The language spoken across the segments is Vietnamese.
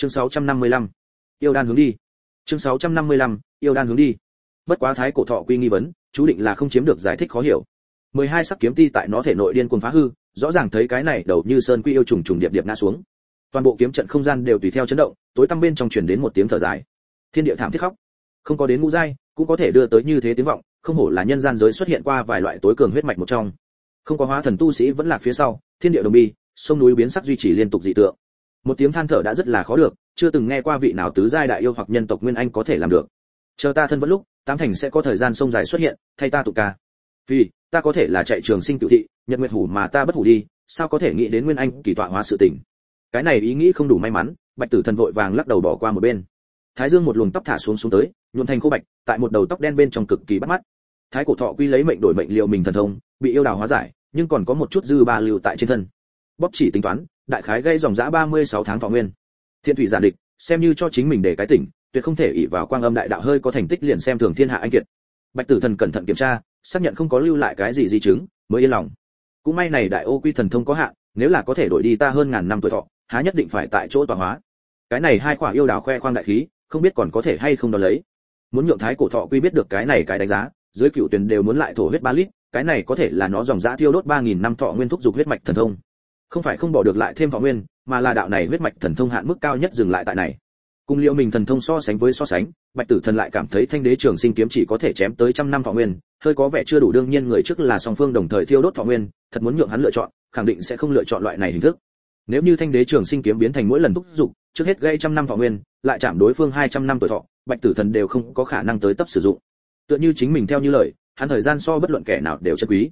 chương 655. yêu đan hướng đi. Chương 655. yêu đan hướng đi. Bất quá thái cổ thọ quy nghi vấn, chú định là không chiếm được giải thích khó hiểu. 12 sắc kiếm ti tại nó thể nội điên cuồng phá hư, rõ ràng thấy cái này đầu như sơn quy yêu trùng trùng điệp điệp ngã xuống. Toàn bộ kiếm trận không gian đều tùy theo chấn động, tối tăm bên trong truyền đến một tiếng thở dài. Thiên địa thảm thiết khóc. Không có đến ngũ giai, cũng có thể đưa tới như thế tiếng vọng, không hổ là nhân gian giới xuất hiện qua vài loại tối cường huyết mạch một trong. Không có hóa thần tu sĩ vẫn là phía sau, thiên địa đồng bi, sông núi biến sắc duy trì liên tục dị tượng một tiếng than thở đã rất là khó được, chưa từng nghe qua vị nào tứ giai đại yêu hoặc nhân tộc nguyên anh có thể làm được. Chờ ta thân vẫn lúc, tám thành sẽ có thời gian sông dài xuất hiện, thay ta tụ ca. Vì ta có thể là chạy trường sinh cựu thị, nhật nguyệt hủ mà ta bất hủ đi, sao có thể nghĩ đến nguyên anh kỳ tọa hóa sự tình? Cái này ý nghĩ không đủ may mắn, bạch tử thần vội vàng lắc đầu bỏ qua một bên. Thái dương một luồng tóc thả xuống xuống tới nhuộn thành khô bạch, tại một đầu tóc đen bên trong cực kỳ bắt mắt. Thái cổ thọ quy lấy mệnh đổi mệnh liệu mình thần thông, bị yêu đào hóa giải, nhưng còn có một chút dư ba lưu tại trên thân. Bóp chỉ tính toán đại khái gây dòng dã 36 tháng thọ nguyên. Thiên thủy giả địch, xem như cho chính mình để cái tỉnh, tuyệt không thể ỷ vào quang âm đại đạo hơi có thành tích liền xem thường thiên hạ anh kiệt. Bạch tử thần cẩn thận kiểm tra, xác nhận không có lưu lại cái gì di chứng, mới yên lòng. Cũng may này đại ô quy thần thông có hạn, nếu là có thể đổi đi ta hơn ngàn năm tuổi thọ, há nhất định phải tại chỗ tọa hóa. Cái này hai quả yêu đào khoe khoang đại khí, không biết còn có thể hay không đo lấy. Muốn nhượng thái cổ thọ quy biết được cái này cái đánh giá, dưới cựu tuyển đều muốn lại thổ huyết ba lít, cái này có thể là nó dòng dã thiêu đốt ba nghìn năm thọ nguyên thúc dục huyết mạch thần thông không phải không bỏ được lại thêm võ nguyên, mà là đạo này huyết mạch thần thông hạn mức cao nhất dừng lại tại này. Cùng liệu mình thần thông so sánh với so sánh, bạch tử thần lại cảm thấy thanh đế trường sinh kiếm chỉ có thể chém tới trăm năm thọ nguyên, hơi có vẻ chưa đủ đương nhiên người trước là song phương đồng thời thiêu đốt thọ nguyên, thật muốn nhượng hắn lựa chọn, khẳng định sẽ không lựa chọn loại này hình thức. Nếu như thanh đế trường sinh kiếm biến thành mỗi lần thúc dục, trước hết gây trăm năm thọ nguyên, lại chạm đối phương hai trăm năm tuổi thọ, bạch tử thần đều không có khả năng tới tấp sử dụng. Tựa như chính mình theo như lời, hắn thời gian so bất luận kẻ nào đều chân quý.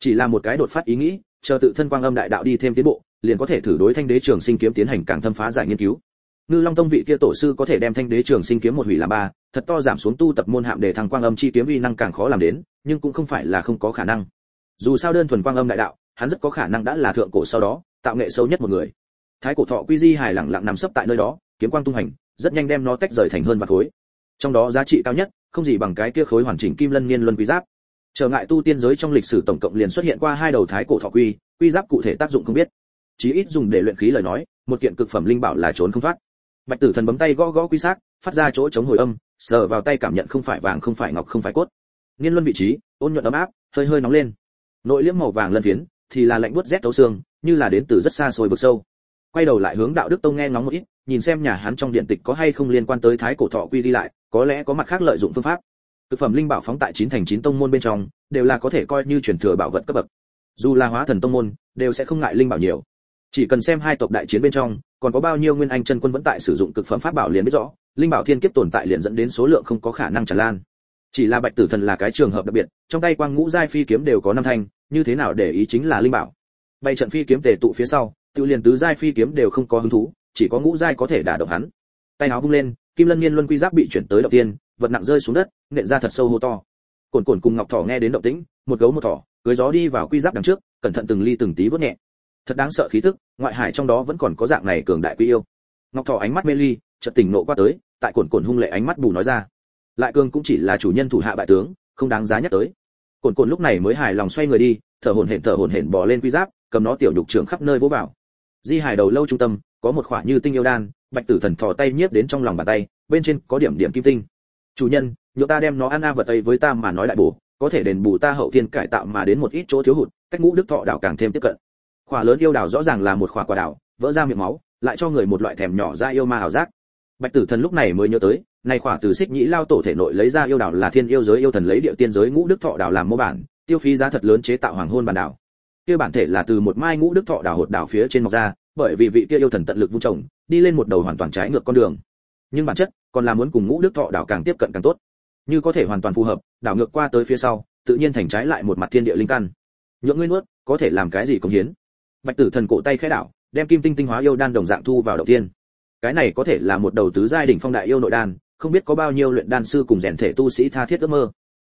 Chỉ là một cái đột phát ý nghĩ chờ tự thân quang âm đại đạo đi thêm tiến bộ, liền có thể thử đối thanh đế trường sinh kiếm tiến hành càng thâm phá giải nghiên cứu. Ngư long tông vị kia tổ sư có thể đem thanh đế trường sinh kiếm một hủy làm ba, thật to giảm xuống tu tập môn hạm để thăng quang âm chi kiếm uy năng càng khó làm đến, nhưng cũng không phải là không có khả năng. Dù sao đơn thuần quang âm đại đạo, hắn rất có khả năng đã là thượng cổ sau đó, tạo nghệ sâu nhất một người. Thái cổ thọ quy di hài lặng lặng nằm sấp tại nơi đó, kiếm quang tung hành, rất nhanh đem nó tách rời thành hơn vạn khối. Trong đó giá trị cao nhất, không gì bằng cái kia khối hoàn chỉnh kim lân niên luân quý giáp trở ngại tu tiên giới trong lịch sử tổng cộng liền xuất hiện qua hai đầu thái cổ thọ quy quy giáp cụ thể tác dụng không biết. Chí ít dùng để luyện khí lời nói, một kiện cực phẩm linh bảo là trốn không thoát. Bạch tử thần bấm tay gõ gõ quy xác, phát ra chỗ chống hồi âm, sờ vào tay cảm nhận không phải vàng không phải ngọc không phải cốt. Nghiên luân vị trí, ôn nhuận ấm áp, hơi hơi nóng lên. Nội liễm màu vàng lân phiến, thì là lạnh buốt rét tấu xương, như là đến từ rất xa xôi vực sâu. Quay đầu lại hướng đạo đức tông nghe ngóng một ít, nhìn xem nhà hắn trong điện tịch có hay không liên quan tới thái cổ thọ quy đi lại, có lẽ có mặt khác lợi dụng phương pháp thực phẩm linh bảo phóng tại chín thành chín tông môn bên trong, đều là có thể coi như truyền thừa bảo vật cấp bậc. Dù là hóa thần tông môn, đều sẽ không ngại linh bảo nhiều. Chỉ cần xem hai tộc đại chiến bên trong, còn có bao nhiêu nguyên anh chân quân vẫn tại sử dụng cực phẩm pháp bảo liền biết rõ, linh bảo thiên kiếp tồn tại liền dẫn đến số lượng không có khả năng tràn lan. Chỉ là bạch tử thần là cái trường hợp đặc biệt, trong tay quang ngũ giai phi kiếm đều có năm thanh, như thế nào để ý chính là linh bảo? Bay trận phi kiếm tề tụ phía sau, tự liền tứ giai phi kiếm đều không có hứng thú, chỉ có ngũ giai có thể đả động hắn tay áo vung lên, kim lân niên luân quy giáp bị chuyển tới đầu tiên, vật nặng rơi xuống đất, nện ra thật sâu hô to. Cồn cồn cùng ngọc thỏ nghe đến động tĩnh, một gấu một thỏ, cưới gió đi vào quy giáp đằng trước, cẩn thận từng ly từng tí vớt nhẹ. Thật đáng sợ khí tức, ngoại hải trong đó vẫn còn có dạng này cường đại quy yêu. Ngọc thỏ ánh mắt mê ly, chợt tỉnh nộ qua tới, tại cồn cồn hung lệ ánh mắt bù nói ra. Lại cường cũng chỉ là chủ nhân thủ hạ bại tướng, không đáng giá nhắc tới. Cồn cồn lúc này mới hài lòng xoay người đi, thở hổn hển thở hổn hển bò lên quy giáp, cầm nó tiểu nhục trưởng khắp nơi vỗ vào. Di hài đầu lâu trung tâm, có một khỏa như tinh yêu đan bạch tử thần thò tay nhiếp đến trong lòng bàn tay, bên trên có điểm điểm kim tinh. Chủ nhân nhựa ta đem nó ăn a vật ấy với ta mà nói lại bổ, có thể đền bù ta hậu thiên cải tạo mà đến một ít chỗ thiếu hụt, cách ngũ đức thọ đảo càng thêm tiếp cận. Khỏa lớn yêu đảo rõ ràng là một khỏa quả đảo, vỡ ra miệng máu, lại cho người một loại thèm nhỏ ra yêu ma ảo giác. Bạch tử thần lúc này mới nhớ tới, này khỏa từ xích nhĩ lao tổ thể nội lấy ra yêu đảo là thiên yêu giới yêu thần lấy địa tiên giới ngũ đức thọ đảo làm mô bản, tiêu phí giá thật lớn chế tạo hoàng hôn bản đảo. Kia bản thể là từ một mai ngũ đức thọ đảo hột đảo phía trên mọc ra, bởi vì vị kia yêu thần tận lực vun trồng đi lên một đầu hoàn toàn trái ngược con đường. Nhưng bản chất còn là muốn cùng ngũ đức thọ đảo càng tiếp cận càng tốt. Như có thể hoàn toàn phù hợp, đảo ngược qua tới phía sau, tự nhiên thành trái lại một mặt thiên địa linh căn. Nhượng ngươi nuốt, có thể làm cái gì công hiến. Bạch tử thần cổ tay khẽ đảo, đem kim tinh tinh hóa yêu đan đồng dạng thu vào đầu tiên. Cái này có thể là một đầu tứ giai đỉnh phong đại yêu nội đan, không biết có bao nhiêu luyện đan sư cùng rèn thể tu sĩ tha thiết ước mơ.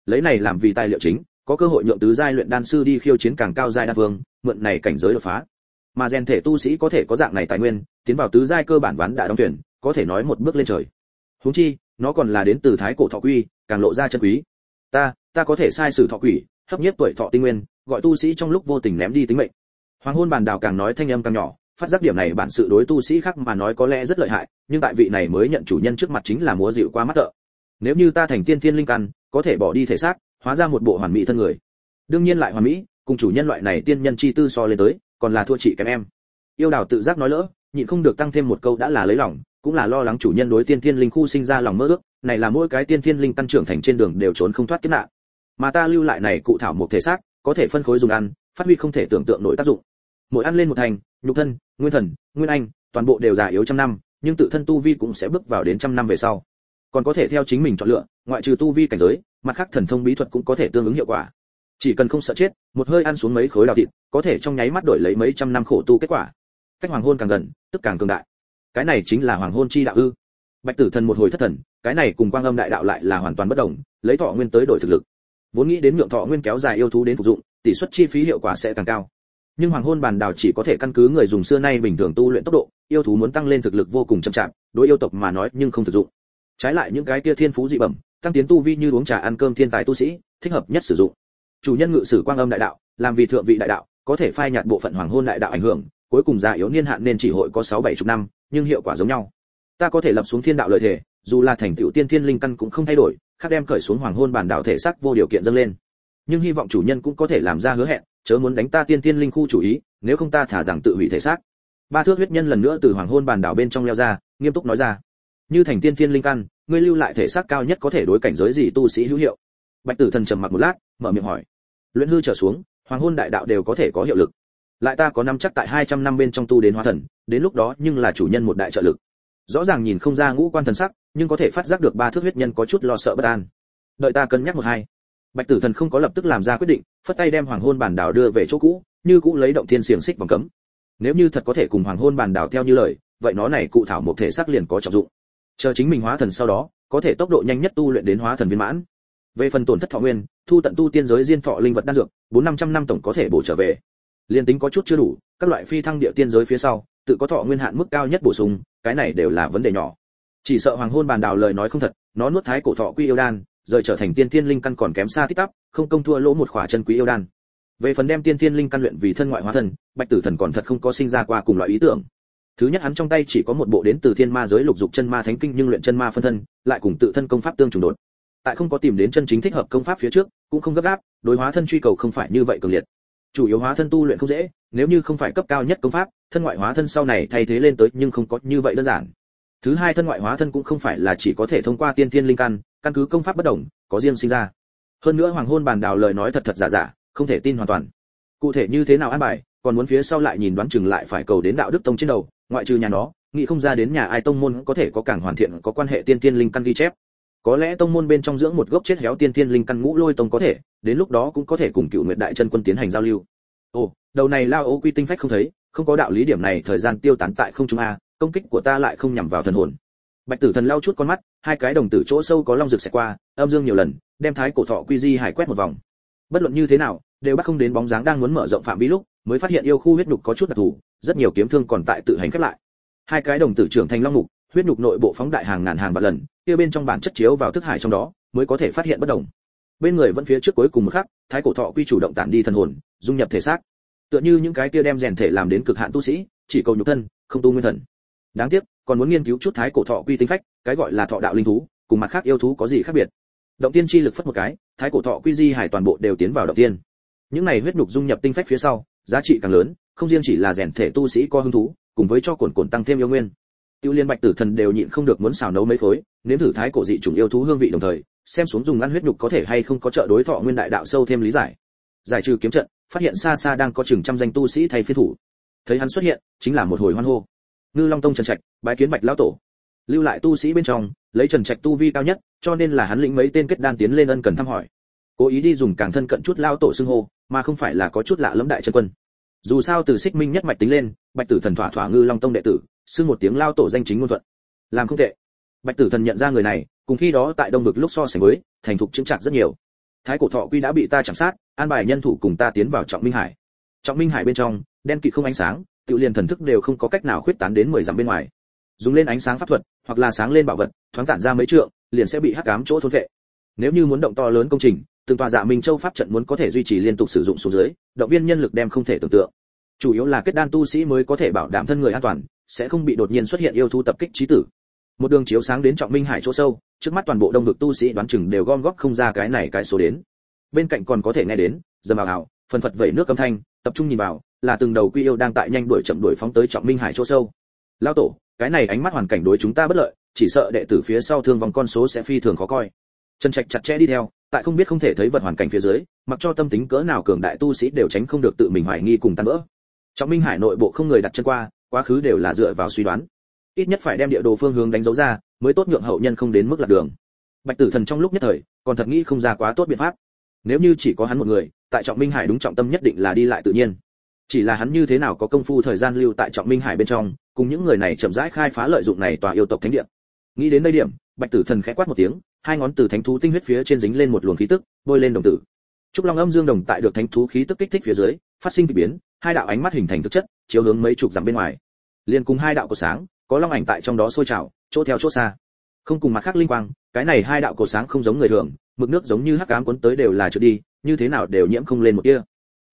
Lấy này làm vì tài liệu chính, có cơ hội nhượng tứ giai luyện đan sư đi khiêu chiến càng cao giai đan vương, mượn này cảnh giới đột phá mà rèn thể tu sĩ có thể có dạng này tài nguyên, tiến vào tứ giai cơ bản ván đã đóng tuyển, có thể nói một bước lên trời. Huống chi, nó còn là đến từ thái cổ thọ quy, càng lộ ra chân quý. Ta ta có thể sai sử thọ quỷ, hấp nhất tuổi thọ tinh nguyên, gọi tu sĩ trong lúc vô tình ném đi tính mệnh. Hoàng hôn bàn đào càng nói thanh âm càng nhỏ, phát giác điểm này bản sự đối tu sĩ khác mà nói có lẽ rất lợi hại, nhưng tại vị này mới nhận chủ nhân trước mặt chính là múa dịu qua mắt tợ. Nếu như ta thành tiên thiên linh căn, có thể bỏ đi thể xác, hóa ra một bộ hoàn mỹ thân người. Đương nhiên lại hoàn mỹ, cùng chủ nhân loại này tiên nhân chi tư so lên tới còn là thua chị kém em. Yêu đào tự giác nói lỡ, nhịn không được tăng thêm một câu đã là lấy lòng, cũng là lo lắng chủ nhân đối tiên thiên linh khu sinh ra lòng mơ ước, này là mỗi cái tiên thiên linh tăng trưởng thành trên đường đều trốn không thoát kiếp nạn. Mà ta lưu lại này cụ thảo một thể xác, có thể phân khối dùng ăn, phát huy không thể tưởng tượng nổi tác dụng. Mỗi ăn lên một thành, nhục thân, nguyên thần, nguyên anh, toàn bộ đều già yếu trăm năm, nhưng tự thân tu vi cũng sẽ bước vào đến trăm năm về sau. Còn có thể theo chính mình chọn lựa, ngoại trừ tu vi cảnh giới, mặt khác thần thông bí thuật cũng có thể tương ứng hiệu quả chỉ cần không sợ chết, một hơi ăn xuống mấy khối đào thịt, có thể trong nháy mắt đổi lấy mấy trăm năm khổ tu kết quả. Cách hoàng hôn càng gần, tức càng cường đại. Cái này chính là hoàng hôn chi đạo ư? Bạch tử thần một hồi thất thần, cái này cùng quang âm đại đạo lại là hoàn toàn bất đồng, lấy thọ nguyên tới đổi thực lực. Vốn nghĩ đến nhượng thọ nguyên kéo dài yêu thú đến phục dụng, tỷ suất chi phí hiệu quả sẽ càng cao. Nhưng hoàng hôn bàn đào chỉ có thể căn cứ người dùng xưa nay bình thường tu luyện tốc độ, yêu thú muốn tăng lên thực lực vô cùng chậm chạp, đối yêu tộc mà nói nhưng không thực dụng. Trái lại những cái kia thiên phú dị bẩm, tăng tiến tu vi như uống trà ăn cơm thiên tài tu sĩ, thích hợp nhất sử dụng chủ nhân ngự sử quang âm đại đạo, làm vì thượng vị đại đạo, có thể phai nhạt bộ phận hoàng hôn đại đạo ảnh hưởng, cuối cùng già yếu niên hạn nên chỉ hội có sáu bảy chục năm, nhưng hiệu quả giống nhau. Ta có thể lập xuống thiên đạo lợi thể, dù là thành tựu tiên thiên linh căn cũng không thay đổi, khác đem cởi xuống hoàng hôn bản đạo thể xác vô điều kiện dâng lên. Nhưng hy vọng chủ nhân cũng có thể làm ra hứa hẹn, chớ muốn đánh ta tiên thiên linh khu chủ ý, nếu không ta thả rằng tự hủy thể xác. Ba thước huyết nhân lần nữa từ hoàng hôn bản đảo bên trong leo ra, nghiêm túc nói ra. Như thành tiên thiên linh căn, ngươi lưu lại thể xác cao nhất có thể đối cảnh giới gì tu sĩ hữu hiệu? Bạch tử thần trầm mặc một lát, mở miệng hỏi luyện hư trở xuống, hoàng hôn đại đạo đều có thể có hiệu lực. Lại ta có năm chắc tại 200 năm bên trong tu đến hóa thần, đến lúc đó nhưng là chủ nhân một đại trợ lực. Rõ ràng nhìn không ra ngũ quan thần sắc, nhưng có thể phát giác được ba thước huyết nhân có chút lo sợ bất an. Đợi ta cân nhắc một hai. Bạch tử thần không có lập tức làm ra quyết định, phất tay đem hoàng hôn bản đảo đưa về chỗ cũ, như cũ lấy động thiên xiềng xích vòng cấm. Nếu như thật có thể cùng hoàng hôn bản đảo theo như lời, vậy nó này cụ thảo một thể xác liền có trọng dụng. Chờ chính mình hóa thần sau đó, có thể tốc độ nhanh nhất tu luyện đến hóa thần viên mãn. Về phần tổn thất thọ nguyên thu tận tu tiên giới diên thọ linh vật đan dược, bốn năm trăm năm tổng có thể bổ trở về. Liên tính có chút chưa đủ, các loại phi thăng địa tiên giới phía sau, tự có thọ nguyên hạn mức cao nhất bổ sung, cái này đều là vấn đề nhỏ. Chỉ sợ hoàng hôn bàn đào lời nói không thật, nó nuốt thái cổ thọ quy yêu đan, rời trở thành tiên tiên linh căn còn kém xa tít tắp, không công thua lỗ một khỏa chân quý yêu đan. Về phần đem tiên tiên linh căn luyện vì thân ngoại hóa thần bạch tử thần còn thật không có sinh ra qua cùng loại ý tưởng. Thứ nhất hắn trong tay chỉ có một bộ đến từ thiên ma giới lục dục chân ma thánh kinh nhưng luyện chân ma phân thân, lại cùng tự thân công pháp tương trùng đột tại không có tìm đến chân chính thích hợp công pháp phía trước, cũng không gấp gáp, đối hóa thân truy cầu không phải như vậy cường liệt. Chủ yếu hóa thân tu luyện không dễ, nếu như không phải cấp cao nhất công pháp, thân ngoại hóa thân sau này thay thế lên tới nhưng không có như vậy đơn giản. Thứ hai, thân ngoại hóa thân cũng không phải là chỉ có thể thông qua tiên tiên linh căn căn cứ công pháp bất đồng, có riêng sinh ra. Hơn nữa hoàng hôn bàn đào lời nói thật thật giả giả, không thể tin hoàn toàn. Cụ thể như thế nào an bài, còn muốn phía sau lại nhìn đoán chừng lại phải cầu đến đạo đức tông trên đầu, ngoại trừ nhà nó, nghĩ không ra đến nhà ai tông môn có thể có càng hoàn thiện, có quan hệ tiên tiên linh căn ghi chép có lẽ tông môn bên trong dưỡng một gốc chết héo tiên tiên linh căn ngũ lôi tông có thể, đến lúc đó cũng có thể cùng cựu nguyệt đại chân quân tiến hành giao lưu. Ồ, đầu này lao ô quy tinh phách không thấy, không có đạo lý điểm này, thời gian tiêu tán tại không trung a, công kích của ta lại không nhằm vào thần hồn. Bạch tử thần lau chút con mắt, hai cái đồng tử chỗ sâu có long rực xẹt qua, âm dương nhiều lần, đem thái cổ thọ quy di hải quét một vòng. Bất luận như thế nào, đều bắt không đến bóng dáng đang muốn mở rộng phạm vi lúc, mới phát hiện yêu khu huyết nhục có chút đặc thù, rất nhiều kiếm thương còn tại tự hành khép lại. Hai cái đồng tử trưởng thành long mục huyết nhục nội bộ phóng đại hàng ngàn hàng vạn lần, kia bên trong bản chất chiếu vào thức hải trong đó, mới có thể phát hiện bất đồng. Bên người vẫn phía trước cuối cùng một khắc, thái cổ thọ quy chủ động tản đi thần hồn, dung nhập thể xác. Tựa như những cái kia đem rèn thể làm đến cực hạn tu sĩ, chỉ cầu nhục thân, không tu nguyên thần. Đáng tiếc, còn muốn nghiên cứu chút thái cổ thọ quy tinh phách, cái gọi là thọ đạo linh thú, cùng mặt khác yêu thú có gì khác biệt. Động tiên chi lực phất một cái, thái cổ thọ quy di hải toàn bộ đều tiến vào động tiên. Những này huyết nhục dung nhập tinh phách phía sau, giá trị càng lớn, không riêng chỉ là rèn thể tu sĩ có hứng thú, cùng với cho cồn cồn tăng thêm yêu nguyên tiêu liên bạch tử thần đều nhịn không được muốn xào nấu mấy khối, nếm thử thái cổ dị chủng yêu thú hương vị đồng thời, xem xuống dùng ăn huyết nhục có thể hay không có trợ đối thọ nguyên đại đạo sâu thêm lý giải. Giải trừ kiếm trận, phát hiện xa xa đang có chừng trăm danh tu sĩ thay phiên thủ. Thấy hắn xuất hiện, chính là một hồi hoan hô. Ngư long tông trần trạch, bái kiến bạch lão tổ. Lưu lại tu sĩ bên trong, lấy trần trạch tu vi cao nhất, cho nên là hắn lĩnh mấy tên kết đan tiến lên ân cần thăm hỏi. Cố ý đi dùng càng thân cận chút lao tổ xưng hô, mà không phải là có chút lạ lẫm đại chân quân. Dù sao từ xích minh nhất mạch tính lên, bạch tử thần thỏa thỏa ngư long tông đệ tử xưng một tiếng lao tổ danh chính ngôn thuận. Làm không tệ. Bạch tử thần nhận ra người này, cùng khi đó tại đông vực lúc so sánh với, thành thục chứng chặt rất nhiều. Thái cổ thọ quy đã bị ta chạm sát, an bài nhân thủ cùng ta tiến vào trọng minh hải. Trọng minh hải bên trong, đen kịt không ánh sáng, tự liền thần thức đều không có cách nào khuyết tán đến mười dặm bên ngoài. Dùng lên ánh sáng pháp thuật, hoặc là sáng lên bảo vật, thoáng tản ra mấy trượng, liền sẽ bị hắc ám chỗ thôn vệ. Nếu như muốn động to lớn công trình, từng tòa dạ minh châu pháp trận muốn có thể duy trì liên tục sử dụng xuống dưới, động viên nhân lực đem không thể tưởng tượng. Chủ yếu là kết đan tu sĩ mới có thể bảo đảm thân người an toàn sẽ không bị đột nhiên xuất hiện yêu thú tập kích trí tử. Một đường chiếu sáng đến trọng minh hải chỗ sâu trước mắt toàn bộ đông vực tu sĩ đoán chừng đều gom góp không ra cái này cái số đến. Bên cạnh còn có thể nghe đến dầm ào ào, phần phật vẩy nước âm thanh tập trung nhìn vào là từng đầu quy yêu đang tại nhanh đuổi chậm đuổi phóng tới trọng minh hải chỗ sâu. Lão tổ cái này ánh mắt hoàn cảnh đối chúng ta bất lợi chỉ sợ đệ tử phía sau thương vong con số sẽ phi thường khó coi. Trần trạch chặt chẽ đi theo tại không biết không thể thấy vật hoàn cảnh phía dưới mặc cho tâm tính cỡ nào cường đại tu sĩ đều tránh không được tự mình hoài nghi cùng tan vỡ. Trọng minh hải nội bộ không người đặt chân qua quá khứ đều là dựa vào suy đoán. Ít nhất phải đem địa đồ phương hướng đánh dấu ra, mới tốt nhượng hậu nhân không đến mức lạc đường. Bạch tử thần trong lúc nhất thời, còn thật nghĩ không ra quá tốt biện pháp. Nếu như chỉ có hắn một người, tại trọng minh hải đúng trọng tâm nhất định là đi lại tự nhiên. Chỉ là hắn như thế nào có công phu thời gian lưu tại trọng minh hải bên trong, cùng những người này chậm rãi khai phá lợi dụng này tòa yêu tộc thánh địa. Nghĩ đến đây điểm, bạch tử thần khẽ quát một tiếng, hai ngón từ thánh thú tinh huyết phía trên dính lên một luồng khí tức, bôi lên đồng tử. Trúc long âm dương đồng tại được thánh thú khí tức kích thích phía dưới, phát sinh kỳ biến hai đạo ánh mắt hình thành thực chất, chiếu hướng mấy chục dặm bên ngoài. Liền cùng hai đạo cổ sáng, có long ảnh tại trong đó sôi trào, chỗ theo chỗ xa. Không cùng mặt khác linh quang, cái này hai đạo cổ sáng không giống người thường, mực nước giống như hắc ám cuốn tới đều là trượt đi, như thế nào đều nhiễm không lên một kia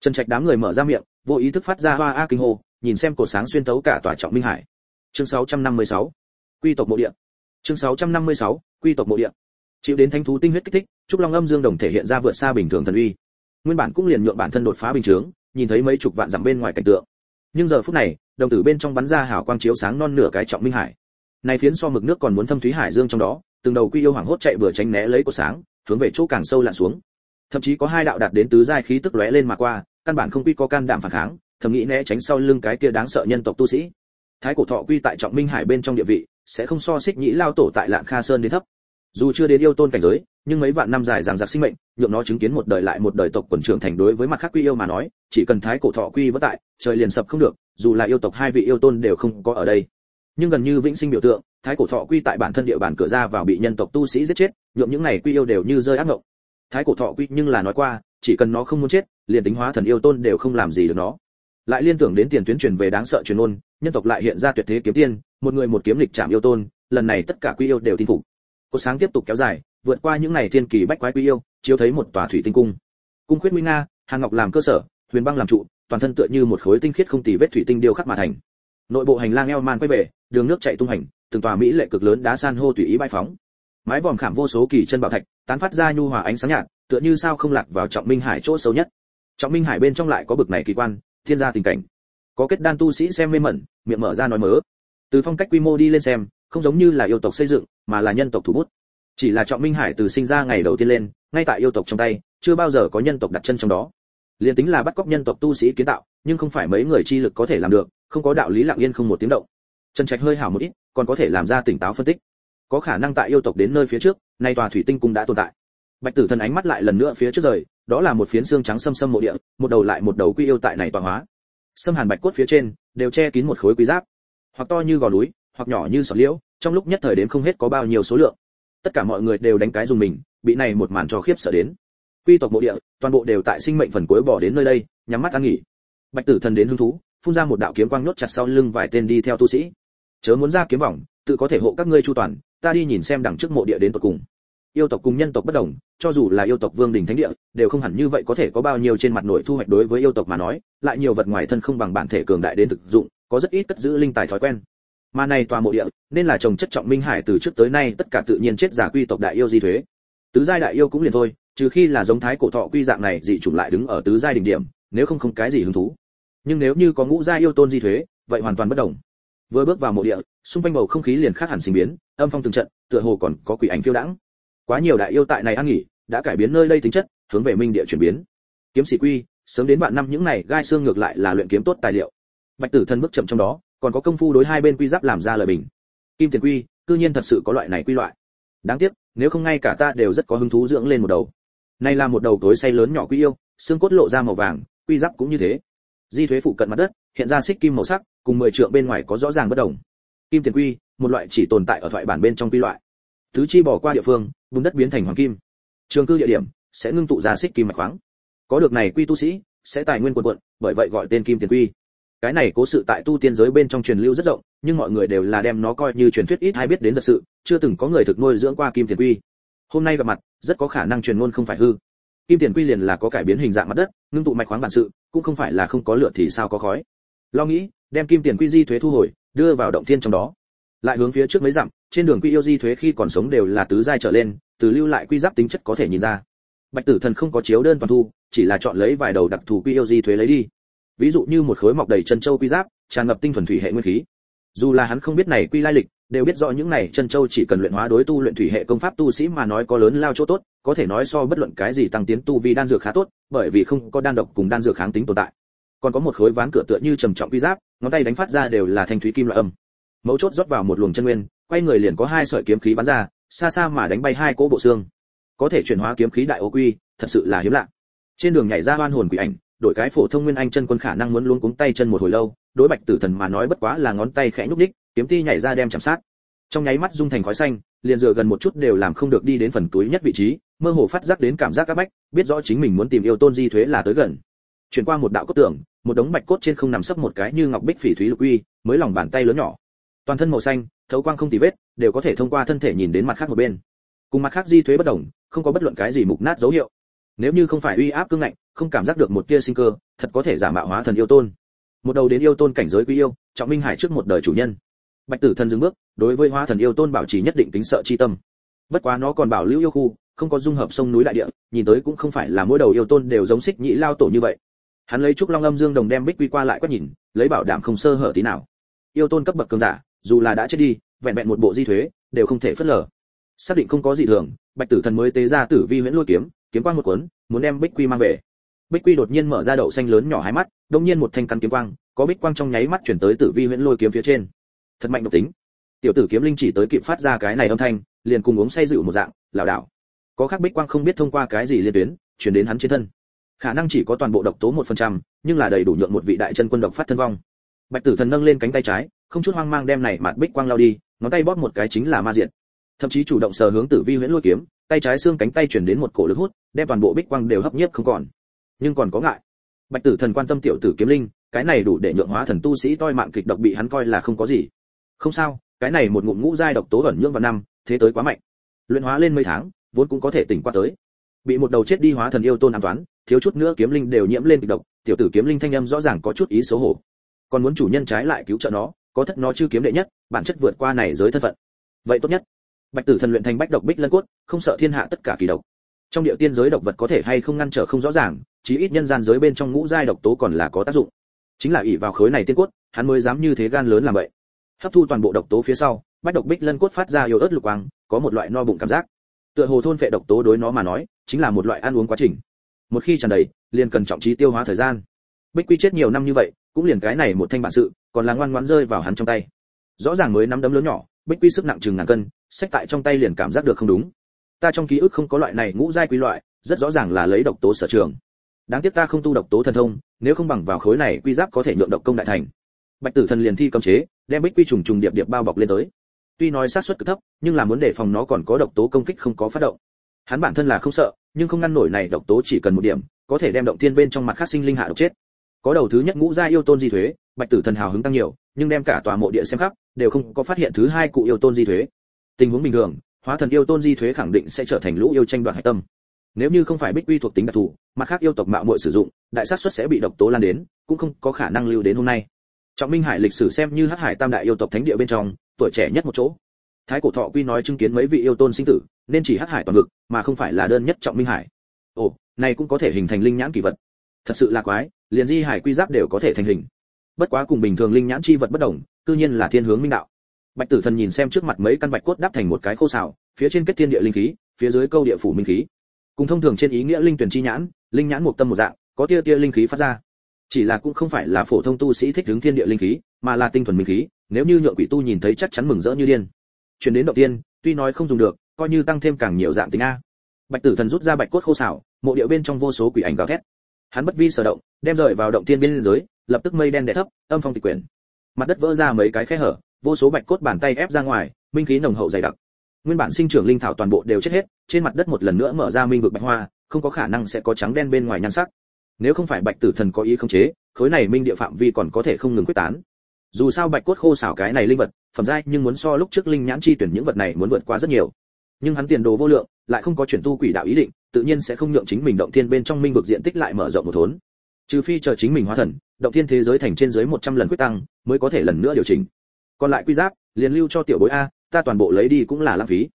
trần trạch đám người mở ra miệng, vô ý thức phát ra hoa a kinh hô, nhìn xem cổ sáng xuyên tấu cả tòa trọng minh hải. Chương 656 quy tộc mộ địa. Chương 656 quy tộc mộ địa. Chịu đến thánh thú tinh huyết kích thích, trúc long âm dương đồng thể hiện ra vượt xa bình thường thần uy. Nguyên bản cũng liền nhượng bản thân đột phá bình thường nhìn thấy mấy chục vạn dặm bên ngoài cảnh tượng. Nhưng giờ phút này, đồng tử bên trong bắn ra hào quang chiếu sáng non nửa cái trọng minh hải. Này phiến so mực nước còn muốn thâm thúy hải dương trong đó, từng đầu quy yêu hoàng hốt chạy vừa tránh né lấy của sáng, hướng về chỗ càng sâu lặn xuống. Thậm chí có hai đạo đạt đến tứ giai khí tức lóe lên mà qua, căn bản không quy có can đảm phản kháng, thầm nghĩ né tránh sau lưng cái kia đáng sợ nhân tộc tu sĩ. Thái cổ thọ quy tại trọng minh hải bên trong địa vị, sẽ không so xích nhĩ lao tổ tại lạng kha sơn đến thấp dù chưa đến yêu tôn cảnh giới, nhưng mấy vạn năm dài giằng giặc sinh mệnh, nhượng nó chứng kiến một đời lại một đời tộc quần trưởng thành đối với mặt khác quy yêu mà nói, chỉ cần thái cổ thọ quy vất tại, trời liền sập không được, dù là yêu tộc hai vị yêu tôn đều không có ở đây. Nhưng gần như vĩnh sinh biểu tượng, thái cổ thọ quy tại bản thân địa bàn cửa ra vào bị nhân tộc tu sĩ giết chết, nhượng những này quy yêu đều như rơi ác ngộng. Thái cổ thọ quy nhưng là nói qua, chỉ cần nó không muốn chết, liền tính hóa thần yêu tôn đều không làm gì được nó. Lại liên tưởng đến tiền tuyến truyền về đáng sợ truyền ôn, nhân tộc lại hiện ra tuyệt thế kiếm tiên, một người một kiếm lịch chạm yêu tôn, lần này tất cả quy yêu đều tin phục. Cô sáng tiếp tục kéo dài, vượt qua những ngày thiên kỳ bách quái quý yêu, chiếu thấy một tòa thủy tinh cung. Cung khuyết nguy nga, hàn ngọc làm cơ sở, huyền băng làm trụ, toàn thân tựa như một khối tinh khiết không tì vết thủy tinh điêu khắc mà thành. Nội bộ hành lang eo man quay về, đường nước chảy tung hành, từng tòa mỹ lệ cực lớn đá san hô tùy ý bay phóng. Mái vòm khảm vô số kỳ chân bảo thạch, tán phát ra nhu hòa ánh sáng nhạt, tựa như sao không lạc vào trọng minh hải chỗ sâu nhất. Trọng minh hải bên trong lại có bực này kỳ quan, thiên gia tình cảnh. Có kết đan tu sĩ xem mê mẩn, miệng mở ra nói mớ. Từ phong cách quy mô đi lên xem, không giống như là yêu tộc xây dựng mà là nhân tộc thủ bút. Chỉ là trọng minh hải từ sinh ra ngày đầu tiên lên, ngay tại yêu tộc trong tay, chưa bao giờ có nhân tộc đặt chân trong đó. Liền tính là bắt cóc nhân tộc tu sĩ kiến tạo, nhưng không phải mấy người chi lực có thể làm được, không có đạo lý lặng yên không một tiếng động. Trần trạch hơi hảo một ít, còn có thể làm ra tỉnh táo phân tích. Có khả năng tại yêu tộc đến nơi phía trước, nay tòa thủy tinh cung đã tồn tại. Bạch tử thần ánh mắt lại lần nữa phía trước rời, đó là một phiến xương trắng xâm xâm mộ địa, một đầu lại một đầu quy yêu tại này tòa hóa. Xâm hàn bạch cốt phía trên, đều che kín một khối quý giáp. Hoặc to như gò núi, hoặc nhỏ như sọt liễu trong lúc nhất thời đến không hết có bao nhiêu số lượng. Tất cả mọi người đều đánh cái dùng mình, bị này một màn cho khiếp sợ đến. Quy tộc mộ địa, toàn bộ đều tại sinh mệnh phần cuối bỏ đến nơi đây, nhắm mắt ăn nghỉ. Bạch tử thần đến hứng thú, phun ra một đạo kiếm quang nhốt chặt sau lưng vài tên đi theo tu sĩ. Chớ muốn ra kiếm vòng, tự có thể hộ các ngươi chu toàn, ta đi nhìn xem đằng trước mộ địa đến tận cùng. Yêu tộc cùng nhân tộc bất đồng, cho dù là yêu tộc vương đình thánh địa, đều không hẳn như vậy có thể có bao nhiêu trên mặt nội thu hoạch đối với yêu tộc mà nói, lại nhiều vật ngoài thân không bằng bản thể cường đại đến thực dụng, có rất ít cất giữ linh tài thói quen mà này tòa mộ địa nên là trồng chất trọng minh hải từ trước tới nay, tất cả tự nhiên chết giả quy tộc đại yêu di thuế. Tứ giai đại yêu cũng liền thôi, trừ khi là giống thái cổ thọ quy dạng này dị chủng lại đứng ở tứ giai đỉnh điểm, nếu không không cái gì hứng thú. Nhưng nếu như có ngũ giai yêu tôn di thuế, vậy hoàn toàn bất đồng. Vừa bước vào mộ địa, xung quanh bầu không khí liền khác hẳn sinh biến, âm phong từng trận, tựa hồ còn có quỷ ảnh phiêu đãng. Quá nhiều đại yêu tại này ăn nghỉ, đã cải biến nơi đây tính chất, hướng về minh địa chuyển biến. Kiếm sĩ quy, sớm đến bạn năm những này gai xương ngược lại là luyện kiếm tốt tài liệu. Bạch tử thân bước chậm trong đó còn có công phu đối hai bên quy giáp làm ra lời bình. Kim tiền quy, cư nhiên thật sự có loại này quy loại. Đáng tiếc, nếu không ngay cả ta đều rất có hứng thú dưỡng lên một đầu. Này là một đầu tối say lớn nhỏ quy yêu, xương cốt lộ ra màu vàng, quy giáp cũng như thế. Di thuế phụ cận mặt đất, hiện ra xích kim màu sắc, cùng mười trượng bên ngoài có rõ ràng bất đồng. Kim tiền quy, một loại chỉ tồn tại ở thoại bản bên trong quy loại. Tứ chi bỏ qua địa phương, vùng đất biến thành hoàng kim. Trường cư địa điểm, sẽ ngưng tụ ra xích kim mạch khoáng. Có được này quy tu sĩ, sẽ tài nguyên quần quận bởi vậy gọi tên kim tiền quy cái này cố sự tại tu tiên giới bên trong truyền lưu rất rộng, nhưng mọi người đều là đem nó coi như truyền thuyết ít hay biết đến thật sự, chưa từng có người thực nuôi dưỡng qua kim tiền quy. Hôm nay gặp mặt, rất có khả năng truyền ngôn không phải hư. Kim tiền quy liền là có cải biến hình dạng mặt đất, ngưng tụ mạch khoáng bản sự, cũng không phải là không có lửa thì sao có khói. Lo nghĩ, đem kim tiền quy di thuế thu hồi, đưa vào động thiên trong đó. Lại hướng phía trước mấy dặm, trên đường quy yêu di thuế khi còn sống đều là tứ giai trở lên, từ lưu lại quy giáp tính chất có thể nhìn ra. Bạch tử thần không có chiếu đơn toàn thu, chỉ là chọn lấy vài đầu đặc thù quy yêu di thuế lấy đi ví dụ như một khối mọc đầy chân châu quy giáp, tràn ngập tinh thuần thủy hệ nguyên khí. Dù là hắn không biết này quy lai lịch, đều biết rõ những này chân châu chỉ cần luyện hóa đối tu luyện thủy hệ công pháp tu sĩ mà nói có lớn lao chỗ tốt, có thể nói so bất luận cái gì tăng tiến tu vi đan dược khá tốt, bởi vì không có đan độc cùng đan dược kháng tính tồn tại. Còn có một khối ván cửa tựa như trầm trọng quy giáp, ngón tay đánh phát ra đều là thanh thúy kim loại âm. Mấu chốt rót vào một luồng chân nguyên, quay người liền có hai sợi kiếm khí bắn ra, xa xa mà đánh bay hai cỗ bộ xương. Có thể chuyển hóa kiếm khí đại ô quy, thật sự là hiếm lạ. Trên đường nhảy ra oan hồn quỷ ảnh đổi cái phổ thông nguyên anh chân quân khả năng muốn luống cuống tay chân một hồi lâu, đối bạch tử thần mà nói bất quá là ngón tay khẽ nhúc đích kiếm ti nhảy ra đem chạm sát. Trong nháy mắt dung thành khói xanh, liền dựa gần một chút đều làm không được đi đến phần túi nhất vị trí, mơ hồ phát giác đến cảm giác các bách, biết rõ chính mình muốn tìm yêu tôn di thuế là tới gần. Chuyển qua một đạo cốt tưởng một đống bạch cốt trên không nằm sấp một cái như ngọc bích phỉ thúy lục uy, mới lòng bàn tay lớn nhỏ. Toàn thân màu xanh, thấu quang không tì vết, đều có thể thông qua thân thể nhìn đến mặt khác một bên. Cùng mặt khác di thuế bất đồng, không có bất luận cái gì mục nát dấu hiệu nếu như không phải uy áp cương ngạnh, không cảm giác được một tia sinh cơ, thật có thể giả mạo hóa thần yêu tôn. Một đầu đến yêu tôn cảnh giới quý yêu, trọng minh hải trước một đời chủ nhân. Bạch tử thần dừng bước, đối với hóa thần yêu tôn bảo trì nhất định tính sợ chi tâm. Bất quá nó còn bảo lưu yêu khu, không có dung hợp sông núi đại địa, nhìn tới cũng không phải là mỗi đầu yêu tôn đều giống xích nhĩ lao tổ như vậy. Hắn lấy trúc long âm dương đồng đem bích quy qua lại quét nhìn, lấy bảo đảm không sơ hở tí nào. Yêu tôn cấp bậc cường giả, dù là đã chết đi, vẹn vẹn một bộ di thuế, đều không thể phớt lờ. Xác định không có gì thường, bạch tử thần mới tế ra tử vi huyễn lôi kiếm kiếm quang một cuốn, muốn đem bích quy mang về. Bích quy đột nhiên mở ra đậu xanh lớn nhỏ hai mắt đột nhiên một thanh cắn kiếm quang, có bích quang trong nháy mắt chuyển tới tử vi huyễn lôi kiếm phía trên. Thật mạnh độc tính. Tiểu tử kiếm linh chỉ tới kịp phát ra cái này âm thanh, liền cùng uống say rượu một dạng, lảo đảo. Có khác bích quang không biết thông qua cái gì liên tuyến, chuyển đến hắn trên thân. Khả năng chỉ có toàn bộ độc tố một phần trăm, nhưng là đầy đủ nhượng một vị đại chân quân độc phát thân vong. Bạch tử thần nâng lên cánh tay trái, không chút hoang mang đem này mạt bích quang lao đi, ngón tay bóp một cái chính là ma diện thậm chí chủ động sờ hướng tử vi huyễn lôi kiếm, tay trái xương cánh tay chuyển đến một cổ lực hút, đem toàn bộ bích quang đều hấp nhiếp không còn. Nhưng còn có ngại. Bạch tử thần quan tâm tiểu tử kiếm linh, cái này đủ để nhượng hóa thần tu sĩ toi mạng kịch độc bị hắn coi là không có gì. Không sao, cái này một ngụm ngũ giai độc tố ẩn nhưỡng vào năm, thế tới quá mạnh. Luyện hóa lên mấy tháng, vốn cũng có thể tỉnh qua tới. Bị một đầu chết đi hóa thần yêu tôn an toán, thiếu chút nữa kiếm linh đều nhiễm lên kịch độc, tiểu tử kiếm linh thanh âm rõ ràng có chút ý xấu hổ. Còn muốn chủ nhân trái lại cứu trợ nó, có thất nó chưa kiếm đệ nhất, bản chất vượt qua này giới thân phận. Vậy tốt nhất bạch tử thần luyện thành bách độc bích lân cốt, không sợ thiên hạ tất cả kỳ độc. Trong địa tiên giới độc vật có thể hay không ngăn trở không rõ ràng, chí ít nhân gian giới bên trong ngũ giai độc tố còn là có tác dụng. Chính là ỷ vào khối này tiên cốt, hắn mới dám như thế gan lớn làm vậy. Hấp thu toàn bộ độc tố phía sau, bách độc bích lân cốt phát ra yếu ớt lục quang, có một loại no bụng cảm giác. Tựa hồ thôn phệ độc tố đối nó mà nói, chính là một loại ăn uống quá trình. Một khi tràn đầy, liền cần trọng trí tiêu hóa thời gian. Bích quy chết nhiều năm như vậy, cũng liền cái này một thanh bản sự, còn là ngoan ngoãn rơi vào hắn trong tay. Rõ ràng mới nắm đấm lớn nhỏ bích quy sức nặng chừng ngàn cân, sách tại trong tay liền cảm giác được không đúng. Ta trong ký ức không có loại này ngũ giai quý loại, rất rõ ràng là lấy độc tố sở trường. Đáng tiếc ta không tu độc tố thần thông, nếu không bằng vào khối này quy giáp có thể nhượng độc công đại thành. Bạch tử thần liền thi cấm chế, đem bích quy trùng trùng điệp điệp bao bọc lên tới. Tuy nói sát suất cực thấp, nhưng là muốn đề phòng nó còn có độc tố công kích không có phát động. Hắn bản thân là không sợ, nhưng không ngăn nổi này độc tố chỉ cần một điểm, có thể đem động thiên bên trong mặt khác sinh linh hạ độc chết. Có đầu thứ nhất ngũ gia yêu tôn di thuế, bạch tử thần hào hứng tăng nhiều nhưng đem cả tòa mộ địa xem khắp, đều không có phát hiện thứ hai cụ yêu tôn di thuế. Tình huống bình thường, hóa thần yêu tôn di thuế khẳng định sẽ trở thành lũ yêu tranh đoạt hải tâm. Nếu như không phải bích quy thuộc tính đặc thù mặt khác yêu tộc mạo muội sử dụng, đại sát suất sẽ bị độc tố lan đến, cũng không có khả năng lưu đến hôm nay. Trọng minh hải lịch sử xem như hắc hải tam đại yêu tộc thánh địa bên trong, tuổi trẻ nhất một chỗ. Thái cổ thọ quy nói chứng kiến mấy vị yêu tôn sinh tử, nên chỉ hắc hải toàn vực, mà không phải là đơn nhất trọng minh hải. Ồ, này cũng có thể hình thành linh nhãn kỳ vật. Thật sự là quái, liền di hải quy giáp đều có thể thành hình bất quá cùng bình thường linh nhãn chi vật bất đồng, cư nhiên là thiên hướng minh đạo. Bạch tử thần nhìn xem trước mặt mấy căn bạch cốt đắp thành một cái khô xào, phía trên kết thiên địa linh khí, phía dưới câu địa phủ minh khí. Cùng thông thường trên ý nghĩa linh tuyển chi nhãn, linh nhãn một tâm một dạng, có tia tia linh khí phát ra. Chỉ là cũng không phải là phổ thông tu sĩ thích hướng thiên địa linh khí, mà là tinh thuần minh khí, nếu như nhượng quỷ tu nhìn thấy chắc chắn mừng rỡ như điên. Chuyển đến đầu tiên, tuy nói không dùng được, coi như tăng thêm càng nhiều dạng tính a. Bạch tử thần rút ra bạch cốt khô xảo mộ điệu bên trong vô số quỷ ảnh gào thét. Hắn bất vi sở động, đem rời vào động tiên biên giới lập tức mây đen đè thấp, âm phong tịch quyển. Mặt đất vỡ ra mấy cái khe hở, vô số bạch cốt bàn tay ép ra ngoài, minh khí nồng hậu dày đặc. Nguyên bản sinh trưởng linh thảo toàn bộ đều chết hết, trên mặt đất một lần nữa mở ra minh vực bạch hoa, không có khả năng sẽ có trắng đen bên ngoài nhan sắc. Nếu không phải bạch tử thần có ý không chế, khối này minh địa phạm vi còn có thể không ngừng quyết tán. Dù sao bạch cốt khô xảo cái này linh vật, phẩm giai nhưng muốn so lúc trước linh nhãn chi tuyển những vật này muốn vượt qua rất nhiều. Nhưng hắn tiền đồ vô lượng, lại không có chuyển tu quỷ đạo ý định, tự nhiên sẽ không nhượng chính mình động thiên bên trong minh vực diện tích lại mở rộng một thốn trừ phi chờ chính mình hóa thần, động thiên thế giới thành trên dưới 100 lần quyết tăng, mới có thể lần nữa điều chỉnh. Còn lại quy giáp, liền lưu cho tiểu bối a, ta toàn bộ lấy đi cũng là lãng phí.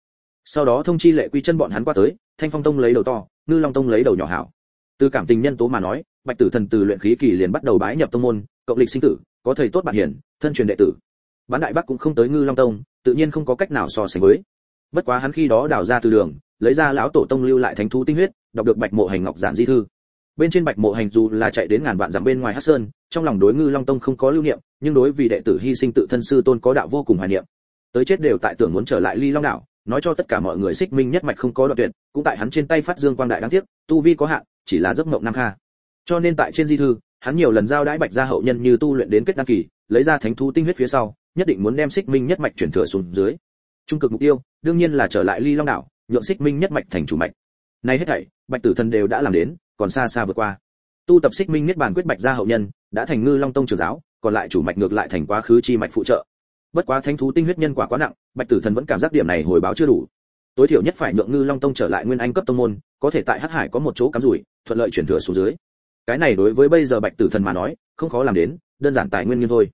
Sau đó thông chi lệ quy chân bọn hắn qua tới, thanh phong tông lấy đầu to, ngư long tông lấy đầu nhỏ hảo. Từ cảm tình nhân tố mà nói, bạch tử thần từ luyện khí kỳ liền bắt đầu bái nhập tông môn, cộng lịch sinh tử, có thầy tốt bạn hiển thân truyền đệ tử. Bán đại bắc cũng không tới ngư long tông, tự nhiên không có cách nào so sánh với. Bất quá hắn khi đó đào ra từ đường, lấy ra lão tổ tông lưu lại thánh thú tinh huyết, đọc được bạch mộ hành ngọc giản di thư bên trên bạch mộ hành dù là chạy đến ngàn vạn dặm bên ngoài hắc sơn, trong lòng đối ngư long tông không có lưu niệm, nhưng đối vì đệ tử hy sinh tự thân sư tôn có đạo vô cùng hoài niệm. Tới chết đều tại tưởng muốn trở lại ly long đảo, nói cho tất cả mọi người xích minh nhất mạch không có đoạn tuyệt, cũng tại hắn trên tay phát dương quang đại đáng tiếc, tu vi có hạn, chỉ là giấc mộng nam kha. Cho nên tại trên di thư, hắn nhiều lần giao đãi bạch gia hậu nhân như tu luyện đến kết đăng kỳ, lấy ra thánh thú tinh huyết phía sau, nhất định muốn đem xích minh nhất mạch chuyển thừa xuống dưới. Trung cực mục tiêu, đương nhiên là trở lại ly long đảo, nhượng xích minh nhất mạch thành chủ mạch. Nay hết thảy, bạch tử thần đều đã làm đến còn xa xa vượt qua. Tu tập xích minh niết bản quyết bạch gia hậu nhân, đã thành ngư long tông trưởng giáo, còn lại chủ mạch ngược lại thành quá khứ chi mạch phụ trợ. Bất quá thánh thú tinh huyết nhân quả quá nặng, bạch tử thần vẫn cảm giác điểm này hồi báo chưa đủ. Tối thiểu nhất phải nhượng ngư long tông trở lại nguyên anh cấp tông môn, có thể tại hắc hải có một chỗ cắm rủi, thuận lợi chuyển thừa xuống dưới. Cái này đối với bây giờ bạch tử thần mà nói, không khó làm đến, đơn giản tài nguyên như thôi.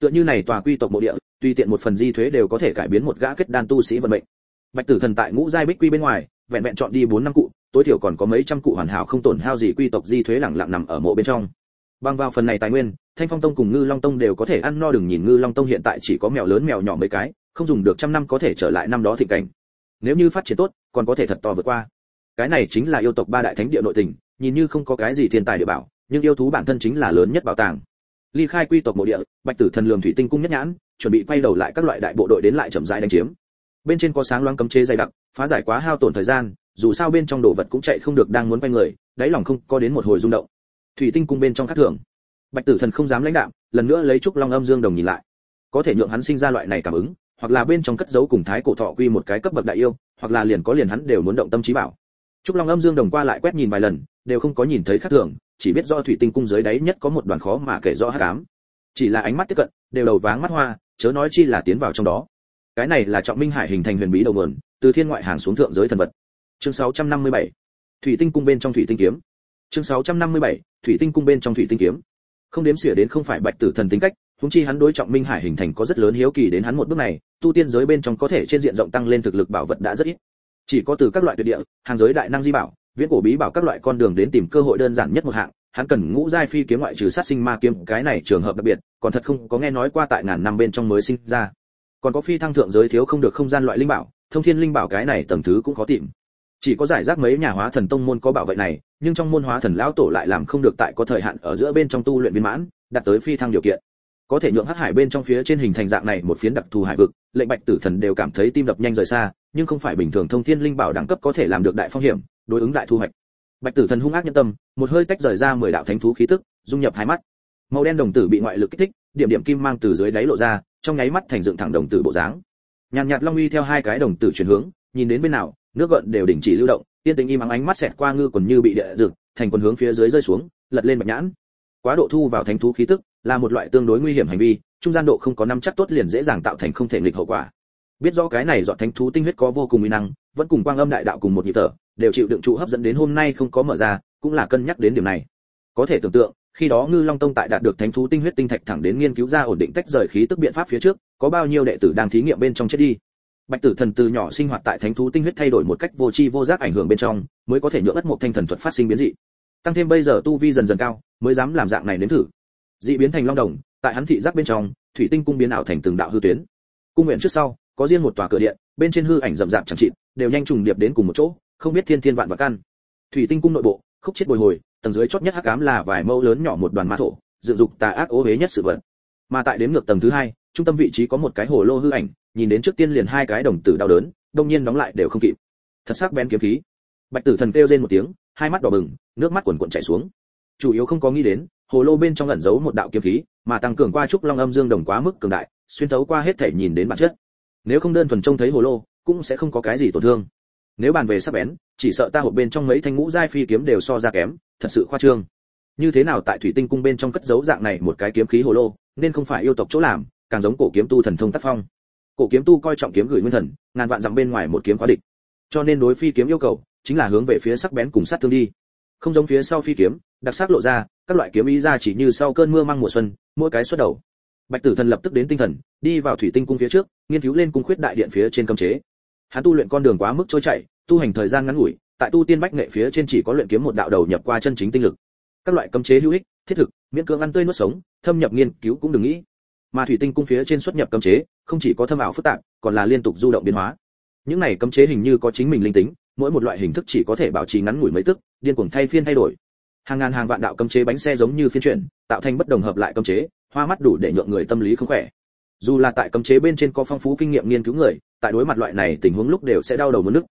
Tựa như này tòa quy tộc mộ địa, tùy tiện một phần di thuế đều có thể cải biến một gã kết đan tu sĩ vận mệnh. Bạch tử thần tại ngũ giai bích quy bên ngoài, vẹn vẹn chọn đi bốn năm cụ tối thiểu còn có mấy trăm cụ hoàn hảo không tổn hao gì quy tộc di thuế lẳng lặng nằm ở mộ bên trong. Bằng vào phần này tài nguyên, thanh phong tông cùng ngư long tông đều có thể ăn no đừng nhìn ngư long tông hiện tại chỉ có mèo lớn mèo nhỏ mấy cái, không dùng được trăm năm có thể trở lại năm đó thịnh cảnh. Nếu như phát triển tốt, còn có thể thật to vượt qua. Cái này chính là yêu tộc ba đại thánh địa nội tình, nhìn như không có cái gì thiên tài địa bảo, nhưng yêu thú bản thân chính là lớn nhất bảo tàng. Ly khai quy tộc mộ địa, bạch tử thần lường thủy tinh cung nhất nhãn, chuẩn bị quay đầu lại các loại đại bộ đội đến lại chậm rãi đánh chiếm. Bên trên có sáng loáng cấm chế dày đặc, phá giải quá hao tổn thời gian dù sao bên trong đồ vật cũng chạy không được đang muốn quay người, đáy lòng không có đến một hồi rung động. Thủy tinh cung bên trong các thưởng bạch tử thần không dám lãnh đạm, lần nữa lấy trúc long âm dương đồng nhìn lại. Có thể nhượng hắn sinh ra loại này cảm ứng, hoặc là bên trong cất giấu cùng thái cổ thọ quy một cái cấp bậc đại yêu, hoặc là liền có liền hắn đều muốn động tâm trí bảo. Trúc long âm dương đồng qua lại quét nhìn vài lần, đều không có nhìn thấy khác thường, chỉ biết do thủy tinh cung dưới đáy nhất có một đoàn khó mà kể rõ hắc ám. Chỉ là ánh mắt tiếp cận, đều đầu váng mắt hoa, chớ nói chi là tiến vào trong đó. Cái này là trọng minh hải hình thành huyền bí đầu nguồn, từ thiên ngoại hàng xuống thượng giới thần vật chương 657 thủy tinh cung bên trong thủy tinh kiếm. Chương 657 thủy tinh cung bên trong thủy tinh kiếm. Không đếm xỉa đến không phải bạch tử thần tính cách, huống chi hắn đối trọng minh hải hình thành có rất lớn hiếu kỳ đến hắn một bước này, tu tiên giới bên trong có thể trên diện rộng tăng lên thực lực bảo vật đã rất ít. Chỉ có từ các loại tuyệt địa, hàng giới đại năng di bảo, viễn cổ bí bảo các loại con đường đến tìm cơ hội đơn giản nhất một hạng, hắn cần ngũ giai phi kiếm ngoại trừ sát sinh ma kiếm, cái này trường hợp đặc biệt, còn thật không có nghe nói qua tại ngàn năm bên trong mới sinh ra. Còn có phi thăng thượng giới thiếu không được không gian loại linh bảo, thông thiên linh bảo cái này tầng thứ cũng khó tìm chỉ có giải rác mấy nhà hóa thần tông môn có bảo vệ này, nhưng trong môn hóa thần lão tổ lại làm không được tại có thời hạn ở giữa bên trong tu luyện viên mãn, đạt tới phi thăng điều kiện. Có thể nhượng hắc hải bên trong phía trên hình thành dạng này một phiến đặc thù hải vực, lệnh bạch tử thần đều cảm thấy tim đập nhanh rời xa, nhưng không phải bình thường thông thiên linh bảo đẳng cấp có thể làm được đại phong hiểm, đối ứng đại thu hoạch. Bạch tử thần hung ác nhân tâm, một hơi tách rời ra mười đạo thánh thú khí tức, dung nhập hai mắt. Màu đen đồng tử bị ngoại lực kích thích, điểm điểm kim mang từ dưới đáy lộ ra, trong nháy mắt thành dựng thẳng đồng tử bộ dáng. Nhàn nhạt long uy theo hai cái đồng tử chuyển hướng, nhìn đến bên nào nước gợn đều đình chỉ lưu động, tiên tính im ắng ánh mắt xẹt qua ngư quần như bị địa rực, thành quần hướng phía dưới rơi xuống, lật lên bạch nhãn. Quá độ thu vào thánh thú khí tức, là một loại tương đối nguy hiểm hành vi, trung gian độ không có năm chắc tốt liền dễ dàng tạo thành không thể nghịch hậu quả. Biết rõ cái này dọn thánh thú tinh huyết có vô cùng uy năng, vẫn cùng quang âm đại đạo cùng một nhịp thở, đều chịu đựng trụ hấp dẫn đến hôm nay không có mở ra, cũng là cân nhắc đến điểm này. Có thể tưởng tượng, khi đó ngư long tông tại đạt được thánh thú tinh huyết tinh thạch thẳng đến nghiên cứu ra ổn định tách rời khí tức biện pháp phía trước, có bao nhiêu đệ tử đang thí nghiệm bên trong chết đi bạch tử thần từ nhỏ sinh hoạt tại thánh thú tinh huyết thay đổi một cách vô tri vô giác ảnh hưởng bên trong mới có thể nhượng ất một thanh thần thuật phát sinh biến dị. Tăng thêm bây giờ tu vi dần dần cao mới dám làm dạng này đến thử. Dị biến thành long đồng tại hắn thị giác bên trong thủy tinh cung biến ảo thành từng đạo hư tuyến. Cung nguyện trước sau có riêng một tòa cửa điện bên trên hư ảnh rậm rạp chẳng chịt, đều nhanh trùng điệp đến cùng một chỗ không biết thiên thiên vạn vật căn. Thủy tinh cung nội bộ khúc chết bồi hồi tầng dưới chót nhất hắc ám là vài mẫu lớn nhỏ một đoàn ma thổ dựng dục tà ác ố hế nhất sự vật. Mà tại đến ngược tầng thứ hai trung tâm vị trí có một cái hồ lô hư ảnh nhìn đến trước tiên liền hai cái đồng tử đau đớn, đông nhiên đóng lại đều không kịp. Thật sắc bén kiếm khí. Bạch tử thần kêu rên một tiếng, hai mắt đỏ bừng, nước mắt cuồn cuộn chảy xuống. Chủ yếu không có nghĩ đến, hồ lô bên trong ẩn giấu một đạo kiếm khí, mà tăng cường qua trúc long âm dương đồng quá mức cường đại, xuyên thấu qua hết thể nhìn đến bản chất. Nếu không đơn thuần trông thấy hồ lô, cũng sẽ không có cái gì tổn thương. Nếu bàn về sắc bén, chỉ sợ ta hộp bên trong mấy thanh ngũ giai phi kiếm đều so ra kém, thật sự khoa trương. Như thế nào tại thủy tinh cung bên trong cất giấu dạng này một cái kiếm khí hồ lô, nên không phải yêu tộc chỗ làm, càng giống cổ kiếm tu thần thông tác phong cổ kiếm tu coi trọng kiếm gửi nguyên thần, ngàn vạn dặm bên ngoài một kiếm quá địch. Cho nên đối phi kiếm yêu cầu, chính là hướng về phía sắc bén cùng sát thương đi. Không giống phía sau phi kiếm, đặc sắc lộ ra, các loại kiếm ý ra chỉ như sau cơn mưa mang mùa xuân, mỗi cái xuất đầu. Bạch tử thần lập tức đến tinh thần, đi vào thủy tinh cung phía trước, nghiên cứu lên cung khuyết đại điện phía trên cấm chế. Hắn tu luyện con đường quá mức trôi chảy, tu hành thời gian ngắn ngủi, tại tu tiên bách nghệ phía trên chỉ có luyện kiếm một đạo đầu nhập qua chân chính tinh lực. Các loại cấm chế hữu ích, thiết thực, miễn cưỡng ăn tươi nuốt sống, thâm nhập nghiên cứu cũng đừng nghĩ. Mà thủy tinh cung phía trên xuất nhập cấm chế không chỉ có thâm ảo phức tạp, còn là liên tục du động biến hóa. Những này cấm chế hình như có chính mình linh tính, mỗi một loại hình thức chỉ có thể bảo trì ngắn ngủi mấy tức, điên cuồng thay phiên thay đổi. Hàng ngàn hàng vạn đạo cấm chế bánh xe giống như phiên chuyển, tạo thành bất đồng hợp lại cấm chế, hoa mắt đủ để nhượng người tâm lý không khỏe. Dù là tại cấm chế bên trên có phong phú kinh nghiệm nghiên cứu người, tại đối mặt loại này tình huống lúc đều sẽ đau đầu muốn nức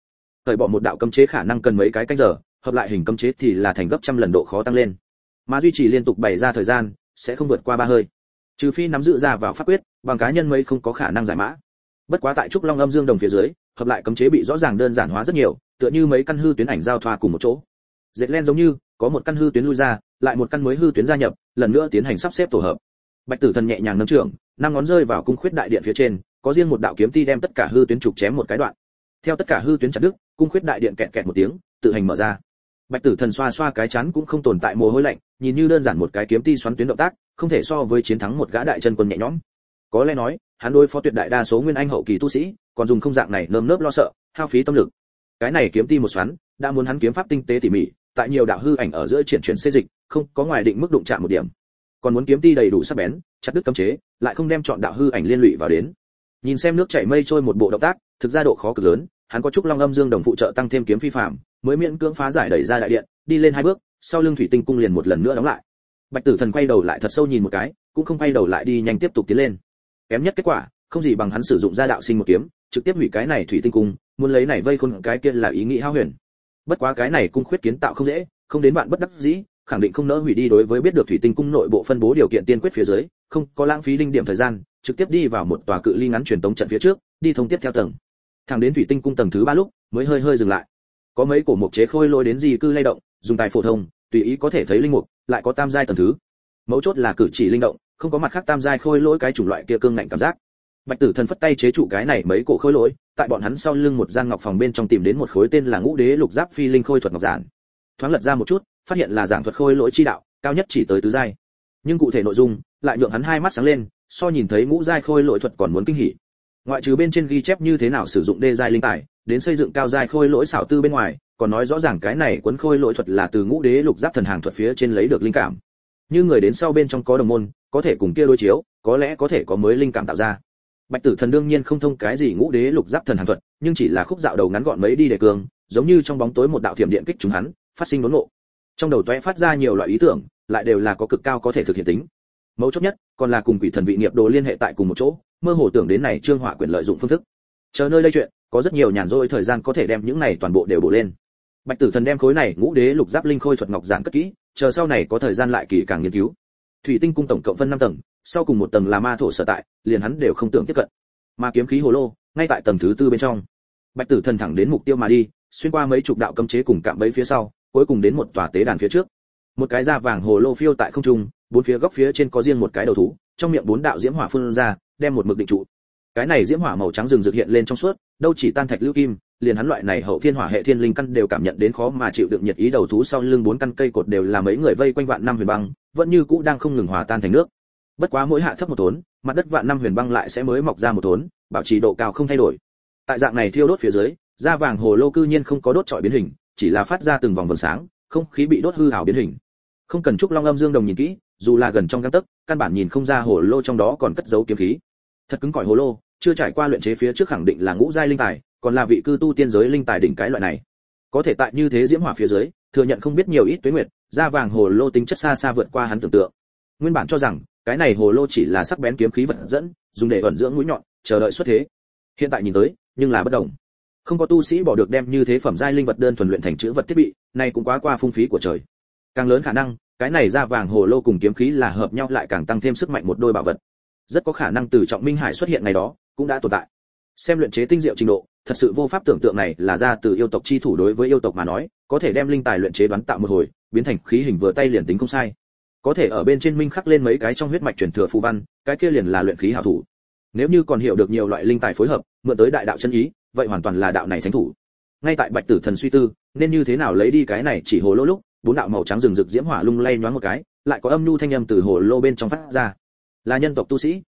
thời bỏ một đạo cấm chế khả năng cần mấy cái canh giờ, hợp lại hình cấm chế thì là thành gấp trăm lần độ khó tăng lên. Mà duy trì liên tục bày ra thời gian, sẽ không vượt qua ba hơi trừ phi nắm giữ ra vào pháp quyết, bằng cá nhân mấy không có khả năng giải mã. Bất quá tại trúc long âm dương đồng phía dưới, hợp lại cấm chế bị rõ ràng đơn giản hóa rất nhiều, tựa như mấy căn hư tuyến ảnh giao thoa cùng một chỗ. Dệt len giống như, có một căn hư tuyến lui ra, lại một căn mới hư tuyến gia nhập, lần nữa tiến hành sắp xếp tổ hợp. Bạch tử thần nhẹ nhàng nâng trưởng, năm ngón rơi vào cung khuyết đại điện phía trên, có riêng một đạo kiếm ti đem tất cả hư tuyến trục chém một cái đoạn. Theo tất cả hư tuyến chặt đứt, cung khuyết đại điện kẹt kẹt một tiếng, tự hành mở ra bạch tử thần xoa xoa cái chắn cũng không tồn tại mồ hôi lạnh, nhìn như đơn giản một cái kiếm ti xoắn tuyến động tác, không thể so với chiến thắng một gã đại chân quân nhẹ nhõm. Có lẽ nói, hắn đối phó tuyệt đại đa số nguyên anh hậu kỳ tu sĩ, còn dùng không dạng này nơm nớp lo sợ, hao phí tâm lực. Cái này kiếm ti một xoắn, đã muốn hắn kiếm pháp tinh tế tỉ mỉ, tại nhiều đạo hư ảnh ở giữa triển chuyển xê dịch, không có ngoài định mức đụng chạm một điểm. Còn muốn kiếm ti đầy đủ sắc bén, chặt đứt cấm chế, lại không đem chọn đạo hư ảnh liên lụy vào đến. Nhìn xem nước chảy mây trôi một bộ động tác, thực ra độ khó cực lớn, hắn có chút long âm dương đồng phụ trợ tăng thêm kiếm phi phạm mới miễn cưỡng phá giải đẩy ra đại điện, đi lên hai bước, sau lưng thủy tinh cung liền một lần nữa đóng lại. Bạch tử thần quay đầu lại thật sâu nhìn một cái, cũng không quay đầu lại đi nhanh tiếp tục tiến lên. Kém nhất kết quả, không gì bằng hắn sử dụng ra đạo sinh một kiếm, trực tiếp hủy cái này thủy tinh cung, muốn lấy này vây khôn cái kia là ý nghĩ hao huyền. Bất quá cái này cung khuyết kiến tạo không dễ, không đến bạn bất đắc dĩ, khẳng định không nỡ hủy đi đối với biết được thủy tinh cung nội bộ phân bố điều kiện tiên quyết phía dưới, không có lãng phí linh điểm thời gian, trực tiếp đi vào một tòa cự ly ngắn truyền tống trận phía trước, đi thông tiếp theo tầng. Thẳng đến thủy tinh cung tầng thứ ba lúc, mới hơi hơi dừng lại có mấy cổ mục chế khôi lôi đến gì cư lay động, dùng tài phổ thông, tùy ý có thể thấy linh mục, lại có tam giai tầng thứ. Mấu chốt là cử chỉ linh động, không có mặt khác tam giai khôi lỗi cái chủng loại kia cương ngạnh cảm giác. Bạch tử thần phất tay chế trụ cái này mấy cổ khôi lỗi, tại bọn hắn sau lưng một gian ngọc phòng bên trong tìm đến một khối tên là ngũ đế lục giáp phi linh khôi thuật ngọc giản. Thoáng lật ra một chút, phát hiện là giảng thuật khôi lỗi chi đạo, cao nhất chỉ tới tứ giai. Nhưng cụ thể nội dung, lại nhượng hắn hai mắt sáng lên, so nhìn thấy ngũ giai khôi lỗi thuật còn muốn kinh hỉ. Ngoại trừ bên trên ghi chép như thế nào sử dụng đê giai linh tài đến xây dựng cao giai khôi lỗi xảo tư bên ngoài, còn nói rõ ràng cái này cuốn khôi lỗi thuật là từ ngũ đế lục giáp thần hàng thuật phía trên lấy được linh cảm. Như người đến sau bên trong có đồng môn, có thể cùng kia đối chiếu, có lẽ có thể có mới linh cảm tạo ra. Bạch tử thần đương nhiên không thông cái gì ngũ đế lục giáp thần hàng thuật, nhưng chỉ là khúc dạo đầu ngắn gọn mấy đi để cường, giống như trong bóng tối một đạo thiểm điện kích chúng hắn, phát sinh đốn ngộ. Trong đầu toé phát ra nhiều loại ý tưởng, lại đều là có cực cao có thể thực hiện tính. Mấu chốt nhất, còn là cùng quỷ thần vị nghiệp đồ liên hệ tại cùng một chỗ, mơ hồ tưởng đến này trương hỏa quyền lợi dụng phương thức. Chờ nơi đây chuyện có rất nhiều nhàn rỗi thời gian có thể đem những này toàn bộ đều bổ lên. Bạch tử thần đem khối này ngũ đế lục giáp linh khôi thuật ngọc giản cất kỹ, chờ sau này có thời gian lại kỳ càng nghiên cứu. Thủy tinh cung tổng cộng phân năm tầng, sau cùng một tầng là ma thổ sở tại, liền hắn đều không tưởng tiếp cận. Ma kiếm khí hồ lô, ngay tại tầng thứ tư bên trong. Bạch tử thần thẳng đến mục tiêu mà đi, xuyên qua mấy chục đạo cấm chế cùng cạm bẫy phía sau, cuối cùng đến một tòa tế đàn phía trước. Một cái da vàng hồ lô phiêu tại không trung, bốn phía góc phía trên có riêng một cái đầu thú, trong miệng bốn đạo diễm hỏa phun ra, đem một mực định trụ cái này diễm hỏa màu trắng rừng rực hiện lên trong suốt, đâu chỉ tan thạch lưu kim, liền hắn loại này hậu thiên hỏa hệ thiên linh căn đều cảm nhận đến khó mà chịu được nhiệt ý đầu thú sau lưng bốn căn cây cột đều là mấy người vây quanh vạn năm huyền băng, vẫn như cũ đang không ngừng hòa tan thành nước. Bất quá mỗi hạ thấp một tốn, mặt đất vạn năm huyền băng lại sẽ mới mọc ra một tốn, bảo trì độ cao không thay đổi. Tại dạng này thiêu đốt phía dưới, da vàng hồ lô cư nhiên không có đốt trọi biến hình, chỉ là phát ra từng vòng vầng sáng, không khí bị đốt hư hào biến hình. Không cần trúc long âm dương đồng nhìn kỹ, dù là gần trong găng tấc, căn bản nhìn không ra hồ lô trong đó còn cất giấu kiếm khí. Thật cứng cỏi hồ lô chưa trải qua luyện chế phía trước khẳng định là ngũ giai linh tài còn là vị cư tu tiên giới linh tài đỉnh cái loại này. Có thể tại như thế diễm hỏa phía dưới thừa nhận không biết nhiều ít tuế nguyệt da vàng hồ lô tính chất xa xa vượt qua hắn tưởng tượng. Nguyên bản cho rằng cái này hồ lô chỉ là sắc bén kiếm khí vật dẫn dùng để ẩn dưỡng mũi nhọn chờ đợi xuất thế. Hiện tại nhìn tới nhưng là bất động, không có tu sĩ bỏ được đem như thế phẩm giai linh vật đơn thuần luyện thành chữ vật thiết bị này cũng quá qua phung phí của trời. Càng lớn khả năng cái này da vàng hồ lô cùng kiếm khí là hợp nhau lại càng tăng thêm sức mạnh một đôi bảo vật. Rất có khả năng từ trọng minh hải xuất hiện ngày đó cũng đã tồn tại. Xem luyện chế tinh diệu trình độ, thật sự vô pháp tưởng tượng này là ra từ yêu tộc chi thủ đối với yêu tộc mà nói, có thể đem linh tài luyện chế đoán tạo một hồi, biến thành khí hình vừa tay liền tính không sai. Có thể ở bên trên minh khắc lên mấy cái trong huyết mạch truyền thừa phù văn, cái kia liền là luyện khí hảo thủ. Nếu như còn hiểu được nhiều loại linh tài phối hợp, mượn tới đại đạo chân ý, vậy hoàn toàn là đạo này thánh thủ. Ngay tại bạch tử thần suy tư, nên như thế nào lấy đi cái này chỉ hồ lô lúc, bốn đạo màu trắng rừng rực diễm hỏa lung lay nhoáng một cái, lại có âm nhu thanh âm từ hồ lô bên trong phát ra. Là nhân tộc tu sĩ.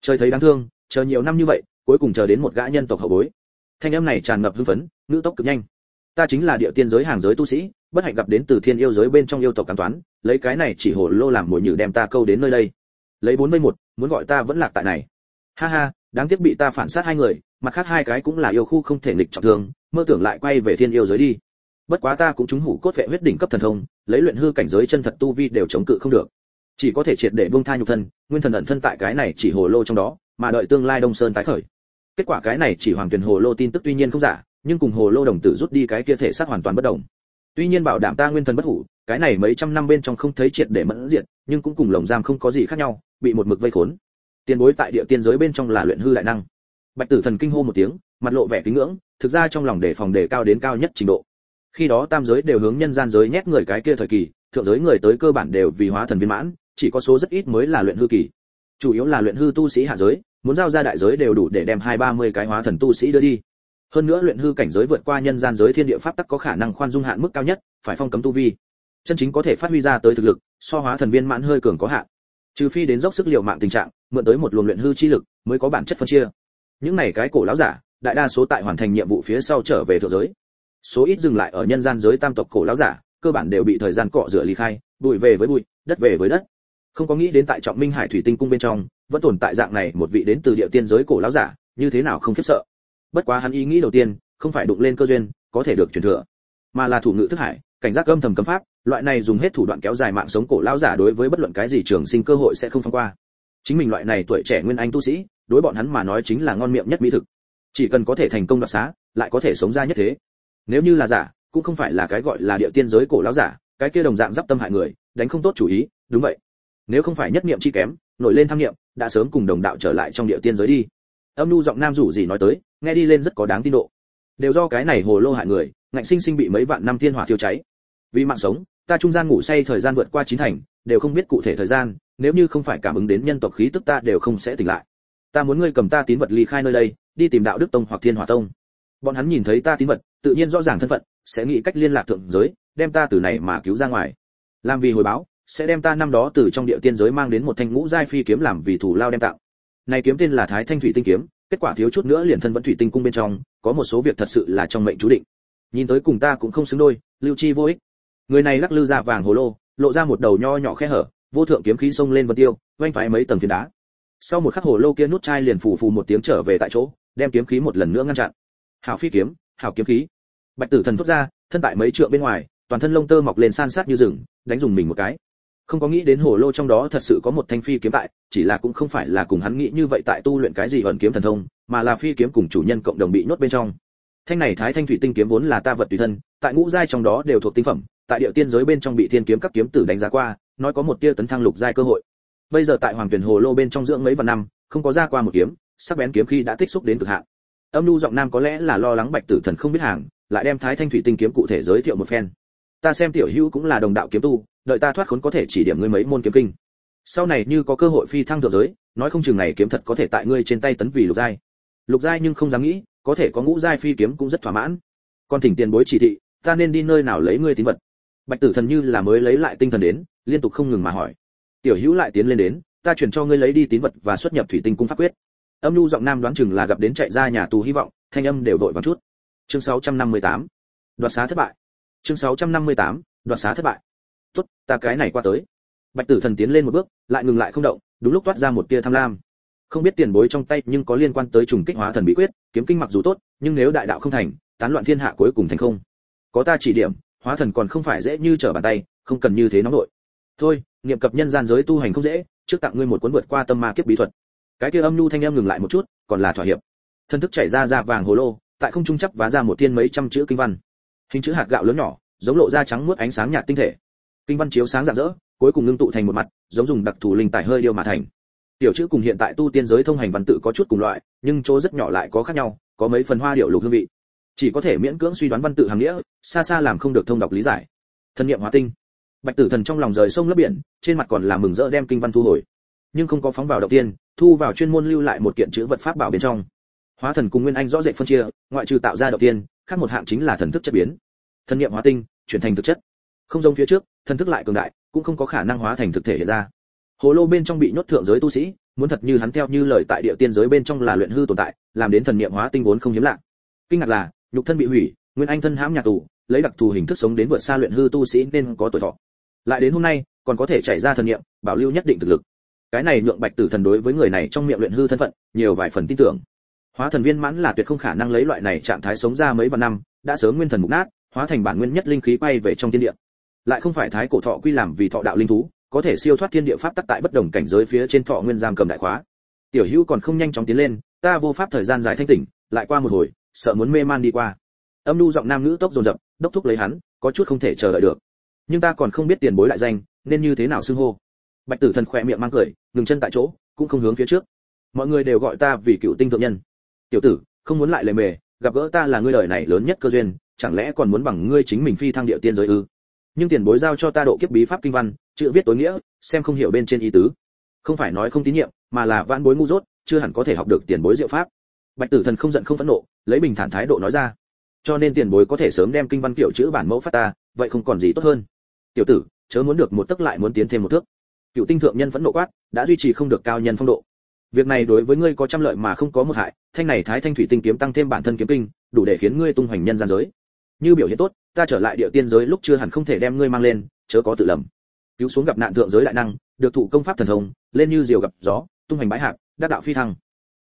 Trời thấy đáng thương chờ nhiều năm như vậy, cuối cùng chờ đến một gã nhân tộc hậu bối. Thanh âm này tràn ngập hưng phấn, ngữ tốc cực nhanh. Ta chính là địa tiên giới hàng giới tu sĩ, bất hạnh gặp đến từ thiên yêu giới bên trong yêu tộc cám toán, lấy cái này chỉ hồ lô làm mồi nhử đem ta câu đến nơi đây. Lấy bốn mươi một muốn gọi ta vẫn lạc tại này. Ha ha, đáng tiếc bị ta phản sát hai người, mặt khác hai cái cũng là yêu khu không thể nghịch trọng thương, mơ tưởng lại quay về thiên yêu giới đi. Bất quá ta cũng trúng hủ cốt vệ huyết đỉnh cấp thần thông, lấy luyện hư cảnh giới chân thật tu vi đều chống cự không được. Chỉ có thể triệt để buông tha nhục thân, nguyên thần ẩn thân tại cái này chỉ hồ lô trong đó mà đợi tương lai đông sơn tái khởi. Kết quả cái này chỉ hoàng tuyển hồ lô tin tức tuy nhiên không giả, nhưng cùng hồ lô đồng tử rút đi cái kia thể xác hoàn toàn bất động tuy nhiên bảo đảm ta nguyên thần bất hủ, cái này mấy trăm năm bên trong không thấy triệt để mẫn diệt, nhưng cũng cùng lồng giam không có gì khác nhau, bị một mực vây khốn. Tiền bối tại địa tiên giới bên trong là luyện hư đại năng. Bạch tử thần kinh hô một tiếng, mặt lộ vẻ kính ngưỡng, thực ra trong lòng đề phòng đề cao đến cao nhất trình độ. Khi đó tam giới đều hướng nhân gian giới nhét người cái kia thời kỳ, thượng giới người tới cơ bản đều vì hóa thần viên mãn, chỉ có số rất ít mới là luyện hư kỳ chủ yếu là luyện hư tu sĩ hạ giới, muốn giao ra đại giới đều đủ để đem hai ba mươi cái hóa thần tu sĩ đưa đi. Hơn nữa luyện hư cảnh giới vượt qua nhân gian giới thiên địa pháp tắc có khả năng khoan dung hạn mức cao nhất, phải phong cấm tu vi. Chân chính có thể phát huy ra tới thực lực, so hóa thần viên mãn hơi cường có hạn. Trừ phi đến dốc sức liều mạng tình trạng, mượn tới một luồng luyện hư chi lực, mới có bản chất phân chia. Những này cái cổ lão giả, đại đa số tại hoàn thành nhiệm vụ phía sau trở về thượng giới. Số ít dừng lại ở nhân gian giới tam tộc cổ lão giả, cơ bản đều bị thời gian cọ rửa ly khai, bụi về với bụi, đất về với đất không có nghĩ đến tại trọng minh hải thủy tinh cung bên trong, vẫn tồn tại dạng này một vị đến từ địa tiên giới cổ lão giả, như thế nào không khiếp sợ. Bất quá hắn ý nghĩ đầu tiên, không phải đụng lên cơ duyên, có thể được truyền thừa, mà là thủ ngữ thức hải, cảnh giác âm thầm cấm pháp, loại này dùng hết thủ đoạn kéo dài mạng sống cổ lão giả đối với bất luận cái gì trường sinh cơ hội sẽ không phong qua. Chính mình loại này tuổi trẻ nguyên anh tu sĩ, đối bọn hắn mà nói chính là ngon miệng nhất mỹ thực. Chỉ cần có thể thành công đoạt xá, lại có thể sống ra nhất thế. Nếu như là giả, cũng không phải là cái gọi là địa tiên giới cổ lão giả, cái kia đồng dạng giáp tâm hại người, đánh không tốt chủ ý, đúng vậy nếu không phải nhất niệm chi kém, nổi lên tham niệm, đã sớm cùng đồng đạo trở lại trong địa tiên giới đi. Âm nu giọng nam rủ gì nói tới, nghe đi lên rất có đáng tin độ. Đều do cái này hồ lô hại người, ngạnh sinh sinh bị mấy vạn năm thiên hỏa thiêu cháy. Vì mạng sống, ta trung gian ngủ say thời gian vượt qua chín thành, đều không biết cụ thể thời gian, nếu như không phải cảm ứng đến nhân tộc khí tức ta đều không sẽ tỉnh lại. Ta muốn ngươi cầm ta tín vật ly khai nơi đây, đi tìm đạo đức tông hoặc thiên hỏa tông. Bọn hắn nhìn thấy ta tín vật, tự nhiên rõ ràng thân phận, sẽ nghĩ cách liên lạc thượng giới, đem ta từ này mà cứu ra ngoài. Làm vì hồi báo sẽ đem ta năm đó từ trong địa tiên giới mang đến một thanh ngũ giai phi kiếm làm vì thủ lao đem tạo này kiếm tên là thái thanh thủy tinh kiếm, kết quả thiếu chút nữa liền thân vẫn thủy tinh cung bên trong, có một số việc thật sự là trong mệnh chú định. Nhìn tới cùng ta cũng không xứng đôi, lưu chi vô ích. Người này lắc lư ra vàng hồ lô, lộ ra một đầu nho nhỏ khe hở, vô thượng kiếm khí xông lên vân tiêu, vênh phải mấy tầng phiến đá. Sau một khắc hồ lô kia nút chai liền phủ phù một tiếng trở về tại chỗ, đem kiếm khí một lần nữa ngăn chặn. Hảo phi kiếm, hảo kiếm khí. Bạch tử thần thoát ra, thân tại mấy trượng bên ngoài, toàn thân lông tơ mọc lên san sát như rừng, đánh dùng mình một cái không có nghĩ đến hồ lô trong đó thật sự có một thanh phi kiếm tại, chỉ là cũng không phải là cùng hắn nghĩ như vậy tại tu luyện cái gì ẩn kiếm thần thông, mà là phi kiếm cùng chủ nhân cộng đồng bị nhốt bên trong. Thanh này thái thanh thủy tinh kiếm vốn là ta vật tùy thân, tại ngũ giai trong đó đều thuộc tinh phẩm, tại địa tiên giới bên trong bị thiên kiếm các kiếm tử đánh giá qua, nói có một tia tấn thăng lục giai cơ hội. Bây giờ tại hoàng tuyển hồ lô bên trong dưỡng mấy vạn năm, không có ra qua một kiếm, sắc bén kiếm khi đã tích xúc đến cực hạn. Âm lưu giọng nam có lẽ là lo lắng bạch tử thần không biết hàng, lại đem thái thanh thủy tinh kiếm cụ thể giới thiệu một phen ta xem tiểu hữu cũng là đồng đạo kiếm tu, đợi ta thoát khốn có thể chỉ điểm ngươi mấy môn kiếm kinh. Sau này như có cơ hội phi thăng thượng giới, nói không chừng này kiếm thật có thể tại ngươi trên tay tấn vì lục giai. Lục giai nhưng không dám nghĩ, có thể có ngũ giai phi kiếm cũng rất thỏa mãn. Còn thỉnh tiền bối chỉ thị, ta nên đi nơi nào lấy ngươi tín vật? Bạch tử thần như là mới lấy lại tinh thần đến, liên tục không ngừng mà hỏi. Tiểu hữu lại tiến lên đến, ta chuyển cho ngươi lấy đi tín vật và xuất nhập thủy tinh cung pháp quyết. Âm nhu giọng nam đoán chừng là gặp đến chạy ra nhà tù hy vọng, thanh âm đều vội vàng chút. Chương 658. đoạt xá thất bại chương 658. đoạt xá thất bại. Tốt, ta cái này qua tới. Bạch tử thần tiến lên một bước, lại ngừng lại không động, đúng lúc toát ra một tia tham lam. Không biết tiền bối trong tay nhưng có liên quan tới trùng kích hóa thần bí quyết, kiếm kinh mặc dù tốt, nhưng nếu đại đạo không thành, tán loạn thiên hạ cuối cùng thành không. Có ta chỉ điểm, hóa thần còn không phải dễ như trở bàn tay, không cần như thế nóng nội. Thôi, niệm cập nhân gian giới tu hành không dễ, trước tặng ngươi một cuốn vượt qua tâm ma kiếp bí thuật. Cái kia âm nhu thanh em ngừng lại một chút, còn là thỏa hiệp. Thân thức chảy ra ra vàng hồ lô, tại không trung chấp vá ra một thiên mấy trăm chữ kinh văn hình chữ hạt gạo lớn nhỏ, giống lộ ra trắng muốt ánh sáng nhạt tinh thể. Kinh văn chiếu sáng rạng rỡ, cuối cùng ngưng tụ thành một mặt, giống dùng đặc thù linh tài hơi điều mà thành. Tiểu chữ cùng hiện tại tu tiên giới thông hành văn tự có chút cùng loại, nhưng chỗ rất nhỏ lại có khác nhau, có mấy phần hoa điệu lục hương vị. Chỉ có thể miễn cưỡng suy đoán văn tự hàng nghĩa, xa xa làm không được thông đọc lý giải. Thân niệm hóa tinh. Bạch tử thần trong lòng rời sông lấp biển, trên mặt còn là mừng rỡ đem kinh văn thu hồi. Nhưng không có phóng vào đầu tiên, thu vào chuyên môn lưu lại một kiện chữ vật pháp bảo bên trong. Hóa thần cùng nguyên anh rõ rệt phân chia, ngoại trừ tạo ra đầu tiên khác một hạng chính là thần thức chất biến. Thần niệm hóa tinh, chuyển thành thực chất. Không giống phía trước, thần thức lại cường đại, cũng không có khả năng hóa thành thực thể hiện ra. Hồ lô bên trong bị nhốt thượng giới tu sĩ, muốn thật như hắn theo như lời tại địa tiên giới bên trong là luyện hư tồn tại, làm đến thần niệm hóa tinh vốn không hiếm lạ. Kinh ngạc là, nhục thân bị hủy, nguyên anh thân hãm nhà tù, lấy đặc thù hình thức sống đến vượt xa luyện hư tu sĩ nên có tuổi thọ. Lại đến hôm nay, còn có thể chảy ra thần niệm, bảo lưu nhất định thực lực. Cái này nhượng bạch tử thần đối với người này trong miệng luyện hư thân phận, nhiều vài phần tin tưởng hóa thần viên mãn là tuyệt không khả năng lấy loại này trạng thái sống ra mấy vạn năm, đã sớm nguyên thần mục nát, hóa thành bản nguyên nhất linh khí quay về trong thiên địa. Lại không phải thái cổ thọ quy làm vì thọ đạo linh thú, có thể siêu thoát thiên địa pháp tắc tại bất đồng cảnh giới phía trên thọ nguyên giam cầm đại khóa. Tiểu hữu còn không nhanh chóng tiến lên, ta vô pháp thời gian dài thanh tỉnh, lại qua một hồi, sợ muốn mê man đi qua. Âm nu giọng nam nữ tốc dồn dập, đốc thúc lấy hắn, có chút không thể chờ đợi được. Nhưng ta còn không biết tiền bối lại danh, nên như thế nào xưng hô? Bạch tử thần khỏe miệng mang cười, ngừng chân tại chỗ, cũng không hướng phía trước. Mọi người đều gọi ta vì cựu tinh thượng nhân tiểu tử, không muốn lại lề mề, gặp gỡ ta là ngươi đời này lớn nhất cơ duyên, chẳng lẽ còn muốn bằng ngươi chính mình phi thăng địa tiên giới ư? Nhưng tiền bối giao cho ta độ kiếp bí pháp kinh văn, chữ viết tối nghĩa, xem không hiểu bên trên ý tứ. Không phải nói không tín nhiệm, mà là vãn bối ngu dốt, chưa hẳn có thể học được tiền bối diệu pháp. Bạch tử thần không giận không phẫn nộ, lấy bình thản thái độ nói ra. Cho nên tiền bối có thể sớm đem kinh văn kiểu chữ bản mẫu phát ta, vậy không còn gì tốt hơn. Tiểu tử, chớ muốn được một tức lại muốn tiến thêm một thước. Cựu tinh thượng nhân phẫn nộ quát, đã duy trì không được cao nhân phong độ việc này đối với ngươi có trăm lợi mà không có một hại, thanh này thái thanh thủy tinh kiếm tăng thêm bản thân kiếm kinh, đủ để khiến ngươi tung hoành nhân gian giới. Như biểu hiện tốt, ta trở lại địa tiên giới lúc chưa hẳn không thể đem ngươi mang lên, chớ có tự lầm. Cứu xuống gặp nạn thượng giới đại năng, được thụ công pháp thần thông, lên như diều gặp gió, tung hoành bãi hạc, đắc đạo phi thăng.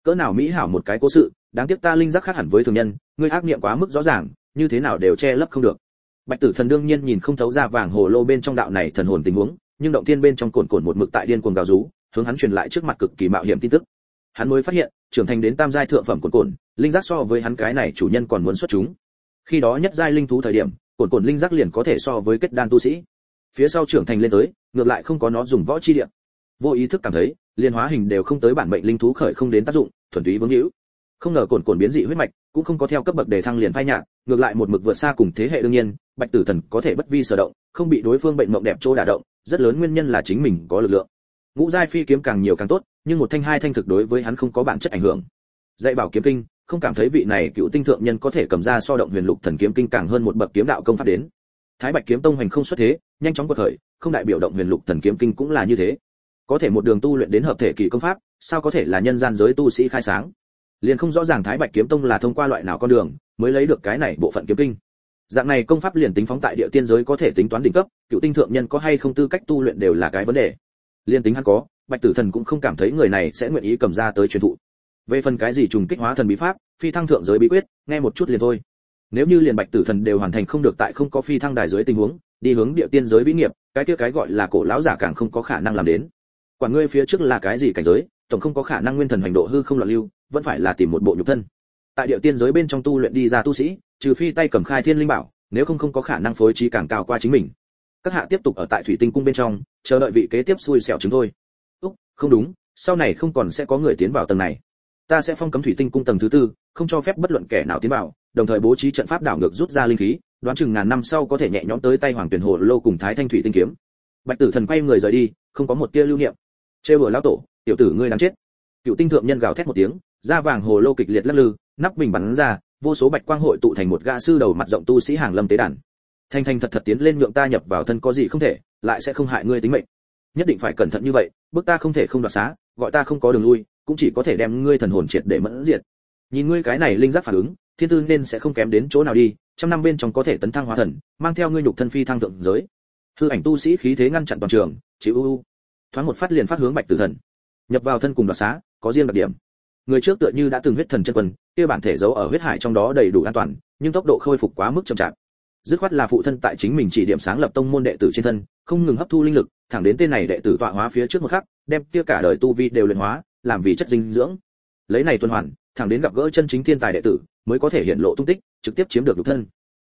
Cỡ nào mỹ hảo một cái cố sự, đáng tiếc ta linh giác khác hẳn với thường nhân, ngươi ác niệm quá mức rõ ràng, như thế nào đều che lấp không được. Bạch tử thần đương nhiên nhìn không thấu ra vàng hồ lô bên trong đạo này thần hồn tình huống, nhưng động thiên bên trong cồn cồn một mực tại điên cuồng gào rú hướng hắn truyền lại trước mặt cực kỳ mạo hiểm tin tức. Hắn mới phát hiện, trưởng thành đến tam giai thượng phẩm cồn cồn linh giác so với hắn cái này chủ nhân còn muốn xuất chúng. Khi đó nhất giai linh thú thời điểm cồn cồn linh giác liền có thể so với kết đan tu sĩ. Phía sau trưởng thành lên tới, ngược lại không có nó dùng võ chi địa. Vô ý thức cảm thấy, liên hóa hình đều không tới bản mệnh linh thú khởi không đến tác dụng, thuần túy vướng hữu. Không ngờ cồn cồn biến dị huyết mạch, cũng không có theo cấp bậc đề thăng liền phai nhạt, ngược lại một mực vượt xa cùng thế hệ đương nhiên, bạch tử thần có thể bất vi sở động, không bị đối phương bệnh mộng đẹp chỗ đả động, rất lớn nguyên nhân là chính mình có lực lượng ngũ giai phi kiếm càng nhiều càng tốt, nhưng một thanh hai thanh thực đối với hắn không có bản chất ảnh hưởng. Dạy bảo kiếm kinh, không cảm thấy vị này cựu tinh thượng nhân có thể cầm ra so động huyền lục thần kiếm kinh càng hơn một bậc kiếm đạo công pháp đến. Thái bạch kiếm tông hành không xuất thế, nhanh chóng quật khởi, không đại biểu động huyền lục thần kiếm kinh cũng là như thế. Có thể một đường tu luyện đến hợp thể kỳ công pháp, sao có thể là nhân gian giới tu sĩ khai sáng? Liền không rõ ràng thái bạch kiếm tông là thông qua loại nào con đường mới lấy được cái này bộ phận kiếm kinh. Dạng này công pháp liền tính phóng tại địa tiên giới có thể tính toán đỉnh cấp, cựu tinh thượng nhân có hay không tư cách tu luyện đều là cái vấn đề liên tính hắn có, bạch tử thần cũng không cảm thấy người này sẽ nguyện ý cầm ra tới truyền thụ. Về phần cái gì trùng kích hóa thần bí pháp, phi thăng thượng giới bí quyết, nghe một chút liền thôi. Nếu như liền bạch tử thần đều hoàn thành không được tại không có phi thăng đài dưới tình huống, đi hướng địa tiên giới vĩ nghiệp, cái kia cái gọi là cổ lão giả càng không có khả năng làm đến. Quả ngươi phía trước là cái gì cảnh giới, tổng không có khả năng nguyên thần hành độ hư không loạn lưu, vẫn phải là tìm một bộ nhục thân. Tại địa tiên giới bên trong tu luyện đi ra tu sĩ, trừ phi tay cầm khai thiên linh bảo, nếu không không có khả năng phối trí càng cao qua chính mình các hạ tiếp tục ở tại thủy tinh cung bên trong, chờ đợi vị kế tiếp xui xẻo chúng thôi úc, không đúng, sau này không còn sẽ có người tiến vào tầng này. Ta sẽ phong cấm thủy tinh cung tầng thứ tư, không cho phép bất luận kẻ nào tiến vào, đồng thời bố trí trận pháp đảo ngược rút ra linh khí, đoán chừng ngàn năm sau có thể nhẹ nhõm tới tay hoàng tuyển hồ lô cùng thái thanh thủy tinh kiếm. Bạch tử thần quay người rời đi, không có một tia lưu niệm. Chê đùa lão tổ, tiểu tử ngươi đáng chết. Cựu tinh thượng nhân gào thét một tiếng, da vàng hồ lô kịch liệt lắc lư, nắp bình bắn ra, vô số bạch quang hội tụ thành một gã sư đầu mặt rộng tu sĩ hàng lâm tế đàn thanh thanh thật thật tiến lên nhượng ta nhập vào thân có gì không thể, lại sẽ không hại ngươi tính mệnh. Nhất định phải cẩn thận như vậy bước ta không thể không đoạt xá, gọi ta không có đường lui, cũng chỉ có thể đem ngươi thần hồn triệt để mẫn diệt. Nhìn ngươi cái này linh giác phản ứng, thiên tư nên sẽ không kém đến chỗ nào đi, trăm năm bên trong có thể tấn thăng hóa thần, mang theo ngươi nhục thân phi thăng thượng giới. Hư ảnh tu sĩ khí thế ngăn chặn toàn trường, chỉ u u. Thoáng một phát liền phát hướng bạch tử thần. Nhập vào thân cùng đoạt xá, có riêng đặc điểm. Người trước tựa như đã từng huyết thần chân quân, kia bản thể giấu ở huyết hải trong đó đầy đủ an toàn, nhưng tốc độ khôi phục quá mức chậm chạp dứt khoát là phụ thân tại chính mình chỉ điểm sáng lập tông môn đệ tử trên thân, không ngừng hấp thu linh lực, thẳng đến tên này đệ tử tọa hóa phía trước một khắc, đem kia cả đời tu vi đều luyện hóa, làm vì chất dinh dưỡng. Lấy này tuần hoàn, thẳng đến gặp gỡ chân chính thiên tài đệ tử, mới có thể hiện lộ tung tích, trực tiếp chiếm được lục thân.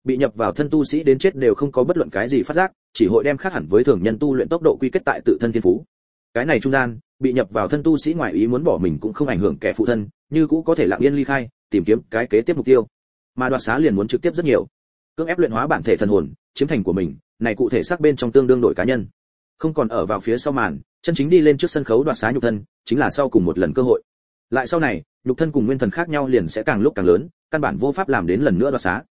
Bị nhập vào thân tu sĩ đến chết đều không có bất luận cái gì phát giác, chỉ hội đem khác hẳn với thường nhân tu luyện tốc độ quy kết tại tự thân thiên phú. Cái này trung gian, bị nhập vào thân tu sĩ ngoại ý muốn bỏ mình cũng không ảnh hưởng kẻ phụ thân, như cũ có thể lặng yên ly khai, tìm kiếm cái kế tiếp mục tiêu. Mà đoạt xá liền muốn trực tiếp rất nhiều cưỡng ép luyện hóa bản thể thần hồn, chiếm thành của mình, này cụ thể xác bên trong tương đương đổi cá nhân. Không còn ở vào phía sau màn, chân chính đi lên trước sân khấu đoạt xá nhục thân, chính là sau cùng một lần cơ hội. Lại sau này, nhục thân cùng nguyên thần khác nhau liền sẽ càng lúc càng lớn, căn bản vô pháp làm đến lần nữa đoạt xá.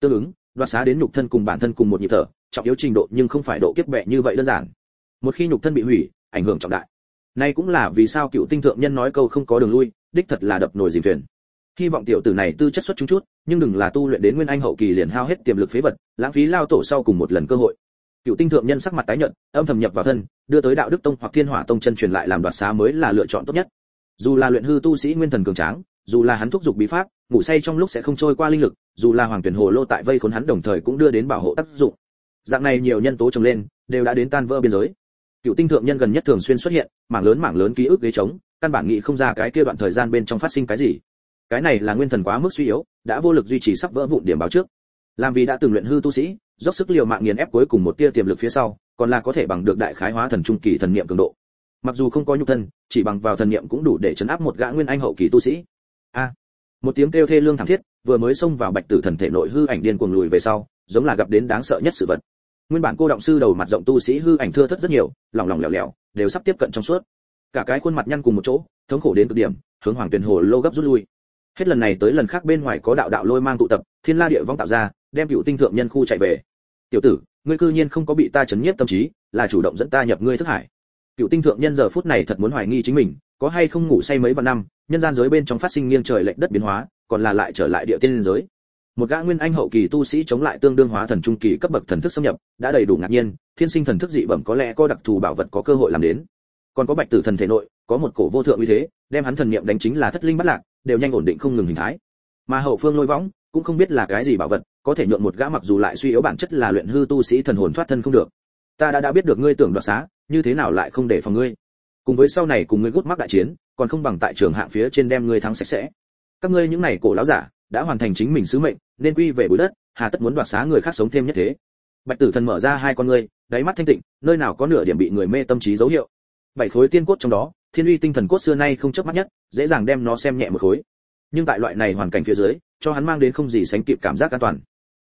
Tương ứng, đoạt xá đến nhục thân cùng bản thân cùng một nhịp thở, trọng yếu trình độ nhưng không phải độ kiếp bệ như vậy đơn giản. Một khi nhục thân bị hủy, ảnh hưởng trọng đại. Nay cũng là vì sao cựu tinh thượng nhân nói câu không có đường lui, đích thật là đập nồi dìm thuyền hy vọng tiểu tử này tư chất xuất chúng chút, nhưng đừng là tu luyện đến nguyên anh hậu kỳ liền hao hết tiềm lực phế vật, lãng phí lao tổ sau cùng một lần cơ hội. Cựu tinh thượng nhân sắc mặt tái nhợt, âm thầm nhập vào thân, đưa tới đạo đức tông hoặc thiên hỏa tông chân truyền lại làm đoạt xá mới là lựa chọn tốt nhất. Dù là luyện hư tu sĩ nguyên thần cường tráng, dù là hắn thúc giục bí pháp, ngủ say trong lúc sẽ không trôi qua linh lực, dù là hoàng tuyển hồ lô tại vây khốn hắn đồng thời cũng đưa đến bảo hộ tác dụng. Dạng này nhiều nhân tố trồng lên, đều đã đến tan vỡ biên giới. Cựu tinh thượng nhân gần nhất thường xuyên xuất hiện, mảng lớn mảng lớn ký ức ghế trống, căn bản nghĩ không ra cái kia đoạn thời gian bên trong phát sinh cái gì cái này là nguyên thần quá mức suy yếu, đã vô lực duy trì sắp vỡ vụn điểm báo trước. Làm vì đã từng luyện hư tu sĩ, dốc sức liều mạng nghiền ép cuối cùng một tia tiềm lực phía sau, còn là có thể bằng được đại khái hóa thần trung kỳ thần niệm cường độ. Mặc dù không có nhục thân, chỉ bằng vào thần niệm cũng đủ để chấn áp một gã nguyên anh hậu kỳ tu sĩ. A. Một tiếng kêu thê lương thảm thiết, vừa mới xông vào bạch tử thần thể nội hư ảnh điên cuồng lùi về sau, giống là gặp đến đáng sợ nhất sự vật. Nguyên bản cô động sư đầu mặt rộng tu sĩ hư ảnh thưa thất rất nhiều, lỏng lỏng lẻo lẻo, đều sắp tiếp cận trong suốt. Cả cái khuôn mặt nhăn cùng một chỗ, thống khổ đến cực điểm, hướng hoàng tuyền hồ lô gấp rút lui hết lần này tới lần khác bên ngoài có đạo đạo lôi mang tụ tập, thiên la địa vong tạo ra, đem cựu tinh thượng nhân khu chạy về. Tiểu tử, ngươi cư nhiên không có bị ta chấn nhiếp tâm trí, là chủ động dẫn ta nhập ngươi thức hải. Cựu tinh thượng nhân giờ phút này thật muốn hoài nghi chính mình, có hay không ngủ say mấy vạn năm, nhân gian giới bên trong phát sinh nghiêng trời lệch đất biến hóa, còn là lại trở lại địa tiên giới. Một gã nguyên anh hậu kỳ tu sĩ chống lại tương đương hóa thần trung kỳ cấp bậc thần thức xâm nhập, đã đầy đủ ngạc nhiên, thiên sinh thần thức dị bẩm có lẽ có đặc thù bảo vật có cơ hội làm đến. Còn có bạch tử thần thể nội, có một cổ vô thượng uy thế, đem hắn thần niệm đánh chính là thất linh bất lạc đều nhanh ổn định không ngừng hình thái. Mà hậu phương lôi võng cũng không biết là cái gì bảo vật, có thể nhượng một gã mặc dù lại suy yếu bản chất là luyện hư tu sĩ thần hồn thoát thân không được. Ta đã đã biết được ngươi tưởng đoạt xá, như thế nào lại không để phòng ngươi? Cùng với sau này cùng ngươi gút mắc đại chiến, còn không bằng tại trường hạng phía trên đem ngươi thắng sạch sẽ. Các ngươi những này cổ lão giả, đã hoàn thành chính mình sứ mệnh, nên quy về bụi đất, hà tất muốn đoạt xá người khác sống thêm nhất thế. Bạch tử thần mở ra hai con ngươi, đáy mắt thanh tịnh, nơi nào có nửa điểm bị người mê tâm trí dấu hiệu bảy khối tiên cốt trong đó, thiên uy tinh thần cốt xưa nay không chớp mắt nhất, dễ dàng đem nó xem nhẹ một khối. Nhưng tại loại này hoàn cảnh phía dưới, cho hắn mang đến không gì sánh kịp cảm giác an toàn.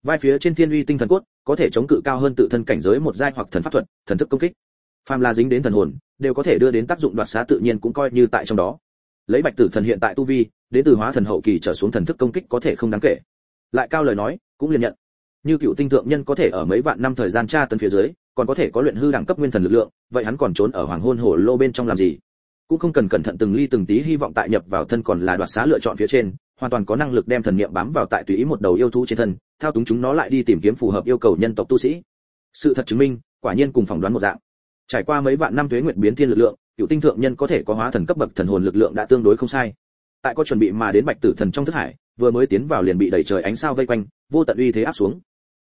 Vai phía trên thiên uy tinh thần cốt, có thể chống cự cao hơn tự thân cảnh giới một giai hoặc thần pháp thuật, thần thức công kích. Phàm là dính đến thần hồn, đều có thể đưa đến tác dụng đoạt xá tự nhiên cũng coi như tại trong đó. Lấy bạch tử thần hiện tại tu vi, đến từ hóa thần hậu kỳ trở xuống thần thức công kích có thể không đáng kể. Lại cao lời nói, cũng liền nhận. Như cựu tinh thượng nhân có thể ở mấy vạn năm thời gian tra tấn phía dưới còn có thể có luyện hư đẳng cấp nguyên thần lực lượng, vậy hắn còn trốn ở hoàng hôn hồ lô bên trong làm gì? Cũng không cần cẩn thận từng ly từng tí hy vọng tại nhập vào thân còn là đoạt xá lựa chọn phía trên, hoàn toàn có năng lực đem thần niệm bám vào tại tùy ý một đầu yêu thú trên thân, thao túng chúng nó lại đi tìm kiếm phù hợp yêu cầu nhân tộc tu sĩ. Sự thật chứng minh, quả nhiên cùng phỏng đoán một dạng. Trải qua mấy vạn năm tuế nguyệt biến thiên lực lượng, cựu tinh thượng nhân có thể có hóa thần cấp bậc thần hồn lực lượng đã tương đối không sai. Tại có chuẩn bị mà đến bạch tử thần trong thức hải, vừa mới tiến vào liền bị đẩy trời ánh sao vây quanh, vô tận uy thế áp xuống.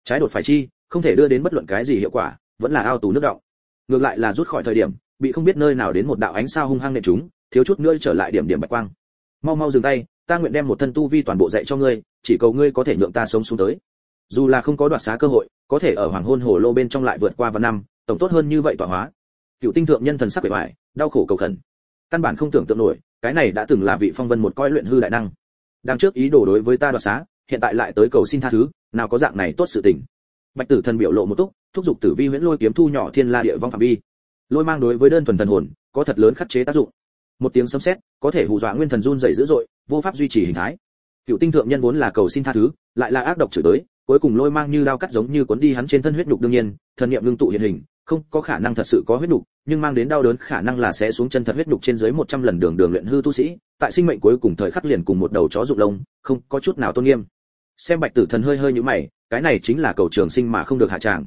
Trái đột phải chi, không thể đưa đến bất luận cái gì hiệu quả vẫn là ao tù nước động. Ngược lại là rút khỏi thời điểm, bị không biết nơi nào đến một đạo ánh sao hung hăng nện chúng, thiếu chút nữa trở lại điểm điểm bạch quang. Mau mau dừng tay, ta nguyện đem một thân tu vi toàn bộ dạy cho ngươi, chỉ cầu ngươi có thể nhượng ta sống xuống tới. Dù là không có đoạt xá cơ hội, có thể ở hoàng hôn hồ lô bên trong lại vượt qua vạn năm, tổng tốt hơn như vậy tỏa hóa. Cựu tinh thượng nhân thần sắc bề ngoài, đau khổ cầu khẩn. Căn bản không tưởng tượng nổi, cái này đã từng là vị phong vân một coi luyện hư đại năng. Đang trước ý đồ đối với ta đoạt xá, hiện tại lại tới cầu xin tha thứ, nào có dạng này tốt sự tình bạch tử thần biểu lộ một túc, thúc giục tử vi huyễn lôi kiếm thu nhỏ thiên la địa vong phạm vi. Lôi mang đối với đơn thuần thần hồn, có thật lớn khắc chế tác dụng. Một tiếng sấm sét, có thể hù dọa nguyên thần run rẩy dữ dội, vô pháp duy trì hình thái. Cựu tinh thượng nhân vốn là cầu xin tha thứ, lại là ác độc chửi tới, cuối cùng lôi mang như đao cắt giống như cuốn đi hắn trên thân huyết nhục đương nhiên, thần niệm ngưng tụ hiện hình, không có khả năng thật sự có huyết nhục, nhưng mang đến đau đớn khả năng là sẽ xuống chân thật huyết nhục trên dưới 100 lần đường đường luyện hư tu sĩ, tại sinh mệnh cuối cùng thời khắc liền cùng một đầu chó rụng lông, không có chút nào tôn nghiêm xem bạch tử thần hơi hơi như mày, cái này chính là cầu trường sinh mà không được hạ tràng.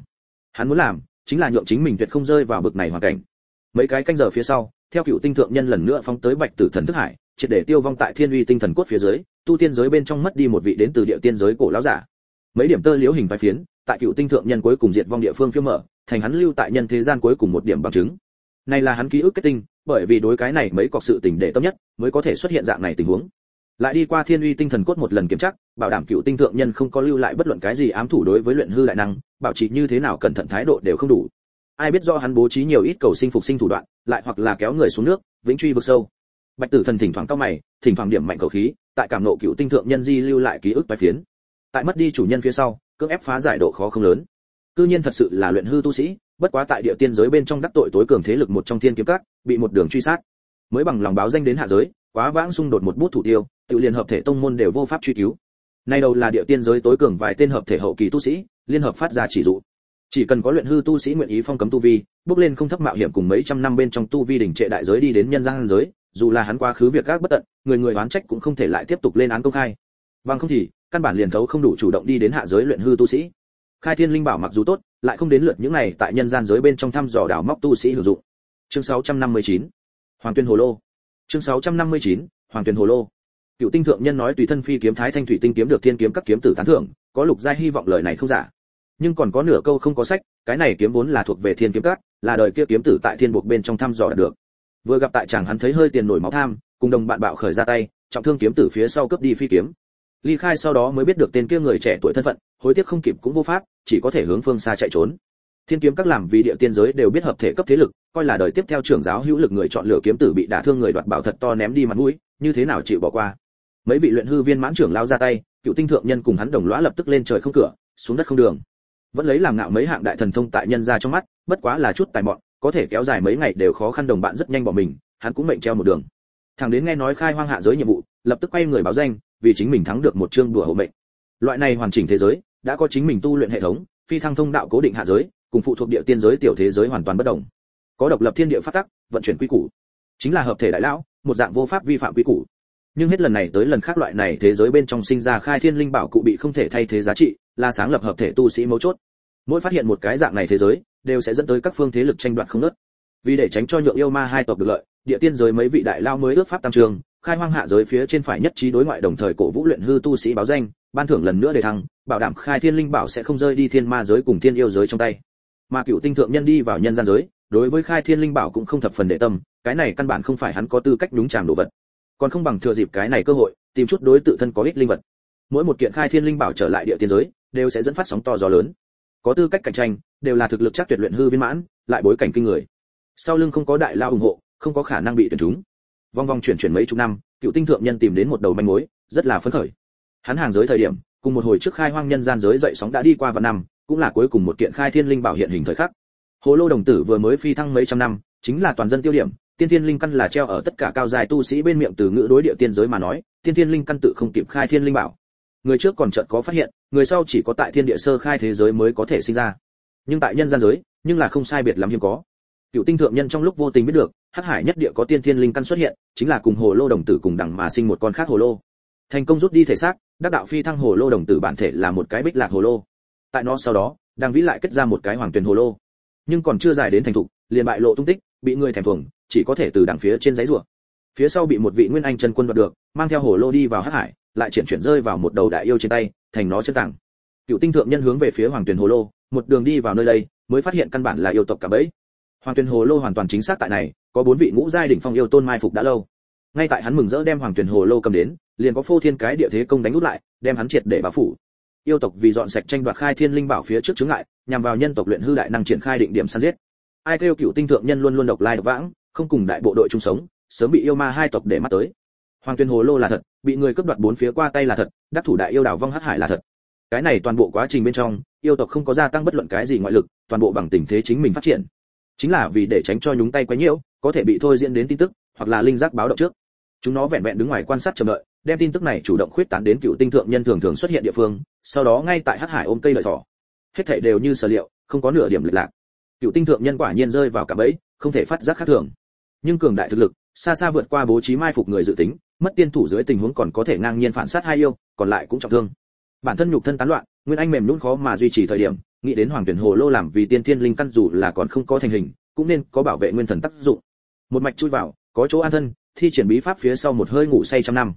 Hắn muốn làm, chính là nhượng chính mình tuyệt không rơi vào bực này hoàn cảnh. Mấy cái canh giờ phía sau, theo cựu tinh thượng nhân lần nữa phóng tới bạch tử thần thức hải, triệt để tiêu vong tại thiên uy tinh thần cốt phía dưới, tu tiên giới bên trong mất đi một vị đến từ địa tiên giới cổ lão giả. Mấy điểm tơ liễu hình vai phiến, tại cựu tinh thượng nhân cuối cùng diệt vong địa phương phiêu mở, thành hắn lưu tại nhân thế gian cuối cùng một điểm bằng chứng. Này là hắn ký ức kết tinh, bởi vì đối cái này mấy cọc sự tình để tâm nhất, mới có thể xuất hiện dạng này tình huống. Lại đi qua thiên uy tinh thần cốt một lần kiểm tra bảo đảm cựu tinh thượng nhân không có lưu lại bất luận cái gì ám thủ đối với luyện hư đại năng, bảo trì như thế nào cẩn thận thái độ đều không đủ. Ai biết do hắn bố trí nhiều ít cầu sinh phục sinh thủ đoạn, lại hoặc là kéo người xuống nước, vĩnh truy vực sâu. Bạch tử thần thỉnh thoảng cao mày, thỉnh thoảng điểm mạnh cầu khí, tại cảm nộ cựu tinh thượng nhân di lưu lại ký ức bài phiến. Tại mất đi chủ nhân phía sau, cưỡng ép phá giải độ khó không lớn. Cư nhiên thật sự là luyện hư tu sĩ, bất quá tại địa tiên giới bên trong đắc tội tối cường thế lực một trong thiên kiếm các, bị một đường truy sát. Mới bằng lòng báo danh đến hạ giới, quá vãng xung đột một bút thủ tiêu, tự liền hợp thể tông môn đều vô pháp truy cứu nay đầu là địa tiên giới tối cường vài tên hợp thể hậu kỳ tu sĩ, liên hợp phát ra chỉ dụ. Chỉ cần có luyện hư tu sĩ nguyện ý phong cấm tu vi, bước lên không thấp mạo hiểm cùng mấy trăm năm bên trong tu vi đỉnh trệ đại giới đi đến nhân gian giới, dù là hắn quá khứ việc các bất tận, người người oán trách cũng không thể lại tiếp tục lên án công khai. Bằng không thì, căn bản liền thấu không đủ chủ động đi đến hạ giới luyện hư tu sĩ. Khai thiên linh bảo mặc dù tốt, lại không đến lượt những này tại nhân gian giới bên trong thăm dò đảo móc tu sĩ hữu dụng. Chương 659 hoàng tuyên hồ lô. Chương 659 hoàng tuyên hồ lô cựu tinh thượng nhân nói tùy thân phi kiếm thái thanh thủy tinh kiếm được thiên kiếm các kiếm tử tán thưởng, có lục giai hy vọng lời này không giả. Nhưng còn có nửa câu không có sách, cái này kiếm vốn là thuộc về thiên kiếm các, là đời kia kiếm tử tại thiên buộc bên trong thăm dò được. Vừa gặp tại chàng hắn thấy hơi tiền nổi máu tham, cùng đồng bạn bạo khởi ra tay, trọng thương kiếm tử phía sau cướp đi phi kiếm. Ly khai sau đó mới biết được tên kia người trẻ tuổi thân phận, hối tiếc không kịp cũng vô pháp, chỉ có thể hướng phương xa chạy trốn. Thiên kiếm các làm vì địa tiên giới đều biết hợp thể cấp thế lực, coi là đời tiếp theo trưởng giáo hữu lực người chọn lựa kiếm tử bị đả thương người đoạt bảo thật to ném đi mặt mũi, như thế nào chịu bỏ qua? Mấy vị luyện hư viên mãn trưởng lao ra tay, cựu tinh thượng nhân cùng hắn đồng lõa lập tức lên trời không cửa, xuống đất không đường. Vẫn lấy làm ngạo mấy hạng đại thần thông tại nhân ra trong mắt, bất quá là chút tài mọn, có thể kéo dài mấy ngày đều khó khăn đồng bạn rất nhanh bỏ mình, hắn cũng mệnh treo một đường. Thằng đến nghe nói khai hoang hạ giới nhiệm vụ, lập tức quay người báo danh, vì chính mình thắng được một chương đùa hộ mệnh. Loại này hoàn chỉnh thế giới, đã có chính mình tu luyện hệ thống, phi thăng thông đạo cố định hạ giới, cùng phụ thuộc địa tiên giới tiểu thế giới hoàn toàn bất đồng. Có độc lập thiên địa phát tắc, vận chuyển quy củ. Chính là hợp thể đại lão, một dạng vô pháp vi phạm quy củ nhưng hết lần này tới lần khác loại này thế giới bên trong sinh ra khai thiên linh bảo cụ bị không thể thay thế giá trị, là sáng lập hợp thể tu sĩ mấu chốt. Mỗi phát hiện một cái dạng này thế giới, đều sẽ dẫn tới các phương thế lực tranh đoạt không nớt vì để tránh cho nhượng yêu ma hai tộc được lợi, địa tiên giới mấy vị đại lao mới ước pháp tam trường, khai hoang hạ giới phía trên phải nhất trí đối ngoại đồng thời cổ vũ luyện hư tu sĩ báo danh, ban thưởng lần nữa để thăng, bảo đảm khai thiên linh bảo sẽ không rơi đi thiên ma giới cùng thiên yêu giới trong tay. Mà cựu tinh thượng nhân đi vào nhân gian giới, đối với khai thiên linh bảo cũng không thập phần để tâm, cái này căn bản không phải hắn có tư cách đúng chàng đồ vật còn không bằng thừa dịp cái này cơ hội, tìm chút đối tự thân có ích linh vật. Mỗi một kiện khai thiên linh bảo trở lại địa tiên giới, đều sẽ dẫn phát sóng to gió lớn. Có tư cách cạnh tranh, đều là thực lực chắc tuyệt luyện hư viên mãn, lại bối cảnh kinh người. Sau lưng không có đại lao ủng hộ, không có khả năng bị tuyển chúng. Vòng vòng chuyển chuyển mấy chục năm, cựu tinh thượng nhân tìm đến một đầu manh mối, rất là phấn khởi. Hắn hàng giới thời điểm, cùng một hồi trước khai hoang nhân gian giới dậy sóng đã đi qua vạn năm, cũng là cuối cùng một kiện khai thiên linh bảo hiện hình thời khắc. Hồ lô đồng tử vừa mới phi thăng mấy trăm năm, chính là toàn dân tiêu điểm tiên thiên linh căn là treo ở tất cả cao dài tu sĩ bên miệng từ ngữ đối địa tiên giới mà nói, tiên thiên linh căn tự không kịp khai thiên linh bảo. Người trước còn chợt có phát hiện, người sau chỉ có tại thiên địa sơ khai thế giới mới có thể sinh ra. Nhưng tại nhân gian giới, nhưng là không sai biệt lắm hiếm có. Cựu tinh thượng nhân trong lúc vô tình biết được, hắc hải nhất địa có tiên thiên linh căn xuất hiện, chính là cùng hồ lô đồng tử cùng đẳng mà sinh một con khác hồ lô. Thành công rút đi thể xác, đắc đạo phi thăng hồ lô đồng tử bản thể là một cái bích lạc hồ lô. Tại nó sau đó đang vĩ lại kết ra một cái hoàng tuyền hồ lô. Nhưng còn chưa dài đến thành thục, liền bại lộ tung tích, bị người thèm thuồng chỉ có thể từ đằng phía trên giấy rùa. Phía sau bị một vị nguyên anh chân quân đoạt được, mang theo hồ lô đi vào hắc hải, lại chuyển chuyển rơi vào một đầu đại yêu trên tay, thành nó chân tàng cựu tinh thượng nhân hướng về phía hoàng tuyền hồ lô, một đường đi vào nơi đây, mới phát hiện căn bản là yêu tộc cả bẫy. Hoàng tuyền hồ lô hoàn toàn chính xác tại này, có bốn vị ngũ giai đỉnh phong yêu tôn mai phục đã lâu. Ngay tại hắn mừng rỡ đem hoàng tuyền hồ lô cầm đến, liền có phô thiên cái địa thế công đánh út lại, đem hắn triệt để báo phủ. Yêu tộc vì dọn sạch tranh đoạt khai thiên linh bảo phía trước chướng ngại, nhằm vào nhân tộc luyện hư đại năng triển khai định điểm săn giết. Ai kêu cựu tinh thượng nhân luôn luôn độc lai độc vãng không cùng đại bộ đội chung sống, sớm bị yêu ma hai tộc để mắt tới. Hoàng tuyên hồ lô là thật, bị người cướp đoạt bốn phía qua tay là thật, đắc thủ đại yêu đảo vong hắc hải là thật. Cái này toàn bộ quá trình bên trong, yêu tộc không có gia tăng bất luận cái gì ngoại lực, toàn bộ bằng tình thế chính mình phát triển. Chính là vì để tránh cho nhúng tay quấy nhiễu có thể bị thôi diễn đến tin tức, hoặc là linh giác báo động trước. Chúng nó vẹn vẹn đứng ngoài quan sát chờ đợi, đem tin tức này chủ động khuyết tán đến cựu tinh thượng nhân thường thường xuất hiện địa phương, sau đó ngay tại hắc hải ôm cây lợi thỏ. Hết thảy đều như sở liệu, không có nửa điểm lệch lạc. Cựu tinh thượng nhân quả nhiên rơi vào cả bẫy không thể phát giác khác thường. Nhưng cường đại thực lực, xa xa vượt qua bố trí mai phục người dự tính, mất tiên thủ dưới tình huống còn có thể ngang nhiên phản sát hai yêu, còn lại cũng trọng thương. Bản thân nhục thân tán loạn, nguyên anh mềm nhũn khó mà duy trì thời điểm, nghĩ đến hoàng tuyển hồ lô làm vì tiên thiên linh căn dù là còn không có thành hình, cũng nên có bảo vệ nguyên thần tác dụng. Một mạch chui vào, có chỗ an thân, thi triển bí pháp phía sau một hơi ngủ say trăm năm.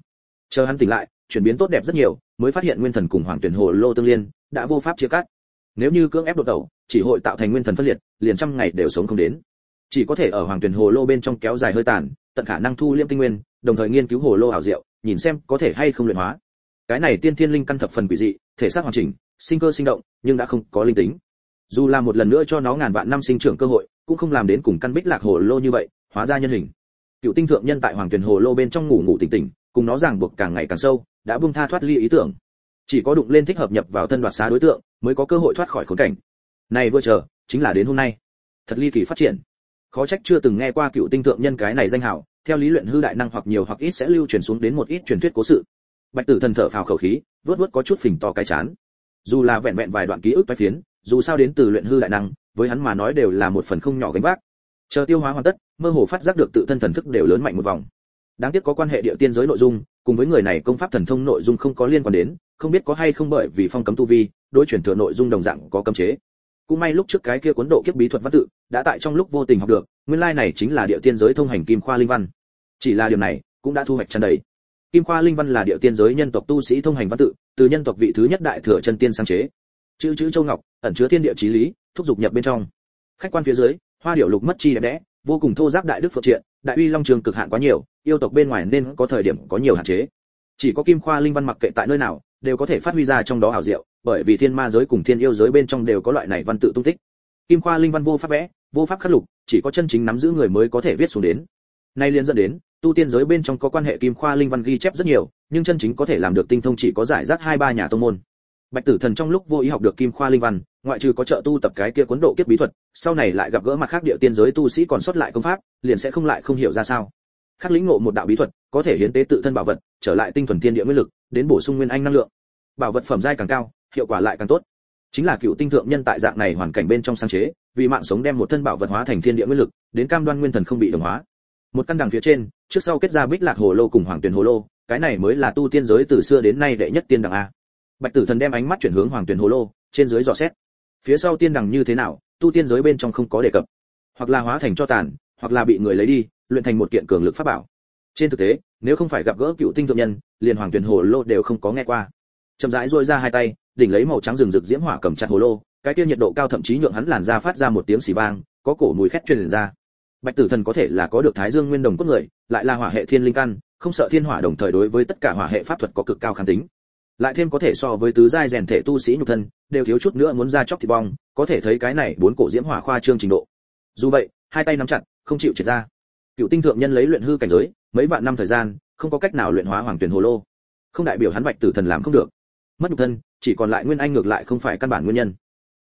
Chờ hắn tỉnh lại, chuyển biến tốt đẹp rất nhiều, mới phát hiện nguyên thần cùng hoàng tuyển hồ lô tương liên, đã vô pháp chia cắt. Nếu như cưỡng ép đột đầu chỉ hội tạo thành nguyên thần phân liệt, liền trăm ngày đều sống không đến chỉ có thể ở hoàng tuyển hồ lô bên trong kéo dài hơi tàn, tận khả năng thu liêm tinh nguyên, đồng thời nghiên cứu hồ lô ảo diệu, nhìn xem có thể hay không luyện hóa. Cái này tiên thiên linh căn thập phần quỷ dị, thể xác hoàn chỉnh, sinh cơ sinh động, nhưng đã không có linh tính. Dù là một lần nữa cho nó ngàn vạn năm sinh trưởng cơ hội, cũng không làm đến cùng căn bích lạc hồ lô như vậy, hóa ra nhân hình. Cựu tinh thượng nhân tại hoàng tuyển hồ lô bên trong ngủ ngủ tỉnh tỉnh, cùng nó ràng buộc càng ngày càng sâu, đã buông tha thoát ly ý tưởng. Chỉ có đụng lên thích hợp nhập vào thân đoạt xá đối tượng, mới có cơ hội thoát khỏi khốn cảnh. Này vừa chờ, chính là đến hôm nay. Thật ly kỳ phát triển khó trách chưa từng nghe qua cựu tinh thượng nhân cái này danh hảo theo lý luyện hư đại năng hoặc nhiều hoặc ít sẽ lưu truyền xuống đến một ít truyền thuyết cố sự. Bạch tử thần thở phào khẩu khí, vớt vớt có chút phình to cái chán. Dù là vẹn vẹn vài đoạn ký ức toái phiến, dù sao đến từ luyện hư đại năng, với hắn mà nói đều là một phần không nhỏ gánh vác. Chờ tiêu hóa hoàn tất, mơ hồ phát giác được tự thân thần thức đều lớn mạnh một vòng. Đáng tiếc có quan hệ địa tiên giới nội dung, cùng với người này công pháp thần thông nội dung không có liên quan đến, không biết có hay không bởi vì phong cấm tu vi, đối chuyển thừa nội dung đồng dạng có cấm chế cũng may lúc trước cái kia cuốn độ kiếp bí thuật văn tự đã tại trong lúc vô tình học được, nguyên lai này chính là địa tiên giới thông hành kim khoa linh văn. Chỉ là điều này cũng đã thu hoạch chân đầy. Kim khoa linh văn là địa tiên giới nhân tộc tu sĩ thông hành văn tự, từ nhân tộc vị thứ nhất đại thừa chân tiên sáng chế. Chữ chữ châu ngọc, ẩn chứa thiên địa trí lý, thúc dục nhập bên trong. Khách quan phía dưới, hoa điệu lục mất chi đẹp đẽ, vô cùng thô giáp đại đức phượng triện, đại uy long trường cực hạn quá nhiều, yêu tộc bên ngoài nên có thời điểm có nhiều hạn chế. Chỉ có kim khoa linh văn mặc kệ tại nơi nào đều có thể phát huy ra trong đó hảo diệu, bởi vì thiên ma giới cùng thiên yêu giới bên trong đều có loại này văn tự tung tích. Kim khoa linh văn vô pháp vẽ, vô pháp khắc lục, chỉ có chân chính nắm giữ người mới có thể viết xuống đến. Nay liên dẫn đến, tu tiên giới bên trong có quan hệ kim khoa linh văn ghi chép rất nhiều, nhưng chân chính có thể làm được tinh thông chỉ có giải rác hai ba nhà tông môn. Bạch tử thần trong lúc vô ý học được kim khoa linh văn, ngoại trừ có trợ tu tập cái kia cuốn độ kiếp bí thuật, sau này lại gặp gỡ mặt khác địa tiên giới tu sĩ còn xuất lại công pháp, liền sẽ không lại không hiểu ra sao. Khắc lĩnh ngộ một đạo bí thuật, có thể hiến tế tự thân bảo vật, trở lại tinh thuần tiên địa nguyên lực đến bổ sung nguyên anh năng lượng. Bảo vật phẩm giai càng cao, hiệu quả lại càng tốt. Chính là cựu tinh thượng nhân tại dạng này hoàn cảnh bên trong sáng chế, vì mạng sống đem một thân bảo vật hóa thành thiên địa nguyên lực, đến cam đoan nguyên thần không bị đồng hóa. Một căn đằng phía trên, trước sau kết ra bích lạc hồ lô cùng hoàng tuyền hồ lô, cái này mới là tu tiên giới từ xưa đến nay đệ nhất tiên đằng a. Bạch tử thần đem ánh mắt chuyển hướng hoàng tuyền hồ lô, trên dưới dò xét. Phía sau tiên đằng như thế nào, tu tiên giới bên trong không có đề cập. Hoặc là hóa thành cho tàn, hoặc là bị người lấy đi, luyện thành một kiện cường lực pháp bảo. Trên thực tế nếu không phải gặp gỡ cựu tinh thượng nhân, liền hoàng tuyền hồ lô đều không có nghe qua. Chậm rãi duỗi ra hai tay, đỉnh lấy màu trắng rừng rực diễm hỏa cầm chặt hồ lô, cái kia nhiệt độ cao thậm chí nhượng hắn làn da phát ra một tiếng xì vang, có cổ mùi khét truyền ra. Bạch tử thần có thể là có được thái dương nguyên đồng cốt người, lại là hỏa hệ thiên linh căn, không sợ thiên hỏa đồng thời đối với tất cả hỏa hệ pháp thuật có cực cao kháng tính. Lại thêm có thể so với tứ giai rèn thể tu sĩ nhục thân, đều thiếu chút nữa muốn ra chóc thì bong, có thể thấy cái này bốn cổ diễm hỏa khoa trương trình độ. Dù vậy, hai tay nắm chặt, không chịu triệt ra. Cựu tinh thượng nhân lấy luyện hư cảnh giới mấy vạn năm thời gian, không có cách nào luyện hóa hoàng tuyển hồ lô. Không đại biểu hắn bạch tử thần làm không được. Mất nhục thân, chỉ còn lại nguyên anh ngược lại không phải căn bản nguyên nhân.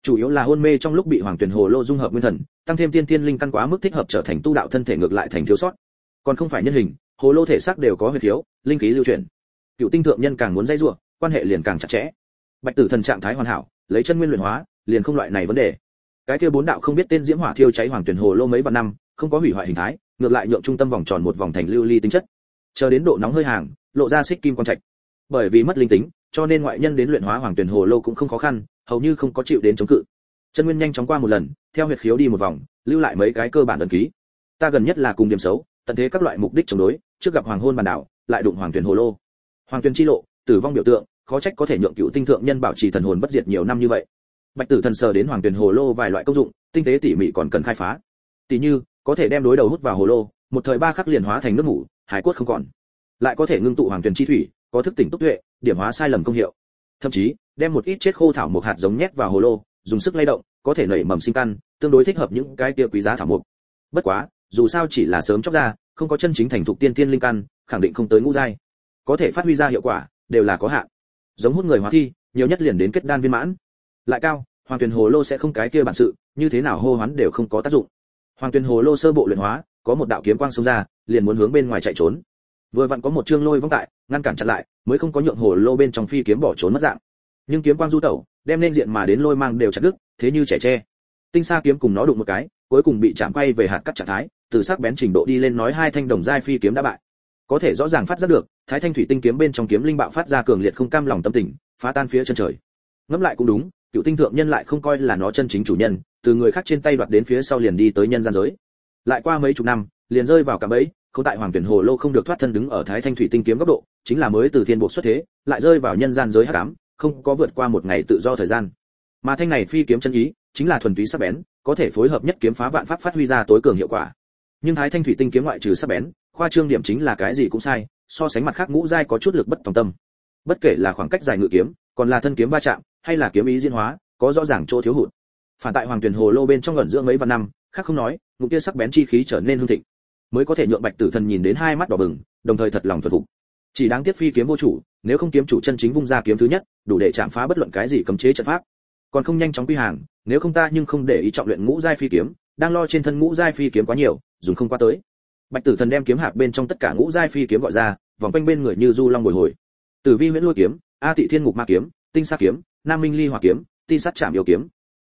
Chủ yếu là hôn mê trong lúc bị hoàng tuyển hồ lô dung hợp nguyên thần, tăng thêm tiên tiên linh căn quá mức thích hợp trở thành tu đạo thân thể ngược lại thành thiếu sót. Còn không phải nhân hình, hồ lô thể xác đều có huyết thiếu, linh khí lưu chuyển. Cựu tinh thượng nhân càng muốn dây rủa, quan hệ liền càng chặt chẽ. Bạch tử thần trạng thái hoàn hảo, lấy chân nguyên luyện hóa, liền không loại này vấn đề. Cái kia bốn đạo không biết tên diễm hỏa thiêu cháy hoàng tuyển hồ lô mấy vạn năm, không có hủy hoại hình thái ngược lại nhượng trung tâm vòng tròn một vòng thành lưu ly tính chất. Chờ đến độ nóng hơi hàng, lộ ra xích kim quang trạch. Bởi vì mất linh tính, cho nên ngoại nhân đến luyện hóa hoàng tuyển hồ lô cũng không khó khăn, hầu như không có chịu đến chống cự. Chân nguyên nhanh chóng qua một lần, theo huyệt khiếu đi một vòng, lưu lại mấy cái cơ bản đơn ký. Ta gần nhất là cùng điểm xấu, tận thế các loại mục đích chống đối, trước gặp hoàng hôn bàn đảo, lại đụng hoàng tuyển hồ lô. Hoàng tuyển chi lộ, tử vong biểu tượng, khó trách có thể nhượng cựu tinh thượng nhân bảo trì thần hồn bất diệt nhiều năm như vậy. Bạch tử thần sờ đến hoàng tuyển hồ lô vài loại công dụng, tinh tế tỉ mỉ còn cần khai phá. Tỷ như có thể đem đối đầu hút vào hồ lô, một thời ba khắc liền hóa thành nước ngủ hải cốt không còn. Lại có thể ngưng tụ hoàng tuyền chi thủy, có thức tỉnh túc tuệ, điểm hóa sai lầm công hiệu. Thậm chí, đem một ít chết khô thảo một hạt giống nhét vào hồ lô, dùng sức lay động, có thể nảy mầm sinh căn, tương đối thích hợp những cái kia quý giá thảo mộc. bất quá, dù sao chỉ là sớm chóc ra, không có chân chính thành thục tiên tiên linh căn, khẳng định không tới ngũ giai. Có thể phát huy ra hiệu quả, đều là có hạn. Giống hút người hóa thi, nhiều nhất liền đến kết đan viên mãn. Lại cao, hoàng tuyền hồ lô sẽ không cái kia bản sự, như thế nào hô hoán đều không có tác dụng hoàng tuyên hồ lô sơ bộ luyện hóa, có một đạo kiếm quang xông ra, liền muốn hướng bên ngoài chạy trốn. Vừa vặn có một chương lôi vong tại, ngăn cản chặn lại, mới không có nhượng hồ lô bên trong phi kiếm bỏ trốn mất dạng. Nhưng kiếm quang du tẩu, đem nên diện mà đến lôi mang đều chặt đứt, thế như trẻ tre. Tinh sa kiếm cùng nó đụng một cái, cuối cùng bị chạm quay về hạt cắt trạng thái, từ sắc bén trình độ đi lên nói hai thanh đồng giai phi kiếm đã bại. Có thể rõ ràng phát giác được, thái thanh thủy tinh kiếm bên trong kiếm linh bạo phát ra cường liệt không cam lòng tâm tình, phá tan phía chân trời. Ngẫm lại cũng đúng, cựu tinh thượng nhân lại không coi là nó chân chính chủ nhân từ người khác trên tay đoạt đến phía sau liền đi tới nhân gian giới. Lại qua mấy chục năm, liền rơi vào cả bẫy, không tại hoàng tuyển hồ lô không được thoát thân đứng ở thái thanh thủy tinh kiếm góc độ, chính là mới từ thiên bộ xuất thế, lại rơi vào nhân gian giới hắc ám, không có vượt qua một ngày tự do thời gian. Mà thanh này phi kiếm chân ý, chính là thuần túy sắc bén, có thể phối hợp nhất kiếm phá vạn pháp phát huy ra tối cường hiệu quả. Nhưng thái thanh thủy tinh kiếm ngoại trừ sắc bén, khoa trương điểm chính là cái gì cũng sai, so sánh mặt khác ngũ giai có chút lực bất tòng tâm. Bất kể là khoảng cách dài ngự kiếm, còn là thân kiếm va chạm, hay là kiếm ý diễn hóa, có rõ ràng chỗ thiếu hụt phản tại hoàng tuyển hồ lô bên trong gần dưỡng mấy vạn năm, khác không nói ngũ kia sắc bén chi khí trở nên hương thịnh, mới có thể nhượng bạch tử thần nhìn đến hai mắt đỏ bừng, đồng thời thật lòng thuần phục. Chỉ đáng tiếc phi kiếm vô chủ, nếu không kiếm chủ chân chính vung ra kiếm thứ nhất, đủ để chạm phá bất luận cái gì cấm chế trận pháp. Còn không nhanh chóng quy hàng, nếu không ta nhưng không để ý trọng luyện ngũ giai phi kiếm, đang lo trên thân ngũ giai phi kiếm quá nhiều, dùng không qua tới. Bạch tử thần đem kiếm hạc bên trong tất cả ngũ giai phi kiếm gọi ra, vòng quanh bên người như du long bồi hồi. Tử vi huyễn lôi kiếm, a tị thiên ngục ma kiếm, tinh sát kiếm, nam minh ly hỏa kiếm, ti sát chạm yêu kiếm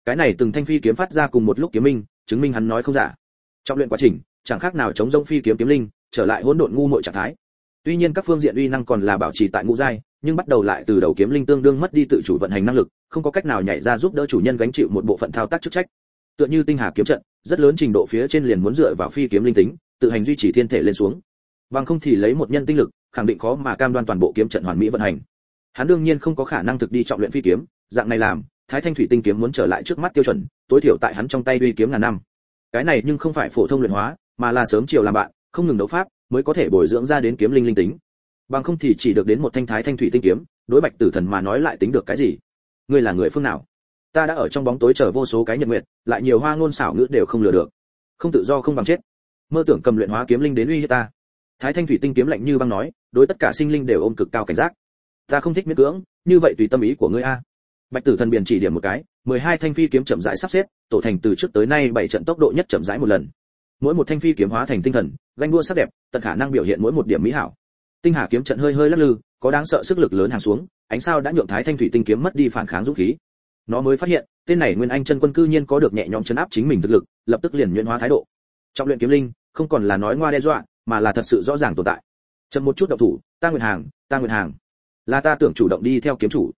cái này từng thanh phi kiếm phát ra cùng một lúc kiếm minh, chứng minh hắn nói không giả. Trong luyện quá trình, chẳng khác nào chống rông phi kiếm kiếm linh, trở lại hỗn độn ngu muội trạng thái. Tuy nhiên các phương diện uy năng còn là bảo trì tại ngũ giai, nhưng bắt đầu lại từ đầu kiếm linh tương đương mất đi tự chủ vận hành năng lực, không có cách nào nhảy ra giúp đỡ chủ nhân gánh chịu một bộ phận thao tác chức trách. Tựa như tinh hà kiếm trận, rất lớn trình độ phía trên liền muốn dựa vào phi kiếm linh tính, tự hành duy trì thiên thể lên xuống. Bằng không thì lấy một nhân tinh lực, khẳng định khó mà cam đoan toàn bộ kiếm trận hoàn mỹ vận hành. Hắn đương nhiên không có khả năng thực đi trọng luyện phi kiếm, dạng này làm thái thanh thủy tinh kiếm muốn trở lại trước mắt tiêu chuẩn, tối thiểu tại hắn trong tay uy kiếm ngàn năm. Cái này nhưng không phải phổ thông luyện hóa, mà là sớm chiều làm bạn, không ngừng đấu pháp, mới có thể bồi dưỡng ra đến kiếm linh linh tính. Bằng không thì chỉ được đến một thanh thái thanh thủy tinh kiếm, đối bạch tử thần mà nói lại tính được cái gì? Ngươi là người phương nào? Ta đã ở trong bóng tối chờ vô số cái nhật nguyệt, lại nhiều hoa ngôn xảo ngữ đều không lừa được. Không tự do không bằng chết. Mơ tưởng cầm luyện hóa kiếm linh đến uy hiếp ta. Thái thanh thủy tinh kiếm lạnh như băng nói, đối tất cả sinh linh đều ôm cực cao cảnh giác. Ta không thích miễn cưỡng, như vậy tùy tâm ý của ngươi a bạch tử thần biển chỉ điểm một cái, mười hai thanh phi kiếm chậm rãi sắp xếp, tổ thành từ trước tới nay bảy trận tốc độ nhất chậm rãi một lần. Mỗi một thanh phi kiếm hóa thành tinh thần, ganh đua sắc đẹp, tận khả năng biểu hiện mỗi một điểm mỹ hảo. Tinh hà kiếm trận hơi hơi lắc lư, có đáng sợ sức lực lớn hàng xuống, ánh sao đã nhượng thái thanh thủy tinh kiếm mất đi phản kháng dũng khí. Nó mới phát hiện, tên này nguyên anh chân quân cư nhiên có được nhẹ nhõm chấn áp chính mình thực lực, lập tức liền nhuyễn hóa thái độ. Trọng luyện kiếm linh, không còn là nói ngoa đe dọa, mà là thật sự rõ ràng tồn tại. Chậm một chút động thủ, ta nguyện hàng, ta nguyện hàng. Là ta tưởng chủ động đi theo kiếm chủ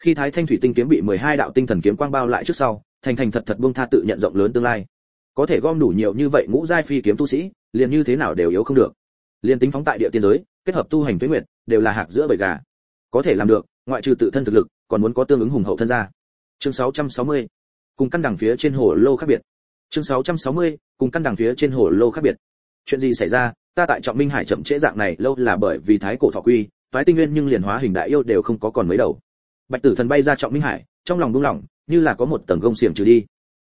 khi thái thanh thủy tinh kiếm bị 12 đạo tinh thần kiếm quang bao lại trước sau thành thành thật thật buông tha tự nhận rộng lớn tương lai. Có thể gom đủ nhiều như vậy ngũ giai phi kiếm tu sĩ liền như thế nào đều yếu không được. Liền tính phóng tại địa tiên giới kết hợp tu hành tuế nguyện, đều là hạc giữa bầy gà. Có thể làm được ngoại trừ tự thân thực lực còn muốn có tương ứng hùng hậu thân gia. Chương 660 cùng căn đằng phía trên hồ lô khác biệt. Chương 660 cùng căn đằng phía trên hồ lô khác biệt. Chuyện gì xảy ra? Ta tại trọng minh hải chậm trễ dạng này lâu là bởi vì thái cổ thọ quy toái tinh nguyên nhưng liền hóa hình đại yêu đều không có còn mấy đầu bạch tử thần bay ra trọng minh hải, trong lòng buông lỏng như là có một tầng gông xiềng trừ đi.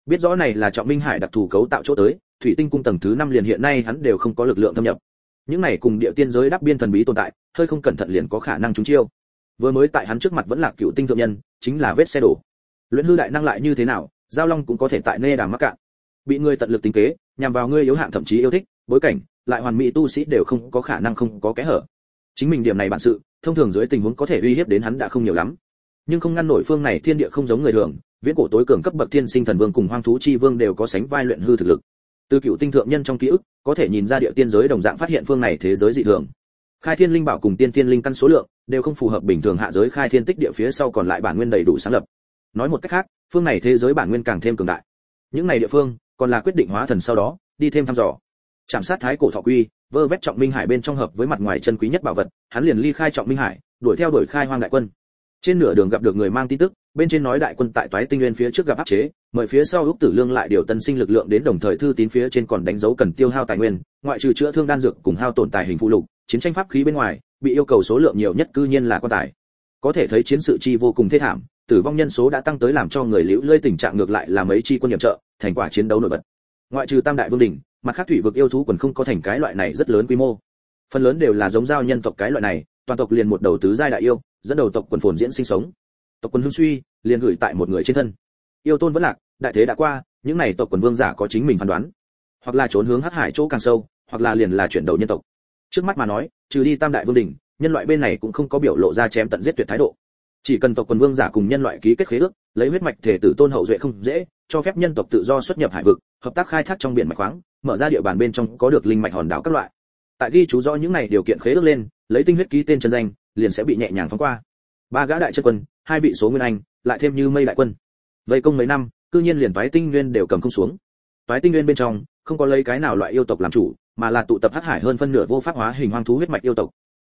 Biết rõ này là trọng minh hải đặc thù cấu tạo chỗ tới, thủy tinh cung tầng thứ năm liền hiện nay hắn đều không có lực lượng thâm nhập. Những này cùng địa tiên giới đắp biên thần bí tồn tại, hơi không cẩn thận liền có khả năng trúng chiêu. Vừa mới tại hắn trước mặt vẫn là cựu tinh thượng nhân, chính là vết xe đổ. Luyện hư đại năng lại như thế nào, giao long cũng có thể tại nê đàm mắc cạn. Bị ngươi tận lực tính kế, nhằm vào ngươi yếu hạng thậm chí yêu thích, bối cảnh, lại hoàn mỹ tu sĩ đều không có khả năng không có kẽ hở. Chính mình điểm này bản sự, thông thường dưới tình huống có thể uy hiếp đến hắn đã không nhiều lắm nhưng không ngăn nổi phương này thiên địa không giống người thường, viễn cổ tối cường cấp bậc thiên sinh thần vương cùng hoang thú chi vương đều có sánh vai luyện hư thực lực. Từ cựu tinh thượng nhân trong ký ức, có thể nhìn ra địa tiên giới đồng dạng phát hiện phương này thế giới dị thường. Khai thiên linh bảo cùng tiên thiên linh căn số lượng, đều không phù hợp bình thường hạ giới khai thiên tích địa phía sau còn lại bản nguyên đầy đủ sáng lập. Nói một cách khác, phương này thế giới bản nguyên càng thêm cường đại. Những này địa phương, còn là quyết định hóa thần sau đó, đi thêm thăm dò. Chạm sát thái cổ thọ quy, vơ vét trọng minh hải bên trong hợp với mặt ngoài chân quý nhất bảo vật, hắn liền ly khai trọng minh hải, đuổi theo đuổi khai hoang đại quân trên nửa đường gặp được người mang tin tức, bên trên nói đại quân tại toái tinh nguyên phía trước gặp áp chế, mời phía sau úc tử lương lại điều tân sinh lực lượng đến đồng thời thư tín phía trên còn đánh dấu cần tiêu hao tài nguyên, ngoại trừ chữa thương đan dược cùng hao tổn tài hình phụ lục, chiến tranh pháp khí bên ngoài, bị yêu cầu số lượng nhiều nhất cư nhiên là quan tài. Có thể thấy chiến sự chi vô cùng thê thảm, tử vong nhân số đã tăng tới làm cho người liễu lơi tình trạng ngược lại là mấy chi quân nhiệm trợ, thành quả chiến đấu nổi bật. Ngoại trừ tam đại vương đỉnh, mặt khác thủy vực yêu thú còn không có thành cái loại này rất lớn quy mô. Phần lớn đều là giống giao nhân tộc cái loại này, toàn tộc liền một đầu tứ giai đại yêu dẫn đầu tộc quần phồn diễn sinh sống. Tộc quần hưng suy, liền gửi tại một người trên thân. Yêu tôn vẫn lạc, đại thế đã qua, những này tộc quần vương giả có chính mình phán đoán. Hoặc là trốn hướng hắc hải chỗ càng sâu, hoặc là liền là chuyển đầu nhân tộc. Trước mắt mà nói, trừ đi tam đại vương đỉnh, nhân loại bên này cũng không có biểu lộ ra chém tận giết tuyệt thái độ. Chỉ cần tộc quần vương giả cùng nhân loại ký kết khế ước, lấy huyết mạch thể tử tôn hậu duệ không dễ, cho phép nhân tộc tự do xuất nhập hải vực, hợp tác khai thác trong biển mạch khoáng, mở ra địa bàn bên trong có được linh mạch hòn đảo các loại. Tại ghi chú rõ những này điều kiện khế ước lên, lấy tinh huyết ký tên chân danh liền sẽ bị nhẹ nhàng phóng qua. Ba gã đại chất quân, hai vị số nguyên anh, lại thêm như mây đại quân. Vây công mấy năm, cư nhiên liền toái tinh nguyên đều cầm không xuống. Toái tinh nguyên bên trong, không có lấy cái nào loại yêu tộc làm chủ, mà là tụ tập hắc hải hơn phân nửa vô pháp hóa hình hoang thú huyết mạch yêu tộc.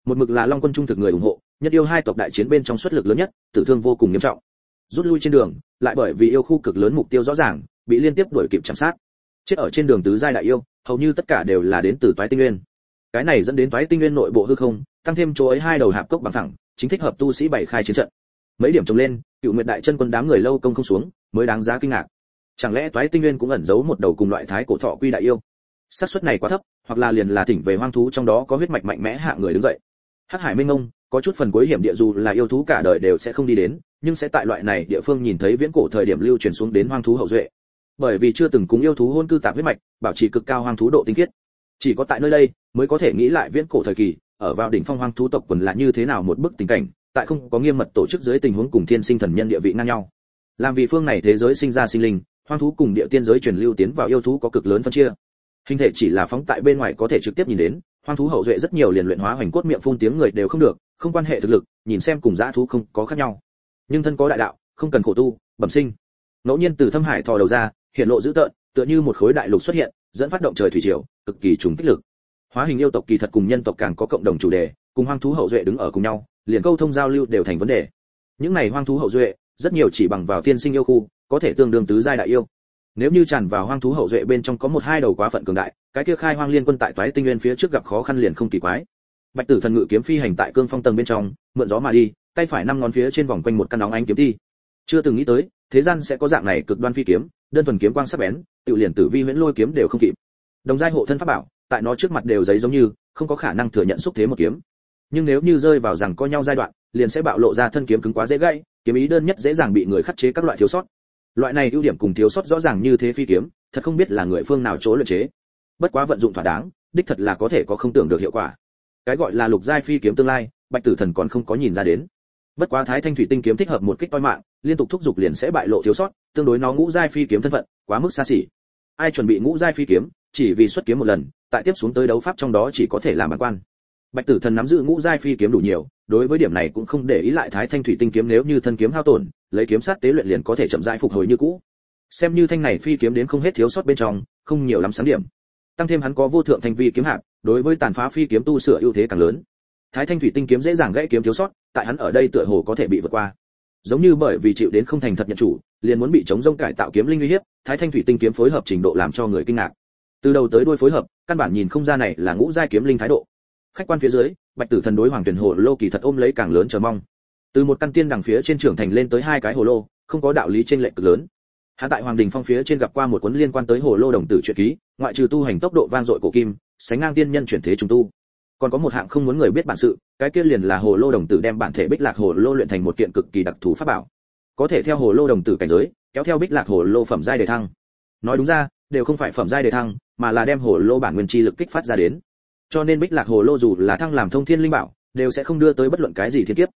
Một mực là long quân trung thực người ủng hộ, nhất yêu hai tộc đại chiến bên trong xuất lực lớn nhất, tử thương vô cùng nghiêm trọng. Rút lui trên đường, lại bởi vì yêu khu cực lớn mục tiêu rõ ràng, bị liên tiếp đuổi kịp chạm sát. Chết ở trên đường tứ giai đại yêu, hầu như tất cả đều là đến từ toái tinh nguyên. Cái này dẫn đến toái tinh nguyên nội bộ hư không tăng thêm chỗ ấy hai đầu hạp cốc bằng thẳng chính thích hợp tu sĩ bảy khai chiến trận. Mấy điểm trồng lên, cựu nguyệt đại chân quân đám người lâu công không xuống, mới đáng giá kinh ngạc. Chẳng lẽ toái tinh nguyên cũng ẩn giấu một đầu cùng loại thái cổ thọ quy đại yêu? Xác suất này quá thấp, hoặc là liền là thỉnh về hoang thú trong đó có huyết mạch mạnh mẽ hạ người đứng dậy. Hắc hải minh ông, có chút phần cuối hiểm địa dù là yêu thú cả đời đều sẽ không đi đến, nhưng sẽ tại loại này địa phương nhìn thấy viễn cổ thời điểm lưu truyền xuống đến hoang thú hậu duệ. Bởi vì chưa từng cúng yêu thú hôn cư tạp huyết mạch, bảo trì cực cao hoang thú độ tinh khiết. Chỉ có tại nơi đây, mới có thể nghĩ lại viễn cổ thời kỳ ở vào đỉnh phong hoang thú tộc quần là như thế nào một bức tình cảnh, tại không có nghiêm mật tổ chức dưới tình huống cùng thiên sinh thần nhân địa vị ngang nhau. Làm vì phương này thế giới sinh ra sinh linh, hoang thú cùng địa tiên giới truyền lưu tiến vào yêu thú có cực lớn phân chia. Hình thể chỉ là phóng tại bên ngoài có thể trực tiếp nhìn đến, hoang thú hậu duệ rất nhiều liền luyện hóa hoành cốt miệng phun tiếng người đều không được, không quan hệ thực lực, nhìn xem cùng dã thú không có khác nhau. Nhưng thân có đại đạo, không cần khổ tu, bẩm sinh. Ngẫu nhiên từ thâm hải thò đầu ra, hiện lộ dữ tợn, tựa như một khối đại lục xuất hiện, dẫn phát động trời thủy triều, cực kỳ trùng kích lực hóa hình yêu tộc kỳ thật cùng nhân tộc càng có cộng đồng chủ đề, cùng hoang thú hậu duệ đứng ở cùng nhau, liền câu thông giao lưu đều thành vấn đề. Những này hoang thú hậu duệ, rất nhiều chỉ bằng vào tiên sinh yêu khu, có thể tương đương tứ giai đại yêu. Nếu như tràn vào hoang thú hậu duệ bên trong có một hai đầu quá phận cường đại, cái kia khai hoang liên quân tại toái tinh nguyên phía trước gặp khó khăn liền không kỳ quái. Bạch tử thần ngự kiếm phi hành tại cương phong tầng bên trong, mượn gió mà đi, tay phải năm ngón phía trên vòng quanh một căn nóng ánh kiếm thi. Chưa từng nghĩ tới, thế gian sẽ có dạng này cực đoan phi kiếm, đơn thuần kiếm quang sắc bén, tự liền tử vi huyễn lôi kiếm đều không kịp. Đồng giai hộ thân pháp bảo tại nó trước mặt đều giấy giống như, không có khả năng thừa nhận xúc thế một kiếm. Nhưng nếu như rơi vào rằng co nhau giai đoạn, liền sẽ bạo lộ ra thân kiếm cứng quá dễ gãy, kiếm ý đơn nhất dễ dàng bị người khắc chế các loại thiếu sót. Loại này ưu điểm cùng thiếu sót rõ ràng như thế phi kiếm, thật không biết là người phương nào chỗ luyện chế. Bất quá vận dụng thỏa đáng, đích thật là có thể có không tưởng được hiệu quả. Cái gọi là lục giai phi kiếm tương lai, bạch tử thần còn không có nhìn ra đến. Bất quá thái thanh thủy tinh kiếm thích hợp một kích toi mạng, liên tục thúc giục liền sẽ bại lộ thiếu sót, tương đối nó ngũ giai phi kiếm thân phận, quá mức xa xỉ. Ai chuẩn bị ngũ giai phi kiếm chỉ vì xuất kiếm một lần tại tiếp xuống tới đấu pháp trong đó chỉ có thể làm bản quan. Bạch tử thần nắm giữ ngũ giai phi kiếm đủ nhiều đối với điểm này cũng không để ý lại thái thanh thủy tinh kiếm nếu như thân kiếm hao tổn lấy kiếm sát tế luyện liền có thể chậm rãi phục hồi như cũ. Xem như thanh này phi kiếm đến không hết thiếu sót bên trong không nhiều lắm sáng điểm. Tăng thêm hắn có vô thượng thanh vi kiếm hạng, đối với tàn phá phi kiếm tu sửa ưu thế càng lớn. Thái thanh thủy tinh kiếm dễ dàng gãy kiếm thiếu sót tại hắn ở đây tựa hồ có thể bị vượt qua. Giống như bởi vì chịu đến không thành thật nhận chủ liền muốn bị chống rông cải tạo kiếm linh uy hiếp thái thanh thủy tinh kiếm phối hợp trình độ làm cho người kinh ngạc từ đầu tới đuôi phối hợp, căn bản nhìn không ra này là ngũ giai kiếm linh thái độ. Khách quan phía dưới, bạch tử thần đối hoàng tuyển hồ lô kỳ thật ôm lấy càng lớn chờ mong. Từ một căn tiên đằng phía trên trưởng thành lên tới hai cái hồ lô, không có đạo lý trên lệnh cực lớn. Hạ tại hoàng đình phong phía trên gặp qua một cuốn liên quan tới hồ lô đồng tử truyện ký, ngoại trừ tu hành tốc độ vang dội cổ kim, sánh ngang tiên nhân chuyển thế trùng tu. Còn có một hạng không muốn người biết bản sự, cái kia liền là hồ lô đồng tử đem bản thể bích lạc hồ lô luyện thành một kiện cực kỳ đặc thù pháp bảo. Có thể theo hồ lô đồng tử cảnh giới, kéo theo bích lạc hồ lô phẩm giai đề thăng. Nói đúng ra, đều không phải phẩm giai đề thăng mà là đem hồ lô bản nguyên chi lực kích phát ra đến. Cho nên bích lạc hồ lô dù là thăng làm thông thiên linh bảo, đều sẽ không đưa tới bất luận cái gì thiên kiếp.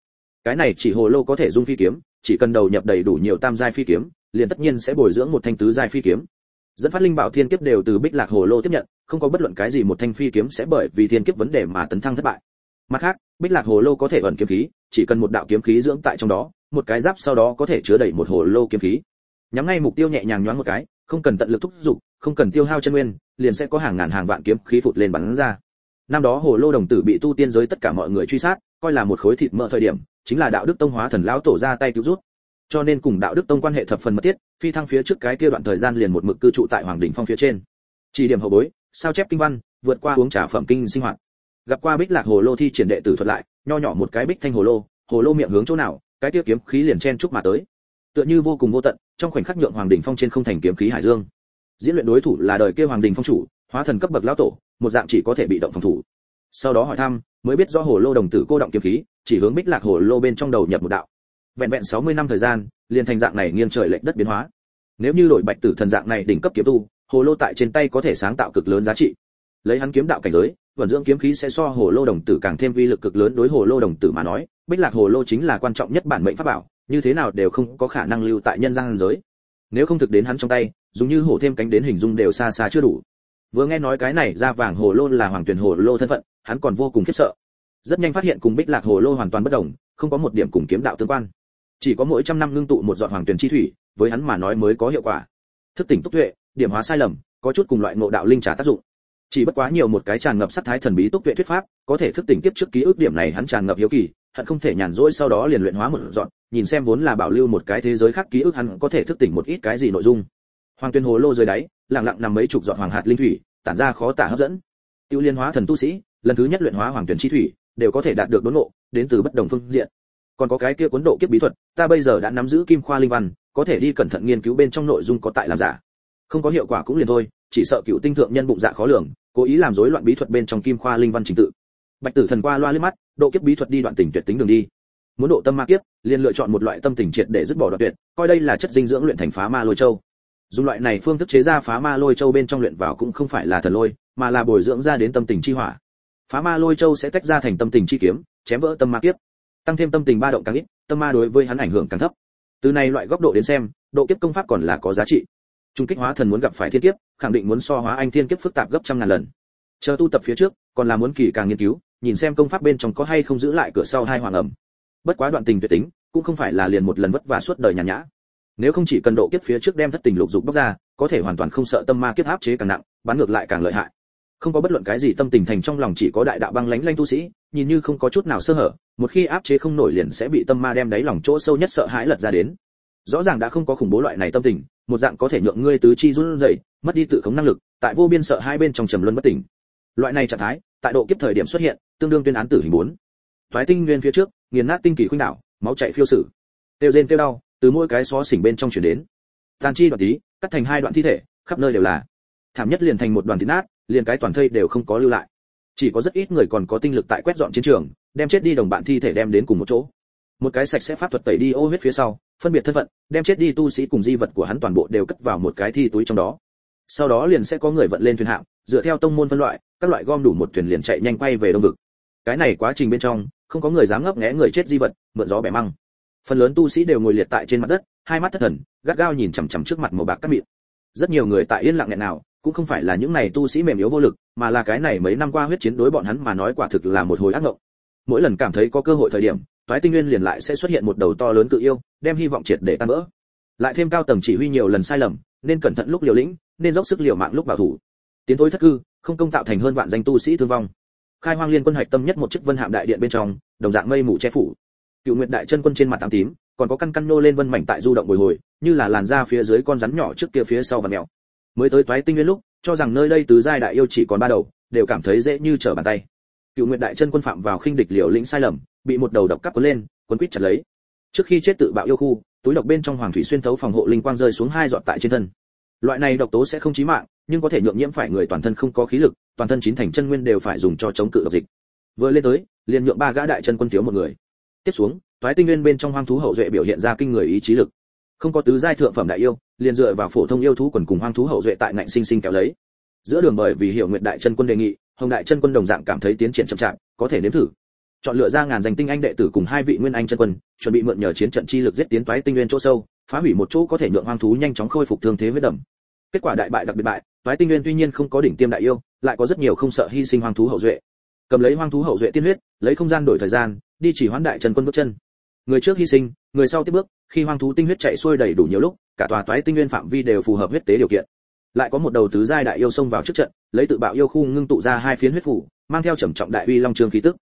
Cái này chỉ hồ lô có thể dung phi kiếm, chỉ cần đầu nhập đầy đủ nhiều tam giai phi kiếm, liền tất nhiên sẽ bồi dưỡng một thanh tứ giai phi kiếm. Dẫn phát linh bảo thiên kiếp đều từ bích lạc hồ lô tiếp nhận, không có bất luận cái gì một thanh phi kiếm sẽ bởi vì thiên kiếp vấn đề mà tấn thăng thất bại. Mặt khác, bích lạc hồ lô có thể ẩn kiếm khí, chỉ cần một đạo kiếm khí dưỡng tại trong đó, một cái giáp sau đó có thể chứa đầy một hồ lô kiếm khí. Nhắm ngay mục tiêu nhẹ nhàng nhoáng một cái, không cần tận lực thúc giục, không cần tiêu hao chân nguyên liền sẽ có hàng ngàn hàng vạn kiếm khí phụt lên bắn ra. Năm đó hồ lô đồng tử bị tu tiên giới tất cả mọi người truy sát, coi là một khối thịt mỡ thời điểm, chính là đạo đức tông hóa thần lão tổ ra tay cứu rút. Cho nên cùng đạo đức tông quan hệ thập phần mật thiết, phi thăng phía trước cái kia đoạn thời gian liền một mực cư trụ tại hoàng đỉnh phong phía trên. Chỉ điểm hậu bối, sao chép kinh văn, vượt qua uống trà phẩm kinh sinh hoạt. Gặp qua bích lạc hồ lô thi triển đệ tử thuật lại, nho nhỏ một cái bích thanh hồ lô hồ lô miệng hướng chỗ nào, cái kia kiếm khí liền chen chúc mà tới. Tựa như vô cùng vô tận, trong khoảnh khắc nhượng hoàng đỉnh phong trên không thành kiếm khí hải dương diễn luyện đối thủ là đời kia hoàng đình phong chủ, hóa thần cấp bậc lão tổ, một dạng chỉ có thể bị động phòng thủ. Sau đó hỏi thăm, mới biết do hồ lô đồng tử cô động kiếm khí, chỉ hướng bích lạc hồ lô bên trong đầu nhập một đạo. Vẹn vẹn 60 năm thời gian, liền thành dạng này nghiêng trời lệch đất biến hóa. Nếu như đổi bạch tử thần dạng này đỉnh cấp kiếm tu, hồ lô tại trên tay có thể sáng tạo cực lớn giá trị. Lấy hắn kiếm đạo cảnh giới, vận dưỡng kiếm khí sẽ so hồ lô đồng tử càng thêm vi lực cực lớn đối hồ lô đồng tử mà nói, bích lạc hồ lô chính là quan trọng nhất bản mệnh pháp bảo, như thế nào đều không có khả năng lưu tại nhân gian giới nếu không thực đến hắn trong tay, dùng như hổ thêm cánh đến hình dung đều xa xa chưa đủ. Vừa nghe nói cái này ra vàng hồ lô là hoàng tuyển hồ lô thân phận, hắn còn vô cùng khiếp sợ. Rất nhanh phát hiện cùng bích lạc hồ lô hoàn toàn bất đồng, không có một điểm cùng kiếm đạo tương quan. Chỉ có mỗi trăm năm ngưng tụ một giọt hoàng tuyển chi thủy, với hắn mà nói mới có hiệu quả. Thức tỉnh túc tuệ, điểm hóa sai lầm, có chút cùng loại ngộ đạo linh trả tác dụng. Chỉ bất quá nhiều một cái tràn ngập sắc thái thần bí túc tuệ thuyết pháp, có thể thức tỉnh kiếp trước ký ức điểm này hắn tràn ngập hiếu kỳ, hận không thể nhàn rỗi sau đó liền luyện hóa một dọn nhìn xem vốn là bảo lưu một cái thế giới khác ký ức hắn có thể thức tỉnh một ít cái gì nội dung. Hoàng tuyên hồ lô dưới đáy, lặng lặng nằm mấy chục giọt hoàng hạt linh thủy, tản ra khó tả hấp dẫn. Tiêu liên hóa thần tu sĩ, lần thứ nhất luyện hóa hoàng tuyển chi thủy, đều có thể đạt được đốn ngộ, đến từ bất đồng phương diện. Còn có cái kia cuốn độ kiếp bí thuật, ta bây giờ đã nắm giữ kim khoa linh văn, có thể đi cẩn thận nghiên cứu bên trong nội dung có tại làm giả. Không có hiệu quả cũng liền thôi, chỉ sợ cựu tinh thượng nhân bụng dạ khó lường, cố ý làm rối loạn bí thuật bên trong kim khoa linh văn trình tự. Bạch tử thần qua loa liếc mắt, độ kiếp bí thuật đi đoạn tình tuyệt tính đường đi muốn độ tâm ma kiếp, liền lựa chọn một loại tâm tình triệt để dứt bỏ đoạn tuyệt, coi đây là chất dinh dưỡng luyện thành phá ma lôi châu. Dùng loại này phương thức chế ra phá ma lôi châu bên trong luyện vào cũng không phải là thần lôi, mà là bồi dưỡng ra đến tâm tình chi hỏa. Phá ma lôi châu sẽ tách ra thành tâm tình chi kiếm, chém vỡ tâm ma kiếp, tăng thêm tâm tình ba động càng ít, tâm ma đối với hắn ảnh hưởng càng thấp. Từ này loại góc độ đến xem, độ kiếp công pháp còn là có giá trị. Trung kích hóa thần muốn gặp phải thiên kiếp, khẳng định muốn so hóa anh thiên kiếp phức tạp gấp trăm ngàn lần. Chờ tu tập phía trước, còn là muốn kỳ càng nghiên cứu, nhìn xem công pháp bên trong có hay không giữ lại cửa sau hai hoàng ẩm bất quá đoạn tình tuyệt tính, cũng không phải là liền một lần vất vả suốt đời nhàn nhã. Nếu không chỉ cần độ kiếp phía trước đem thất tình lục dục bóc ra, có thể hoàn toàn không sợ tâm ma kiếp áp chế càng nặng, bán ngược lại càng lợi hại. Không có bất luận cái gì tâm tình thành trong lòng chỉ có đại đạo băng lánh lanh tu sĩ, nhìn như không có chút nào sơ hở, một khi áp chế không nổi liền sẽ bị tâm ma đem đáy lòng chỗ sâu nhất sợ hãi lật ra đến. Rõ ràng đã không có khủng bố loại này tâm tình, một dạng có thể nhượng ngươi tứ chi run rẩy, mất đi tự khống năng lực, tại vô biên sợ hai bên trong trầm luân bất tỉnh. Loại này trạng thái, tại độ kiếp thời điểm xuất hiện, tương đương tuyên án tử hình bốn. Thoái tinh nguyên phía trước nghiền nát tinh kỳ khuynh đảo, máu chảy phiêu sử. Tiêu rên tiêu đau, từ mỗi cái xó xỉnh bên trong chuyển đến. Tàn chi đoạn tí, cắt thành hai đoạn thi thể, khắp nơi đều là. Thảm nhất liền thành một đoàn thịt nát, liền cái toàn thây đều không có lưu lại. Chỉ có rất ít người còn có tinh lực tại quét dọn chiến trường, đem chết đi đồng bạn thi thể đem đến cùng một chỗ. Một cái sạch sẽ pháp thuật tẩy đi ô huyết phía sau, phân biệt thân phận, đem chết đi tu sĩ cùng di vật của hắn toàn bộ đều cất vào một cái thi túi trong đó. Sau đó liền sẽ có người vận lên thuyền hạng, dựa theo tông môn phân loại, các loại gom đủ một thuyền liền chạy nhanh quay về đông vực. Cái này quá trình bên trong không có người dám ngấp nghé người chết di vật, mượn gió bẻ măng. Phần lớn tu sĩ đều ngồi liệt tại trên mặt đất, hai mắt thất thần, gắt gao nhìn chằm chằm trước mặt màu bạc cắt mịn. Rất nhiều người tại yên lặng nghẹn nào, cũng không phải là những này tu sĩ mềm yếu vô lực, mà là cái này mấy năm qua huyết chiến đối bọn hắn mà nói quả thực là một hồi ác ngộng. Mỗi lần cảm thấy có cơ hội thời điểm, toái tinh nguyên liền lại sẽ xuất hiện một đầu to lớn tự yêu, đem hy vọng triệt để tan vỡ. Lại thêm cao tầng chỉ huy nhiều lần sai lầm, nên cẩn thận lúc liều lĩnh, nên dốc sức liều mạng lúc bảo thủ. Tiến thối thất cư, không công tạo thành hơn vạn danh tu sĩ thương vong khai hoang liên quân hạch tâm nhất một chiếc vân hạm đại điện bên trong, đồng dạng mây mù che phủ. Cựu nguyệt đại chân quân trên mặt tám tím, còn có căn căn nô lên vân mảnh tại du động bồi hồi, như là làn da phía dưới con rắn nhỏ trước kia phía sau và mèo. Mới tới toái tinh nguyên lúc, cho rằng nơi đây tứ giai đại yêu chỉ còn ba đầu, đều cảm thấy dễ như trở bàn tay. Cựu nguyệt đại chân quân phạm vào khinh địch liều lĩnh sai lầm, bị một đầu độc cắp cuốn lên, cuốn quít chặt lấy. Trước khi chết tự bạo yêu khu, túi độc bên trong hoàng thủy xuyên thấu phòng hộ linh quang rơi xuống hai giọt tại trên thân. Loại này độc tố sẽ không chí mạng nhưng có thể nhượng nhiễm phải người toàn thân không có khí lực, toàn thân chín thành chân nguyên đều phải dùng cho chống cự độc dịch. Vừa lên tới, liền nhượng ba gã đại chân quân thiếu một người. Tiếp xuống thoái tinh nguyên bên trong hoang thú hậu duệ biểu hiện ra kinh người ý chí lực. Không có tứ giai thượng phẩm đại yêu, liền dựa vào phổ thông yêu thú quần cùng hoang thú hậu duệ tại ngạnh sinh sinh kéo lấy. Giữa đường bởi vì hiểu nguyện đại chân quân đề nghị, hồng đại chân quân đồng dạng cảm thấy tiến triển chậm chạp, có thể nếm thử. Chọn lựa ra ngàn danh tinh anh đệ tử cùng hai vị nguyên anh chân quân, chuẩn bị mượn nhờ chiến trận chi lực giết tiến toái tinh nguyên chỗ sâu, phá hủy một chỗ có thể nhượng hoang thú nhanh chóng khôi phục thương thế với đầm kết quả đại bại đặc biệt bại, toái tinh nguyên tuy nhiên không có đỉnh tiêm đại yêu, lại có rất nhiều không sợ hy sinh hoang thú hậu duệ. Cầm lấy hoang thú hậu duệ tiên huyết, lấy không gian đổi thời gian, đi chỉ hoán đại trần quân bước chân. Người trước hy sinh, người sau tiếp bước, khi hoang thú tinh huyết chạy xuôi đầy đủ nhiều lúc, cả tòa toái tinh nguyên phạm vi đều phù hợp huyết tế điều kiện. Lại có một đầu tứ giai đại yêu xông vào trước trận, lấy tự bạo yêu khu ngưng tụ ra hai phiến huyết phủ, mang theo trầm trọng đại uy long trường khí tức.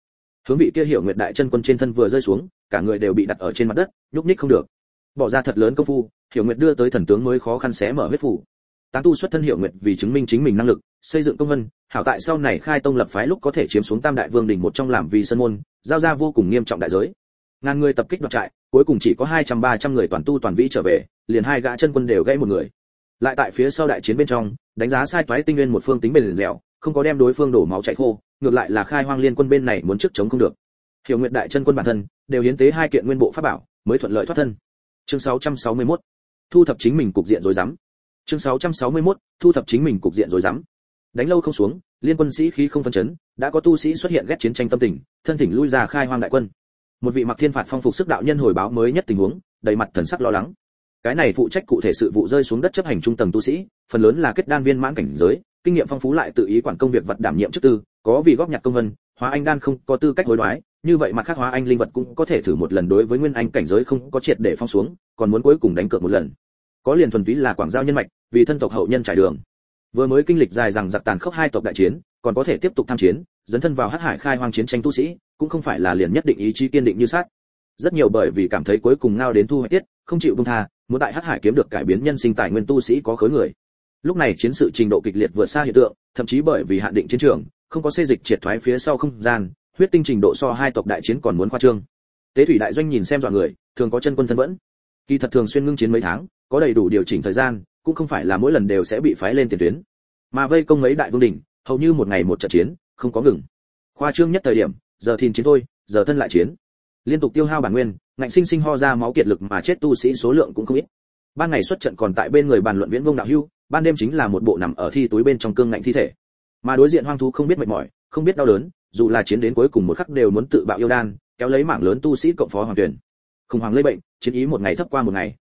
Hướng vị kia hiểu nguyệt đại chân quân trên thân vừa rơi xuống, cả người đều bị đặt ở trên mặt đất, nhúc nhích không được. Bỏ ra thật lớn công phu, hiểu nguyệt đưa tới thần tướng mới khó khăn xé mở huyết phủ tán tu xuất thân hiệu nguyệt vì chứng minh chính mình năng lực, xây dựng công vân, hảo tại sau này khai tông lập phái lúc có thể chiếm xuống tam đại vương đỉnh một trong làm vì sân môn, giao ra vô cùng nghiêm trọng đại giới. Ngàn người tập kích đoạt trại, cuối cùng chỉ có hai trăm ba trăm người toàn tu toàn vĩ trở về, liền hai gã chân quân đều gãy một người. Lại tại phía sau đại chiến bên trong, đánh giá sai toái tinh nguyên một phương tính bền dẻo, không có đem đối phương đổ máu chảy khô, ngược lại là khai hoang liên quân bên này muốn trước chống không được. Hiểu nguyện đại chân quân bản thân, đều hiến tế hai kiện nguyên bộ pháp bảo, mới thuận lợi thoát thân. Chương 661 thu thập chính mình cục diện rồi dám chương 661 thu thập chính mình cục diện rồi dám. Đánh lâu không xuống, liên quân sĩ khí không phân chấn, đã có tu sĩ xuất hiện ghét chiến tranh tâm tình, thân thỉnh lui ra khai hoang đại quân. Một vị mặc thiên phạt phong phục sức đạo nhân hồi báo mới nhất tình huống, đầy mặt thần sắc lo lắng. Cái này phụ trách cụ thể sự vụ rơi xuống đất chấp hành trung tầng tu sĩ, phần lớn là kết đan viên mãn cảnh giới, kinh nghiệm phong phú lại tự ý quản công việc vật đảm nhiệm chức tư, có vì góp nhặt công vân, hóa anh đan không có tư cách hối đoái, như vậy mà khác hóa anh linh vật cũng có thể thử một lần đối với nguyên anh cảnh giới không có triệt để phong xuống, còn muốn cuối cùng đánh cược một lần. Có liền thuần túy là quảng giao nhân mạch vì thân tộc hậu nhân trải đường. Vừa mới kinh lịch dài rằng giặc tàn khốc hai tộc đại chiến, còn có thể tiếp tục tham chiến, dấn thân vào hắc hải khai hoang chiến tranh tu sĩ, cũng không phải là liền nhất định ý chí kiên định như sát. Rất nhiều bởi vì cảm thấy cuối cùng ngao đến thu hoạch tiết, không chịu buông tha, muốn tại hắc hải kiếm được cải biến nhân sinh tài nguyên tu sĩ có khối người. Lúc này chiến sự trình độ kịch liệt vượt xa hiện tượng, thậm chí bởi vì hạn định chiến trường, không có xây dịch triệt thoái phía sau không gian, huyết tinh trình độ so hai tộc đại chiến còn muốn khoa trương. Tế thủy đại doanh nhìn xem dọa người, thường có chân quân thân vẫn. Kỳ thật thường xuyên ngưng chiến mấy tháng, có đầy đủ điều chỉnh thời gian cũng không phải là mỗi lần đều sẽ bị phái lên tiền tuyến. Mà vây công mấy đại vương đỉnh, hầu như một ngày một trận chiến, không có ngừng. Khoa trương nhất thời điểm, giờ thìn chiến thôi, giờ thân lại chiến. Liên tục tiêu hao bản nguyên, ngạnh sinh sinh ho ra máu kiệt lực mà chết tu sĩ số lượng cũng không ít. Ban ngày xuất trận còn tại bên người bàn luận viễn vông đạo hưu, ban đêm chính là một bộ nằm ở thi túi bên trong cương ngạnh thi thể. Mà đối diện hoang thú không biết mệt mỏi, không biết đau đớn, dù là chiến đến cuối cùng một khắc đều muốn tự bạo yêu đan, kéo lấy mảng lớn tu sĩ cộng phó hoàng tuyển. Khủng hoảng lây bệnh, chiến ý một ngày thấp qua một ngày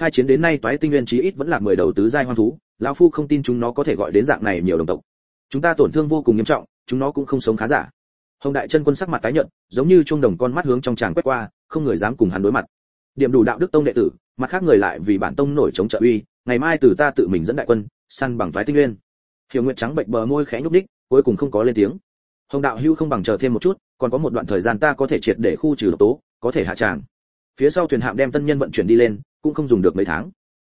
khai chiến đến nay toái tinh nguyên chí ít vẫn là mười đầu tứ giai hoang thú, lão phu không tin chúng nó có thể gọi đến dạng này nhiều đồng tộc. Chúng ta tổn thương vô cùng nghiêm trọng, chúng nó cũng không sống khá giả. Hồng đại chân quân sắc mặt tái nhợt, giống như chuông đồng con mắt hướng trong tràng quét qua, không người dám cùng hắn đối mặt. Điểm đủ đạo đức tông đệ tử, mặt khác người lại vì bản tông nổi chống trợ uy, ngày mai từ ta tự mình dẫn đại quân, săn bằng toái tinh nguyên. Hiểu nguyệt trắng bệnh bờ môi khẽ nhúc đích cuối cùng không có lên tiếng. Hồng đạo hưu không bằng chờ thêm một chút, còn có một đoạn thời gian ta có thể triệt để khu trừ độc tố, có thể hạ tràng. Phía sau thuyền hạm đem tân nhân vận chuyển đi lên cũng không dùng được mấy tháng.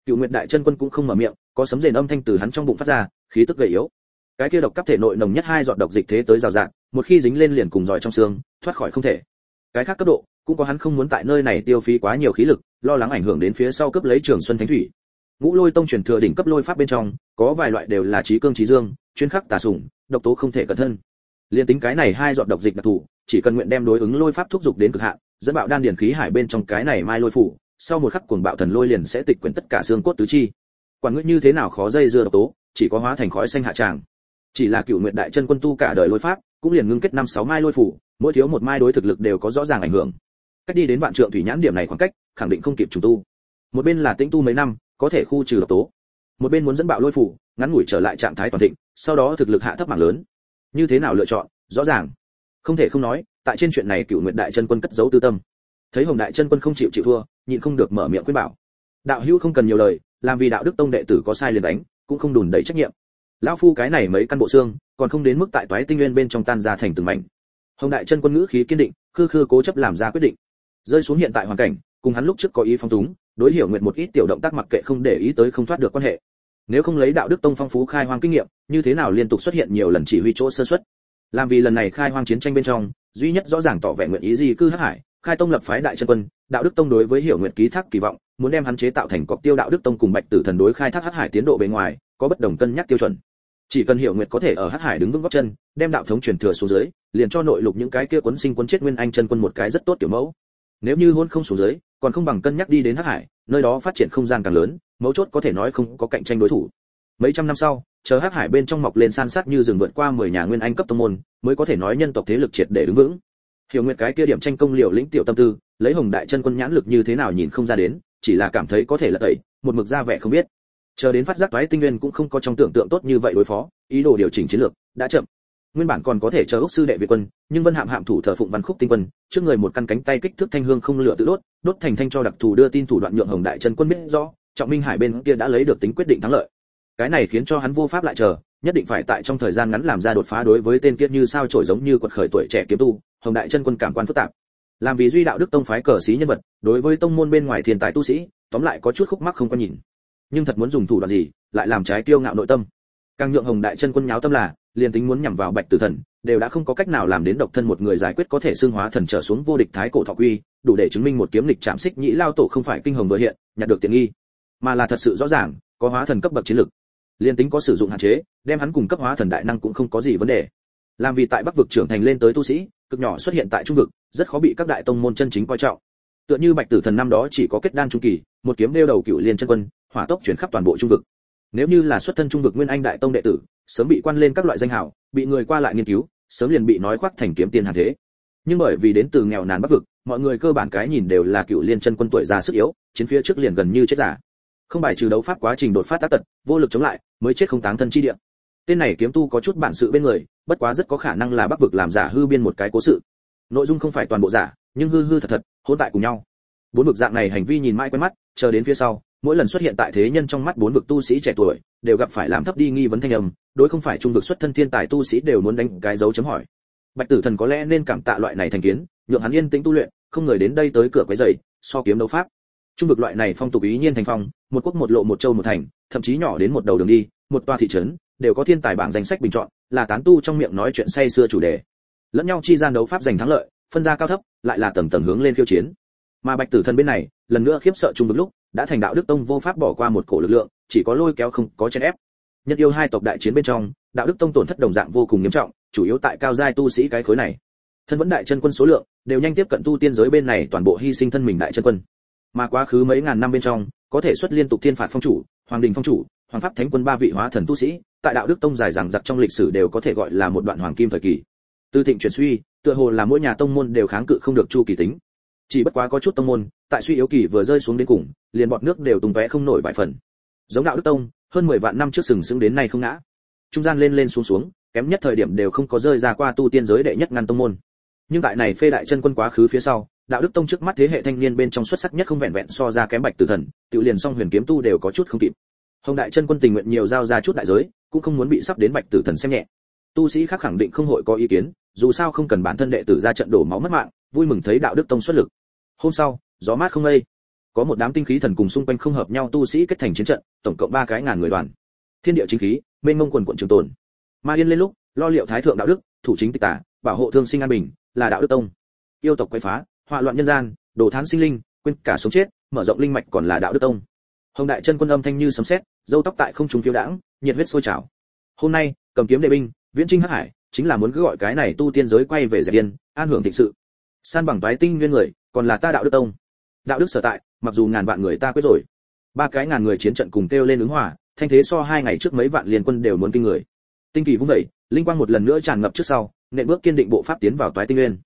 Cựu nguyệt đại chân quân cũng không mở miệng, có sấm rền âm thanh từ hắn trong bụng phát ra, khí tức gầy yếu. Cái kia độc cấp thể nội nồng nhất hai giọt độc dịch thế tới rào rạt, một khi dính lên liền cùng giỏi trong xương, thoát khỏi không thể. Cái khác cấp độ, cũng có hắn không muốn tại nơi này tiêu phí quá nhiều khí lực, lo lắng ảnh hưởng đến phía sau cấp lấy trường xuân thánh thủy. Ngũ lôi tông truyền thừa đỉnh cấp lôi pháp bên trong, có vài loại đều là trí cương trí dương, chuyên khắc tà sủng, độc tố không thể cẩn thân. Liên tính cái này hai giọt độc dịch đặc thù, chỉ cần nguyện đem đối ứng lôi pháp thúc dục đến cực hạn, dẫn bạo đan điển khí hải bên trong cái này mai lôi phủ sau một khắc cuồng bạo thần lôi liền sẽ tịch quyển tất cả xương cốt tứ chi. Quản ngươi như thế nào khó dây dưa độc tố, chỉ có hóa thành khói xanh hạ tràng. Chỉ là cựu nguyện đại chân quân tu cả đời lôi pháp, cũng liền ngưng kết năm sáu mai lôi phủ, mỗi thiếu một mai đối thực lực đều có rõ ràng ảnh hưởng. Cách đi đến vạn trượng thủy nhãn điểm này khoảng cách, khẳng định không kịp trùng tu. Một bên là tĩnh tu mấy năm, có thể khu trừ độc tố. Một bên muốn dẫn bạo lôi phủ, ngắn ngủi trở lại trạng thái toàn thịnh, sau đó thực lực hạ thấp mảng lớn. Như thế nào lựa chọn? Rõ ràng. Không thể không nói, tại trên chuyện này cựu nguyện đại chân quân cất giấu tư tâm. Thấy hồng đại chân quân không chịu chịu thua nhịn không được mở miệng khuyên bảo. Đạo hữu không cần nhiều lời, làm vì đạo đức tông đệ tử có sai liền đánh, cũng không đùn đẩy trách nhiệm. Lão phu cái này mấy căn bộ xương, còn không đến mức tại toái tinh nguyên bên trong tan ra thành từng mảnh. Hồng đại chân quân ngữ khí kiên định, khư khư cố chấp làm ra quyết định. Rơi xuống hiện tại hoàn cảnh, cùng hắn lúc trước có ý phong túng, đối hiểu nguyện một ít tiểu động tác mặc kệ không để ý tới không thoát được quan hệ. Nếu không lấy đạo đức tông phong phú khai hoang kinh nghiệm, như thế nào liên tục xuất hiện nhiều lần chỉ huy chỗ sơ xuất làm vì lần này khai hoang chiến tranh bên trong, duy nhất rõ ràng tỏ vẻ nguyện ý gì cư hắc hải khai tông lập phái đại chân quân, đạo đức tông đối với hiểu nguyện ký thác kỳ vọng, muốn đem hắn chế tạo thành cọc tiêu đạo đức tông cùng bạch tử thần đối khai thác hắc hải tiến độ bề ngoài, có bất đồng cân nhắc tiêu chuẩn. Chỉ cần hiểu nguyện có thể ở hắc hải đứng vững góc chân, đem đạo thống truyền thừa xuống dưới, liền cho nội lục những cái kia cuốn sinh cuốn chết nguyên anh chân quân một cái rất tốt tiểu mẫu. Nếu như hôn không xuống dưới, còn không bằng cân nhắc đi đến hắc hải, nơi đó phát triển không gian càng lớn, mấu chốt có thể nói không có cạnh tranh đối thủ. Mấy trăm năm sau, chờ hắc hải bên trong mọc lên san sát như rừng vượt qua mười nhà nguyên anh cấp tông môn, mới có thể nói nhân tộc thế lực triệt để đứng vững hiểu nguyện cái kia điểm tranh công liều lĩnh tiểu tâm tư, lấy hồng đại chân quân nhãn lực như thế nào nhìn không ra đến, chỉ là cảm thấy có thể là tẩy, một mực ra vẻ không biết. Chờ đến phát giác toái tinh nguyên cũng không có trong tưởng tượng tốt như vậy đối phó, ý đồ điều chỉnh chiến lược đã chậm. Nguyên bản còn có thể chờ ốc sư đệ việt quân, nhưng vân hạm hạm thủ thờ phụng văn khúc tinh quân, trước người một căn cánh tay kích thước thanh hương không lựa tự đốt đốt thành thanh cho đặc thù đưa tin thủ đoạn nhượng hồng đại chân quân biết rõ, trọng minh hải bên kia đã lấy được tính quyết định thắng lợi. Cái này khiến cho hắn vô pháp lại chờ, nhất định phải tại trong thời gian ngắn làm ra đột phá đối với tên kiết như sao trổi giống như quật khởi tuổi trẻ kiếm tu hồng đại chân quân cảm quan phức tạp. Làm vì duy đạo đức tông phái cờ sĩ nhân vật, đối với tông môn bên ngoài thiên tài tu sĩ, tóm lại có chút khúc mắc không có nhìn. Nhưng thật muốn dùng thủ đoạn gì, lại làm trái tiêu ngạo nội tâm. Càng nhượng hồng đại chân quân nháo tâm là, liền tính muốn nhằm vào bạch tử thần, đều đã không có cách nào làm đến độc thân một người giải quyết có thể xương hóa thần trở xuống vô địch thái cổ thọ quy, đủ để chứng minh một kiếm lịch chạm xích nhĩ lao tổ không phải kinh hồng vừa hiện, nhặt được tiện nghi. Mà là thật sự rõ ràng, có hóa thần cấp bậc chiến lực. Liên tính có sử dụng hạn chế, đem hắn cùng cấp hóa thần đại năng cũng không có gì vấn đề làm vì tại bắc vực trưởng thành lên tới tu sĩ, cực nhỏ xuất hiện tại trung vực, rất khó bị các đại tông môn chân chính coi trọng. Tựa như bạch tử thần năm đó chỉ có kết đan trung kỳ, một kiếm đeo đầu cựu liên chân quân, hỏa tốc chuyển khắp toàn bộ trung vực. Nếu như là xuất thân trung vực nguyên anh đại tông đệ tử, sớm bị quan lên các loại danh hào, bị người qua lại nghiên cứu, sớm liền bị nói khoác thành kiếm tiên hàn thế. Nhưng bởi vì đến từ nghèo nàn bắc vực, mọi người cơ bản cái nhìn đều là cựu liên chân quân tuổi già sức yếu, chiến phía trước liền gần như chết giả. Không bài trừ đấu pháp quá trình đột phát tác tật, vô lực chống lại, mới chết không táng thân chi địa. Tên này kiếm tu có chút bản sự bên người bất quá rất có khả năng là bắc vực làm giả hư biên một cái cố sự. Nội dung không phải toàn bộ giả, nhưng hư hư thật thật, hỗn tại cùng nhau. Bốn vực dạng này hành vi nhìn mãi quen mắt, chờ đến phía sau, mỗi lần xuất hiện tại thế nhân trong mắt bốn vực tu sĩ trẻ tuổi, đều gặp phải làm thấp đi nghi vấn thanh âm, đối không phải trung vực xuất thân thiên tài tu sĩ đều muốn đánh cái dấu chấm hỏi. Bạch tử thần có lẽ nên cảm tạ loại này thành kiến, nhượng hắn yên tĩnh tu luyện, không người đến đây tới cửa quấy rầy, so kiếm đấu pháp. Trung vực loại này phong tục ý nhiên thành phong, một quốc một lộ một châu một thành, thậm chí nhỏ đến một đầu đường đi, một toa thị trấn đều có thiên tài bảng danh sách bình chọn, là tán tu trong miệng nói chuyện say xưa chủ đề. Lẫn nhau chi gian đấu pháp giành thắng lợi, phân ra cao thấp, lại là tầng tầng hướng lên khiêu chiến. Mà bạch tử thần bên này, lần nữa khiếp sợ trùng vực lúc, đã thành đạo đức tông vô pháp bỏ qua một cổ lực lượng, chỉ có lôi kéo không có chen ép. Nhất yêu hai tộc đại chiến bên trong, đạo đức tông tổn thất đồng dạng vô cùng nghiêm trọng, chủ yếu tại cao giai tu sĩ cái khối này. Thân vẫn đại chân quân số lượng, đều nhanh tiếp cận tu tiên giới bên này toàn bộ hy sinh thân mình đại chân quân. Mà quá khứ mấy ngàn năm bên trong, có thể xuất liên tục thiên phạt phong chủ, hoàng đình phong chủ hoàng pháp thánh quân ba vị hóa thần tu sĩ, tại đạo đức tông dài rằng giặc trong lịch sử đều có thể gọi là một đoạn hoàng kim thời kỳ. Từ thịnh chuyển suy, tựa hồ là mỗi nhà tông môn đều kháng cự không được chu kỳ tính. Chỉ bất quá có chút tông môn, tại suy yếu kỳ vừa rơi xuống đến cùng, liền bọt nước đều tung tóe không nổi vài phần. Giống đạo đức tông, hơn 10 vạn năm trước sừng sững đến nay không ngã. Trung gian lên lên xuống xuống, kém nhất thời điểm đều không có rơi ra qua tu tiên giới đệ nhất ngăn tông môn. Nhưng tại này phê đại chân quân quá khứ phía sau, đạo đức tông trước mắt thế hệ thanh niên bên trong xuất sắc nhất không vẹn vẹn so ra kém bạch tử thần, tự liền song huyền kiếm tu đều có chút không kịp hồng đại chân quân tình nguyện nhiều giao ra chút đại giới, cũng không muốn bị sắp đến bạch tử thần xem nhẹ. Tu sĩ khác khẳng định không hội có ý kiến, dù sao không cần bản thân đệ tử ra trận đổ máu mất mạng, vui mừng thấy đạo đức tông xuất lực. Hôm sau, gió mát không lây có một đám tinh khí thần cùng xung quanh không hợp nhau tu sĩ kết thành chiến trận, tổng cộng ba cái ngàn người đoàn. Thiên địa chính khí, mênh mông quần quận trường tồn. Ma yên lên lúc, lo liệu thái thượng đạo đức, thủ chính tịch tả, bảo hộ thương sinh an bình, là đạo đức tông. Yêu tộc quay phá họa loạn nhân gian, đồ thán sinh linh, quên cả sống chết, mở rộng linh mạch còn là đạo đức tông. Hồng đại chân quân âm thanh như sấm sét dâu tóc tại không trung phiêu đãng, nhiệt huyết sôi trào. Hôm nay, cầm kiếm đệ binh, viễn trinh hắc hải, chính là muốn cứ gọi cái này tu tiên giới quay về giải điên an hưởng thịnh sự. San bằng toái tinh nguyên người, còn là ta đạo đức tông. Đạo đức sở tại, mặc dù ngàn vạn người ta quyết rồi. Ba cái ngàn người chiến trận cùng kêu lên ứng hòa, thanh thế so hai ngày trước mấy vạn liên quân đều muốn kinh người. Tinh kỳ vung dậy, linh quang một lần nữa tràn ngập trước sau, nện bước kiên định bộ pháp tiến vào toái tinh nguyên.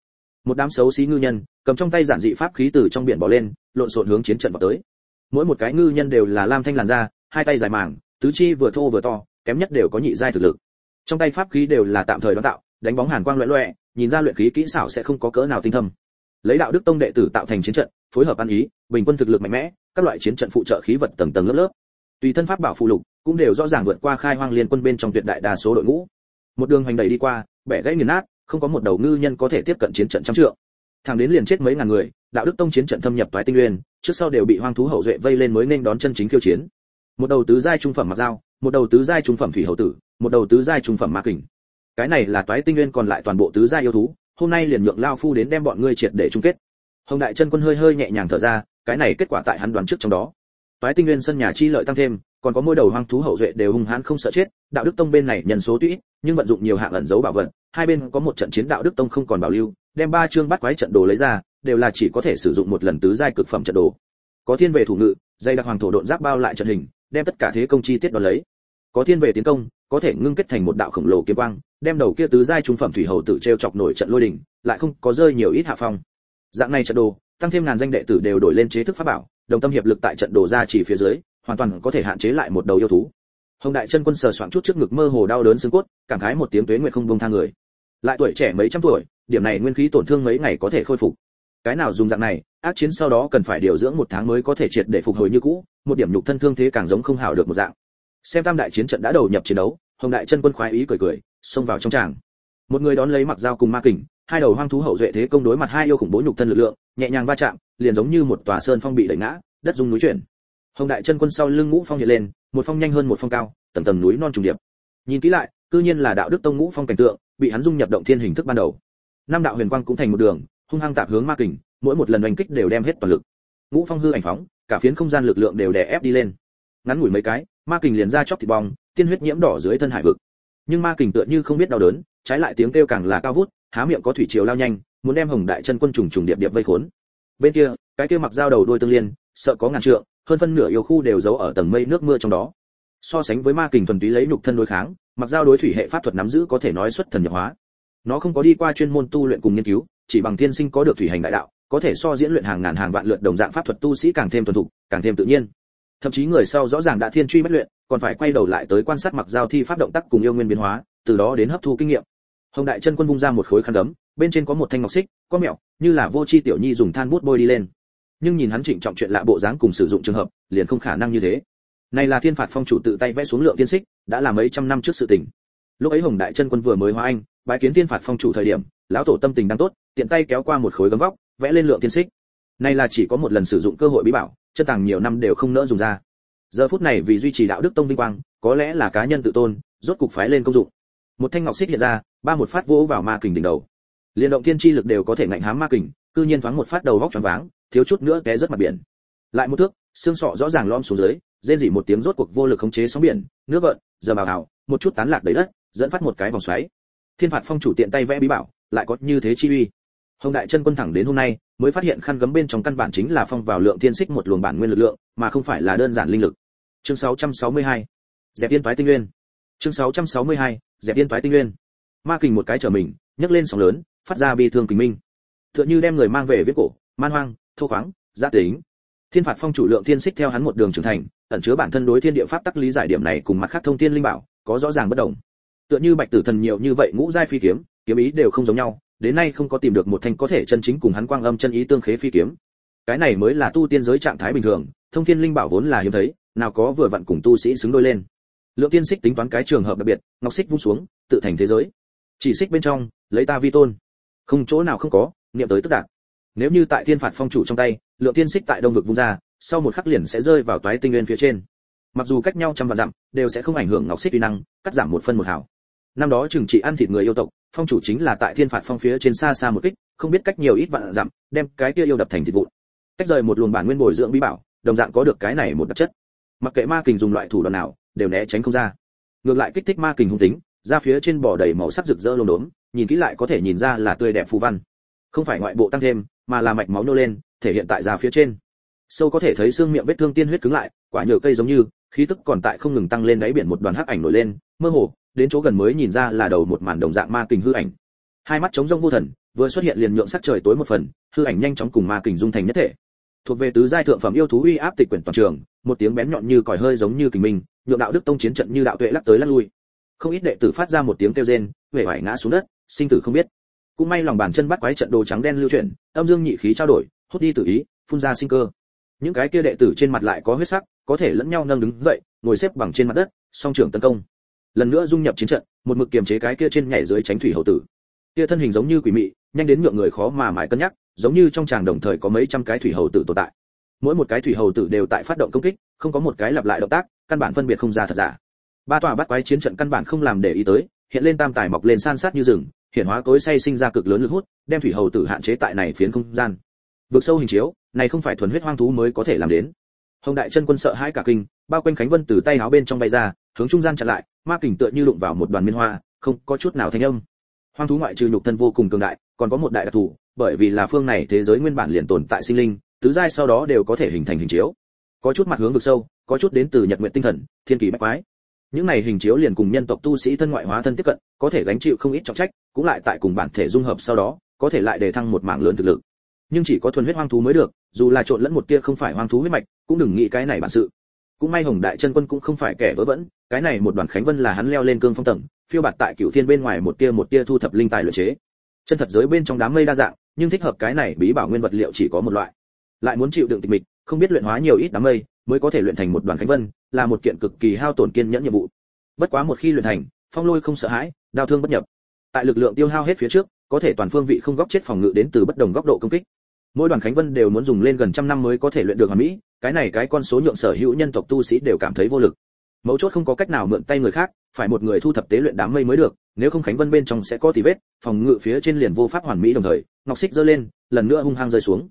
Một đám xấu xí ngư nhân, cầm trong tay giản dị pháp khí từ trong biển bỏ lên, lộn xộn hướng chiến trận vào tới. Mỗi một cái ngư nhân đều là lam thanh làn da hai tay dài màng, tứ chi vừa thô vừa to, kém nhất đều có nhị giai thực lực. Trong tay pháp khí đều là tạm thời đón tạo, đánh bóng hàn quang loẹt loẹt nhìn ra luyện khí kỹ xảo sẽ không có cỡ nào tinh thâm. Lấy đạo đức tông đệ tử tạo thành chiến trận, phối hợp ăn ý, bình quân thực lực mạnh mẽ, các loại chiến trận phụ trợ khí vật tầng tầng lớp lớp. Tùy thân pháp bảo phụ lục cũng đều rõ ràng vượt qua khai hoang liên quân bên trong tuyệt đại đa số đội ngũ. Một đường hành đầy đi qua, bẻ gãy nghiền nát, không có một đầu ngư nhân có thể tiếp cận chiến trận trăm trượng. Thằng đến liền chết mấy ngàn người, đạo đức tông chiến trận thâm nhập toái tinh nguyên, trước sau đều bị hoang thú hậu duệ vây lên mới nên đón chân chính khiêu chiến một đầu tứ giai trung phẩm mặc dao, một đầu tứ giai trung phẩm thủy hậu tử, một đầu tứ giai trung phẩm ma kình. Cái này là toái tinh nguyên còn lại toàn bộ tứ giai yêu thú, hôm nay liền nhượng lao phu đến đem bọn ngươi triệt để chung kết. Hồng đại chân quân hơi hơi nhẹ nhàng thở ra, cái này kết quả tại hắn đoán trước trong đó. Toái tinh nguyên sân nhà chi lợi tăng thêm, còn có mỗi đầu hoang thú hậu duệ đều hung hãn không sợ chết, đạo đức tông bên này nhân số tuy nhưng vận dụng nhiều hạng ẩn giấu bảo vật, hai bên có một trận chiến đạo đức tông không còn bảo lưu, đem ba chương bắt quái trận đồ lấy ra, đều là chỉ có thể sử dụng một lần tứ giai cực phẩm trận đồ. Có thiên về thủ ngự, dây đặc hoàng thổ độn giáp bao lại trận hình đem tất cả thế công chi tiết đó lấy. Có thiên về tiến công, có thể ngưng kết thành một đạo khổng lồ kiếm quang, đem đầu kia tứ giai trung phẩm thủy hầu tự treo chọc nổi trận lôi đỉnh lại không có rơi nhiều ít hạ phong. Dạng này trận đồ, tăng thêm ngàn danh đệ tử đều đổi lên chế thức pháp bảo, đồng tâm hiệp lực tại trận đồ ra chỉ phía dưới, hoàn toàn có thể hạn chế lại một đầu yêu thú. Hồng đại chân quân sờ soạng chút trước ngực mơ hồ đau đớn xương cốt, cảm khái một tiếng tuế nguyện không buông tha người. Lại tuổi trẻ mấy trăm tuổi, điểm này nguyên khí tổn thương mấy ngày có thể khôi phục cái nào dùng dạng này, ác chiến sau đó cần phải điều dưỡng một tháng mới có thể triệt để phục hồi như cũ, một điểm nhục thân thương thế càng giống không hảo được một dạng. Xem tam đại chiến trận đã đầu nhập chiến đấu, hồng đại chân quân khoái ý cười cười, xông vào trong tràng. Một người đón lấy mặc dao cùng ma kình, hai đầu hoang thú hậu duệ thế công đối mặt hai yêu khủng bố nhục thân lực lượng, nhẹ nhàng va chạm, liền giống như một tòa sơn phong bị đẩy ngã, đất rung núi chuyển. Hồng đại chân quân sau lưng ngũ phong hiện lên, một phong nhanh hơn một phong cao, tầng tầng núi non trùng điệp. Nhìn kỹ lại, cư nhiên là đạo đức tông ngũ phong cảnh tượng, bị hắn dung nhập động thiên hình thức ban đầu. Năm đạo huyền quang cũng thành một đường hung hăng tạp hướng ma kình, mỗi một lần đánh kích đều đem hết toàn lực. Ngũ phong hư ảnh phóng, cả phiến không gian lực lượng đều đè ép đi lên. Ngắn ngủi mấy cái, ma kình liền ra chóc thịt bong, tiên huyết nhiễm đỏ dưới thân hải vực. Nhưng ma kình tựa như không biết đau đớn, trái lại tiếng kêu càng là cao vút, há miệng có thủy triều lao nhanh, muốn đem hồng đại chân quân trùng trùng điệp điệp vây khốn. Bên kia, cái kia mặc dao đầu đôi tương liên, sợ có ngàn trượng, hơn phân nửa yêu khu đều giấu ở tầng mây nước mưa trong đó. So sánh với ma kình thuần túy lấy nhục thân đối kháng, mặc dao đối thủy hệ pháp thuật nắm giữ có thể nói xuất thần nhập hóa nó không có đi qua chuyên môn tu luyện cùng nghiên cứu, chỉ bằng thiên sinh có được thủy hành đại đạo, có thể so diễn luyện hàng ngàn hàng vạn lượt đồng dạng pháp thuật tu sĩ càng thêm thuần thục, càng thêm tự nhiên. Thậm chí người sau rõ ràng đã thiên truy bất luyện, còn phải quay đầu lại tới quan sát mặc giao thi pháp động tác cùng yêu nguyên biến hóa, từ đó đến hấp thu kinh nghiệm. Hồng đại chân quân vung ra một khối khăn đấm, bên trên có một thanh ngọc xích, có mẹo, như là vô chi tiểu nhi dùng than bút bôi đi lên. Nhưng nhìn hắn trịnh trọng chuyện lạ bộ dáng cùng sử dụng trường hợp, liền không khả năng như thế. Này là thiên phạt phong chủ tự tay vẽ xuống lượng tiên xích, đã là mấy trăm năm trước sự tình. Lúc ấy hồng đại chân quân vừa mới hóa anh bái kiến tiên phạt phong chủ thời điểm, lão tổ tâm tình đang tốt, tiện tay kéo qua một khối gấm vóc, vẽ lên lượng tiên xích. Này là chỉ có một lần sử dụng cơ hội bí bảo, chân tàng nhiều năm đều không nỡ dùng ra. Giờ phút này vì duy trì đạo đức tông vinh quang, có lẽ là cá nhân tự tôn, rốt cục phái lên công dụng. Một thanh ngọc xích hiện ra, ba một phát vỗ vào ma kình đỉnh đầu. Liên động thiên chi lực đều có thể ngạnh hám ma kình, cư nhiên thoáng một phát đầu vóc tròn váng, thiếu chút nữa té rất mặt biển. Lại một thước, xương sọ rõ ràng lom xuống dưới, rên rỉ một tiếng rốt cuộc vô lực khống chế sóng biển, nước gợn, giờ bào hào, một chút tán lạc đầy đất, dẫn phát một cái vòng xoáy thiên phạt phong chủ tiện tay vẽ bí bảo, lại có như thế chi uy. Hồng đại chân quân thẳng đến hôm nay, mới phát hiện khăn gấm bên trong căn bản chính là phong vào lượng thiên xích một luồng bản nguyên lực lượng, mà không phải là đơn giản linh lực. Chương 662 dẹp yên toái tinh nguyên. Chương 662 dẹp yên toái tinh nguyên. Ma kình một cái trở mình, nhấc lên sóng lớn, phát ra bi thương kính minh. Tựa như đem người mang về viết cổ, man hoang, thô khoáng gia tính. Thiên phạt phong chủ lượng thiên xích theo hắn một đường trưởng thành, ẩn chứa bản thân đối thiên địa pháp tắc lý giải điểm này cùng mặt khác thông thiên linh bảo, có rõ ràng bất đồng tựa như bạch tử thần nhiều như vậy ngũ giai phi kiếm kiếm ý đều không giống nhau, đến nay không có tìm được một thanh có thể chân chính cùng hắn quang âm chân ý tương khế phi kiếm. Cái này mới là tu tiên giới trạng thái bình thường, thông thiên linh bảo vốn là hiếm thấy, nào có vừa vặn cùng tu sĩ xứng đôi lên. Lượng tiên xích tính toán cái trường hợp đặc biệt, ngọc xích vung xuống, tự thành thế giới. Chỉ xích bên trong, lấy ta vi tôn. Không chỗ nào không có, niệm tới tức đạt. Nếu như tại thiên phạt phong chủ trong tay, lượng tiên xích tại đông vực vung ra, sau một khắc liền sẽ rơi vào toái tinh nguyên phía trên. Mặc dù cách nhau trăm vạn dặm, đều sẽ không ảnh hưởng ngọc xích uy năng, cắt giảm một phân một hảo năm đó trừng trị ăn thịt người yêu tộc, phong chủ chính là tại thiên phạt phong phía trên xa xa một kích, không biết cách nhiều ít vạn dặm, đem cái kia yêu đập thành thịt vụn. Cách rời một luồng bản nguyên bồi dưỡng bí bảo, đồng dạng có được cái này một đặc chất. Mặc kệ ma kình dùng loại thủ đoạn nào, đều né tránh không ra. Ngược lại kích thích ma kình hung tính ra phía trên bò đầy màu sắc rực rỡ lốm đốm, nhìn kỹ lại có thể nhìn ra là tươi đẹp phù văn. Không phải ngoại bộ tăng thêm, mà là mạch máu nô lên, thể hiện tại ra phía trên. Sâu có thể thấy xương miệng vết thương tiên huyết cứng lại, quả nhựa cây giống như, khí tức còn tại không ngừng tăng lên đáy biển một đoàn hắc ảnh nổi lên, mơ hồ đến chỗ gần mới nhìn ra là đầu một màn đồng dạng ma kình hư ảnh. Hai mắt trống rông vô thần, vừa xuất hiện liền nhượng sắc trời tối một phần, hư ảnh nhanh chóng cùng ma kình dung thành nhất thể. Thuộc về tứ giai thượng phẩm yêu thú uy áp tịch quyển toàn trường, một tiếng bén nhọn như còi hơi giống như kình minh, nhượng đạo đức tông chiến trận như đạo tuệ lắc tới lắc lui. Không ít đệ tử phát ra một tiếng kêu rên, vẻ vải ngã xuống đất, sinh tử không biết. Cũng may lòng bàn chân bắt quái trận đồ trắng đen lưu chuyển, âm dương nhị khí trao đổi, hút đi tự ý, phun ra sinh cơ. Những cái kia đệ tử trên mặt lại có huyết sắc, có thể lẫn nhau nâng đứng dậy, ngồi xếp bằng trên mặt đất, song trưởng tấn công lần nữa dung nhập chiến trận, một mực kiềm chế cái kia trên nhảy dưới tránh thủy hậu tử. Kia thân hình giống như quỷ mị, nhanh đến nhượng người khó mà mãi cân nhắc, giống như trong tràng đồng thời có mấy trăm cái thủy hầu tử tồn tại. Mỗi một cái thủy hầu tử đều tại phát động công kích, không có một cái lặp lại động tác, căn bản phân biệt không ra thật giả. Ba tòa bắt quái chiến trận căn bản không làm để ý tới, hiện lên tam tài mọc lên san sát như rừng hiện hóa tối say sinh ra cực lớn lực hút, đem thủy hầu tử hạn chế tại này phiến không gian. Vượt sâu hình chiếu, này không phải thuần huyết hoang thú mới có thể làm đến hồng đại chân quân sợ hãi cả kinh, bao quanh khánh vân từ tay áo bên trong bay ra, hướng trung gian chặn lại, ma kình tựa như đụng vào một đoàn miên hoa, không có chút nào thanh âm. Hoang thú ngoại trừ nhục thân vô cùng cường đại, còn có một đại đặc thù, bởi vì là phương này thế giới nguyên bản liền tồn tại sinh linh, tứ giai sau đó đều có thể hình thành hình chiếu. Có chút mặt hướng vực sâu, có chút đến từ nhật nguyện tinh thần, thiên kỳ bách quái. Những này hình chiếu liền cùng nhân tộc tu sĩ thân ngoại hóa thân tiếp cận, có thể gánh chịu không ít trọng trách, cũng lại tại cùng bản thể dung hợp sau đó, có thể lại đề thăng một mảng lớn thực lực. Nhưng chỉ có thuần huyết hoang thú mới được, dù là trộn lẫn một tia không phải hoang thú huyết mạch cũng đừng nghĩ cái này bản sự. Cũng may hồng đại chân quân cũng không phải kẻ vớ vẩn, cái này một đoàn khánh vân là hắn leo lên cương phong tầng, phiêu bạt tại cửu thiên bên ngoài một tia một tia thu thập linh tài luyện chế. Chân thật giới bên trong đám mây đa dạng, nhưng thích hợp cái này bí bảo nguyên vật liệu chỉ có một loại. Lại muốn chịu đựng tịch mịch, không biết luyện hóa nhiều ít đám mây, mới có thể luyện thành một đoàn khánh vân, là một kiện cực kỳ hao tổn kiên nhẫn nhiệm vụ. Bất quá một khi luyện thành, phong lôi không sợ hãi đao thương bất nhập. Tại lực lượng tiêu hao hết phía trước, có thể toàn phương vị không góc chết phòng ngự đến từ bất đồng góc độ công kích mỗi đoàn khánh vân đều muốn dùng lên gần trăm năm mới có thể luyện được hoàn mỹ, cái này cái con số nhượng sở hữu nhân tộc tu sĩ đều cảm thấy vô lực. Mấu chốt không có cách nào mượn tay người khác, phải một người thu thập tế luyện đám mây mới được, nếu không khánh vân bên trong sẽ có tì vết, phòng ngự phía trên liền vô pháp hoàn mỹ đồng thời, ngọc xích giơ lên, lần nữa hung hăng rơi xuống.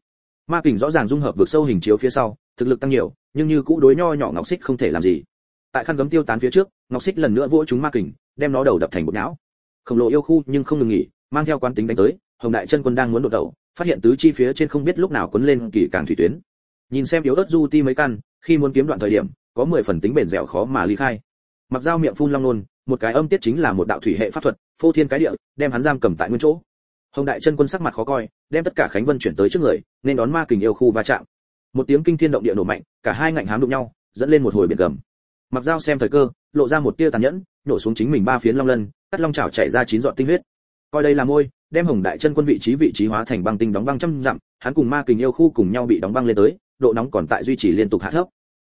Ma kình rõ ràng dung hợp vượt sâu hình chiếu phía sau, thực lực tăng nhiều, nhưng như cũ đối nho nhỏ ngọc xích không thể làm gì. Tại khăn gấm tiêu tán phía trước, ngọc xích lần nữa vỗ chúng ma kình, đem nó đầu đập thành bột não. Khổng lồ yêu khu nhưng không ngừng nghỉ, mang theo quán tính đánh tới, hồng đại chân quân đang muốn đột đầu phát hiện tứ chi phía trên không biết lúc nào quấn lên kỳ càng thủy tuyến. Nhìn xem yếu ớt du ti mấy căn, khi muốn kiếm đoạn thời điểm, có mười phần tính bền dẻo khó mà ly khai. Mặc dao miệng phun long nôn, một cái âm tiết chính là một đạo thủy hệ pháp thuật, phô thiên cái địa, đem hắn giam cầm tại nguyên chỗ. Hồng đại chân quân sắc mặt khó coi, đem tất cả khánh vân chuyển tới trước người, nên đón ma kình yêu khu va chạm. Một tiếng kinh thiên động địa nổ mạnh, cả hai ngạnh hám đụng nhau, dẫn lên một hồi biển gầm. Mặc dao xem thời cơ, lộ ra một tia tàn nhẫn nổ xuống chính mình ba phiến long lân, cắt long chảo chảy ra chín giọt tinh huyết coi đây là môi, đem hồng đại chân quân vị trí vị trí hóa thành băng tinh đóng băng trăm dặm, hắn cùng ma kình yêu khu cùng nhau bị đóng băng lên tới, độ nóng còn tại duy trì liên tục hạ thấp.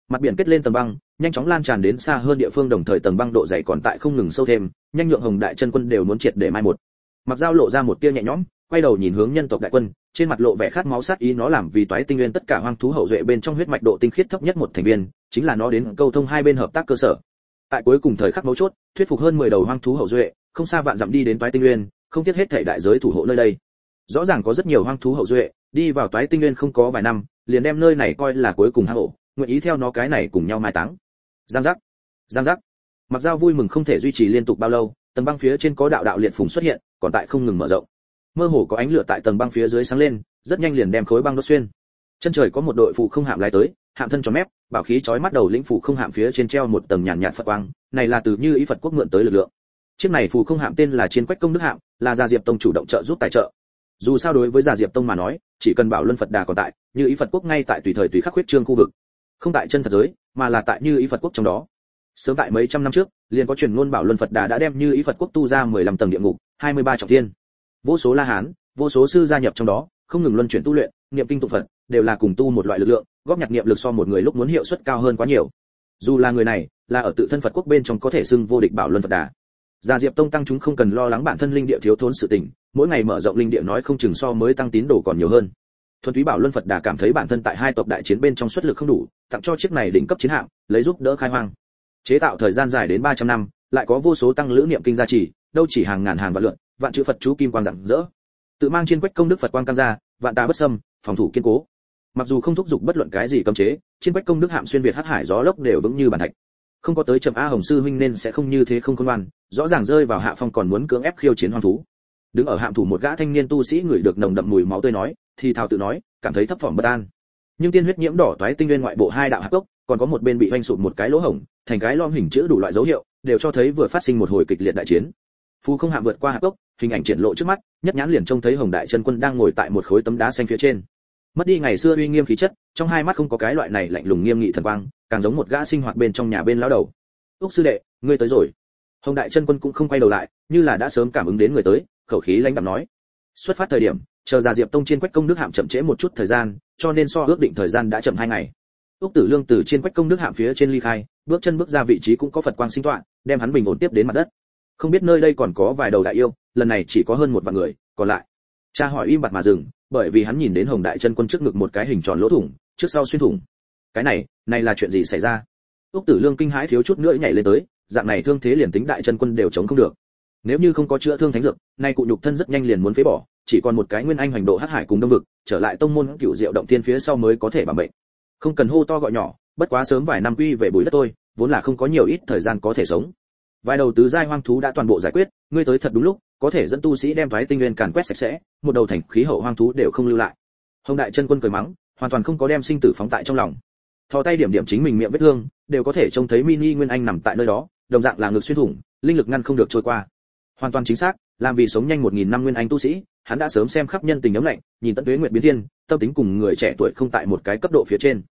Mặt biển kết lên tầng băng, nhanh chóng lan tràn đến xa hơn địa phương đồng thời tầng băng độ dày còn tại không ngừng sâu thêm, nhanh nhượng hồng đại chân quân đều muốn triệt để mai một. Mặc dao lộ ra một tia nhẹ nhõm, quay đầu nhìn hướng nhân tộc đại quân, trên mặt lộ vẻ khát máu sát ý nó làm vì toái tinh nguyên tất cả hoang thú hậu duệ bên trong huyết mạch độ tinh khiết thấp nhất một thành viên, chính là nó đến câu thông hai bên hợp tác cơ sở. Tại cuối cùng thời khắc mấu chốt, thuyết phục hơn 10 đầu hoang thú hậu duệ, không xa vạn dặm đi đến toái tinh nguyên không tiếc hết thể đại giới thủ hộ nơi đây. Rõ ràng có rất nhiều hoang thú hậu duệ, đi vào toái tinh nguyên không có vài năm, liền đem nơi này coi là cuối cùng hang ổ, nguyện ý theo nó cái này cùng nhau mai táng. Giang giác giang giác. Mặc dao vui mừng không thể duy trì liên tục bao lâu, tầng băng phía trên có đạo đạo liệt phùng xuất hiện, còn tại không ngừng mở rộng. Mơ hồ có ánh lửa tại tầng băng phía dưới sáng lên, rất nhanh liền đem khối băng đốt xuyên. Chân trời có một đội phụ không hạm lái tới, hạm thân cho mép, bảo khí chói mắt đầu lĩnh phụ không hạm phía trên treo một tầng nhàn nhạt phật quang, này là từ như ý phật quốc mượn tới lực lượng chiếc này phù không hạm tên là chiến quách công đức hạm, là gia diệp tông chủ động trợ giúp tài trợ. Dù sao đối với gia diệp tông mà nói, chỉ cần bảo luân phật đà còn tại, như ý phật quốc ngay tại tùy thời tùy khắc huyết trương khu vực. Không tại chân thật giới, mà là tại như ý phật quốc trong đó. Sớm tại mấy trăm năm trước, liền có truyền ngôn bảo luân phật đà đã đem như ý phật quốc tu ra 15 tầng địa ngục 23 trọng thiên. Vô số la hán, vô số sư gia nhập trong đó, không ngừng luân chuyển tu luyện, niệm kinh tụng phật, đều là cùng tu một loại lực lượng, góp nhặt niệm lực so một người lúc muốn hiệu suất cao hơn quá nhiều. Dù là người này, là ở tự thân phật quốc bên trong có thể xưng vô địch bảo luân phật đà gia diệp tông tăng chúng không cần lo lắng bản thân linh địa thiếu thốn sự tình, mỗi ngày mở rộng linh địa nói không chừng so mới tăng tín đồ còn nhiều hơn. Thuần túy bảo luân phật đà cảm thấy bản thân tại hai tộc đại chiến bên trong xuất lực không đủ, tặng cho chiếc này đỉnh cấp chiến hạm, lấy giúp đỡ khai hoang. Chế tạo thời gian dài đến 300 năm, lại có vô số tăng lữ niệm kinh gia trì, đâu chỉ hàng ngàn hàng vạn lượng, vạn chữ phật chú kim quang rạng rỡ. Tự mang trên quách công đức phật quang cam ra vạn tà bất xâm, phòng thủ kiên cố. Mặc dù không thúc giục bất luận cái gì cấm chế, trên quách công đức hạm xuyên việt hắc hải gió lốc đều vững như bàn thạch không có tới chậm a hồng sư huynh nên sẽ không như thế không khôn ngoan, rõ ràng rơi vào hạ phong còn muốn cưỡng ép khiêu chiến hoang thú. Đứng ở hạm thủ một gã thanh niên tu sĩ người được nồng đậm mùi máu tươi nói, thì thào tự nói, cảm thấy thấp thỏm bất an. Nhưng tiên huyết nhiễm đỏ toái tinh nguyên ngoại bộ hai đạo hắc cốc, còn có một bên bị hoanh sụp một cái lỗ hổng, thành cái lom hình chữ đủ loại dấu hiệu, đều cho thấy vừa phát sinh một hồi kịch liệt đại chiến. Phú không hạ vượt qua hạc cốc, hình ảnh triển lộ trước mắt, nhất nhãn liền trông thấy hồng đại chân quân đang ngồi tại một khối tấm đá xanh phía trên mất đi ngày xưa uy nghiêm khí chất, trong hai mắt không có cái loại này lạnh lùng nghiêm nghị thần quang, càng giống một gã sinh hoạt bên trong nhà bên lão đầu. Úc sư đệ, ngươi tới rồi. Hồng đại chân quân cũng không quay đầu lại, như là đã sớm cảm ứng đến người tới, khẩu khí lãnh đạm nói. Xuất phát thời điểm, chờ ra diệp tông trên quách công nước hạm chậm trễ một chút thời gian, cho nên so ước định thời gian đã chậm hai ngày. Úc tử lương từ trên quách công nước hạm phía trên ly khai, bước chân bước ra vị trí cũng có phật quang sinh toạn đem hắn bình ổn tiếp đến mặt đất. Không biết nơi đây còn có vài đầu đại yêu, lần này chỉ có hơn một vạn người, còn lại. Cha hỏi im bặt mà dừng bởi vì hắn nhìn đến hồng đại chân quân trước ngực một cái hình tròn lỗ thủng, trước sau xuyên thủng. Cái này này là chuyện gì xảy ra? Úc tử lương kinh hãi thiếu chút nữa nhảy lên tới, dạng này thương thế liền tính đại chân quân đều chống không được. Nếu như không có chữa thương thánh dược, nay cụ nhục thân rất nhanh liền muốn phế bỏ, chỉ còn một cái nguyên anh hành độ hắc hải cùng đông vực, trở lại tông môn cựu diệu động thiên phía sau mới có thể bảo mệnh. Không cần hô to gọi nhỏ, bất quá sớm vài năm quy về bùi đất tôi vốn là không có nhiều ít thời gian có thể sống. Vài đầu tứ giai hoang thú đã toàn bộ giải quyết, ngươi tới thật đúng lúc có thể dẫn tu sĩ đem thoái tinh nguyên càn quét sạch sẽ, một đầu thành khí hậu hoang thú đều không lưu lại. Hồng đại chân quân cười mắng, hoàn toàn không có đem sinh tử phóng tại trong lòng. Thò tay điểm điểm chính mình miệng vết thương, đều có thể trông thấy mini nguyên anh nằm tại nơi đó, đồng dạng là ngực xuyên thủng, linh lực ngăn không được trôi qua. Hoàn toàn chính xác, làm vì sống nhanh một nghìn năm nguyên anh tu sĩ, hắn đã sớm xem khắp nhân tình ấm lạnh, nhìn tận tuế nguyện biến thiên, tâm tính cùng người trẻ tuổi không tại một cái cấp độ phía trên.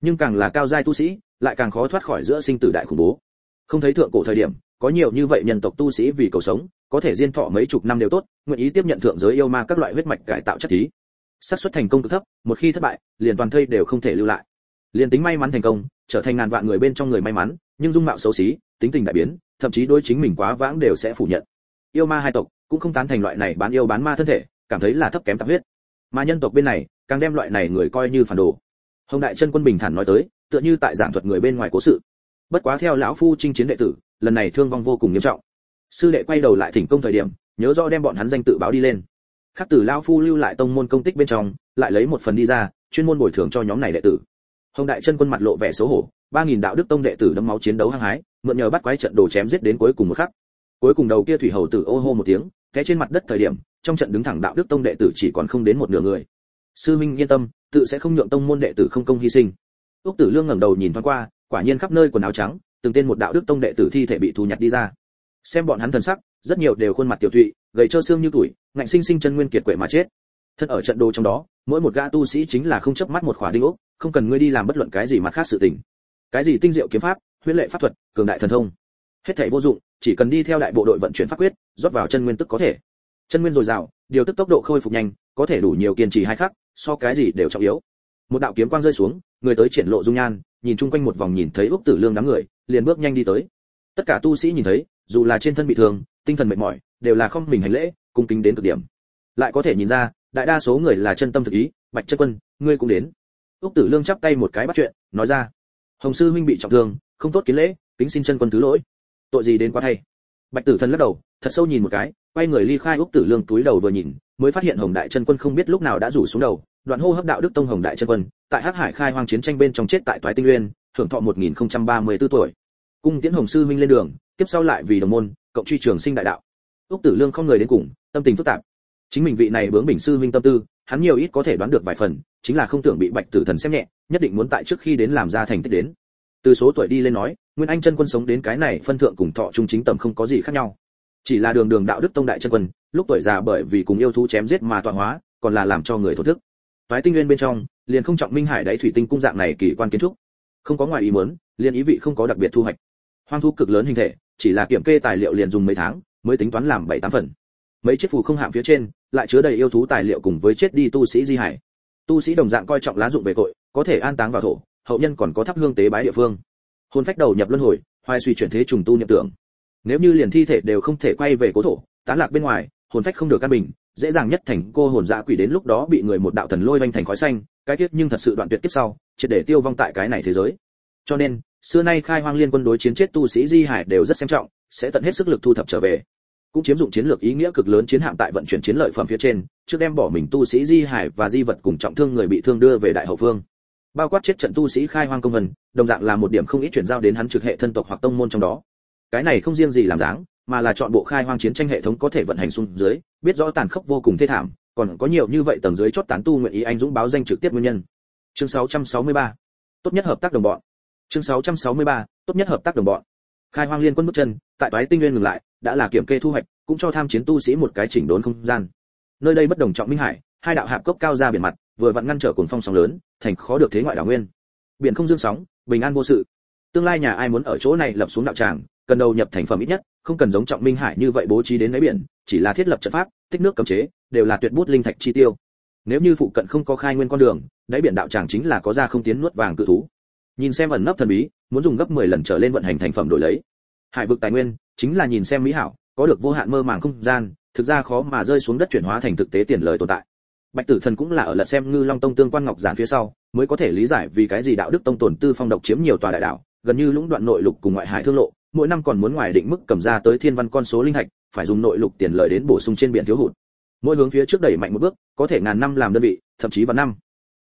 Nhưng càng là cao giai tu sĩ, lại càng khó thoát khỏi giữa sinh tử đại khủng bố. Không thấy thượng cổ thời điểm, có nhiều như vậy nhân tộc tu sĩ vì cầu sống có thể diên thọ mấy chục năm đều tốt, nguyện ý tiếp nhận thượng giới yêu ma các loại huyết mạch cải tạo chất thí. Xác suất thành công cực thấp, một khi thất bại, liền toàn thây đều không thể lưu lại. Liền tính may mắn thành công, trở thành ngàn vạn người bên trong người may mắn, nhưng dung mạo xấu xí, tính tình đại biến, thậm chí đối chính mình quá vãng đều sẽ phủ nhận. Yêu ma hai tộc cũng không tán thành loại này bán yêu bán ma thân thể, cảm thấy là thấp kém tạp huyết. Mà nhân tộc bên này, càng đem loại này người coi như phản đồ. Hồng đại chân quân bình thản nói tới, tựa như tại giảng thuật người bên ngoài cố sự. Bất quá theo lão phu chinh chiến đệ tử, lần này thương vong vô cùng nghiêm trọng sư đệ quay đầu lại thỉnh công thời điểm, nhớ rõ đem bọn hắn danh tự báo đi lên. Khắc tử lao phu lưu lại tông môn công tích bên trong, lại lấy một phần đi ra, chuyên môn bồi thường cho nhóm này đệ tử. Hồng đại chân quân mặt lộ vẻ xấu hổ, ba nghìn đạo đức tông đệ tử đấm máu chiến đấu hăng hái, mượn nhờ bắt quái trận đồ chém giết đến cuối cùng một khắc. Cuối cùng đầu kia thủy hầu tử ô hô một tiếng, té trên mặt đất thời điểm, trong trận đứng thẳng đạo đức tông đệ tử chỉ còn không đến một nửa người. Sư minh yên tâm, tự sẽ không nhượng tông môn đệ tử không công hy sinh. Úc tử lương ngẩng đầu nhìn thoáng qua, quả nhiên khắp nơi quần áo trắng, từng tên một đạo đức tông đệ tử thi thể bị thu nhặt đi ra xem bọn hắn thần sắc, rất nhiều đều khuôn mặt tiểu thụy gầy trơ xương như tuổi, ngạnh sinh sinh chân nguyên kiệt quệ mà chết. Thân ở trận đồ trong đó, mỗi một gã tu sĩ chính là không chấp mắt một khỏa đinh ốc, không cần ngươi đi làm bất luận cái gì mặt khác sự tình. Cái gì tinh diệu kiếm pháp, huyết lệ pháp thuật, cường đại thần thông. Hết thảy vô dụng, chỉ cần đi theo đại bộ đội vận chuyển pháp quyết, rót vào chân nguyên tức có thể. Chân nguyên dồi dào, điều tức tốc độ khôi phục nhanh, có thể đủ nhiều kiên trì hai khắc, so cái gì đều trọng yếu. Một đạo kiếm quang rơi xuống, người tới triển lộ dung nhan, nhìn chung quanh một vòng nhìn thấy ước tử lương đám người, liền bước nhanh đi tới. Tất cả tu sĩ nhìn thấy dù là trên thân bị thương, tinh thần mệt mỏi, đều là không mình hành lễ, cung kính đến cực điểm. Lại có thể nhìn ra, đại đa số người là chân tâm thực ý, bạch chân quân, ngươi cũng đến. Úc tử lương chắp tay một cái bắt chuyện, nói ra. Hồng sư huynh bị trọng thương, không tốt kiến lễ, kính xin chân quân thứ lỗi. Tội gì đến quá thay. Bạch tử thần lắc đầu, thật sâu nhìn một cái, quay người ly khai úc tử lương túi đầu vừa nhìn, mới phát hiện hồng đại chân quân không biết lúc nào đã rủ xuống đầu, đoạn hô hấp đạo đức tông hồng đại chân quân, tại hắc hải khai hoang chiến tranh bên trong chết tại toái tinh nguyên hưởng thọ 1034 tuổi cung tiễn hồng sư minh lên đường, tiếp sau lại vì đồng môn, cộng truy trường sinh đại đạo. Úc tử lương không người đến cùng, tâm tình phức tạp. Chính mình vị này bướng bình sư minh tâm tư, hắn nhiều ít có thể đoán được vài phần, chính là không tưởng bị bạch tử thần xem nhẹ, nhất định muốn tại trước khi đến làm ra thành tích đến. Từ số tuổi đi lên nói, nguyên anh chân quân sống đến cái này phân thượng cùng thọ trung chính tầm không có gì khác nhau. Chỉ là đường đường đạo đức tông đại chân quân, lúc tuổi già bởi vì cùng yêu thú chém giết mà tọa hóa, còn là làm cho người thổ thức. Toái tinh nguyên bên trong, liền không trọng minh hải đáy thủy tinh cung dạng này kỳ quan kiến trúc. Không có ngoài ý muốn, liền ý vị không có đặc biệt thu hoạch hoang thú cực lớn hình thể, chỉ là kiểm kê tài liệu liền dùng mấy tháng, mới tính toán làm bảy, tám phần. Mấy chiếc phù không hạm phía trên, lại chứa đầy yêu thú tài liệu cùng với chết đi tu sĩ di hải. Tu sĩ đồng dạng coi trọng lá dụng về cội có thể an táng vào thổ, hậu nhân còn có thắp hương tế bái địa phương. Hồn phách đầu nhập luân hồi, hoài suy chuyển thế trùng tu niệm tưởng. Nếu như liền thi thể đều không thể quay về cố thổ, tán lạc bên ngoài, hồn phách không được căn bình, dễ dàng nhất thành cô hồn dạ quỷ đến lúc đó bị người một đạo thần lôi vanh thành khói xanh, cái tiết nhưng thật sự đoạn tuyệt kiếp sau, triệt để tiêu vong tại cái này thế giới cho nên, xưa nay khai hoang liên quân đối chiến chết tu sĩ di hải đều rất xem trọng, sẽ tận hết sức lực thu thập trở về. Cũng chiếm dụng chiến lược ý nghĩa cực lớn chiến hạm tại vận chuyển chiến lợi phẩm phía trên, trước đem bỏ mình tu sĩ di hải và di vật cùng trọng thương người bị thương đưa về đại hậu phương. Bao quát chết trận tu sĩ khai hoang công vân, đồng dạng là một điểm không ít chuyển giao đến hắn trực hệ thân tộc hoặc tông môn trong đó. Cái này không riêng gì làm dáng, mà là chọn bộ khai hoang chiến tranh hệ thống có thể vận hành xuống dưới, biết rõ tàn khốc vô cùng thê thảm, còn có nhiều như vậy tầng dưới chót tán tu nguyện ý anh dũng báo danh trực tiếp nguyên nhân. Chương 663 tốt nhất hợp tác đồng bọn chương 663 tốt nhất hợp tác đồng bọn. Khai hoang liên quân bước chân, tại toái tinh nguyên ngừng lại, đã là kiểm kê thu hoạch, cũng cho tham chiến tu sĩ một cái chỉnh đốn không gian. Nơi đây bất đồng trọng minh hải, hai đạo hạp cốc cao ra biển mặt, vừa vặn ngăn trở cuồng phong sóng lớn, thành khó được thế ngoại đảo nguyên. Biển không dương sóng, bình an vô sự. Tương lai nhà ai muốn ở chỗ này lập xuống đạo tràng, cần đầu nhập thành phẩm ít nhất, không cần giống trọng minh hải như vậy bố trí đến đáy biển, chỉ là thiết lập trận pháp, tích nước cấm chế, đều là tuyệt bút linh thạch chi tiêu. Nếu như phụ cận không có khai nguyên con đường, đáy biển đạo tràng chính là có ra không tiến nuốt vàng cự thú nhìn xem ẩn nấp thần bí, muốn dùng gấp 10 lần trở lên vận hành thành phẩm đổi lấy. Hải vực tài nguyên, chính là nhìn xem mỹ hảo, có được vô hạn mơ màng không gian, thực ra khó mà rơi xuống đất chuyển hóa thành thực tế tiền lời tồn tại. Bạch tử thần cũng là ở lật xem ngư long tông tương quan ngọc giản phía sau, mới có thể lý giải vì cái gì đạo đức tông tổn tư phong độc chiếm nhiều tòa đại đảo gần như lũng đoạn nội lục cùng ngoại hải thương lộ, mỗi năm còn muốn ngoài định mức cầm ra tới thiên văn con số linh hạch, phải dùng nội lục tiền lời đến bổ sung trên biển thiếu hụt. Mỗi hướng phía trước đẩy mạnh một bước, có thể ngàn năm làm đơn vị, thậm chí vạn năm.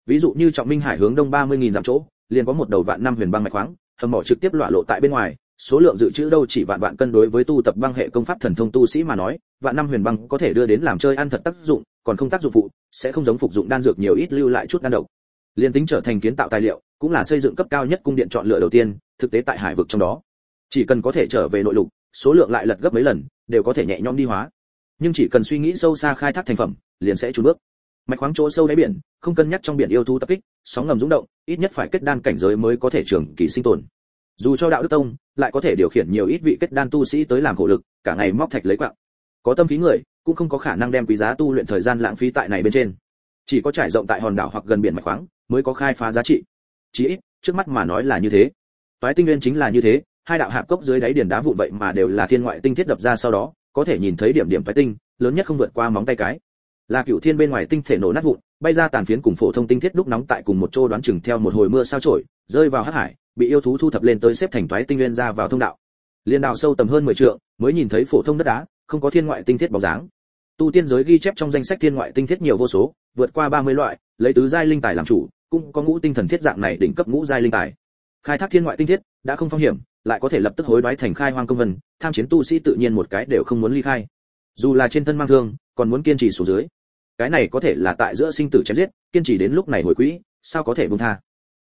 Ví dụ như trọng minh hải hướng đông ba mươi nghìn dặm chỗ liền có một đầu vạn năm huyền băng mạch khoáng, hầm mỏ trực tiếp lọa lộ tại bên ngoài, số lượng dự trữ đâu chỉ vạn vạn cân đối với tu tập băng hệ công pháp thần thông tu sĩ mà nói, vạn năm huyền băng có thể đưa đến làm chơi ăn thật tác dụng, còn không tác dụng phụ, sẽ không giống phục dụng đan dược nhiều ít lưu lại chút đan độc. Liên tính trở thành kiến tạo tài liệu, cũng là xây dựng cấp cao nhất cung điện chọn lựa đầu tiên, thực tế tại hải vực trong đó. Chỉ cần có thể trở về nội lục, số lượng lại lật gấp mấy lần, đều có thể nhẹ nhõm đi hóa. Nhưng chỉ cần suy nghĩ sâu xa khai thác thành phẩm, liền sẽ trốn bước mạch khoáng chỗ sâu đáy biển, không cân nhắc trong biển yêu thú tập kích, sóng ngầm rung động, ít nhất phải kết đan cảnh giới mới có thể trường kỳ sinh tồn. Dù cho đạo đức tông lại có thể điều khiển nhiều ít vị kết đan tu sĩ tới làm khổ lực, cả ngày móc thạch lấy quạng. Có tâm khí người, cũng không có khả năng đem quý giá tu luyện thời gian lãng phí tại này bên trên. Chỉ có trải rộng tại hòn đảo hoặc gần biển mạch khoáng, mới có khai phá giá trị. Chỉ ít, trước mắt mà nói là như thế. Toái tinh nguyên chính là như thế, hai đạo hạp cốc dưới đáy điền đá vụn vậy mà đều là thiên ngoại tinh thiết đập ra sau đó, có thể nhìn thấy điểm điểm toái tinh, lớn nhất không vượt qua móng tay cái là cựu thiên bên ngoài tinh thể nổ nát vụn, bay ra tàn phiến cùng phổ thông tinh thiết đúc nóng tại cùng một chỗ đoán chừng theo một hồi mưa sao chổi rơi vào hắc hải, bị yêu thú thu thập lên tới xếp thành toái tinh nguyên ra vào thông đạo. Liên đạo sâu tầm hơn 10 trượng, mới nhìn thấy phổ thông đất đá, không có thiên ngoại tinh thiết bóng dáng. Tu tiên giới ghi chép trong danh sách thiên ngoại tinh thiết nhiều vô số, vượt qua 30 loại, lấy tứ giai linh tài làm chủ, cũng có ngũ tinh thần thiết dạng này đỉnh cấp ngũ giai linh tài. Khai thác thiên ngoại tinh thiết, đã không phong hiểm, lại có thể lập tức hối đoái thành khai hoang công vân, tham chiến tu sĩ tự nhiên một cái đều không muốn ly khai. Dù là trên thân mang thương còn muốn kiên trì xuống dưới. Cái này có thể là tại giữa sinh tử chém giết, kiên trì đến lúc này hồi quỹ, sao có thể buông tha?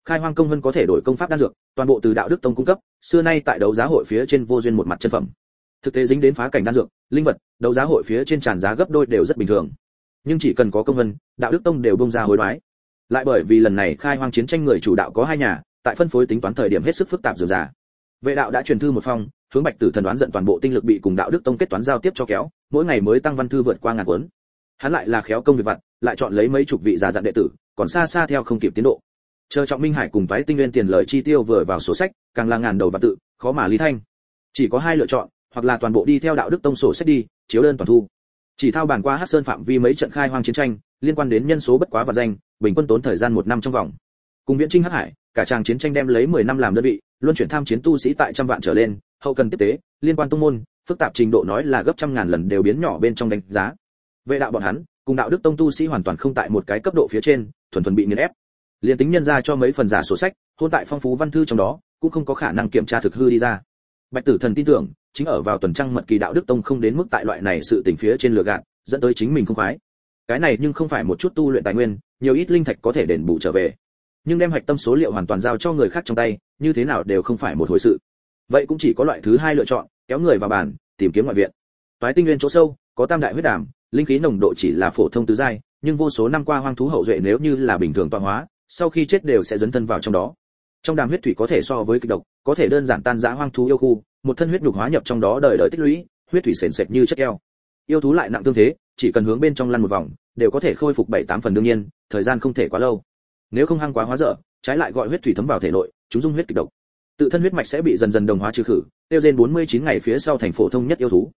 Khai hoang công vân có thể đổi công pháp đan dược, toàn bộ từ đạo đức tông cung cấp, xưa nay tại đấu giá hội phía trên vô duyên một mặt chân phẩm. Thực tế dính đến phá cảnh đan dược, linh vật, đấu giá hội phía trên tràn giá gấp đôi đều rất bình thường. Nhưng chỉ cần có công vân, đạo đức tông đều bông ra hối đoái. Lại bởi vì lần này khai hoang chiến tranh người chủ đạo có hai nhà, tại phân phối tính toán thời điểm hết sức phức tạp dườm giả vệ đạo đã truyền thư một phong, hướng bạch tử thần đoán giận toàn bộ tinh lực bị cùng đạo đức tông kết toán giao tiếp cho kéo, mỗi ngày mới tăng văn thư vượt qua ngàn cuốn. Hắn lại là khéo công việc vặt, lại chọn lấy mấy chục vị già dặn đệ tử, còn xa xa theo không kịp tiến độ. Chờ trọng minh hải cùng toái tinh nguyên tiền lợi chi tiêu vừa vào sổ sách, càng là ngàn đầu và tự, khó mà lý thanh. Chỉ có hai lựa chọn, hoặc là toàn bộ đi theo đạo đức tông sổ sách đi, chiếu đơn toàn thu. Chỉ thao bàn qua hát sơn phạm vi mấy trận khai hoang chiến tranh, liên quan đến nhân số bất quá và danh, bình quân tốn thời gian một năm trong vòng. Cùng viễn trinh hắc hải, cả chàng chiến tranh đem lấy 10 năm làm đơn vị luân chuyển tham chiến tu sĩ tại trăm vạn trở lên, hậu cần tiếp tế, liên quan tông môn, phức tạp trình độ nói là gấp trăm ngàn lần đều biến nhỏ bên trong đánh giá. Vệ đạo bọn hắn, cùng đạo đức tông tu sĩ hoàn toàn không tại một cái cấp độ phía trên, thuần thuần bị nghiền ép. Liền tính nhân ra cho mấy phần giả sổ sách, hôn tại phong phú văn thư trong đó, cũng không có khả năng kiểm tra thực hư đi ra. Bạch tử thần tin tưởng, chính ở vào tuần trăng mật kỳ đạo đức tông không đến mức tại loại này sự tình phía trên lừa gạt, dẫn tới chính mình không khoái. Cái này nhưng không phải một chút tu luyện tài nguyên, nhiều ít linh thạch có thể đền bù trở về nhưng đem hạch tâm số liệu hoàn toàn giao cho người khác trong tay, như thế nào đều không phải một hồi sự. Vậy cũng chỉ có loại thứ hai lựa chọn, kéo người vào bàn, tìm kiếm ngoại viện. Toái tinh nguyên chỗ sâu, có tam đại huyết đàm, linh khí nồng độ chỉ là phổ thông tứ giai, nhưng vô số năm qua hoang thú hậu duệ nếu như là bình thường tọa hóa, sau khi chết đều sẽ dấn thân vào trong đó. Trong đàm huyết thủy có thể so với kịch độc, có thể đơn giản tan rã hoang thú yêu khu, một thân huyết nhục hóa nhập trong đó đời đời tích lũy, huyết thủy sền sệt như chất keo. Yêu thú lại nặng tương thế, chỉ cần hướng bên trong lăn một vòng, đều có thể khôi phục bảy tám phần đương nhiên, thời gian không thể quá lâu nếu không hăng quá hóa dở, trái lại gọi huyết thủy thấm vào thể nội, chúng dung huyết kịch độc. Tự thân huyết mạch sẽ bị dần dần đồng hóa trừ khử, tiêu trên 49 ngày phía sau thành phổ thông nhất yêu thú.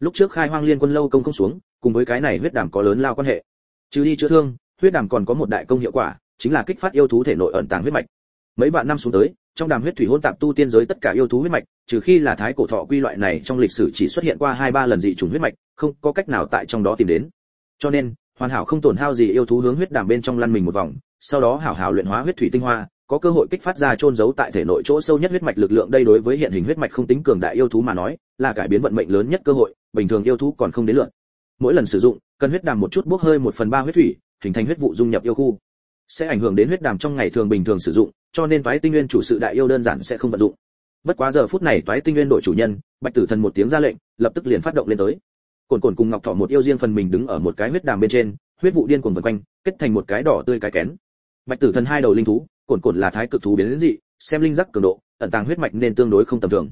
Lúc trước khai hoang liên quân lâu công không xuống, cùng với cái này huyết đàm có lớn lao quan hệ. Trừ đi chữa thương, huyết đàm còn có một đại công hiệu quả, chính là kích phát yêu thú thể nội ẩn tàng huyết mạch. Mấy vạn năm xuống tới, trong đàm huyết thủy hôn tạp tu tiên giới tất cả yêu thú huyết mạch, trừ khi là thái cổ thọ quy loại này trong lịch sử chỉ xuất hiện qua hai ba lần dị trùng huyết mạch, không có cách nào tại trong đó tìm đến. Cho nên, hoàn hảo không tổn hao gì yêu thú hướng huyết đàm bên trong lăn mình một vòng sau đó hảo hảo luyện hóa huyết thủy tinh hoa, có cơ hội kích phát ra trôn giấu tại thể nội chỗ sâu nhất huyết mạch lực lượng, đây đối với hiện hình huyết mạch không tính cường đại yêu thú mà nói, là cải biến vận mệnh lớn nhất cơ hội, bình thường yêu thú còn không đến lượt. Mỗi lần sử dụng, cần huyết đàm một chút bốc hơi một phần ba huyết thủy, hình thành huyết vụ dung nhập yêu khu. Sẽ ảnh hưởng đến huyết đàm trong ngày thường bình thường sử dụng, cho nên toái tinh nguyên chủ sự đại yêu đơn giản sẽ không vận dụng. Bất quá giờ phút này toái tinh nguyên đội chủ nhân, bạch tử thần một tiếng ra lệnh, lập tức liền phát động lên tới. Cổn Cổn cùng ngọc thỏ một yêu riêng phần mình đứng ở một cái huyết đàm bên trên, huyết vụ điên cuồng vần quanh, kết thành một cái đỏ tươi cái kén bạch tử thần hai đầu linh thú cồn cồn là thái cực thú biến đến dị, xem linh giác cường độ, ẩn tàng huyết mạch nên tương đối không tầm thường.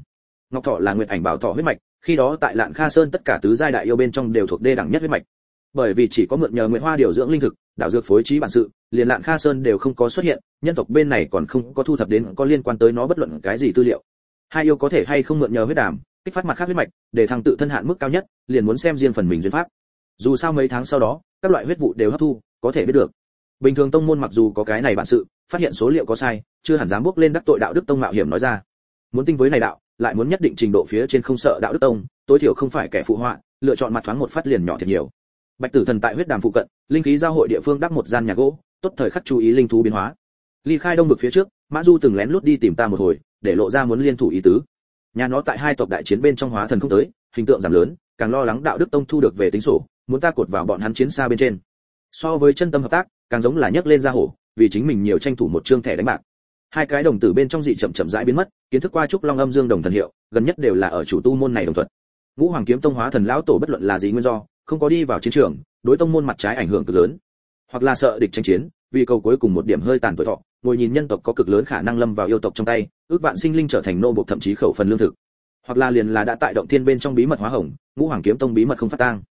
Ngọc thọ là nguyệt ảnh bảo thọ huyết mạch, khi đó tại lạn kha sơn tất cả tứ giai đại yêu bên trong đều thuộc đê đẳng nhất huyết mạch. Bởi vì chỉ có mượn nhờ nguyệt hoa điều dưỡng linh thực đạo dược phối trí bản sự, liền lạn kha sơn đều không có xuất hiện, nhân tộc bên này còn không có thu thập đến có liên quan tới nó bất luận cái gì tư liệu. Hai yêu có thể hay không mượn nhờ huyết đàm, kích phát mặt khác huyết mạch, để thằng tự thân hạn mức cao nhất, liền muốn xem riêng phần mình duyên pháp. Dù sao mấy tháng sau đó, các loại huyết vụ đều hấp thu, có thể biết được bình thường tông môn mặc dù có cái này bản sự, phát hiện số liệu có sai, chưa hẳn dám bước lên đắc tội đạo đức tông mạo hiểm nói ra. Muốn tinh với này đạo, lại muốn nhất định trình độ phía trên không sợ đạo đức tông, tối thiểu không phải kẻ phụ họa, lựa chọn mặt thoáng một phát liền nhỏ thiệt nhiều. Bạch tử thần tại huyết đàm phụ cận, linh khí giao hội địa phương đắp một gian nhà gỗ, tốt thời khắc chú ý linh thú biến hóa. Ly khai đông vực phía trước, mã du từng lén lút đi tìm ta một hồi, để lộ ra muốn liên thủ ý tứ. Nhà nó tại hai tộc đại chiến bên trong hóa thần không tới, hình tượng giảm lớn, càng lo lắng đạo đức tông thu được về tính sổ, muốn ta cột vào bọn hắn chiến xa bên trên. So với chân tâm hợp tác càng giống là nhấc lên ra hổ, vì chính mình nhiều tranh thủ một trương thẻ đánh bạc. Hai cái đồng tử bên trong dị chậm chậm rãi biến mất, kiến thức qua trúc long âm dương đồng thần hiệu, gần nhất đều là ở chủ tu môn này đồng thuận. Ngũ hoàng kiếm tông hóa thần lão tổ bất luận là gì nguyên do, không có đi vào chiến trường, đối tông môn mặt trái ảnh hưởng cực lớn. Hoặc là sợ địch tranh chiến, vì cầu cuối cùng một điểm hơi tàn tuổi thọ, ngồi nhìn nhân tộc có cực lớn khả năng lâm vào yêu tộc trong tay, ước vạn sinh linh trở thành nô bộc thậm chí khẩu phần lương thực. Hoặc là liền là đã tại động thiên bên trong bí mật hóa hồng, ngũ hoàng kiếm tông bí mật không phát tang.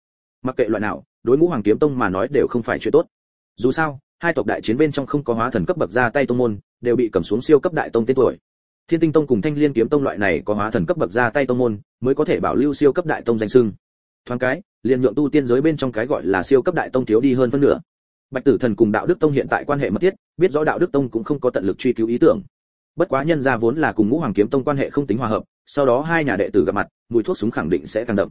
Mặc kệ loại nào, đối ngũ hoàng kiếm tông mà nói đều không phải chuyện tốt dù sao, hai tộc đại chiến bên trong không có hóa thần cấp bậc ra tay tông môn, đều bị cầm xuống siêu cấp đại tông tên tuổi. Thiên tinh tông cùng thanh liên kiếm tông loại này có hóa thần cấp bậc ra tay tông môn, mới có thể bảo lưu siêu cấp đại tông danh sưng thoáng cái, liền nhượng tu tiên giới bên trong cái gọi là siêu cấp đại tông thiếu đi hơn phân nửa. Bạch tử thần cùng đạo đức tông hiện tại quan hệ mật thiết, biết rõ đạo đức tông cũng không có tận lực truy cứu ý tưởng. Bất quá nhân ra vốn là cùng ngũ hoàng kiếm tông quan hệ không tính hòa hợp, sau đó hai nhà đệ tử gặp mặt, mùi thuốc súng khẳng định sẽ càng đậm.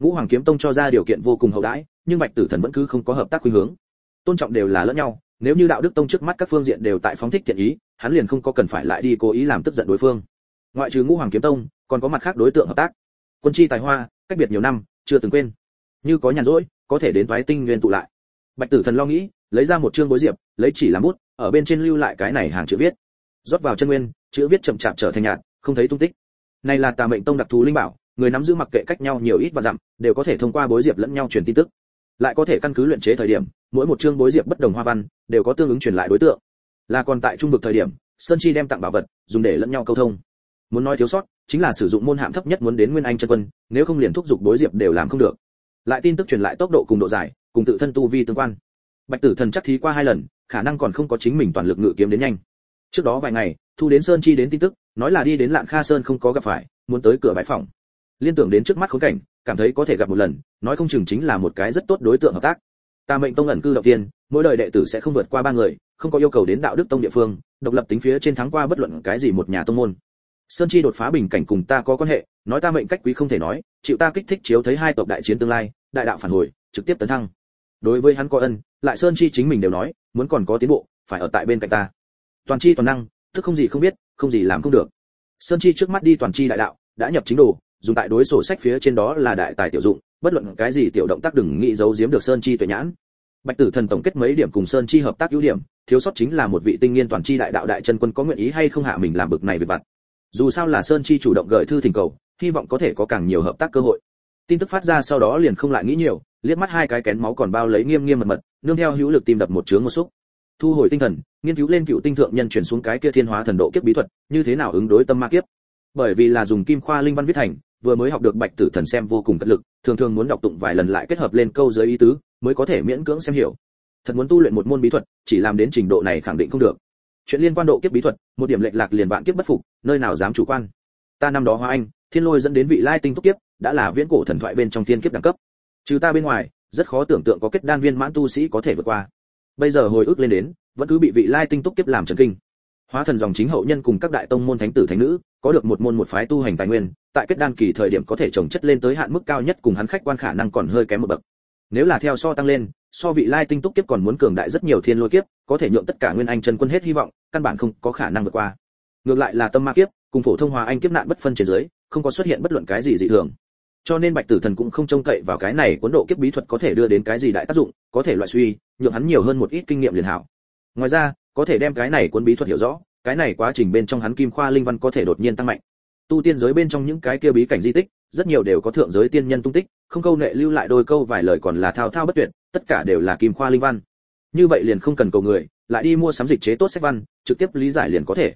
Ngũ hoàng kiếm tông cho ra điều kiện vô cùng hậu đãi, nhưng bạch tử thần vẫn cứ không có hợp tác khuynh hướng tôn trọng đều là lẫn nhau, nếu như đạo đức tông trước mắt các phương diện đều tại phóng thích thiện ý, hắn liền không có cần phải lại đi cố ý làm tức giận đối phương. Ngoại trừ ngũ hoàng kiếm tông, còn có mặt khác đối tượng hợp tác. Quân chi tài hoa, cách biệt nhiều năm, chưa từng quên. Như có nhàn rỗi, có thể đến thoái tinh nguyên tụ lại. Bạch tử thần lo nghĩ, lấy ra một chương bối diệp, lấy chỉ làm bút, ở bên trên lưu lại cái này hàng chữ viết. Rót vào chân nguyên, chữ viết chậm chạp trở thành nhạt, không thấy tung tích. Này là tà mệnh tông đặc thù linh bảo, người nắm giữ mặc kệ cách nhau nhiều ít và dặm, đều có thể thông qua bối diệp lẫn nhau truyền tin tức. Lại có thể căn cứ luyện chế thời điểm mỗi một chương bối diệp bất đồng hoa văn đều có tương ứng truyền lại đối tượng. Là còn tại trung vực thời điểm, sơn chi đem tặng bảo vật, dùng để lẫn nhau câu thông. Muốn nói thiếu sót, chính là sử dụng môn hạm thấp nhất muốn đến nguyên anh chân quân, nếu không liền thúc giục bối diệp đều làm không được. Lại tin tức truyền lại tốc độ cùng độ dài, cùng tự thân tu vi tương quan. Bạch tử thần chắc thí qua hai lần, khả năng còn không có chính mình toàn lực ngự kiếm đến nhanh. Trước đó vài ngày, thu đến sơn chi đến tin tức, nói là đi đến lạng kha sơn không có gặp phải, muốn tới cửa bãi phòng liên tưởng đến trước mắt khốn cảnh, cảm thấy có thể gặp một lần, nói không chừng chính là một cái rất tốt đối tượng hợp tác ta mệnh tông ẩn cư đầu tiên, mỗi đời đệ tử sẽ không vượt qua ba người, không có yêu cầu đến đạo đức tông địa phương, độc lập tính phía trên thắng qua bất luận cái gì một nhà tông môn. Sơn chi đột phá bình cảnh cùng ta có quan hệ, nói ta mệnh cách quý không thể nói, chịu ta kích thích chiếu thấy hai tộc đại chiến tương lai, đại đạo phản hồi, trực tiếp tấn thăng. Đối với hắn có ân, lại sơn chi chính mình đều nói, muốn còn có tiến bộ, phải ở tại bên cạnh ta. Toàn chi toàn năng tức không gì không biết, không gì làm không được. Sơn chi trước mắt đi toàn chi đại đạo, đã nhập chính đồ, dùng tại đối sổ sách phía trên đó là đại tài tiểu dụng bất luận cái gì tiểu động tác đừng nghĩ giấu giếm được sơn chi tuệ nhãn. Bạch tử thần tổng kết mấy điểm cùng sơn chi hợp tác ưu điểm, thiếu sót chính là một vị tinh nghiên toàn chi đại đạo đại chân quân có nguyện ý hay không hạ mình làm bực này về vặt. Dù sao là sơn chi chủ động gửi thư thỉnh cầu, hy vọng có thể có càng nhiều hợp tác cơ hội. Tin tức phát ra sau đó liền không lại nghĩ nhiều, liếc mắt hai cái kén máu còn bao lấy nghiêm nghiêm mật mật, nương theo hữu lực tìm đập một chướng một xúc. Thu hồi tinh thần, nghiên cứu lên cựu tinh thượng nhân chuyển xuống cái kia thiên hóa thần độ kiếp bí thuật, như thế nào ứng đối tâm ma kiếp. Bởi vì là dùng kim khoa linh văn viết thành vừa mới học được bạch tử thần xem vô cùng cật lực, thường thường muốn đọc tụng vài lần lại kết hợp lên câu giới ý tứ, mới có thể miễn cưỡng xem hiểu. Thật muốn tu luyện một môn bí thuật, chỉ làm đến trình độ này khẳng định không được. Chuyện liên quan độ kiếp bí thuật, một điểm lệch lạc liền vạn kiếp bất phục, nơi nào dám chủ quan. Ta năm đó hoa anh, thiên lôi dẫn đến vị lai tinh túc kiếp, đã là viễn cổ thần thoại bên trong thiên kiếp đẳng cấp. Trừ ta bên ngoài, rất khó tưởng tượng có kết đan viên mãn tu sĩ có thể vượt qua. Bây giờ hồi ức lên đến, vẫn cứ bị vị lai tinh túc kiếp làm chấn kinh. Hóa thần dòng chính hậu nhân cùng các đại tông môn thánh tử thánh nữ có được một môn một phái tu hành tài nguyên, tại kết đan kỳ thời điểm có thể trồng chất lên tới hạn mức cao nhất cùng hắn khách quan khả năng còn hơi kém một bậc. Nếu là theo so tăng lên, so vị lai tinh túc kiếp còn muốn cường đại rất nhiều thiên lôi kiếp, có thể nhượng tất cả nguyên anh chân quân hết hy vọng, căn bản không có khả năng vượt qua. Ngược lại là tâm ma kiếp, cùng phổ thông hòa anh kiếp nạn bất phân trên dưới, không có xuất hiện bất luận cái gì dị thường. Cho nên bạch tử thần cũng không trông cậy vào cái này cuốn độ kiếp bí thuật có thể đưa đến cái gì đại tác dụng, có thể loại suy, nhượng hắn nhiều hơn một ít kinh nghiệm liền hảo. Ngoài ra, có thể đem cái này cuốn bí thuật hiểu rõ cái này quá trình bên trong hắn kim khoa linh văn có thể đột nhiên tăng mạnh. Tu tiên giới bên trong những cái kia bí cảnh di tích, rất nhiều đều có thượng giới tiên nhân tung tích, không câu nệ lưu lại đôi câu vài lời còn là thao thao bất tuyệt, tất cả đều là kim khoa linh văn. Như vậy liền không cần cầu người, lại đi mua sắm dịch chế tốt sách văn, trực tiếp lý giải liền có thể.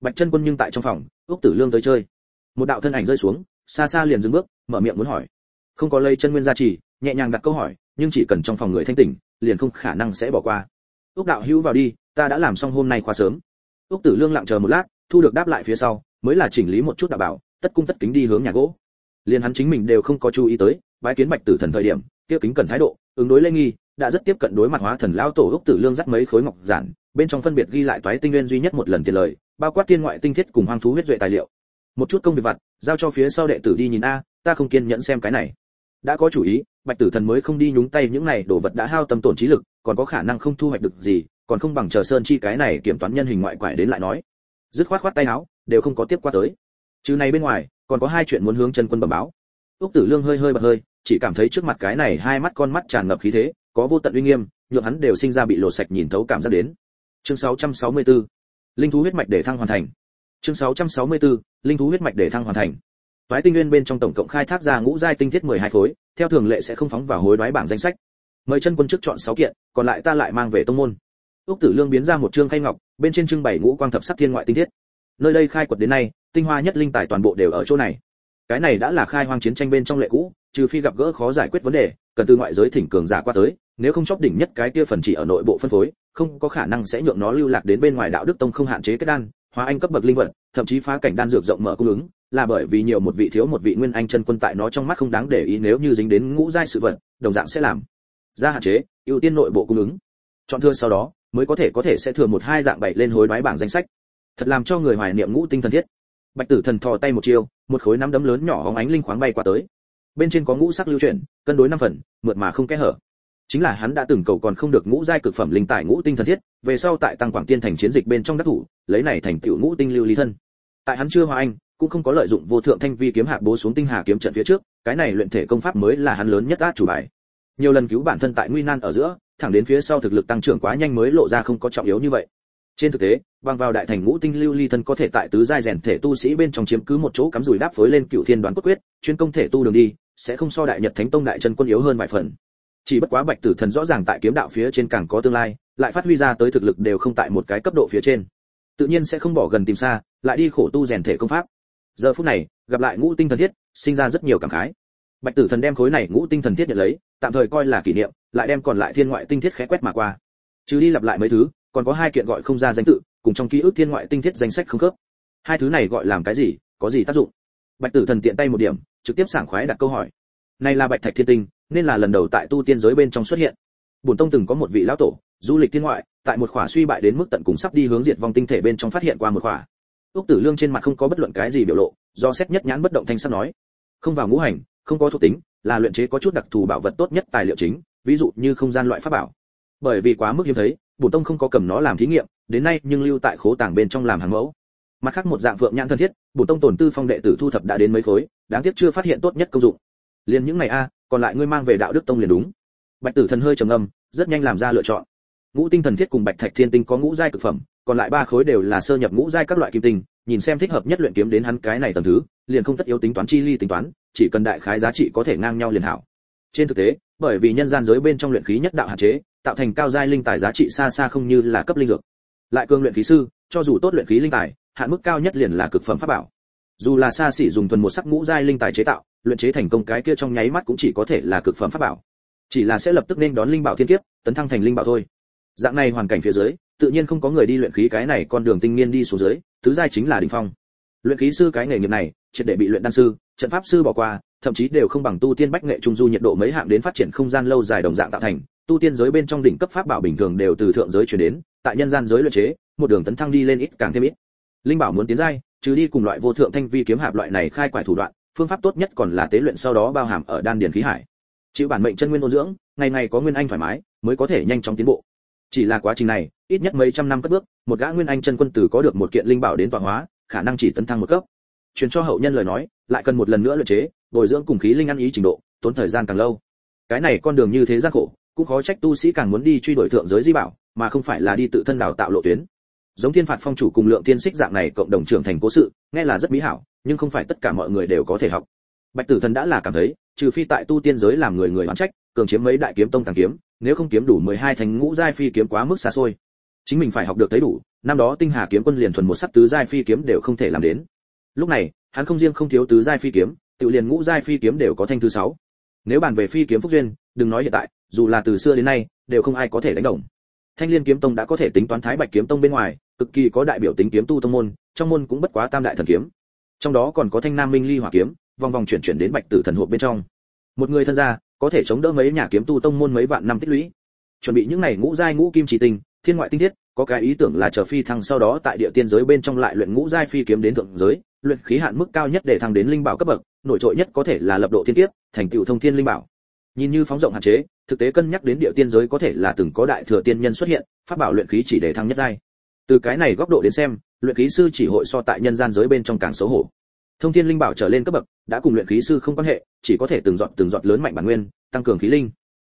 Bạch chân quân nhưng tại trong phòng ước tử lương tới chơi. Một đạo thân ảnh rơi xuống, xa xa liền dừng bước, mở miệng muốn hỏi. Không có lây chân nguyên gia trì, nhẹ nhàng đặt câu hỏi, nhưng chỉ cần trong phòng người thanh tỉnh, liền không khả năng sẽ bỏ qua. Ước đạo hữu vào đi, ta đã làm xong hôm nay khóa sớm. Úc tử lương lặng chờ một lát, thu được đáp lại phía sau, mới là chỉnh lý một chút đảm bảo, tất cung tất kính đi hướng nhà gỗ. Liên hắn chính mình đều không có chú ý tới, bái kiến bạch tử thần thời điểm, kia kính cần thái độ, ứng đối lê nghi, đã rất tiếp cận đối mặt hóa thần lão tổ Úc tử lương dắt mấy khối ngọc giản, bên trong phân biệt ghi lại toái tinh nguyên duy nhất một lần tiền lời, bao quát tiên ngoại tinh thiết cùng hoang thú huyết duệ tài liệu. Một chút công việc vặt, giao cho phía sau đệ tử đi nhìn a, ta không kiên nhẫn xem cái này. Đã có chủ ý, bạch tử thần mới không đi nhúng tay những này đồ vật đã hao tâm tổn trí lực, còn có khả năng không thu hoạch được gì còn không bằng chờ sơn chi cái này kiểm toán nhân hình ngoại quải đến lại nói. Dứt khoát khoát tay áo, đều không có tiếp qua tới. Chứ này bên ngoài, còn có hai chuyện muốn hướng chân quân bẩm báo. Úc tử lương hơi hơi bật hơi, chỉ cảm thấy trước mặt cái này hai mắt con mắt tràn ngập khí thế, có vô tận uy nghiêm, nhượng hắn đều sinh ra bị lộ sạch nhìn thấu cảm giác đến. Chương 664 linh thú huyết mạch để thăng hoàn thành. Chương 664 linh thú huyết mạch để thăng hoàn thành. Toái tinh nguyên bên trong tổng cộng khai thác ra ngũ giai tinh thiết 12 khối, theo thường lệ sẽ không phóng vào hối đoái bảng danh sách. Mời chân quân trước chọn 6 kiện, còn lại ta lại mang về tông môn úc tử lương biến ra một trương khay ngọc, bên trên trưng bày ngũ quang thập sắc thiên ngoại tinh thiết. Nơi đây khai quật đến nay, tinh hoa nhất linh tài toàn bộ đều ở chỗ này. Cái này đã là khai hoang chiến tranh bên trong lệ cũ, trừ phi gặp gỡ khó giải quyết vấn đề, cần từ ngoại giới thỉnh cường giả qua tới, nếu không chóp đỉnh nhất cái kia phần chỉ ở nội bộ phân phối, không có khả năng sẽ nhượng nó lưu lạc đến bên ngoài đạo đức tông không hạn chế kết đan, hóa anh cấp bậc linh vật, thậm chí phá cảnh đan dược rộng mở cung ứng, là bởi vì nhiều một vị thiếu một vị nguyên anh chân quân tại nó trong mắt không đáng để ý nếu như dính đến ngũ giai sự vật, đồng dạng sẽ làm. Ra hạn chế, ưu tiên nội bộ cung ứng. Chọn thưa sau đó mới có thể có thể sẽ thừa một hai dạng bảy lên hối đoái bảng danh sách. Thật làm cho người hoài niệm ngũ tinh thần thiết. Bạch tử thần thò tay một chiêu, một khối nắm đấm lớn nhỏ hóng ánh linh khoáng bay qua tới. Bên trên có ngũ sắc lưu chuyển, cân đối năm phần, mượt mà không kẽ hở. Chính là hắn đã từng cầu còn không được ngũ giai cực phẩm linh tài ngũ tinh thần thiết, về sau tại tăng quảng tiên thành chiến dịch bên trong đắc thủ, lấy này thành tiểu ngũ tinh lưu ly thân. Tại hắn chưa hòa anh, cũng không có lợi dụng vô thượng thanh vi kiếm hạ bố xuống tinh hà kiếm trận phía trước, cái này luyện thể công pháp mới là hắn lớn nhất át chủ bài. Nhiều lần cứu bản thân tại nguy nan ở giữa thẳng đến phía sau thực lực tăng trưởng quá nhanh mới lộ ra không có trọng yếu như vậy. Trên thực tế, bằng vào đại thành ngũ tinh lưu ly thân có thể tại tứ giai rèn thể tu sĩ bên trong chiếm cứ một chỗ cắm rủi đáp phối lên cựu thiên đoán cốt quyết, chuyên công thể tu đường đi, sẽ không so đại nhật thánh tông đại chân quân yếu hơn vài phần. Chỉ bất quá bạch tử thần rõ ràng tại kiếm đạo phía trên càng có tương lai, lại phát huy ra tới thực lực đều không tại một cái cấp độ phía trên. Tự nhiên sẽ không bỏ gần tìm xa, lại đi khổ tu rèn thể công pháp. Giờ phút này, gặp lại ngũ tinh thần thiết, sinh ra rất nhiều cảm khái bạch tử thần đem khối này ngũ tinh thần thiết nhận lấy, tạm thời coi là kỷ niệm, lại đem còn lại thiên ngoại tinh thiết khẽ quét mà qua. Chứ đi lặp lại mấy thứ, còn có hai kiện gọi không ra danh tự, cùng trong ký ức thiên ngoại tinh thiết danh sách không khớp. Hai thứ này gọi làm cái gì, có gì tác dụng? Bạch tử thần tiện tay một điểm, trực tiếp sảng khoái đặt câu hỏi. Này là bạch thạch thiên tinh, nên là lần đầu tại tu tiên giới bên trong xuất hiện. Bổn tông từng có một vị lão tổ, du lịch thiên ngoại, tại một khỏa suy bại đến mức tận cùng sắp đi hướng diệt vong tinh thể bên trong phát hiện qua một khỏa. Úc tử lương trên mặt không có bất luận cái gì biểu lộ, do xét nhất nhãn bất động thanh sắp nói. Không vào ngũ hành không có thuộc tính, là luyện chế có chút đặc thù bảo vật tốt nhất tài liệu chính, ví dụ như không gian loại pháp bảo. Bởi vì quá mức hiếm thấy bổn tông không có cầm nó làm thí nghiệm, đến nay nhưng lưu tại khố tàng bên trong làm hàng mẫu. Mặt khác một dạng phượng nhãn thân thiết bổn tông tổn tư phong đệ tử thu thập đã đến mấy khối, đáng tiếc chưa phát hiện tốt nhất công dụng. Liền những ngày a, còn lại ngươi mang về đạo đức tông liền đúng. Bạch tử thần hơi trầm âm rất nhanh làm ra lựa chọn. Ngũ tinh thần thiết cùng bạch thạch thiên tinh có ngũ giai cực phẩm, còn lại ba khối đều là sơ nhập ngũ giai các loại kim tinh nhìn xem thích hợp nhất luyện kiếm đến hắn cái này tầng thứ, liền không tất yếu tính toán chi ly tính toán, chỉ cần đại khái giá trị có thể ngang nhau liền hảo. Trên thực tế, bởi vì nhân gian giới bên trong luyện khí nhất đạo hạn chế, tạo thành cao giai linh tài giá trị xa xa không như là cấp linh dược. Lại cương luyện khí sư, cho dù tốt luyện khí linh tài, hạn mức cao nhất liền là cực phẩm pháp bảo. Dù là xa xỉ dùng thuần một sắc ngũ giai linh tài chế tạo, luyện chế thành công cái kia trong nháy mắt cũng chỉ có thể là cực phẩm pháp bảo. Chỉ là sẽ lập tức nên đón linh bảo thiên kiếp, tấn thăng thành linh bảo thôi. Dạng này hoàn cảnh phía dưới, tự nhiên không có người đi luyện khí cái này con đường tinh nghiên đi xuống dưới tứ giai chính là đỉnh phong. Luyện khí sư cái nghề nghiệp này, triệt để bị luyện đan sư, trận pháp sư bỏ qua, thậm chí đều không bằng tu tiên bách nghệ trung du nhiệt độ mấy hạng đến phát triển không gian lâu dài đồng dạng tạo thành. Tu tiên giới bên trong đỉnh cấp pháp bảo bình thường đều từ thượng giới chuyển đến, tại nhân gian giới luyện chế, một đường tấn thăng đi lên ít càng thêm ít. Linh bảo muốn tiến giai, trừ đi cùng loại vô thượng thanh vi kiếm hạp loại này khai quải thủ đoạn, phương pháp tốt nhất còn là tế luyện sau đó bao hàm ở đan điền khí hải. Chịu bản mệnh chân nguyên ôn dưỡng, ngày ngày có nguyên anh thoải mái, mới có thể nhanh chóng tiến bộ chỉ là quá trình này, ít nhất mấy trăm năm cất bước, một gã nguyên anh chân quân tử có được một kiện linh bảo đến tọa hóa, khả năng chỉ tấn thăng một cấp. Truyền cho hậu nhân lời nói, lại cần một lần nữa luyện chế, bồi dưỡng cùng khí linh ăn ý trình độ, tốn thời gian càng lâu. Cái này con đường như thế gian khổ, cũng khó trách tu sĩ càng muốn đi truy đuổi thượng giới di bảo, mà không phải là đi tự thân đào tạo lộ tuyến. Giống thiên phạt phong chủ cùng lượng tiên xích dạng này cộng đồng trưởng thành cố sự, nghe là rất mỹ hảo, nhưng không phải tất cả mọi người đều có thể học. Bạch tử thần đã là cảm thấy, trừ phi tại tu tiên giới làm người người oán trách, cường chiếm mấy đại kiếm tông tàng kiếm nếu không kiếm đủ 12 thành ngũ giai phi kiếm quá mức xa xôi. Chính mình phải học được thấy đủ, năm đó tinh hà kiếm quân liền thuần một sắc tứ giai phi kiếm đều không thể làm đến. Lúc này, hắn không riêng không thiếu tứ giai phi kiếm, tự liền ngũ giai phi kiếm đều có thanh thứ sáu. Nếu bàn về phi kiếm phúc duyên, đừng nói hiện tại, dù là từ xưa đến nay, đều không ai có thể đánh đồng. Thanh liên kiếm tông đã có thể tính toán thái bạch kiếm tông bên ngoài, cực kỳ có đại biểu tính kiếm tu tông môn, trong môn cũng bất quá tam đại thần kiếm. Trong đó còn có thanh nam minh ly hỏa kiếm, vòng vòng chuyển chuyển đến bạch tử thần hộp bên trong. Một người thân gia có thể chống đỡ mấy nhà kiếm tu tông môn mấy vạn năm tích lũy. Chuẩn bị những này ngũ giai ngũ kim chỉ tinh thiên ngoại tinh thiết, có cái ý tưởng là chờ phi thăng sau đó tại địa tiên giới bên trong lại luyện ngũ giai phi kiếm đến thượng giới, luyện khí hạn mức cao nhất để thăng đến linh bảo cấp bậc, nổi trội nhất có thể là lập độ thiên kiếp, thành tựu thông thiên linh bảo. Nhìn như phóng rộng hạn chế, thực tế cân nhắc đến địa tiên giới có thể là từng có đại thừa tiên nhân xuất hiện, pháp bảo luyện khí chỉ để thăng nhất giai. Từ cái này góc độ đến xem, luyện khí sư chỉ hội so tại nhân gian giới bên trong càng xấu hổ thông thiên linh bảo trở lên cấp bậc, đã cùng luyện khí sư không quan hệ, chỉ có thể từng giọt từng giọt lớn mạnh bản nguyên, tăng cường khí linh.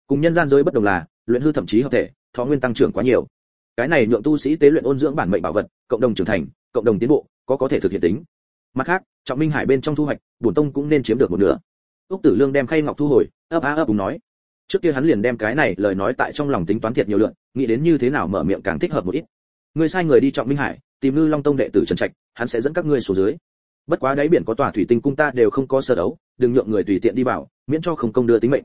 Cùng nhân gian giới bất đồng là, luyện hư thậm chí hợp thể, thọ nguyên tăng trưởng quá nhiều. Cái này nhượng tu sĩ tế luyện ôn dưỡng bản mệnh bảo vật, cộng đồng trưởng thành, cộng đồng tiến bộ, có có thể thực hiện tính. Mặt khác, trọng minh hải bên trong thu hoạch, bổn tông cũng nên chiếm được một nửa. Úc tử lương đem khay ngọc thu hồi, ấp á ấp cùng nói. Trước kia hắn liền đem cái này lời nói tại trong lòng tính toán thiệt nhiều lượn nghĩ đến như thế nào mở miệng càng thích hợp một ít. Người sai người đi trọng minh hải, tìm ngư long tông đệ tử trần trạch, hắn sẽ dẫn các ngươi xuống dưới bất quá đáy biển có tòa thủy tinh cung ta đều không có sơ đấu, đừng nhượng người tùy tiện đi vào, miễn cho không công đưa tính mệnh.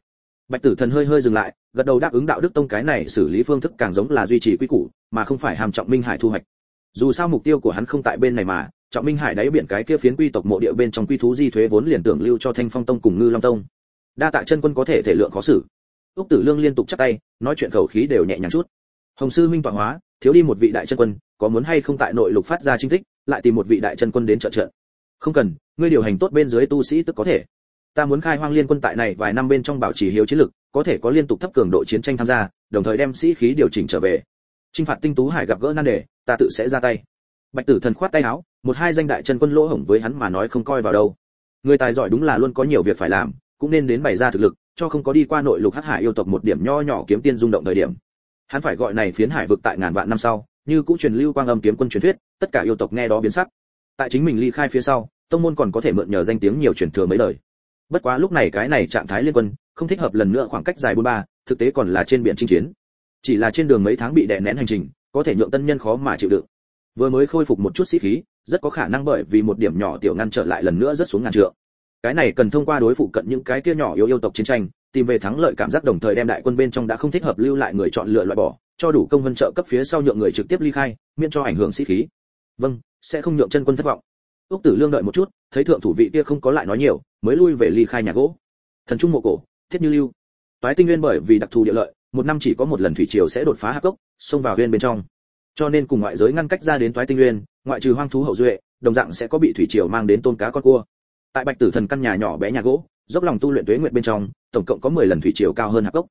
Bạch tử thần hơi hơi dừng lại, gật đầu đáp ứng đạo đức tông cái này xử lý phương thức càng giống là duy trì quy củ, mà không phải hàm trọng minh hải thu hoạch. Dù sao mục tiêu của hắn không tại bên này mà, trọng minh hải đáy biển cái kia phiến quy tộc mộ địa bên trong quy thú di thuế vốn liền tưởng lưu cho thanh phong tông cùng ngư long tông. Đa tạ chân quân có thể thể lượng khó xử. Úc tử lương liên tục chắp tay, nói chuyện khẩu khí đều nhẹ nhàng chút. Hồng sư minh tọa hóa, thiếu đi một vị đại chân quân, có muốn hay không tại nội lục phát ra chính tích, lại tìm một vị đại chân quân đến trợ trợ không cần, ngươi điều hành tốt bên dưới tu sĩ tức có thể. Ta muốn khai hoang liên quân tại này vài năm bên trong bảo trì hiếu chiến lực, có thể có liên tục thấp cường độ chiến tranh tham gia, đồng thời đem sĩ khí điều chỉnh trở về. Trinh phạt tinh tú hải gặp gỡ nan đề, ta tự sẽ ra tay. Bạch tử thần khoát tay áo, một hai danh đại chân quân lỗ hổng với hắn mà nói không coi vào đâu. Người tài giỏi đúng là luôn có nhiều việc phải làm, cũng nên đến bày ra thực lực, cho không có đi qua nội lục hắc hải yêu tộc một điểm nho nhỏ kiếm tiên rung động thời điểm. Hắn phải gọi này phiến hải vực tại ngàn vạn năm sau, như cũng truyền lưu quang âm kiếm quân truyền thuyết, tất cả yêu tộc nghe đó biến sắc tại chính mình ly khai phía sau, tông môn còn có thể mượn nhờ danh tiếng nhiều truyền thừa mấy lời bất quá lúc này cái này trạng thái liên quân, không thích hợp lần nữa khoảng cách dài bốn ba, thực tế còn là trên biển chinh chiến. Chỉ là trên đường mấy tháng bị đè nén hành trình, có thể nhượng tân nhân khó mà chịu đựng. Vừa mới khôi phục một chút sĩ khí, rất có khả năng bởi vì một điểm nhỏ tiểu ngăn trở lại lần nữa rất xuống ngàn trượng. Cái này cần thông qua đối phụ cận những cái kia nhỏ yếu yêu tộc chiến tranh, tìm về thắng lợi cảm giác đồng thời đem đại quân bên trong đã không thích hợp lưu lại người chọn lựa loại bỏ, cho đủ công vân trợ cấp phía sau nhượng người trực tiếp ly khai, miễn cho ảnh hưởng sĩ khí vâng sẽ không nhượng chân quân thất vọng. Úc tử lương đợi một chút, thấy thượng thủ vị kia không có lại nói nhiều, mới lui về ly khai nhà gỗ. Thần trung mộ cổ, thiết như lưu. Toái tinh nguyên bởi vì đặc thù địa lợi, một năm chỉ có một lần thủy triều sẽ đột phá hạp cốc, xông vào nguyên bên trong. Cho nên cùng ngoại giới ngăn cách ra đến toái tinh nguyên, ngoại trừ hoang thú hậu duệ, đồng dạng sẽ có bị thủy triều mang đến tôn cá con cua. Tại bạch tử thần căn nhà nhỏ bé nhà gỗ, dốc lòng tu luyện tuế nguyện bên trong, tổng cộng có 10 lần thủy triều cao hơn hạp cốc.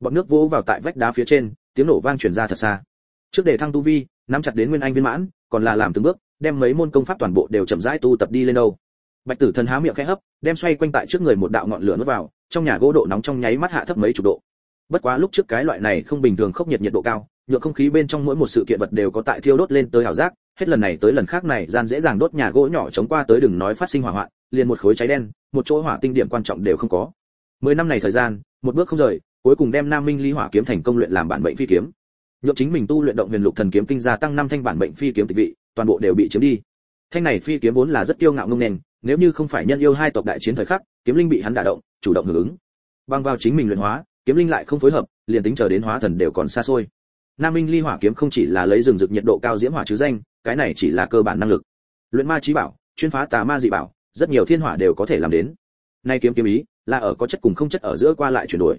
Bọn nước vỗ vào tại vách đá phía trên, tiếng nổ vang truyền ra thật xa. Trước để thăng tu vi nắm chặt đến nguyên anh viên mãn, còn là làm từng bước, đem mấy môn công pháp toàn bộ đều chậm rãi tu tập đi lên đâu. Bạch tử thần há miệng khẽ hấp, đem xoay quanh tại trước người một đạo ngọn lửa nuốt vào, trong nhà gỗ độ nóng trong nháy mắt hạ thấp mấy chục độ. Bất quá lúc trước cái loại này không bình thường khốc nhiệt nhiệt độ cao, nhựa không khí bên trong mỗi một sự kiện vật đều có tại thiêu đốt lên tới hảo giác, hết lần này tới lần khác này gian dễ dàng đốt nhà gỗ nhỏ chống qua tới đừng nói phát sinh hỏa hoạn, liền một khối cháy đen, một chỗ hỏa tinh điểm quan trọng đều không có. Mười năm này thời gian, một bước không rời, cuối cùng đem nam minh ly hỏa kiếm thành công luyện làm bản mệnh phi kiếm nhượng chính mình tu luyện động huyền lục thần kiếm kinh gia tăng năm thanh bản mệnh phi kiếm tịch vị, toàn bộ đều bị chiếm đi. Thanh này phi kiếm vốn là rất kiêu ngạo ngông nền, nếu như không phải nhân yêu hai tộc đại chiến thời khắc, kiếm linh bị hắn đả động, chủ động hưởng ứng. Băng vào chính mình luyện hóa, kiếm linh lại không phối hợp, liền tính chờ đến hóa thần đều còn xa xôi. Nam minh ly hỏa kiếm không chỉ là lấy rừng rực nhiệt độ cao diễm hỏa chứ danh, cái này chỉ là cơ bản năng lực. Luyện ma trí bảo, chuyên phá tà ma dị bảo, rất nhiều thiên hỏa đều có thể làm đến. Nay kiếm kiếm ý, là ở có chất cùng không chất ở giữa qua lại chuyển đổi.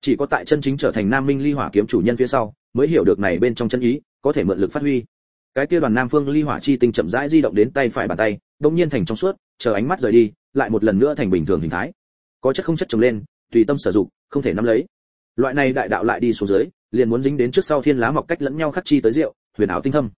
Chỉ có tại chân chính trở thành nam minh ly hỏa kiếm chủ nhân phía sau mới hiểu được này bên trong chân ý, có thể mượn lực phát huy. Cái kia đoàn nam phương ly hỏa chi tinh chậm rãi di động đến tay phải bàn tay đông nhiên thành trong suốt, chờ ánh mắt rời đi, lại một lần nữa thành bình thường hình thái. Có chất không chất trồng lên, tùy tâm sử dụng, không thể nắm lấy. Loại này đại đạo lại đi xuống dưới, liền muốn dính đến trước sau thiên lá mọc cách lẫn nhau khắc chi tới rượu, huyền ảo tinh thâm.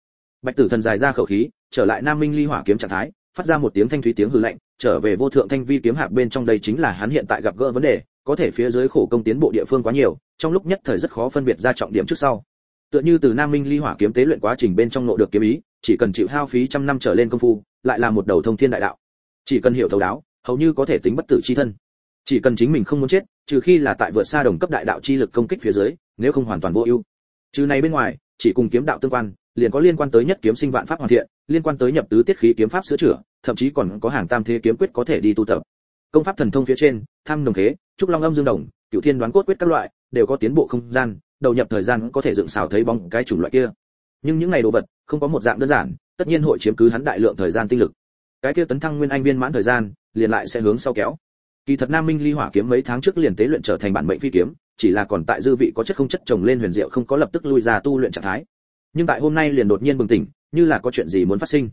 Bạch tử thần dài ra khẩu khí, trở lại nam minh ly hỏa kiếm trạng thái, phát ra một tiếng thanh thúy tiếng hư lạnh, trở về vô thượng thanh vi kiếm hạp bên trong đây chính là hắn hiện tại gặp gỡ vấn đề có thể phía dưới khổ công tiến bộ địa phương quá nhiều, trong lúc nhất thời rất khó phân biệt ra trọng điểm trước sau. Tựa như từ nam minh ly hỏa kiếm tế luyện quá trình bên trong nộ được kiếm ý, chỉ cần chịu hao phí trăm năm trở lên công phu, lại là một đầu thông thiên đại đạo. Chỉ cần hiểu thấu đáo, hầu như có thể tính bất tử chi thân. Chỉ cần chính mình không muốn chết, trừ khi là tại vượt xa đồng cấp đại đạo chi lực công kích phía dưới, nếu không hoàn toàn vô ưu. Trừ này bên ngoài, chỉ cùng kiếm đạo tương quan, liền có liên quan tới nhất kiếm sinh vạn pháp hoàn thiện, liên quan tới nhập tứ tiết khí kiếm pháp sửa chữa, thậm chí còn có hàng tam thế kiếm quyết có thể đi tu tập công pháp thần thông phía trên, tham đồng thế trúc long âm dương đồng cựu thiên đoán cốt quyết các loại, đều có tiến bộ không gian, đầu nhập thời gian có thể dựng xào thấy bóng cái chủng loại kia. Nhưng những ngày đồ vật, không có một dạng đơn giản, tất nhiên hội chiếm cứ hắn đại lượng thời gian tinh lực. Cái kia tấn thăng nguyên anh viên mãn thời gian, liền lại sẽ hướng sau kéo. Kỳ thật nam minh ly hỏa kiếm mấy tháng trước liền tế luyện trở thành bản mệnh phi kiếm, chỉ là còn tại dư vị có chất không chất trồng lên huyền diệu không có lập tức lui ra tu luyện trạng thái. Nhưng tại hôm nay liền đột nhiên bừng tỉnh, như là có chuyện gì muốn phát sinh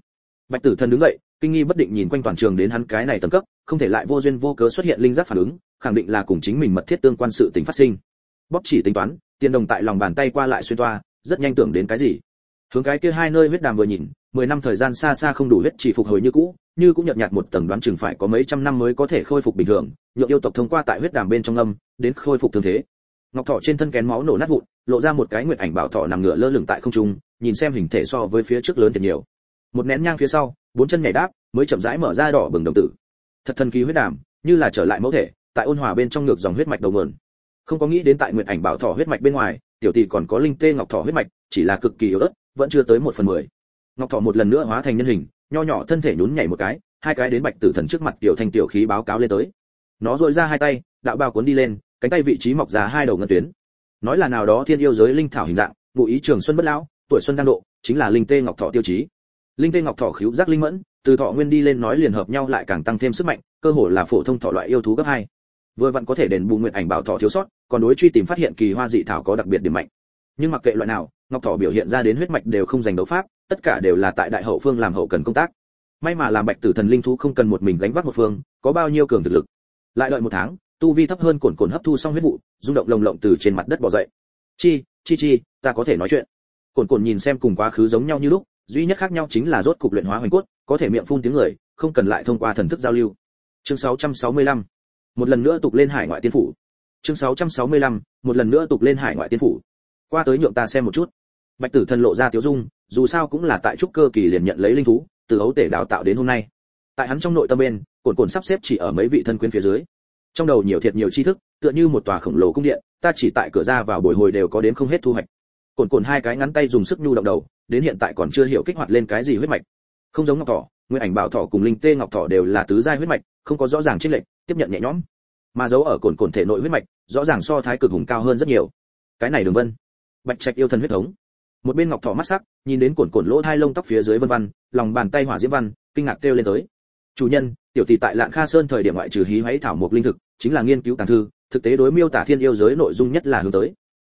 bạch tử thần đứng dậy, kinh nghi bất định nhìn quanh toàn trường đến hắn cái này tầng cấp, không thể lại vô duyên vô cớ xuất hiện linh giác phản ứng, khẳng định là cùng chính mình mật thiết tương quan sự tình phát sinh. Bóp chỉ tính toán, tiền đồng tại lòng bàn tay qua lại xuyên toa, rất nhanh tưởng đến cái gì. Hướng cái kia hai nơi huyết đàm vừa nhìn, mười năm thời gian xa xa không đủ huyết chỉ phục hồi như cũ, như cũng nhợt nhạt một tầng đoán chừng phải có mấy trăm năm mới có thể khôi phục bình thường, nhượng yêu tộc thông qua tại huyết đàm bên trong âm, đến khôi phục thương thế. Ngọc thọ trên thân kén máu nổ nát vụn, lộ ra một cái nguyệt ảnh bảo thọ nằm ngửa lơ lửng tại không trung, nhìn xem hình thể so với phía trước lớn thật nhiều một nén nhang phía sau, bốn chân nhảy đáp, mới chậm rãi mở ra đỏ bừng đồng tử. Thật thần kỳ huyết đàm, như là trở lại mẫu thể, tại ôn hòa bên trong ngược dòng huyết mạch đầu nguồn. Không có nghĩ đến tại nguyệt ảnh bảo thọ huyết mạch bên ngoài, tiểu tỷ còn có linh tê ngọc thọ huyết mạch, chỉ là cực kỳ yếu ớt, vẫn chưa tới một phần mười. Ngọc thọ một lần nữa hóa thành nhân hình, nho nhỏ thân thể nhún nhảy một cái, hai cái đến bạch tử thần trước mặt tiểu thành tiểu khí báo cáo lên tới. Nó dội ra hai tay, đạo bao cuốn đi lên, cánh tay vị trí mọc ra hai đầu ngân tuyến. Nói là nào đó thiên yêu giới linh thảo hình dạng, ngụ ý trường xuân bất lão, tuổi xuân đang độ, chính là linh tê ngọc thọ tiêu chí linh tê ngọc thọ khíu giác linh mẫn, từ thọ nguyên đi lên nói liền hợp nhau lại càng tăng thêm sức mạnh, cơ hội là phổ thông thọ loại yêu thú cấp hai. Vừa vặn có thể đền bù nguyện ảnh bảo thọ thiếu sót, còn đối truy tìm phát hiện kỳ hoa dị thảo có đặc biệt điểm mạnh. Nhưng mặc kệ loại nào, ngọc thọ biểu hiện ra đến huyết mạch đều không giành đấu pháp, tất cả đều là tại đại hậu phương làm hậu cần công tác. May mà làm bạch tử thần linh thú không cần một mình gánh vác một phương, có bao nhiêu cường thực lực. Lại đợi một tháng, tu vi thấp hơn cồn cồn hấp thu xong huyết vụ, rung động lồng lộng từ trên mặt đất bò dậy. Chi chi chi, ta có thể nói chuyện. Cồn cồn nhìn xem cùng quá khứ giống nhau như lúc duy nhất khác nhau chính là rốt cục luyện hóa hoành cốt, có thể miệng phun tiếng người, không cần lại thông qua thần thức giao lưu. Chương 665 một lần nữa tục lên hải ngoại tiên phủ. Chương 665 một lần nữa tục lên hải ngoại tiên phủ. Qua tới nhượng ta xem một chút. Bạch tử thần lộ ra tiếu dung, dù sao cũng là tại trúc cơ kỳ liền nhận lấy linh thú, từ ấu tể đào tạo đến hôm nay. Tại hắn trong nội tâm bên, cồn cồn sắp xếp chỉ ở mấy vị thân quyến phía dưới. Trong đầu nhiều thiệt nhiều tri thức, tựa như một tòa khổng lồ cung điện, ta chỉ tại cửa ra vào bồi hồi đều có đến không hết thu hoạch cồn cồn hai cái ngắn tay dùng sức nhu động đầu, đến hiện tại còn chưa hiểu kích hoạt lên cái gì huyết mạch. Không giống ngọc thỏ nguyên ảnh bảo thỏ cùng linh tê ngọc thỏ đều là tứ giai huyết mạch, không có rõ ràng trích lệnh tiếp nhận nhẹ nhõm. Mà dấu ở cồn cồn thể nội huyết mạch, rõ ràng so thái cực hùng cao hơn rất nhiều. Cái này đường vân. Bạch trạch yêu thần huyết thống. Một bên ngọc thỏ mắt sắc, nhìn đến cồn cồn lỗ hai lông tóc phía dưới vân văn lòng bàn tay hỏa diễm văn, kinh ngạc kêu lên tới. Chủ nhân, tiểu tỷ tại lạng kha sơn thời điểm ngoại trừ hí hoáy thảo một linh thực, chính là nghiên cứu tàng thư, thực tế đối miêu tả thiên yêu giới nội dung nhất là hướng tới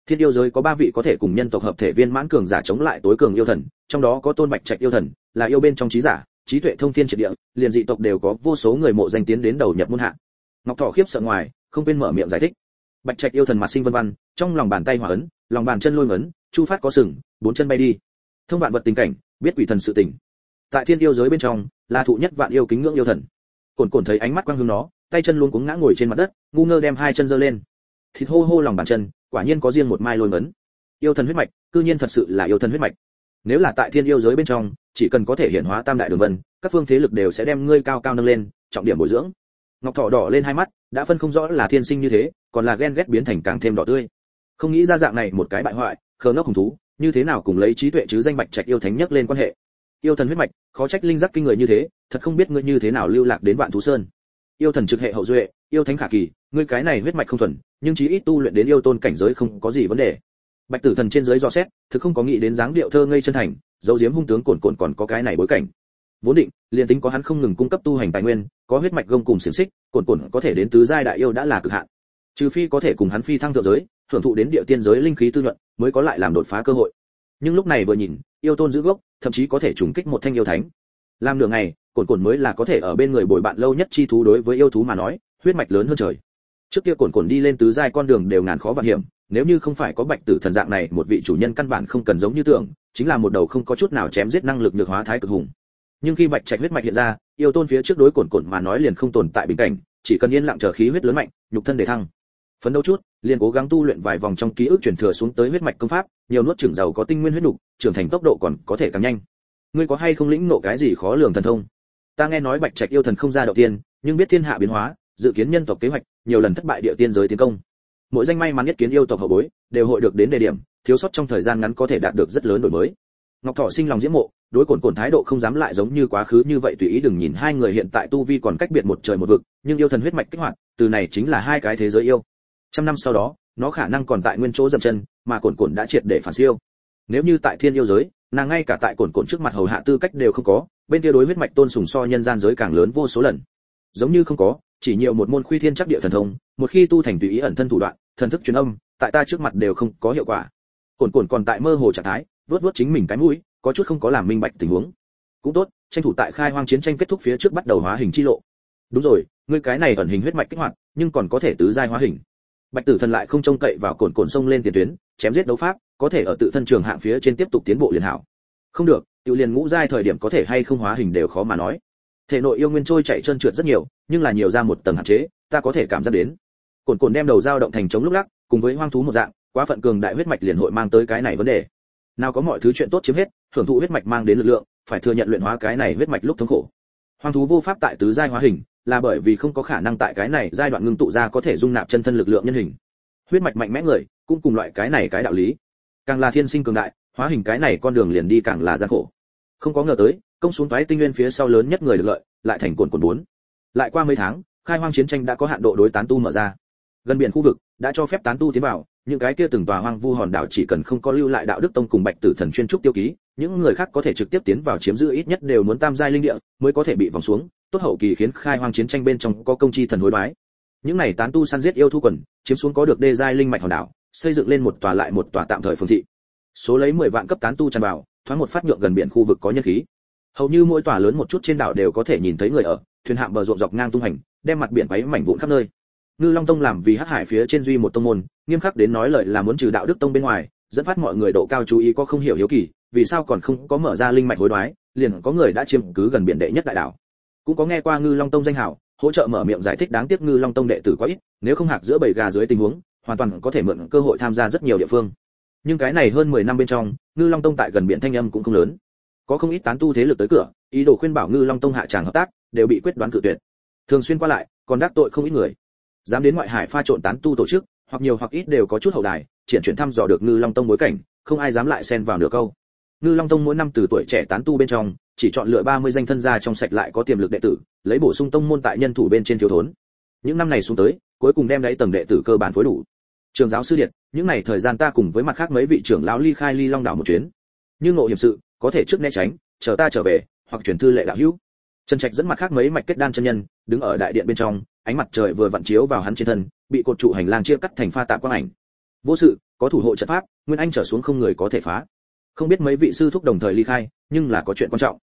thiên yêu giới có ba vị có thể cùng nhân tộc hợp thể viên mãn cường giả chống lại tối cường yêu thần, trong đó có tôn bạch trạch yêu thần, là yêu bên trong trí giả, trí tuệ thông thiên triệt địa, liền dị tộc đều có vô số người mộ danh tiến đến đầu nhập môn hạ. Ngọc thọ khiếp sợ ngoài, không quên mở miệng giải thích. Bạch trạch yêu thần mặt sinh vân văn trong lòng bàn tay hỏa ấn, lòng bàn chân lôi ấn chu phát có sừng, bốn chân bay đi. Thông vạn vật tình cảnh, biết quỷ thần sự tình. Tại thiên yêu giới bên trong, là thụ nhất vạn yêu kính ngưỡng yêu thần. Cồn cồn thấy ánh mắt quang hướng nó, tay chân luôn cuống ngã ngồi trên mặt đất, ngu ngơ đem hai chân giơ lên thịt hô hô lòng bàn chân, quả nhiên có riêng một mai lôi ngấn. yêu thần huyết mạch, cư nhiên thật sự là yêu thần huyết mạch. Nếu là tại thiên yêu giới bên trong, chỉ cần có thể hiện hóa tam đại đường vân, các phương thế lực đều sẽ đem ngươi cao cao nâng lên, trọng điểm bồi dưỡng. Ngọc thọ đỏ lên hai mắt, đã phân không rõ là thiên sinh như thế, còn là ghen ghét biến thành càng thêm đỏ tươi. Không nghĩ ra dạng này một cái bại hoại, khờ ngốc hùng thú, như thế nào cùng lấy trí tuệ chứ danh bạch trạch yêu thánh nhất lên quan hệ. Yêu thần huyết mạch, khó trách linh giác kinh người như thế, thật không biết ngươi như thế nào lưu lạc đến vạn thú sơn. Yêu thần trực hệ hậu duệ, yêu thánh khả kỳ, ngươi cái này huyết mạch không thuần nhưng chí ít tu luyện đến yêu tôn cảnh giới không có gì vấn đề. Bạch tử thần trên dưới do xét, thực không có nghĩ đến dáng điệu thơ ngây chân thành, dấu diếm hung tướng cồn cồn còn có cái này bối cảnh. Vốn định, liền tính có hắn không ngừng cung cấp tu hành tài nguyên, có huyết mạch gông cùng xiềng xích, cồn cồn có thể đến tứ giai đại yêu đã là cực hạn. Trừ phi có thể cùng hắn phi thăng thượng giới, hưởng thụ đến địa tiên giới linh khí tư nhuận, mới có lại làm đột phá cơ hội. Nhưng lúc này vừa nhìn, yêu tôn giữ gốc, thậm chí có thể trùng kích một thanh yêu thánh. Làm nửa ngày, cồn cồn mới là có thể ở bên người bồi bạn lâu nhất chi thú đối với yêu thú mà nói, huyết mạch lớn hơn trời trước kia cồn cồn đi lên tứ giai con đường đều ngàn khó vạn hiểm, nếu như không phải có bạch tử thần dạng này, một vị chủ nhân căn bản không cần giống như tưởng, chính là một đầu không có chút nào chém giết năng lực nhược hóa thái cực hùng. Nhưng khi bạch trạch huyết mạch hiện ra, yêu tôn phía trước đối cồn cồn mà nói liền không tồn tại bình cảnh, chỉ cần yên lặng chờ khí huyết lớn mạnh, nhục thân để thăng. Phấn đấu chút, liền cố gắng tu luyện vài vòng trong ký ức truyền thừa xuống tới huyết mạch công pháp, nhiều nuốt trưởng giàu có tinh nguyên huyết nục, trưởng thành tốc độ còn có thể càng nhanh. Ngươi có hay không lĩnh nộ cái gì khó lường thần thông? Ta nghe nói bạch trạch yêu thần không ra đầu tiên, nhưng biết thiên hạ biến hóa, dự kiến nhân tộc kế hoạch nhiều lần thất bại địa tiên giới tiến công. Mỗi danh may mắn nhất kiến yêu tộc hậu bối đều hội được đến đề điểm, thiếu sót trong thời gian ngắn có thể đạt được rất lớn đổi mới. Ngọc thọ sinh lòng diễm mộ, đối cồn cồn thái độ không dám lại giống như quá khứ như vậy tùy ý đừng nhìn hai người hiện tại tu vi còn cách biệt một trời một vực, nhưng yêu thần huyết mạch kích hoạt, từ này chính là hai cái thế giới yêu. Trăm năm sau đó, nó khả năng còn tại nguyên chỗ dậm chân, mà cồn cồn đã triệt để phản siêu. Nếu như tại thiên yêu giới, nàng ngay cả tại cồn cồn trước mặt hầu hạ tư cách đều không có, bên kia đối huyết mạch tôn sùng so nhân gian giới càng lớn vô số lần. Giống như không có chỉ nhiều một môn khuy thiên chắc địa thần thông, một khi tu thành tùy ý ẩn thân thủ đoạn, thần thức truyền âm, tại ta trước mặt đều không có hiệu quả. Cồn cồn còn tại mơ hồ trạng thái, vớt vớt chính mình cái mũi, có chút không có làm minh bạch tình huống. Cũng tốt, tranh thủ tại khai hoang chiến tranh kết thúc phía trước bắt đầu hóa hình chi lộ. Đúng rồi, ngươi cái này ẩn hình huyết mạch kích hoạt, nhưng còn có thể tứ giai hóa hình. Bạch tử thần lại không trông cậy vào cồn cồn sông lên tiền tuyến, chém giết đấu pháp, có thể ở tự thân trường hạng phía trên tiếp tục tiến bộ liền hảo. Không được tự liền ngũ giai thời điểm có thể hay không hóa hình đều khó mà nói thể nội yêu nguyên trôi chạy trơn trượt rất nhiều, nhưng là nhiều ra một tầng hạn chế, ta có thể cảm giác đến. Cồn cồn đem đầu dao động thành chống lúc lắc, cùng với hoang thú một dạng, quá phận cường đại huyết mạch liền hội mang tới cái này vấn đề. Nào có mọi thứ chuyện tốt chiếm hết, hưởng thụ huyết mạch mang đến lực lượng, phải thừa nhận luyện hóa cái này huyết mạch lúc thống khổ. Hoang thú vô pháp tại tứ giai hóa hình, là bởi vì không có khả năng tại cái này giai đoạn ngưng tụ ra có thể dung nạp chân thân lực lượng nhân hình. Huyết mạch mạnh mẽ người, cũng cùng loại cái này cái đạo lý. Càng là thiên sinh cường đại, hóa hình cái này con đường liền đi càng là gian khổ. Không có ngờ tới công xuống toái tinh nguyên phía sau lớn nhất người được lợi, lại thành cuộn cuộn bốn. Lại qua mấy tháng, khai hoang chiến tranh đã có hạn độ đối tán tu mở ra. Gần biển khu vực đã cho phép tán tu tiến vào, những cái kia từng tòa hoang vu hòn đảo chỉ cần không có lưu lại đạo đức tông cùng bạch tử thần chuyên trúc tiêu ký, những người khác có thể trực tiếp tiến vào chiếm giữ ít nhất đều muốn tam giai linh địa, mới có thể bị vòng xuống, tốt hậu kỳ khiến khai hoang chiến tranh bên trong có công chi thần hối đoái. Những này tán tu săn giết yêu thu quần, chiếm xuống có được đê giai linh mạch hòn đảo, xây dựng lên một tòa lại một tòa tạm thời phương thị. Số lấy 10 vạn cấp tán tu tràn vào, thoáng một phát nhượng gần biển khu vực có nhân khí hầu như mỗi tòa lớn một chút trên đảo đều có thể nhìn thấy người ở, thuyền hạm bờ ruộng dọc ngang tung hành, đem mặt biển váy mảnh vụn khắp nơi. Ngư long tông làm vì hắc hải phía trên duy một tông môn, nghiêm khắc đến nói lời là muốn trừ đạo đức tông bên ngoài, dẫn phát mọi người độ cao chú ý có không hiểu hiếu kỳ, vì sao còn không có mở ra linh mạch hối đoái, liền có người đã chiếm cứ gần biển đệ nhất đại đảo. Cũng có nghe qua ngư long tông danh hảo, hỗ trợ mở miệng giải thích đáng tiếc ngư long tông đệ tử quá ít, nếu không hạc giữa bầy gà dưới tình huống, hoàn toàn có thể mượn cơ hội tham gia rất nhiều địa phương. Nhưng cái này hơn 10 năm bên trong, ngư long tông tại gần biển thanh âm cũng không lớn có không ít tán tu thế lực tới cửa, ý đồ khuyên bảo ngư long tông hạ tràng hợp tác, đều bị quyết đoán cự tuyệt. Thường xuyên qua lại, còn đắc tội không ít người. Dám đến ngoại hải pha trộn tán tu tổ chức, hoặc nhiều hoặc ít đều có chút hậu đài, triển chuyển thăm dò được ngư long tông bối cảnh, không ai dám lại xen vào nửa câu. Ngư long tông mỗi năm từ tuổi trẻ tán tu bên trong, chỉ chọn lựa 30 danh thân gia trong sạch lại có tiềm lực đệ tử, lấy bổ sung tông môn tại nhân thủ bên trên thiếu thốn. Những năm này xuống tới, cuối cùng đem đáy tầng đệ tử cơ bản phối đủ. Trường giáo sư điện những này thời gian ta cùng với mặt khác mấy vị trưởng lão ly khai ly long đảo một chuyến. Như ngộ hiểm sự có thể trước né tránh, chờ ta trở về, hoặc chuyển thư lệ đạo hữu. Trần trạch dẫn mặt khác mấy mạch kết đan chân nhân, đứng ở đại điện bên trong, ánh mặt trời vừa vặn chiếu vào hắn trên thân, bị cột trụ hành lang chia cắt thành pha tạp quang ảnh. Vô sự, có thủ hộ trận pháp, nguyên anh trở xuống không người có thể phá. Không biết mấy vị sư thúc đồng thời ly khai, nhưng là có chuyện quan trọng.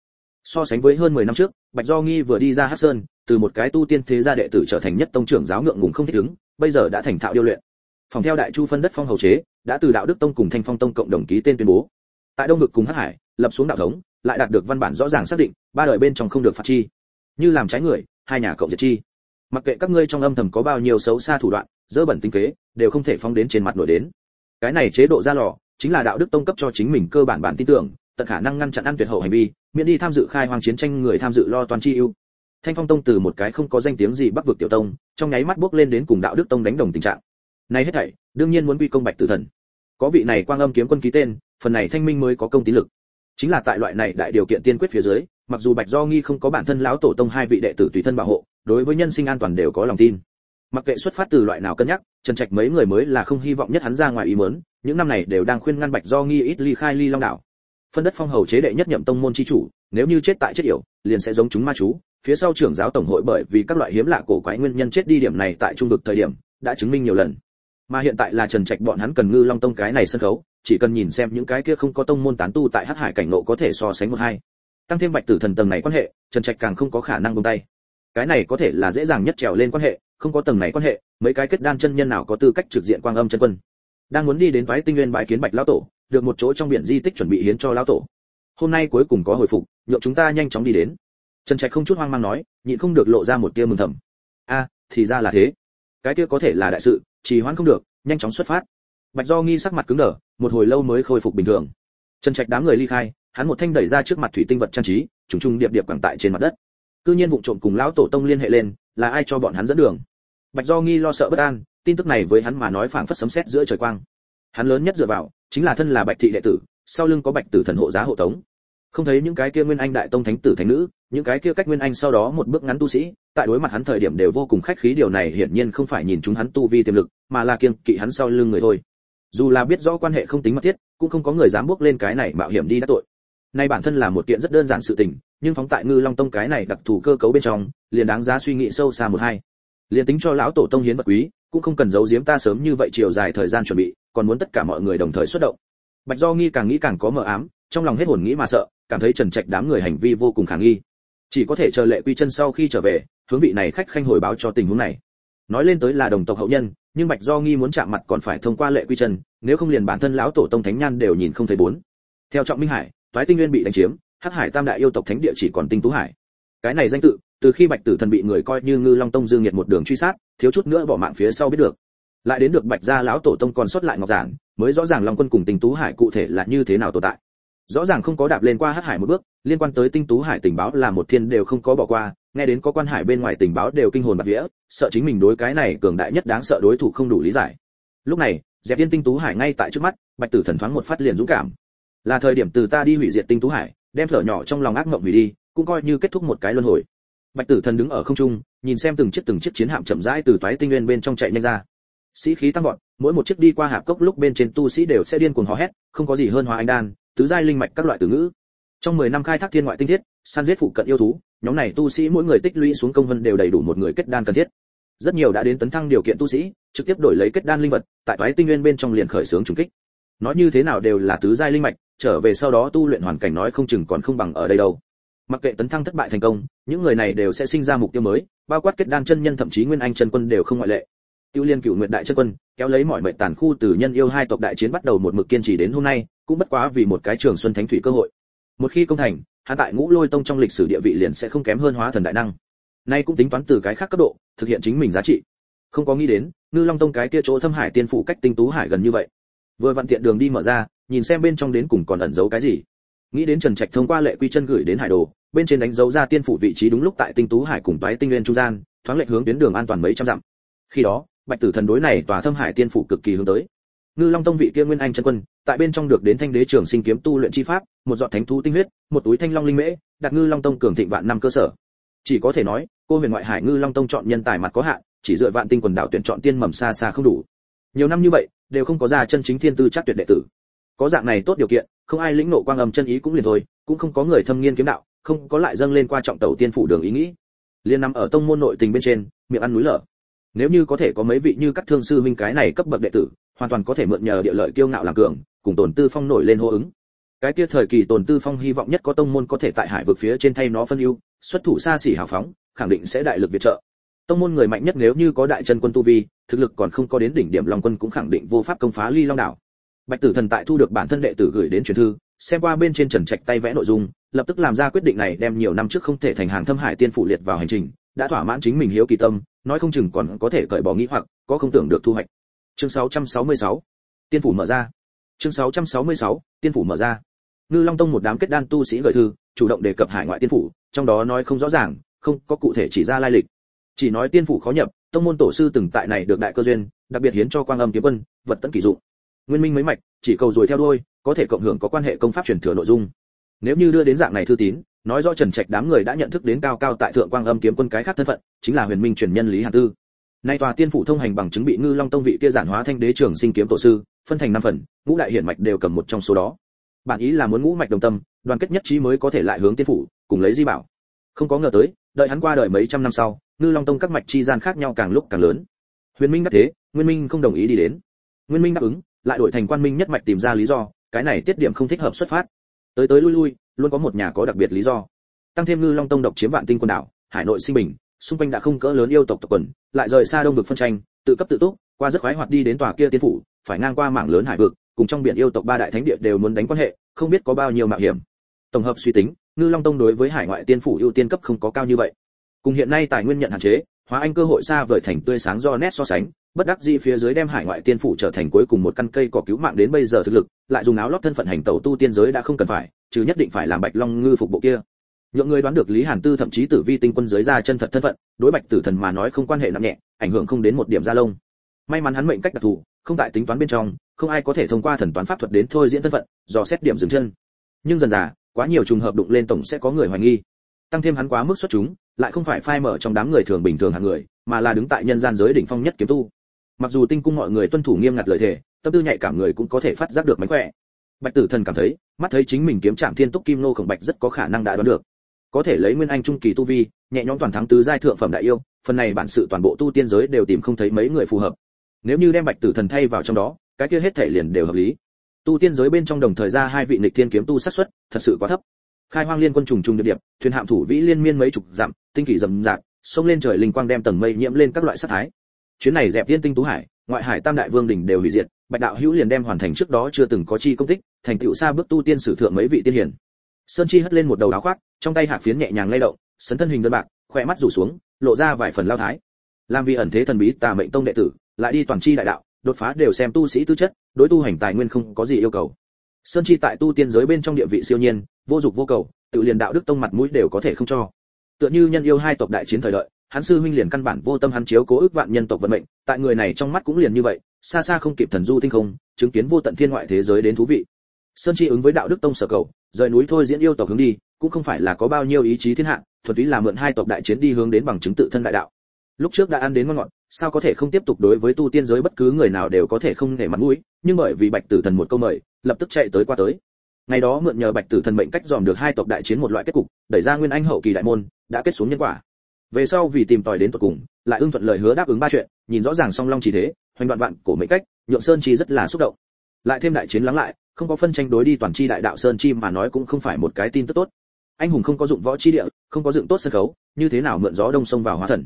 So sánh với hơn 10 năm trước, bạch do nghi vừa đi ra hát sơn, từ một cái tu tiên thế gia đệ tử trở thành nhất tông trưởng giáo ngượng ngùng không thích ứng, bây giờ đã thành thạo điêu luyện. Phòng theo đại chu phân đất phong hầu chế, đã từ đạo đức tông cùng thanh phong tông cộng đồng ký tên tuyên bố. Tại đông vực cùng hắc hải lập xuống đạo thống, lại đạt được văn bản rõ ràng xác định, ba đời bên trong không được phạt chi. Như làm trái người, hai nhà cộng diệt chi. Mặc kệ các ngươi trong âm thầm có bao nhiêu xấu xa thủ đoạn, dơ bẩn tinh kế, đều không thể phóng đến trên mặt nổi đến. Cái này chế độ ra lò, chính là đạo đức tông cấp cho chính mình cơ bản bản tin tưởng, tận khả năng ngăn chặn ăn tuyệt hậu hành vi, miễn đi tham dự khai hoang chiến tranh người tham dự lo toàn chi ưu. Thanh phong tông từ một cái không có danh tiếng gì bắc vực tiểu tông, trong nháy mắt bước lên đến cùng đạo đức tông đánh đồng tình trạng. Này hết thảy, đương nhiên muốn quy công bạch tử thần. Có vị này quang âm kiếm quân ký tên, phần này thanh minh mới có công tín lực chính là tại loại này đại điều kiện tiên quyết phía dưới, mặc dù bạch do nghi không có bản thân lão tổ tông hai vị đệ tử tùy thân bảo hộ, đối với nhân sinh an toàn đều có lòng tin. Mặc kệ xuất phát từ loại nào cân nhắc, trần trạch mấy người mới là không hy vọng nhất hắn ra ngoài ý muốn, những năm này đều đang khuyên ngăn bạch do nghi ít ly khai ly long đảo. Phân đất phong hầu chế đệ nhất nhậm tông môn chi chủ, nếu như chết tại chết yểu, liền sẽ giống chúng ma chú, phía sau trưởng giáo tổng hội bởi vì các loại hiếm lạ cổ quái nguyên nhân chết đi điểm này tại trung vực thời điểm, đã chứng minh nhiều lần. Mà hiện tại là trần trạch bọn hắn cần ngư long tông cái này sân khấu chỉ cần nhìn xem những cái kia không có tông môn tán tu tại hắc hải cảnh nộ có thể so sánh một hai. Tăng thêm bạch tử thần tầng này quan hệ, trần trạch càng không có khả năng buông tay. Cái này có thể là dễ dàng nhất trèo lên quan hệ, không có tầng này quan hệ, mấy cái kết đan chân nhân nào có tư cách trực diện quang âm chân quân. Đang muốn đi đến phái tinh nguyên bãi kiến bạch lão tổ, được một chỗ trong biển di tích chuẩn bị hiến cho lão tổ. Hôm nay cuối cùng có hồi phục nhộn chúng ta nhanh chóng đi đến. Trần trạch không chút hoang mang nói, nhịn không được lộ ra một tia mừng thầm. A, thì ra là thế. Cái kia có thể là đại sự, trì hoãn không được, nhanh chóng xuất phát. Bạch do nghi sắc mặt cứng đờ một hồi lâu mới khôi phục bình thường. Trần trạch đám người ly khai, hắn một thanh đẩy ra trước mặt thủy tinh vật trang trí, trùng trùng điệp điệp quẳng tại trên mặt đất. Cư nhiên vụng trộm cùng lão tổ tông liên hệ lên, là ai cho bọn hắn dẫn đường? Bạch do nghi lo sợ bất an, tin tức này với hắn mà nói phảng phất sấm sét giữa trời quang. Hắn lớn nhất dựa vào, chính là thân là bạch thị đệ tử, sau lưng có bạch tử thần hộ giá hộ tống. Không thấy những cái kia nguyên anh đại tông thánh tử thánh nữ, những cái kia cách nguyên anh sau đó một bước ngắn tu sĩ, tại đối mặt hắn thời điểm đều vô cùng khách khí, điều này hiển nhiên không phải nhìn chúng hắn tu vi tiềm lực, mà là kiêng kỵ hắn sau lưng người thôi dù là biết rõ quan hệ không tính mật thiết, cũng không có người dám bước lên cái này mạo hiểm đi đắc tội. Nay bản thân là một kiện rất đơn giản sự tình, nhưng phóng tại ngư long tông cái này đặc thù cơ cấu bên trong, liền đáng giá suy nghĩ sâu xa một hai. Liền tính cho lão tổ tông hiến vật quý, cũng không cần giấu giếm ta sớm như vậy chiều dài thời gian chuẩn bị, còn muốn tất cả mọi người đồng thời xuất động. Bạch do nghi càng nghĩ càng có mờ ám, trong lòng hết hồn nghĩ mà sợ, cảm thấy trần trạch đám người hành vi vô cùng khả nghi. Chỉ có thể chờ lệ quy chân sau khi trở về, hướng vị này khách khanh hồi báo cho tình huống này nói lên tới là đồng tộc hậu nhân, nhưng bạch do nghi muốn chạm mặt còn phải thông qua lệ quy chân, nếu không liền bản thân lão tổ tông thánh nhan đều nhìn không thấy bốn. Theo trọng minh hải, toái tinh nguyên bị đánh chiếm, hắc hải tam đại yêu tộc thánh địa chỉ còn tinh tú hải. Cái này danh tự, từ khi bạch tử thần bị người coi như ngư long tông dương nhiệt một đường truy sát, thiếu chút nữa bỏ mạng phía sau biết được. Lại đến được bạch gia lão tổ tông còn xuất lại ngọc giản, mới rõ ràng long quân cùng tinh tú hải cụ thể là như thế nào tồn tại. Rõ ràng không có đạp lên qua hắc hải một bước, liên quan tới tinh tú hải tình báo là một thiên đều không có bỏ qua nghe đến có quan hải bên ngoài tình báo đều kinh hồn bạt vía, sợ chính mình đối cái này cường đại nhất đáng sợ đối thủ không đủ lý giải. Lúc này dẹp yên tinh tú hải ngay tại trước mắt, bạch tử thần thoáng một phát liền dũng cảm. Là thời điểm từ ta đi hủy diệt tinh tú hải, đem thở nhỏ trong lòng ác mộng hủy đi, cũng coi như kết thúc một cái luân hồi. Bạch tử thần đứng ở không trung, nhìn xem từng chiếc từng chiếc chiến hạm chậm rãi từ toái tinh nguyên bên trong chạy nhanh ra. Sĩ khí tăng vọt, mỗi một chiếc đi qua hạp cốc lúc bên trên tu sĩ đều sẽ điên cuồng hò hét, không có gì hơn hóa anh đan, tứ giai linh mạch các loại từ ngữ trong 10 năm khai thác thiên ngoại tinh thiết, săn giết phụ cận yêu thú, nhóm này tu sĩ mỗi người tích lũy xuống công vân đều đầy đủ một người kết đan cần thiết. Rất nhiều đã đến tấn thăng điều kiện tu sĩ, trực tiếp đổi lấy kết đan linh vật, tại toái tinh nguyên bên trong liền khởi sướng trùng kích. Nói như thế nào đều là tứ giai linh mạch, trở về sau đó tu luyện hoàn cảnh nói không chừng còn không bằng ở đây đâu. Mặc kệ tấn thăng thất bại thành công, những người này đều sẽ sinh ra mục tiêu mới, bao quát kết đan chân nhân thậm chí nguyên anh chân quân đều không ngoại lệ. Tiêu liên cựu nguyện đại chân quân, kéo lấy mọi mệnh tàn khu từ nhân yêu hai tộc đại chiến bắt đầu một mực kiên trì đến hôm nay, cũng bất quá vì một cái trường xuân thánh thủy cơ hội một khi công thành hạ tại ngũ lôi tông trong lịch sử địa vị liền sẽ không kém hơn hóa thần đại năng. Nay cũng tính toán từ cái khác cấp độ, thực hiện chính mình giá trị. Không có nghĩ đến, ngư long tông cái kia chỗ thâm hải tiên phụ cách tinh tú hải gần như vậy. Vừa vặn tiện đường đi mở ra, nhìn xem bên trong đến cùng còn ẩn giấu cái gì. Nghĩ đến trần trạch thông qua lệ quy chân gửi đến hải đồ, bên trên đánh dấu ra tiên phủ vị trí đúng lúc tại tinh tú hải cùng toái tinh nguyên trung gian, thoáng lệch hướng tuyến đường an toàn mấy trăm dặm. Khi đó, bạch tử thần đối này tòa thâm hải tiên phủ cực kỳ hướng tới ngư long tông vị kia nguyên anh chân quân, tại bên trong được đến thanh đế trường sinh kiếm tu luyện chi pháp, một giọt thánh thú tinh huyết, một túi thanh long linh mễ, đặt ngư long tông cường thịnh vạn năm cơ sở. Chỉ có thể nói, cô huyền ngoại hải ngư long tông chọn nhân tài mặt có hạn, chỉ dựa vạn tinh quần đảo tuyển chọn tiên mầm xa xa không đủ. Nhiều năm như vậy, đều không có ra chân chính thiên tư chắc tuyệt đệ tử. Có dạng này tốt điều kiện, không ai lĩnh nộ quang âm chân ý cũng liền thôi, cũng không có người thâm nghiên kiếm đạo, không có lại dâng lên qua trọng tẩu tiên phủ đường ý nghĩ. Liên nằm ở tông môn nội tình bên trên, miệng ăn núi lở. Nếu như có thể có mấy vị như các thương sư huynh cái này cấp bậc đệ tử hoàn toàn có thể mượn nhờ địa lợi kiêu ngạo làm cường, cùng tồn tư phong nổi lên hô ứng. Cái kia thời kỳ tồn tư phong hy vọng nhất có tông môn có thể tại hải vực phía trên thay nó phân ưu, xuất thủ xa xỉ hào phóng, khẳng định sẽ đại lực viện trợ. Tông môn người mạnh nhất nếu như có đại chân quân tu vi, thực lực còn không có đến đỉnh điểm long quân cũng khẳng định vô pháp công phá ly long đảo. Bạch tử thần tại thu được bản thân đệ tử gửi đến truyền thư, xem qua bên trên trần trạch tay vẽ nội dung, lập tức làm ra quyết định này đem nhiều năm trước không thể thành hàng thâm hải tiên phụ liệt vào hành trình, đã thỏa mãn chính mình hiếu kỳ tâm, nói không chừng còn có thể cởi bỏ nghĩ hoặc, có không tưởng được thu hoạch chương 666 tiên phủ mở ra. Chương 666 tiên phủ mở ra. Ngư long tông một đám kết đan tu sĩ gửi thư, chủ động đề cập hải ngoại tiên phủ, trong đó nói không rõ ràng, không có cụ thể chỉ ra lai lịch. Chỉ nói tiên phủ khó nhập, tông môn tổ sư từng tại này được đại cơ duyên, đặc biệt hiến cho quang âm kiếm quân, vật tận kỳ dụng. Nguyên minh mấy mạch, chỉ cầu rồi theo đuôi, có thể cộng hưởng có quan hệ công pháp truyền thừa nội dung. Nếu như đưa đến dạng này thư tín, nói rõ trần trạch đám người đã nhận thức đến cao cao tại thượng quang âm kiếm quân cái khác thân phận, chính là huyền minh truyền nhân lý hàn tư nay tòa tiên phủ thông hành bằng chứng bị ngư long tông vị kia giản hóa thanh đế trưởng sinh kiếm tổ sư, phân thành năm phần, ngũ đại hiển mạch đều cầm một trong số đó. Bản ý là muốn ngũ mạch đồng tâm, đoàn kết nhất trí mới có thể lại hướng tiên phủ, cùng lấy di bảo. Không có ngờ tới, đợi hắn qua đời mấy trăm năm sau, ngư long tông các mạch chi gian khác nhau càng lúc càng lớn. Huyền minh đắc thế, nguyên minh không đồng ý đi đến. Nguyên minh đáp ứng, lại đổi thành quan minh nhất mạch tìm ra lý do, cái này tiết điểm không thích hợp xuất phát. Tới tới lui lui, luôn có một nhà có đặc biệt lý do. Tăng thêm ngư long tông độc chiếm vạn tinh quần đảo, hải nội sinh bình xung quanh đã không cỡ lớn yêu tộc tộc quần, lại rời xa đông vực phân tranh, tự cấp tự túc, qua rất khoái hoạt đi đến tòa kia tiên phủ, phải ngang qua mảng lớn hải vực, cùng trong biển yêu tộc ba đại thánh địa đều muốn đánh quan hệ, không biết có bao nhiêu mạo hiểm. Tổng hợp suy tính, ngư long tông đối với hải ngoại tiên phủ ưu tiên cấp không có cao như vậy. Cùng hiện nay tài nguyên nhận hạn chế, hóa anh cơ hội xa vời thành tươi sáng do nét so sánh, bất đắc dĩ phía dưới đem hải ngoại tiên phủ trở thành cuối cùng một căn cây cỏ cứu mạng đến bây giờ thực lực, lại dùng áo lót thân phận hành tẩu tu tiên giới đã không cần phải, chứ nhất định phải làm bạch long ngư phục bộ kia những người đoán được lý hàn tư thậm chí tử vi tinh quân giới ra chân thật thân phận, đối bạch tử thần mà nói không quan hệ nặng nhẹ, ảnh hưởng không đến một điểm gia lông. May mắn hắn mệnh cách đặc thù, không tại tính toán bên trong, không ai có thể thông qua thần toán pháp thuật đến thôi diễn thân phận, do xét điểm dừng chân. Nhưng dần dà, quá nhiều trùng hợp đụng lên tổng sẽ có người hoài nghi. Tăng thêm hắn quá mức xuất chúng, lại không phải phai mở trong đám người thường bình thường hàng người, mà là đứng tại nhân gian giới đỉnh phong nhất kiếm tu. Mặc dù tinh cung mọi người tuân thủ nghiêm ngặt lời thề, tâm tư nhạy cảm người cũng có thể phát giác được mánh khỏe. Bạch tử thần cảm thấy, mắt thấy chính mình kiếm trạm thiên túc kim nô khổng bạch rất có khả năng đã đoán được có thể lấy nguyên anh trung kỳ tu vi, nhẹ nhõm toàn thắng tứ giai thượng phẩm đại yêu, phần này bản sự toàn bộ tu tiên giới đều tìm không thấy mấy người phù hợp. Nếu như đem bạch tử thần thay vào trong đó, cái kia hết thể liền đều hợp lý. Tu tiên giới bên trong đồng thời ra hai vị nghịch thiên kiếm tu sát xuất thật sự quá thấp. Khai hoang liên quân trùng trùng địa điểm, thuyền hạm thủ vĩ liên miên mấy chục dặm, tinh kỳ rầm rạp xông lên trời linh quang đem tầng mây nhiễm lên các loại sát thái. Chuyến này dẹp tiên tinh tú hải, ngoại hải tam đại vương đỉnh đều hủy diệt, bạch đạo hữu liền đem hoàn thành trước đó chưa từng có chi công tích, thành tựu xa bước tu tiên sử thượng mấy vị tiên hiển sơn chi hất lên một đầu áo khoác, trong tay hạc phiến nhẹ nhàng lay động, sấn thân hình đơn bạc, khỏe mắt rủ xuống, lộ ra vài phần lao thái. Làm vì ẩn thế thần bí tà mệnh tông đệ tử, lại đi toàn chi đại đạo, đột phá đều xem tu sĩ tư chất, đối tu hành tài nguyên không có gì yêu cầu. Sơn chi tại tu tiên giới bên trong địa vị siêu nhiên, vô dục vô cầu, tự liền đạo đức tông mặt mũi đều có thể không cho. Tựa như nhân yêu hai tộc đại chiến thời đợi, hắn sư huynh liền căn bản vô tâm hắn chiếu cố ước vạn nhân tộc vận mệnh, tại người này trong mắt cũng liền như vậy, xa xa không kịp thần du tinh không, chứng kiến vô tận thiên ngoại thế giới đến thú vị sơn chi ứng với đạo đức tông sở cầu, rời núi thôi diễn yêu tộc hướng đi, cũng không phải là có bao nhiêu ý chí thiên hạ thuật ý là mượn hai tộc đại chiến đi hướng đến bằng chứng tự thân đại đạo. Lúc trước đã ăn đến ngon ngọt, sao có thể không tiếp tục đối với tu tiên giới bất cứ người nào đều có thể không nể mặt mũi, nhưng bởi vì bạch tử thần một câu mời, lập tức chạy tới qua tới. Ngày đó mượn nhờ bạch tử thần mệnh cách dòm được hai tộc đại chiến một loại kết cục, đẩy ra nguyên anh hậu kỳ đại môn, đã kết xuống nhân quả. Về sau vì tìm tòi đến tận cùng, lại ưng thuận lời hứa đáp ứng ba chuyện, nhìn rõ ràng song long chỉ thế, hoành đoạn vạn cổ mệnh cách, nhượng sơn chi rất là xúc động. Lại thêm đại chiến lắng lại không có phân tranh đối đi toàn chi đại đạo sơn chi mà nói cũng không phải một cái tin tức tốt. Anh hùng không có dụng võ chi địa, không có dựng tốt sân khấu, như thế nào mượn gió đông sông vào hóa thần?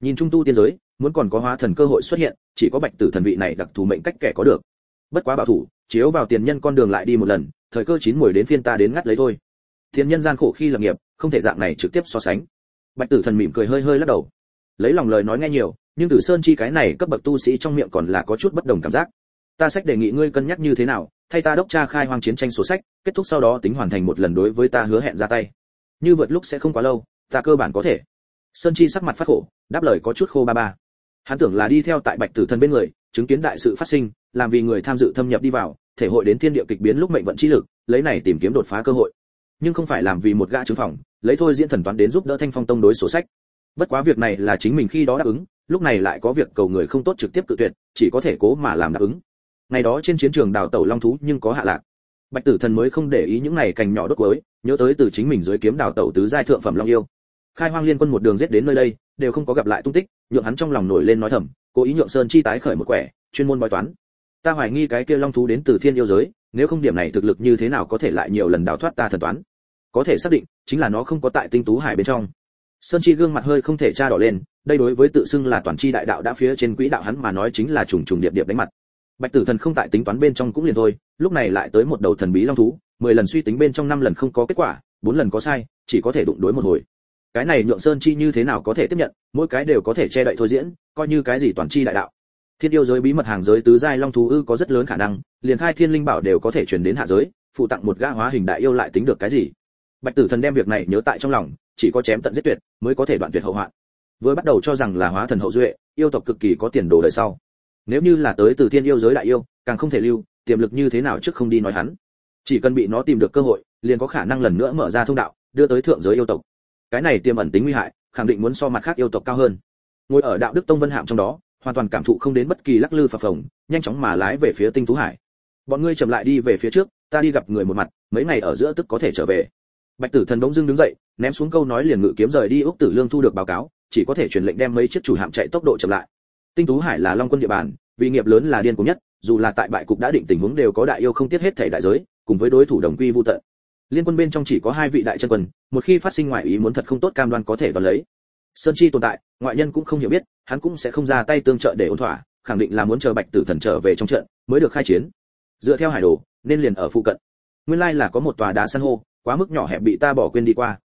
Nhìn trung tu tiên giới, muốn còn có hóa thần cơ hội xuất hiện, chỉ có bạch tử thần vị này đặc thù mệnh cách kẻ có được. Bất quá bảo thủ, chiếu vào tiền nhân con đường lại đi một lần, thời cơ chín mùi đến phiên ta đến ngắt lấy thôi. Tiền nhân gian khổ khi lập nghiệp, không thể dạng này trực tiếp so sánh. Bạch tử thần mỉm cười hơi hơi lắc đầu. Lấy lòng lời nói nghe nhiều, nhưng tử sơn chi cái này cấp bậc tu sĩ trong miệng còn là có chút bất đồng cảm giác. Ta sách đề nghị ngươi cân nhắc như thế nào thay ta đốc tra khai hoang chiến tranh sổ sách, kết thúc sau đó tính hoàn thành một lần đối với ta hứa hẹn ra tay. Như vượt lúc sẽ không quá lâu, ta cơ bản có thể. Sơn chi sắc mặt phát khổ, đáp lời có chút khô ba ba. Hắn tưởng là đi theo tại bạch tử thần bên người, chứng kiến đại sự phát sinh, làm vì người tham dự thâm nhập đi vào, thể hội đến thiên địa kịch biến lúc mệnh vận chi lực, lấy này tìm kiếm đột phá cơ hội. Nhưng không phải làm vì một gã chứng phòng, lấy thôi diễn thần toán đến giúp đỡ thanh phong tông đối sổ sách. Bất quá việc này là chính mình khi đó đáp ứng, lúc này lại có việc cầu người không tốt trực tiếp cự tuyệt, chỉ có thể cố mà làm đáp ứng ngày đó trên chiến trường đào tẩu long thú nhưng có hạ lạc. Bạch tử thần mới không để ý những này cành nhỏ đốt cuối, nhớ tới từ chính mình dưới kiếm đào tẩu tứ giai thượng phẩm long yêu. Khai hoang liên quân một đường giết đến nơi đây, đều không có gặp lại tung tích, nhượng hắn trong lòng nổi lên nói thầm, cố ý nhượng sơn chi tái khởi một quẻ, chuyên môn bói toán. Ta hoài nghi cái kia long thú đến từ thiên yêu giới, nếu không điểm này thực lực như thế nào có thể lại nhiều lần đào thoát ta thần toán? Có thể xác định, chính là nó không có tại tinh tú hải bên trong. Sơn chi gương mặt hơi không thể tra đỏ lên, đây đối với tự xưng là toàn chi đại đạo đã phía trên quỹ đạo hắn mà nói chính là trùng trùng điệp điệp đánh mặt bạch tử thần không tại tính toán bên trong cũng liền thôi, lúc này lại tới một đầu thần bí long thú, mười lần suy tính bên trong năm lần không có kết quả, bốn lần có sai, chỉ có thể đụng đối một hồi. Cái này nhượng sơn chi như thế nào có thể tiếp nhận, mỗi cái đều có thể che đậy thôi diễn, coi như cái gì toàn chi đại đạo. Thiên yêu giới bí mật hàng giới tứ giai long thú ư có rất lớn khả năng, liền khai thiên linh bảo đều có thể truyền đến hạ giới, phụ tặng một gã hóa hình đại yêu lại tính được cái gì? Bạch tử thần đem việc này nhớ tại trong lòng, chỉ có chém tận giết tuyệt, mới có thể đoạn tuyệt hậu hoạn. Vừa bắt đầu cho rằng là hóa thần hậu duệ, yêu tộc cực kỳ có tiền đồ đời sau nếu như là tới từ thiên yêu giới đại yêu, càng không thể lưu, tiềm lực như thế nào trước không đi nói hắn? Chỉ cần bị nó tìm được cơ hội, liền có khả năng lần nữa mở ra thông đạo, đưa tới thượng giới yêu tộc. Cái này tiềm ẩn tính nguy hại, khẳng định muốn so mặt khác yêu tộc cao hơn. Ngồi ở đạo đức tông vân hạm trong đó, hoàn toàn cảm thụ không đến bất kỳ lắc lư phập phồng, nhanh chóng mà lái về phía tinh tú hải. Bọn ngươi chậm lại đi về phía trước, ta đi gặp người một mặt, mấy ngày ở giữa tức có thể trở về. Bạch tử thần bỗng dưng đứng dậy, ném xuống câu nói liền ngự kiếm rời đi úc tử lương thu được báo cáo, chỉ có thể truyền lệnh đem mấy chiếc chủ hạm chạy tốc độ chậm lại tinh tú hải là long quân địa bàn, vì nghiệp lớn là điên cùng nhất, dù là tại bại cục đã định tình huống đều có đại yêu không tiết hết thể đại giới, cùng với đối thủ đồng quy vu tận. Liên quân bên trong chỉ có hai vị đại chân quân, một khi phát sinh ngoại ý muốn thật không tốt cam đoan có thể đón lấy. Sơn chi tồn tại, ngoại nhân cũng không hiểu biết, hắn cũng sẽ không ra tay tương trợ để ôn thỏa, khẳng định là muốn chờ bạch tử thần trở về trong trận, mới được khai chiến. Dựa theo hải đồ, nên liền ở phụ cận. Nguyên lai là có một tòa đá san hô, quá mức nhỏ hẹp bị ta bỏ quên đi qua.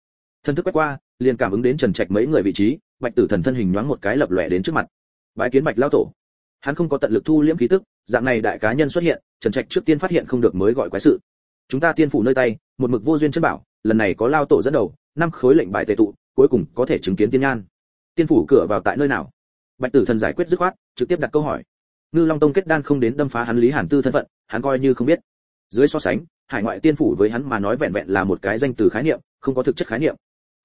Thân thức quét qua, liền cảm ứng đến trần trạch mấy người vị trí, bạch tử thần thân hình nhoáng một cái lập lòe đến trước mặt bái kiến bạch lao tổ. Hắn không có tận lực thu liễm khí tức, dạng này đại cá nhân xuất hiện, trần trạch trước tiên phát hiện không được mới gọi quái sự. Chúng ta tiên phủ nơi tay, một mực vô duyên chân bảo, lần này có lao tổ dẫn đầu, năm khối lệnh bài tề tụ, cuối cùng có thể chứng kiến tiên nhan. Tiên phủ cửa vào tại nơi nào? Bạch tử thần giải quyết dứt khoát, trực tiếp đặt câu hỏi. Ngư long tông kết đan không đến đâm phá hắn lý hàn tư thân phận, hắn coi như không biết. Dưới so sánh, hải ngoại tiên phủ với hắn mà nói vẹn vẹn là một cái danh từ khái niệm, không có thực chất khái niệm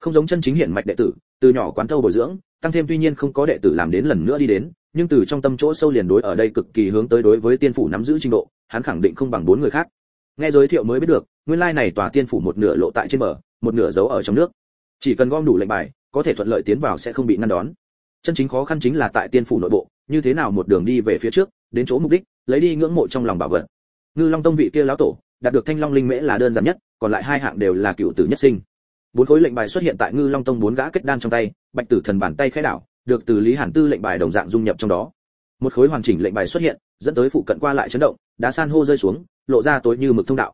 không giống chân chính hiển mạch đệ tử, từ nhỏ quán thâu bồi dưỡng, tăng thêm tuy nhiên không có đệ tử làm đến lần nữa đi đến, nhưng từ trong tâm chỗ sâu liền đối ở đây cực kỳ hướng tới đối với tiên phủ nắm giữ trình độ, hắn khẳng định không bằng bốn người khác. Nghe giới thiệu mới biết được, nguyên lai này tòa tiên phủ một nửa lộ tại trên bờ, một nửa giấu ở trong nước. Chỉ cần gom đủ lệnh bài, có thể thuận lợi tiến vào sẽ không bị ngăn đón. Chân chính khó khăn chính là tại tiên phủ nội bộ, như thế nào một đường đi về phía trước, đến chỗ mục đích, lấy đi ngưỡng mộ trong lòng bảo vật. Ngư long tông vị kia lão tổ, đạt được thanh long linh mễ là đơn giản nhất, còn lại hai hạng đều là cựu tử nhất sinh bốn khối lệnh bài xuất hiện tại ngư long tông bốn gã kết đan trong tay, bạch tử thần bàn tay khẽ đảo, được từ lý hàn tư lệnh bài đồng dạng dung nhập trong đó. Một khối hoàn chỉnh lệnh bài xuất hiện, dẫn tới phụ cận qua lại chấn động, đá san hô rơi xuống, lộ ra tối như mực thông đạo.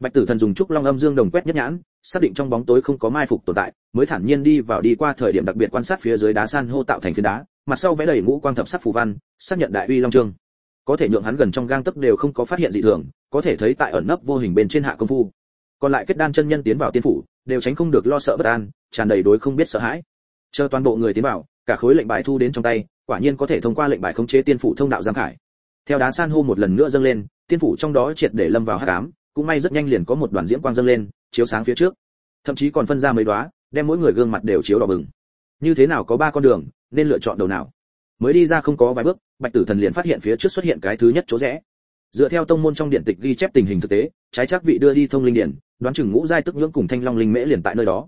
Bạch tử thần dùng trúc long âm dương đồng quét nhất nhãn, xác định trong bóng tối không có mai phục tồn tại, mới thản nhiên đi vào đi qua thời điểm đặc biệt quan sát phía dưới đá san hô tạo thành phiến đá, mặt sau vẽ đầy ngũ quang thập sắc phù văn, xác nhận đại uy long trương. Có thể nhượng hắn gần trong gang tấc đều không có phát hiện dị thường, có thể thấy tại ẩn nấp vô hình bên trên hạ công phu. Còn lại kết đan chân nhân tiến vào tiên phủ đều tránh không được lo sợ bất an, tràn đầy đối không biết sợ hãi. Chờ toàn bộ người tiến vào, cả khối lệnh bài thu đến trong tay, quả nhiên có thể thông qua lệnh bài khống chế tiên phủ thông đạo giang khải. Theo đá san hô một lần nữa dâng lên, tiên phủ trong đó triệt để lâm vào hắc ám, cũng may rất nhanh liền có một đoàn diễm quang dâng lên, chiếu sáng phía trước. Thậm chí còn phân ra mấy đóa, đem mỗi người gương mặt đều chiếu đỏ bừng. Như thế nào có ba con đường, nên lựa chọn đầu nào? Mới đi ra không có vài bước, bạch tử thần liền phát hiện phía trước xuất hiện cái thứ nhất chỗ rẽ dựa theo tông môn trong điện tịch ghi chép tình hình thực tế, trái chắc vị đưa đi thông linh điển đoán chừng ngũ giai tức nhưỡng cùng thanh long linh mễ liền tại nơi đó.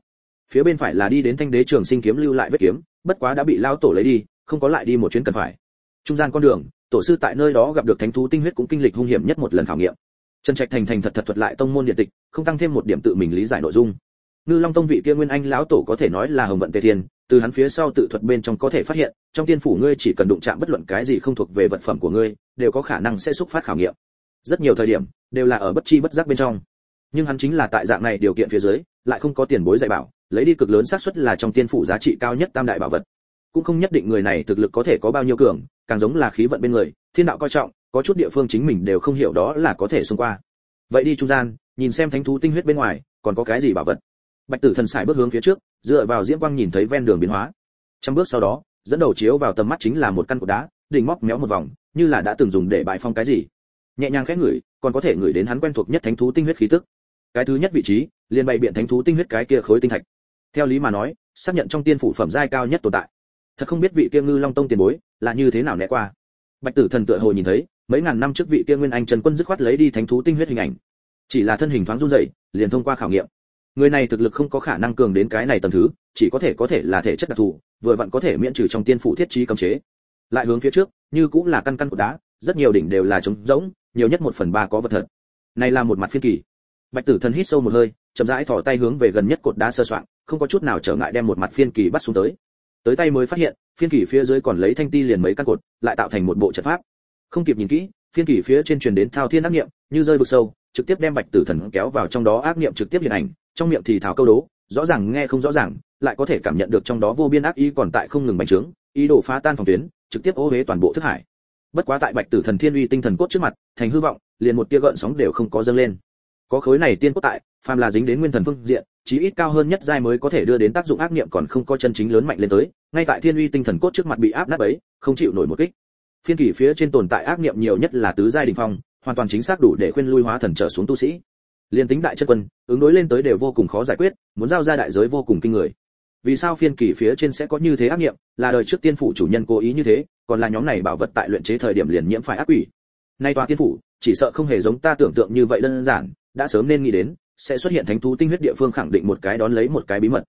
Phía bên phải là đi đến thanh đế trường sinh kiếm lưu lại vết kiếm, bất quá đã bị lao tổ lấy đi, không có lại đi một chuyến cần phải. Trung gian con đường, tổ sư tại nơi đó gặp được thánh thú tinh huyết cũng kinh lịch hung hiểm nhất một lần khảo nghiệm. Trần trạch thành thành thật thật thuật lại tông môn điện tịch, không tăng thêm một điểm tự mình lý giải nội dung. Ngư long tông vị kia nguyên anh lão tổ có thể nói là hồng vận tề thiên từ hắn phía sau tự thuật bên trong có thể phát hiện, trong tiên phủ ngươi chỉ cần đụng chạm bất luận cái gì không thuộc về vật phẩm của ngươi, đều có khả năng sẽ xúc phát khảo nghiệm. Rất nhiều thời điểm, đều là ở bất chi bất giác bên trong. Nhưng hắn chính là tại dạng này điều kiện phía dưới, lại không có tiền bối dạy bảo, lấy đi cực lớn xác suất là trong tiên phủ giá trị cao nhất tam đại bảo vật. Cũng không nhất định người này thực lực có thể có bao nhiêu cường, càng giống là khí vận bên người, thiên đạo coi trọng, có chút địa phương chính mình đều không hiểu đó là có thể xông qua. Vậy đi trung gian, nhìn xem thánh thú tinh huyết bên ngoài, còn có cái gì bảo vật? Bạch tử thần sải bước hướng phía trước dựa vào diễm quang nhìn thấy ven đường biến hóa. Trăm bước sau đó, dẫn đầu chiếu vào tầm mắt chính là một căn cột đá, đỉnh móc méo một vòng, như là đã từng dùng để bại phong cái gì. Nhẹ nhàng khẽ ngửi, còn có thể ngửi đến hắn quen thuộc nhất thánh thú tinh huyết khí tức. Cái thứ nhất vị trí, liền bày biện thánh thú tinh huyết cái kia khối tinh thạch. Theo lý mà nói, xác nhận trong tiên phủ phẩm giai cao nhất tồn tại. Thật không biết vị kia ngư long tông tiền bối là như thế nào né qua. Bạch tử thần tựa hồ nhìn thấy, mấy ngàn năm trước vị kia nguyên anh trần quân dứt khoát lấy đi thánh thú tinh huyết hình ảnh. Chỉ là thân hình thoáng run rẩy, liền thông qua khảo nghiệm người này thực lực không có khả năng cường đến cái này tầm thứ, chỉ có thể có thể là thể chất đặc thù, vừa vặn có thể miễn trừ trong tiên phủ thiết trí cấm chế. Lại hướng phía trước, như cũng là căn căn cột đá, rất nhiều đỉnh đều là trống rỗng, nhiều nhất một phần ba có vật thật. Này là một mặt phiên kỳ. Bạch tử thần hít sâu một hơi, chậm rãi thò tay hướng về gần nhất cột đá sơ soạn, không có chút nào trở ngại đem một mặt phiên kỳ bắt xuống tới. Tới tay mới phát hiện, phiên kỳ phía dưới còn lấy thanh ti liền mấy căn cột, lại tạo thành một bộ trận pháp. Không kịp nhìn kỹ, phiên kỳ phía trên truyền đến thao thiên ác niệm, như rơi vực sâu, trực tiếp đem bạch tử thần kéo vào trong đó ác niệm trực tiếp hiện ảnh trong miệng thì thảo câu đố, rõ ràng nghe không rõ ràng, lại có thể cảm nhận được trong đó vô biên ác ý còn tại không ngừng bành trướng, ý đồ phá tan phòng tuyến, trực tiếp ô huế toàn bộ thức hải. Bất quá tại bạch tử thần thiên uy tinh thần cốt trước mặt, thành hư vọng, liền một tia gợn sóng đều không có dâng lên. Có khối này tiên cốt tại, phàm là dính đến nguyên thần phương diện, chí ít cao hơn nhất giai mới có thể đưa đến tác dụng ác niệm còn không có chân chính lớn mạnh lên tới, ngay tại thiên uy tinh thần cốt trước mặt bị áp nát ấy không chịu nổi một kích. Phiên kỷ phía trên tồn tại ác niệm nhiều nhất là tứ giai đỉnh phong, hoàn toàn chính xác đủ để khuyên lui hóa thần trở xuống tu sĩ liên tính đại chân quân, ứng đối lên tới đều vô cùng khó giải quyết, muốn giao ra đại giới vô cùng kinh người. Vì sao phiên kỳ phía trên sẽ có như thế ác nghiệm, là đời trước tiên phủ chủ nhân cố ý như thế, còn là nhóm này bảo vật tại luyện chế thời điểm liền nhiễm phải ác quỷ. Nay tòa tiên phủ, chỉ sợ không hề giống ta tưởng tượng như vậy đơn giản, đã sớm nên nghĩ đến, sẽ xuất hiện thánh thú tinh huyết địa phương khẳng định một cái đón lấy một cái bí mật.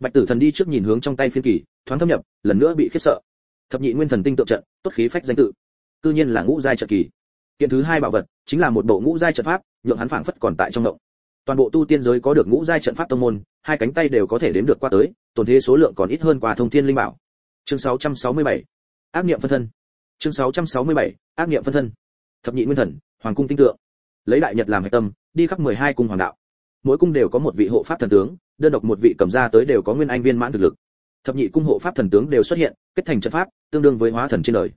Bạch tử thần đi trước nhìn hướng trong tay phiên kỳ, thoáng thâm nhập, lần nữa bị khiếp sợ. Thập nhị nguyên thần tinh tượng trận, tốt khí phách danh tự. Cư nhiên là ngũ giai trận kỳ. Kiện thứ hai bảo vật, chính là một bộ ngũ giai trận pháp nhượng hắn phảng phất còn tại trong động toàn bộ tu tiên giới có được ngũ giai trận pháp tông môn, hai cánh tay đều có thể đếm được qua tới, tổn thế số lượng còn ít hơn qua thông thiên linh bảo. Chương 667 ác niệm phân thân. Chương 667 ác niệm phân thân. Thập nhị nguyên thần, hoàng cung tinh tượng. Lấy đại nhật làm hệ tâm, đi khắp 12 cung hoàng đạo. Mỗi cung đều có một vị hộ pháp thần tướng, đơn độc một vị cầm ra tới đều có nguyên anh viên mãn thực lực. Thập nhị cung hộ pháp thần tướng đều xuất hiện, kết thành trận pháp, tương đương với hóa thần trên đời.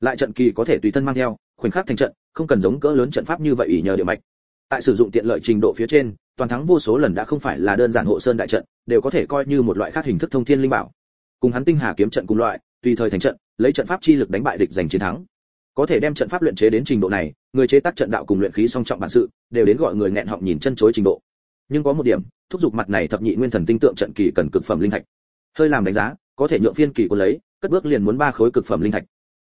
Lại trận kỳ có thể tùy thân mang theo, khoảnh khắc thành trận, không cần giống cỡ lớn trận pháp như vậy ỷ nhờ địa mạch tại sử dụng tiện lợi trình độ phía trên, toàn thắng vô số lần đã không phải là đơn giản hộ sơn đại trận, đều có thể coi như một loại khác hình thức thông thiên linh bảo. Cùng hắn tinh hà kiếm trận cùng loại, tùy thời thành trận, lấy trận pháp chi lực đánh bại địch giành chiến thắng. Có thể đem trận pháp luyện chế đến trình độ này, người chế tác trận đạo cùng luyện khí song trọng bản sự, đều đến gọi người nghẹn họng nhìn chân chối trình độ. Nhưng có một điểm, thúc giục mặt này thập nhị nguyên thần tinh tượng trận kỳ cần cực phẩm linh thạch. Hơi làm đánh giá, có thể nhượng phiên kỳ quân lấy, cất bước liền muốn ba khối cực phẩm linh thạch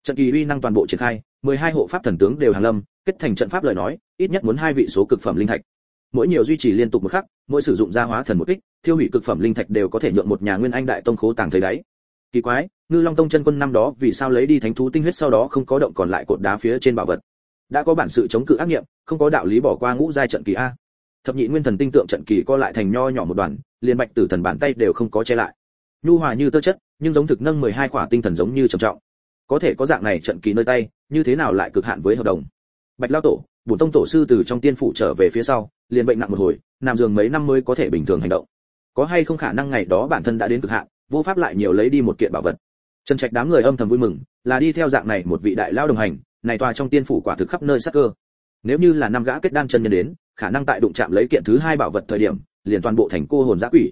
trận kỳ uy năng toàn bộ triển khai, mười hai hộ pháp thần tướng đều hàng lâm, kết thành trận pháp lời nói, ít nhất muốn hai vị số cực phẩm linh thạch. Mỗi nhiều duy trì liên tục một khắc, mỗi sử dụng gia hóa thần một kích, thiêu hủy cực phẩm linh thạch đều có thể nhượng một nhà nguyên anh đại tông khố tàng thấy đáy. Kỳ quái, ngư long tông chân quân năm đó vì sao lấy đi thánh thú tinh huyết sau đó không có động còn lại cột đá phía trên bảo vật? Đã có bản sự chống cự ác nghiệm, không có đạo lý bỏ qua ngũ giai trận kỳ a. Thập nhị nguyên thần tinh tượng trận kỳ co lại thành nho nhỏ một đoàn, liền bạch tử thần bàn tay đều không có che lại. Nhu hòa như tơ chất, nhưng giống thực nâng 12 khỏa tinh thần giống như trầm trọng có thể có dạng này trận kỳ nơi tay, như thế nào lại cực hạn với hợp đồng? Bạch lao tổ, bổn tông tổ sư từ trong tiên phủ trở về phía sau, liền bệnh nặng một hồi, nằm giường mấy năm mới có thể bình thường hành động. Có hay không khả năng ngày đó bản thân đã đến cực hạn, vô pháp lại nhiều lấy đi một kiện bảo vật. Trần trạch đám người âm thầm vui mừng, là đi theo dạng này một vị đại lao đồng hành, này tòa trong tiên phủ quả thực khắp nơi sắc cơ. Nếu như là năm gã kết đan chân nhân đến, khả năng tại đụng chạm lấy kiện thứ hai bảo vật thời điểm, liền toàn bộ thành cô hồn giã quỷ.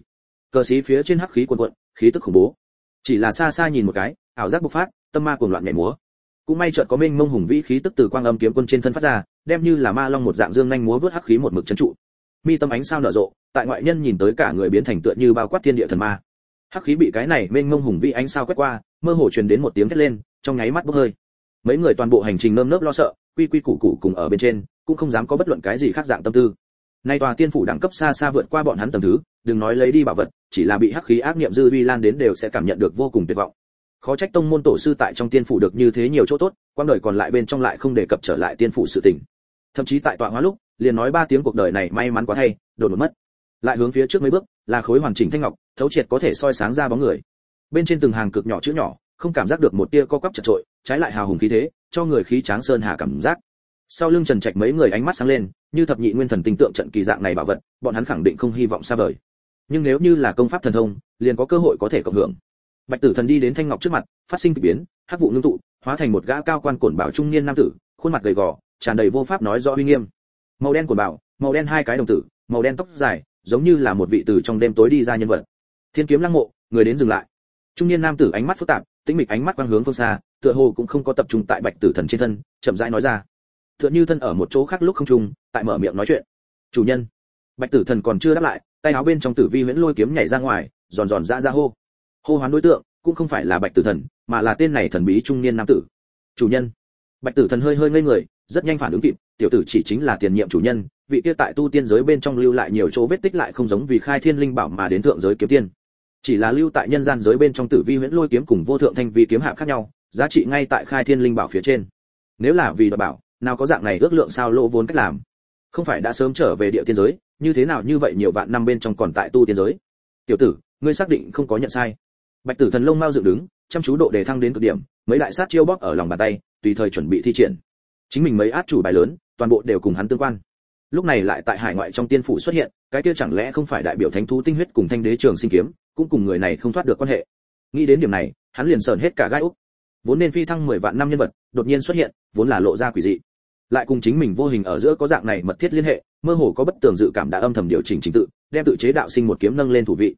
Cờ xí phía trên hắc khí cuồn cuộn, khí tức khủng bố. Chỉ là xa xa nhìn một cái, ảo giác bộc phát tâm ma cuồng loạn nhảy múa. Cũng may chợt có minh mông hùng vĩ khí tức từ quang âm kiếm quân trên thân phát ra, đem như là ma long một dạng dương nhanh múa vớt hắc khí một mực trấn trụ. Mi tâm ánh sao nở rộ, tại ngoại nhân nhìn tới cả người biến thành tựa như bao quát thiên địa thần ma. Hắc khí bị cái này minh mông hùng vĩ ánh sao quét qua, mơ hồ truyền đến một tiếng thét lên, trong nháy mắt bốc hơi. Mấy người toàn bộ hành trình nơm nớp lo sợ, quy quy củ củ cùng ở bên trên, cũng không dám có bất luận cái gì khác dạng tâm tư. Nay tòa tiên phủ đẳng cấp xa xa vượt qua bọn hắn tầng thứ, đừng nói lấy đi bảo vật, chỉ là bị hắc khí ác niệm dư vi lan đến đều sẽ cảm nhận được vô cùng tuyệt vọng khó trách tông môn tổ sư tại trong tiên phủ được như thế nhiều chỗ tốt quang đời còn lại bên trong lại không đề cập trở lại tiên phủ sự tình. Thậm chí tại tọa hóa lúc, liền nói ba tiếng cuộc đời này may mắn quá thay, đột ngột mất. Lại hướng phía trước mấy bước, là khối hoàn chỉnh thanh ngọc, thấu triệt có thể soi sáng ra bóng người. Bên trên từng hàng cực nhỏ chữ nhỏ, không cảm giác được một tia co quắp chật trội, trái lại hào hùng khí thế, cho người khí tráng sơn hà cảm giác. Sau lưng trần trạch mấy người ánh mắt sáng lên, như thập nhị nguyên thần tinh tượng trận kỳ dạng này bảo vật, bọn hắn khẳng định không hy vọng xa vời. Nhưng nếu như là công pháp thần thông, liền có cơ hội có thể cộng hưởng bạch tử thần đi đến thanh ngọc trước mặt, phát sinh kỳ biến, hắc vụ ngưng tụ, hóa thành một gã cao quan cổn bảo trung niên nam tử, khuôn mặt gầy gò, tràn đầy vô pháp nói rõ uy nghiêm. Màu đen cổn bảo màu đen hai cái đồng tử, màu đen tóc dài, giống như là một vị từ trong đêm tối đi ra nhân vật. Thiên kiếm lăng mộ, người đến dừng lại. Trung niên nam tử ánh mắt phức tạp, tĩnh mịch ánh mắt quang hướng phương xa, tựa hồ cũng không có tập trung tại bạch tử thần trên thân, chậm rãi nói ra. Tựa như thân ở một chỗ khác lúc không trung, tại mở miệng nói chuyện. Chủ nhân. Bạch tử thần còn chưa đáp lại, tay áo bên trong tử vi huyễn lôi kiếm nhảy ra ngoài, giòn giòn ra ra hô hô hoán đối tượng cũng không phải là bạch tử thần, mà là tên này thần bí trung niên nam tử. Chủ nhân. Bạch tử thần hơi hơi ngây người, rất nhanh phản ứng kịp, tiểu tử chỉ chính là tiền nhiệm chủ nhân, vị kia tại tu tiên giới bên trong lưu lại nhiều chỗ vết tích lại không giống vì khai thiên linh bảo mà đến thượng giới kiếm tiên. Chỉ là lưu tại nhân gian giới bên trong tử vi huyễn lôi kiếm cùng vô thượng thanh vi kiếm hạ khác nhau, giá trị ngay tại khai thiên linh bảo phía trên. Nếu là vì đảm bảo, nào có dạng này ước lượng sao lỗ vốn cách làm? Không phải đã sớm trở về địa tiên giới, như thế nào như vậy nhiều vạn năm bên trong còn tại tu tiên giới? Tiểu tử, ngươi xác định không có nhận sai bạch tử thần lông mau dựng đứng, chăm chú độ đề thăng đến cực điểm, mấy đại sát chiêu bóp ở lòng bàn tay, tùy thời chuẩn bị thi triển. Chính mình mấy át chủ bài lớn, toàn bộ đều cùng hắn tương quan. Lúc này lại tại hải ngoại trong tiên phủ xuất hiện, cái kia chẳng lẽ không phải đại biểu thánh thú tinh huyết cùng thanh đế trường sinh kiếm, cũng cùng người này không thoát được quan hệ? Nghĩ đến điểm này, hắn liền sờn hết cả gai úc. Vốn nên phi thăng mười vạn năm nhân vật, đột nhiên xuất hiện, vốn là lộ ra quỷ dị. Lại cùng chính mình vô hình ở giữa có dạng này mật thiết liên hệ, mơ hồ có bất tường dự cảm đã âm thầm điều chỉnh chính tự, đem tự chế đạo sinh một kiếm nâng lên thủ vị.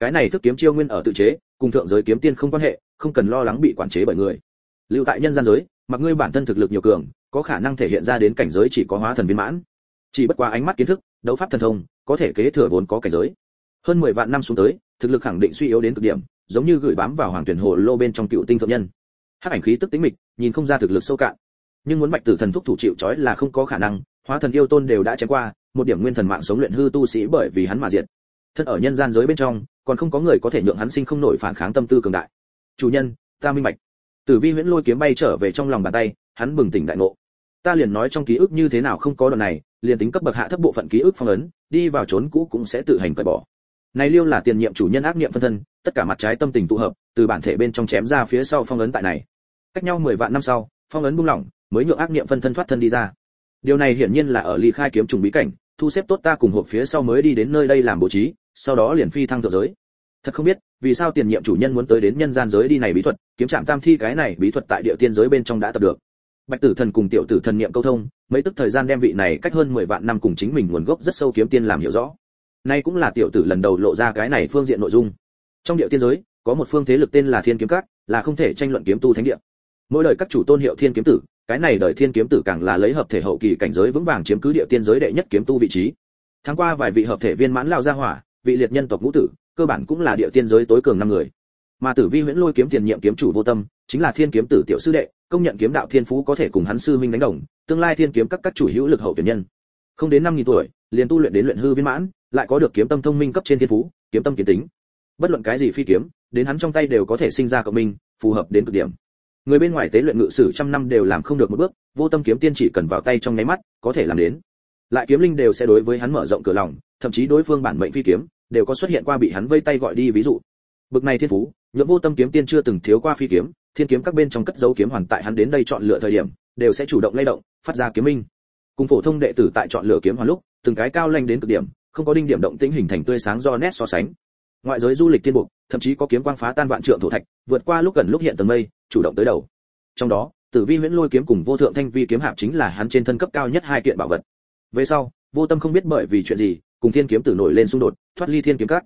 Cái này thức kiếm chiêu nguyên ở tự chế cùng thượng giới kiếm tiên không quan hệ, không cần lo lắng bị quản chế bởi người. Lưu tại nhân gian giới, mặc ngươi bản thân thực lực nhiều cường, có khả năng thể hiện ra đến cảnh giới chỉ có hóa thần viên mãn. Chỉ bất quá ánh mắt kiến thức, đấu pháp thần thông, có thể kế thừa vốn có cảnh giới. Hơn 10 vạn năm xuống tới, thực lực khẳng định suy yếu đến cực điểm, giống như gửi bám vào hoàng tuyển hồ lô bên trong cựu tinh thượng nhân. Hắc ảnh khí tức tính mịch, nhìn không ra thực lực sâu cạn. Nhưng muốn bạch tử thần thúc thủ chịu trói là không có khả năng, hóa thần yêu tôn đều đã chém qua, một điểm nguyên thần mạng sống luyện hư tu sĩ bởi vì hắn mà diệt. Thân ở nhân gian giới bên trong còn không có người có thể nhượng hắn sinh không nổi phản kháng tâm tư cường đại. Chủ nhân, ta minh bạch. Tử vi huyễn lôi kiếm bay trở về trong lòng bàn tay, hắn bừng tỉnh đại ngộ. Ta liền nói trong ký ức như thế nào không có đoạn này, liền tính cấp bậc hạ thấp bộ phận ký ức phong ấn, đi vào trốn cũ cũng sẽ tự hành cởi bỏ. Này liêu là tiền nhiệm chủ nhân ác niệm phân thân, tất cả mặt trái tâm tình tụ hợp, từ bản thể bên trong chém ra phía sau phong ấn tại này. Cách nhau 10 vạn năm sau, phong ấn buông lỏng, mới nhượng ác niệm phân thân thoát thân đi ra. Điều này hiển nhiên là ở ly khai kiếm trùng bí cảnh, thu xếp tốt ta cùng hộp phía sau mới đi đến nơi đây làm bố trí sau đó liền phi thăng thượng giới. Thật không biết, vì sao tiền nhiệm chủ nhân muốn tới đến nhân gian giới đi này bí thuật, kiếm trạm tam thi cái này bí thuật tại địa tiên giới bên trong đã tập được. Bạch tử thần cùng tiểu tử thần niệm câu thông, mấy tức thời gian đem vị này cách hơn 10 vạn năm cùng chính mình nguồn gốc rất sâu kiếm tiên làm hiểu rõ. Nay cũng là tiểu tử lần đầu lộ ra cái này phương diện nội dung. Trong địa tiên giới, có một phương thế lực tên là thiên kiếm các, là không thể tranh luận kiếm tu thánh địa. Mỗi đời các chủ tôn hiệu thiên kiếm tử, cái này đời thiên kiếm tử càng là lấy hợp thể hậu kỳ cảnh giới vững vàng chiếm cứ địa tiên giới đệ nhất kiếm tu vị trí. Tháng qua vài vị hợp thể viên mãn lao ra hỏa vị liệt nhân tộc ngũ tử, cơ bản cũng là địa tiên giới tối cường năm người. Mà tử vi huyễn lôi kiếm tiền nhiệm kiếm chủ vô tâm, chính là thiên kiếm tử tiểu sư đệ, công nhận kiếm đạo thiên phú có thể cùng hắn sư huynh đánh đồng, tương lai thiên kiếm các các chủ hữu lực hậu tuyển nhân. Không đến năm nghìn tuổi, liền tu luyện đến luyện hư viên mãn, lại có được kiếm tâm thông minh cấp trên thiên phú, kiếm tâm kiến tính. Bất luận cái gì phi kiếm, đến hắn trong tay đều có thể sinh ra cộng minh, phù hợp đến cực điểm. Người bên ngoài tế luyện ngự sử trăm năm đều làm không được một bước, vô tâm kiếm tiên chỉ cần vào tay trong nháy mắt, có thể làm đến. Lại kiếm linh đều sẽ đối với hắn mở rộng cửa lòng, thậm chí đối phương bản mệnh phi kiếm đều có xuất hiện qua bị hắn vây tay gọi đi ví dụ. Bực này thiên phú, nhượng vô tâm kiếm tiên chưa từng thiếu qua phi kiếm, thiên kiếm các bên trong cất dấu kiếm hoàn tại hắn đến đây chọn lựa thời điểm, đều sẽ chủ động lay động, phát ra kiếm minh. Cùng phổ thông đệ tử tại chọn lựa kiếm hoàn lúc, từng cái cao lanh đến cực điểm, không có đinh điểm động tĩnh hình thành tươi sáng do nét so sánh. Ngoại giới du lịch thiên buộc thậm chí có kiếm quang phá tan vạn trượng thổ thạch, vượt qua lúc gần lúc hiện tầng mây, chủ động tới đầu. Trong đó, tử vi huyễn lôi kiếm cùng vô thượng thanh vi kiếm hạp chính là hắn trên thân cấp cao nhất hai kiện bảo vật. Về sau, vô tâm không biết bởi vì chuyện gì cùng thiên kiếm tử nổi lên xung đột, thoát ly thiên kiếm các.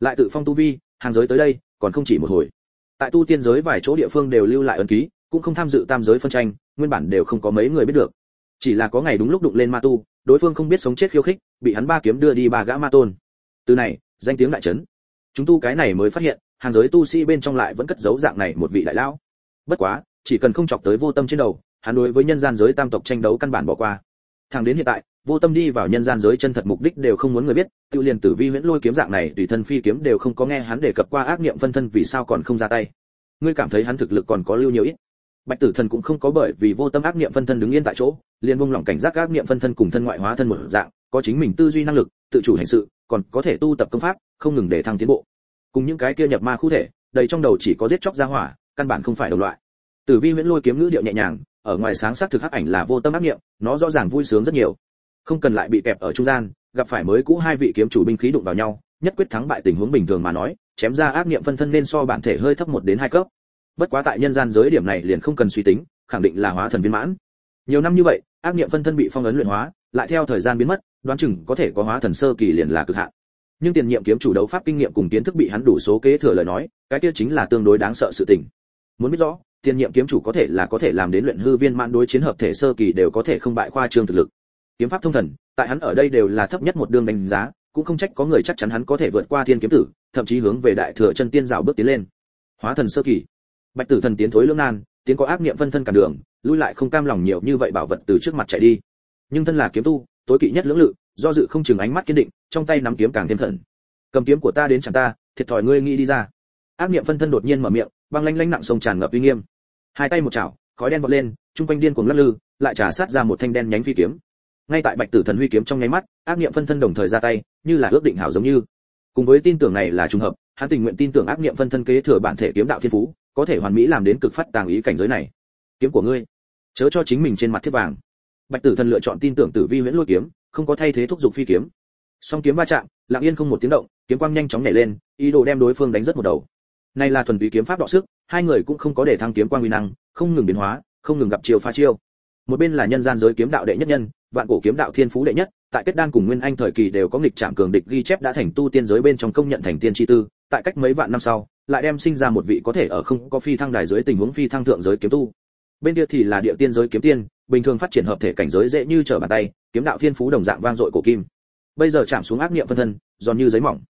Lại tự phong tu vi, hàng giới tới đây, còn không chỉ một hồi. Tại tu tiên giới vài chỗ địa phương đều lưu lại ấn ký, cũng không tham dự tam giới phân tranh, nguyên bản đều không có mấy người biết được. Chỉ là có ngày đúng lúc đụng lên ma tu, đối phương không biết sống chết khiêu khích, bị hắn ba kiếm đưa đi ba gã ma tôn. Từ này, danh tiếng đại chấn. Chúng tu cái này mới phát hiện, hàng giới tu sĩ bên trong lại vẫn cất giấu dạng này một vị đại lão. Bất quá, chỉ cần không chọc tới vô tâm trên đầu, hắn đối với nhân gian giới tam tộc tranh đấu căn bản bỏ qua. Thẳng đến hiện tại vô tâm đi vào nhân gian giới chân thật mục đích đều không muốn người biết, tự liền tử vi huyễn lôi kiếm dạng này, tùy thân phi kiếm đều không có nghe hắn đề cập qua ác niệm phân thân vì sao còn không ra tay. Ngươi cảm thấy hắn thực lực còn có lưu nhiều ít? Bạch tử thần cũng không có bởi vì vô tâm ác niệm phân thân đứng yên tại chỗ, liền buông lỏng cảnh giác ác niệm phân thân cùng thân ngoại hóa thân một dạng, có chính mình tư duy năng lực, tự chủ hành sự, còn có thể tu tập công pháp, không ngừng để thăng tiến bộ. Cùng những cái kia nhập ma khu thể, đầy trong đầu chỉ có giết chóc ra hỏa, căn bản không phải đồng loại. Tử vi huyễn lôi kiếm ngữ điệu nhẹ nhàng, ở ngoài sáng sắc thực hắc ảnh là vô tâm ác niệm, nó rõ ràng vui sướng rất nhiều không cần lại bị kẹp ở trung gian, gặp phải mới cũ hai vị kiếm chủ binh khí đụng vào nhau, nhất quyết thắng bại tình huống bình thường mà nói, chém ra ác niệm phân thân nên so bản thể hơi thấp một đến hai cấp. Bất quá tại nhân gian giới điểm này liền không cần suy tính, khẳng định là hóa thần viên mãn. Nhiều năm như vậy, ác niệm phân thân bị phong ấn luyện hóa, lại theo thời gian biến mất, đoán chừng có thể có hóa thần sơ kỳ liền là cực hạn. Nhưng tiền nhiệm kiếm chủ đấu pháp kinh nghiệm cùng kiến thức bị hắn đủ số kế thừa lời nói, cái kia chính là tương đối đáng sợ sự tình. Muốn biết rõ, tiền nhiệm kiếm chủ có thể là có thể làm đến luyện hư viên mãn đối chiến hợp thể sơ kỳ đều có thể không bại khoa trương thực lực kiếm pháp thông thần, tại hắn ở đây đều là thấp nhất một đường đánh giá, cũng không trách có người chắc chắn hắn có thể vượt qua thiên kiếm tử, thậm chí hướng về đại thừa chân tiên rào bước tiến lên. Hóa thần sơ kỳ. Bạch tử thần tiến thối lưỡng nan, tiến có ác niệm phân thân cả đường, lui lại không cam lòng nhiều như vậy bảo vật từ trước mặt chạy đi. Nhưng thân là kiếm tu, tối kỵ nhất lưỡng lự, do dự không chừng ánh mắt kiên định, trong tay nắm kiếm càng thêm thận cầm kiếm của ta đến chẳng ta, thiệt thòi ngươi nghĩ đi ra. Ác niệm phân thân đột nhiên mở miệng, băng lanh lanh nặng sông tràn ngập uy nghiêm. Hai tay một chảo, khói đen vọt lên trung quanh điên cuồng lắc lư, lại trả sát ra một thanh đen nhánh phi kiếm ngay tại bạch tử thần huy kiếm trong nháy mắt, ác niệm phân thân đồng thời ra tay, như là ước định hảo giống như. Cùng với tin tưởng này là trùng hợp, hắn tình nguyện tin tưởng ác niệm phân thân kế thừa bản thể kiếm đạo thiên phú, có thể hoàn mỹ làm đến cực phát tàng ý cảnh giới này. Kiếm của ngươi, chớ cho chính mình trên mặt thiết vàng. Bạch tử thần lựa chọn tin tưởng tử vi huyễn lôi kiếm, không có thay thế thúc giục phi kiếm. Song kiếm va chạm, lặng yên không một tiếng động, kiếm quang nhanh chóng nhảy lên, ý đồ đem đối phương đánh rất một đầu. Này là thuần túy kiếm pháp đọ sức, hai người cũng không có để thăng kiếm quang uy năng, không ngừng biến hóa, không ngừng gặp chiêu phá chiêu một bên là nhân gian giới kiếm đạo đệ nhất nhân, vạn cổ kiếm đạo thiên phú đệ nhất, tại kết đan cùng nguyên anh thời kỳ đều có nghịch trạm cường địch ghi chép đã thành tu tiên giới bên trong công nhận thành tiên chi tư, tại cách mấy vạn năm sau, lại đem sinh ra một vị có thể ở không có phi thăng đài dưới tình huống phi thăng thượng giới kiếm tu. Bên kia thì là địa tiên giới kiếm tiên, bình thường phát triển hợp thể cảnh giới dễ như trở bàn tay, kiếm đạo thiên phú đồng dạng vang dội cổ kim. Bây giờ chạm xuống ác niệm phân thân, giòn như giấy mỏng.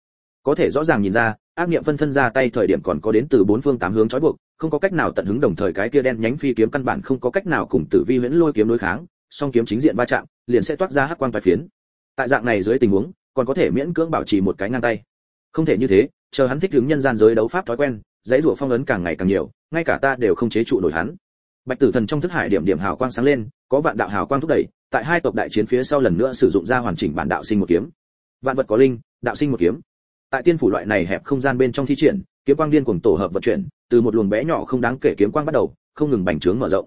Có thể rõ ràng nhìn ra, ác niệm phân thân ra tay thời điểm còn có đến từ bốn phương tám hướng trói buộc không có cách nào tận hứng đồng thời cái kia đen nhánh phi kiếm căn bản không có cách nào cùng tử vi huyễn lôi kiếm đối kháng, song kiếm chính diện va chạm, liền sẽ toát ra hắc quang vài phiến. Tại dạng này dưới tình huống, còn có thể miễn cưỡng bảo trì một cái ngang tay. Không thể như thế, chờ hắn thích ứng nhân gian giới đấu pháp thói quen, dãy rủa phong ấn càng ngày càng nhiều, ngay cả ta đều không chế trụ nổi hắn. Bạch tử thần trong thức hải điểm điểm hào quang sáng lên, có vạn đạo hào quang thúc đẩy, tại hai tộc đại chiến phía sau lần nữa sử dụng ra hoàn chỉnh bản đạo sinh một kiếm. Vạn vật có linh, đạo sinh một kiếm. Tại tiên phủ loại này hẹp không gian bên trong thi triển, kiếm quang điên cuồng tổ hợp vận chuyển từ một luồng bé nhỏ không đáng kể kiếm quang bắt đầu, không ngừng bành trướng mở rộng.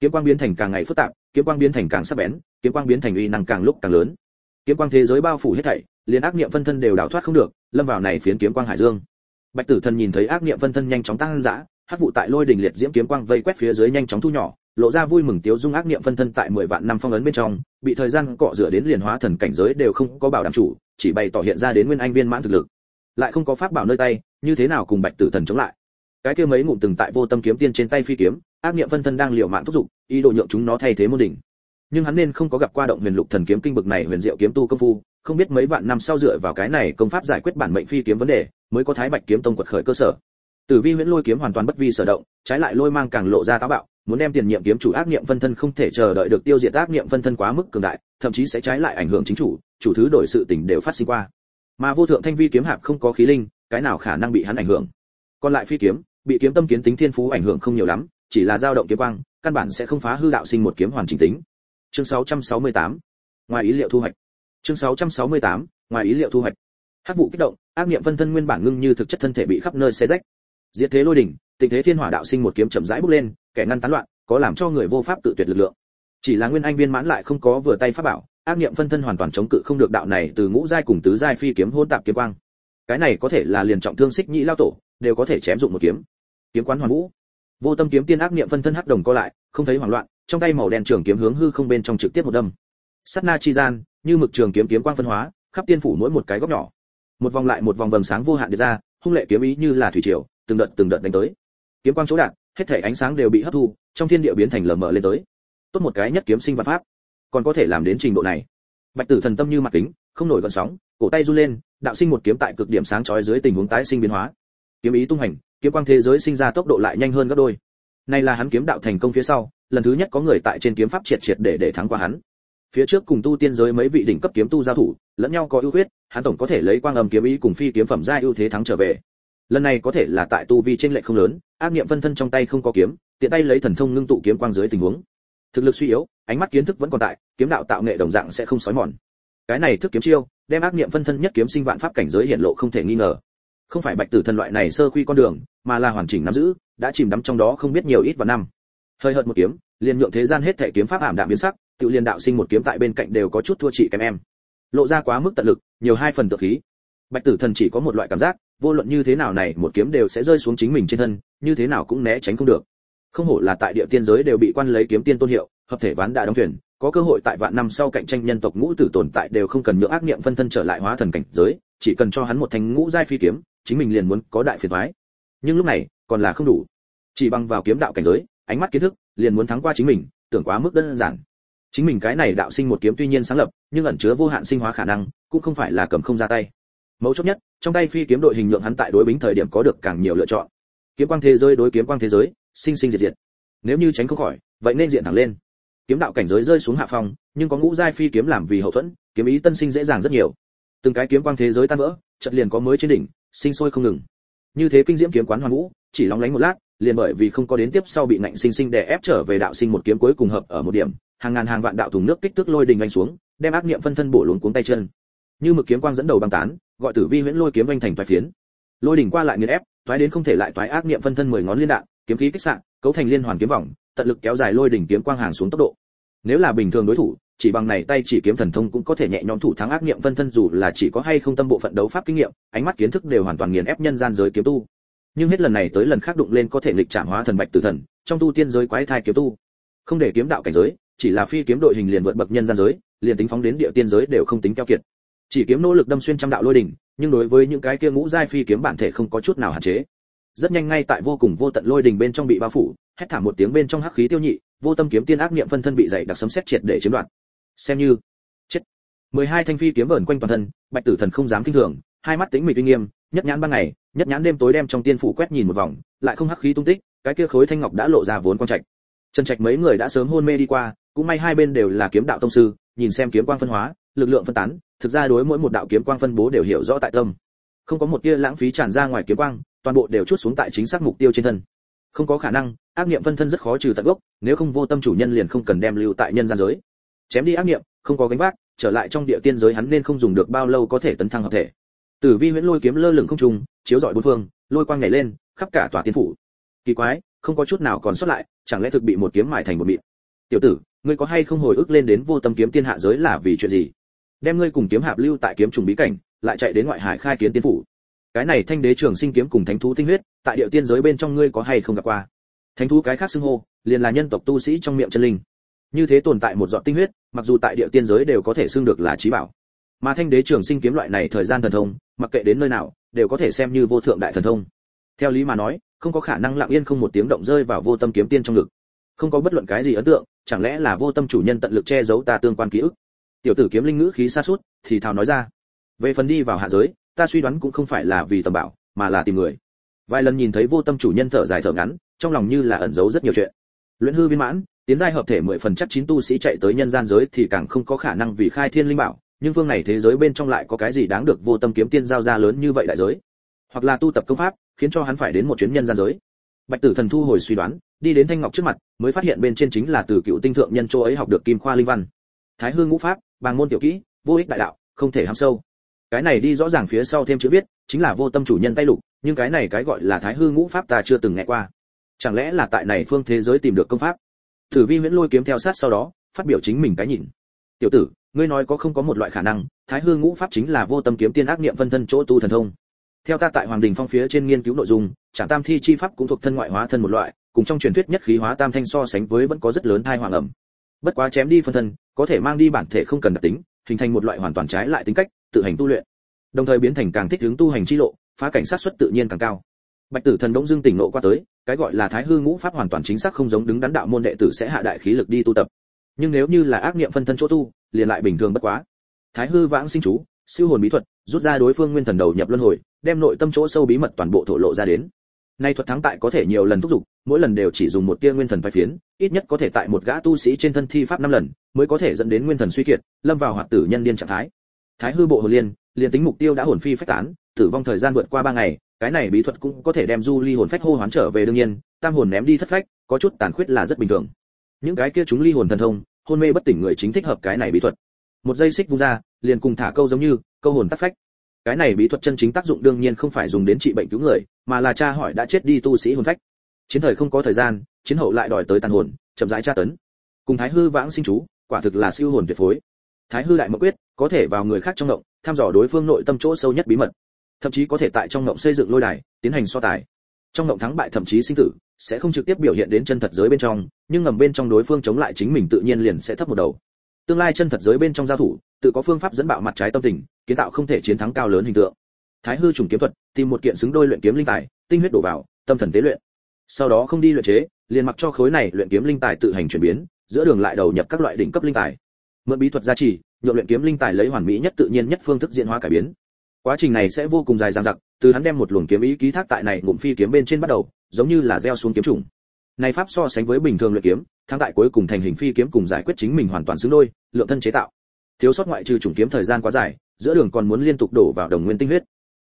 Kiếm quang biến thành càng ngày phức tạp, kiếm quang biến thành càng sắc bén, kiếm quang biến thành uy năng càng lúc càng lớn. Kiếm quang thế giới bao phủ hết thảy, liền ác niệm phân thân đều đào thoát không được, lâm vào này phiến kiếm quang hải dương. Bạch tử thần nhìn thấy ác niệm phân thân nhanh chóng tăng dã, hắc vụ tại lôi đình liệt diễm kiếm quang vây quét phía dưới nhanh chóng thu nhỏ, lộ ra vui mừng tiếu dung ác niệm phân thân tại mười vạn năm phong ấn bên trong, bị thời gian cọ rửa đến liền hóa thần cảnh giới đều không có bảo đảm chủ, chỉ bày tỏ hiện ra đến nguyên anh viên mãn thực lực. Lại không có pháp bảo nơi tay, như thế nào cùng bạch tử thần chống lại? Cái kia mấy ngụm từng tại vô tâm kiếm tiên trên tay phi kiếm, ác niệm phân thân đang liều mạng thúc giục, ý đồ nhượng chúng nó thay thế môn đỉnh. Nhưng hắn nên không có gặp qua động huyền lục thần kiếm kinh bực này huyền diệu kiếm tu công phu, không biết mấy vạn năm sau dựa vào cái này công pháp giải quyết bản mệnh phi kiếm vấn đề, mới có thái bạch kiếm tông quật khởi cơ sở. Tử vi huyễn lôi kiếm hoàn toàn bất vi sở động, trái lại lôi mang càng lộ ra táo bạo, muốn đem tiền nhiệm kiếm chủ ác niệm phân thân không thể chờ đợi được tiêu diệt ác niệm phân thân quá mức cường đại, thậm chí sẽ trái lại ảnh hưởng chính chủ chủ thứ đổi sự tình đều phát sinh qua. Mà vô thượng thanh vi kiếm hạp không có khí linh, cái nào khả năng bị hắn ảnh hưởng? Còn lại phi kiếm, bị kiếm tâm kiến tính thiên phú ảnh hưởng không nhiều lắm, chỉ là dao động kiếm quang, căn bản sẽ không phá hư đạo sinh một kiếm hoàn chỉnh tính. Chương 668 ngoài ý liệu thu hoạch. Chương 668 ngoài ý liệu thu hoạch. Hắc vụ kích động, ác niệm phân thân nguyên bản ngưng như thực chất thân thể bị khắp nơi xé rách. Diệt thế lôi đỉnh, tình thế thiên hỏa đạo sinh một kiếm chậm rãi bước lên, kẻ ngăn tán loạn, có làm cho người vô pháp tự tuyệt lực lượng. Chỉ là nguyên anh viên mãn lại không có vừa tay pháp bảo, ác niệm phân thân hoàn toàn chống cự không được đạo này từ ngũ giai cùng tứ giai phi kiếm hỗn tạp kiếm quang. Cái này có thể là liền trọng thương xích nhĩ lao tổ đều có thể chém dụng một kiếm. Kiếm quán hoàn vũ. Vô tâm kiếm tiên ác niệm phân thân hắc đồng co lại, không thấy hoảng loạn, trong tay màu đen trường kiếm hướng hư không bên trong trực tiếp một đâm. Sát na chi gian, như mực trường kiếm kiếm quang phân hóa, khắp tiên phủ mỗi một cái góc nhỏ. Một vòng lại một vòng vầng sáng vô hạn đi ra, hung lệ kiếm ý như là thủy triều, từng đợt từng đợt đánh tới. Kiếm quang chỗ đạn, hết thể ánh sáng đều bị hấp thu, trong thiên địa biến thành lờ mờ lên tới. Tốt một cái nhất kiếm sinh vật pháp. Còn có thể làm đến trình độ này. Bạch tử thần tâm như mặt kính, không nổi gợn sóng, cổ tay run lên, đạo sinh một kiếm tại cực điểm sáng chói dưới tình huống tái sinh biến hóa kiếm ý tung hành, kiếm quang thế giới sinh ra tốc độ lại nhanh hơn gấp đôi. Này là hắn kiếm đạo thành công phía sau, lần thứ nhất có người tại trên kiếm pháp triệt triệt để để thắng qua hắn. Phía trước cùng tu tiên giới mấy vị đỉnh cấp kiếm tu giao thủ, lẫn nhau có ưu huyết hắn tổng có thể lấy quang âm kiếm ý cùng phi kiếm phẩm gia ưu thế thắng trở về. Lần này có thể là tại tu vi trên lệ không lớn, ác niệm phân thân trong tay không có kiếm, tiện tay lấy thần thông ngưng tụ kiếm quang dưới tình huống. Thực lực suy yếu, ánh mắt kiến thức vẫn còn tại, kiếm đạo tạo nghệ đồng dạng sẽ không sói mòn. Cái này thức kiếm chiêu, đem ác niệm phân thân nhất kiếm sinh vạn pháp cảnh giới hiện lộ không thể nghi ngờ không phải bạch tử thần loại này sơ quy con đường, mà là hoàn chỉnh nắm giữ, đã chìm đắm trong đó không biết nhiều ít vào năm. Hơi hợt một kiếm, liền nhượng thế gian hết thể kiếm pháp ảm đạm biến sắc tự liên đạo sinh một kiếm tại bên cạnh đều có chút thua chị kém em. Lộ ra quá mức tận lực, nhiều hai phần tự khí. Bạch tử thần chỉ có một loại cảm giác, vô luận như thế nào này một kiếm đều sẽ rơi xuống chính mình trên thân, như thế nào cũng né tránh không được. Không hổ là tại địa tiên giới đều bị quan lấy kiếm tiên tôn hiệu, hợp thể ván đã đóng thuyền, có cơ hội tại vạn năm sau cạnh tranh nhân tộc ngũ tử tồn tại đều không cần nhượng ác niệm phân thân trở lại hóa thần cảnh giới chỉ cần cho hắn một thanh ngũ giai phi kiếm, chính mình liền muốn có đại phiền toái. Nhưng lúc này, còn là không đủ. Chỉ bằng vào kiếm đạo cảnh giới, ánh mắt kiến thức, liền muốn thắng qua chính mình, tưởng quá mức đơn giản. Chính mình cái này đạo sinh một kiếm tuy nhiên sáng lập, nhưng ẩn chứa vô hạn sinh hóa khả năng, cũng không phải là cầm không ra tay. Mấu chốt nhất, trong tay phi kiếm đội hình nhượng hắn tại đối bính thời điểm có được càng nhiều lựa chọn. Kiếm quang thế giới đối kiếm quang thế giới, sinh sinh diệt diệt. Nếu như tránh không khỏi, vậy nên diện thẳng lên. Kiếm đạo cảnh giới rơi xuống hạ phong, nhưng có ngũ giai phi kiếm làm vì hậu thuẫn, kiếm ý tân sinh dễ dàng rất nhiều từng cái kiếm quang thế giới tan vỡ, chợt liền có mới trên đỉnh, sinh sôi không ngừng. Như thế kinh diễm kiếm quán hoàn vũ, chỉ lóng lánh một lát, liền bởi vì không có đến tiếp sau bị ngạnh sinh sinh đè ép trở về đạo sinh một kiếm cuối cùng hợp ở một điểm, hàng ngàn hàng vạn đạo thùng nước kích thước lôi đình anh xuống, đem ác niệm phân thân bổ luống cuống tay chân. Như mực kiếm quang dẫn đầu băng tán, gọi tử vi huyễn lôi kiếm anh thành toái phiến. Lôi đỉnh qua lại nghiền ép, toái đến không thể lại toái ác niệm phân thân mười ngón liên đạn, kiếm khí kích sạn cấu thành liên hoàn kiếm vòng, tận lực kéo dài lôi đỉnh kiếm quang hàng xuống tốc độ. Nếu là bình thường đối thủ chỉ bằng này tay chỉ kiếm thần thông cũng có thể nhẹ nhõm thủ thắng ác niệm phân thân dù là chỉ có hay không tâm bộ phận đấu pháp kinh nghiệm, ánh mắt kiến thức đều hoàn toàn nghiền ép nhân gian giới kiếm tu. Nhưng hết lần này tới lần khác đụng lên có thể nghịch trạng hóa thần bạch tử thần, trong tu tiên giới quái thai kiếm tu. Không để kiếm đạo cảnh giới, chỉ là phi kiếm đội hình liền vượt bậc nhân gian giới, liền tính phóng đến địa tiên giới đều không tính keo kiệt. Chỉ kiếm nỗ lực đâm xuyên trăm đạo lôi đỉnh, nhưng đối với những cái kia ngũ giai phi kiếm bản thể không có chút nào hạn chế. Rất nhanh ngay tại vô cùng vô tận lôi đỉnh bên trong bị bao phủ, hét thảm một tiếng bên trong hắc khí tiêu nhị, vô tâm kiếm tiên ác niệm phân thân bị dày đặc sấm xét triệt để chiếm đoạt xem như. Chết. Mười hai thanh phi kiếm vẩn quanh toàn thân, bạch tử thần không dám kinh thường, hai mắt tính mịch uy nghiêm, nhất nhãn ban ngày, nhất nhãn đêm tối đem trong tiên phủ quét nhìn một vòng, lại không hắc khí tung tích, cái kia khối thanh ngọc đã lộ ra vốn quan trạch. Trần trạch mấy người đã sớm hôn mê đi qua, cũng may hai bên đều là kiếm đạo tông sư, nhìn xem kiếm quang phân hóa, lực lượng phân tán, thực ra đối mỗi một đạo kiếm quang phân bố đều hiểu rõ tại tâm. Không có một tia lãng phí tràn ra ngoài kiếm quang, toàn bộ đều chút xuống tại chính xác mục tiêu trên thân. Không có khả năng, ác niệm phân thân rất khó trừ tận gốc, nếu không vô tâm chủ nhân liền không cần đem lưu tại nhân gian giới chém đi ác niệm không có gánh vác, trở lại trong địa tiên giới hắn nên không dùng được bao lâu có thể tấn thăng hợp thể. Tử vi huyễn lôi kiếm lơ lửng không trung, chiếu rọi bốn phương, lôi quang nhảy lên, khắp cả tòa tiên phủ. Kỳ quái, không có chút nào còn sót lại, chẳng lẽ thực bị một kiếm mài thành một mịn? Tiểu tử, ngươi có hay không hồi ức lên đến vô tâm kiếm tiên hạ giới là vì chuyện gì? Đem ngươi cùng kiếm hạp lưu tại kiếm trùng bí cảnh, lại chạy đến ngoại hải khai kiến tiên phủ. Cái này thanh đế trường sinh kiếm cùng thánh thú tinh huyết, tại địa tiên giới bên trong ngươi có hay không gặp qua? Thánh thú cái khác xưng hô, liền là nhân tộc tu sĩ trong miệng chân linh như thế tồn tại một giọt tinh huyết, mặc dù tại địa tiên giới đều có thể xưng được là trí bảo. Mà thanh đế trường sinh kiếm loại này thời gian thần thông, mặc kệ đến nơi nào, đều có thể xem như vô thượng đại thần thông. Theo lý mà nói, không có khả năng lặng yên không một tiếng động rơi vào vô tâm kiếm tiên trong lực không có bất luận cái gì ấn tượng, chẳng lẽ là vô tâm chủ nhân tận lực che giấu ta tương quan ký ức? Tiểu tử kiếm linh ngữ khí xa suốt thì thào nói ra. Về phần đi vào hạ giới, ta suy đoán cũng không phải là vì tầm bảo, mà là tìm người. Vài lần nhìn thấy vô tâm chủ nhân thở dài thở ngắn, trong lòng như là ẩn giấu rất nhiều chuyện. Luyện hư viên mãn tiến giai hợp thể mười phần chắc chín tu sĩ chạy tới nhân gian giới thì càng không có khả năng vì khai thiên linh bảo, nhưng phương này thế giới bên trong lại có cái gì đáng được vô tâm kiếm tiên giao ra lớn như vậy đại giới? Hoặc là tu tập công pháp, khiến cho hắn phải đến một chuyến nhân gian giới? Bạch tử thần thu hồi suy đoán, đi đến thanh ngọc trước mặt, mới phát hiện bên trên chính là từ cựu tinh thượng nhân châu ấy học được kim khoa linh văn. Thái hương ngũ pháp, bàng môn tiểu kỹ, vô ích đại đạo, không thể ham sâu. Cái này đi rõ ràng phía sau thêm chữ viết, chính là vô tâm chủ nhân tay lục, nhưng cái này cái gọi là thái hư ngũ pháp ta chưa từng nghe qua. Chẳng lẽ là tại này phương thế giới tìm được công pháp? Thử vi huyễn lôi kiếm theo sát sau đó, phát biểu chính mình cái nhìn. Tiểu tử, ngươi nói có không có một loại khả năng, thái hư ngũ pháp chính là vô tâm kiếm tiên ác niệm phân thân chỗ tu thần thông. Theo ta tại hoàng đình phong phía trên nghiên cứu nội dung, Trảm tam thi chi pháp cũng thuộc thân ngoại hóa thân một loại, cùng trong truyền thuyết nhất khí hóa tam thanh so sánh với vẫn có rất lớn thai hoàng ẩm. Bất quá chém đi phân thân, có thể mang đi bản thể không cần đặc tính, hình thành một loại hoàn toàn trái lại tính cách, tự hành tu luyện. Đồng thời biến thành càng thích hướng tu hành chi lộ, phá cảnh sát xuất tự nhiên càng cao bạch tử thần bỗng dưng tỉnh nộ qua tới, cái gọi là thái hư ngũ pháp hoàn toàn chính xác không giống đứng đắn đạo môn đệ tử sẽ hạ đại khí lực đi tu tập. Nhưng nếu như là ác niệm phân thân chỗ tu, liền lại bình thường bất quá. Thái hư vãng sinh chú, siêu hồn bí thuật, rút ra đối phương nguyên thần đầu nhập luân hồi, đem nội tâm chỗ sâu bí mật toàn bộ thổ lộ ra đến. Nay thuật thắng tại có thể nhiều lần thúc giục, mỗi lần đều chỉ dùng một tia nguyên thần phái phiến, ít nhất có thể tại một gã tu sĩ trên thân thi pháp năm lần, mới có thể dẫn đến nguyên thần suy kiệt, lâm vào hoạt tử nhân điên trạng thái. Thái hư bộ hồn liên, liền tính mục tiêu đã hồn phi phách tán, tử vong thời gian vượt qua ba ngày cái này bí thuật cũng có thể đem du ly hồn phách hô hoán trở về đương nhiên, tam hồn ném đi thất phách, có chút tàn khuyết là rất bình thường. Những cái kia chúng ly hồn thần thông, hôn mê bất tỉnh người chính thích hợp cái này bí thuật. Một dây xích vung ra, liền cùng thả câu giống như, câu hồn tắt phách. Cái này bí thuật chân chính tác dụng đương nhiên không phải dùng đến trị bệnh cứu người, mà là cha hỏi đã chết đi tu sĩ hồn phách. Chiến thời không có thời gian, chiến hậu lại đòi tới tàn hồn, chậm rãi tra tấn. Cùng thái hư vãng sinh chú, quả thực là siêu hồn tuyệt phối. Thái hư đại mộng quyết, có thể vào người khác trong động, thăm dò đối phương nội tâm chỗ sâu nhất bí mật thậm chí có thể tại trong động xây dựng lôi đài, tiến hành so tài. Trong động thắng bại thậm chí sinh tử, sẽ không trực tiếp biểu hiện đến chân thật giới bên trong, nhưng ngầm bên trong đối phương chống lại chính mình tự nhiên liền sẽ thấp một đầu. Tương lai chân thật giới bên trong giao thủ, tự có phương pháp dẫn bạo mặt trái tâm tình, kiến tạo không thể chiến thắng cao lớn hình tượng. Thái hư trùng kiếm thuật, tìm một kiện xứng đôi luyện kiếm linh tài, tinh huyết đổ vào, tâm thần tế luyện. Sau đó không đi luyện chế, liền mặc cho khối này luyện kiếm linh tài tự hành chuyển biến, giữa đường lại đầu nhập các loại đỉnh cấp linh tài. Mượn bí thuật gia trì, nhượng luyện kiếm linh tài lấy hoàn mỹ nhất tự nhiên nhất phương thức diễn hóa cải biến quá trình này sẽ vô cùng dài dằng dặc, từ hắn đem một luồng kiếm ý ký thác tại này ngụm phi kiếm bên trên bắt đầu, giống như là gieo xuống kiếm trùng này pháp so sánh với bình thường luyện kiếm, thắng tại cuối cùng thành hình phi kiếm cùng giải quyết chính mình hoàn toàn xứng đôi, lượng thân chế tạo. Thiếu sót ngoại trừ trùng kiếm thời gian quá dài, giữa đường còn muốn liên tục đổ vào đồng nguyên tinh huyết.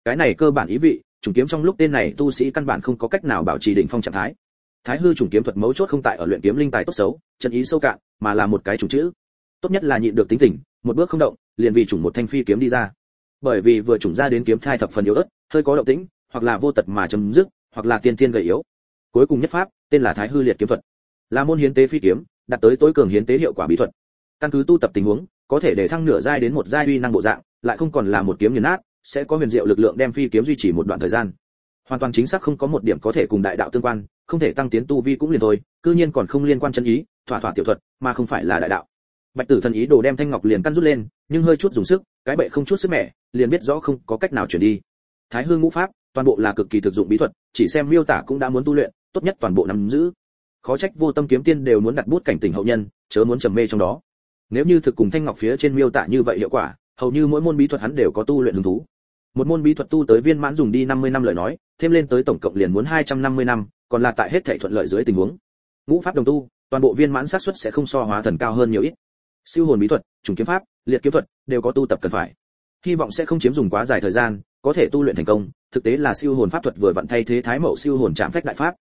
Cái này cơ bản ý vị trùng kiếm trong lúc tên này tu sĩ căn bản không có cách nào bảo trì đỉnh phong trạng thái. Thái hư trùng kiếm thuật mấu chốt không tại ở luyện kiếm linh tài tốt xấu, chân ý sâu cạn, mà là một cái chủ chữ tốt nhất là nhịn được tính tình, một bước không động, liền vì trùng một thanh phi kiếm đi ra bởi vì vừa trùng ra đến kiếm thai thập phần yếu ớt, hơi có động tĩnh, hoặc là vô tật mà chấm dứt, hoặc là tiên tiên gầy yếu. Cuối cùng nhất pháp, tên là thái hư liệt kiếm thuật. Là môn hiến tế phi kiếm, đạt tới tối cường hiến tế hiệu quả bí thuật. Căn cứ tu tập tình huống, có thể để thăng nửa giai đến một giai uy năng bộ dạng, lại không còn là một kiếm nghiền nát, sẽ có huyền diệu lực lượng đem phi kiếm duy trì một đoạn thời gian. Hoàn toàn chính xác không có một điểm có thể cùng đại đạo tương quan, không thể tăng tiến tu vi cũng liền thôi, cư nhiên còn không liên quan chân ý, thỏa thỏa tiểu thuật, mà không phải là đại đạo. Bạch tử thần ý đồ đem thanh ngọc liền căn rút lên nhưng hơi chút dùng sức, cái bệ không chút sức mẻ, liền biết rõ không có cách nào chuyển đi. Thái hương ngũ pháp, toàn bộ là cực kỳ thực dụng bí thuật, chỉ xem miêu tả cũng đã muốn tu luyện, tốt nhất toàn bộ nắm giữ. Khó trách vô tâm kiếm tiên đều muốn đặt bút cảnh tỉnh hậu nhân, chớ muốn trầm mê trong đó. Nếu như thực cùng thanh ngọc phía trên miêu tả như vậy hiệu quả, hầu như mỗi môn bí thuật hắn đều có tu luyện hứng thú. Một môn bí thuật tu tới viên mãn dùng đi 50 năm lời nói, thêm lên tới tổng cộng liền muốn 250 năm còn là tại hết thảy thuận lợi dưới tình huống. Ngũ pháp đồng tu, toàn bộ viên mãn xác suất sẽ không so hóa thần cao hơn nhiều ít. Siêu hồn bí thuật, trùng kiếm pháp liệt kiếm thuật, đều có tu tập cần phải. Hy vọng sẽ không chiếm dùng quá dài thời gian, có thể tu luyện thành công, thực tế là siêu hồn pháp thuật vừa vặn thay thế thái mậu siêu hồn chạm phách đại pháp.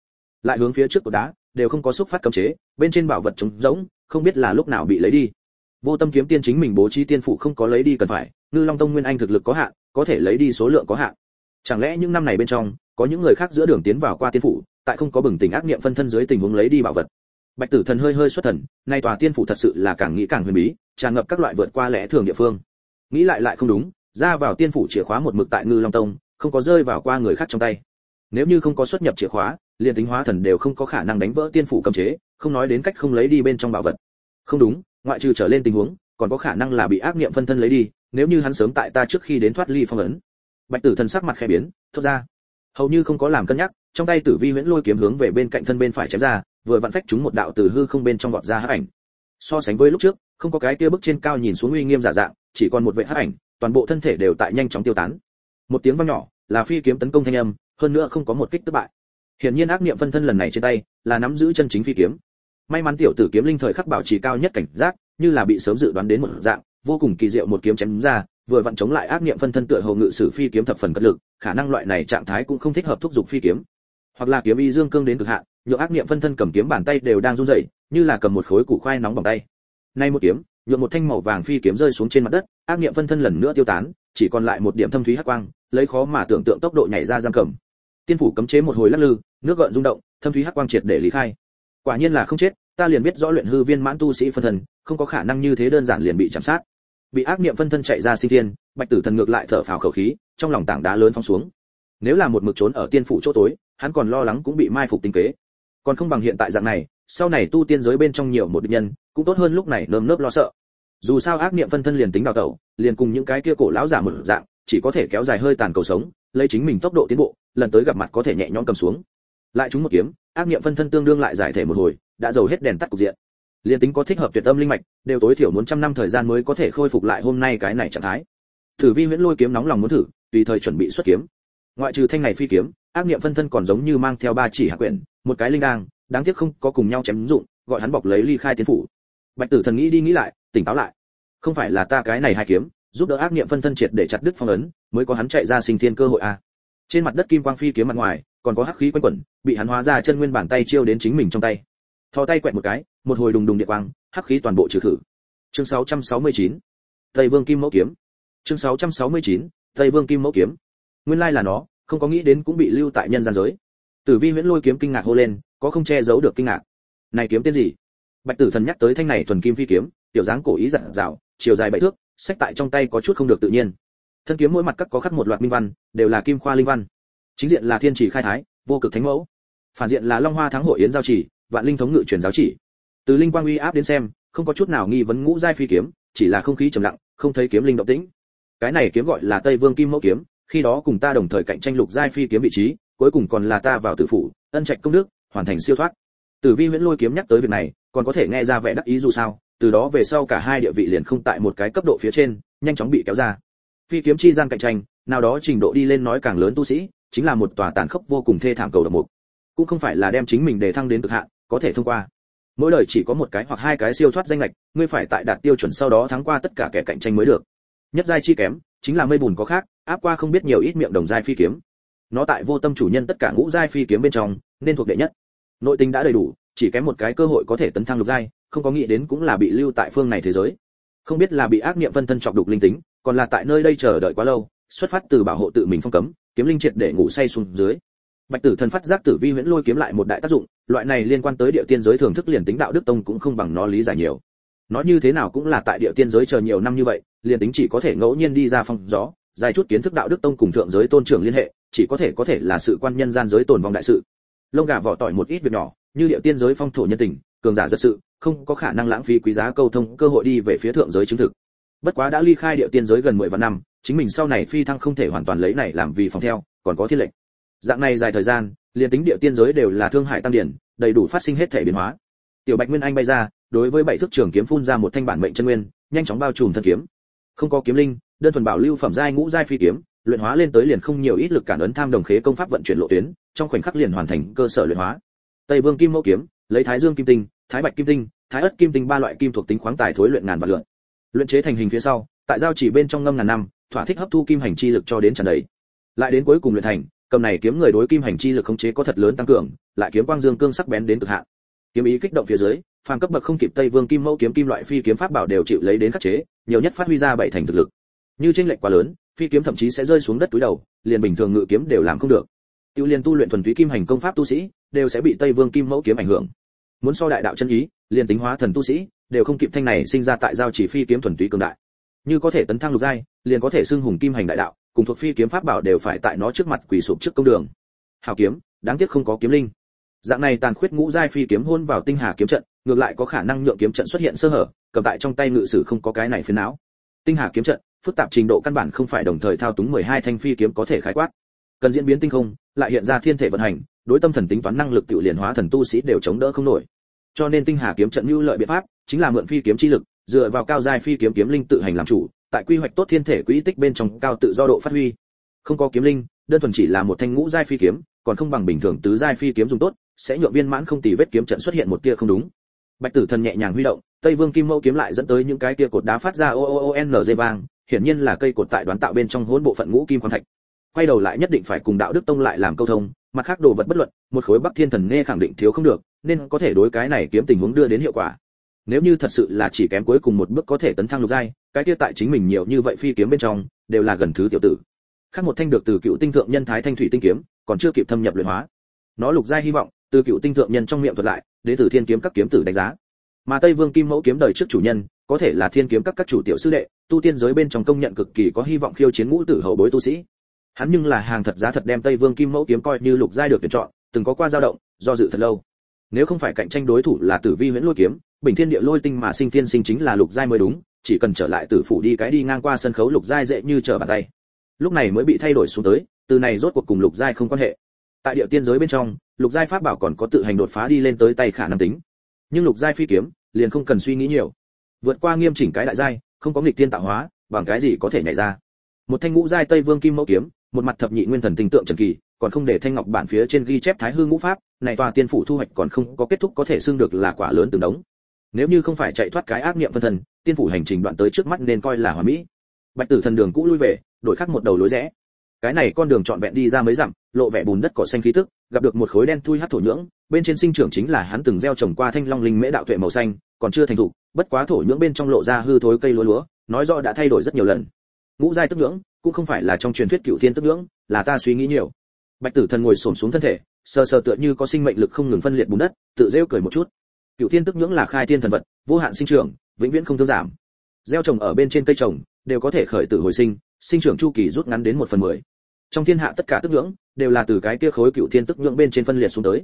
Lại hướng phía trước của đá, đều không có xúc phát cấm chế, bên trên bảo vật trống rỗng, không biết là lúc nào bị lấy đi. Vô tâm kiếm tiên chính mình bố trí tiên phủ không có lấy đi cần phải, ngư long tông nguyên anh thực lực có hạn, có thể lấy đi số lượng có hạn. Chẳng lẽ những năm này bên trong, có những người khác giữa đường tiến vào qua tiên phủ tại không có bừng tỉnh ác niệm phân thân dưới tình huống lấy đi bảo vật? Bạch tử thần hơi hơi xuất thần, nay tòa tiên phủ thật sự là càng nghĩ càng huyền bí, tràn ngập các loại vượt qua lẽ thường địa phương. Nghĩ lại lại không đúng, ra vào tiên phủ chìa khóa một mực tại ngư long tông, không có rơi vào qua người khác trong tay. Nếu như không có xuất nhập chìa khóa, liền tính hóa thần đều không có khả năng đánh vỡ tiên phủ cấm chế, không nói đến cách không lấy đi bên trong bảo vật. Không đúng, ngoại trừ trở lên tình huống, còn có khả năng là bị ác niệm phân thân lấy đi, nếu như hắn sớm tại ta trước khi đến thoát ly phong ấn. Bạch tử thần sắc mặt khẽ biến, thốt ra. Hầu như không có làm cân nhắc, trong tay tử vi huyễn lôi kiếm hướng về bên cạnh thân bên phải chém ra vừa vặn phách chúng một đạo từ hư không bên trong vọt ra hắc ảnh. So sánh với lúc trước, không có cái kia bức trên cao nhìn xuống uy nghiêm giả dạng, chỉ còn một vệ hắc ảnh, toàn bộ thân thể đều tại nhanh chóng tiêu tán. Một tiếng vang nhỏ, là phi kiếm tấn công thanh âm, hơn nữa không có một kích thất bại. Hiển nhiên ác niệm phân thân lần này trên tay, là nắm giữ chân chính phi kiếm. May mắn tiểu tử kiếm linh thời khắc bảo trì cao nhất cảnh giác, như là bị sớm dự đoán đến một dạng, vô cùng kỳ diệu một kiếm chém ra, vừa vặn chống lại ác niệm phân thân tựa hồ ngự sử phi kiếm thập phần cất lực, khả năng loại này trạng thái cũng không thích hợp thúc dục phi kiếm. Hoặc là kiếm y dương cương đến cực hạn nhượng ác niệm phân thân cầm kiếm bàn tay đều đang run rẩy, như là cầm một khối củ khoai nóng bằng tay. Nay một kiếm, nhượng một thanh màu vàng phi kiếm rơi xuống trên mặt đất, ác niệm phân thân lần nữa tiêu tán, chỉ còn lại một điểm thâm thúy hắc quang, lấy khó mà tưởng tượng tốc độ nhảy ra giam cầm. Tiên phủ cấm chế một hồi lắc lư, nước gợn rung động, thâm thúy hắc quang triệt để lý khai. Quả nhiên là không chết, ta liền biết rõ luyện hư viên mãn tu sĩ phân thân, không có khả năng như thế đơn giản liền bị chạm sát. Bị ác niệm phân thân chạy ra sinh thiên, bạch tử thần ngược lại thở phào khẩu khí, trong lòng tảng đá lớn phong xuống. Nếu là một mực trốn ở tiên phủ chỗ tối, hắn còn lo lắng cũng bị mai phục tinh kế còn không bằng hiện tại dạng này, sau này tu tiên giới bên trong nhiều một địch nhân, cũng tốt hơn lúc này nơm nớp lo sợ. Dù sao ác niệm phân thân liền tính đào tẩu, liền cùng những cái kia cổ lão giả một dạng, chỉ có thể kéo dài hơi tàn cầu sống, lấy chính mình tốc độ tiến bộ, lần tới gặp mặt có thể nhẹ nhõm cầm xuống. Lại chúng một kiếm, ác niệm phân thân tương đương lại giải thể một hồi, đã dầu hết đèn tắt cục diện. Liền tính có thích hợp tuyệt tâm linh mạch, đều tối thiểu muốn trăm năm thời gian mới có thể khôi phục lại hôm nay cái này trạng thái. Thử vi huyễn lôi kiếm nóng lòng muốn thử, tùy thời chuẩn bị xuất kiếm. Ngoại trừ thanh này phi kiếm, ác niệm phân thân còn giống như mang theo ba chỉ hạ quyển một cái linh đang đáng tiếc không có cùng nhau chém dụng, gọi hắn bọc lấy ly khai tiến phủ. Bạch tử thần nghĩ đi nghĩ lại, tỉnh táo lại. Không phải là ta cái này hai kiếm, giúp đỡ ác niệm phân thân triệt để chặt đứt phong ấn, mới có hắn chạy ra sinh thiên cơ hội a à. trên mặt đất kim quang phi kiếm mặt ngoài, còn có hắc khí quanh quẩn, bị hắn hóa ra chân nguyên bản tay chiêu đến chính mình trong tay. Thò tay quẹt một cái, một hồi đùng đùng địa quang, hắc khí toàn bộ trừ khử. Chương 669 tây vương kim mẫu kiếm. Chương 669 tây vương kim mẫu kiếm. Nguyên lai là nó, không có nghĩ đến cũng bị lưu tại nhân gian giới tử vi huyễn lôi kiếm kinh ngạc hô lên, có không che giấu được kinh ngạc. Này kiếm tên gì? Bạch tử thần nhắc tới thanh này thuần kim phi kiếm, tiểu dáng cổ ý dặn dạo, chiều dài bảy thước, sách tại trong tay có chút không được tự nhiên. Thân kiếm mỗi mặt cắt có khắc một loạt minh văn, đều là kim khoa linh văn. Chính diện là thiên chỉ khai thái, vô cực thánh mẫu. Phản diện là long hoa thắng hội yến giao chỉ, vạn linh thống ngự truyền giáo chỉ. Từ linh quang uy áp đến xem, không có chút nào nghi vấn ngũ giai phi kiếm, chỉ là không khí trầm lặng, không thấy kiếm linh động tĩnh. Cái này kiếm gọi là tây vương kim mẫu kiếm, khi đó cùng ta đồng thời cạnh tranh lục giai phi kiếm vị trí cuối cùng còn là ta vào tử phủ, ân trạch công đức, hoàn thành siêu thoát. Tử vi huyễn lôi kiếm nhắc tới việc này, còn có thể nghe ra vẻ đắc ý dù sao, từ đó về sau cả hai địa vị liền không tại một cái cấp độ phía trên, nhanh chóng bị kéo ra. Phi kiếm chi gian cạnh tranh, nào đó trình độ đi lên nói càng lớn tu sĩ, chính là một tòa tàn khốc vô cùng thê thảm cầu độc mục. Cũng không phải là đem chính mình để thăng đến cực hạn, có thể thông qua. Mỗi đời chỉ có một cái hoặc hai cái siêu thoát danh lệch, ngươi phải tại đạt tiêu chuẩn sau đó thắng qua tất cả kẻ cạnh tranh mới được. Nhất giai chi kém, chính là mây bùn có khác, áp qua không biết nhiều ít miệng đồng giai phi kiếm nó tại vô tâm chủ nhân tất cả ngũ giai phi kiếm bên trong, nên thuộc đệ nhất. Nội tình đã đầy đủ, chỉ kém một cái cơ hội có thể tấn thăng lục giai, không có nghĩ đến cũng là bị lưu tại phương này thế giới. Không biết là bị ác niệm phân thân chọc đục linh tính, còn là tại nơi đây chờ đợi quá lâu, xuất phát từ bảo hộ tự mình phong cấm, kiếm linh triệt để ngủ say xuống dưới. Bạch tử thần phát giác tử vi huyễn lôi kiếm lại một đại tác dụng, loại này liên quan tới địa tiên giới thưởng thức liền tính đạo đức tông cũng không bằng nó lý giải nhiều. Nói như thế nào cũng là tại địa tiên giới chờ nhiều năm như vậy, liền tính chỉ có thể ngẫu nhiên đi ra phong gió, dài chút kiến thức đạo đức tông cùng thượng giới tôn trưởng liên hệ chỉ có thể có thể là sự quan nhân gian giới tồn vong đại sự. Lông gà vỏ tỏi một ít việc nhỏ, như địa tiên giới phong thổ nhân tình, cường giả giật sự, không có khả năng lãng phí quý giá câu thông cơ hội đi về phía thượng giới chứng thực. Bất quá đã ly khai địa tiên giới gần 10 vạn năm, chính mình sau này phi thăng không thể hoàn toàn lấy này làm vì phòng theo, còn có thiết lệnh. Dạng này dài thời gian, liền tính địa tiên giới đều là thương hại tăng điển, đầy đủ phát sinh hết thể biến hóa. Tiểu bạch nguyên anh bay ra, đối với bảy thước trường kiếm phun ra một thanh bản mệnh chân nguyên, nhanh chóng bao trùm thân kiếm. Không có kiếm linh, đơn thuần bảo lưu phẩm giai ngũ giai phi kiếm luyện hóa lên tới liền không nhiều ít lực cản ấn tham đồng khế công pháp vận chuyển lộ tuyến, trong khoảnh khắc liền hoàn thành cơ sở luyện hóa. Tây vương kim mẫu kiếm, lấy thái dương kim tinh, thái bạch kim tinh, thái ất kim tinh ba loại kim thuộc tính khoáng tài thối luyện ngàn vạn lượng. Luyện chế thành hình phía sau, tại giao chỉ bên trong ngâm ngàn năm, thỏa thích hấp thu kim hành chi lực cho đến tràn đầy. Lại đến cuối cùng luyện thành, cầm này kiếm người đối kim hành chi lực khống chế có thật lớn tăng cường, lại kiếm quang dương cương sắc bén đến cực hạn. Kiếm ý kích động phía dưới, phàm cấp bậc không kịp tây vương kim mẫu kiếm kim loại phi kiếm pháp bảo đều chịu lấy đến khắc chế, nhiều nhất phát huy ra bảy thành thực lực. Như chênh lệch quá lớn phi kiếm thậm chí sẽ rơi xuống đất túi đầu, liền bình thường ngự kiếm đều làm không được. Tiêu liên tu luyện thuần túy kim hành công pháp tu sĩ, đều sẽ bị tây vương kim mẫu kiếm ảnh hưởng. Muốn so đại đạo chân ý, liền tính hóa thần tu sĩ, đều không kịp thanh này sinh ra tại giao chỉ phi kiếm thuần túy cường đại. Như có thể tấn thăng lục giai, liền có thể xưng hùng kim hành đại đạo, cùng thuộc phi kiếm pháp bảo đều phải tại nó trước mặt quỳ sụp trước công đường. Hào kiếm, đáng tiếc không có kiếm linh. Dạng này tàn khuyết ngũ giai phi kiếm hôn vào tinh hà kiếm trận, ngược lại có khả năng nhượng kiếm trận xuất hiện sơ hở, cầm tại trong tay ngự sử không có cái này phiến não. Tinh hà kiếm trận phức tạp trình độ căn bản không phải đồng thời thao túng 12 thanh phi kiếm có thể khái quát. Cần diễn biến tinh không, lại hiện ra thiên thể vận hành, đối tâm thần tính toán năng lực tự liền hóa thần tu sĩ đều chống đỡ không nổi. Cho nên tinh hà kiếm trận lưu lợi biện pháp chính là mượn phi kiếm chi lực, dựa vào cao giai phi kiếm kiếm linh tự hành làm chủ, tại quy hoạch tốt thiên thể quỹ tích bên trong cao tự do độ phát huy. Không có kiếm linh, đơn thuần chỉ là một thanh ngũ giai phi kiếm, còn không bằng bình thường tứ giai phi kiếm dùng tốt, sẽ nhượng viên mãn không tì vết kiếm trận xuất hiện một tia không đúng. Bạch tử thần nhẹ nhàng huy động, tây vương kim mâu kiếm lại dẫn tới những cái tia cột đá phát ra o o o n g vang hiển nhiên là cây cột tại đoán tạo bên trong hỗn bộ phận ngũ kim quan thạch. Quay đầu lại nhất định phải cùng đạo đức tông lại làm câu thông, mặt khác đồ vật bất luận, một khối bắc thiên thần nghe khẳng định thiếu không được, nên có thể đối cái này kiếm tình huống đưa đến hiệu quả. Nếu như thật sự là chỉ kém cuối cùng một bước có thể tấn thăng lục giai, cái kia tại chính mình nhiều như vậy phi kiếm bên trong, đều là gần thứ tiểu tử. Khác một thanh được từ cựu tinh thượng nhân thái thanh thủy tinh kiếm, còn chưa kịp thâm nhập luyện hóa. Nó lục giai hy vọng, từ cựu tinh thượng nhân trong miệng thuật lại, đến từ thiên kiếm các kiếm tử đánh giá. Mà tây vương kim mẫu kiếm đời trước chủ nhân, có thể là thiên kiếm các các chủ tiểu sư đệ tu tiên giới bên trong công nhận cực kỳ có hy vọng khiêu chiến ngũ tử hậu bối tu sĩ. Hắn nhưng là hàng thật giá thật đem tây vương kim mẫu kiếm coi như lục giai được tuyển chọn, từng có qua dao động, do dự thật lâu. Nếu không phải cạnh tranh đối thủ là tử vi huyễn lôi kiếm, bình thiên địa lôi tinh mà sinh thiên sinh chính là lục giai mới đúng, chỉ cần trở lại tử phủ đi cái đi ngang qua sân khấu lục giai dễ như trở bàn tay. Lúc này mới bị thay đổi xuống tới, từ này rốt cuộc cùng lục giai không quan hệ. Tại địa tiên giới bên trong, lục giai pháp bảo còn có tự hành đột phá đi lên tới tay khả năng tính. Nhưng lục giai phi kiếm, liền không cần suy nghĩ nhiều. Vượt qua nghiêm chỉnh cái đại giai không có nghịch tiên tạo hóa, bằng cái gì có thể nhảy ra. Một thanh ngũ giai tây vương kim mẫu kiếm, một mặt thập nhị nguyên thần tinh tượng trần kỳ, còn không để thanh ngọc bản phía trên ghi chép thái hư ngũ pháp, này tòa tiên phủ thu hoạch còn không có kết thúc có thể xưng được là quả lớn từng đống. Nếu như không phải chạy thoát cái ác niệm phân thân tiên phủ hành trình đoạn tới trước mắt nên coi là hoàn mỹ. Bạch tử thần đường cũ lui về, đổi khác một đầu lối rẽ. Cái này con đường trọn vẹn đi ra mấy dặm, lộ vẻ bùn đất cỏ xanh khí tức, gặp được một khối đen thui hắt thổ nhưỡng bên trên sinh trưởng chính là hắn từng gieo trồng qua thanh long linh mễ đạo tuệ màu xanh, còn chưa thành thục, bất quá thổ nhưỡng bên trong lộ ra hư thối cây lúa lúa, nói rõ đã thay đổi rất nhiều lần. Ngũ giai tức nhưỡng, cũng không phải là trong truyền thuyết cựu thiên tức nhưỡng, là ta suy nghĩ nhiều. Bạch tử thần ngồi xổm xuống thân thể, sờ sờ tựa như có sinh mệnh lực không ngừng phân liệt bùn đất, tự rêu cười một chút. Cựu thiên tức nhưỡng là khai thiên thần vật, vô hạn sinh trưởng, vĩnh viễn không thương giảm. Gieo trồng ở bên trên cây trồng, đều có thể khởi tử hồi sinh sinh trưởng chu kỳ rút ngắn đến một phần mười. Trong thiên hạ tất cả tức nhưỡng, đều là từ cái kia khối cựu thiên tức nhưỡng bên trên phân liệt xuống tới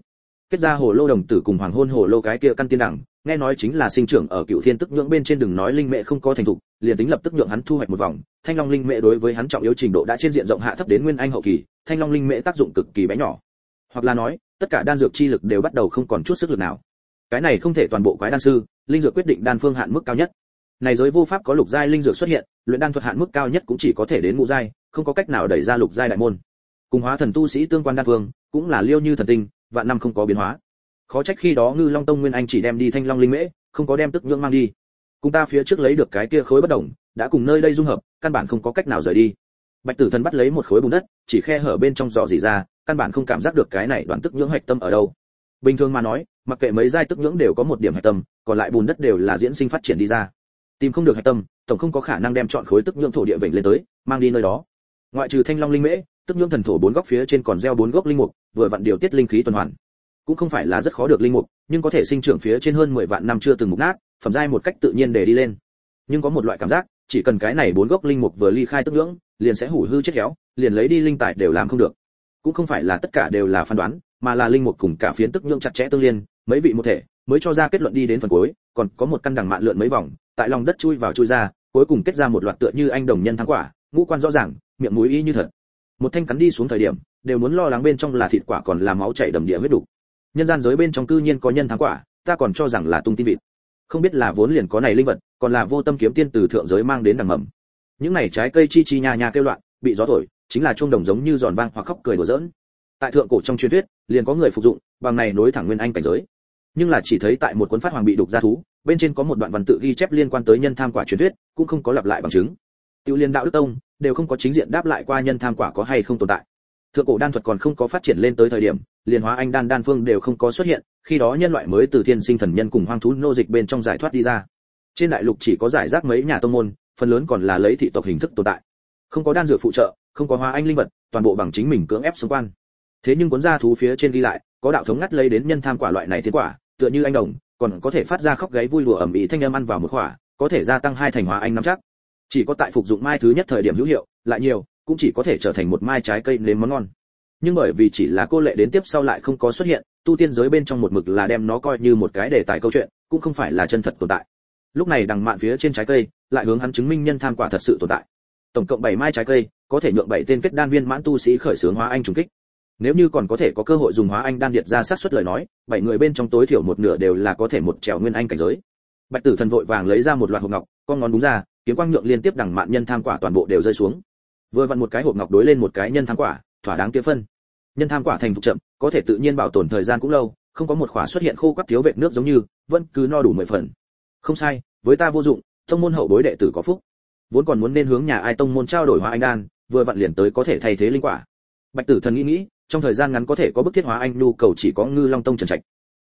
kết ra hồ lô đồng tử cùng hoàng hôn hồ lô cái kia căn tiên đẳng, nghe nói chính là sinh trưởng ở cựu thiên tức nhưỡng bên trên đừng nói linh mẹ không có thành thục, liền tính lập tức nhượng hắn thu hoạch một vòng, thanh long linh mẹ đối với hắn trọng yếu trình độ đã trên diện rộng hạ thấp đến nguyên anh hậu kỳ, thanh long linh mẹ tác dụng cực kỳ bé nhỏ. Hoặc là nói, tất cả đan dược chi lực đều bắt đầu không còn chút sức lực nào. Cái này không thể toàn bộ quái đan sư, linh dược quyết định đan phương hạn mức cao nhất. Này giới vô pháp có lục giai linh dược xuất hiện, luyện đan thuật hạn mức cao nhất cũng chỉ có thể đến ngũ giai, không có cách nào đẩy ra lục giai đại môn. Cùng hóa thần tu sĩ tương quan đan phương, cũng là liêu như thần tinh vạn năm không có biến hóa. Khó trách khi đó ngư long tông nguyên anh chỉ đem đi thanh long linh mễ, không có đem tức nhưỡng mang đi. Cùng ta phía trước lấy được cái kia khối bất động đã cùng nơi đây dung hợp, căn bản không có cách nào rời đi. Bạch tử thần bắt lấy một khối bùn đất, chỉ khe hở bên trong dò dỉ ra, căn bản không cảm giác được cái này đoạn tức nhưỡng hạch tâm ở đâu. Bình thường mà nói, mặc kệ mấy giai tức nhưỡng đều có một điểm hạch tâm, còn lại bùn đất đều là diễn sinh phát triển đi ra. Tìm không được hạch tâm, tổng không có khả năng đem chọn khối tức nhưỡng thổ địa vịnh lên tới, mang đi nơi đó. Ngoại trừ thanh long linh mễ tức nhưỡng thần thổ bốn góc phía trên còn gieo bốn gốc linh mục, vừa vặn điều tiết linh khí tuần hoàn. Cũng không phải là rất khó được linh mục, nhưng có thể sinh trưởng phía trên hơn 10 vạn năm chưa từng mục nát, phẩm giai một cách tự nhiên để đi lên. Nhưng có một loại cảm giác, chỉ cần cái này bốn gốc linh mục vừa ly khai tức nhưỡng liền sẽ hủ hư chết héo, liền lấy đi linh tài đều làm không được. Cũng không phải là tất cả đều là phán đoán, mà là linh mục cùng cả phiến tức nhưỡng chặt chẽ tương liên, mấy vị một thể, mới cho ra kết luận đi đến phần cuối, còn có một căn đằng mạn lượn mấy vòng, tại lòng đất chui vào chui ra, cuối cùng kết ra một loạt tựa như anh đồng nhân thắng quả, ngũ quan rõ ràng, miệng mũi y như thật một thanh cắn đi xuống thời điểm, đều muốn lo lắng bên trong là thịt quả còn là máu chảy đầm địa huyết đủ nhân gian giới bên trong cư nhiên có nhân thắng quả, ta còn cho rằng là tung tin vịt. Không biết là vốn liền có này linh vật, còn là vô tâm kiếm tiên từ thượng giới mang đến đằng mầm. Những này trái cây chi chi nhà nhà kêu loạn, bị gió thổi, chính là chuông đồng giống như giòn vang hoặc khóc cười đùa giỡn. Tại thượng cổ trong truyền thuyết, liền có người phục dụng, bằng này nối thẳng nguyên anh cảnh giới. Nhưng là chỉ thấy tại một cuốn phát hoàng bị đục ra thú, bên trên có một đoạn văn tự ghi chép liên quan tới nhân tham quả truyền thuyết, cũng không có lặp lại bằng chứng. Tiêu liên đạo đức tông đều không có chính diện đáp lại qua nhân tham quả có hay không tồn tại. Thượng cổ đan thuật còn không có phát triển lên tới thời điểm, liền hóa anh đan đan phương đều không có xuất hiện, khi đó nhân loại mới từ thiên sinh thần nhân cùng hoang thú nô dịch bên trong giải thoát đi ra. Trên đại lục chỉ có giải rác mấy nhà tông môn, phần lớn còn là lấy thị tộc hình thức tồn tại. Không có đan dược phụ trợ, không có hóa anh linh vật, toàn bộ bằng chính mình cưỡng ép xung quan thế nhưng cuốn ra thú phía trên đi lại, có đạo thống ngắt lấy đến nhân tham quả loại này thiên quả, tựa như anh đồng, còn có thể phát ra khóc gáy vui lùa ẩm ĩ thanh âm ăn vào một quả, có thể gia tăng hai thành hóa anh nắm chắc chỉ có tại phục dụng mai thứ nhất thời điểm hữu hiệu, lại nhiều, cũng chỉ có thể trở thành một mai trái cây nếm món ngon. Nhưng bởi vì chỉ là cô lệ đến tiếp sau lại không có xuất hiện, tu tiên giới bên trong một mực là đem nó coi như một cái đề tài câu chuyện, cũng không phải là chân thật tồn tại. Lúc này đằng mạn phía trên trái cây, lại hướng hắn chứng minh nhân tham quả thật sự tồn tại. Tổng cộng 7 mai trái cây, có thể nhượng bảy tên kết đan viên mãn tu sĩ khởi xướng hóa anh trùng kích. Nếu như còn có thể có cơ hội dùng hóa anh đan điện ra sát suất lời nói, bảy người bên trong tối thiểu một nửa đều là có thể một trèo nguyên anh cảnh giới. Bạch tử thần vội vàng lấy ra một loạt hộp ngọc, con ngón đúng ra kiếm quang nhượng liên tiếp đằng mạn nhân tham quả toàn bộ đều rơi xuống. Vừa vặn một cái hộp ngọc đối lên một cái nhân tham quả, thỏa đáng kia phân. Nhân tham quả thành thục chậm, có thể tự nhiên bảo tồn thời gian cũng lâu, không có một khỏa xuất hiện khô quắt thiếu vệt nước giống như, vẫn cứ no đủ mười phần. Không sai, với ta vô dụng, tông môn hậu bối đệ tử có phúc. Vốn còn muốn nên hướng nhà ai tông môn trao đổi hóa anh đan, vừa vặn liền tới có thể thay thế linh quả. Bạch tử thần nghĩ nghĩ, trong thời gian ngắn có thể có bức thiết hóa anh, nhu cầu chỉ có ngư long tông trần trạch.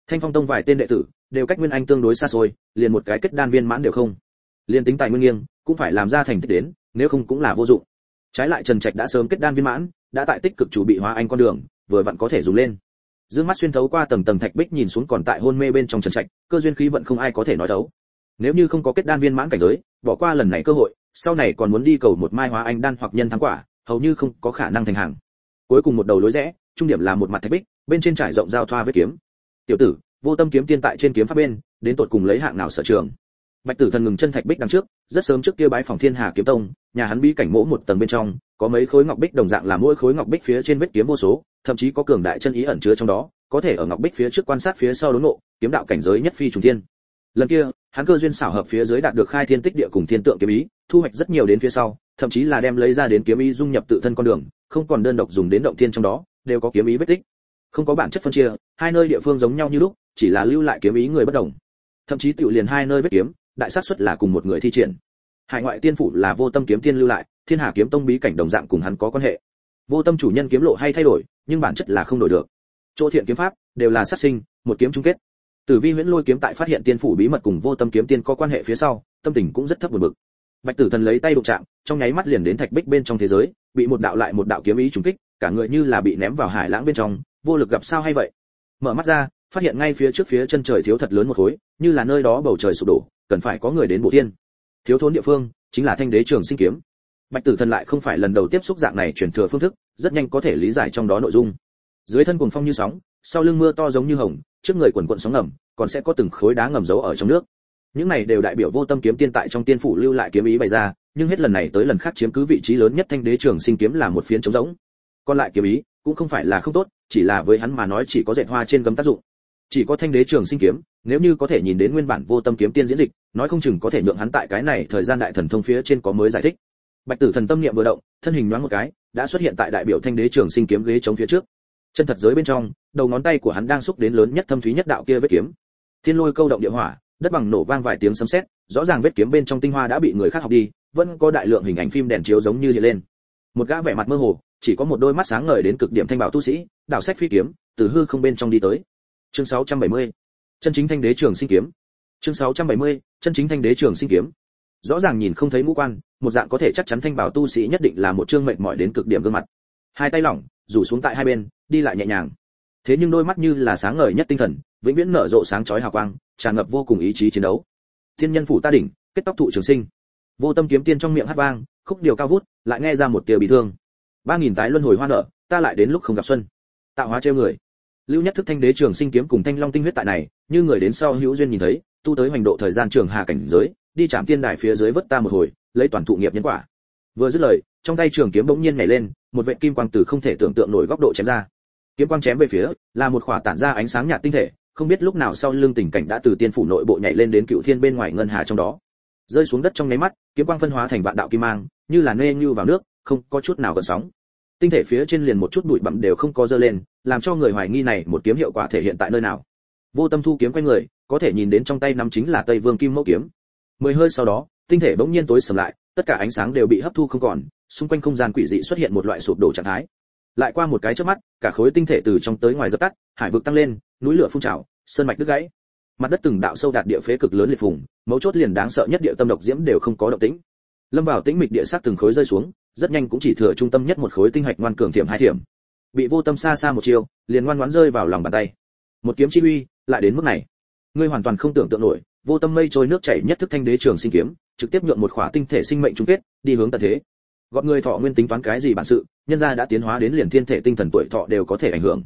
Thanh phong tông vài tên đệ tử, đều cách nguyên anh tương đối xa xôi, liền một cái kết đan viên mãn đều không liền tính tài nguyên nghiêng, cũng phải làm ra thành tích đến, nếu không cũng là vô dụng. Trái lại trần trạch đã sớm kết đan viên mãn, đã tại tích cực chủ bị hóa anh con đường, vừa vặn có thể dùng lên. Dương mắt xuyên thấu qua tầng tầng thạch bích nhìn xuống còn tại hôn mê bên trong trần trạch, cơ duyên khí vận không ai có thể nói đấu. Nếu như không có kết đan viên mãn cảnh giới, bỏ qua lần này cơ hội, sau này còn muốn đi cầu một mai hóa anh đan hoặc nhân thắng quả, hầu như không có khả năng thành hàng. Cuối cùng một đầu lối rẽ, trung điểm là một mặt thạch bích, bên trên trải rộng giao thoa với kiếm. Tiểu tử, vô tâm kiếm tiên tại trên kiếm pháp bên, đến tột cùng lấy hạng nào sở trường? Bạch tử thần ngừng chân thạch bích đằng trước rất sớm trước kia bái phòng thiên hà kiếm tông nhà hắn bí cảnh mỗ một tầng bên trong có mấy khối ngọc bích đồng dạng là mỗi khối ngọc bích phía trên vết kiếm vô số thậm chí có cường đại chân ý ẩn chứa trong đó có thể ở ngọc bích phía trước quan sát phía sau đốn ngộ, kiếm đạo cảnh giới nhất phi trùng thiên. Lần kia hắn cơ duyên xảo hợp phía dưới đạt được khai thiên tích địa cùng thiên tượng kiếm ý thu hoạch rất nhiều đến phía sau thậm chí là đem lấy ra đến kiếm ý dung nhập tự thân con đường không còn đơn độc dùng đến động thiên trong đó đều có kiếm ý vết tích. Không có bản chất phân chia hai nơi địa phương giống nhau như lúc chỉ là lưu lại kiếm ý người bất đồng. Thậm chí tiểu liền hai nơi vết kiếm đại xác suất là cùng một người thi triển. Hải ngoại tiên phủ là vô tâm kiếm tiên lưu lại, thiên hà kiếm tông bí cảnh đồng dạng cùng hắn có quan hệ. Vô tâm chủ nhân kiếm lộ hay thay đổi, nhưng bản chất là không đổi được. Chỗ thiện kiếm pháp, đều là sát sinh, một kiếm chung kết. Tử vi huyễn lôi kiếm tại phát hiện tiên phủ bí mật cùng vô tâm kiếm tiên có quan hệ phía sau, tâm tình cũng rất thấp buồn bực. Bạch tử thần lấy tay đụng chạm, trong nháy mắt liền đến thạch bích bên trong thế giới, bị một đạo lại một đạo kiếm ý trùng kích, cả người như là bị ném vào hải lãng bên trong, vô lực gặp sao hay vậy? Mở mắt ra, phát hiện ngay phía trước phía chân trời thiếu thật lớn một khối, như là nơi đó bầu trời sụp đổ cần phải có người đến bổ tiên thiếu thốn địa phương, chính là thanh đế trường sinh kiếm. Bạch tử thần lại không phải lần đầu tiếp xúc dạng này truyền thừa phương thức, rất nhanh có thể lý giải trong đó nội dung. Dưới thân cuồng phong như sóng, sau lưng mưa to giống như hồng, trước người quần quận sóng ngầm, còn sẽ có từng khối đá ngầm giấu ở trong nước. Những này đều đại biểu vô tâm kiếm tiên tại trong tiên phủ lưu lại kiếm ý bày ra, nhưng hết lần này tới lần khác chiếm cứ vị trí lớn nhất thanh đế trường sinh kiếm là một phiến trống rỗng. Còn lại kiếm ý, cũng không phải là không tốt, chỉ là với hắn mà nói chỉ có dệt hoa trên gấm tác dụng. Chỉ có thanh đế trường sinh kiếm nếu như có thể nhìn đến nguyên bản vô tâm kiếm tiên diễn dịch, nói không chừng có thể nhượng hắn tại cái này thời gian đại thần thông phía trên có mới giải thích. Bạch tử thần tâm niệm vừa động, thân hình nhoáng một cái, đã xuất hiện tại đại biểu thanh đế trường sinh kiếm ghế chống phía trước. Chân thật giới bên trong, đầu ngón tay của hắn đang xúc đến lớn nhất thâm thúy nhất đạo kia vết kiếm. Thiên lôi câu động địa hỏa, đất bằng nổ vang vài tiếng sấm sét, rõ ràng vết kiếm bên trong tinh hoa đã bị người khác học đi, vẫn có đại lượng hình ảnh phim đèn chiếu giống như hiện lên. Một gã vẻ mặt mơ hồ, chỉ có một đôi mắt sáng ngời đến cực điểm thanh bảo tu sĩ, đảo sách phi kiếm, từ hư không bên trong đi tới. Chương 670 chân chính thanh đế trường sinh kiếm. Chương 670. chân chính thanh đế trường sinh kiếm. Rõ ràng nhìn không thấy ngũ quan, một dạng có thể chắc chắn thanh bảo tu sĩ nhất định là một trương mệnh mỏi đến cực điểm gương mặt. Hai tay lỏng, rủ xuống tại hai bên, đi lại nhẹ nhàng. Thế nhưng đôi mắt như là sáng ngời nhất tinh thần, vĩnh viễn nở rộ sáng chói hào quang, tràn ngập vô cùng ý chí chiến đấu. Thiên nhân phủ ta đỉnh, kết tóc thụ trường sinh. Vô tâm kiếm tiên trong miệng hát vang, khúc điều cao vút, lại nghe ra một tia bị thương. Ba nghìn tái luân hồi hoa nở, ta lại đến lúc không gặp xuân. Tạo hóa trêu người lưu nhất thức thanh đế trường sinh kiếm cùng thanh long tinh huyết tại này, như người đến sau hữu duyên nhìn thấy, tu tới hoành độ thời gian trường hà cảnh giới, đi chạm tiên đài phía dưới vớt ta một hồi, lấy toàn thụ nghiệp nhân quả. Vừa dứt lời, trong tay trường kiếm bỗng nhiên nhảy lên, một vệ kim quang từ không thể tưởng tượng nổi góc độ chém ra. Kiếm quang chém về phía, là một khỏa tản ra ánh sáng nhạt tinh thể, không biết lúc nào sau lưng tình cảnh đã từ tiên phủ nội bộ nhảy lên đến cựu thiên bên ngoài ngân hà trong đó. Rơi xuống đất trong nháy mắt, kiếm quang phân hóa thành vạn đạo kim mang, như là nê như vào nước, không có chút nào gần sóng tinh thể phía trên liền một chút bụi bặm đều không có dơ lên làm cho người hoài nghi này một kiếm hiệu quả thể hiện tại nơi nào. Vô tâm thu kiếm quanh người có thể nhìn đến trong tay nắm chính là tây vương kim mẫu kiếm. Mười hơi sau đó tinh thể bỗng nhiên tối sầm lại tất cả ánh sáng đều bị hấp thu không còn xung quanh không gian quỷ dị xuất hiện một loại sụp đổ trạng thái. Lại qua một cái chớp mắt cả khối tinh thể từ trong tới ngoài dập tắt hải vực tăng lên núi lửa phun trào sơn mạch đứt gãy. Mặt đất từng đạo sâu đạt địa phế cực lớn liệt vùng, mấu chốt liền đáng sợ nhất địa tâm độc diễm đều không có động tĩnh. Lâm vào tĩnh mịch địa sát từng khối rơi xuống rất nhanh cũng chỉ thừa trung tâm nhất một khối tinh hạch ngoan cường thiểm hai thiểm. Bị vô tâm xa xa một chiều liền ngoan ngoãn rơi vào lòng bàn tay. Một kiếm chi uy, lại đến mức này. Ngươi hoàn toàn không tưởng tượng nổi, vô tâm mây trôi nước chảy nhất thức thanh đế trường sinh kiếm, trực tiếp nhượng một khỏa tinh thể sinh mệnh chung kết, đi hướng tận thế. Gọi người thọ nguyên tính toán cái gì bản sự, nhân gia đã tiến hóa đến liền thiên thể tinh thần tuổi thọ đều có thể ảnh hưởng.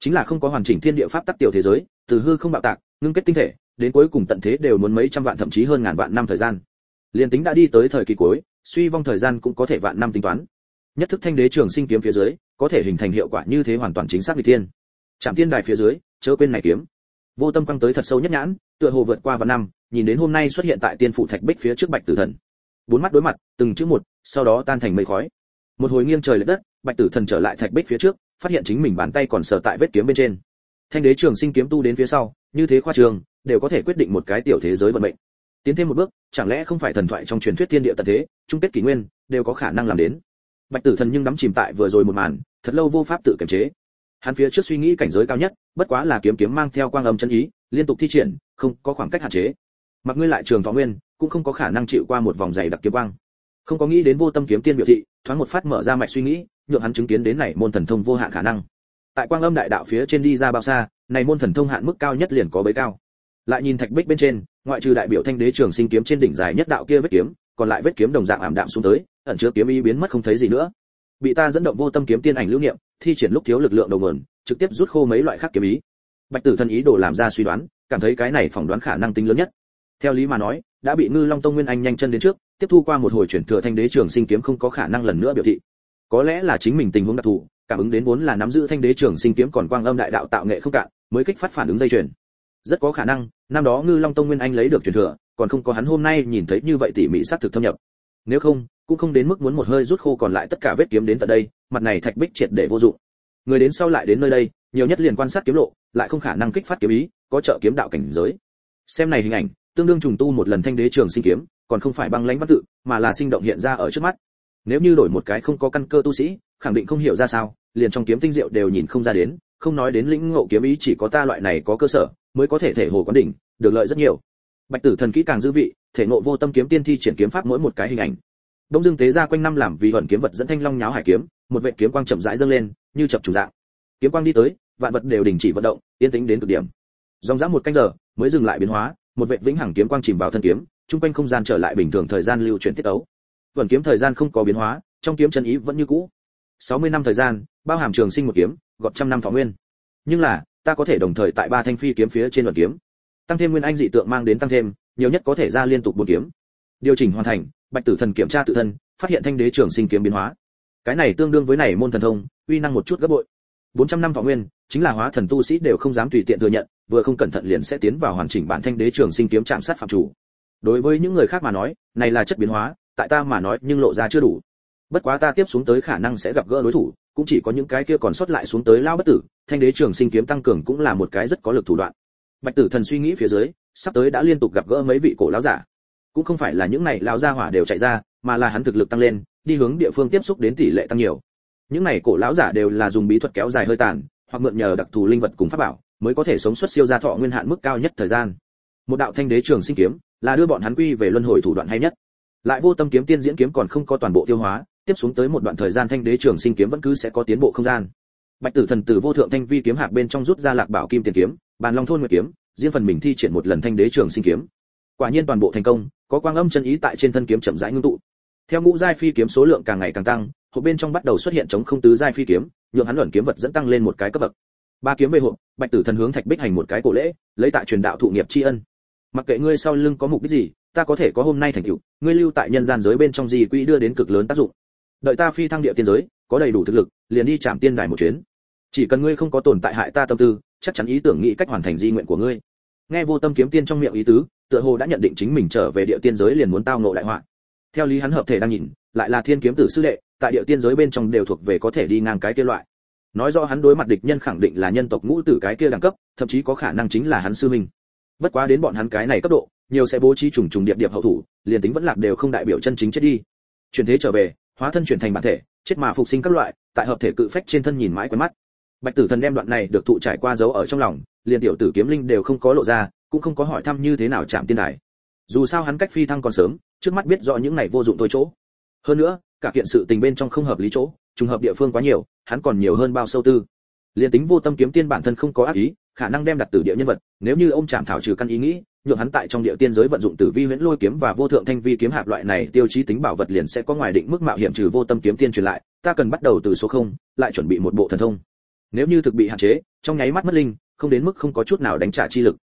Chính là không có hoàn chỉnh thiên địa pháp tắc tiểu thế giới, từ hư không bạo tạc, ngưng kết tinh thể, đến cuối cùng tận thế đều muốn mấy trăm vạn thậm chí hơn ngàn vạn năm thời gian liền tính đã đi tới thời kỳ cuối, suy vong thời gian cũng có thể vạn năm tính toán. Nhất thức thanh đế trường sinh kiếm phía dưới, có thể hình thành hiệu quả như thế hoàn toàn chính xác vị thiên. Trạm tiên đài phía dưới, chớ quên này kiếm. Vô tâm quăng tới thật sâu nhất nhãn, tựa hồ vượt qua vạn năm, nhìn đến hôm nay xuất hiện tại tiên phủ thạch bích phía trước bạch tử thần. Bốn mắt đối mặt, từng chữ một, sau đó tan thành mây khói. Một hồi nghiêng trời lệch đất, bạch tử thần trở lại thạch bích phía trước, phát hiện chính mình bàn tay còn sờ tại vết kiếm bên trên. Thanh đế trường sinh kiếm tu đến phía sau, như thế khoa trường, đều có thể quyết định một cái tiểu thế giới vận mệnh tiến thêm một bước, chẳng lẽ không phải thần thoại trong truyền thuyết thiên địa tận thế, chung kết kỷ nguyên, đều có khả năng làm đến? Bạch tử thần nhưng đắm chìm tại vừa rồi một màn, thật lâu vô pháp tự kiềm chế. Hắn phía trước suy nghĩ cảnh giới cao nhất, bất quá là kiếm kiếm mang theo quang âm chân ý, liên tục thi triển, không có khoảng cách hạn chế. Mặc ngươi lại trường thọ nguyên, cũng không có khả năng chịu qua một vòng dày đặc kiếm quang. Không có nghĩ đến vô tâm kiếm tiên biểu thị, thoáng một phát mở ra mạch suy nghĩ, nhượng hắn chứng kiến đến này môn thần thông vô hạn khả năng. Tại quang âm đại đạo phía trên đi ra bao xa, này môn thần thông hạn mức cao nhất liền có bấy cao lại nhìn thạch bích bên trên, ngoại trừ đại biểu thanh đế trường sinh kiếm trên đỉnh dài nhất đạo kia vết kiếm, còn lại vết kiếm đồng dạng ảm đạm xuống tới, ẩn chứa kiếm ý biến mất không thấy gì nữa. Bị ta dẫn động vô tâm kiếm tiên ảnh lưu niệm, thi triển lúc thiếu lực lượng đầu nguồn, trực tiếp rút khô mấy loại khác kiếm ý. Bạch tử thần ý đồ làm ra suy đoán, cảm thấy cái này phỏng đoán khả năng tính lớn nhất. Theo lý mà nói, đã bị ngư long tông nguyên anh nhanh chân đến trước, tiếp thu qua một hồi chuyển thừa thanh đế trường sinh kiếm không có khả năng lần nữa biểu thị. Có lẽ là chính mình tình huống đặc thù, cảm ứng đến vốn là nắm giữ thanh đế trường sinh kiếm còn quang âm đại đạo tạo nghệ không cạn, mới kích phát phản ứng dây chuyền rất có khả năng, năm đó ngư long tông nguyên anh lấy được truyền thừa, còn không có hắn hôm nay nhìn thấy như vậy tỉ mỉ sát thực thâm nhập. Nếu không, cũng không đến mức muốn một hơi rút khô còn lại tất cả vết kiếm đến tận đây, mặt này thạch bích triệt để vô dụng. Người đến sau lại đến nơi đây, nhiều nhất liền quan sát kiếm lộ, lại không khả năng kích phát kiếm ý, có trợ kiếm đạo cảnh giới. Xem này hình ảnh, tương đương trùng tu một lần thanh đế trường sinh kiếm, còn không phải băng lãnh văn tự, mà là sinh động hiện ra ở trước mắt. Nếu như đổi một cái không có căn cơ tu sĩ, khẳng định không hiểu ra sao, liền trong kiếm tinh diệu đều nhìn không ra đến không nói đến lĩnh ngộ kiếm ý chỉ có ta loại này có cơ sở, mới có thể thể hồ quán đỉnh, được lợi rất nhiều. Bạch tử thần kỹ càng dư vị, thể ngộ vô tâm kiếm tiên thi triển kiếm pháp mỗi một cái hình ảnh. Đông dương tế ra quanh năm làm vì hận kiếm vật dẫn thanh long nháo hải kiếm, một vệt kiếm quang chậm rãi dâng lên, như chập trùng dạng. Kiếm quang đi tới, vạn vật đều đình chỉ vận động, yên tĩnh đến cực điểm. Dòng dã một canh giờ, mới dừng lại biến hóa, một vệt vĩnh hằng kiếm quang chìm vào thân kiếm trung quanh không gian trở lại bình thường thời gian lưu chuyển tiết ấu vận kiếm thời gian không có biến hóa, trong kiếm chân ý vẫn như cũ. 60 năm thời gian, bao hàm trường sinh một kiếm gọt trăm năm thọ nguyên. Nhưng là, ta có thể đồng thời tại ba thanh phi kiếm phía trên luận kiếm. Tăng thêm nguyên anh dị tượng mang đến tăng thêm, nhiều nhất có thể ra liên tục bốn kiếm. Điều chỉnh hoàn thành, bạch tử thần kiểm tra tự thân, phát hiện thanh đế trường sinh kiếm biến hóa. Cái này tương đương với này môn thần thông, uy năng một chút gấp bội. 400 năm thọ nguyên, chính là hóa thần tu sĩ đều không dám tùy tiện thừa nhận, vừa không cẩn thận liền sẽ tiến vào hoàn chỉnh bản thanh đế trường sinh kiếm chạm sát phạm chủ. Đối với những người khác mà nói, này là chất biến hóa, tại ta mà nói nhưng lộ ra chưa đủ bất quá ta tiếp xuống tới khả năng sẽ gặp gỡ đối thủ, cũng chỉ có những cái kia còn sót lại xuống tới lao bất tử, thanh đế trường sinh kiếm tăng cường cũng là một cái rất có lực thủ đoạn. Bạch tử thần suy nghĩ phía dưới, sắp tới đã liên tục gặp gỡ mấy vị cổ lão giả. Cũng không phải là những này lão gia hỏa đều chạy ra, mà là hắn thực lực tăng lên, đi hướng địa phương tiếp xúc đến tỷ lệ tăng nhiều. Những này cổ lão giả đều là dùng bí thuật kéo dài hơi tàn, hoặc mượn nhờ đặc thù linh vật cùng pháp bảo, mới có thể sống xuất siêu gia thọ nguyên hạn mức cao nhất thời gian. Một đạo thanh đế trường sinh kiếm, là đưa bọn hắn quy về luân hồi thủ đoạn hay nhất. Lại vô tâm kiếm tiên diễn kiếm còn không có toàn bộ tiêu hóa tiếp xuống tới một đoạn thời gian thanh đế trường sinh kiếm vẫn cứ sẽ có tiến bộ không gian. Bạch tử thần từ vô thượng thanh vi kiếm hạc bên trong rút ra lạc bảo kim tiền kiếm, bàn long thôn nguyệt kiếm, riêng phần mình thi triển một lần thanh đế trường sinh kiếm. Quả nhiên toàn bộ thành công, có quang âm chân ý tại trên thân kiếm chậm rãi ngưng tụ. Theo ngũ giai phi kiếm số lượng càng ngày càng tăng, hộp bên trong bắt đầu xuất hiện chống không tứ giai phi kiếm, nhượng hắn luận kiếm vật dẫn tăng lên một cái cấp bậc. Ba kiếm về hộp, bạch tử thần hướng thạch bích hành một cái cổ lễ, lấy tại truyền đạo thụ nghiệp tri ân. Mặc kệ ngươi sau lưng có mục đích gì, ta có thể có hôm nay thành tựu, ngươi lưu tại nhân gian giới bên trong gì quỹ đưa đến cực lớn tác dụng đợi ta phi thăng địa tiên giới, có đầy đủ thực lực, liền đi chạm tiên đài một chuyến. Chỉ cần ngươi không có tồn tại hại ta tâm tư, chắc chắn ý tưởng nghĩ cách hoàn thành di nguyện của ngươi. Nghe vô tâm kiếm tiên trong miệng ý tứ, tựa hồ đã nhận định chính mình trở về địa tiên giới liền muốn tao ngộ đại họa. Theo lý hắn hợp thể đang nhìn, lại là thiên kiếm tử sư đệ, tại địa tiên giới bên trong đều thuộc về có thể đi ngang cái kia loại. Nói rõ hắn đối mặt địch nhân khẳng định là nhân tộc ngũ tử cái kia đẳng cấp, thậm chí có khả năng chính là hắn sư minh bất quá đến bọn hắn cái này cấp độ, nhiều sẽ bố trí trùng trùng điệp điệp hậu thủ, liền tính vẫn lạc đều không đại biểu chân chính chết đi. Chuyển thế trở về hóa thân chuyển thành bản thể, chết mà phục sinh các loại, tại hợp thể cự phách trên thân nhìn mãi quen mắt. Bạch tử thần đem đoạn này được thụ trải qua dấu ở trong lòng, liền tiểu tử kiếm linh đều không có lộ ra, cũng không có hỏi thăm như thế nào chạm tiên đài. Dù sao hắn cách phi thăng còn sớm, trước mắt biết rõ những này vô dụng thôi chỗ. Hơn nữa, cả kiện sự tình bên trong không hợp lý chỗ, trùng hợp địa phương quá nhiều, hắn còn nhiều hơn bao sâu tư. Liền tính vô tâm kiếm tiên bản thân không có ác ý, khả năng đem đặt tử địa nhân vật, nếu như ông chạm thảo trừ căn ý nghĩ nhượng hắn tại trong địa tiên giới vận dụng tử vi huyễn lôi kiếm và vô thượng thanh vi kiếm hạp loại này, tiêu chí tính bảo vật liền sẽ có ngoài định mức mạo hiểm trừ vô tâm kiếm tiên truyền lại, ta cần bắt đầu từ số không, lại chuẩn bị một bộ thần thông. Nếu như thực bị hạn chế, trong nháy mắt mất linh, không đến mức không có chút nào đánh trả chi lực.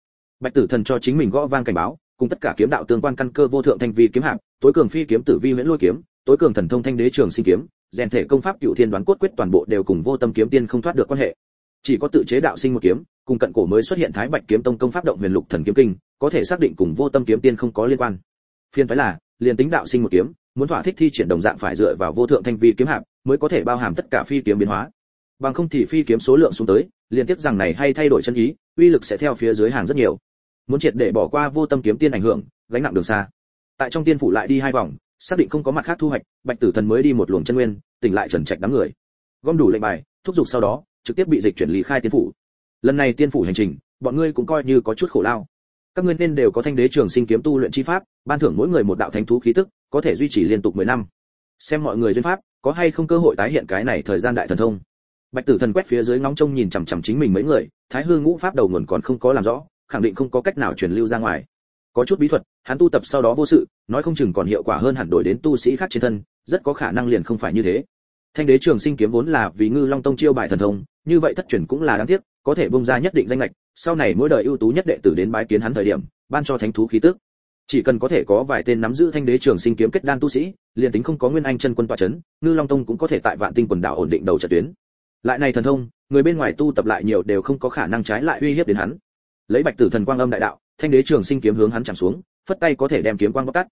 Bạch tử thần cho chính mình gõ vang cảnh báo, cùng tất cả kiếm đạo tương quan căn cơ vô thượng thanh vi kiếm hạp, tối cường phi kiếm tử vi huyễn lôi kiếm, tối cường thần thông thanh đế trường sinh kiếm, rèn thể công pháp cựu thiên đoán cốt quyết toàn bộ đều cùng vô tâm kiếm tiên không thoát được quan hệ chỉ có tự chế đạo sinh một kiếm, cùng cận cổ mới xuất hiện thái bạch kiếm tông công pháp động huyền lục thần kiếm kinh, có thể xác định cùng vô tâm kiếm tiên không có liên quan. Phiên phái là, liền tính đạo sinh một kiếm, muốn thỏa thích thi triển đồng dạng phải dựa vào vô thượng thanh vi kiếm hạp, mới có thể bao hàm tất cả phi kiếm biến hóa. Bằng không thì phi kiếm số lượng xuống tới liên tiếp rằng này hay thay đổi chân ý, uy lực sẽ theo phía dưới hàng rất nhiều. Muốn triệt để bỏ qua vô tâm kiếm tiên ảnh hưởng, gánh nặng đường xa. Tại trong tiên phủ lại đi hai vòng, xác định không có mặt khác thu hoạch, bạch tử thần mới đi một luồng chân nguyên, tỉnh lại trần trạch đám người. Gom đủ lệnh bài, thúc giục sau đó trực tiếp bị dịch chuyển lý khai tiên phủ. Lần này tiên phủ hành trình, bọn ngươi cũng coi như có chút khổ lao. Các ngươi nên đều có thanh đế trường sinh kiếm tu luyện chi pháp, ban thưởng mỗi người một đạo thánh thú khí tức, có thể duy trì liên tục 10 năm. Xem mọi người duyên pháp, có hay không cơ hội tái hiện cái này thời gian đại thần thông. Bạch tử thần quét phía dưới ngóng trông nhìn chằm chằm chính mình mấy người, thái hư ngũ pháp đầu nguồn còn không có làm rõ, khẳng định không có cách nào truyền lưu ra ngoài. Có chút bí thuật, hắn tu tập sau đó vô sự, nói không chừng còn hiệu quả hơn hẳn đổi đến tu sĩ khác trên thân, rất có khả năng liền không phải như thế thanh đế trường sinh kiếm vốn là vì ngư long tông chiêu bài thần thông, như vậy thất truyền cũng là đáng tiếc, có thể bung ra nhất định danh lệch sau này mỗi đời ưu tú nhất đệ tử đến bái kiến hắn thời điểm, ban cho thánh thú khí tức. Chỉ cần có thể có vài tên nắm giữ thanh đế trường sinh kiếm kết đan tu sĩ, liền tính không có nguyên anh chân quân tọa chấn, ngư long tông cũng có thể tại vạn tinh quần đảo ổn định đầu trận tuyến. Lại này thần thông, người bên ngoài tu tập lại nhiều đều không có khả năng trái lại uy hiếp đến hắn. Lấy bạch tử thần quang âm đại đạo, thanh đế trường sinh kiếm hướng hắn chạm xuống, phất tay có thể đem kiếm quang bóc cắt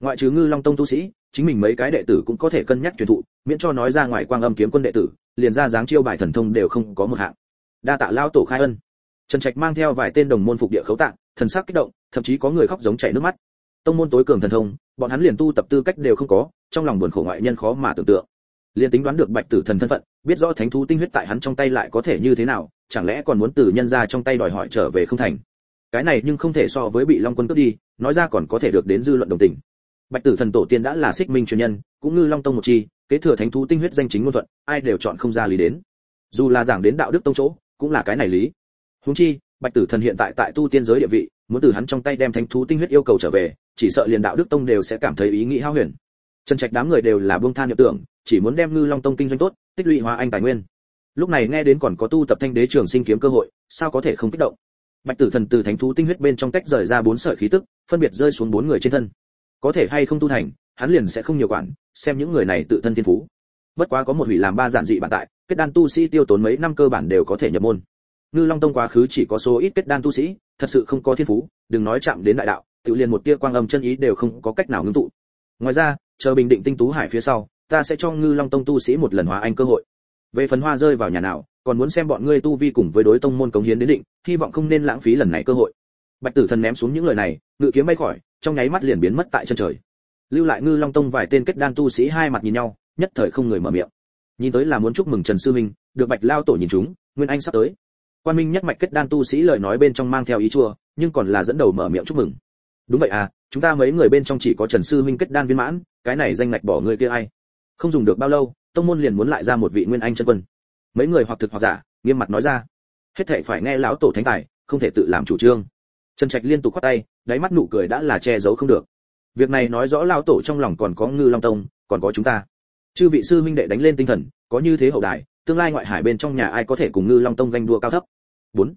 ngoại trừ ngư long tông tu sĩ chính mình mấy cái đệ tử cũng có thể cân nhắc truyền thụ, miễn cho nói ra ngoài quang âm kiếm quân đệ tử, liền ra dáng chiêu bài thần thông đều không có một hạng. Đa tạ lao tổ khai ân. Trần trạch mang theo vài tên đồng môn phục địa khấu tạng, thần sắc kích động, thậm chí có người khóc giống chảy nước mắt. Tông môn tối cường thần thông, bọn hắn liền tu tập tư cách đều không có, trong lòng buồn khổ ngoại nhân khó mà tưởng tượng. Liền tính đoán được bạch tử thần thân phận, biết rõ thánh thú tinh huyết tại hắn trong tay lại có thể như thế nào, chẳng lẽ còn muốn từ nhân ra trong tay đòi hỏi trở về không thành? Cái này nhưng không thể so với bị long quân cướp đi, nói ra còn có thể được đến dư luận đồng tình bạch tử thần tổ tiên đã là xích minh truyền nhân, cũng như long tông một chi, kế thừa thánh thú tinh huyết danh chính ngôn thuận, ai đều chọn không ra lý đến. Dù là giảng đến đạo đức tông chỗ, cũng là cái này lý. Huống chi, bạch tử thần hiện tại tại tu tiên giới địa vị, muốn từ hắn trong tay đem thánh thú tinh huyết yêu cầu trở về, chỉ sợ liền đạo đức tông đều sẽ cảm thấy ý nghĩ hao huyền. Trần trạch đám người đều là buông than nhập tưởng, chỉ muốn đem ngư long tông kinh doanh tốt, tích lũy hóa anh tài nguyên. Lúc này nghe đến còn có tu tập thanh đế trường sinh kiếm cơ hội, sao có thể không kích động? Bạch tử thần từ thánh thú tinh huyết bên trong tách rời ra bốn sợi khí tức, phân biệt rơi xuống bốn người trên thân có thể hay không tu thành, hắn liền sẽ không nhiều quản, xem những người này tự thân thiên phú. Bất quá có một hủy làm ba giản dị bản tại, kết đan tu sĩ tiêu tốn mấy năm cơ bản đều có thể nhập môn. Ngư long tông quá khứ chỉ có số ít kết đan tu sĩ, thật sự không có thiên phú, đừng nói chạm đến đại đạo, tự liền một tia quang âm chân ý đều không có cách nào ngưng tụ. Ngoài ra, chờ bình định tinh tú hải phía sau, ta sẽ cho ngư long tông tu sĩ một lần hóa anh cơ hội. Về phần hoa rơi vào nhà nào, còn muốn xem bọn ngươi tu vi cùng với đối tông môn cống hiến đến định, hy vọng không nên lãng phí lần này cơ hội. Bạch tử thần ném xuống những lời này, ngự kiếm bay khỏi trong nháy mắt liền biến mất tại chân trời. Lưu lại ngư long tông vài tên kết đan tu sĩ hai mặt nhìn nhau, nhất thời không người mở miệng. Nhìn tới là muốn chúc mừng trần sư minh, được bạch lao tổ nhìn chúng, nguyên anh sắp tới. Quan minh nhất mạch kết đan tu sĩ lời nói bên trong mang theo ý chua, nhưng còn là dẫn đầu mở miệng chúc mừng. Đúng vậy à chúng ta mấy người bên trong chỉ có trần sư minh kết đan viên mãn, cái này danh ngạch bỏ người kia ai? Không dùng được bao lâu, tông môn liền muốn lại ra một vị nguyên anh chân quân. Mấy người hoặc thực hoặc giả, nghiêm mặt nói ra. Hết thảy phải nghe lão tổ thánh tài, không thể tự làm chủ trương. Trần trạch liên tục khoát tay đáy mắt nụ cười đã là che giấu không được. Việc này nói rõ lao tổ trong lòng còn có ngư long tông, còn có chúng ta. Chư vị sư huynh đệ đánh lên tinh thần, có như thế hậu đại tương lai ngoại hải bên trong nhà ai có thể cùng ngư long tông ganh đua cao thấp? Bốn.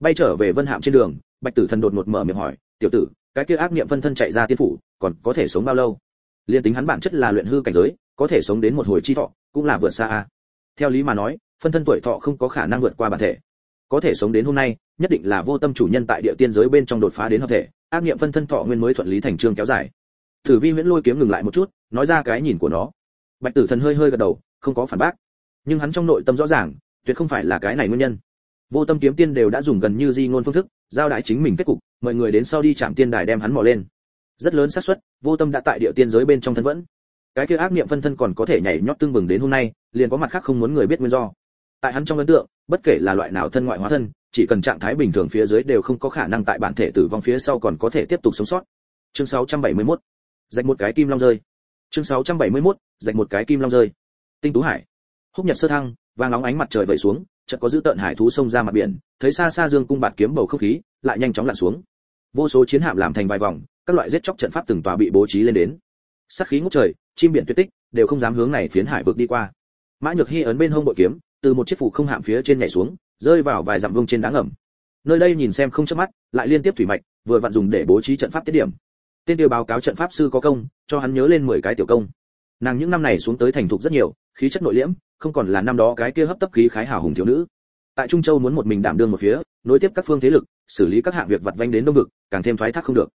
Bay trở về vân hạm trên đường, bạch tử thần đột ngột mở miệng hỏi, tiểu tử, cái kia ác niệm phân thân chạy ra tiên phủ, còn có thể sống bao lâu? Liên tính hắn bản chất là luyện hư cảnh giới, có thể sống đến một hồi chi thọ, cũng là vượt xa a. Theo lý mà nói, phân thân tuổi thọ không có khả năng vượt qua bản thể có thể sống đến hôm nay, nhất định là vô tâm chủ nhân tại địa tiên giới bên trong đột phá đến hợp thể, ác niệm phân thân thọ nguyên mới thuận lý thành trương kéo dài. Tử vi huyễn lôi kiếm ngừng lại một chút, nói ra cái nhìn của nó. Bạch tử thần hơi hơi gật đầu, không có phản bác. Nhưng hắn trong nội tâm rõ ràng, tuyệt không phải là cái này nguyên nhân. Vô tâm kiếm tiên đều đã dùng gần như di ngôn phương thức, giao đại chính mình kết cục, mọi người đến sau đi chạm tiên đài đem hắn mò lên. Rất lớn xác suất, vô tâm đã tại địa tiên giới bên trong thân vẫn. Cái kia ác niệm phân thân còn có thể nhảy nhót tương bừng đến hôm nay, liền có mặt khác không muốn người biết nguyên do. Tại hắn trong ấn tượng bất kể là loại nào thân ngoại hóa thân, chỉ cần trạng thái bình thường phía dưới đều không có khả năng tại bản thể tử vong phía sau còn có thể tiếp tục sống sót. Chương 671 dạch một cái kim long rơi. Chương 671 dạch một cái kim long rơi. Tinh tú hải. Húc nhật sơ thăng, vàng nóng ánh mặt trời vẩy xuống, chợt có dữ tợn hải thú sông ra mặt biển, thấy xa xa dương cung bạt kiếm bầu không khí, lại nhanh chóng lặn xuống. Vô số chiến hạm làm thành vài vòng, các loại giết chóc trận pháp từng tòa bị bố trí lên đến. Sát khí ngút trời, chim biển tuyệt tích, đều không dám hướng này phiến hải vực đi qua. Mã nhược hy ấn bên hông bội kiếm từ một chiếc phủ không hạm phía trên nhảy xuống, rơi vào vài dặm vương trên đá ngầm. Nơi đây nhìn xem không chớp mắt, lại liên tiếp thủy mạch, vừa vặn dùng để bố trí trận pháp tiết điểm. Tên điều báo cáo trận pháp sư có công, cho hắn nhớ lên 10 cái tiểu công. Nàng những năm này xuống tới thành thục rất nhiều, khí chất nội liễm, không còn là năm đó cái kia hấp tấp khí khái hào hùng thiếu nữ. Tại trung châu muốn một mình đảm đương một phía, nối tiếp các phương thế lực, xử lý các hạng việc vặt vanh đến đông vực, càng thêm thoái thác không được.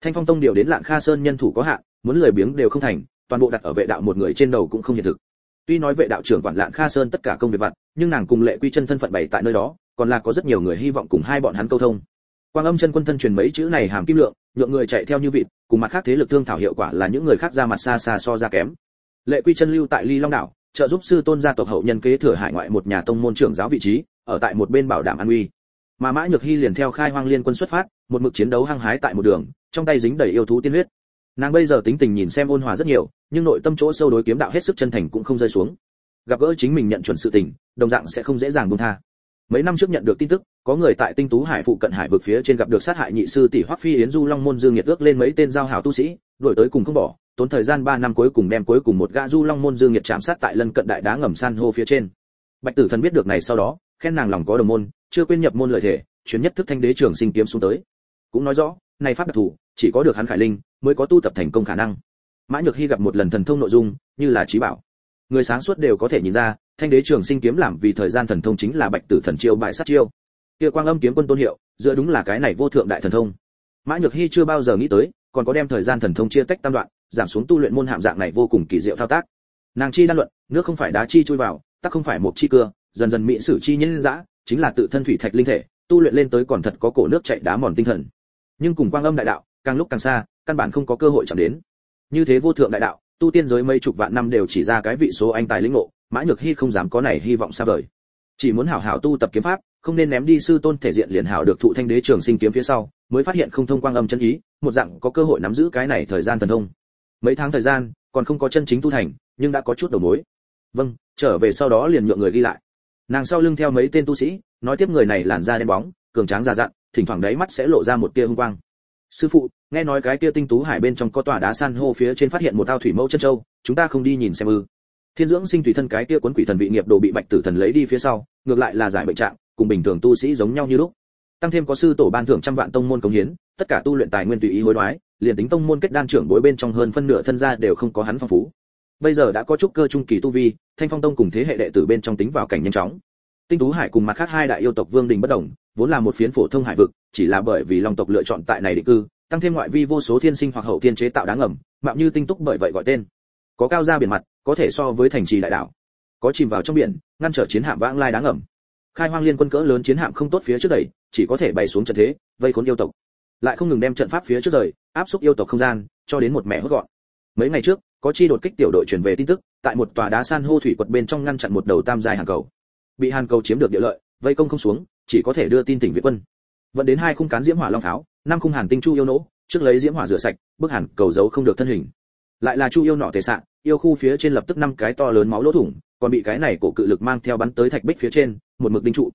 Thanh phong tông điều đến lạng kha sơn nhân thủ có hạn, muốn lười biếng đều không thành, toàn bộ đặt ở vệ đạo một người trên đầu cũng không hiện thực tuy nói vệ đạo trưởng quản lạng kha sơn tất cả công việc vặt, nhưng nàng cùng lệ quy chân thân phận bày tại nơi đó, còn là có rất nhiều người hy vọng cùng hai bọn hắn câu thông. Quang âm chân quân thân truyền mấy chữ này hàm kim lượng, nhượng người chạy theo như vịt, cùng mặt khác thế lực thương thảo hiệu quả là những người khác ra mặt xa xa so ra kém. Lệ quy chân lưu tại ly long đảo, trợ giúp sư tôn gia tộc hậu nhân kế thừa hải ngoại một nhà tông môn trưởng giáo vị trí, ở tại một bên bảo đảm an uy. Mà mã nhược hy liền theo khai hoang liên quân xuất phát, một mực chiến đấu hăng hái tại một đường, trong tay dính đầy yêu thú tiên huyết nàng bây giờ tính tình nhìn xem ôn hòa rất nhiều, nhưng nội tâm chỗ sâu đối kiếm đạo hết sức chân thành cũng không rơi xuống. Gặp gỡ chính mình nhận chuẩn sự tình, đồng dạng sẽ không dễ dàng buông tha. Mấy năm trước nhận được tin tức, có người tại tinh tú hải phụ cận hải vực phía trên gặp được sát hại nhị sư tỷ hoắc phi yến du long môn dương nhiệt ước lên mấy tên giao hảo tu sĩ, đuổi tới cùng không bỏ, tốn thời gian 3 năm cuối cùng đem cuối cùng một gã du long môn dương nhiệt chạm sát tại lân cận đại đá ngầm san hô phía trên. Bạch tử thần biết được này sau đó, khen nàng lòng có đồng môn, chưa quên nhập môn lợi thể chuyến nhất thức thanh đế trường sinh kiếm xuống tới. Cũng nói rõ này pháp đặc thủ chỉ có được hắn khải linh mới có tu tập thành công khả năng. Mã nhược hy gặp một lần thần thông nội dung, như là trí bảo. Người sáng suốt đều có thể nhìn ra, thanh đế trường sinh kiếm làm vì thời gian thần thông chính là bạch tử thần chiêu bại sát chiêu. Kia quang âm kiếm quân tôn hiệu, giữa đúng là cái này vô thượng đại thần thông. Mã nhược hy chưa bao giờ nghĩ tới, còn có đem thời gian thần thông chia tách tam đoạn, giảm xuống tu luyện môn hạm dạng này vô cùng kỳ diệu thao tác. Nàng chi đan luận, nước không phải đá chi chui vào, tắc không phải một chi cưa, dần dần mỹ sử chi nhân dã, chính là tự thân thủy thạch linh thể, tu luyện lên tới còn thật có cổ nước chảy đá mòn tinh thần nhưng cùng quang âm đại đạo, càng lúc càng xa, căn bản không có cơ hội chạm đến. Như thế vô thượng đại đạo, tu tiên giới mấy chục vạn năm đều chỉ ra cái vị số anh tài lĩnh ngộ, mã nhược hy không dám có này hy vọng xa vời. Chỉ muốn hảo hảo tu tập kiếm pháp, không nên ném đi sư tôn thể diện liền hảo được thụ thanh đế trường sinh kiếm phía sau, mới phát hiện không thông quang âm chân ý, một dạng có cơ hội nắm giữ cái này thời gian thần thông. Mấy tháng thời gian, còn không có chân chính tu thành, nhưng đã có chút đầu mối. Vâng trở về sau đó liền nhượng người đi lại. Nàng sau lưng theo mấy tên tu sĩ, nói tiếp người này làn da đen bóng, cường tráng già dặn thỉnh thoảng đáy mắt sẽ lộ ra một tia hung quang. Sư phụ, nghe nói cái kia tinh tú hải bên trong có tòa đá san hô phía trên phát hiện một ao thủy mẫu chân châu, chúng ta không đi nhìn xem ư. Thiên dưỡng sinh tùy thân cái kia cuốn quỷ thần vị nghiệp đồ bị bạch tử thần lấy đi phía sau, ngược lại là giải bệnh trạng, cùng bình thường tu sĩ giống nhau như lúc. Tăng thêm có sư tổ ban thưởng trăm vạn tông môn công hiến, tất cả tu luyện tài nguyên tùy ý hối đoái, liền tính tông môn kết đan trưởng bối bên trong hơn phân nửa thân gia đều không có hắn phong phú. Bây giờ đã có chút cơ trung kỳ tu vi, thanh phong tông cùng thế hệ đệ tử bên trong tính vào cảnh nhanh chóng. Tinh tú hải cùng mặt khác hai đại yêu tộc vương đình bất đồng vốn là một phiến phổ thông hải vực, chỉ là bởi vì long tộc lựa chọn tại này định cư, tăng thêm ngoại vi vô số thiên sinh hoặc hậu thiên chế tạo đáng ngầm, mạo như tinh túc bởi vậy gọi tên. Có cao ra biển mặt, có thể so với thành trì đại đảo, có chìm vào trong biển, ngăn trở chiến hạm vãng lai đáng ngầm. Khai hoang liên quân cỡ lớn chiến hạm không tốt phía trước đẩy, chỉ có thể bày xuống trận thế, vây khốn yêu tộc. Lại không ngừng đem trận pháp phía trước rời, áp xúc yêu tộc không gian, cho đến một mẹ hốt gọn. Mấy ngày trước, có chi đột kích tiểu đội truyền về tin tức, tại một tòa đá san hô thủy quật bên trong ngăn chặn một đầu tam dài hàng cầu. Bị hàn cầu chiếm được địa lợi, vây công không xuống chỉ có thể đưa tin tỉnh viện quân. Vẫn đến hai khung cán diễm hỏa long pháo, năm khung hàn tinh chu yêu nỗ, trước lấy diễm hỏa rửa sạch, bức hàn cầu giấu không được thân hình. Lại là chu yêu nọ tề sạn yêu khu phía trên lập tức năm cái to lớn máu lỗ thủng, còn bị cái này cổ cự lực mang theo bắn tới thạch bích phía trên, một mực đinh trụ.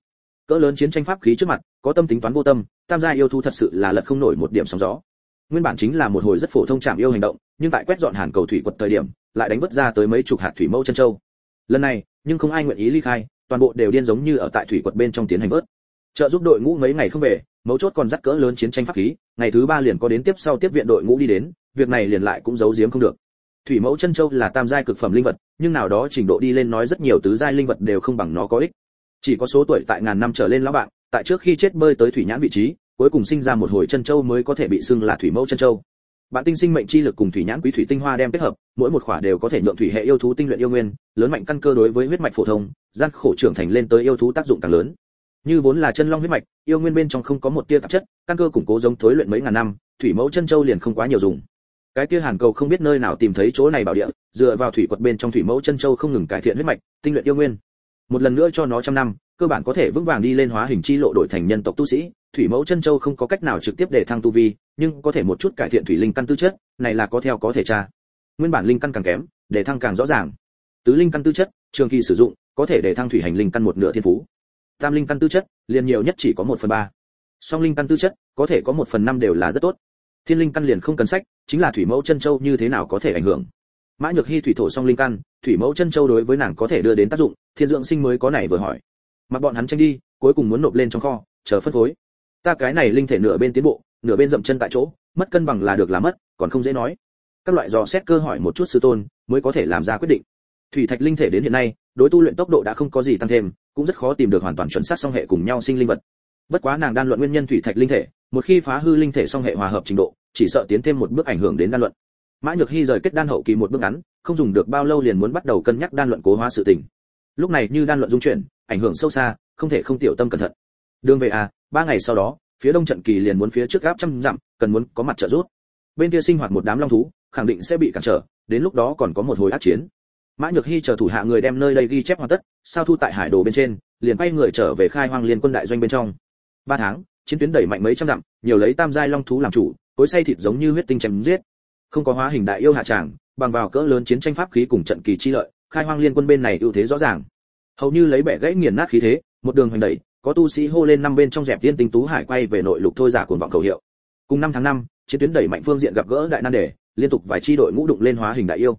Cỡ lớn chiến tranh pháp khí trước mặt, có tâm tính toán vô tâm, tam gia yêu thu thật sự là lật không nổi một điểm sóng gió. Nguyên bản chính là một hồi rất phổ thông chạm yêu hành động, nhưng tại quét dọn hàn cầu thủy quật thời điểm, lại đánh vất ra tới mấy chục hạt thủy mẫu chân châu. Lần này, nhưng không ai nguyện ý ly khai, toàn bộ đều điên giống như ở tại thủy quật bên trong tiến hành vớt trợ giúp đội ngũ mấy ngày không về, mấu chốt còn dắt cỡ lớn chiến tranh pháp khí, ngày thứ ba liền có đến tiếp sau tiếp viện đội ngũ đi đến, việc này liền lại cũng giấu giếm không được. Thủy mẫu chân châu là tam giai cực phẩm linh vật, nhưng nào đó trình độ đi lên nói rất nhiều tứ giai linh vật đều không bằng nó có ích. Chỉ có số tuổi tại ngàn năm trở lên lão bạn, tại trước khi chết bơi tới thủy nhãn vị trí, cuối cùng sinh ra một hồi chân châu mới có thể bị xưng là thủy mẫu chân châu. Bạn tinh sinh mệnh chi lực cùng thủy nhãn quý thủy tinh hoa đem kết hợp, mỗi một khỏa đều có thể nhượng thủy hệ yêu thú tinh luyện yêu nguyên, lớn mạnh căn cơ đối với huyết mạch phổ thông, gian khổ trưởng thành lên tới yêu thú tác dụng càng lớn như vốn là chân long huyết mạch, yêu nguyên bên trong không có một tia tạp chất, căn cơ củng cố giống thối luyện mấy ngàn năm, thủy mẫu chân châu liền không quá nhiều dùng. Cái kia hàn cầu không biết nơi nào tìm thấy chỗ này bảo địa, dựa vào thủy quật bên trong thủy mẫu chân châu không ngừng cải thiện huyết mạch, tinh luyện yêu nguyên. Một lần nữa cho nó trăm năm, cơ bản có thể vững vàng đi lên hóa hình chi lộ đổi thành nhân tộc tu sĩ, thủy mẫu chân châu không có cách nào trực tiếp để thăng tu vi, nhưng có thể một chút cải thiện thủy linh căn tư chất, này là có theo có thể tra. Nguyên bản linh căn càng kém, để thăng càng rõ ràng. Tứ linh căn tư chất, trường kỳ sử dụng, có thể để thăng thủy hành linh căn một nửa thiên phú tam linh căn tư chất, liền nhiều nhất chỉ có một phần ba. Song linh căn tư chất, có thể có một phần năm đều là rất tốt. Thiên linh căn liền không cần sách, chính là thủy mẫu chân châu như thế nào có thể ảnh hưởng. Mã nhược hy thủy thổ song linh căn, thủy mẫu chân châu đối với nàng có thể đưa đến tác dụng, thiên dưỡng sinh mới có này vừa hỏi. Mặc bọn hắn tranh đi, cuối cùng muốn nộp lên trong kho, chờ phân phối. Ta cái này linh thể nửa bên tiến bộ, nửa bên dậm chân tại chỗ, mất cân bằng là được là mất, còn không dễ nói. Các loại dò xét cơ hỏi một chút sư tôn, mới có thể làm ra quyết định. Thủy thạch linh thể đến hiện nay, đối tu luyện tốc độ đã không có gì tăng thêm cũng rất khó tìm được hoàn toàn chuẩn xác song hệ cùng nhau sinh linh vật. Bất quá nàng đan luận nguyên nhân thủy thạch linh thể, một khi phá hư linh thể song hệ hòa hợp trình độ, chỉ sợ tiến thêm một bước ảnh hưởng đến đan luận. Mã nhược hy rời kết đan hậu kỳ một bước ngắn, không dùng được bao lâu liền muốn bắt đầu cân nhắc đan luận cố hóa sự tình. Lúc này như đan luận dung chuyển, ảnh hưởng sâu xa, không thể không tiểu tâm cẩn thận. Đường về à ba ngày sau đó, phía đông trận kỳ liền muốn phía trước gáp trăm dặm, cần muốn có mặt trợ rút bên kia sinh hoạt một đám long thú, khẳng định sẽ bị cản trở, đến lúc đó còn có một hồi ác chiến mã nhược hy chờ thủ hạ người đem nơi đây ghi chép hoàn tất, sao thu tại hải đồ bên trên, liền quay người trở về khai hoang liên quân đại doanh bên trong. Ba tháng, chiến tuyến đẩy mạnh mấy trăm dặm, nhiều lấy tam giai long thú làm chủ, cối say thịt giống như huyết tinh chém giết. Không có hóa hình đại yêu hạ tràng, bằng vào cỡ lớn chiến tranh pháp khí cùng trận kỳ chi lợi, khai hoang liên quân bên này ưu thế rõ ràng. Hầu như lấy bẻ gãy nghiền nát khí thế, một đường hoành đẩy, có tu sĩ hô lên năm bên trong dẹp tiên tinh tú hải quay về nội lục thôi giả cuồng vọng cầu hiệu. Cùng năm tháng năm, chiến tuyến đẩy mạnh phương diện gặp gỡ đại nan đề, liên tục vài chi đội ngũ đụng lên hóa hình đại yêu.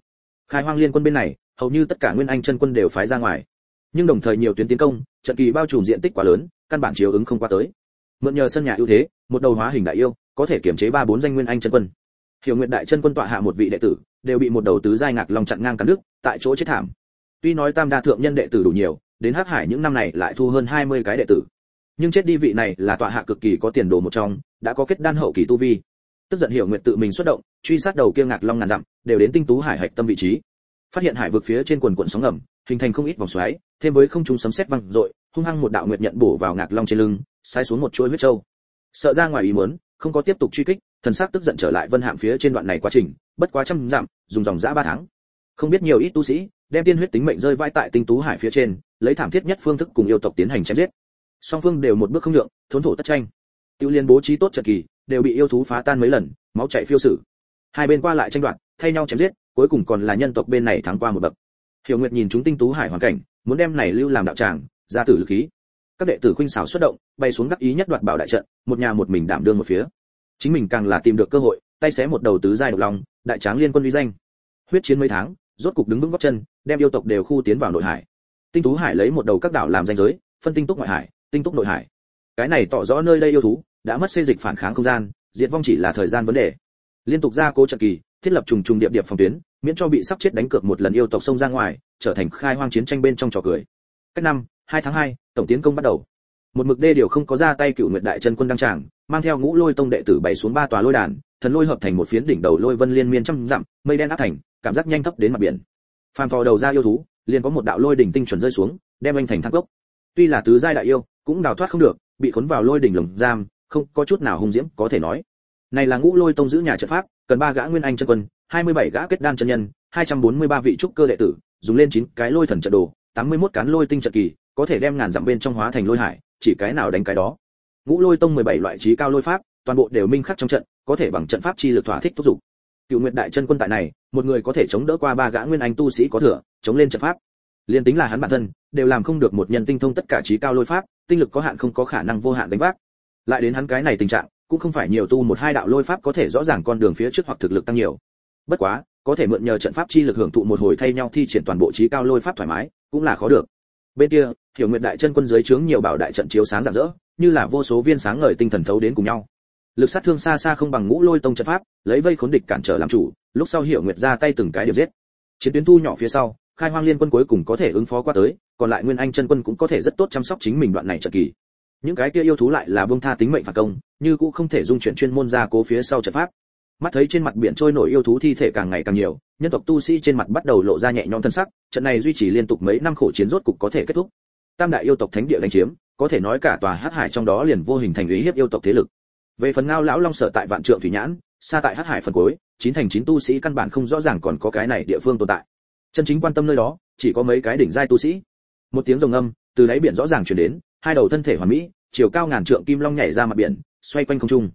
Khai hoang liên quân bên này hầu như tất cả nguyên anh chân quân đều phái ra ngoài. Nhưng đồng thời nhiều tuyến tiến công, trận kỳ bao trùm diện tích quá lớn, căn bản chiếu ứng không qua tới. Mượn nhờ sân nhà ưu thế, một đầu hóa hình đại yêu, có thể kiểm chế ba bốn danh nguyên anh chân quân. Hiểu nguyện đại chân quân tọa hạ một vị đệ tử, đều bị một đầu tứ giai ngạc long chặn ngang cắn đứt, tại chỗ chết thảm. Tuy nói tam đa thượng nhân đệ tử đủ nhiều, đến hắc hải những năm này lại thu hơn 20 cái đệ tử. Nhưng chết đi vị này là tọa hạ cực kỳ có tiền đồ một trong, đã có kết đan hậu kỳ tu vi. Tức giận hiểu nguyện tự mình xuất động, truy sát đầu kia ngạc long ngàn dặm, đều đến tinh tú hải hạch tâm vị trí phát hiện hải vực phía trên quần quần sóng ngầm, hình thành không ít vòng xoáy, thêm với không trung sấm sét vang rội hung hăng một đạo nguyệt nhận bổ vào ngạc long trên lưng, sai xuống một chuỗi huyết châu. Sợ ra ngoài ý muốn, không có tiếp tục truy kích, thần sắc tức giận trở lại vân hạm phía trên đoạn này quá trình, bất quá trăm dặm, dùng dòng dã ba tháng. Không biết nhiều ít tu sĩ, đem tiên huyết tính mệnh rơi vãi tại tinh tú hải phía trên, lấy thảm thiết nhất phương thức cùng yêu tộc tiến hành chém giết. Song phương đều một bước không lượng thốn thổ tất tranh. Tiêu liên bố trí tốt trận kỳ, đều bị yêu thú phá tan mấy lần, máu chảy phiêu sử. Hai bên qua lại tranh đoạt, thay nhau chém giết cuối cùng còn là nhân tộc bên này thắng qua một bậc. Hiểu nguyệt nhìn chúng tinh tú hải hoàn cảnh, muốn đem này lưu làm đạo tràng, ra tử lực khí. Các đệ tử khuynh xảo xuất động, bay xuống đắc ý nhất đoạt bảo đại trận, một nhà một mình đảm đương một phía. Chính mình càng là tìm được cơ hội, tay xé một đầu tứ giai độc long, đại tráng liên quân uy danh. Huyết chiến mấy tháng, rốt cục đứng vững gót chân, đem yêu tộc đều khu tiến vào nội hải. Tinh tú hải lấy một đầu các đảo làm danh giới, phân tinh túc ngoại hải, tinh túc nội hải. Cái này tỏ rõ nơi đây yêu thú, đã mất xây dịch phản kháng không gian, diệt vong chỉ là thời gian vấn đề. Liên tục ra cố trận kỳ, thiết lập trùng trùng điệp điệp phòng tuyến miễn cho bị sắp chết đánh cược một lần yêu tộc sông ra ngoài, trở thành khai hoang chiến tranh bên trong trò cười. Cách năm, hai tháng hai, tổng tiến công bắt đầu. Một mực đê điều không có ra tay cựu nguyệt đại chân quân đăng tràng, mang theo ngũ lôi tông đệ tử bày xuống ba tòa lôi đàn, thần lôi hợp thành một phiến đỉnh đầu lôi vân liên miên trăm dặm, mây đen áp thành, cảm giác nhanh thấp đến mặt biển. Phàm thò đầu ra yêu thú, liền có một đạo lôi đỉnh tinh chuẩn rơi xuống, đem anh thành thang cốc tuy là tứ giai đại yêu, cũng đào thoát không được, bị khốn vào lôi đỉnh lồng giam, không có chút nào hung diễm có thể nói. Này là ngũ lôi tông giữ nhà trận pháp, cần ba gã nguyên anh chân quân 27 gã kết đan chân nhân 243 vị trúc cơ đệ tử, dùng lên chín cái lôi thần trận đồ 81 cán lôi tinh trận kỳ, có thể đem ngàn dặm bên trong hóa thành lôi hải, chỉ cái nào đánh cái đó. Ngũ lôi tông 17 loại trí cao lôi pháp, toàn bộ đều minh khắc trong trận, có thể bằng trận pháp chi lực thỏa thích thúc dục. Cựu nguyệt đại chân quân tại này, một người có thể chống đỡ qua ba gã nguyên anh tu sĩ có thừa, chống lên trận pháp. Liên tính là hắn bản thân, đều làm không được một nhân tinh thông tất cả trí cao lôi pháp, tinh lực có hạn không có khả năng vô hạn đánh vác. Lại đến hắn cái này tình trạng, cũng không phải nhiều tu một hai đạo lôi pháp có thể rõ ràng con đường phía trước hoặc thực lực tăng nhiều bất quá, có thể mượn nhờ trận pháp chi lực hưởng thụ một hồi thay nhau thi triển toàn bộ trí cao lôi pháp thoải mái, cũng là khó được. Bên kia, hiểu nguyệt đại chân quân dưới trướng nhiều bảo đại trận chiếu sáng rạng rỡ, như là vô số viên sáng ngời tinh thần thấu đến cùng nhau. Lực sát thương xa xa không bằng ngũ lôi tông trận pháp, lấy vây khốn địch cản trở làm chủ, lúc sau hiểu nguyệt ra tay từng cái điều giết. Chiến tuyến thu nhỏ phía sau, khai hoang liên quân cuối cùng có thể ứng phó qua tới, còn lại nguyên anh chân quân cũng có thể rất tốt chăm sóc chính mình đoạn này trận kỳ. Những cái kia yêu thú lại là bông tha tính mệnh phản công, như cũng không thể dung chuyển chuyên môn ra cố phía sau trận pháp mắt thấy trên mặt biển trôi nổi yêu thú thi thể càng ngày càng nhiều, nhân tộc tu sĩ trên mặt bắt đầu lộ ra nhẹ nhõm thân sắc, trận này duy trì liên tục mấy năm khổ chiến rốt cục có thể kết thúc. Tam đại yêu tộc thánh địa đánh chiếm, có thể nói cả tòa hắc hải trong đó liền vô hình thành ý hiếp yêu tộc thế lực. Về phần ngao lão long sở tại vạn trượng thủy nhãn, xa tại hắc hải phần cuối, chín thành chín tu sĩ căn bản không rõ ràng còn có cái này địa phương tồn tại. Chân chính quan tâm nơi đó, chỉ có mấy cái đỉnh giai tu sĩ. Một tiếng rồng âm, từ đáy biển rõ ràng truyền đến, hai đầu thân thể hoàn mỹ, chiều cao ngàn trượng kim long nhảy ra mặt biển, xoay quanh không trung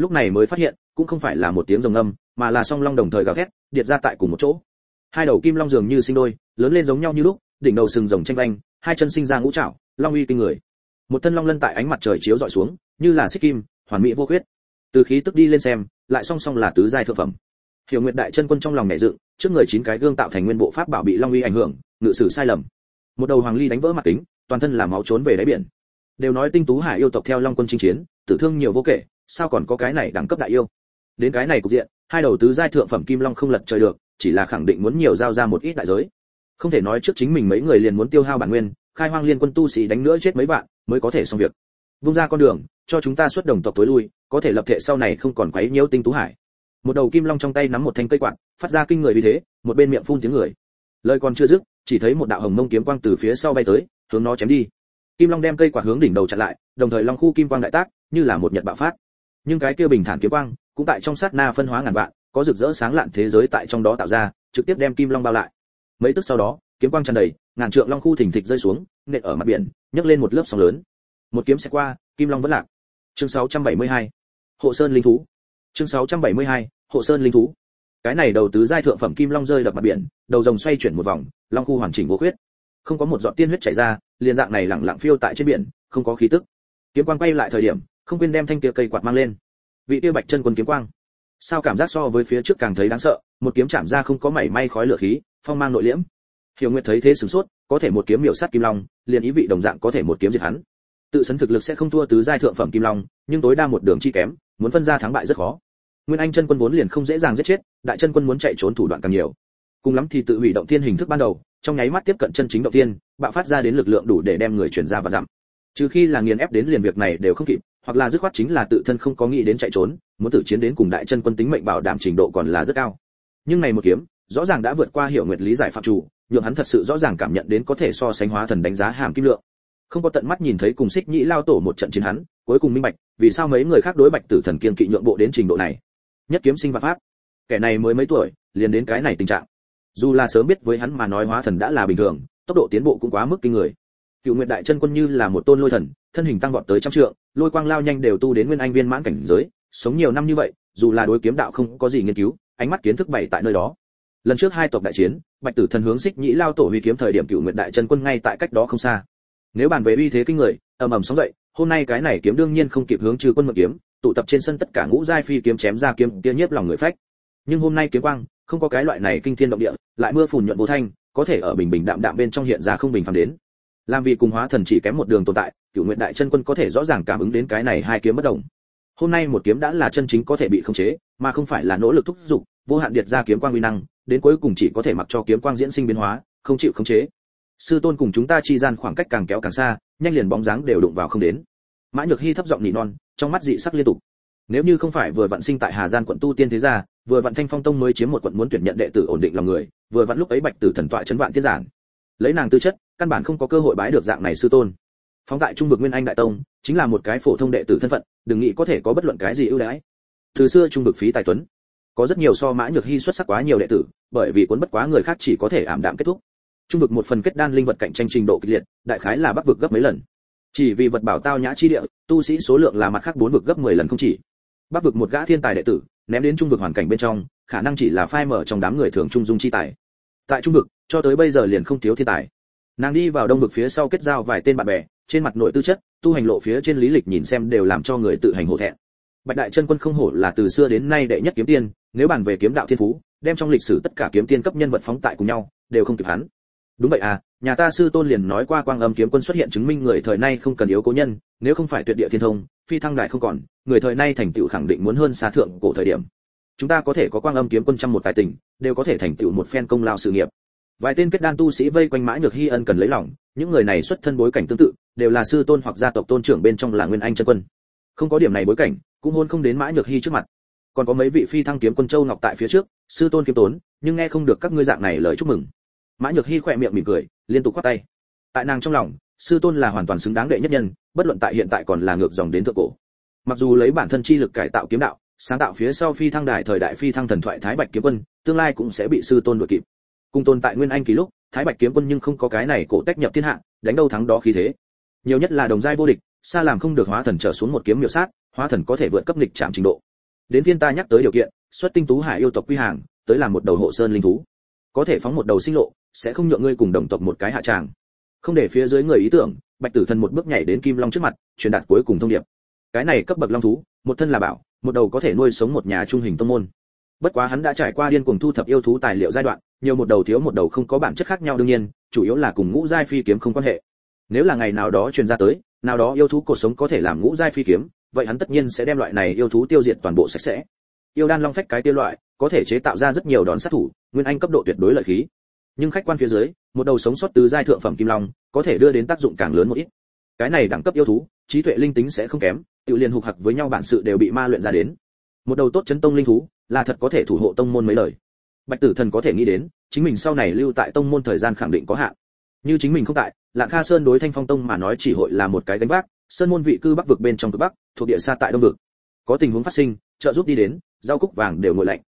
lúc này mới phát hiện, cũng không phải là một tiếng rồng âm mà là song long đồng thời gào thét, điệt ra tại cùng một chỗ. Hai đầu kim long dường như sinh đôi, lớn lên giống nhau như lúc, đỉnh đầu sừng rồng tranh vanh, hai chân sinh ra ngũ trảo, long uy kinh người. Một thân long lân tại ánh mặt trời chiếu dọi xuống, như là xích kim, hoàn mỹ vô khuyết. Từ khí tức đi lên xem, lại song song là tứ giai thượng phẩm. Hiểu nguyệt đại chân quân trong lòng nhẹ dựng, trước người chín cái gương tạo thành nguyên bộ pháp bảo bị long uy ảnh hưởng, ngự sử sai lầm. Một đầu hoàng ly đánh vỡ mặt kính, toàn thân là máu trốn về đáy biển. Đều nói tinh tú hải yêu tộc theo long quân chinh chiến, tử thương nhiều vô kể sao còn có cái này đẳng cấp đại yêu? Đến cái này cục diện, hai đầu tứ giai thượng phẩm kim long không lật trời được, chỉ là khẳng định muốn nhiều giao ra một ít đại giới. Không thể nói trước chính mình mấy người liền muốn tiêu hao bản nguyên, khai hoang liên quân tu sĩ đánh nữa chết mấy vạn, mới có thể xong việc. Vung ra con đường, cho chúng ta xuất đồng tộc tối lui, có thể lập thể sau này không còn quấy nhiễu tinh tú hải. Một đầu kim long trong tay nắm một thanh cây quạt, phát ra kinh người vì thế, một bên miệng phun tiếng người. Lời còn chưa dứt, chỉ thấy một đạo hồng mông kiếm quang từ phía sau bay tới, hướng nó chém đi. Kim long đem cây quạt hướng đỉnh đầu chặn lại, đồng thời long khu kim quang đại tác, như là một nhật bạo phát nhưng cái kia bình thản kiếm quang cũng tại trong sát na phân hóa ngàn vạn, có rực rỡ sáng lạn thế giới tại trong đó tạo ra, trực tiếp đem kim long bao lại. Mấy tức sau đó, kiếm quang tràn đầy, ngàn trượng long khu thỉnh thịch rơi xuống, nện ở mặt biển, nhấc lên một lớp sóng lớn. Một kiếm sẽ qua, kim long vẫn lạc. Chương 672. hộ sơn linh thú. Chương 672. hộ sơn linh thú. Cái này đầu tứ giai thượng phẩm kim long rơi đập mặt biển, đầu rồng xoay chuyển một vòng, long khu hoàn chỉnh vô khuyết. Không có một giọt tiên huyết chảy ra, liền dạng này lặng lặng phiêu tại trên biển, không có khí tức. Kiếm quang quay lại thời điểm không quên đem thanh kia cây quạt mang lên. Vị tiêu bạch chân quân kiếm quang. Sao cảm giác so với phía trước càng thấy đáng sợ một kiếm chạm ra không có mảy may khói lửa khí phong mang nội liễm. Hiểu nguyệt thấy thế sửng sốt có thể một kiếm miểu sát kim long liền ý vị đồng dạng có thể một kiếm diệt hắn. Tự sấn thực lực sẽ không thua tứ giai thượng phẩm kim long nhưng tối đa một đường chi kém muốn phân ra thắng bại rất khó. Nguyên anh chân quân vốn liền không dễ dàng giết chết đại chân quân muốn chạy trốn thủ đoạn càng nhiều. Cùng lắm thì tự hủy động thiên hình thức ban đầu trong nháy mắt tiếp cận chân chính động thiên, bạo phát ra đến lực lượng đủ để đem người chuyển ra và giảm. Trừ khi là nghiền ép đến liền việc này đều không kịp hoặc là dứt khoát chính là tự thân không có nghĩ đến chạy trốn, muốn tự chiến đến cùng đại chân quân tính mệnh bảo đảm trình độ còn là rất cao. Nhưng này một kiếm, rõ ràng đã vượt qua hiểu nguyệt lý giải phạm chủ, nhượng hắn thật sự rõ ràng cảm nhận đến có thể so sánh hóa thần đánh giá hàm kim lượng. Không có tận mắt nhìn thấy cùng xích nhĩ lao tổ một trận chiến hắn, cuối cùng minh bạch, vì sao mấy người khác đối bạch tử thần kiên kỵ nhượng bộ đến trình độ này. Nhất kiếm sinh và pháp. Kẻ này mới mấy tuổi, liền đến cái này tình trạng. Dù là sớm biết với hắn mà nói hóa thần đã là bình thường, tốc độ tiến bộ cũng quá mức kinh người. Cựu nguyệt đại chân quân như là một tôn lôi thần thân hình tăng vọt tới trăm trượng, lôi quang lao nhanh đều tu đến nguyên anh viên mãn cảnh giới, sống nhiều năm như vậy, dù là đối kiếm đạo không có gì nghiên cứu, ánh mắt kiến thức bày tại nơi đó. Lần trước hai tộc đại chiến, bạch tử thần hướng xích nhĩ lao tổ huy kiếm thời điểm cựu nguyệt đại chân quân ngay tại cách đó không xa. Nếu bàn về uy thế kinh người, ầm ầm sóng dậy, hôm nay cái này kiếm đương nhiên không kịp hướng trừ quân mượn kiếm, tụ tập trên sân tất cả ngũ giai phi kiếm chém ra kiếm kia nhiếp lòng người phách. Nhưng hôm nay kiếm quang, không có cái loại này kinh thiên động địa, lại mưa phùn nhuận vô thanh, có thể ở bình bình đạm đạm bên trong hiện ra không bình phàm đến làm vì cùng hóa thần chỉ kém một đường tồn tại cựu nguyện đại chân quân có thể rõ ràng cảm ứng đến cái này hai kiếm bất đồng hôm nay một kiếm đã là chân chính có thể bị khống chế, mà không phải là nỗ lực thúc giục, vô hạn điệt ra kiếm quang uy năng, đến cuối cùng chỉ có thể mặc cho kiếm quang diễn sinh biến hóa, không chịu khống chế. Sư tôn cùng chúng ta chi gian khoảng cách càng kéo càng xa, nhanh liền bóng dáng đều đụng vào không đến. Mã nhược hy thấp giọng nỉ non, trong mắt dị sắc liên tục. Nếu như không phải vừa vận sinh tại hà gian quận tu tiên thế gia, vừa vận thanh phong tông mới chiếm một quận muốn tuyển nhận đệ tử ổn định lòng người, vừa vận lúc ấy bạch tử thần tọa chấn vạn tiết giản lấy nàng tư chất, căn bản không có cơ hội bái được dạng này sư tôn. Phóng tại trung vực nguyên anh đại tông, chính là một cái phổ thông đệ tử thân phận, đừng nghĩ có thể có bất luận cái gì ưu đãi. Từ xưa trung vực phí tài tuấn. Có rất nhiều so mã nhược hy xuất sắc quá nhiều đệ tử, bởi vì cuốn bất quá người khác chỉ có thể ảm đạm kết thúc. Trung vực một phần kết đan linh vật cạnh tranh trình độ kịch liệt, đại khái là bắc vực gấp mấy lần. Chỉ vì vật bảo tao nhã chi địa, tu sĩ số lượng là mặt khác bốn vực gấp 10 lần không chỉ. Bắc vực một gã thiên tài đệ tử, ném đến trung vực hoàn cảnh bên trong, khả năng chỉ là phai mở trong đám người thường trung dung chi tài. Tại trung vực cho tới bây giờ liền không thiếu thiên tài. Nàng đi vào đông vực phía sau kết giao vài tên bạn bè, trên mặt nội tư chất, tu hành lộ phía trên lý lịch nhìn xem đều làm cho người tự hành hổ thẹn. Bạch đại chân quân không hổ là từ xưa đến nay đệ nhất kiếm tiên, nếu bàn về kiếm đạo thiên phú, đem trong lịch sử tất cả kiếm tiên cấp nhân vật phóng tại cùng nhau, đều không kịp hắn. Đúng vậy à nhà ta sư tôn liền nói qua quang âm kiếm quân xuất hiện chứng minh người thời nay không cần yếu cố nhân, nếu không phải tuyệt địa thiên thông, phi thăng đại không còn, người thời nay thành tựu khẳng định muốn hơn xa thượng cổ thời điểm. Chúng ta có thể có quang âm kiếm quân trăm một tài tình, đều có thể thành tựu một phen công lao sự nghiệp vài tên kết đan tu sĩ vây quanh mã nhược hy ân cần lấy lòng, những người này xuất thân bối cảnh tương tự, đều là sư tôn hoặc gia tộc tôn trưởng bên trong là nguyên anh chân quân. Không có điểm này bối cảnh, cũng hôn không đến mã nhược hy trước mặt. Còn có mấy vị phi thăng kiếm quân châu ngọc tại phía trước, sư tôn kiếm tốn, nhưng nghe không được các ngươi dạng này lời chúc mừng. Mã nhược hy khỏe miệng mỉm cười, liên tục quát tay. Tại nàng trong lòng, sư tôn là hoàn toàn xứng đáng đệ nhất nhân, bất luận tại hiện tại còn là ngược dòng đến thượng cổ. Mặc dù lấy bản thân chi lực cải tạo kiếm đạo, sáng tạo phía sau phi thăng đài thời đại phi thăng thần thoại thái bạch kiếm quân, tương lai cũng sẽ bị sư tôn đuổi kịp cùng tồn tại nguyên anh kỳ lúc, thái bạch kiếm quân nhưng không có cái này cổ tách nhập thiên hạ, đánh đâu thắng đó khí thế. Nhiều nhất là đồng giai vô địch, xa làm không được hóa thần trở xuống một kiếm miểu sát, hóa thần có thể vượt cấp nghịch chạm trình độ. Đến phiên ta nhắc tới điều kiện, xuất tinh tú hải yêu tộc quy hàng, tới làm một đầu hộ sơn linh thú. Có thể phóng một đầu sinh lộ, sẽ không nhượng ngươi cùng đồng tộc một cái hạ tràng. Không để phía dưới người ý tưởng, bạch tử thần một bước nhảy đến kim long trước mặt, truyền đạt cuối cùng thông điệp. Cái này cấp bậc long thú, một thân là bảo, một đầu có thể nuôi sống một nhà trung hình tông môn. Bất quá hắn đã trải qua điên cuồng thu thập yêu thú tài liệu giai đoạn nhiều một đầu thiếu một đầu không có bản chất khác nhau đương nhiên, chủ yếu là cùng ngũ giai phi kiếm không quan hệ. Nếu là ngày nào đó truyền ra tới, nào đó yêu thú cuộc sống có thể làm ngũ giai phi kiếm, vậy hắn tất nhiên sẽ đem loại này yêu thú tiêu diệt toàn bộ sạch sẽ. Yêu đan long phách cái tiêu loại, có thể chế tạo ra rất nhiều đòn sát thủ, nguyên anh cấp độ tuyệt đối lợi khí. Nhưng khách quan phía dưới, một đầu sống sót từ giai thượng phẩm kim long, có thể đưa đến tác dụng càng lớn một ít. Cái này đẳng cấp yêu thú, trí tuệ linh tính sẽ không kém, tự liền hục hặc với nhau bản sự đều bị ma luyện ra đến. Một đầu tốt chấn tông linh thú, là thật có thể thủ hộ tông môn mấy lời bạch tử thần có thể nghĩ đến, chính mình sau này lưu tại tông môn thời gian khẳng định có hạn. Như chính mình không tại, lạng kha sơn đối thanh phong tông mà nói chỉ hội là một cái gánh vác, sơn môn vị cư bắc vực bên trong cực bắc, thuộc địa xa tại đông vực. Có tình huống phát sinh, trợ giúp đi đến, rau cúc vàng đều ngồi lạnh.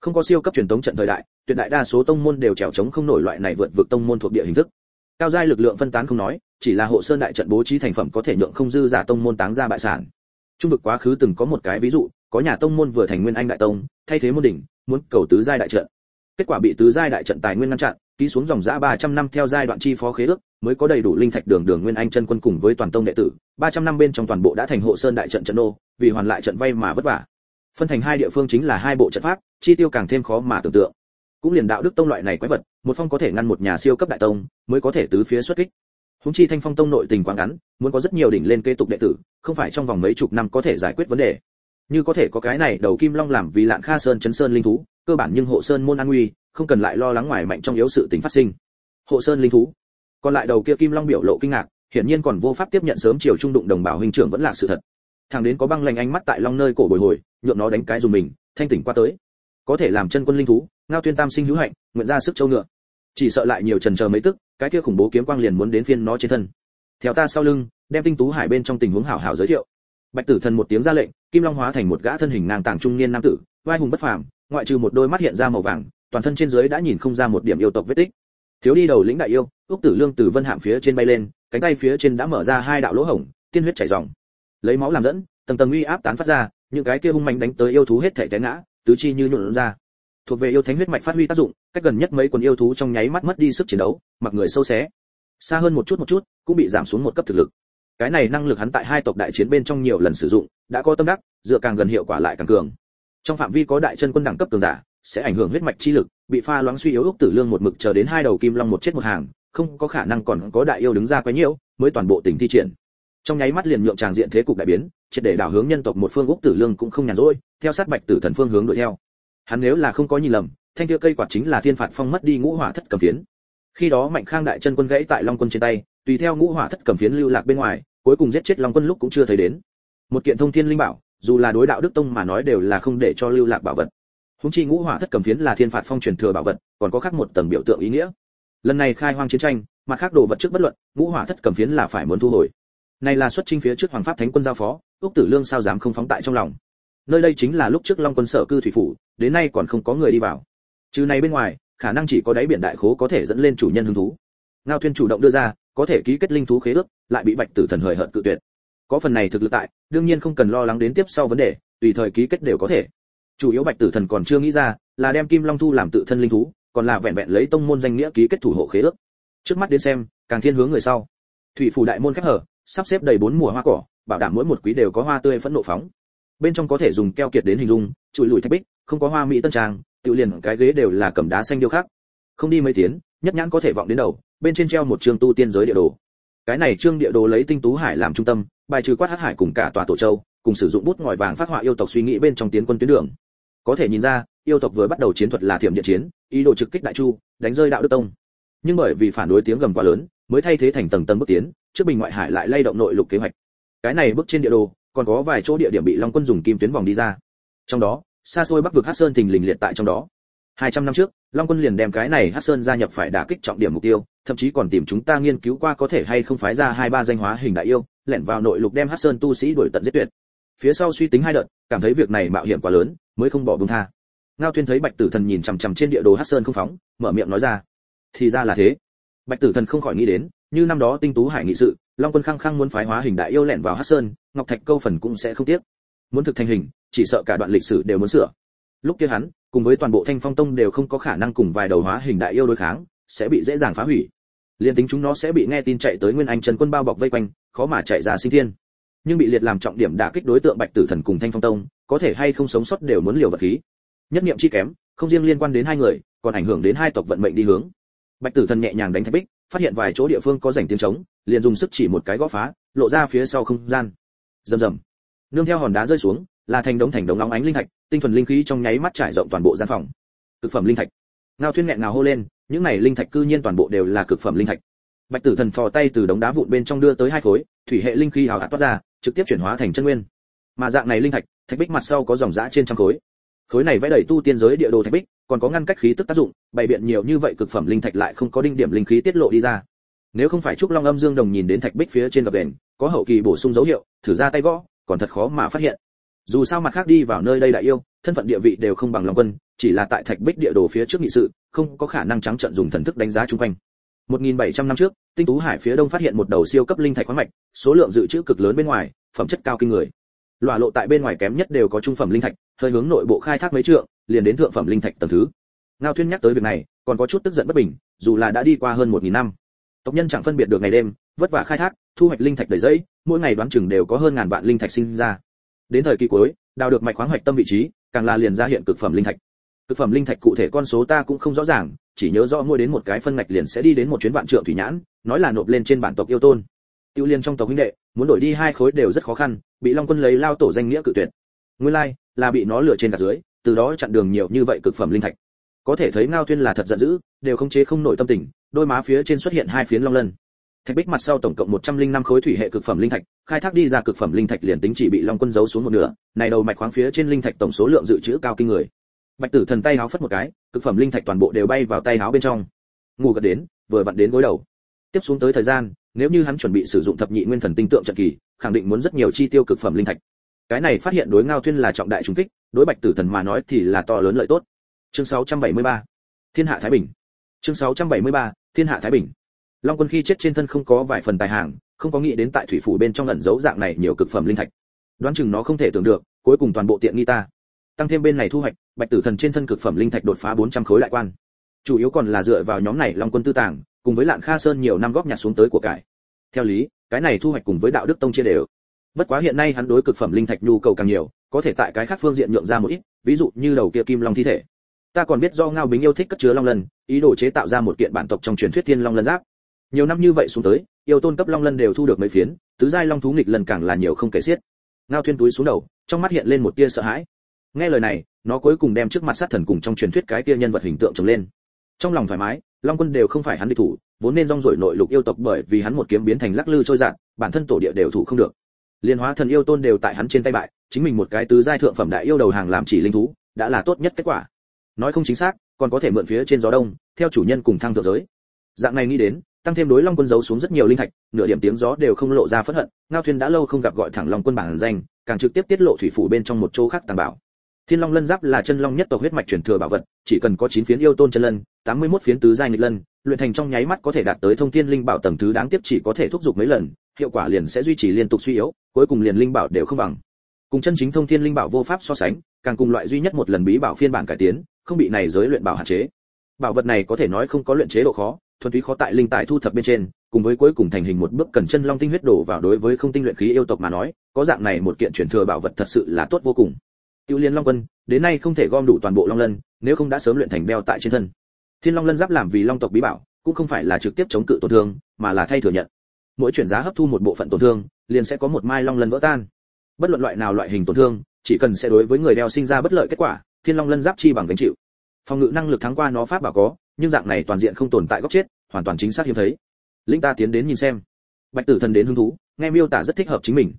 Không có siêu cấp truyền thống trận thời đại, tuyệt đại đa số tông môn đều trèo chống không nổi loại này vượt vực tông môn thuộc địa hình thức. Cao giai lực lượng phân tán không nói, chỉ là hộ sơn đại trận bố trí thành phẩm có thể nhượng không dư giả tông môn táng ra bại sản. Trung vực quá khứ từng có một cái ví dụ, có nhà tông môn vừa thành nguyên anh đại tông, thay thế môn đỉnh, muốn cầu tứ giai đại trận kết quả bị tứ giai đại trận tài nguyên ngăn chặn, ký xuống dòng giã 300 năm theo giai đoạn chi phó khế ước, mới có đầy đủ linh thạch đường đường nguyên anh chân quân cùng với toàn tông đệ tử. 300 năm bên trong toàn bộ đã thành hộ sơn đại trận trận nô, vì hoàn lại trận vay mà vất vả. Phân thành hai địa phương chính là hai bộ trận pháp, chi tiêu càng thêm khó mà tưởng tượng. Cũng liền đạo đức tông loại này quái vật, một phong có thể ngăn một nhà siêu cấp đại tông, mới có thể tứ phía xuất kích. Húng chi thanh phong tông nội tình quá ngắn, muốn có rất nhiều đỉnh lên kế tục đệ tử, không phải trong vòng mấy chục năm có thể giải quyết vấn đề. Như có thể có cái này đầu kim long làm vì lạn kha sơn chấn sơn linh thú cơ bản nhưng hộ sơn môn an nguy, không cần lại lo lắng ngoài mạnh trong yếu sự tình phát sinh. Hộ sơn linh thú. Còn lại đầu kia kim long biểu lộ kinh ngạc, hiển nhiên còn vô pháp tiếp nhận sớm chiều trung đụng đồng bào huynh trưởng vẫn là sự thật. Thằng đến có băng lành ánh mắt tại long nơi cổ bồi hồi, nhượng nó đánh cái dùng mình, thanh tỉnh qua tới. Có thể làm chân quân linh thú, ngao tuyên tam sinh hữu hạnh, nguyện ra sức châu ngựa. Chỉ sợ lại nhiều trần chờ mấy tức, cái kia khủng bố kiếm quang liền muốn đến phiên nó trên thân. Theo ta sau lưng, đem tinh tú hải bên trong tình huống hảo hảo giới thiệu. Bạch tử thần một tiếng ra lệnh, kim long hóa thành một gã thân hình nàng tàng trung niên nam tử, vai hùng bất phàm ngoại trừ một đôi mắt hiện ra màu vàng, toàn thân trên dưới đã nhìn không ra một điểm yêu tộc vết tích. Thiếu đi đầu lĩnh đại yêu, úc tử lương từ vân hạm phía trên bay lên, cánh tay phía trên đã mở ra hai đạo lỗ hổng, tiên huyết chảy ròng. Lấy máu làm dẫn, tầng tầng uy áp tán phát ra, những cái kia hung mạnh đánh tới yêu thú hết thể té ngã, tứ chi như nhuộn ra. Thuộc về yêu thánh huyết mạch phát huy tác dụng, cách gần nhất mấy quần yêu thú trong nháy mắt mất đi sức chiến đấu, mặc người sâu xé. Xa hơn một chút một chút, cũng bị giảm xuống một cấp thực lực. Cái này năng lực hắn tại hai tộc đại chiến bên trong nhiều lần sử dụng, đã có tâm đắc, dựa càng gần hiệu quả lại càng cường trong phạm vi có đại chân quân đẳng cấp cường giả, sẽ ảnh hưởng huyết mạch chi lực, bị pha loãng suy yếu úc tử lương một mực chờ đến hai đầu kim long một chết một hàng, không có khả năng còn có đại yêu đứng ra quấy nhiễu, mới toàn bộ tình thi triển. Trong nháy mắt liền nhượng tràng diện thế cục đại biến, triệt để đảo hướng nhân tộc một phương úc tử lương cũng không nhàn rỗi, theo sát bạch tử thần phương hướng đuổi theo. Hắn nếu là không có nhìn lầm, thanh kia cây quạt chính là thiên phạt phong mất đi ngũ hỏa thất cầm phiến. Khi đó mạnh khang đại chân quân gãy tại long quân trên tay, tùy theo ngũ hỏa thất cầm phiến lưu lạc bên ngoài, cuối cùng giết chết long quân lúc cũng chưa thấy đến. Một kiện thông thiên linh bảo dù là đối đạo đức tông mà nói đều là không để cho lưu lạc bảo vật. Húng chi ngũ hỏa thất cầm phiến là thiên phạt phong truyền thừa bảo vật, còn có khác một tầng biểu tượng ý nghĩa. Lần này khai hoang chiến tranh, mặt khác đồ vật trước bất luận, ngũ hỏa thất cầm phiến là phải muốn thu hồi. Này là xuất chinh phía trước hoàng pháp thánh quân giao phó, úc tử lương sao dám không phóng tại trong lòng. Nơi đây chính là lúc trước long quân sở cư thủy phủ, đến nay còn không có người đi vào. Trừ này bên ngoài, khả năng chỉ có đáy biển đại khố có thể dẫn lên chủ nhân hứng thú. Ngao thuyên chủ động đưa ra, có thể ký kết linh thú khế ước, lại bị bạch tử thần hời hợt cự tuyệt có phần này thực lực tại, đương nhiên không cần lo lắng đến tiếp sau vấn đề, tùy thời ký kết đều có thể. Chủ yếu bạch tử thần còn chưa nghĩ ra, là đem kim long thu làm tự thân linh thú, còn là vẹn vẹn lấy tông môn danh nghĩa ký kết thủ hộ khế ước. Trước mắt đến xem, càng thiên hướng người sau. Thủy phủ đại môn khép hở, sắp xếp đầy bốn mùa hoa cỏ, bảo đảm mỗi một quý đều có hoa tươi phẫn nộ phóng. Bên trong có thể dùng keo kiệt đến hình dung, trụi lùi thạch bích, không có hoa mỹ tân trang, tự liền cái ghế đều là cẩm đá xanh điêu khắc. Không đi mấy tiếng nhất nhãn có thể vọng đến đầu, bên trên treo một trường tu tiên giới địa đồ. Cái này trương địa đồ lấy tinh tú hải làm trung tâm bài trừ quát hắc hải cùng cả tòa tổ châu, cùng sử dụng bút ngòi vàng phát họa yêu tộc suy nghĩ bên trong tiến quân tuyến đường. Có thể nhìn ra, yêu tộc vừa bắt đầu chiến thuật là thiểm điện chiến, ý đồ trực kích đại chu, đánh rơi đạo đức tông. Nhưng bởi vì phản đối tiếng gầm quá lớn, mới thay thế thành tầng tầng bước tiến, trước bình ngoại hải lại lay động nội lục kế hoạch. Cái này bước trên địa đồ, còn có vài chỗ địa điểm bị long quân dùng kim tuyến vòng đi ra. Trong đó, xa xôi bắc vực hắc sơn thình lình liệt tại trong đó. 200 năm trước, long quân liền đem cái này hắc sơn gia nhập phải đả kích trọng điểm mục tiêu, thậm chí còn tìm chúng ta nghiên cứu qua có thể hay không phái ra hai ba danh hóa hình đại yêu lẻn vào nội lục đem hắc sơn tu sĩ đuổi tận giết tuyệt. Phía sau suy tính hai đợt, cảm thấy việc này mạo hiểm quá lớn, mới không bỏ buông tha. Ngao tuyên thấy bạch tử thần nhìn chằm chằm trên địa đồ hắc sơn không phóng, mở miệng nói ra, thì ra là thế. Bạch tử thần không khỏi nghĩ đến, như năm đó tinh tú hải nghị sự, long quân khăng khăng muốn phái hóa hình đại yêu lẻn vào hắc sơn, ngọc thạch câu phần cũng sẽ không tiếc. Muốn thực thành hình, chỉ sợ cả đoạn lịch sử đều muốn sửa. Lúc kia hắn, cùng với toàn bộ thanh phong tông đều không có khả năng cùng vài đầu hóa hình đại yêu đối kháng, sẽ bị dễ dàng phá hủy. Liên tính chúng nó sẽ bị nghe tin chạy tới nguyên anh trần quân bao bọc vây quanh khó mà chạy ra sinh thiên. Nhưng bị liệt làm trọng điểm đả kích đối tượng bạch tử thần cùng thanh phong tông, có thể hay không sống sót đều muốn liều vật khí. Nhất niệm chi kém, không riêng liên quan đến hai người, còn ảnh hưởng đến hai tộc vận mệnh đi hướng. Bạch tử thần nhẹ nhàng đánh thạch bích, phát hiện vài chỗ địa phương có rảnh tiếng trống, liền dùng sức chỉ một cái gõ phá, lộ ra phía sau không gian. Rầm rầm. Nương theo hòn đá rơi xuống, là thành đống thành đống nóng ánh linh thạch, tinh thuần linh khí trong nháy mắt trải rộng toàn bộ gian phòng. Cực phẩm linh thạch. Ngao thuyên nghẹn ngào hô lên, những này linh thạch cư nhiên toàn bộ đều là cực phẩm linh thạch bạch tử thần thò tay từ đống đá vụn bên trong đưa tới hai khối, thủy hệ linh khí hào hạt toát ra, trực tiếp chuyển hóa thành chân nguyên. Mà dạng này linh thạch thạch bích mặt sau có dòng dã trên trăm khối. Khối này vẽ đầy tu tiên giới địa đồ thạch bích, còn có ngăn cách khí tức tác dụng, bày biện nhiều như vậy cực phẩm linh thạch lại không có đinh điểm linh khí tiết lộ đi ra. Nếu không phải trúc long âm dương đồng nhìn đến thạch bích phía trên gập đền, có hậu kỳ bổ sung dấu hiệu, thử ra tay gõ còn thật khó mà phát hiện. Dù sao mặt khác đi vào nơi đây đại yêu, thân phận địa vị đều không bằng long quân, chỉ là tại thạch bích địa đồ phía trước nghị sự, không có khả năng trắng trợn dùng thần thức đánh giá chung quanh. 1.700 năm trước, tinh tú hải phía đông phát hiện một đầu siêu cấp linh thạch khoáng mạch, số lượng dự trữ cực lớn bên ngoài, phẩm chất cao kinh người. Lòa lộ tại bên ngoài kém nhất đều có trung phẩm linh thạch, hơi hướng nội bộ khai thác mấy trượng, liền đến thượng phẩm linh thạch tầng thứ. Ngao thuyên nhắc tới việc này, còn có chút tức giận bất bình, dù là đã đi qua hơn 1.000 năm. Tộc nhân chẳng phân biệt được ngày đêm, vất vả khai thác, thu hoạch linh thạch đầy dẫy mỗi ngày đoán chừng đều có hơn ngàn vạn linh thạch sinh ra. Đến thời kỳ cuối, đào được mạch khoáng hoạch tâm vị trí, càng là liền ra hiện cực phẩm linh thạch cực phẩm linh thạch cụ thể con số ta cũng không rõ ràng chỉ nhớ rõ mua đến một cái phân ngạch liền sẽ đi đến một chuyến vạn trượng thủy nhãn nói là nộp lên trên bản tộc yêu tôn. Tiêu liên trong tộc huynh đệ muốn đổi đi hai khối đều rất khó khăn bị long quân lấy lao tổ danh nghĩa cự tuyệt. Nguyên lai like, là bị nó lừa trên cả dưới từ đó chặn đường nhiều như vậy cực phẩm linh thạch. Có thể thấy ngao tuyên là thật giận dữ đều không chế không nổi tâm tình đôi má phía trên xuất hiện hai phiến long lân. Thạch bích mặt sau tổng cộng 105 khối thủy hệ cực phẩm linh thạch khai thác đi ra cực phẩm linh thạch liền tính chỉ bị long quân giấu xuống một nửa này đầu mạch khoáng phía trên linh thạch tổng số lượng dự trữ cao kinh người bạch tử thần tay háo phất một cái, cực phẩm linh thạch toàn bộ đều bay vào tay háo bên trong. Ngủ gật đến, vừa vặn đến gối đầu. Tiếp xuống tới thời gian, nếu như hắn chuẩn bị sử dụng thập nhị nguyên thần tinh tượng trận kỳ, khẳng định muốn rất nhiều chi tiêu cực phẩm linh thạch. Cái này phát hiện đối ngao thuyên là trọng đại trung kích, đối bạch tử thần mà nói thì là to lớn lợi tốt. Chương 673 thiên hạ thái bình. Chương 673 thiên hạ thái bình. Long quân khi chết trên thân không có vài phần tài hàng không có nghĩ đến tại thủy phủ bên trong ẩn giấu dạng này nhiều cực phẩm linh thạch. Đoán chừng nó không thể tưởng được, cuối cùng toàn bộ tiện nghi ta. Tăng thêm bên này thu hoạch bạch tử thần trên thân cực phẩm linh thạch đột phá 400 khối lại quan. Chủ yếu còn là dựa vào nhóm này long quân tư tàng, cùng với lạn kha sơn nhiều năm góp nhặt xuống tới của cải. Theo lý, cái này thu hoạch cùng với đạo đức tông chia đều. Bất quá hiện nay hắn đối cực phẩm linh thạch nhu cầu càng nhiều, có thể tại cái khác phương diện nhượng ra một ít, ví dụ như đầu kia kim long thi thể. Ta còn biết do ngao bính yêu thích cất chứa long lân, ý đồ chế tạo ra một kiện bản tộc trong truyền thuyết thiên long lân giáp. Nhiều năm như vậy xuống tới, yêu tôn cấp long lân đều thu được mấy phiến, tứ giai long thú nghịch lần càng là nhiều không kể xiết. Ngao thuyên túi xuống đầu, trong mắt hiện lên một tia sợ hãi nghe lời này, nó cuối cùng đem trước mặt sát thần cùng trong truyền thuyết cái kia nhân vật hình tượng trồng lên. Trong lòng thoải mái, long quân đều không phải hắn địch thủ, vốn nên rong rổi nội lục yêu tộc bởi vì hắn một kiếm biến thành lắc lư trôi dạt bản thân tổ địa đều thủ không được. Liên hóa thần yêu tôn đều tại hắn trên tay bại, chính mình một cái tứ giai thượng phẩm đại yêu đầu hàng làm chỉ linh thú, đã là tốt nhất kết quả. Nói không chính xác, còn có thể mượn phía trên gió đông, theo chủ nhân cùng thăng thượng giới. Dạng này nghĩ đến, tăng thêm đối long quân giấu xuống rất nhiều linh thạch, nửa điểm tiếng gió đều không lộ ra phẫn hận, ngao thuyền đã lâu không gặp gọi thẳng long quân bản danh, càng trực tiếp tiết lộ thủy phủ bên trong một chỗ khác tàng bảo thiên long lân giáp là chân long nhất tộc huyết mạch truyền thừa bảo vật, chỉ cần có chín phiến yêu tôn chân lân, tám mươi 81 phiến tứ giai nghịch lân, luyện thành trong nháy mắt có thể đạt tới thông thiên linh bảo tầng thứ đáng tiếc chỉ có thể thúc giục mấy lần, hiệu quả liền sẽ duy trì liên tục suy yếu, cuối cùng liền linh bảo đều không bằng. Cùng chân chính thông thiên linh bảo vô pháp so sánh, càng cùng loại duy nhất một lần bí bảo phiên bản cải tiến, không bị này giới luyện bảo hạn chế. Bảo vật này có thể nói không có luyện chế độ khó, thuần túy khó tại linh tại thu thập bên trên, cùng với cuối cùng thành hình một bước cần chân long tinh huyết đổ vào đối với không tinh luyện khí yêu tộc mà nói, có dạng này một kiện truyền thừa bảo vật thật sự là tốt vô cùng tiêu liên long quân, đến nay không thể gom đủ toàn bộ long lân, nếu không đã sớm luyện thành đeo tại trên thân. Thiên long lân giáp làm vì long tộc bí bảo, cũng không phải là trực tiếp chống cự tổn thương, mà là thay thừa nhận. Mỗi chuyển giá hấp thu một bộ phận tổn thương, liền sẽ có một mai long lân vỡ tan. Bất luận loại nào loại hình tổn thương, chỉ cần sẽ đối với người đeo sinh ra bất lợi kết quả, thiên long lân giáp chi bằng gánh chịu. Phòng ngự năng lực thắng qua nó pháp bảo có, nhưng dạng này toàn diện không tồn tại góc chết, hoàn toàn chính xác hiếm thấy. Linh ta tiến đến nhìn xem. Bạch tử thần đến hứng thú, nghe miêu tả rất thích hợp chính mình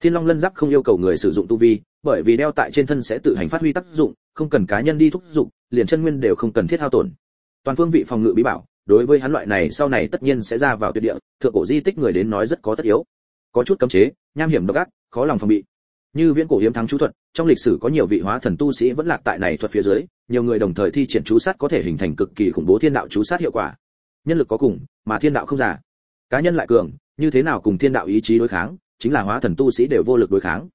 thiên long lân giáp không yêu cầu người sử dụng tu vi, bởi vì đeo tại trên thân sẽ tự hành phát huy tác dụng, không cần cá nhân đi thúc dụng liền chân nguyên đều không cần thiết hao tổn. Toàn phương vị phòng ngự bí bảo, đối với hắn loại này sau này tất nhiên sẽ ra vào tuyệt địa, thượng cổ di tích người đến nói rất có tất yếu. Có chút cấm chế, nham hiểm độc ác, khó lòng phòng bị. Như viễn cổ hiếm thắng chú thuật, trong lịch sử có nhiều vị hóa thần tu sĩ vẫn lạc tại này thuật phía dưới, nhiều người đồng thời thi triển chú sát có thể hình thành cực kỳ khủng bố thiên đạo chú sát hiệu quả. Nhân lực có cùng, mà thiên đạo không giả cá nhân lại cường, như thế nào cùng thiên đạo ý chí đối kháng? Chính là hóa thần tu sĩ đều vô lực đối kháng.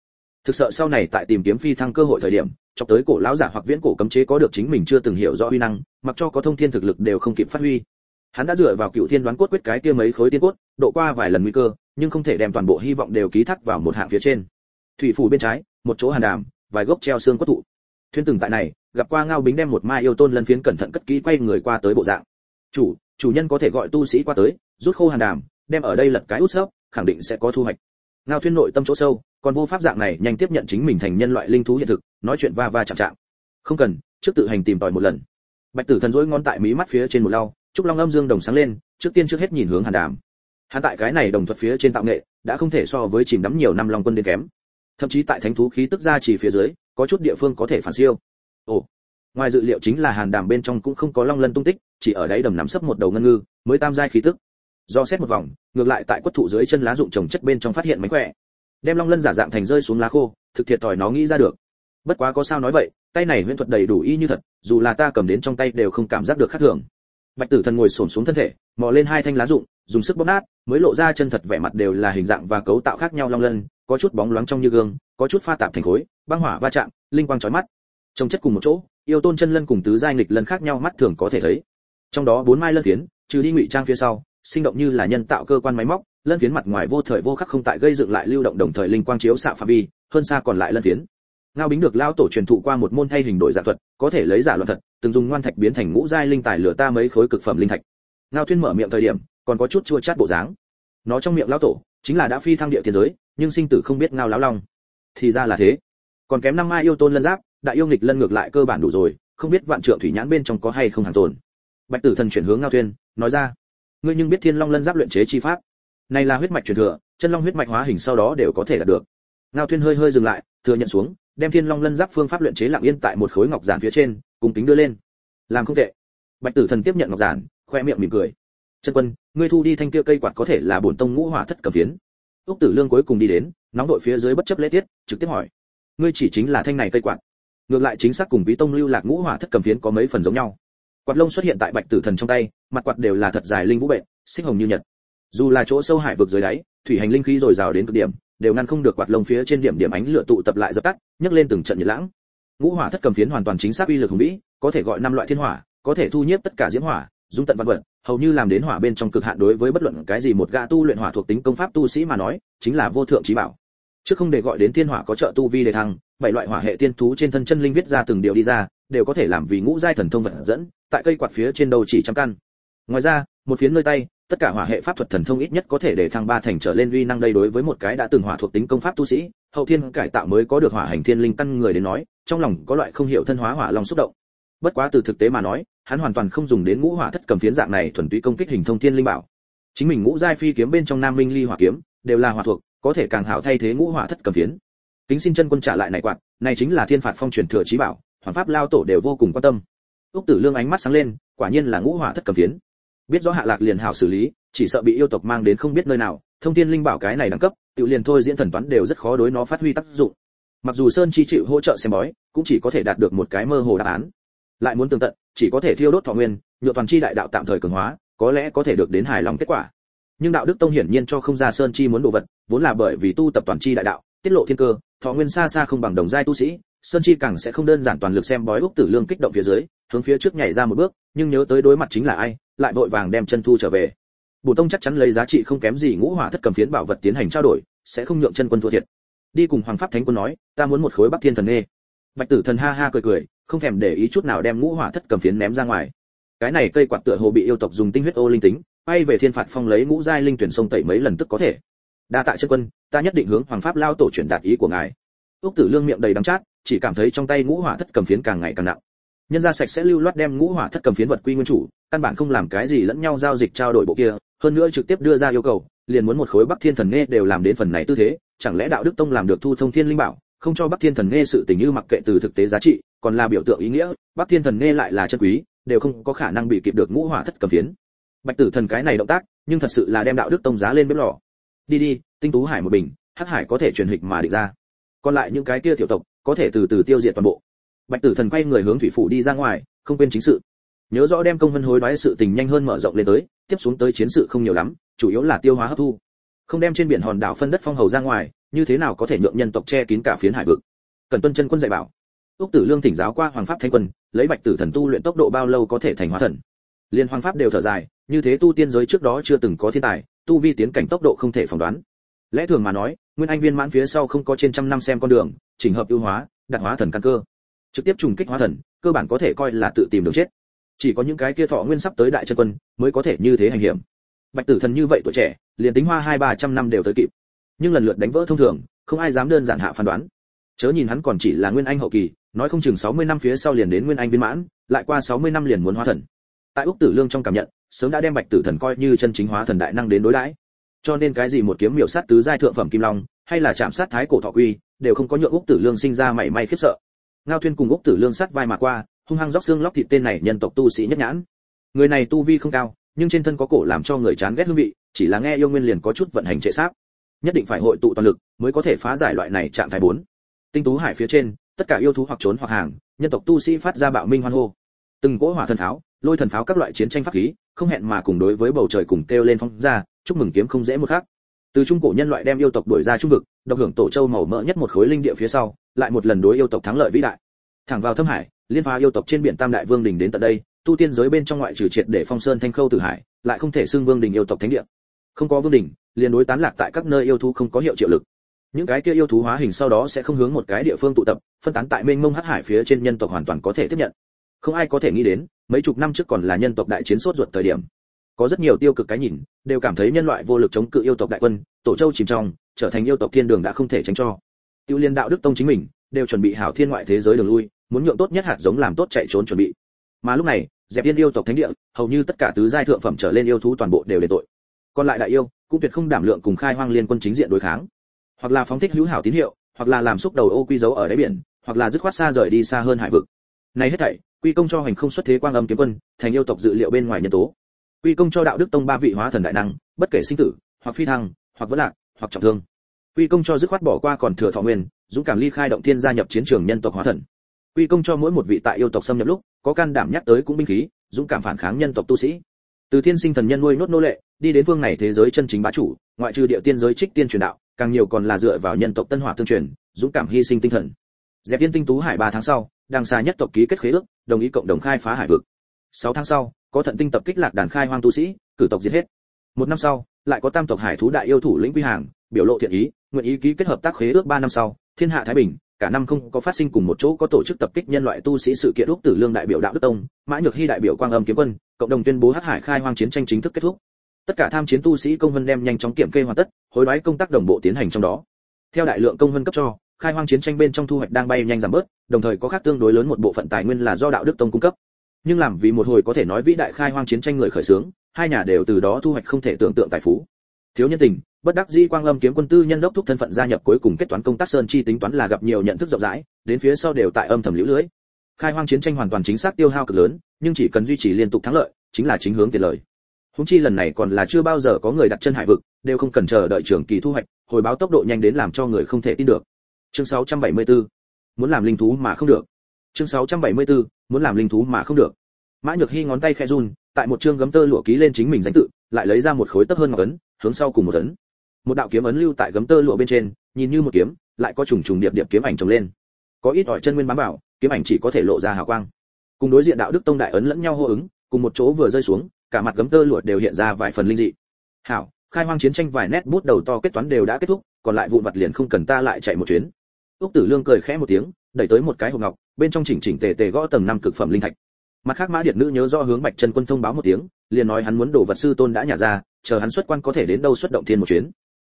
Thực sự sau này tại tìm kiếm phi thăng cơ hội thời điểm, cho tới cổ lão giả hoặc viễn cổ cấm chế có được chính mình chưa từng hiểu rõ uy năng, mặc cho có thông thiên thực lực đều không kịp phát huy. Hắn đã dựa vào cựu thiên đoán cốt quyết cái kia mấy khối tiên cốt, độ qua vài lần nguy cơ, nhưng không thể đem toàn bộ hy vọng đều ký thác vào một hạng phía trên. Thủy phủ bên trái, một chỗ hàn đàm, vài gốc treo xương quất thụ thuyên từng tại này, gặp qua ngao bính đem một mai yêu tôn lân phiến cẩn thận cất kỹ quay người qua tới bộ dạng. Chủ chủ nhân có thể gọi tu sĩ qua tới, rút khô hàn đàm, đem ở đây lật cái út sấp khẳng định sẽ có thu hoạch ngao thuyên nội tâm chỗ sâu, còn vô pháp dạng này nhanh tiếp nhận chính mình thành nhân loại linh thú hiện thực, nói chuyện va va chạm chạm. Không cần, trước tự hành tìm tòi một lần. Bạch tử thần dỗi ngón tại mí mắt phía trên một lau trúc long âm dương đồng sáng lên, trước tiên trước hết nhìn hướng hàn đàm. Hắn tại cái này đồng thuật phía trên tạo nghệ, đã không thể so với chìm đắm nhiều năm long quân đến kém. Thậm chí tại thánh thú khí tức ra chỉ phía dưới, có chút địa phương có thể phản siêu. Ồ, ngoài dự liệu chính là hàn đàm bên trong cũng không có long lân tung tích, chỉ ở đáy đầm nắm sấp một đầu ngân ngư, mới tam giai khí tức do xét một vòng, ngược lại tại quất thụ dưới chân lá dụng trồng chất bên trong phát hiện mánh khỏe. Đem long lân giả dạng thành rơi xuống lá khô, thực thiệt thòi nó nghĩ ra được. Bất quá có sao nói vậy, tay này huyễn thuật đầy đủ y như thật, dù là ta cầm đến trong tay đều không cảm giác được khác thường. Bạch tử thần ngồi xổm xuống thân thể, mò lên hai thanh lá dụng dùng sức bóp nát, mới lộ ra chân thật vẻ mặt đều là hình dạng và cấu tạo khác nhau long lân, có chút bóng loáng trong như gương, có chút pha tạp thành khối, băng hỏa va chạm, linh quang chói mắt. Trồng chất cùng một chỗ, yêu tôn chân lân cùng tứ giai nghịch lân khác nhau mắt thường có thể thấy. Trong đó bốn mai lân phiến, trừ đi ngụy trang phía sau sinh động như là nhân tạo cơ quan máy móc, lân phiến mặt ngoài vô thời vô khắc không tại gây dựng lại lưu động đồng thời linh quang chiếu xạ phạm vi, hơn xa còn lại lân phiến. Ngao bính được lao tổ truyền thụ qua một môn thay hình đổi dạng thuật, có thể lấy giả loạn thật, từng dùng ngoan thạch biến thành ngũ giai linh tài lửa ta mấy khối cực phẩm linh thạch. Ngao thuyên mở miệng thời điểm, còn có chút chua chát bộ dáng. Nó trong miệng lao tổ, chính là đã phi thăng địa thiên giới, nhưng sinh tử không biết ngao lão long. Thì ra là thế. Còn kém năm mai yêu tôn lân giáp, đại yêu nghịch lân ngược lại cơ bản đủ rồi, không biết vạn trượng thủy nhãn bên trong có hay không hàng tồn. Bạch tử thần chuyển hướng ngao thuyên, nói ra ngươi nhưng biết thiên long lân giáp luyện chế chi pháp. Này là huyết mạch truyền thừa, chân long huyết mạch hóa hình sau đó đều có thể đạt được. Ngao thuyên hơi hơi dừng lại, thừa nhận xuống, đem thiên long lân giáp phương pháp luyện chế lặng yên tại một khối ngọc giản phía trên cùng kính đưa lên. Làm không tệ. Bạch tử thần tiếp nhận ngọc giản, khoe miệng mỉm cười. Chân quân, ngươi thu đi thanh kia cây quạt có thể là bổn tông ngũ hỏa thất cầm phiến. Úc tử lương cuối cùng đi đến, nóng đội phía dưới bất chấp lễ tiết, trực tiếp hỏi. Ngươi chỉ chính là thanh này cây quạt. Ngược lại chính xác cùng bí tông lưu lạc ngũ hỏa thất cầm phiến có mấy phần giống nhau quạt lông xuất hiện tại bạch tử thần trong tay, mặt quạt đều là thật dài linh vũ bệnh, xích hồng như nhật. Dù là chỗ sâu hải vực dưới đáy, thủy hành linh khí dồi dào đến cực điểm, đều ngăn không được quạt lông phía trên điểm điểm ánh lửa tụ tập lại dập tắt, nhấc lên từng trận nhiệt lãng. Ngũ hỏa thất cầm phiến hoàn toàn chính xác uy lực hùng vĩ, có thể gọi năm loại thiên hỏa, có thể thu nhiếp tất cả diễm hỏa, dung tận văn vật, hầu như làm đến hỏa bên trong cực hạn đối với bất luận cái gì một gã tu luyện hỏa thuộc tính công pháp tu sĩ mà nói, chính là vô thượng trí bảo. Chứ không để gọi đến thiên hỏa có trợ tu vi để thăng, bảy loại hỏa hệ tiên thú trên thân chân linh viết ra từng điều đi ra, đều có thể làm vì ngũ giai thần thông vận dẫn tại cây quạt phía trên đầu chỉ trăm căn. Ngoài ra, một phiến nơi tay, tất cả hỏa hệ pháp thuật thần thông ít nhất có thể để thăng ba thành trở lên uy năng đây đối với một cái đã từng hỏa thuộc tính công pháp tu sĩ, hậu thiên cải tạo mới có được hỏa hành thiên linh căn người đến nói, trong lòng có loại không hiểu thân hóa hỏa long xúc động. Bất quá từ thực tế mà nói, hắn hoàn toàn không dùng đến ngũ hỏa thất cầm phiến dạng này thuần túy công kích hình thông thiên linh bảo. Chính mình ngũ giai phi kiếm bên trong nam minh ly hỏa kiếm, đều là hỏa thuộc, có thể càng hảo thay thế ngũ hỏa thất cầm phiến. Kính xin chân quân trả lại này quạt, này chính là thiên phạt phong truyền thừa trí bảo, hoàn pháp lao tổ đều vô cùng quan tâm úc tử lương ánh mắt sáng lên, quả nhiên là ngũ hỏa thất cầm phiến. Biết rõ hạ lạc liền hảo xử lý, chỉ sợ bị yêu tộc mang đến không biết nơi nào, thông thiên linh bảo cái này đẳng cấp, tự liền thôi diễn thần toán đều rất khó đối nó phát huy tác dụng. Mặc dù sơn chi chịu hỗ trợ xem bói, cũng chỉ có thể đạt được một cái mơ hồ đáp án. Lại muốn tường tận, chỉ có thể thiêu đốt thọ nguyên, nhựa toàn chi đại đạo tạm thời cường hóa, có lẽ có thể được đến hài lòng kết quả. Nhưng đạo đức tông hiển nhiên cho không ra sơn chi muốn đồ vật, vốn là bởi vì tu tập toàn chi đại đạo, tiết lộ thiên cơ, thọ nguyên xa xa không bằng đồng giai tu sĩ sơn chi càng sẽ không đơn giản toàn lực xem bói úc tử lương kích động phía dưới, hướng phía trước nhảy ra một bước, nhưng nhớ tới đối mặt chính là ai, lại vội vàng đem chân thu trở về. Bổ tông chắc chắn lấy giá trị không kém gì ngũ hỏa thất cầm phiến bảo vật tiến hành trao đổi, sẽ không nhượng chân quân thua thiệt. Đi cùng hoàng pháp thánh quân nói, ta muốn một khối bắc thiên thần nghe bạch tử thần ha ha cười cười, không thèm để ý chút nào đem ngũ hỏa thất cầm phiến ném ra ngoài. Cái này cây quạt tựa hồ bị yêu tộc dùng tinh huyết ô linh tính, bay về thiên phạt phong lấy ngũ giai linh tuyển sông tẩy mấy lần tức có thể. Đa tạ chân quân, ta nhất định hướng hoàng pháp lao tổ chuyển đạt ý của ngài. Úc tử lương miệng đầy đắng chát chỉ cảm thấy trong tay ngũ hỏa thất cầm phiến càng ngày càng nặng. Nhân ra sạch sẽ lưu loát đem ngũ hỏa thất cầm phiến vật quy nguyên chủ, căn bản không làm cái gì lẫn nhau giao dịch trao đổi bộ kia, hơn nữa trực tiếp đưa ra yêu cầu, liền muốn một khối bắc thiên thần nghe đều làm đến phần này tư thế, chẳng lẽ đạo đức tông làm được thu thông thiên linh bảo, không cho bắc thiên thần nghe sự tình như mặc kệ từ thực tế giá trị, còn là biểu tượng ý nghĩa, bắc thiên thần nghe lại là chân quý, đều không có khả năng bị kịp được ngũ hỏa thất cầm phiến. Bạch tử thần cái này động tác, nhưng thật sự là đem đạo đức tông giá lên bếp lò. Đi đi, tinh tú hải một bình, hắc hải có thể truyền hịch mà định ra. Còn lại những cái kia tiểu tộc có thể từ từ tiêu diệt toàn bộ. Bạch tử thần quay người hướng thủy phủ đi ra ngoài, không quên chính sự. Nhớ rõ đem công vân hối đoái sự tình nhanh hơn mở rộng lên tới, tiếp xuống tới chiến sự không nhiều lắm, chủ yếu là tiêu hóa hấp thu. Không đem trên biển hòn đảo phân đất phong hầu ra ngoài, như thế nào có thể nhượng nhân tộc che kín cả phiến hải vực? Cần tuân chân quân dạy bảo. Úc tử lương thỉnh giáo qua hoàng pháp thanh quân, lấy bạch tử thần tu luyện tốc độ bao lâu có thể thành hóa thần. Liên hoàng pháp đều thở dài, như thế tu tiên giới trước đó chưa từng có thiên tài, tu vi tiến cảnh tốc độ không thể phỏng đoán. Lẽ thường mà nói, nguyên anh viên mãn phía sau không có trên trăm năm xem con đường chỉnh hợp ưu hóa, đặt hóa thần căn cơ. Trực tiếp trùng kích hóa thần, cơ bản có thể coi là tự tìm đường chết. Chỉ có những cái kia thọ nguyên sắp tới đại chân quân mới có thể như thế hành hiểm. Bạch tử thần như vậy tuổi trẻ, liền tính hoa hai ba trăm năm đều tới kịp. Nhưng lần lượt đánh vỡ thông thường, không ai dám đơn giản hạ phán đoán. Chớ nhìn hắn còn chỉ là nguyên anh hậu kỳ, nói không chừng 60 năm phía sau liền đến nguyên anh viên mãn, lại qua 60 năm liền muốn hóa thần. Tại úc tử lương trong cảm nhận, sớm đã đem bạch tử thần coi như chân chính hóa thần đại năng đến đối đãi. Cho nên cái gì một kiếm miểu sát tứ giai thượng phẩm kim long, hay là chạm sát thái cổ thọ quy đều không có nhượng úc tử lương sinh ra mảy may khiếp sợ. Ngao thuyên cùng úc tử lương sát vai mà qua hung hăng róc xương lóc thịt tên này nhân tộc tu sĩ nhất nhãn. Người này tu vi không cao nhưng trên thân có cổ làm cho người chán ghét hương vị chỉ là nghe yêu nguyên liền có chút vận hành trệ sát, nhất định phải hội tụ toàn lực mới có thể phá giải loại này trạng thái bốn. Tinh tú hải phía trên tất cả yêu thú hoặc trốn hoặc hàng nhân tộc tu sĩ phát ra bạo minh hoan hô. Từng cỗ hỏa thần pháo lôi thần pháo các loại chiến tranh pháp khí không hẹn mà cùng đối với bầu trời cùng kêu lên phong ra chúc mừng kiếm không dễ một khác từ trung cổ nhân loại đem yêu tộc đuổi ra trung vực, độc hưởng tổ châu màu mỡ nhất một khối linh địa phía sau, lại một lần đối yêu tộc thắng lợi vĩ đại. Thẳng vào thâm hải, liên phá yêu tộc trên biển tam đại vương đình đến tận đây, tu tiên giới bên trong ngoại trừ triệt để phong sơn thanh khâu tử hải, lại không thể xưng vương đình yêu tộc thánh địa. Không có vương đình, liền đối tán lạc tại các nơi yêu thú không có hiệu triệu lực. Những cái kia yêu thú hóa hình sau đó sẽ không hướng một cái địa phương tụ tập, phân tán tại mênh mông hắc hải phía trên nhân tộc hoàn toàn có thể tiếp nhận. Không ai có thể nghĩ đến, mấy chục năm trước còn là nhân tộc đại chiến sốt ruột thời điểm có rất nhiều tiêu cực cái nhìn, đều cảm thấy nhân loại vô lực chống cự yêu tộc đại quân, tổ châu chìm trong, trở thành yêu tộc thiên đường đã không thể tránh cho. Tiêu liên đạo đức tông chính mình, đều chuẩn bị hảo thiên ngoại thế giới đường lui, muốn nhượng tốt nhất hạt giống làm tốt chạy trốn chuẩn bị. Mà lúc này, dẹp yên yêu tộc thánh địa, hầu như tất cả tứ giai thượng phẩm trở lên yêu thú toàn bộ đều đền tội. Còn lại đại yêu, cũng tuyệt không đảm lượng cùng khai hoang liên quân chính diện đối kháng. Hoặc là phóng thích hữu hảo tín hiệu, hoặc là làm xúc đầu ô quy dấu ở đáy biển, hoặc là dứt khoát xa rời đi xa hơn hải vực. Này hết thảy, quy công cho hành không xuất thế quang âm kiếm quân, thành yêu tộc dự liệu bên ngoài nhân tố quy công cho đạo đức tông ba vị hóa thần đại năng, bất kể sinh tử, hoặc phi thăng, hoặc vỡ lạc, hoặc trọng thương. Quy công cho dứt khoát bỏ qua còn thừa thọ nguyên, dũng cảm ly khai động thiên gia nhập chiến trường nhân tộc hóa thần. Quy công cho mỗi một vị tại yêu tộc xâm nhập lúc, có can đảm nhắc tới cũng binh khí, dũng cảm phản kháng nhân tộc tu sĩ. Từ thiên sinh thần nhân nuôi nốt nô lệ, đi đến phương này thế giới chân chính bá chủ, ngoại trừ địa tiên giới trích tiên truyền đạo, càng nhiều còn là dựa vào nhân tộc tân hỏa tương truyền, dũng cảm hy sinh tinh thần. Dẹp yên tinh tú hải ba tháng sau, đằng xa nhất tộc ký kết khế ước, đồng ý cộng đồng khai phá hải vực sáu tháng sau, có thận tinh tập kích lạc đàn khai hoang tu sĩ, cử tộc diệt hết. Một năm sau, lại có tam tộc hải thú đại yêu thủ lĩnh quy hàng, biểu lộ thiện ý, nguyện ý ký kết hợp tác khế ước ba năm sau, thiên hạ thái bình, cả năm không có phát sinh cùng một chỗ có tổ chức tập kích nhân loại tu sĩ sự kiện lúc tử lương đại biểu đạo đức tông, mã nhược hy đại biểu quang âm kiếm quân, cộng đồng tuyên bố hắc hải khai hoang chiến tranh chính thức kết thúc. Tất cả tham chiến tu sĩ công vân đem nhanh chóng kiểm kê hoàn tất, hối đoái công tác đồng bộ tiến hành trong đó. Theo đại lượng công vân cấp cho, khai hoang chiến tranh bên trong thu hoạch đang bay nhanh giảm bớt, đồng thời có khác tương đối lớn một bộ phận tài nguyên là do đạo đức tông cung cấp nhưng làm vì một hồi có thể nói vĩ đại khai hoang chiến tranh người khởi xướng, hai nhà đều từ đó thu hoạch không thể tưởng tượng tài phú. Thiếu nhân tình, bất đắc dĩ quang lâm kiếm quân tư nhân đốc thúc thân phận gia nhập cuối cùng kết toán công tác sơn chi tính toán là gặp nhiều nhận thức rộng rãi, đến phía sau đều tại âm thầm liễu lưới. Khai hoang chiến tranh hoàn toàn chính xác tiêu hao cực lớn, nhưng chỉ cần duy trì liên tục thắng lợi, chính là chính hướng tiền lời. Húng chi lần này còn là chưa bao giờ có người đặt chân hải vực, đều không cần chờ đợi trường kỳ thu hoạch, hồi báo tốc độ nhanh đến làm cho người không thể tin được. Chương 674 muốn làm linh thú mà không được chương 674 muốn làm linh thú mà không được. Mã nhược hy ngón tay khẽ run, tại một chương gấm tơ lụa ký lên chính mình danh tự, lại lấy ra một khối tấp hơn ngọc ấn, hướng sau cùng một ấn. Một đạo kiếm ấn lưu tại gấm tơ lụa bên trên, nhìn như một kiếm, lại có trùng trùng điệp điệp kiếm ảnh trồng lên. Có ít ỏi chân nguyên bám vào, kiếm ảnh chỉ có thể lộ ra hào quang. Cùng đối diện đạo đức tông đại ấn lẫn nhau hô ứng, cùng một chỗ vừa rơi xuống, cả mặt gấm tơ lụa đều hiện ra vài phần linh dị. Hảo, khai hoang chiến tranh vài nét bút đầu to kết toán đều đã kết thúc, còn lại vụn vặt liền không cần ta lại chạy một chuyến. Úc tử lương cười khẽ một tiếng đẩy tới một cái hộp ngọc, bên trong chỉnh chỉnh tề tề gõ tầng năm cực phẩm linh thạch. Mặt khác mã điệt nữ nhớ do hướng bạch chân quân thông báo một tiếng, liền nói hắn muốn đổ vật sư tôn đã nhả ra, chờ hắn xuất quan có thể đến đâu xuất động thiên một chuyến.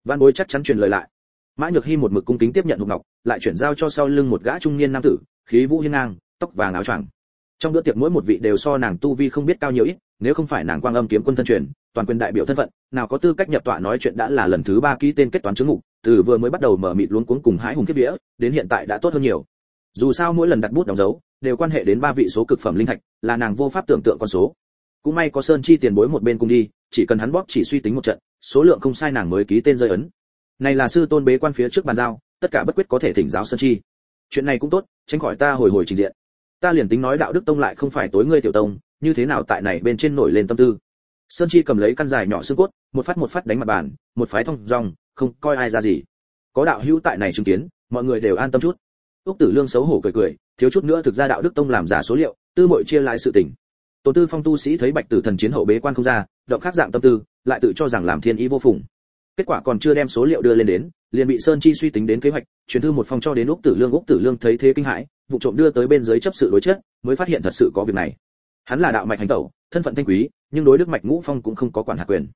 Văn bối chắc chắn truyền lời lại. Mã nhược hy một mực cung kính tiếp nhận hộp ngọc, lại chuyển giao cho sau lưng một gã trung niên nam tử, khí vũ hiên ngang, tóc vàng áo choàng. Trong bữa tiệc mỗi một vị đều so nàng tu vi không biết cao nhiều ít, nếu không phải nàng quang âm kiếm quân thân truyền, toàn quyền đại biểu thân phận, nào có tư cách nhập tọa nói chuyện đã là lần thứ ba ký tên kết toán chứng ngục, từ vừa mới bắt đầu mở mịt luống cuống cùng hãi hùng kiếp vía, đến hiện tại đã tốt hơn nhiều dù sao mỗi lần đặt bút đóng dấu, đều quan hệ đến ba vị số cực phẩm linh thạch, là nàng vô pháp tưởng tượng con số. Cũng may có sơn chi tiền bối một bên cùng đi, chỉ cần hắn bóp chỉ suy tính một trận, số lượng không sai nàng mới ký tên rơi ấn. Này là sư tôn bế quan phía trước bàn giao, tất cả bất quyết có thể thỉnh giáo sơn chi. Chuyện này cũng tốt, tránh khỏi ta hồi hồi trình diện. Ta liền tính nói đạo đức tông lại không phải tối ngươi tiểu tông, như thế nào tại này bên trên nổi lên tâm tư. Sơn chi cầm lấy căn dài nhỏ xương cốt, một phát một phát đánh mặt bàn, một phái thông dong không coi ai ra gì. Có đạo hữu tại này chứng kiến, mọi người đều an tâm chút úc tử lương xấu hổ cười cười, thiếu chút nữa thực ra đạo đức tông làm giả số liệu, tư muội chia lại sự tình. Tổ tư phong tu sĩ thấy bạch tử thần chiến hậu bế quan không ra, động khác dạng tâm tư, lại tự cho rằng làm thiên ý vô phùng. Kết quả còn chưa đem số liệu đưa lên đến, liền bị sơn chi suy tính đến kế hoạch, truyền thư một phong cho đến úc tử lương, úc tử lương thấy thế kinh hãi, vụ trộm đưa tới bên dưới chấp sự đối chất, mới phát hiện thật sự có việc này. Hắn là đạo mạch hành tẩu, thân phận thanh quý, nhưng đối đức mạch ngũ phong cũng không có quản hạt quyền.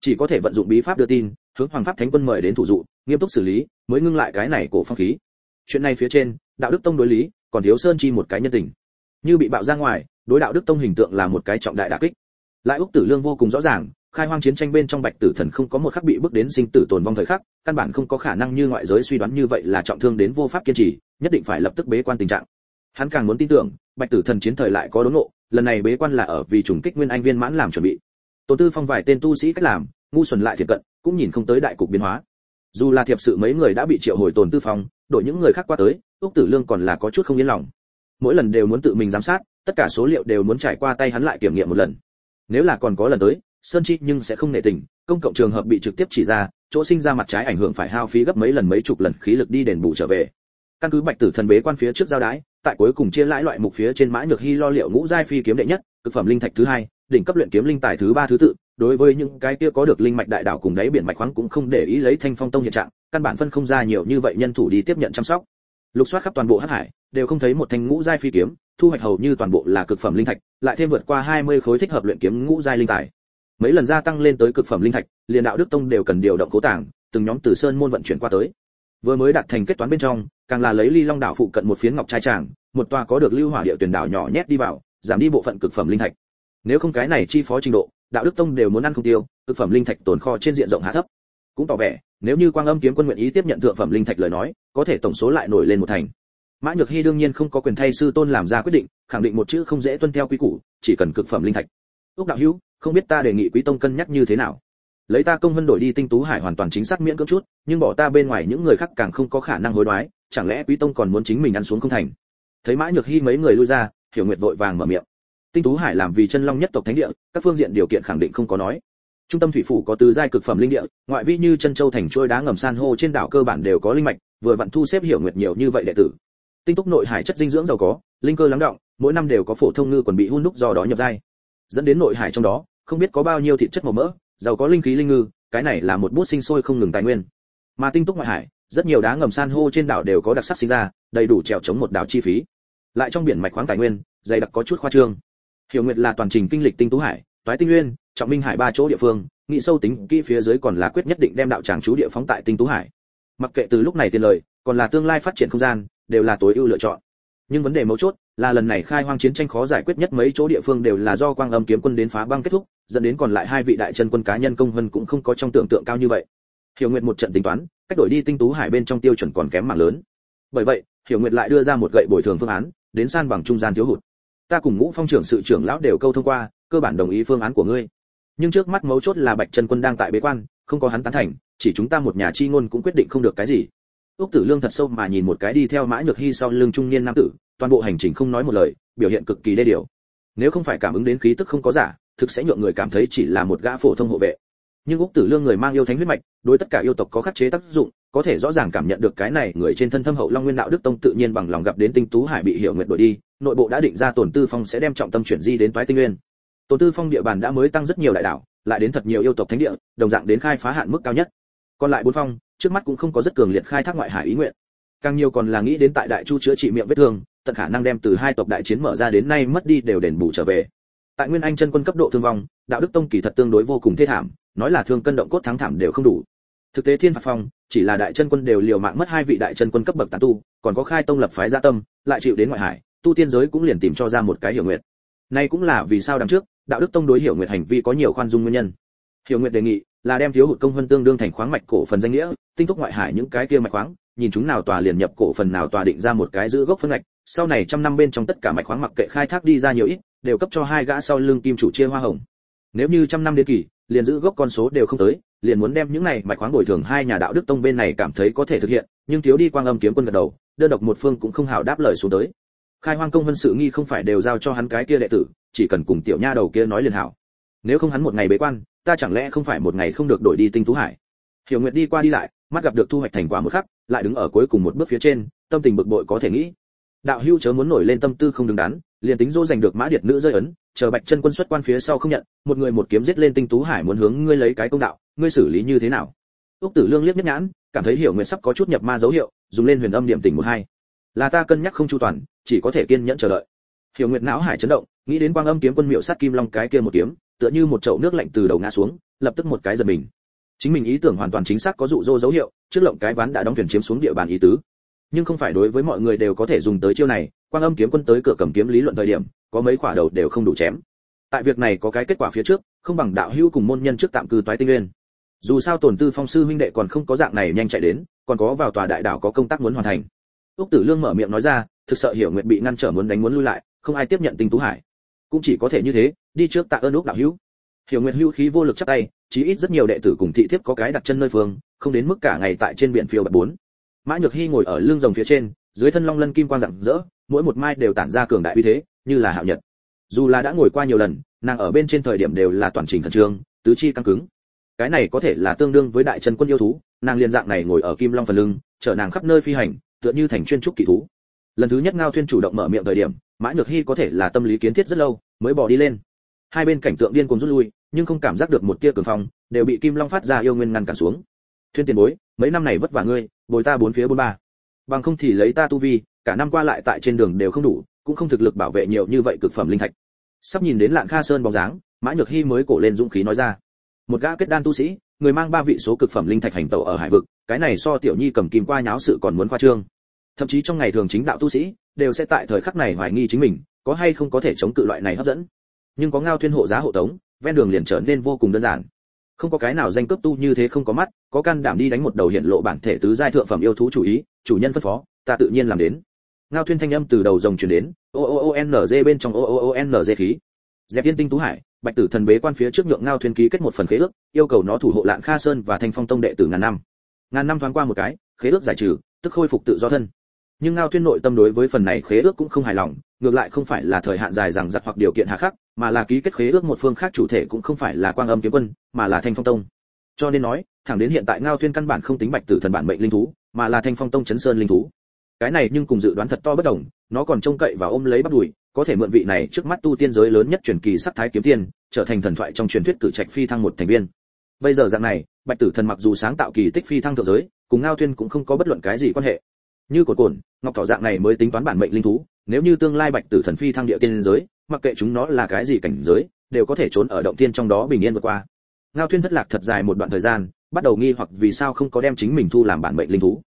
Chỉ có thể vận dụng bí pháp đưa tin, hướng hoàng pháp thánh quân mời đến thủ dụ, nghiêm túc xử lý, mới ngưng lại cái này cổ phong khí chuyện này phía trên, đạo đức tông đối lý, còn thiếu sơn chi một cái nhân tình. Như bị bạo ra ngoài, đối đạo đức tông hình tượng là một cái trọng đại đả kích. Lại úc tử lương vô cùng rõ ràng, khai hoang chiến tranh bên trong bạch tử thần không có một khắc bị bước đến sinh tử tồn vong thời khắc, căn bản không có khả năng như ngoại giới suy đoán như vậy là trọng thương đến vô pháp kiên trì, nhất định phải lập tức bế quan tình trạng. Hắn càng muốn tin tưởng, bạch tử thần chiến thời lại có đốn ngộ, lần này bế quan là ở vì trùng kích nguyên anh viên mãn làm chuẩn bị. Tổ tư phong vài tên tu sĩ cách làm, ngu xuẩn lại thiệt cận, cũng nhìn không tới đại cục biến hóa. Dù là thiệp sự mấy người đã bị triệu hồi tồn tư phong đổi những người khác qua tới, úc tử lương còn là có chút không yên lòng. Mỗi lần đều muốn tự mình giám sát, tất cả số liệu đều muốn trải qua tay hắn lại kiểm nghiệm một lần. Nếu là còn có lần tới, sơn chi nhưng sẽ không nể tình, công cộng trường hợp bị trực tiếp chỉ ra, chỗ sinh ra mặt trái ảnh hưởng phải hao phí gấp mấy lần mấy chục lần khí lực đi đền bù trở về. Căn cứ bạch tử thần bế quan phía trước giao đái, tại cuối cùng chia lãi loại mục phía trên mã nhược hy lo liệu ngũ giai phi kiếm đệ nhất, cực phẩm linh thạch thứ hai đỉnh cấp luyện kiếm linh tài thứ ba thứ tự, đối với những cái kia có được linh mạch đại đảo cùng đáy biển mạch khoáng cũng không để ý lấy thanh phong tông hiện trạng, căn bản phân không ra nhiều như vậy nhân thủ đi tiếp nhận chăm sóc. Lục soát khắp toàn bộ hắc hải, đều không thấy một thanh ngũ giai phi kiếm, thu hoạch hầu như toàn bộ là cực phẩm linh thạch, lại thêm vượt qua 20 khối thích hợp luyện kiếm ngũ giai linh tài. Mấy lần gia tăng lên tới cực phẩm linh thạch, liền đạo đức tông đều cần điều động cố tàng, từng nhóm từ sơn môn vận chuyển qua tới. Vừa mới đạt thành kết toán bên trong, càng là lấy ly long đảo phụ cận một phiến ngọc trai tràng, một tòa có được lưu hỏa địa tuyển đảo nhỏ nhét đi vào, giảm đi bộ phận cực phẩm linh thạch nếu không cái này chi phó trình độ, đạo đức tông đều muốn ăn không tiêu, thực phẩm linh thạch tồn kho trên diện rộng hạ thấp. Cũng tỏ vẻ, nếu như quang âm kiếm quân nguyện ý tiếp nhận thượng phẩm linh thạch lời nói, có thể tổng số lại nổi lên một thành. Mã nhược hy đương nhiên không có quyền thay sư tôn làm ra quyết định, khẳng định một chữ không dễ tuân theo quy củ, chỉ cần cực phẩm linh thạch. Úc đạo hữu, không biết ta đề nghị quý tông cân nhắc như thế nào? Lấy ta công vân đổi đi tinh tú hải hoàn toàn chính xác miễn cưỡng chút, nhưng bỏ ta bên ngoài những người khác càng không có khả năng hối đoái, chẳng lẽ quý tông còn muốn chính mình ăn xuống không thành? Thấy mã nhược hy mấy người lui ra, hiểu nguyệt vội vàng mở miệng tinh tú hải làm vì chân long nhất tộc thánh địa, các phương diện điều kiện khẳng định không có nói. Trung tâm thủy phủ có tứ giai cực phẩm linh địa, ngoại vi như chân châu thành trôi đá ngầm san hô trên đảo cơ bản đều có linh mạch, vừa vặn thu xếp hiểu nguyệt nhiều như vậy đệ tử. Tinh túc nội hải chất dinh dưỡng giàu có, linh cơ lắng động, mỗi năm đều có phổ thông ngư còn bị hun đúc do đó nhập giai. Dẫn đến nội hải trong đó, không biết có bao nhiêu thịt chất màu mỡ, giàu có linh khí linh ngư, cái này là một bút sinh sôi không ngừng tài nguyên. Mà tinh túc ngoại hải, rất nhiều đá ngầm san hô trên đảo đều có đặc sắc sinh ra, đầy đủ trèo chống một đảo chi phí. Lại trong biển mạch khoáng tài nguyên, dày đặc có chút khoa trương hiểu nguyệt là toàn trình kinh lịch tinh tú hải, toái tinh nguyên, trọng minh hải ba chỗ địa phương nghị sâu tính kỹ phía dưới còn là quyết nhất định đem đạo tràng chú địa phóng tại tinh tú hải. Mặc kệ từ lúc này tiền lời, còn là tương lai phát triển không gian, đều là tối ưu lựa chọn. Nhưng vấn đề mấu chốt là lần này khai hoang chiến tranh khó giải quyết nhất mấy chỗ địa phương đều là do quang âm kiếm quân đến phá băng kết thúc, dẫn đến còn lại hai vị đại chân quân cá nhân công hơn cũng không có trong tưởng tượng cao như vậy. Hiểu nguyệt một trận tính toán, cách đổi đi tinh tú hải bên trong tiêu chuẩn còn kém mạng lớn. Bởi vậy, hiểu nguyệt lại đưa ra một gậy bồi thường phương án, đến san bằng trung gian thiếu hụt ta cùng ngũ phong trưởng sự trưởng lão đều câu thông qua, cơ bản đồng ý phương án của ngươi. Nhưng trước mắt mấu chốt là bạch trần quân đang tại bế quan, không có hắn tán thành, chỉ chúng ta một nhà chi ngôn cũng quyết định không được cái gì. Úc tử lương thật sâu mà nhìn một cái đi theo mã nhược hy sau lưng trung niên nam tử, toàn bộ hành trình không nói một lời, biểu hiện cực kỳ đê điều. Nếu không phải cảm ứng đến khí tức không có giả, thực sẽ nhượng người cảm thấy chỉ là một gã phổ thông hộ vệ. Nhưng úc tử lương người mang yêu thánh huyết mạch, đối tất cả yêu tộc có khắc chế tác dụng, có thể rõ ràng cảm nhận được cái này người trên thân thâm hậu long nguyên đạo đức tông tự nhiên bằng lòng gặp đến tinh tú hải bị hiểu nguyện đổi đi nội bộ đã định ra tổn tư phong sẽ đem trọng tâm chuyển di đến toái tinh nguyên. Tổn tư phong địa bàn đã mới tăng rất nhiều đại đảo, lại đến thật nhiều yêu tộc thánh địa, đồng dạng đến khai phá hạn mức cao nhất. Còn lại bốn phong, trước mắt cũng không có rất cường liệt khai thác ngoại hải ý nguyện. Càng nhiều còn là nghĩ đến tại đại chu chữa trị miệng vết thương, tận khả năng đem từ hai tộc đại chiến mở ra đến nay mất đi đều đền bù trở về. Tại nguyên anh chân quân cấp độ thương vong, đạo đức tông kỳ thật tương đối vô cùng thê thảm, nói là thương cân động cốt thắng thảm đều không đủ. Thực tế thiên phạt phong, chỉ là đại chân quân đều liều mạng mất hai vị đại chân quân cấp bậc tán tu, còn có khai tông lập phái gia tâm, lại chịu đến ngoại hải tu tiên giới cũng liền tìm cho ra một cái hiểu nguyện. Nay cũng là vì sao đằng trước, đạo đức tông đối hiểu nguyện hành vi có nhiều khoan dung nguyên nhân. Hiểu nguyện đề nghị là đem thiếu hụt công vân tương đương thành khoáng mạch cổ phần danh nghĩa, tinh túc ngoại hải những cái kia mạch khoáng, nhìn chúng nào tòa liền nhập cổ phần nào tòa định ra một cái giữ gốc phân ngạch sau này trăm năm bên trong tất cả mạch khoáng mặc kệ khai thác đi ra nhiều ít, đều cấp cho hai gã sau lưng kim chủ chia hoa hồng. Nếu như trăm năm đến kỳ, liền giữ gốc con số đều không tới, liền muốn đem những này mạch khoáng bồi thường hai nhà đạo đức tông bên này cảm thấy có thể thực hiện, nhưng thiếu đi quang âm kiếm quân gật đầu, đơn độc một phương cũng không hào đáp lời xuống tới khai hoang công vân sự nghi không phải đều giao cho hắn cái kia đệ tử, chỉ cần cùng tiểu nha đầu kia nói liền hảo. Nếu không hắn một ngày bế quan, ta chẳng lẽ không phải một ngày không được đổi đi tinh tú hải? Hiểu nguyệt đi qua đi lại, mắt gặp được thu hoạch thành quả một khắc, lại đứng ở cuối cùng một bước phía trên, tâm tình bực bội có thể nghĩ. Đạo hưu chớ muốn nổi lên tâm tư không đứng đắn, liền tính dỗ giành được mã điệt nữ rơi ấn, chờ bạch chân quân xuất quan phía sau không nhận, một người một kiếm giết lên tinh tú hải muốn hướng ngươi lấy cái công đạo, ngươi xử lý như thế nào? Úc tử lương liếc nhất nhãn, cảm thấy hiểu nguyện sắp có chút nhập ma dấu hiệu, dùng lên huyền âm điểm tỉnh một hai là ta cân nhắc không chu toàn, chỉ có thể kiên nhẫn chờ đợi. Hiểu Nguyệt não hải chấn động, nghĩ đến quang âm kiếm quân miệu sát kim long cái kia một kiếm, tựa như một chậu nước lạnh từ đầu ngã xuống, lập tức một cái giật mình. Chính mình ý tưởng hoàn toàn chính xác có dụ dỗ dấu hiệu, trước lộng cái ván đã đóng thuyền chiếm xuống địa bàn ý tứ. Nhưng không phải đối với mọi người đều có thể dùng tới chiêu này, quang âm kiếm quân tới cửa cầm kiếm lý luận thời điểm, có mấy quả đầu đều không đủ chém. Tại việc này có cái kết quả phía trước, không bằng đạo hữu cùng môn nhân trước tạm cư toái tinh nguyên. Dù sao tổn tư phong sư huynh đệ còn không có dạng này nhanh chạy đến, còn có vào tòa đại đảo có công tác muốn hoàn thành úc tử lương mở miệng nói ra, thực sợ hiểu nguyện bị ngăn trở muốn đánh muốn lui lại, không ai tiếp nhận tinh tú hải. Cũng chỉ có thể như thế, đi trước tạ ơn úc đạo hữu. Hiểu nguyện hữu khí vô lực chắp tay, chí ít rất nhiều đệ tử cùng thị thiếp có cái đặt chân nơi phương, không đến mức cả ngày tại trên biển phiêu bạt bốn. Mã nhược hy ngồi ở lưng rồng phía trên, dưới thân long lân kim quang rạng rỡ, mỗi một mai đều tản ra cường đại uy thế, như là hạo nhật. Dù là đã ngồi qua nhiều lần, nàng ở bên trên thời điểm đều là toàn trình thần trường tứ chi căng cứng. Cái này có thể là tương đương với đại chân quân yêu thú, nàng liên dạng này ngồi ở kim long phần lưng chở nàng khắp nơi phi hành tựa như thành chuyên trúc kỳ thú. Lần thứ nhất ngao thuyên chủ động mở miệng thời điểm, mã nhược hy có thể là tâm lý kiến thiết rất lâu, mới bỏ đi lên. Hai bên cảnh tượng điên cuồng rút lui, nhưng không cảm giác được một tia cường phong, đều bị kim long phát ra yêu nguyên ngăn cản xuống. Thuyên tiền bối, mấy năm này vất vả ngươi, bồi ta bốn phía bốn ba. Bằng không thì lấy ta tu vi, cả năm qua lại tại trên đường đều không đủ, cũng không thực lực bảo vệ nhiều như vậy cực phẩm linh thạch. Sắp nhìn đến lạng kha sơn bóng dáng, mã nhược hy mới cổ lên dũng khí nói ra. Một gã kết đan tu sĩ, người mang ba vị số cực phẩm linh thạch hành tẩu ở hải vực, cái này so tiểu nhi cầm kim qua nháo sự còn muốn khoa trương thậm chí trong ngày thường chính đạo tu sĩ đều sẽ tại thời khắc này hoài nghi chính mình, có hay không có thể chống cự loại này hấp dẫn. Nhưng có ngao thiên hộ giá hộ tống, ven đường liền trở nên vô cùng đơn giản. Không có cái nào danh cấp tu như thế không có mắt, có can đảm đi đánh một đầu hiện lộ bản thể tứ giai thượng phẩm yêu thú chủ ý, chủ nhân phân phó, ta tự nhiên làm đến. Ngao thiên thanh âm từ đầu rồng truyền đến, o o o n g bên trong o o o n g khí. Dẹp yên tinh tú hải, bạch tử thần bế quan phía trước nhượng ngao thiên ký kết một phần khế ước, yêu cầu nó thủ hộ lạng kha sơn và thanh phong tông đệ tử ngàn năm. Ngàn năm thoáng qua một cái, khế ước giải trừ, tức khôi phục tự do thân nhưng ngao tuyên nội tâm đối với phần này khế ước cũng không hài lòng, ngược lại không phải là thời hạn dài rằng giặc hoặc điều kiện hạ khắc, mà là ký kết khế ước một phương khác chủ thể cũng không phải là quang âm kiếm quân, mà là thanh phong tông. Cho nên nói, thẳng đến hiện tại ngao tuyên căn bản không tính bạch tử thần bản mệnh linh thú, mà là thanh phong tông chấn sơn linh thú. Cái này nhưng cùng dự đoán thật to bất đồng, nó còn trông cậy và ôm lấy bắt đùi, có thể mượn vị này trước mắt tu tiên giới lớn nhất truyền kỳ sắc thái kiếm tiên, trở thành thần thoại trong truyền thuyết cử trạch phi thăng một thành viên. Bây giờ dạng này, bạch tử thần mặc dù sáng tạo kỳ tích phi thăng thượng giới, cùng ngao tuyên cũng không có bất luận cái gì quan hệ như cột cồn, ngọc thỏ dạng này mới tính toán bản mệnh linh thú, nếu như tương lai bạch tử thần phi thăng địa tiên giới, mặc kệ chúng nó là cái gì cảnh giới, đều có thể trốn ở động tiên trong đó bình yên vượt qua. Ngao thuyên thất lạc thật dài một đoạn thời gian, bắt đầu nghi hoặc vì sao không có đem chính mình thu làm bản mệnh linh thú.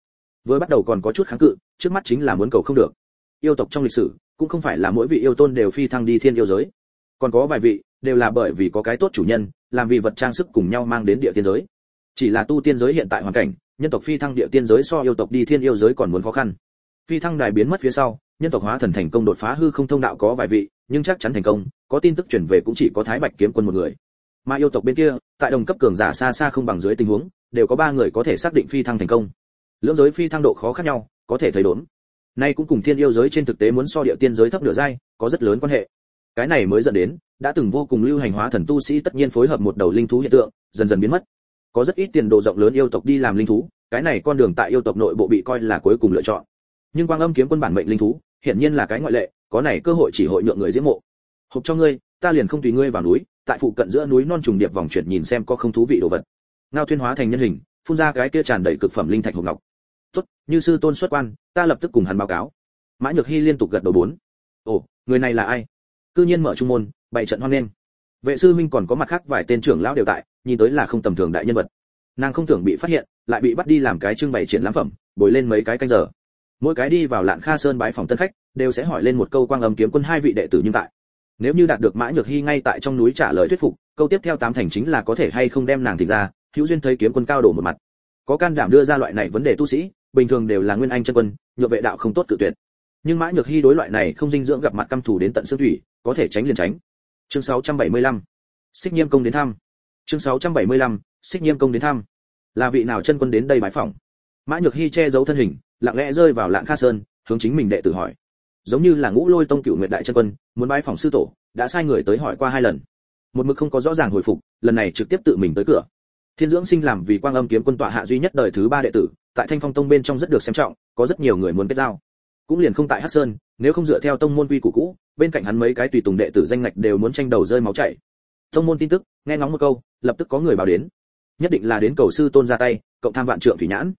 Vừa bắt đầu còn có chút kháng cự, trước mắt chính là muốn cầu không được. Yêu tộc trong lịch sử, cũng không phải là mỗi vị yêu tôn đều phi thăng đi thiên yêu giới. Còn có vài vị, đều là bởi vì có cái tốt chủ nhân, làm vì vật trang sức cùng nhau mang đến địa tiên giới. Chỉ là tu tiên giới hiện tại hoàn cảnh nhân tộc phi thăng địa tiên giới so yêu tộc đi thiên yêu giới còn muốn khó khăn. Phi thăng đài biến mất phía sau, nhân tộc hóa thần thành công đột phá hư không thông đạo có vài vị, nhưng chắc chắn thành công, có tin tức chuyển về cũng chỉ có thái bạch kiếm quân một người. Mà yêu tộc bên kia, tại đồng cấp cường giả xa xa không bằng dưới tình huống, đều có ba người có thể xác định phi thăng thành công. Lưỡng giới phi thăng độ khó khác nhau, có thể thấy đốn. Nay cũng cùng thiên yêu giới trên thực tế muốn so địa tiên giới thấp nửa giai, có rất lớn quan hệ. Cái này mới dẫn đến, đã từng vô cùng lưu hành hóa thần tu sĩ tất nhiên phối hợp một đầu linh thú hiện tượng, dần dần biến mất có rất ít tiền đồ rộng lớn yêu tộc đi làm linh thú, cái này con đường tại yêu tộc nội bộ bị coi là cuối cùng lựa chọn. Nhưng quang âm kiếm quân bản mệnh linh thú, hiển nhiên là cái ngoại lệ, có này cơ hội chỉ hội nhượng người diễm mộ. Hộp cho ngươi, ta liền không tùy ngươi vào núi, tại phụ cận giữa núi non trùng điệp vòng chuyển nhìn xem có không thú vị đồ vật. Ngao thiên hóa thành nhân hình, phun ra cái kia tràn đầy cực phẩm linh thạch hộp ngọc. Tốt, như sư tôn xuất quan, ta lập tức cùng hắn báo cáo. Mã nhược hy liên tục gật đầu bốn. Ồ, người này là ai? Cư nhiên mở trung môn bảy trận hoan nghênh. Vệ sư minh còn có mặt khác vài tên trưởng lão đều tại nhìn tới là không tầm thường đại nhân vật. Nàng không tưởng bị phát hiện, lại bị bắt đi làm cái trưng bày triển lãm phẩm, bồi lên mấy cái canh giờ. Mỗi cái đi vào lạn kha sơn bái phòng tân khách, đều sẽ hỏi lên một câu quang âm kiếm quân hai vị đệ tử nhưng tại. Nếu như đạt được mã nhược hy ngay tại trong núi trả lời thuyết phục, câu tiếp theo tám thành chính là có thể hay không đem nàng thì ra, hữu duyên thấy kiếm quân cao đổ một mặt. Có can đảm đưa ra loại này vấn đề tu sĩ, bình thường đều là nguyên anh chân quân nhựa vệ đạo không tốt cự tuyệt. Nhưng mã nhược hy đối loại này không dinh dưỡng gặp mặt căm thù đến tận xương thủy, có thể tránh liền tránh. Chương 675 xích nghiêm công đến thăm chương 675 xích nghiêm công đến thăm. Là vị nào chân quân đến đây bái phỏng? Mã nhược hy che giấu thân hình, lặng lẽ rơi vào lạng kha sơn, hướng chính mình đệ tử hỏi. Giống như là ngũ lôi tông cựu nguyệt đại chân quân, muốn bái phỏng sư tổ, đã sai người tới hỏi qua hai lần. Một mực không có rõ ràng hồi phục, lần này trực tiếp tự mình tới cửa. Thiên dưỡng sinh làm vì quang âm kiếm quân tọa hạ duy nhất đời thứ ba đệ tử, tại thanh phong tông bên trong rất được xem trọng, có rất nhiều người muốn kết giao. Cũng liền không tại hắc sơn, nếu không dựa theo tông môn quy củ cũ, bên cạnh hắn mấy cái tùy tùng đệ tử danh ngạch đều muốn tranh đầu rơi máu chảy tông môn tin tức, nghe ngóng một câu, lập tức có người báo đến. Nhất định là đến cầu sư tôn ra tay, cộng tham vạn trượng thủy nhãn.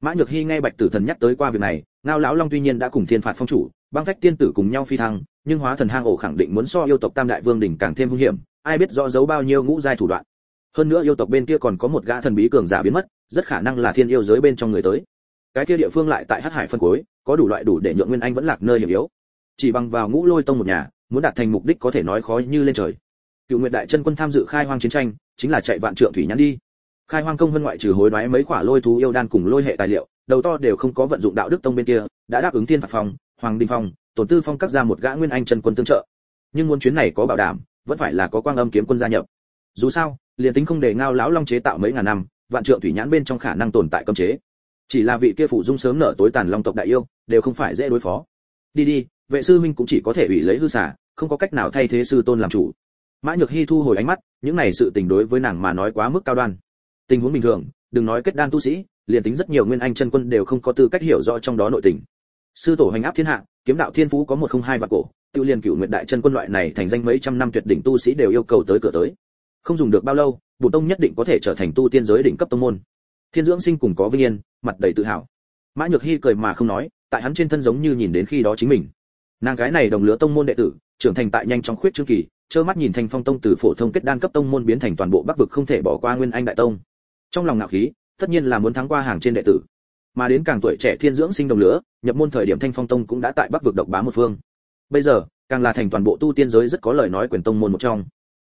Mã nhược hy nghe bạch tử thần nhắc tới qua việc này, ngao lão long tuy nhiên đã cùng thiên phạt phong chủ, băng phách tiên tử cùng nhau phi thăng, nhưng hóa thần hang ổ khẳng định muốn so yêu tộc tam đại vương đỉnh càng thêm hung hiểm, ai biết rõ giấu bao nhiêu ngũ giai thủ đoạn. Hơn nữa yêu tộc bên kia còn có một gã thần bí cường giả biến mất, rất khả năng là thiên yêu giới bên trong người tới. Cái kia địa phương lại tại hắc hải phân cuối, có đủ loại đủ để nhượng nguyên anh vẫn lạc nơi hiểm yếu. Chỉ bằng vào ngũ lôi tông một nhà, muốn đạt thành mục đích có thể nói khó như lên trời cựu nguyệt đại chân quân tham dự khai hoang chiến tranh, chính là chạy vạn trượng thủy nhắn đi. Khai hoang công vân ngoại trừ hối đoái mấy quả lôi thú yêu đan cùng lôi hệ tài liệu, đầu to đều không có vận dụng đạo đức tông bên kia, đã đáp ứng thiên phạt phong, hoàng đình phong, tổn tư phong cắt ra một gã nguyên anh chân quân tương trợ. Nhưng muốn chuyến này có bảo đảm, vẫn phải là có quang âm kiếm quân gia nhập. Dù sao, liền tính không để ngao lão long chế tạo mấy ngàn năm, vạn trượng thủy nhãn bên trong khả năng tồn tại cấm chế. Chỉ là vị kia phụ dung sớm nở tối tàn long tộc đại yêu, đều không phải dễ đối phó. Đi đi, vệ sư minh cũng chỉ có thể ủy lấy hư xả không có cách nào thay thế sư tôn làm chủ mã nhược hy thu hồi ánh mắt, những này sự tình đối với nàng mà nói quá mức cao đoan. Tình huống bình thường, đừng nói kết đan tu sĩ, liền tính rất nhiều nguyên anh chân quân đều không có tư cách hiểu rõ trong đó nội tình. Sư tổ hành áp thiên hạ, kiếm đạo thiên phú có một không hai và cổ tiêu liên cửu nguyệt đại chân quân loại này thành danh mấy trăm năm tuyệt đỉnh tu sĩ đều yêu cầu tới cửa tới. Không dùng được bao lâu bổn tông nhất định có thể trở thành tu tiên giới đỉnh cấp tông môn. Thiên dưỡng sinh cùng có vinh yên, mặt đầy tự hào. Mã nhược hy cười mà không nói, tại hắn trên thân giống như nhìn đến khi đó chính mình. Nàng gái này đồng lứa tông môn đệ tử, trưởng thành tại nhanh chóng khuyết trương kỳ trơ mắt nhìn thanh phong tông từ phổ thông kết đan cấp tông môn biến thành toàn bộ bắc vực không thể bỏ qua nguyên anh đại tông. Trong lòng ngạo khí, tất nhiên là muốn thắng qua hàng trên đệ tử. Mà đến càng tuổi trẻ thiên dưỡng sinh đồng lửa, nhập môn thời điểm thanh phong tông cũng đã tại bắc vực độc bá một phương. Bây giờ, càng là thành toàn bộ tu tiên giới rất có lời nói quyền tông môn một trong.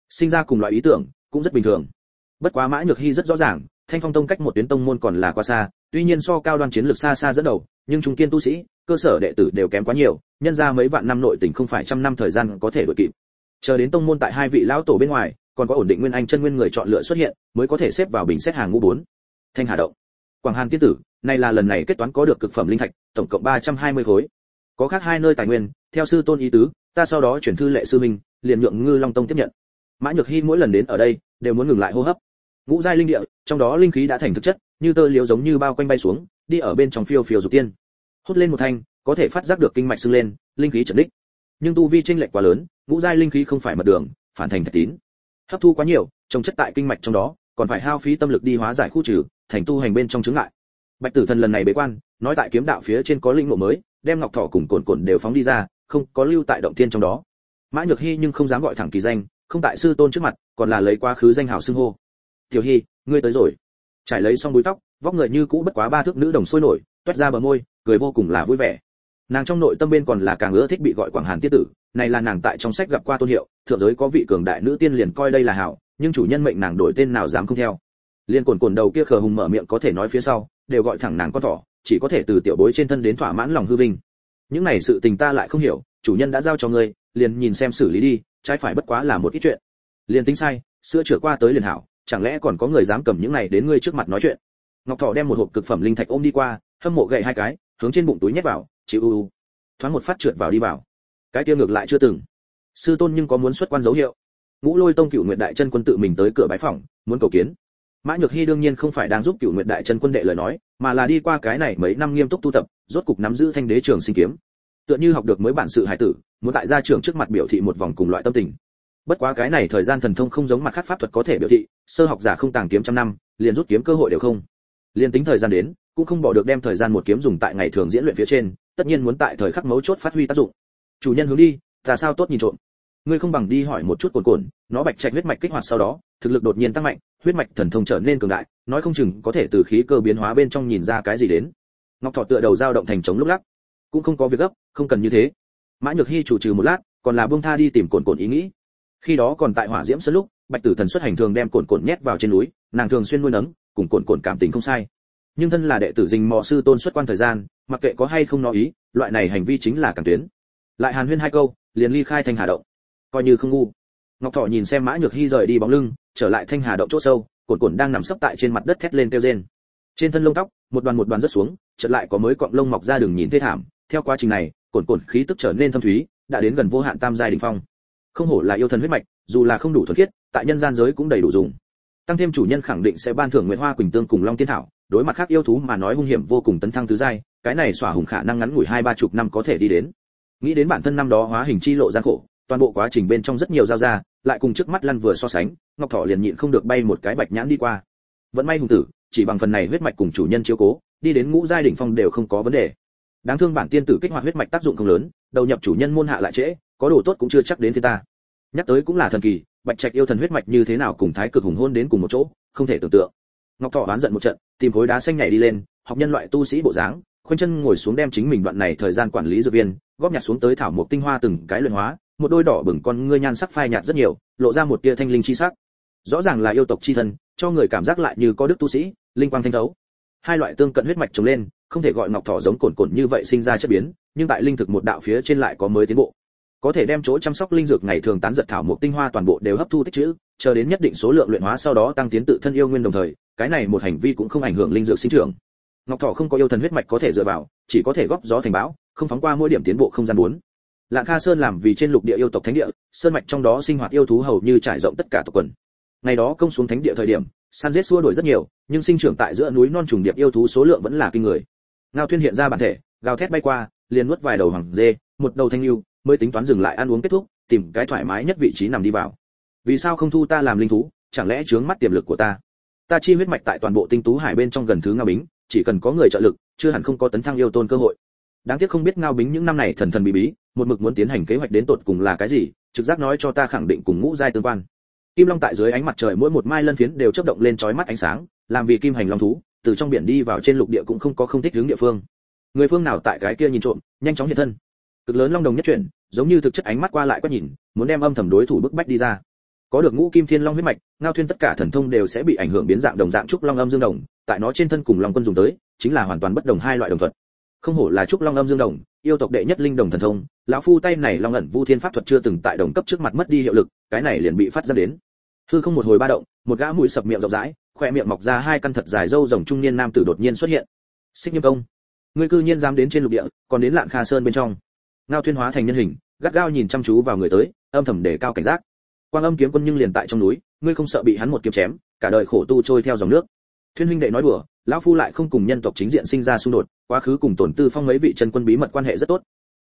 Sinh ra cùng loại ý tưởng, cũng rất bình thường. Bất quá mã nhược hy rất rõ ràng, thanh phong tông cách một tuyến tông môn còn là quá xa, tuy nhiên so cao đoan chiến lược xa xa dẫn đầu, nhưng trung kiên tu sĩ, cơ sở đệ tử đều kém quá nhiều, nhân ra mấy vạn năm nội tình không phải trăm năm thời gian có thể đuổi kịp chờ đến tông môn tại hai vị lão tổ bên ngoài, còn có ổn định nguyên anh chân nguyên người chọn lựa xuất hiện, mới có thể xếp vào bình xét hàng ngũ bốn. Thanh hà động. Quảng hàn tiên tử, này là lần này kết toán có được cực phẩm linh thạch, tổng cộng 320 khối. Có khác hai nơi tài nguyên, theo sư tôn ý tứ, ta sau đó chuyển thư lệ sư minh, liền nhượng ngư long tông tiếp nhận. Mã nhược hy mỗi lần đến ở đây, đều muốn ngừng lại hô hấp. Ngũ giai linh địa, trong đó linh khí đã thành thực chất, như tơ liếu giống như bao quanh bay xuống, đi ở bên trong phiêu phiêu dục tiên. Hút lên một thanh, có thể phát giác được kinh mạch sưng lên, linh khí trần đích nhưng tu vi chênh lệch quá lớn ngũ giai linh khí không phải mật đường phản thành thạch tín. Hấp thu quá nhiều trồng chất tại kinh mạch trong đó còn phải hao phí tâm lực đi hóa giải khu trừ thành tu hành bên trong chứng ngại. Bạch tử thần lần này bế quan nói tại kiếm đạo phía trên có linh ngộ mới đem ngọc thỏ cùng cồn cồn đều phóng đi ra không có lưu tại động tiên trong đó. Mã nhược Hi nhưng không dám gọi thẳng kỳ danh không tại sư tôn trước mặt còn là lấy quá khứ danh hào xưng hô. Tiểu Hi, ngươi tới rồi. Trải lấy xong búi tóc vóc người như cũ bất quá ba thước nữ đồng sôi nổi toát ra bờ môi cười vô cùng là vui vẻ nàng trong nội tâm bên còn là càng ưa thích bị gọi quảng hàn tiết tử, này là nàng tại trong sách gặp qua tôn hiệu, thượng giới có vị cường đại nữ tiên liền coi đây là hảo, nhưng chủ nhân mệnh nàng đổi tên nào dám không theo. Liên cồn cồn đầu kia khờ hùng mở miệng có thể nói phía sau, đều gọi thẳng nàng con thỏ, chỉ có thể từ tiểu bối trên thân đến thỏa mãn lòng hư vinh. Những này sự tình ta lại không hiểu, chủ nhân đã giao cho ngươi, liền nhìn xem xử lý đi, trái phải bất quá là một ít chuyện. Liền tính sai, sữa chữa qua tới liền hảo, chẳng lẽ còn có người dám cầm những này đến ngươi trước mặt nói chuyện? Ngọc thỏ đem một hộp cực phẩm linh thạch ôm đi qua, hâm mộ gậy hai cái, hướng trên bụng túi nhét vào chịu u u. Thoáng một phát trượt vào đi vào. Cái kia ngược lại chưa từng. Sư tôn nhưng có muốn xuất quan dấu hiệu. Ngũ lôi tông cựu nguyện đại chân quân tự mình tới cửa bái phòng muốn cầu kiến. Mã nhược hy đương nhiên không phải đang giúp cựu nguyện đại chân quân đệ lời nói, mà là đi qua cái này mấy năm nghiêm túc tu tập, rốt cục nắm giữ thanh đế trường sinh kiếm. Tựa như học được mới bản sự hải tử, muốn tại gia trưởng trước mặt biểu thị một vòng cùng loại tâm tình. Bất quá cái này thời gian thần thông không giống mặt khác pháp thuật có thể biểu thị, sơ học giả không tàng kiếm trăm năm, liền rút kiếm cơ hội đều không. Liền tính thời gian đến, cũng không bỏ được đem thời gian một kiếm dùng tại ngày thường diễn luyện phía trên tất nhiên muốn tại thời khắc mấu chốt phát huy tác dụng. Chủ nhân hướng đi, ta sao tốt nhìn trộm. Ngươi không bằng đi hỏi một chút cồn cồn nó bạch trạch huyết mạch kích hoạt sau đó, thực lực đột nhiên tăng mạnh, huyết mạch thần thông trở nên cường đại, nói không chừng có thể từ khí cơ biến hóa bên trong nhìn ra cái gì đến. Ngọc thọ tựa đầu dao động thành chống lúc lắc. Cũng không có việc gấp, không cần như thế. Mã nhược hy chủ trừ một lát, còn là buông tha đi tìm cồn cồn ý nghĩ. Khi đó còn tại hỏa diễm sân lúc, bạch tử thần xuất hành thường đem cồn cồn nhét vào trên núi, nàng thường xuyên nuôi nấng, cùng cồn cồn cảm tình không sai. Nhưng thân là đệ tử dình mò sư tôn xuất quan thời gian mặc kệ có hay không nói ý, loại này hành vi chính là càng tuyến. Lại hàn huyên hai câu, liền ly khai thanh hà động. Coi như không ngu. Ngọc thọ nhìn xem mã nhược hy rời đi bóng lưng, trở lại thanh hà động chỗ sâu cồn cồn đang nằm sấp tại trên mặt đất thét lên kêu rên. Trên thân lông tóc, một đoàn một đoàn rất xuống, chợt lại có mới cọng lông mọc ra đường nhìn thê thảm. Theo quá trình này cồn cồn khí tức trở nên thâm thúy, đã đến gần vô hạn tam giai đỉnh phong. Không hổ là yêu thần huyết mạch, dù là không đủ thuần khiết, tại nhân gian giới cũng đầy đủ dùng. Tăng thêm chủ nhân khẳng định sẽ ban thưởng nguyệt hoa quỳnh tương cùng long tiên thảo, đối mặt khác yêu thú mà nói hung hiểm vô cùng tấn thăng tứ giai cái này xỏa hùng khả năng ngắn ngủi hai ba chục năm có thể đi đến. Nghĩ đến bản thân năm đó hóa hình chi lộ gian khổ, toàn bộ quá trình bên trong rất nhiều giao ra, lại cùng trước mắt lăn vừa so sánh, ngọc thọ liền nhịn không được bay một cái bạch nhãn đi qua. Vẫn may hùng tử, chỉ bằng phần này huyết mạch cùng chủ nhân chiếu cố, đi đến ngũ giai đỉnh phong đều không có vấn đề. Đáng thương bản tiên tử kích hoạt huyết mạch tác dụng không lớn, đầu nhập chủ nhân môn hạ lại trễ, có đồ tốt cũng chưa chắc đến thế ta. Nhắc tới cũng là thần kỳ, bạch trạch yêu thần huyết mạch như thế nào cùng thái cực hùng hôn đến cùng một chỗ, không thể tưởng tượng. Ngọc thọ oán giận một trận, tìm khối đá xanh nhảy đi lên, học nhân loại tu sĩ bộ dáng khoanh chân ngồi xuống đem chính mình đoạn này thời gian quản lý dược viên, góp nhặt xuống tới thảo mộc tinh hoa từng cái luyện hóa, một đôi đỏ bừng con ngươi nhan sắc phai nhạt rất nhiều, lộ ra một tia thanh linh chi sắc. Rõ ràng là yêu tộc chi thân, cho người cảm giác lại như có đức tu sĩ, linh quang thanh thấu. Hai loại tương cận huyết mạch trồng lên, không thể gọi ngọc thỏ giống cồn cồn như vậy sinh ra chất biến, nhưng tại linh thực một đạo phía trên lại có mới tiến bộ. Có thể đem chỗ chăm sóc linh dược ngày thường tán giật thảo mộc tinh hoa toàn bộ đều hấp thu tích trữ, chờ đến nhất định số lượng luyện hóa sau đó tăng tiến tự thân yêu nguyên đồng thời, cái này một hành vi cũng không ảnh hưởng linh dược sinh trưởng ngọc Thỏ không có yêu thần huyết mạch có thể dựa vào, chỉ có thể góp gió thành bão, không phóng qua mỗi điểm tiến bộ không gian bốn. Lạng kha sơn làm vì trên lục địa yêu tộc thánh địa, sơn mạch trong đó sinh hoạt yêu thú hầu như trải rộng tất cả tộc quần. Ngày đó công xuống thánh địa thời điểm săn giết xua đuổi rất nhiều, nhưng sinh trưởng tại giữa núi non trùng điệp yêu thú số lượng vẫn là kinh người. Ngao thuyên hiện ra bản thể, gào thét bay qua, liền nuốt vài đầu hoàng dê, một đầu thanh lưu, mới tính toán dừng lại ăn uống kết thúc, tìm cái thoải mái nhất vị trí nằm đi vào. Vì sao không thu ta làm linh thú, chẳng lẽ chướng mắt tiềm lực của ta? Ta chi huyết mạch tại toàn bộ tinh tú hải bên trong gần thứ ngao bính chỉ cần có người trợ lực, chưa hẳn không có tấn thăng yêu tôn cơ hội. Đáng tiếc không biết ngao bính những năm này thần thần bí bí, một mực muốn tiến hành kế hoạch đến tột cùng là cái gì, trực giác nói cho ta khẳng định cùng ngũ giai tương quan. Kim long tại dưới ánh mặt trời mỗi một mai lân phiến đều chớp động lên chói mắt ánh sáng, làm vì kim hành long thú, từ trong biển đi vào trên lục địa cũng không có không thích hướng địa phương. Người phương nào tại cái kia nhìn trộm, nhanh chóng hiện thân. Cực lớn long đồng nhất chuyển, giống như thực chất ánh mắt qua lại quét nhìn, muốn đem âm thầm đối thủ bức bách đi ra. Có được ngũ kim thiên long huyết mạch, ngao thuyên tất cả thần thông đều sẽ bị ảnh hưởng biến dạng đồng dạng trúc long âm dương đồng tại nó trên thân cùng long quân dùng tới, chính là hoàn toàn bất đồng hai loại đồng thuật. Không hổ là trúc long âm dương đồng, yêu tộc đệ nhất linh đồng thần thông, lão phu tay này long ẩn vu thiên pháp thuật chưa từng tại đồng cấp trước mặt mất đi hiệu lực, cái này liền bị phát ra đến. Hư không một hồi ba động, một gã mũi sập miệng rộng rãi khoe miệng mọc ra hai căn thật dài râu rồng trung niên nam tử đột nhiên xuất hiện. Xích nghiêm công, ngươi cư nhiên dám đến trên lục địa, còn đến lạng kha sơn bên trong. Ngao thuyên hóa thành nhân hình, gắt gao nhìn chăm chú vào người tới, âm thầm để cao cảnh giác. Quang âm kiếm quân nhưng liền tại trong núi, ngươi không sợ bị hắn một kiếm chém, cả đời khổ tu trôi theo dòng nước thuyên huynh đệ nói đùa, lão phu lại không cùng nhân tộc chính diện sinh ra xung đột, quá khứ cùng tổn tư phong mấy vị chân quân bí mật quan hệ rất tốt.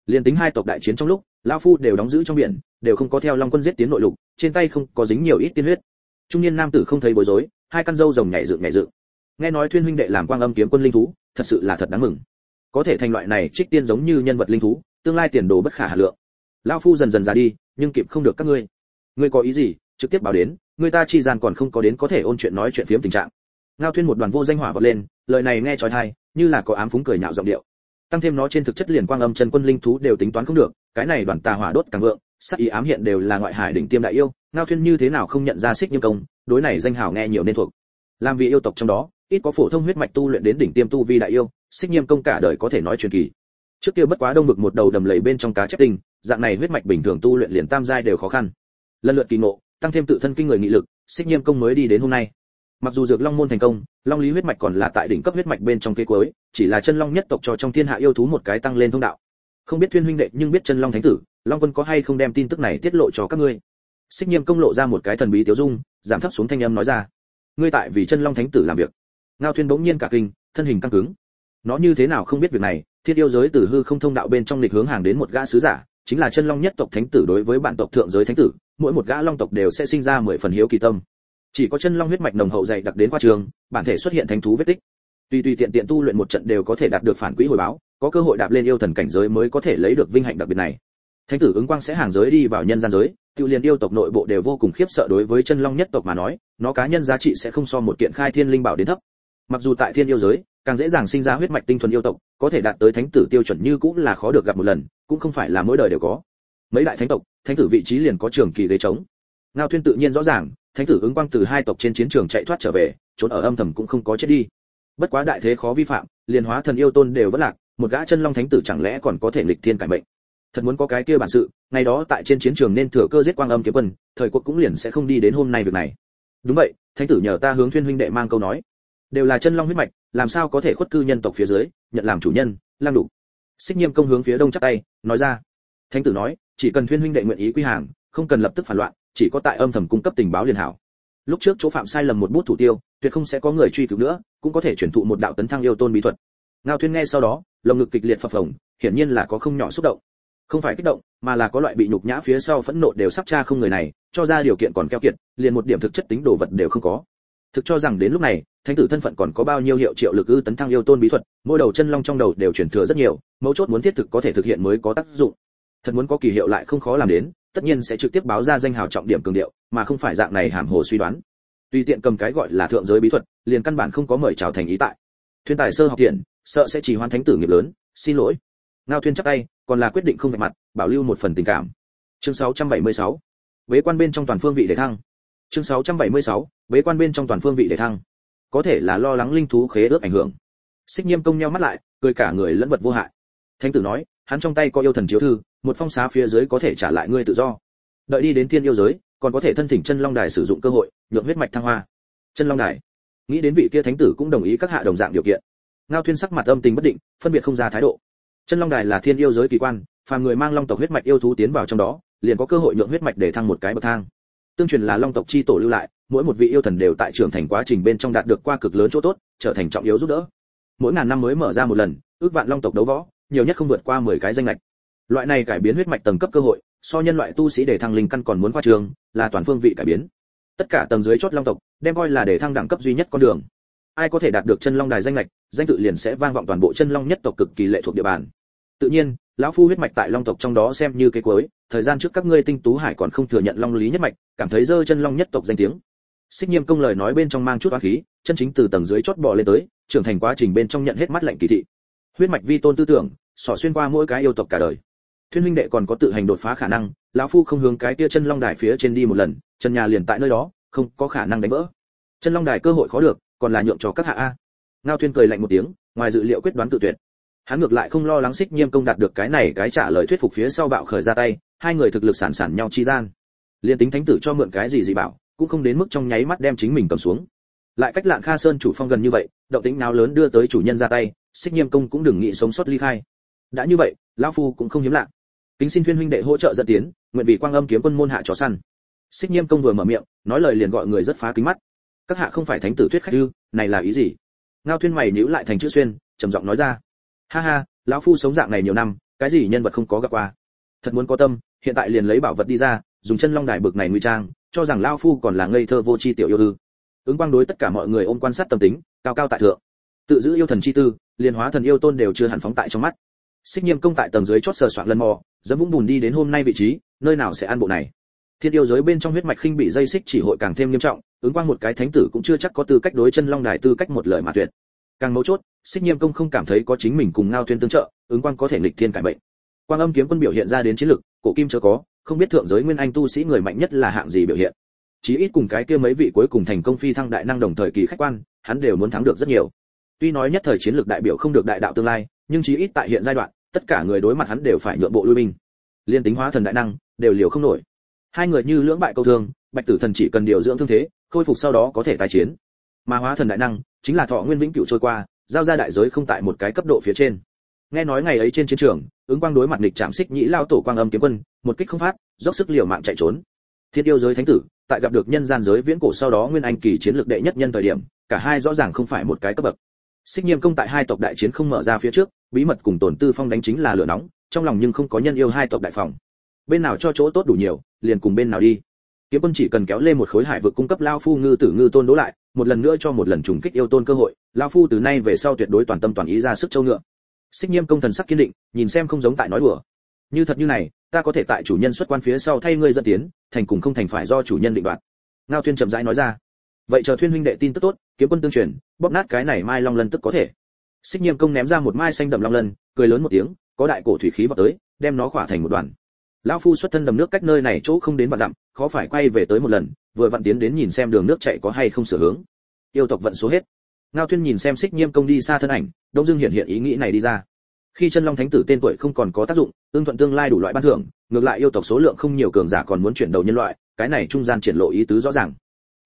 Liền tính hai tộc đại chiến trong lúc, lão phu đều đóng giữ trong biển, đều không có theo long quân giết tiến nội lục, trên tay không có dính nhiều ít tiên huyết. Trung niên nam tử không thấy bối rối, hai căn râu rồng nhảy dựng nhảy dựng. Nghe nói thuyên huynh đệ làm quang âm kiếm quân linh thú, thật sự là thật đáng mừng. Có thể thành loại này trích tiên giống như nhân vật linh thú, tương lai tiền đồ bất khả hà lượng. Lão phu dần dần già đi, nhưng kịp không được các ngươi. Ngươi có ý gì, trực tiếp báo đến, người ta chi gian còn không có đến có thể ôn chuyện nói chuyện phiếm tình trạng ngao thuyên một đoàn vô danh hỏa vọt lên, lời này nghe trói tai như là có ám phúng cười nhạo giọng điệu. Tăng thêm nó trên thực chất liền quang âm chân quân linh thú đều tính toán không được, cái này đoàn tà hỏa đốt càng vượng, sắc ý ám hiện đều là ngoại hải đỉnh tiêm đại yêu, ngao thuyên như thế nào không nhận ra xích nghiêm công, đối này danh hào nghe nhiều nên thuộc. Làm vị yêu tộc trong đó, ít có phổ thông huyết mạch tu luyện đến đỉnh tiêm tu vi đại yêu, xích nghiêm công cả đời có thể nói truyền kỳ. Trước kia bất quá đông vực một đầu đầm lầy bên trong cá chép tinh, dạng này huyết mạch bình thường tu luyện liền tam giai đều khó khăn. Lần lượt kỳ ngộ, tăng thêm tự thân kinh người nghị lực, xích nghiêm công mới đi đến hôm nay mặc dù dược long môn thành công, long lý huyết mạch còn là tại đỉnh cấp huyết mạch bên trong cây cuối, chỉ là chân long nhất tộc cho trong thiên hạ yêu thú một cái tăng lên thông đạo. Không biết thuyên huynh đệ nhưng biết chân long thánh tử, long quân có hay không đem tin tức này tiết lộ cho các ngươi? Xích nghiêm công lộ ra một cái thần bí tiểu dung, giảm thấp xuống thanh âm nói ra. Ngươi tại vì chân long thánh tử làm việc. Ngao thuyên bỗng nhiên cả kinh, thân hình căng cứng. Nó như thế nào không biết việc này, thiên yêu giới từ hư không thông đạo bên trong lịch hướng hàng đến một gã sứ giả, chính là chân long nhất tộc thánh tử đối với bản tộc thượng giới thánh tử, mỗi một gã long tộc đều sẽ sinh ra mười phần hiếu kỳ tâm chỉ có chân long huyết mạch nồng hậu dày đặc đến qua trường, bản thể xuất hiện thánh thú vết tích. Tuy tùy tiện tiện tu luyện một trận đều có thể đạt được phản quỹ hồi báo, có cơ hội đạp lên yêu thần cảnh giới mới có thể lấy được vinh hạnh đặc biệt này. Thánh tử ứng quang sẽ hàng giới đi vào nhân gian giới tiêu liền yêu tộc nội bộ đều vô cùng khiếp sợ đối với chân long nhất tộc mà nói, nó cá nhân giá trị sẽ không so một kiện khai thiên linh bảo đến thấp. Mặc dù tại thiên yêu giới, càng dễ dàng sinh ra huyết mạch tinh thuần yêu tộc, có thể đạt tới thánh tử tiêu chuẩn như cũng là khó được gặp một lần, cũng không phải là mỗi đời đều có. Mấy đại thánh tộc, thánh tử vị trí liền có trường kỳ ghế trống. Ngao thuyên tự nhiên rõ ràng thánh tử ứng quang từ hai tộc trên chiến trường chạy thoát trở về, trốn ở âm thầm cũng không có chết đi. Bất quá đại thế khó vi phạm, liền hóa thần yêu tôn đều vẫn lạc, một gã chân long thánh tử chẳng lẽ còn có thể nghịch thiên cải mệnh? Thật muốn có cái kia bản sự, ngày đó tại trên chiến trường nên thừa cơ giết quang âm kiếm quân, thời cuộc cũng liền sẽ không đi đến hôm nay việc này. Đúng vậy, thánh tử nhờ ta hướng thuyên huynh đệ mang câu nói. Đều là chân long huyết mạch, làm sao có thể khuất cư nhân tộc phía dưới, nhận làm chủ nhân, lang đủ. Xích nghiêm công hướng phía đông chắc tay, nói ra. Thánh tử nói, chỉ cần thuyên huynh đệ nguyện ý quy hàng, không cần lập tức phản loạn chỉ có tại âm thầm cung cấp tình báo liền hảo. Lúc trước chỗ phạm sai lầm một bút thủ tiêu, tuyệt không sẽ có người truy cứu nữa, cũng có thể chuyển thụ một đạo tấn thăng yêu tôn bí thuật. Ngao thuyên nghe sau đó, lồng ngực kịch liệt phập phồng, hiển nhiên là có không nhỏ xúc động. Không phải kích động, mà là có loại bị nhục nhã phía sau phẫn nộ đều sắp tra không người này, cho ra điều kiện còn keo kiệt, liền một điểm thực chất tính đồ vật đều không có. Thực cho rằng đến lúc này, thánh tử thân phận còn có bao nhiêu hiệu triệu lực ư tấn thăng yêu tôn bí thuật, mỗi đầu chân long trong đầu đều chuyển thừa rất nhiều, mấu chốt muốn thiết thực có thể thực hiện mới có tác dụng. Thật muốn có kỳ hiệu lại không khó làm đến tất nhiên sẽ trực tiếp báo ra danh hào trọng điểm cường điệu, mà không phải dạng này hàm hồ suy đoán. Tùy tiện cầm cái gọi là thượng giới bí thuật, liền căn bản không có mời chào thành ý tại. Thuyên tài sơ học tiện, sợ sẽ chỉ hoàn thánh tử nghiệp lớn, xin lỗi. Ngao thuyên chắc tay, còn là quyết định không vạch mặt, bảo lưu một phần tình cảm. Chương 676 bế quan bên trong toàn phương vị để thăng. Chương 676 bế quan bên trong toàn phương vị để thăng. Có thể là lo lắng linh thú khế ước ảnh hưởng. Xích nghiêm công nhau mắt lại, cười cả người lẫn vật vô hại. Thánh tử nói, hắn trong tay có yêu thần chiếu thư một phong xá phía dưới có thể trả lại ngươi tự do. Đợi đi đến thiên yêu giới, còn có thể thân thỉnh chân long đài sử dụng cơ hội nhượng huyết mạch thăng hoa. Chân long đài. Nghĩ đến vị kia thánh tử cũng đồng ý các hạ đồng dạng điều kiện. Ngao thiên sắc mặt âm tình bất định, phân biệt không ra thái độ. Chân long đài là thiên yêu giới kỳ quan, phàm người mang long tộc huyết mạch yêu thú tiến vào trong đó, liền có cơ hội nhượng huyết mạch để thăng một cái bậc thang. Tương truyền là long tộc chi tổ lưu lại, mỗi một vị yêu thần đều tại trưởng thành quá trình bên trong đạt được qua cực lớn chỗ tốt, trở thành trọng yếu giúp đỡ. Mỗi ngàn năm mới mở ra một lần, ước vạn long tộc đấu võ, nhiều nhất không vượt qua 10 cái danh lệch loại này cải biến huyết mạch tầng cấp cơ hội, so nhân loại tu sĩ để thăng linh căn còn muốn qua trường, là toàn phương vị cải biến. Tất cả tầng dưới chót long tộc, đem coi là để thăng đẳng cấp duy nhất con đường. Ai có thể đạt được chân long đài danh lệch danh tự liền sẽ vang vọng toàn bộ chân long nhất tộc cực kỳ lệ thuộc địa bàn. Tự nhiên, lão phu huyết mạch tại long tộc trong đó xem như cái cuối, thời gian trước các ngươi tinh tú hải còn không thừa nhận long lý nhất mạch, cảm thấy dơ chân long nhất tộc danh tiếng. Xích nghiêm công lời nói bên trong mang chút oán khí, chân chính từ tầng dưới chót bò lên tới, trưởng thành quá trình bên trong nhận hết mắt lạnh kỳ thị. Huyết mạch vi tôn tư tưởng, xỏ xuyên qua mỗi cái yêu tộc cả đời thuyên huynh đệ còn có tự hành đột phá khả năng, lão phu không hướng cái tia chân long đài phía trên đi một lần chân nhà liền tại nơi đó, không có khả năng đánh vỡ. Chân long đài cơ hội khó được, còn là nhượng cho các hạ a. Ngao thuyên cười lạnh một tiếng, ngoài dự liệu quyết đoán tự tuyệt. Hắn ngược lại không lo lắng xích nghiêm công đạt được cái này cái trả lời thuyết phục phía sau bạo khởi ra tay, hai người thực lực sản sản nhau chi gian. Liên tính thánh tử cho mượn cái gì gì bảo, cũng không đến mức trong nháy mắt đem chính mình cầm xuống. Lại cách lạng kha sơn chủ phong gần như vậy, động tĩnh nào lớn đưa tới chủ nhân ra tay xích nghiêm công cũng đừng nghĩ sống sót ly khai. Đã như vậy, lão phu cũng không hiếm lạ kính xin thuyên huynh đệ hỗ trợ dẫn tiến, nguyện vì quang âm kiếm quân môn hạ chó săn. Xích nghiêm công vừa mở miệng, nói lời liền gọi người rất phá kính mắt. Các hạ không phải thánh tử thuyết khách ư, này là ý gì? Ngao thuyên mày nhíu lại thành chữ xuyên, trầm giọng nói ra. Ha ha, lão phu sống dạng này nhiều năm, cái gì nhân vật không có gặp qua? Thật muốn có tâm, hiện tại liền lấy bảo vật đi ra, dùng chân long đài bực này nguy trang, cho rằng lão phu còn là ngây thơ vô tri tiểu yêu ư. Ứng quang đối tất cả mọi người ôm quan sát tâm tính, cao cao tại thượng. Tự giữ yêu thần chi tư, liền hóa thần yêu tôn đều chưa hẳn phóng tại trong mắt. Xích nghiêm công tại tầng dưới chót sờ soạn lần mò dẫm vũng bùn đi đến hôm nay vị trí, nơi nào sẽ ăn bộ này? Thiên yêu giới bên trong huyết mạch khinh bị dây xích chỉ hội càng thêm nghiêm trọng, ứng quang một cái thánh tử cũng chưa chắc có tư cách đối chân long đài tư cách một lời mà tuyệt. Càng mấu chốt, xích nghiêm công không cảm thấy có chính mình cùng ngao thuyên tương trợ, ứng quang có thể nghịch thiên cải bệnh quang âm kiếm quân biểu hiện ra đến chiến lực, cổ kim chưa có, không biết thượng giới nguyên anh tu sĩ người mạnh nhất là hạng gì biểu hiện. Chí ít cùng cái kia mấy vị cuối cùng thành công phi thăng đại năng đồng thời kỳ khách quan, hắn đều muốn thắng được rất nhiều. Tuy nói nhất thời chiến lược đại biểu không được đại đạo tương lai, nhưng chí ít tại hiện giai đoạn tất cả người đối mặt hắn đều phải nhượng bộ lui binh. Liên tính hóa thần đại năng, đều liều không nổi. Hai người như lưỡng bại câu thương, bạch tử thần chỉ cần điều dưỡng thương thế, khôi phục sau đó có thể tái chiến. Mà hóa thần đại năng, chính là thọ nguyên vĩnh cửu trôi qua, giao ra đại giới không tại một cái cấp độ phía trên. Nghe nói ngày ấy trên chiến trường, ứng quang đối mặt địch chạm xích nhĩ lao tổ quang âm kiếm quân, một kích không phát, dốc sức liều mạng chạy trốn. Thiên yêu giới thánh tử, tại gặp được nhân gian giới viễn cổ sau đó nguyên anh kỳ chiến lược đệ nhất nhân thời điểm, cả hai rõ ràng không phải một cái cấp bậc. Xích nghiêm công tại hai tộc đại chiến không mở ra phía trước bí mật cùng tổn tư phong đánh chính là lửa nóng, trong lòng nhưng không có nhân yêu hai tộc đại phòng. Bên nào cho chỗ tốt đủ nhiều, liền cùng bên nào đi. Kiếm quân chỉ cần kéo lên một khối hải vực cung cấp lao phu ngư tử ngư tôn đố lại, một lần nữa cho một lần trùng kích yêu tôn cơ hội, lao phu từ nay về sau tuyệt đối toàn tâm toàn ý ra sức châu ngựa. Xích nhiêm công thần sắc kiên định, nhìn xem không giống tại nói đùa. Như thật như này, ta có thể tại chủ nhân xuất quan phía sau thay ngươi dẫn tiến, thành cùng không thành phải do chủ nhân định đoạt. Ngao Thuyên chậm rãi nói ra. Vậy chờ thuyên huynh đệ tin tức tốt, kiếm quân tương truyền, bóp nát cái này mai long lân tức có thể xích nhiêm công ném ra một mai xanh đậm long lân, cười lớn một tiếng, có đại cổ thủy khí vào tới, đem nó khỏa thành một đoàn. Lão phu xuất thân đầm nước cách nơi này chỗ không đến và dặm, khó phải quay về tới một lần, vừa vặn tiến đến nhìn xem đường nước chạy có hay không sửa hướng. Yêu tộc vận số hết. Ngao Thuyên nhìn xem xích nhiêm công đi xa thân ảnh, đông dương hiện hiện ý nghĩ này đi ra. Khi chân long thánh tử tên tuổi không còn có tác dụng tương thuận tương lai đủ loại ban thưởng, ngược lại yêu tộc số lượng không nhiều cường giả còn muốn chuyển đầu nhân loại, cái này trung gian triển lộ ý tứ rõ ràng.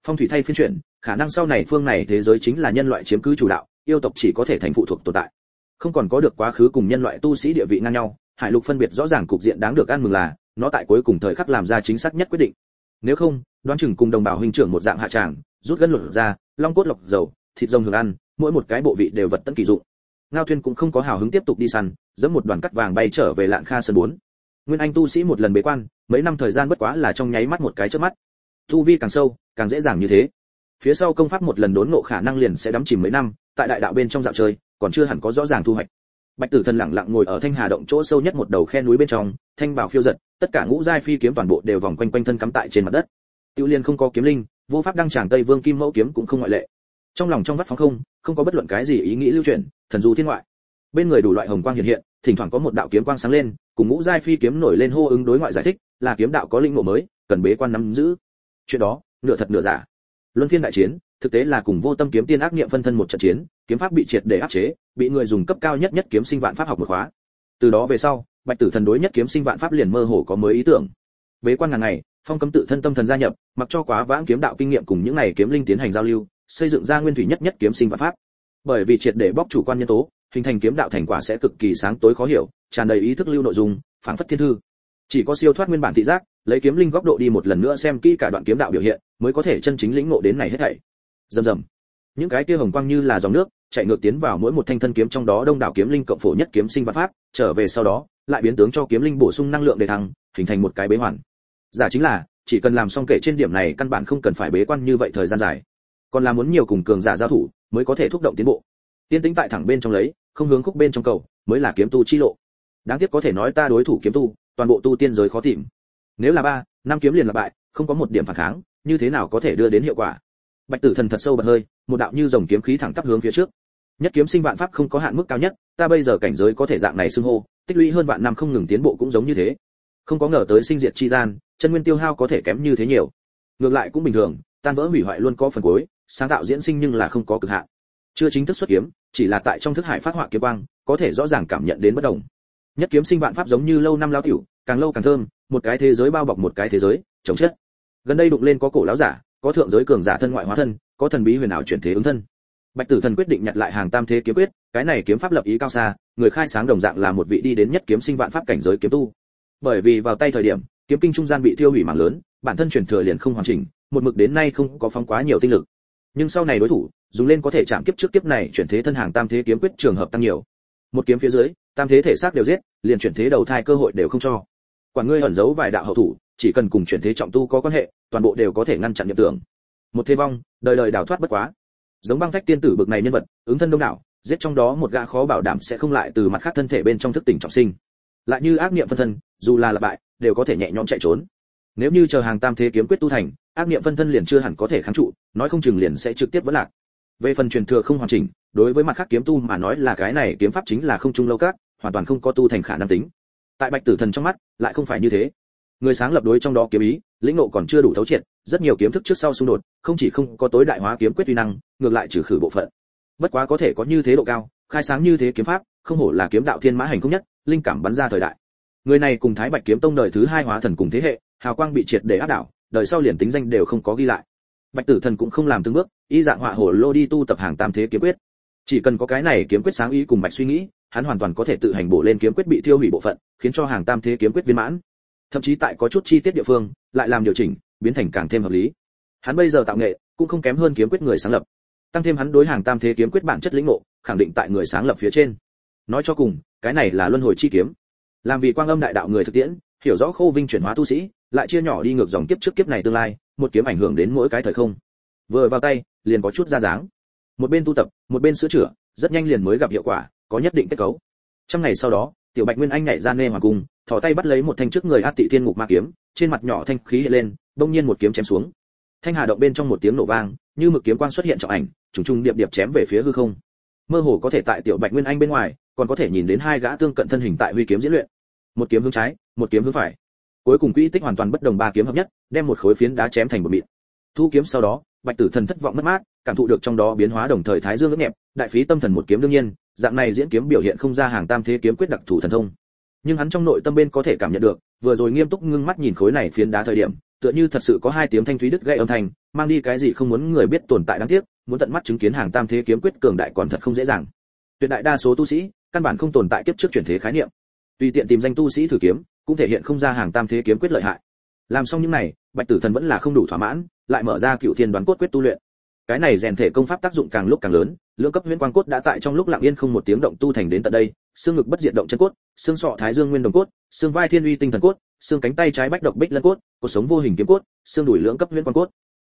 Phong thủy thay phiên chuyển, khả năng sau này phương này thế giới chính là nhân loại chiếm cứ chủ đạo yêu tộc chỉ có thể thành phụ thuộc tồn tại. Không còn có được quá khứ cùng nhân loại tu sĩ địa vị ngang nhau, hải lục phân biệt rõ ràng cục diện đáng được ăn mừng là, nó tại cuối cùng thời khắc làm ra chính xác nhất quyết định. Nếu không, đoán chừng cùng đồng bào huynh trưởng một dạng hạ tràng, rút gân lột ra long cốt lọc dầu, thịt rồng hưởng ăn, mỗi một cái bộ vị đều vật tân kỳ dụng. Ngao thuyên cũng không có hào hứng tiếp tục đi săn dẫn một đoàn cắt vàng bay trở về lạng kha sơn bốn. Nguyên anh tu sĩ một lần bế quan, mấy năm thời gian bất quá là trong nháy mắt một cái chớp mắt. Tu vi càng sâu, càng dễ dàng như thế. Phía sau công pháp một lần đốn ngộ khả năng liền sẽ đắm chìm mấy năm tại đại đạo bên trong dạo chơi, còn chưa hẳn có rõ ràng thu hoạch. Bạch tử thần lặng lặng ngồi ở thanh hà động chỗ sâu nhất một đầu khe núi bên trong, thanh bảo phiêu giật, tất cả ngũ giai phi kiếm toàn bộ đều vòng quanh quanh thân cắm tại trên mặt đất. Tiêu liên không có kiếm linh, vô pháp đăng tràng tây vương kim mẫu kiếm cũng không ngoại lệ. Trong lòng trong vắt phóng không không có bất luận cái gì ý nghĩ lưu truyền thần du thiên ngoại. Bên người đủ loại hồng quang hiện hiện, thỉnh thoảng có một đạo kiếm quang sáng lên, cùng ngũ giai phi kiếm nổi lên hô ứng đối ngoại giải thích, là kiếm đạo có linh ngộ mới, cần bế quan nắm giữ. Chuyện đó, nửa thật nửa giả. Luân phiên đại chiến thực tế là cùng vô tâm kiếm tiên ác niệm phân thân một trận chiến, kiếm pháp bị triệt để áp chế, bị người dùng cấp cao nhất nhất kiếm sinh vạn pháp học một khóa. Từ đó về sau, bạch tử thần đối nhất kiếm sinh vạn pháp liền mơ hồ có mới ý tưởng. Bế quan ngàn ngày, phong cấm tự thân tâm thần gia nhập, mặc cho quá vãng kiếm đạo kinh nghiệm cùng những này kiếm linh tiến hành giao lưu, xây dựng ra nguyên thủy nhất nhất kiếm sinh vạn pháp. Bởi vì triệt để bóc chủ quan nhân tố, hình thành kiếm đạo thành quả sẽ cực kỳ sáng tối khó hiểu, tràn đầy ý thức lưu nội dung, phảng phất thiên thư. Chỉ có siêu thoát nguyên bản thị giác, lấy kiếm linh góc độ đi một lần nữa xem kỹ cả đoạn kiếm đạo biểu hiện, mới có thể chân chính lĩnh ngộ đến này hết thảy rầm rầm. Những cái kia hồng quang như là dòng nước, chạy ngược tiến vào mỗi một thanh thân kiếm trong đó đông đảo kiếm linh cộng phổ nhất kiếm sinh văn pháp, trở về sau đó, lại biến tướng cho kiếm linh bổ sung năng lượng để thăng, hình thành một cái bế hoàn. Giả chính là, chỉ cần làm xong kể trên điểm này căn bản không cần phải bế quan như vậy thời gian dài. Còn là muốn nhiều cùng cường giả giao thủ, mới có thể thúc động tiến bộ. Tiên tính tại thẳng bên trong lấy, không hướng khúc bên trong cầu, mới là kiếm tu chi lộ. Đáng tiếc có thể nói ta đối thủ kiếm tu, toàn bộ tu tiên giới khó tìm. Nếu là ba, năm kiếm liền là bại, không có một điểm phản kháng, như thế nào có thể đưa đến hiệu quả? Bạch tử thần thật sâu bật hơi, một đạo như dòng kiếm khí thẳng tắp hướng phía trước. Nhất kiếm sinh vạn pháp không có hạn mức cao nhất, ta bây giờ cảnh giới có thể dạng này xưng hô, tích lũy hơn vạn năm không ngừng tiến bộ cũng giống như thế. Không có ngờ tới sinh diệt chi gian, chân nguyên tiêu hao có thể kém như thế nhiều. Ngược lại cũng bình thường, tan vỡ hủy hoại luôn có phần cuối, sáng tạo diễn sinh nhưng là không có cực hạn. Chưa chính thức xuất kiếm, chỉ là tại trong thức hải phát họa kiếm quang, có thể rõ ràng cảm nhận đến bất đồng. Nhất kiếm sinh vạn pháp giống như lâu năm lao tiểu, càng lâu càng thơm, một cái thế giới bao bọc một cái thế giới chống chết gần đây đụng lên có cổ lão giả có thượng giới cường giả thân ngoại hóa thân, có thần bí huyền ảo chuyển thế ứng thân. Bạch tử thần quyết định nhặt lại hàng tam thế kiếm quyết, cái này kiếm pháp lập ý cao xa, người khai sáng đồng dạng là một vị đi đến nhất kiếm sinh vạn pháp cảnh giới kiếm tu. Bởi vì vào tay thời điểm, kiếm kinh trung gian bị thiêu hủy mảng lớn, bản thân truyền thừa liền không hoàn chỉnh, một mực đến nay không có phóng quá nhiều tinh lực. Nhưng sau này đối thủ, dùng lên có thể chạm kiếp trước kiếp này chuyển thế thân hàng tam thế kiếm quyết trường hợp tăng nhiều. Một kiếm phía dưới, tam thế thể xác đều giết, liền chuyển thế đầu thai cơ hội đều không cho. Quả ngươi ẩn giấu vài đạo hậu thủ, chỉ cần cùng chuyển thế trọng tu có quan hệ toàn bộ đều có thể ngăn chặn nhập tưởng. Một thế vong, đời đời đào thoát bất quá. Giống băng phách tiên tử bực này nhân vật, ứng thân đông đảo, giết trong đó một gã khó bảo đảm sẽ không lại từ mặt khác thân thể bên trong thức tỉnh trọng sinh. Lại như ác niệm phân thân, dù là là bại, đều có thể nhẹ nhõm chạy trốn. Nếu như chờ hàng tam thế kiếm quyết tu thành, ác niệm phân thân liền chưa hẳn có thể kháng trụ, nói không chừng liền sẽ trực tiếp vẫn lạc. Về phần truyền thừa không hoàn chỉnh, đối với mặt khác kiếm tu mà nói là cái này kiếm pháp chính là không trung lâu cát, hoàn toàn không có tu thành khả năng tính. Tại bạch tử thần trong mắt, lại không phải như thế người sáng lập đối trong đó kiếm ý, lĩnh ngộ còn chưa đủ thấu triệt, rất nhiều kiếm thức trước sau xung đột, không chỉ không có tối đại hóa kiếm quyết uy năng, ngược lại trừ khử bộ phận. Bất quá có thể có như thế độ cao, khai sáng như thế kiếm pháp, không hổ là kiếm đạo thiên mã hành không nhất, linh cảm bắn ra thời đại. Người này cùng thái bạch kiếm tông đời thứ hai hóa thần cùng thế hệ, hào quang bị triệt để áp đảo, đời sau liền tính danh đều không có ghi lại. Bạch tử thần cũng không làm tương bước, y dạng họa hổ lô đi tu tập hàng tam thế kiếm quyết. Chỉ cần có cái này kiếm quyết sáng ý cùng bạch suy nghĩ, hắn hoàn toàn có thể tự hành bổ lên kiếm quyết bị tiêu hủy bộ phận, khiến cho hàng tam thế kiếm quyết viên mãn thậm chí tại có chút chi tiết địa phương, lại làm điều chỉnh, biến thành càng thêm hợp lý. Hắn bây giờ tạo nghệ, cũng không kém hơn kiếm quyết người sáng lập. Tăng thêm hắn đối hàng tam thế kiếm quyết bản chất lĩnh ngộ, khẳng định tại người sáng lập phía trên. Nói cho cùng, cái này là luân hồi chi kiếm. Làm vì quang âm đại đạo người thực tiễn, hiểu rõ khâu vinh chuyển hóa tu sĩ, lại chia nhỏ đi ngược dòng kiếp trước kiếp này tương lai, một kiếm ảnh hưởng đến mỗi cái thời không. Vừa vào tay, liền có chút ra dáng. Một bên tu tập, một bên sửa chữa, rất nhanh liền mới gặp hiệu quả, có nhất định kết cấu. Trong ngày sau đó tiểu bạch nguyên anh nhảy ra nê hoàng cung, thò tay bắt lấy một thanh trước người át tị thiên ngục ma kiếm, trên mặt nhỏ thanh khí hiện lên bỗng nhiên một kiếm chém xuống. Thanh hà động bên trong một tiếng nổ vang, như mực kiếm quang xuất hiện trọng ảnh, trùng trùng điệp điệp chém về phía hư không. Mơ hồ có thể tại tiểu bạch nguyên anh bên ngoài, còn có thể nhìn đến hai gã tương cận thân hình tại huy kiếm diễn luyện. Một kiếm hướng trái, một kiếm hướng phải. Cuối cùng quỹ tích hoàn toàn bất đồng ba kiếm hợp nhất, đem một khối phiến đá chém thành một mịn. Thu kiếm sau đó, bạch tử thần thất vọng mất mát, cảm thụ được trong đó biến hóa đồng thời thái dương ngất nhẹp, đại phí tâm thần một kiếm đương nhiên dạng này diễn kiếm biểu hiện không ra hàng tam thế kiếm quyết đặc thủ thần thông. Nhưng hắn trong nội tâm bên có thể cảm nhận được, vừa rồi nghiêm túc ngưng mắt nhìn khối này phiến đá thời điểm, tựa như thật sự có hai tiếng thanh thúy đứt gãy âm thanh, mang đi cái gì không muốn người biết tồn tại đáng tiếc, muốn tận mắt chứng kiến hàng tam thế kiếm quyết cường đại còn thật không dễ dàng. Tuyệt đại đa số tu sĩ, căn bản không tồn tại kiếp trước chuyển thế khái niệm. Tùy tiện tìm danh tu sĩ thử kiếm, cũng thể hiện không ra hàng tam thế kiếm quyết lợi hại. Làm xong những này, bạch tử thần vẫn là không đủ thỏa mãn, lại mở ra cựu thiên đoán cốt quyết tu luyện. Cái này rèn thể công pháp tác dụng càng lúc càng lớn lượng cấp huyễn quang cốt đã tại trong lúc lặng yên không một tiếng động tu thành đến tận đây, xương ngực bất diệt động chân cốt, xương sọ thái dương nguyên đồng cốt, xương vai thiên uy tinh thần cốt, xương cánh tay trái bách độc bích lân cốt, cột sống vô hình kiếm cốt, xương đùi lưỡng cấp huyễn quang cốt.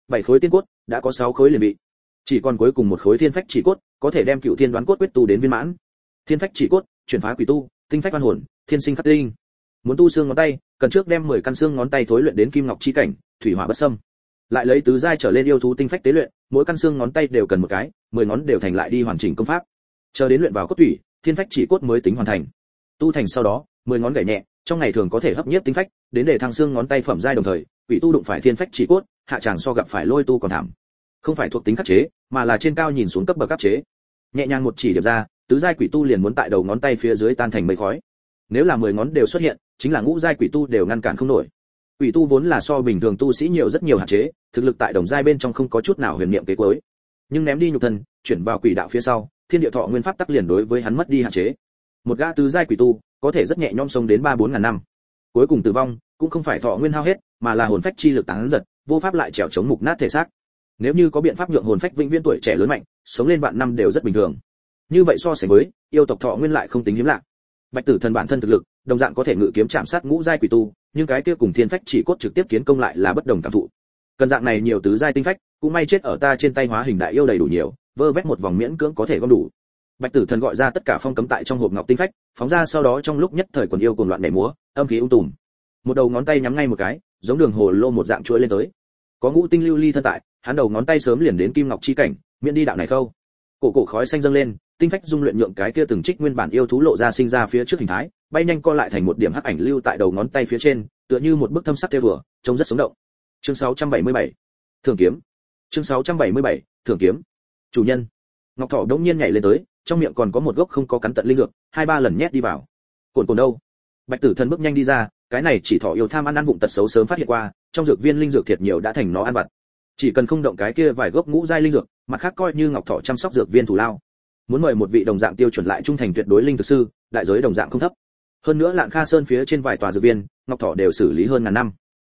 Bảy khối tiên cốt đã có sáu khối liền bị. Chỉ còn cuối cùng một khối thiên phách chỉ cốt, có thể đem cựu thiên đoán cốt quyết tu đến viên mãn. Thiên phách chỉ cốt, chuyển phá quỷ tu, tinh phách văn hồn, thiên sinh khắc tinh. Muốn tu xương ngón tay, cần trước đem 10 căn xương ngón tay thối luyện đến kim ngọc chi cảnh, thủy hỏa bất xâm lại lấy tứ giai trở lên yêu thú tinh phách tế luyện, mỗi căn xương ngón tay đều cần một cái 10 ngón đều thành lại đi hoàn chỉnh công pháp. Chờ đến luyện vào cốt thủy thiên phách chỉ cốt mới tính hoàn thành. Tu thành sau đó 10 ngón gảy nhẹ, trong ngày thường có thể hấp nhiếp tinh phách, đến để thăng xương ngón tay phẩm giai đồng thời, quỷ tu đụng phải thiên phách chỉ cốt, hạ chàng so gặp phải lôi tu còn thảm. Không phải thuộc tính khắc chế, mà là trên cao nhìn xuống cấp bậc khắc chế. Nhẹ nhàng một chỉ điểm ra, tứ giai quỷ tu liền muốn tại đầu ngón tay phía dưới tan thành mây khói. Nếu là mười ngón đều xuất hiện, chính là ngũ giai quỷ tu đều ngăn cản không nổi quỷ tu vốn là so bình thường tu sĩ nhiều rất nhiều hạn chế, thực lực tại đồng giai bên trong không có chút nào huyền niệm kế cuối. Nhưng ném đi nhục thân, chuyển vào quỷ đạo phía sau, thiên địa thọ nguyên pháp tắc liền đối với hắn mất đi hạn chế. Một gã tứ giai quỷ tu, có thể rất nhẹ nhõm sống đến ba bốn ngàn năm. Cuối cùng tử vong, cũng không phải thọ nguyên hao hết, mà là hồn phách chi lực tán giật, vô pháp lại trèo chống mục nát thể xác. Nếu như có biện pháp nhượng hồn phách vĩnh viễn tuổi trẻ lớn mạnh, sống lên vạn năm đều rất bình thường. Như vậy so sánh với, yêu tộc thọ nguyên lại không tính hiếm lạ bạch tử thần bản thân thực lực, đồng dạng có thể ngự kiếm chạm sát ngũ giai quỷ tu, nhưng cái kia cùng thiên phách chỉ cốt trực tiếp kiến công lại là bất đồng cảm thụ. Cần dạng này nhiều tứ giai tinh phách, cũng may chết ở ta trên tay hóa hình đại yêu đầy đủ nhiều, vơ vét một vòng miễn cưỡng có thể gom đủ. Bạch tử thần gọi ra tất cả phong cấm tại trong hộp ngọc tinh phách, phóng ra sau đó trong lúc nhất thời quần yêu cùng loạn nhảy múa, âm khí ung tùm. Một đầu ngón tay nhắm ngay một cái, giống đường hồ lô một dạng chuỗi lên tới. Có ngũ tinh lưu ly thân tại, hắn đầu ngón tay sớm liền đến kim ngọc chi cảnh, miễn đi đạo này khâu. Cổ cổ khói xanh dâng lên tinh phách dung luyện nhượng cái kia từng trích nguyên bản yêu thú lộ ra sinh ra phía trước hình thái, bay nhanh co lại thành một điểm hắc ảnh lưu tại đầu ngón tay phía trên, tựa như một bức thâm sắc tê vừa, trông rất sống động. Chương 677 thường kiếm. Chương 677 thường kiếm. Chủ nhân. Ngọc thỏ đống nhiên nhảy lên tới, trong miệng còn có một gốc không có cắn tận linh dược, hai ba lần nhét đi vào. Cồn cồn đâu? Bạch tử thần bước nhanh đi ra, cái này chỉ thỏ yêu tham ăn ăn vụng tật xấu sớm phát hiện qua, trong dược viên linh dược thiệt nhiều đã thành nó ăn vặt. Chỉ cần không động cái kia vài gốc ngũ giai linh dược, mặt khác coi như ngọc thỏ chăm sóc dược viên thủ lao muốn mời một vị đồng dạng tiêu chuẩn lại trung thành tuyệt đối linh thực sư, đại giới đồng dạng không thấp. Hơn nữa lạng kha sơn phía trên vài tòa dược viên, ngọc thỏ đều xử lý hơn ngàn năm.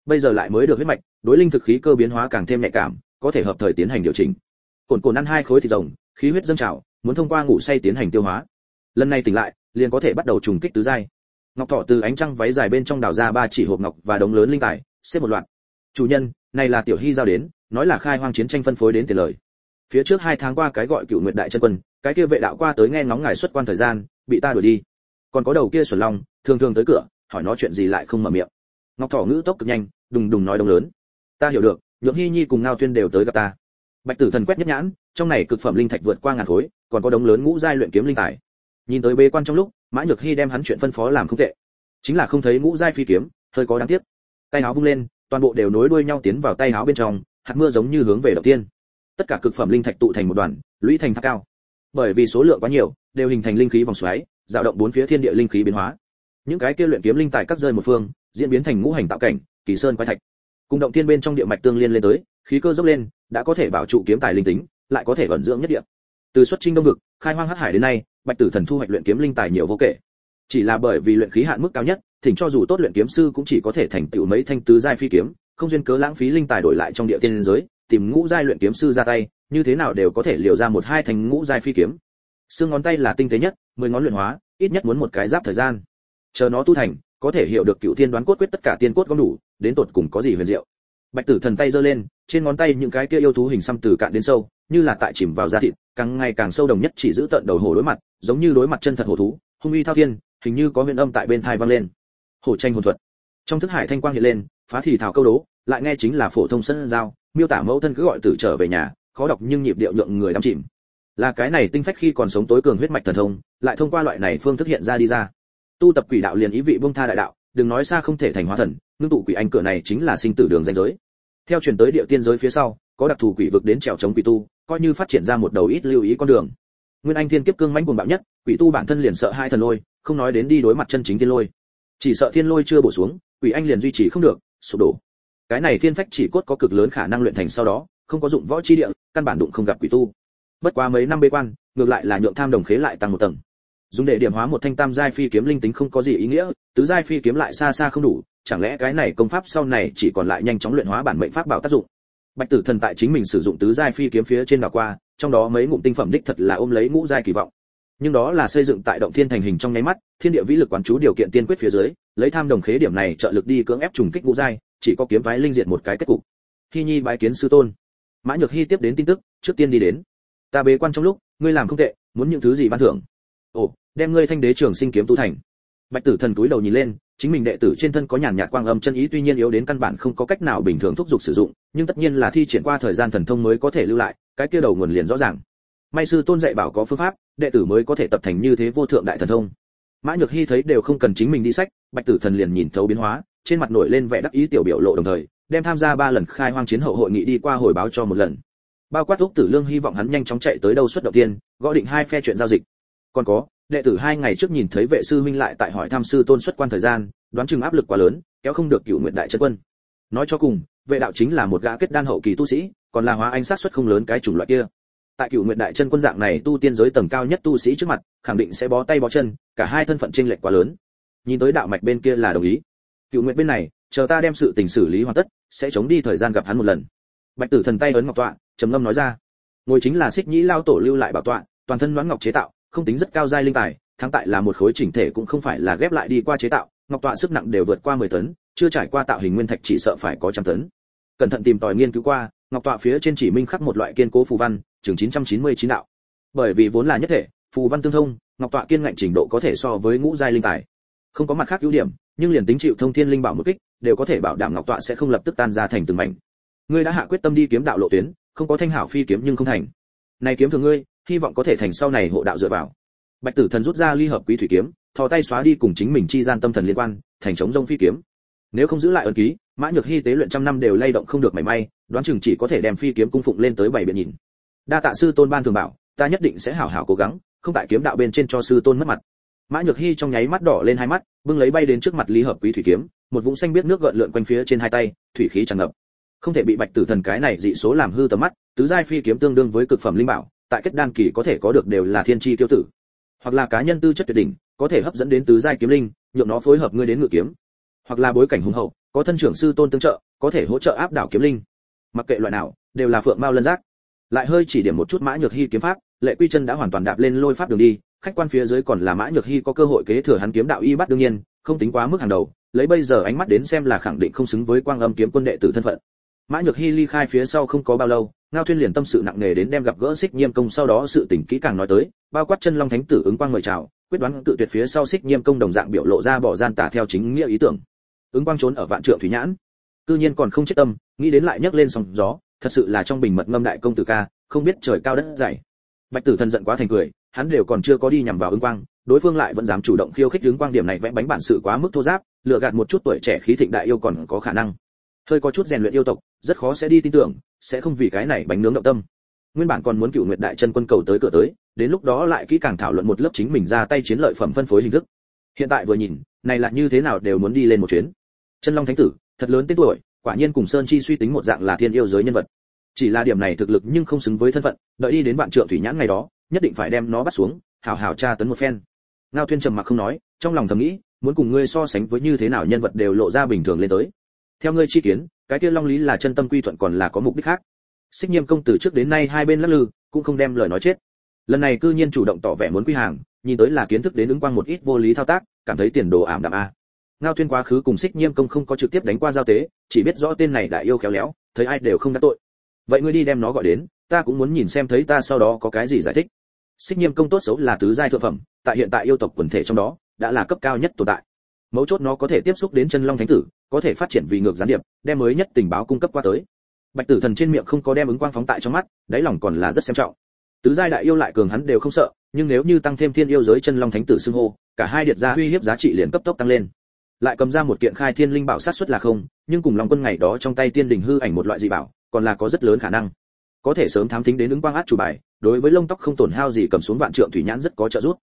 Bây giờ lại mới được huyết mạch, đối linh thực khí cơ biến hóa càng thêm nhạy cảm, có thể hợp thời tiến hành điều chỉnh. Cồn cồn ăn hai khối thịt rồng, khí huyết dâng trào, muốn thông qua ngủ say tiến hành tiêu hóa. Lần này tỉnh lại, liền có thể bắt đầu trùng kích tứ giai. Ngọc thỏ từ ánh trăng váy dài bên trong đào ra ba chỉ hộp ngọc và đống lớn linh tài, xếp một loạt. Chủ nhân, này là tiểu hy giao đến, nói là khai hoang chiến tranh phân phối đến tiền lời. Phía trước hai tháng qua cái gọi cựu nguyệt đại chân quân cái kia vệ đạo qua tới nghe ngóng ngài xuất quan thời gian, bị ta đuổi đi. Còn có đầu kia xuẩn long, thường thường tới cửa, hỏi nó chuyện gì lại không mở miệng. Ngọc thỏ ngữ tốc cực nhanh, đùng đùng nói đông lớn. Ta hiểu được, nhượng hy nhi cùng ngao tuyên đều tới gặp ta. Bạch tử thần quét nhất nhãn, trong này cực phẩm linh thạch vượt qua ngàn khối, còn có đống lớn ngũ giai luyện kiếm linh tài. Nhìn tới bế quan trong lúc, mã nhược hy đem hắn chuyện phân phó làm không tệ. Chính là không thấy ngũ giai phi kiếm, hơi có đáng tiếc. Tay áo vung lên, toàn bộ đều nối đuôi nhau tiến vào tay áo bên trong, hạt mưa giống như hướng về đầu tiên. Tất cả cực phẩm linh thạch tụ thành một đoàn, lũy thành tháp cao bởi vì số lượng quá nhiều, đều hình thành linh khí vòng xoáy, dao động bốn phía thiên địa linh khí biến hóa. Những cái kia luyện kiếm linh tài cắt rơi một phương, diễn biến thành ngũ hành tạo cảnh, kỳ sơn quái thạch. Cùng động thiên bên trong địa mạch tương liên lên tới, khí cơ dốc lên, đã có thể bảo trụ kiếm tài linh tính, lại có thể vận dưỡng nhất địa. Từ xuất trinh đông vực, khai hoang hắc hải đến nay, bạch tử thần thu hoạch luyện kiếm linh tài nhiều vô kể. Chỉ là bởi vì luyện khí hạn mức cao nhất, thỉnh cho dù tốt luyện kiếm sư cũng chỉ có thể thành tựu mấy thanh tứ giai phi kiếm, không duyên cớ lãng phí linh tài đổi lại trong địa tiên giới tìm ngũ giai luyện kiếm sư ra tay, như thế nào đều có thể liều ra một hai thành ngũ giai phi kiếm. Xương ngón tay là tinh tế nhất, mười ngón luyện hóa, ít nhất muốn một cái giáp thời gian. Chờ nó tu thành, có thể hiểu được cựu thiên đoán cốt quyết tất cả tiên cốt có đủ, đến tột cùng có gì huyền diệu. Bạch tử thần tay giơ lên, trên ngón tay những cái kia yêu thú hình xăm từ cạn đến sâu, như là tại chìm vào da thịt, càng ngày càng sâu đồng nhất chỉ giữ tận đầu hổ đối mặt, giống như đối mặt chân thật hổ thú, hung uy thao thiên, hình như có huyền âm tại bên tai vang lên. Hổ tranh hồn thuật. Trong thức hải thanh quang hiện lên, phá thì thảo câu đố, lại nghe chính là phổ thông sân giao miêu tả mẫu thân cứ gọi tử trở về nhà, khó đọc nhưng nhịp điệu nhượng người đắm chìm. Là cái này tinh phách khi còn sống tối cường huyết mạch thần thông, lại thông qua loại này phương thức hiện ra đi ra. Tu tập quỷ đạo liền ý vị buông tha đại đạo, đừng nói xa không thể thành hóa thần, ngưng tụ quỷ anh cửa này chính là sinh tử đường danh giới. Theo truyền tới địa tiên giới phía sau, có đặc thù quỷ vực đến trèo chống quỷ tu, coi như phát triển ra một đầu ít lưu ý con đường. Nguyên anh thiên kiếp cương mãnh cuồng bạo nhất, quỷ tu bản thân liền sợ hai thần lôi, không nói đến đi đối mặt chân chính thiên lôi. Chỉ sợ thiên lôi chưa bổ xuống, quỷ anh liền duy trì không được, sụp đổ cái này thiên phách chỉ cốt có cực lớn khả năng luyện thành sau đó, không có dụng võ chi địa, căn bản đụng không gặp quỷ tu. Bất quá mấy năm bế quan, ngược lại là nhượng tham đồng khế lại tăng một tầng. Dùng để điểm hóa một thanh tam giai phi kiếm linh tính không có gì ý nghĩa, tứ giai phi kiếm lại xa xa không đủ, chẳng lẽ cái này công pháp sau này chỉ còn lại nhanh chóng luyện hóa bản mệnh pháp bảo tác dụng? Bạch tử thần tại chính mình sử dụng tứ giai phi kiếm phía trên đảo qua, trong đó mấy ngụm tinh phẩm đích thật là ôm lấy ngũ giai kỳ vọng. Nhưng đó là xây dựng tại động thiên thành hình trong nháy mắt, thiên địa vĩ lực quán chú điều kiện tiên quyết phía dưới, lấy tham đồng khế điểm này trợ lực đi cưỡng ép trùng kích ngũ giai chỉ có kiếm phái linh diệt một cái kết cục. Hy nhi bái kiến sư tôn. Mã nhược hy tiếp đến tin tức, trước tiên đi đến. Ta bế quan trong lúc, ngươi làm không tệ, muốn những thứ gì ban thưởng? Ồ, đem ngươi thanh đế trường sinh kiếm tu thành. Bạch tử thần cúi đầu nhìn lên, chính mình đệ tử trên thân có nhàn nhạt quang âm chân ý, tuy nhiên yếu đến căn bản không có cách nào bình thường thúc giục sử dụng, nhưng tất nhiên là thi triển qua thời gian thần thông mới có thể lưu lại, cái kia đầu nguồn liền rõ ràng. May sư tôn dạy bảo có phương pháp, đệ tử mới có thể tập thành như thế vô thượng đại thần thông. Mã nhược hy thấy đều không cần chính mình đi sách, bạch tử thần liền nhìn thấu biến hóa trên mặt nổi lên vẻ đắc ý tiểu biểu lộ đồng thời, đem tham gia ba lần khai hoang chiến hậu hội nghị đi qua hồi báo cho một lần. Bao quát úc tử lương hy vọng hắn nhanh chóng chạy tới đâu xuất đầu tiên, gõ định hai phe chuyện giao dịch. Còn có, đệ tử hai ngày trước nhìn thấy vệ sư huynh lại tại hỏi tham sư tôn xuất quan thời gian, đoán chừng áp lực quá lớn, kéo không được cựu nguyện đại chân quân. Nói cho cùng, vệ đạo chính là một gã kết đan hậu kỳ tu sĩ, còn là hóa anh sát xuất không lớn cái chủng loại kia. Tại cựu nguyện đại chân quân dạng này tu tiên giới tầng cao nhất tu sĩ trước mặt, khẳng định sẽ bó tay bó chân, cả hai thân phận chênh lệch quá lớn. Nhìn tới đạo mạch bên kia là đồng ý cựu nguyện bên này, chờ ta đem sự tình xử lý hoàn tất, sẽ chống đi thời gian gặp hắn một lần. Bạch tử thần tay ấn ngọc tọa, trầm ngâm nói ra. Ngồi chính là xích nhĩ lao tổ lưu lại bảo tọa, toàn thân đoán ngọc chế tạo, không tính rất cao giai linh tài, thắng tại là một khối chỉnh thể cũng không phải là ghép lại đi qua chế tạo, ngọc tọa sức nặng đều vượt qua 10 tấn, chưa trải qua tạo hình nguyên thạch chỉ sợ phải có trăm tấn. Cẩn thận tìm tòi nghiên cứu qua, ngọc tọa phía trên chỉ minh khắc một loại kiên cố phù văn, chừng 999 đạo. Bởi vì vốn là nhất thể, phù văn tương thông, ngọc tọa kiên ngạnh trình độ có thể so với ngũ giai linh tài. Không có mặt khác ưu điểm nhưng liền tính chịu thông thiên linh bảo một kích, đều có thể bảo đảm ngọc tọa sẽ không lập tức tan ra thành từng mảnh. Ngươi đã hạ quyết tâm đi kiếm đạo lộ tuyến, không có thanh hảo phi kiếm nhưng không thành. Này kiếm thường ngươi, hy vọng có thể thành sau này hộ đạo dựa vào. Bạch tử thần rút ra ly hợp quý thủy kiếm, thò tay xóa đi cùng chính mình chi gian tâm thần liên quan, thành chống rông phi kiếm. Nếu không giữ lại ân ký, mã nhược hy tế luyện trăm năm đều lay động không được mảy may, đoán chừng chỉ có thể đem phi kiếm cung phụng lên tới bảy biện nhìn. Đa tạ sư tôn ban thường bảo, ta nhất định sẽ hảo hảo cố gắng, không tại kiếm đạo bên trên cho sư tôn mất mặt mã nhược hy trong nháy mắt đỏ lên hai mắt, bưng lấy bay đến trước mặt lý hợp quý thủy kiếm, một vũng xanh biết nước gợn lượn quanh phía trên hai tay, thủy khí tràn ngập. Không thể bị bạch tử thần cái này dị số làm hư tầm mắt, tứ giai phi kiếm tương đương với cực phẩm linh bảo, tại kết đan kỳ có thể có được đều là thiên chi tiêu tử. Hoặc là cá nhân tư chất tuyệt đỉnh, có thể hấp dẫn đến tứ giai kiếm linh, nhượng nó phối hợp ngươi đến ngự kiếm. Hoặc là bối cảnh hùng hậu, có thân trưởng sư tôn tương trợ, có thể hỗ trợ áp đảo kiếm linh. Mặc kệ loại nào, đều là phượng mao lân giác. Lại hơi chỉ điểm một chút mã nhược hy kiếm pháp, lệ quy chân đã hoàn toàn đạp lên lôi pháp đường đi khách quan phía dưới còn là mã nhược hy có cơ hội kế thừa hắn kiếm đạo y bắt đương nhiên, không tính quá mức hàng đầu, lấy bây giờ ánh mắt đến xem là khẳng định không xứng với quang âm kiếm quân đệ tử thân phận. Mã nhược hy ly khai phía sau không có bao lâu, ngao thuyên liền tâm sự nặng nề đến đem gặp gỡ xích nhiêm công sau đó sự tình kỹ càng nói tới, bao quát chân long thánh tử ứng quang mời chào, quyết đoán tự tuyệt phía sau xích nhiêm công đồng dạng biểu lộ ra bỏ gian tả theo chính nghĩa ý tưởng. Ứng quang trốn ở vạn trượng thủy nhãn. Cư nhiên còn không chết tâm, nghĩ đến lại nhấc lên sóng gió, thật sự là trong bình mật ngâm đại công tử ca, không biết trời cao đất dày. Bạch tử thần giận quá thành cười hắn đều còn chưa có đi nhằm vào ứng quang, đối phương lại vẫn dám chủ động khiêu khích ứng quang điểm này vẽ bánh bản sự quá mức thô giáp lựa gạt một chút tuổi trẻ khí thịnh đại yêu còn có khả năng. Hơi có chút rèn luyện yêu tộc, rất khó sẽ đi tin tưởng, sẽ không vì cái này bánh nướng động tâm. Nguyên bản còn muốn cựu nguyệt đại chân quân cầu tới cửa tới, đến lúc đó lại kỹ càng thảo luận một lớp chính mình ra tay chiến lợi phẩm phân phối hình thức. Hiện tại vừa nhìn, này là như thế nào đều muốn đi lên một chuyến. Chân long thánh tử, thật lớn tên tuổi, quả nhiên cùng sơn chi suy tính một dạng là thiên yêu giới nhân vật. Chỉ là điểm này thực lực nhưng không xứng với thân phận, đợi đi đến vạn trượng thủy nhãn ngày đó nhất định phải đem nó bắt xuống, hảo hảo tra tấn một phen. Ngao thuyên trầm mặc không nói, trong lòng thầm nghĩ, muốn cùng ngươi so sánh với như thế nào nhân vật đều lộ ra bình thường lên tới. Theo ngươi chi kiến, cái kia long lý là chân tâm quy thuận còn là có mục đích khác. Xích nhiêm công từ trước đến nay hai bên lắc lư, cũng không đem lời nói chết. Lần này cư nhiên chủ động tỏ vẻ muốn quy hàng, nhìn tới là kiến thức đến ứng quang một ít vô lý thao tác, cảm thấy tiền đồ ảm đạm a. Ngao Thuyên quá khứ cùng xích nhiêm công không có trực tiếp đánh qua giao tế, chỉ biết rõ tên này đại yêu khéo léo, thấy ai đều không đắc tội. Vậy ngươi đi đem nó gọi đến, ta cũng muốn nhìn xem thấy ta sau đó có cái gì giải thích xích nhiêm công tốt xấu là tứ giai thượng phẩm, tại hiện tại yêu tộc quần thể trong đó, đã là cấp cao nhất tồn tại. Mấu chốt nó có thể tiếp xúc đến chân long thánh tử, có thể phát triển vì ngược gián điệp, đem mới nhất tình báo cung cấp qua tới. Bạch tử thần trên miệng không có đem ứng quang phóng tại trong mắt, đáy lòng còn là rất xem trọng. Tứ giai đại yêu lại cường hắn đều không sợ, nhưng nếu như tăng thêm thiên yêu giới chân long thánh tử xưng hô, cả hai điệt ra uy hiếp giá trị liền cấp tốc tăng lên. Lại cầm ra một kiện khai thiên linh bảo sát xuất là không, nhưng cùng long quân ngày đó trong tay tiên đình hư ảnh một loại dị bảo, còn là có rất lớn khả năng có thể sớm thám thính đến ứng quang át chủ bài, đối với lông tóc không tổn hao gì cầm xuống vạn trượng thủy nhãn rất có trợ giúp.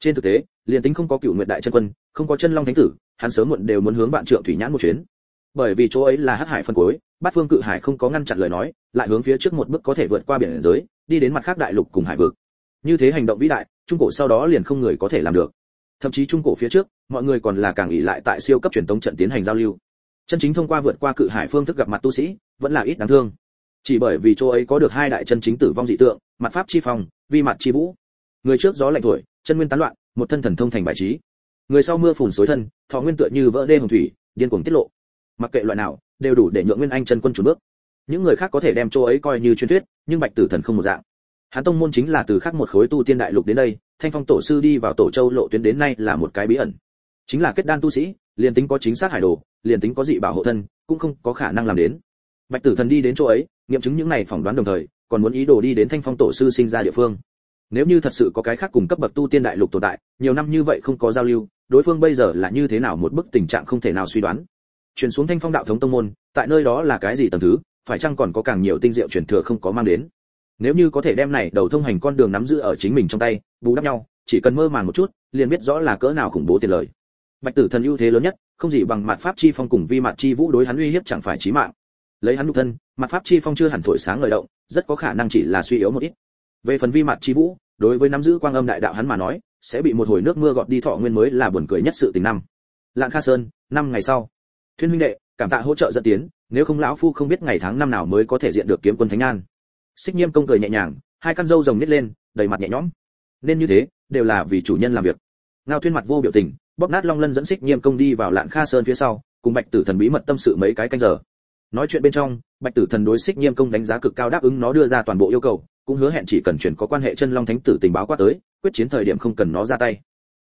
Trên thực tế, liền tính không có cựu nguyện đại chân quân, không có chân long thánh tử, hắn sớm muộn đều muốn hướng vạn trượng thủy nhãn một chuyến. Bởi vì chỗ ấy là hắc hải phân cuối, bát phương cự hải không có ngăn chặn lời nói, lại hướng phía trước một bước có thể vượt qua biển giới, đi đến mặt khác đại lục cùng hải vực. Như thế hành động vĩ đại, trung cổ sau đó liền không người có thể làm được. Thậm chí trung cổ phía trước, mọi người còn là càng ỉ lại tại siêu cấp truyền tống trận tiến hành giao lưu. Chân chính thông qua vượt qua cự hải phương thức gặp mặt tu sĩ, vẫn là ít đáng thương chỉ bởi vì chỗ ấy có được hai đại chân chính tử vong dị tượng, mặt pháp chi phong, vi mặt chi vũ. Người trước gió lạnh thổi, chân nguyên tán loạn, một thân thần thông thành bài trí. Người sau mưa phùn xối thân, thọ nguyên tựa như vỡ đê hồng thủy, điên cuồng tiết lộ. Mặc kệ loại nào, đều đủ để nhượng nguyên anh chân quân chủ bước. Những người khác có thể đem chỗ ấy coi như truyền thuyết, nhưng bạch tử thần không một dạng. Hắn tông môn chính là từ khác một khối tu tiên đại lục đến đây, thanh phong tổ sư đi vào tổ châu lộ tuyến đến nay là một cái bí ẩn. Chính là kết đan tu sĩ, liền tính có chính xác hải đồ, liền tính có dị bảo hộ thân, cũng không có khả năng làm đến. Bạch tử thần đi đến chỗ ấy nghiệm chứng những này phỏng đoán đồng thời, còn muốn ý đồ đi đến thanh phong tổ sư sinh ra địa phương. Nếu như thật sự có cái khác cùng cấp bậc tu tiên đại lục tồn tại, nhiều năm như vậy không có giao lưu, đối phương bây giờ là như thế nào một bức tình trạng không thể nào suy đoán. Chuyển xuống thanh phong đạo thống tông môn, tại nơi đó là cái gì tầm thứ, phải chăng còn có càng nhiều tinh diệu truyền thừa không có mang đến. Nếu như có thể đem này đầu thông hành con đường nắm giữ ở chính mình trong tay, bù đắp nhau, chỉ cần mơ màng một chút, liền biết rõ là cỡ nào khủng bố tiền lời. Bạch tử thần ưu thế lớn nhất, không gì bằng mặt pháp chi phong cùng vi mặt chi vũ đối hắn uy hiếp chẳng phải chí mạng lấy hắn nhục thân mặt pháp chi phong chưa hẳn thổi sáng lời động, rất có khả năng chỉ là suy yếu một ít. Về phần vi mặt chi vũ, đối với nắm giữ quang âm đại đạo hắn mà nói, sẽ bị một hồi nước mưa gọt đi thọ nguyên mới là buồn cười nhất sự tình năm. Lạng kha sơn, năm ngày sau. Thuyên huynh đệ, cảm tạ hỗ trợ dẫn tiến, nếu không lão phu không biết ngày tháng năm nào mới có thể diện được kiếm quân thánh an. Xích nhiêm công cười nhẹ nhàng, hai căn râu rồng nít lên, đầy mặt nhẹ nhõm. Nên như thế, đều là vì chủ nhân làm việc. Ngao thuyên mặt vô biểu tình, bóp nát long lân dẫn xích nhiêm công đi vào lạng kha sơn phía sau, cùng bạch tử thần bí mật tâm sự mấy cái canh giờ nói chuyện bên trong, bạch tử thần đối xích nhiêm công đánh giá cực cao đáp ứng nó đưa ra toàn bộ yêu cầu, cũng hứa hẹn chỉ cần chuyển có quan hệ chân long thánh tử tình báo qua tới, quyết chiến thời điểm không cần nó ra tay.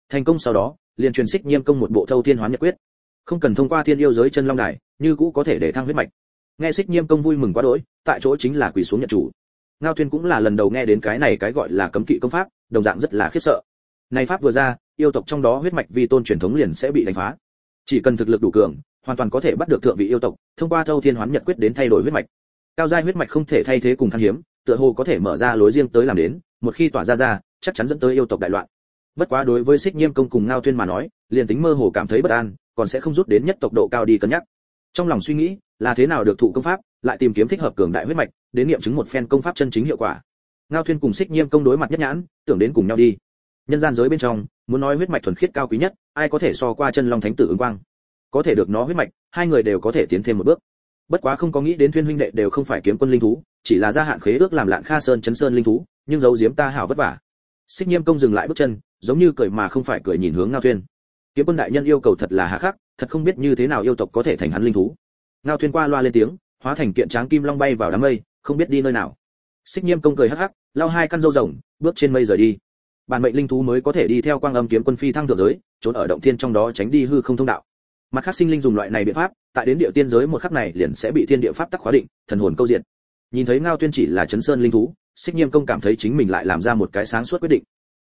Thành công sau đó, liền truyền xích nhiêm công một bộ thâu thiên hoán nhật quyết. Không cần thông qua thiên yêu giới chân long đài, như cũ có thể để thăng huyết mạch. Nghe xích nhiêm công vui mừng quá đỗi, tại chỗ chính là quỳ xuống nhận chủ. Ngao thuyên cũng là lần đầu nghe đến cái này cái gọi là cấm kỵ công pháp, đồng dạng rất là khiếp sợ. Này pháp vừa ra, yêu tộc trong đó huyết mạch vi tôn truyền thống liền sẽ bị đánh phá. Chỉ cần thực lực đủ cường hoàn toàn có thể bắt được thượng vị yêu tộc, thông qua thâu thiên hoán nhật quyết đến thay đổi huyết mạch. Cao giai huyết mạch không thể thay thế cùng khan hiếm, tựa hồ có thể mở ra lối riêng tới làm đến, một khi tỏa ra ra, chắc chắn dẫn tới yêu tộc đại loạn. Bất quá đối với xích nhiêm công cùng ngao tuyên mà nói, liền tính mơ hồ cảm thấy bất an, còn sẽ không rút đến nhất tộc độ cao đi cân nhắc. Trong lòng suy nghĩ, là thế nào được thụ công pháp, lại tìm kiếm thích hợp cường đại huyết mạch, đến nghiệm chứng một phen công pháp chân chính hiệu quả. Ngao thiên cùng xích nhiêm công đối mặt nhất nhãn, tưởng đến cùng nhau đi. Nhân gian giới bên trong, muốn nói huyết mạch thuần khiết cao quý nhất, ai có thể so qua chân long thánh tử ứng quang? Có thể được nó huyết mạch, hai người đều có thể tiến thêm một bước. Bất quá không có nghĩ đến thuyên huynh đệ đều không phải kiếm quân linh thú, chỉ là gia hạn khế ước làm lạn kha sơn chấn sơn linh thú, nhưng giấu giếm ta hảo vất vả. Xích nhiêm công dừng lại bước chân, giống như cười mà không phải cười nhìn hướng ngao thuyên. Kiếm quân đại nhân yêu cầu thật là hà khắc, thật không biết như thế nào yêu tộc có thể thành hắn linh thú. Ngao thuyên qua loa lên tiếng, hóa thành kiện tráng kim long bay vào đám mây, không biết đi nơi nào. Xích nhiêm công cười hắc hắc lao hai căn râu rồng, bước trên mây rời đi. Bản mệnh linh thú mới có thể đi theo quang âm kiếm quân phi thăng thượng giới, trốn ở động thiên trong đó tránh đi hư không thông đạo mặt khác sinh linh dùng loại này biện pháp, tại đến địa tiên giới một khắc này liền sẽ bị thiên địa pháp tắc khóa định, thần hồn câu diện nhìn thấy ngao tuyên chỉ là chấn sơn linh thú, xích nghiêm công cảm thấy chính mình lại làm ra một cái sáng suốt quyết định.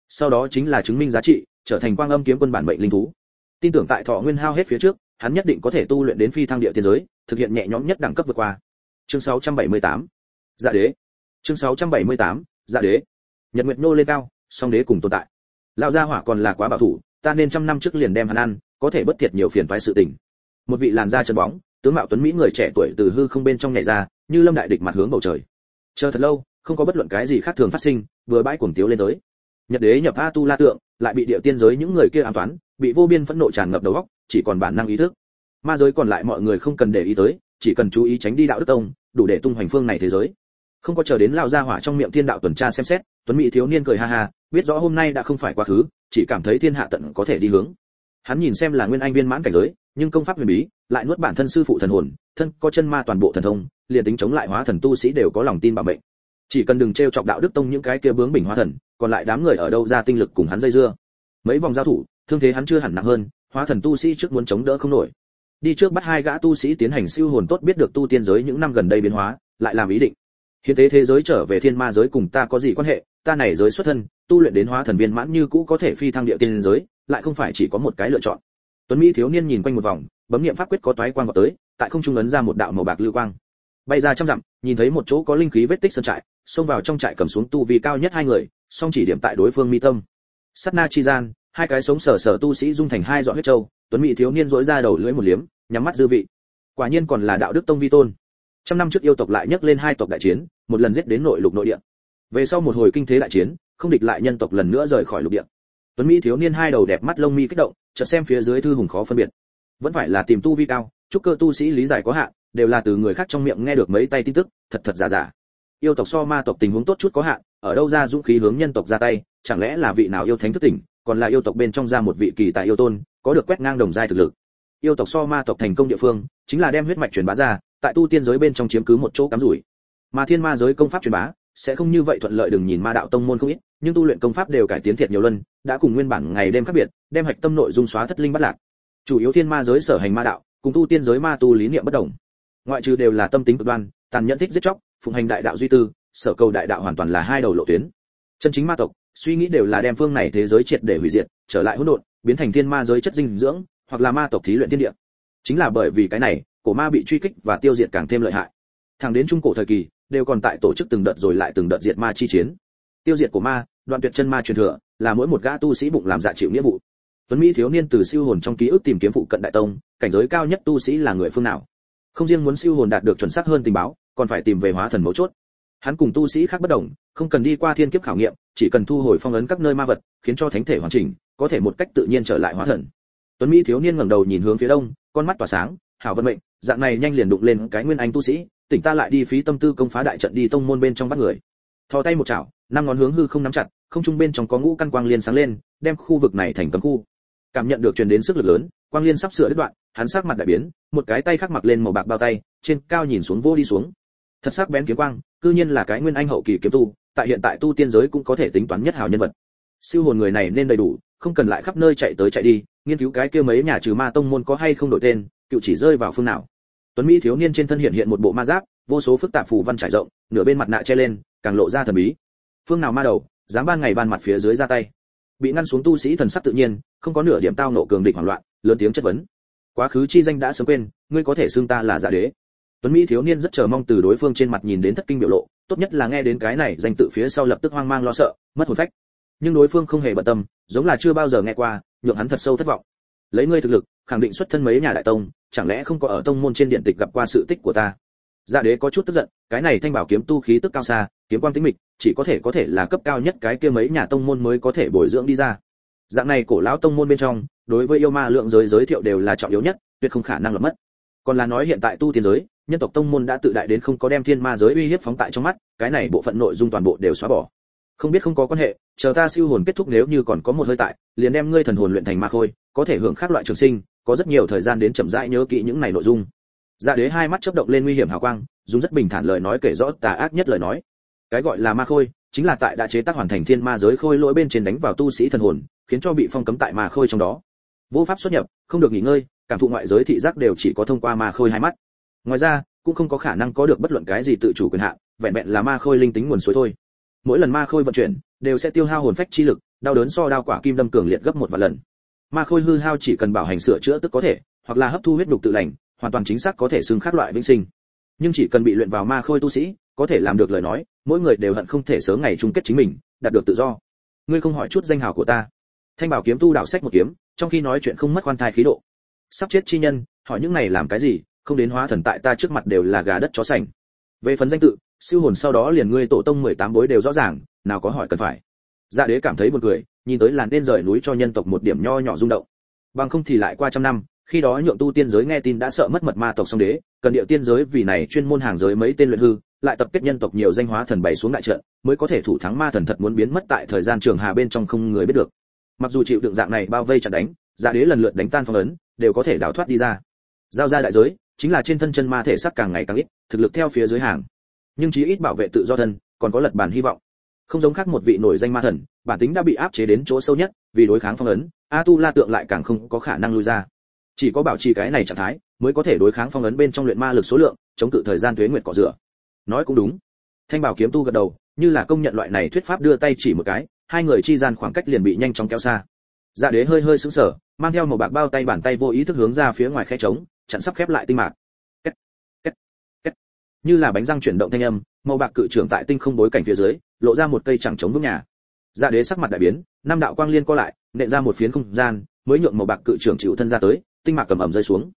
Sau đó chính là chứng minh giá trị, trở thành quang âm kiếm quân bản mệnh linh thú. Tin tưởng tại thọ nguyên hao hết phía trước, hắn nhất định có thể tu luyện đến phi thăng địa tiên giới, thực hiện nhẹ nhõm nhất đẳng cấp vượt qua. Chương 678 dạ đế. Chương 678 dạ đế. Nhật nguyệt nô lên cao, song đế cùng tồn tại. Lão gia hỏa còn là quá bảo thủ, ta nên trăm năm trước liền đem hắn ăn có thể bất thiệt nhiều phiền toái sự tình. Một vị làn da chân bóng, tướng mạo tuấn mỹ người trẻ tuổi từ hư không bên trong nhảy ra, như lâm đại địch mặt hướng bầu trời. Chờ thật lâu, không có bất luận cái gì khác thường phát sinh, vừa bãi cuồng tiếu lên tới. Nhật đế nhập a tu la tượng, lại bị địa tiên giới những người kia an toán, bị vô biên phẫn nộ tràn ngập đầu óc, chỉ còn bản năng ý thức. Ma giới còn lại mọi người không cần để ý tới, chỉ cần chú ý tránh đi đạo đức tông, đủ để tung hoành phương này thế giới. Không có chờ đến lão gia hỏa trong miệng thiên đạo tuần tra xem xét, tuấn mỹ thiếu niên cười ha ha, biết rõ hôm nay đã không phải quá khứ, chỉ cảm thấy thiên hạ tận có thể đi hướng hắn nhìn xem là nguyên anh viên mãn cảnh giới, nhưng công pháp huyền bí, lại nuốt bản thân sư phụ thần hồn, thân, có chân ma toàn bộ thần thông, liền tính chống lại hóa thần tu sĩ đều có lòng tin bảo mệnh. Chỉ cần đừng trêu chọc đạo đức tông những cái kia bướng bình hóa thần, còn lại đám người ở đâu ra tinh lực cùng hắn dây dưa? Mấy vòng giao thủ, thương thế hắn chưa hẳn nặng hơn, hóa thần tu sĩ trước muốn chống đỡ không nổi. Đi trước bắt hai gã tu sĩ tiến hành siêu hồn tốt biết được tu tiên giới những năm gần đây biến hóa, lại làm ý định. Hiện thế thế giới trở về thiên ma giới cùng ta có gì quan hệ? Ta này giới xuất thân, tu luyện đến hóa thần viên mãn như cũ có thể phi thăng địa tiên giới lại không phải chỉ có một cái lựa chọn. Tuấn mỹ thiếu niên nhìn quanh một vòng, bấm niệm pháp quyết có toái quang vào tới, tại không trung ấn ra một đạo màu bạc lưu quang. Bay ra trăm dặm, nhìn thấy một chỗ có linh khí vết tích sơn trại, xông vào trong trại cầm xuống tu vi cao nhất hai người, song chỉ điểm tại đối phương mi tâm. Sát na chi gian, hai cái sống sờ sờ tu sĩ dung thành hai dọn huyết châu, tuấn mỹ thiếu niên dỗi ra đầu lưỡi một liếm, nhắm mắt dư vị. Quả nhiên còn là đạo đức tông vi tôn. Trăm năm trước yêu tộc lại nhấc lên hai tộc đại chiến, một lần giết đến nội lục nội địa. Về sau một hồi kinh thế đại chiến, không địch lại nhân tộc lần nữa rời khỏi lục địa tuấn mỹ thiếu niên hai đầu đẹp mắt lông mi kích động, chợt xem phía dưới thư hùng khó phân biệt. Vẫn phải là tìm tu vi cao, chúc cơ tu sĩ lý giải có hạn, đều là từ người khác trong miệng nghe được mấy tay tin tức, thật thật giả giả. Yêu tộc so ma tộc tình huống tốt chút có hạn, ở đâu ra dũng khí hướng nhân tộc ra tay, chẳng lẽ là vị nào yêu thánh thức tỉnh, còn là yêu tộc bên trong ra một vị kỳ tại yêu tôn, có được quét ngang đồng giai thực lực. Yêu tộc so ma tộc thành công địa phương, chính là đem huyết mạch truyền bá ra, tại tu tiên giới bên trong chiếm cứ một chỗ cắm rủi. Mà thiên ma giới công pháp truyền bá, sẽ không như vậy thuận lợi đừng nhìn ma đạo tông môn không ít nhưng tu luyện công pháp đều cải tiến thiệt nhiều lần đã cùng nguyên bản ngày đêm khác biệt, đem hạch tâm nội dung xóa thất linh bắt lạc. Chủ yếu thiên ma giới sở hành ma đạo, cùng tu tiên giới ma tu lý niệm bất đồng. Ngoại trừ đều là tâm tính cực đoan, tàn nhẫn thích giết chóc, phụng hành đại đạo duy tư, sở cầu đại đạo hoàn toàn là hai đầu lộ tuyến. Chân chính ma tộc, suy nghĩ đều là đem phương này thế giới triệt để hủy diệt, trở lại hỗn độn, biến thành thiên ma giới chất dinh dưỡng, hoặc là ma tộc thí luyện thiên địa. Chính là bởi vì cái này, cổ ma bị truy kích và tiêu diệt càng thêm lợi hại. Thẳng đến trung cổ thời kỳ, đều còn tại tổ chức từng đợt rồi lại từng đợt diệt ma chi chiến. Tiêu diệt của ma đoạn tuyệt chân ma truyền thừa, là mỗi một gã tu sĩ bụng làm dạ chịu nghĩa vụ. Tuấn mỹ thiếu niên từ siêu hồn trong ký ức tìm kiếm phụ cận đại tông, cảnh giới cao nhất tu sĩ là người phương nào? Không riêng muốn siêu hồn đạt được chuẩn xác hơn tình báo, còn phải tìm về hóa thần mấu chốt. Hắn cùng tu sĩ khác bất đồng, không cần đi qua thiên kiếp khảo nghiệm, chỉ cần thu hồi phong ấn các nơi ma vật, khiến cho thánh thể hoàn chỉnh, có thể một cách tự nhiên trở lại hóa thần. Tuấn mỹ thiếu niên ngẩng đầu nhìn hướng phía đông, con mắt tỏa sáng, hảo vận mệnh, dạng này nhanh liền đụng lên cái nguyên anh tu sĩ, tỉnh ta lại đi phí tâm tư công phá đại trận đi tông môn bên trong bắt người thò tay một chảo, năm ngón hướng hư không nắm chặt, không trung bên trong có ngũ căn quang liên sáng lên, đem khu vực này thành cấm khu. Cảm nhận được truyền đến sức lực lớn, quang liên sắp sửa đứt đoạn, hắn sắc mặt đại biến, một cái tay khác mặc lên màu bạc bao tay, trên cao nhìn xuống vô đi xuống. Thật sắc bén kiếm quang, cư nhiên là cái nguyên anh hậu kỳ kiếm tu, tại hiện tại tu tiên giới cũng có thể tính toán nhất hào nhân vật. Siêu hồn người này nên đầy đủ, không cần lại khắp nơi chạy tới chạy đi, nghiên cứu cái kia mấy nhà trừ ma tông môn có hay không đổi tên, cựu chỉ rơi vào phương nào. Tuấn mỹ thiếu niên trên thân hiện hiện một bộ ma giáp, vô số phức tạp phù văn trải rộng, nửa bên mặt nạ che lên càng lộ ra thần bí. Phương nào ma đầu, dám ban ngày ban mặt phía dưới ra tay. Bị ngăn xuống tu sĩ thần sắc tự nhiên, không có nửa điểm tao nộ cường địch hoảng loạn, lớn tiếng chất vấn. Quá khứ chi danh đã sớm quên, ngươi có thể xưng ta là giả đế. Tuấn mỹ thiếu niên rất chờ mong từ đối phương trên mặt nhìn đến thất kinh biểu lộ, tốt nhất là nghe đến cái này danh tự phía sau lập tức hoang mang lo sợ, mất hồn phách. Nhưng đối phương không hề bận tâm, giống là chưa bao giờ nghe qua, nhượng hắn thật sâu thất vọng. Lấy ngươi thực lực, khẳng định xuất thân mấy nhà đại tông, chẳng lẽ không có ở tông môn trên điện tịch gặp qua sự tích của ta? Dạ đế có chút tức giận, cái này thanh bảo kiếm tu khí tức cao xa, kiếm quang tính mịch, chỉ có thể có thể là cấp cao nhất cái kia mấy nhà tông môn mới có thể bồi dưỡng đi ra. Dạng này cổ lão tông môn bên trong, đối với yêu ma lượng giới giới thiệu đều là trọng yếu nhất, tuyệt không khả năng lập mất. Còn là nói hiện tại tu tiên giới, nhân tộc tông môn đã tự đại đến không có đem thiên ma giới uy hiếp phóng tại trong mắt, cái này bộ phận nội dung toàn bộ đều xóa bỏ. Không biết không có quan hệ, chờ ta siêu hồn kết thúc nếu như còn có một hơi tại, liền đem ngươi thần hồn luyện thành ma khôi, có thể hưởng khác loại trường sinh, có rất nhiều thời gian đến chậm rãi nhớ kỹ những này nội dung dạ đế hai mắt chớp động lên nguy hiểm hào quang, dùng rất bình thản lời nói kể rõ tà ác nhất lời nói. Cái gọi là ma khôi, chính là tại đã chế tác hoàn thành thiên ma giới khôi lỗi bên trên đánh vào tu sĩ thần hồn, khiến cho bị phong cấm tại ma khôi trong đó. Vô pháp xuất nhập, không được nghỉ ngơi, cảm thụ ngoại giới thị giác đều chỉ có thông qua ma khôi hai mắt. Ngoài ra, cũng không có khả năng có được bất luận cái gì tự chủ quyền hạn, vẹn vẹn là ma khôi linh tính nguồn suối thôi. Mỗi lần ma khôi vận chuyển, đều sẽ tiêu hao hồn phách chi lực, đau đớn so đao quả kim đâm cường liệt gấp một vài lần. Ma khôi hư hao chỉ cần bảo hành sửa chữa tức có thể, hoặc là hấp thu huyết đục tự lành hoàn toàn chính xác có thể xưng khác loại vĩnh sinh. Nhưng chỉ cần bị luyện vào ma khôi tu sĩ, có thể làm được lời nói, mỗi người đều hận không thể sớm ngày chung kết chính mình, đạt được tự do. Ngươi không hỏi chút danh hào của ta. Thanh bảo kiếm tu đạo sách một kiếm, trong khi nói chuyện không mất quan thai khí độ. Sắp chết chi nhân, hỏi những này làm cái gì, không đến hóa thần tại ta trước mặt đều là gà đất chó sành. Về phần danh tự, siêu hồn sau đó liền ngươi tổ tông 18 bối đều rõ ràng, nào có hỏi cần phải. Dạ đế cảm thấy buồn cười, nhìn tới làn nên rời núi cho nhân tộc một điểm nho nhỏ rung động. Bằng không thì lại qua trăm năm khi đó nhượng tu tiên giới nghe tin đã sợ mất mật ma tộc song đế, cần điệu tiên giới vì này chuyên môn hàng giới mấy tên luyện hư, lại tập kết nhân tộc nhiều danh hóa thần bày xuống đại trận, mới có thể thủ thắng ma thần thật muốn biến mất tại thời gian trường hà bên trong không người biết được. Mặc dù chịu đựng dạng này bao vây chặt đánh giả đế lần lượt đánh tan phong ấn, đều có thể đào thoát đi ra. Giao ra đại giới, chính là trên thân chân ma thể sắc càng ngày càng ít, thực lực theo phía dưới hàng. Nhưng chí ít bảo vệ tự do thân, còn có lật bản hy vọng. Không giống khác một vị nổi danh ma thần, bản tính đã bị áp chế đến chỗ sâu nhất, vì đối kháng phong ấn, a tu la tượng lại càng không có khả năng lui ra chỉ có bảo trì cái này trạng thái mới có thể đối kháng phong ấn bên trong luyện ma lực số lượng, chống cự thời gian tuế nguyệt cỏ rửa nói cũng đúng thanh bảo kiếm tu gật đầu, như là công nhận loại này thuyết pháp đưa tay chỉ một cái, hai người chi gian khoảng cách liền bị nhanh chóng kéo xa dạ đế hơi hơi sững sờ, mang theo một bạc bao tay bàn tay vô ý thức hướng ra phía ngoài khe trống, chặn sắp khép lại tinh mạc Kết. Kết. Kết. như là bánh răng chuyển động thanh âm, màu bạc cự trưởng tại tinh không bối cảnh phía dưới, lộ ra một cây chẳng chống vững nhà dạ đế sắc mặt đại biến, năm đạo quang liên co lại, nện ra một phiến không gian, mới nhượng màu bạc cự trưởng chịu thân ra tới tinh mạc cầm ẩm rơi xuống.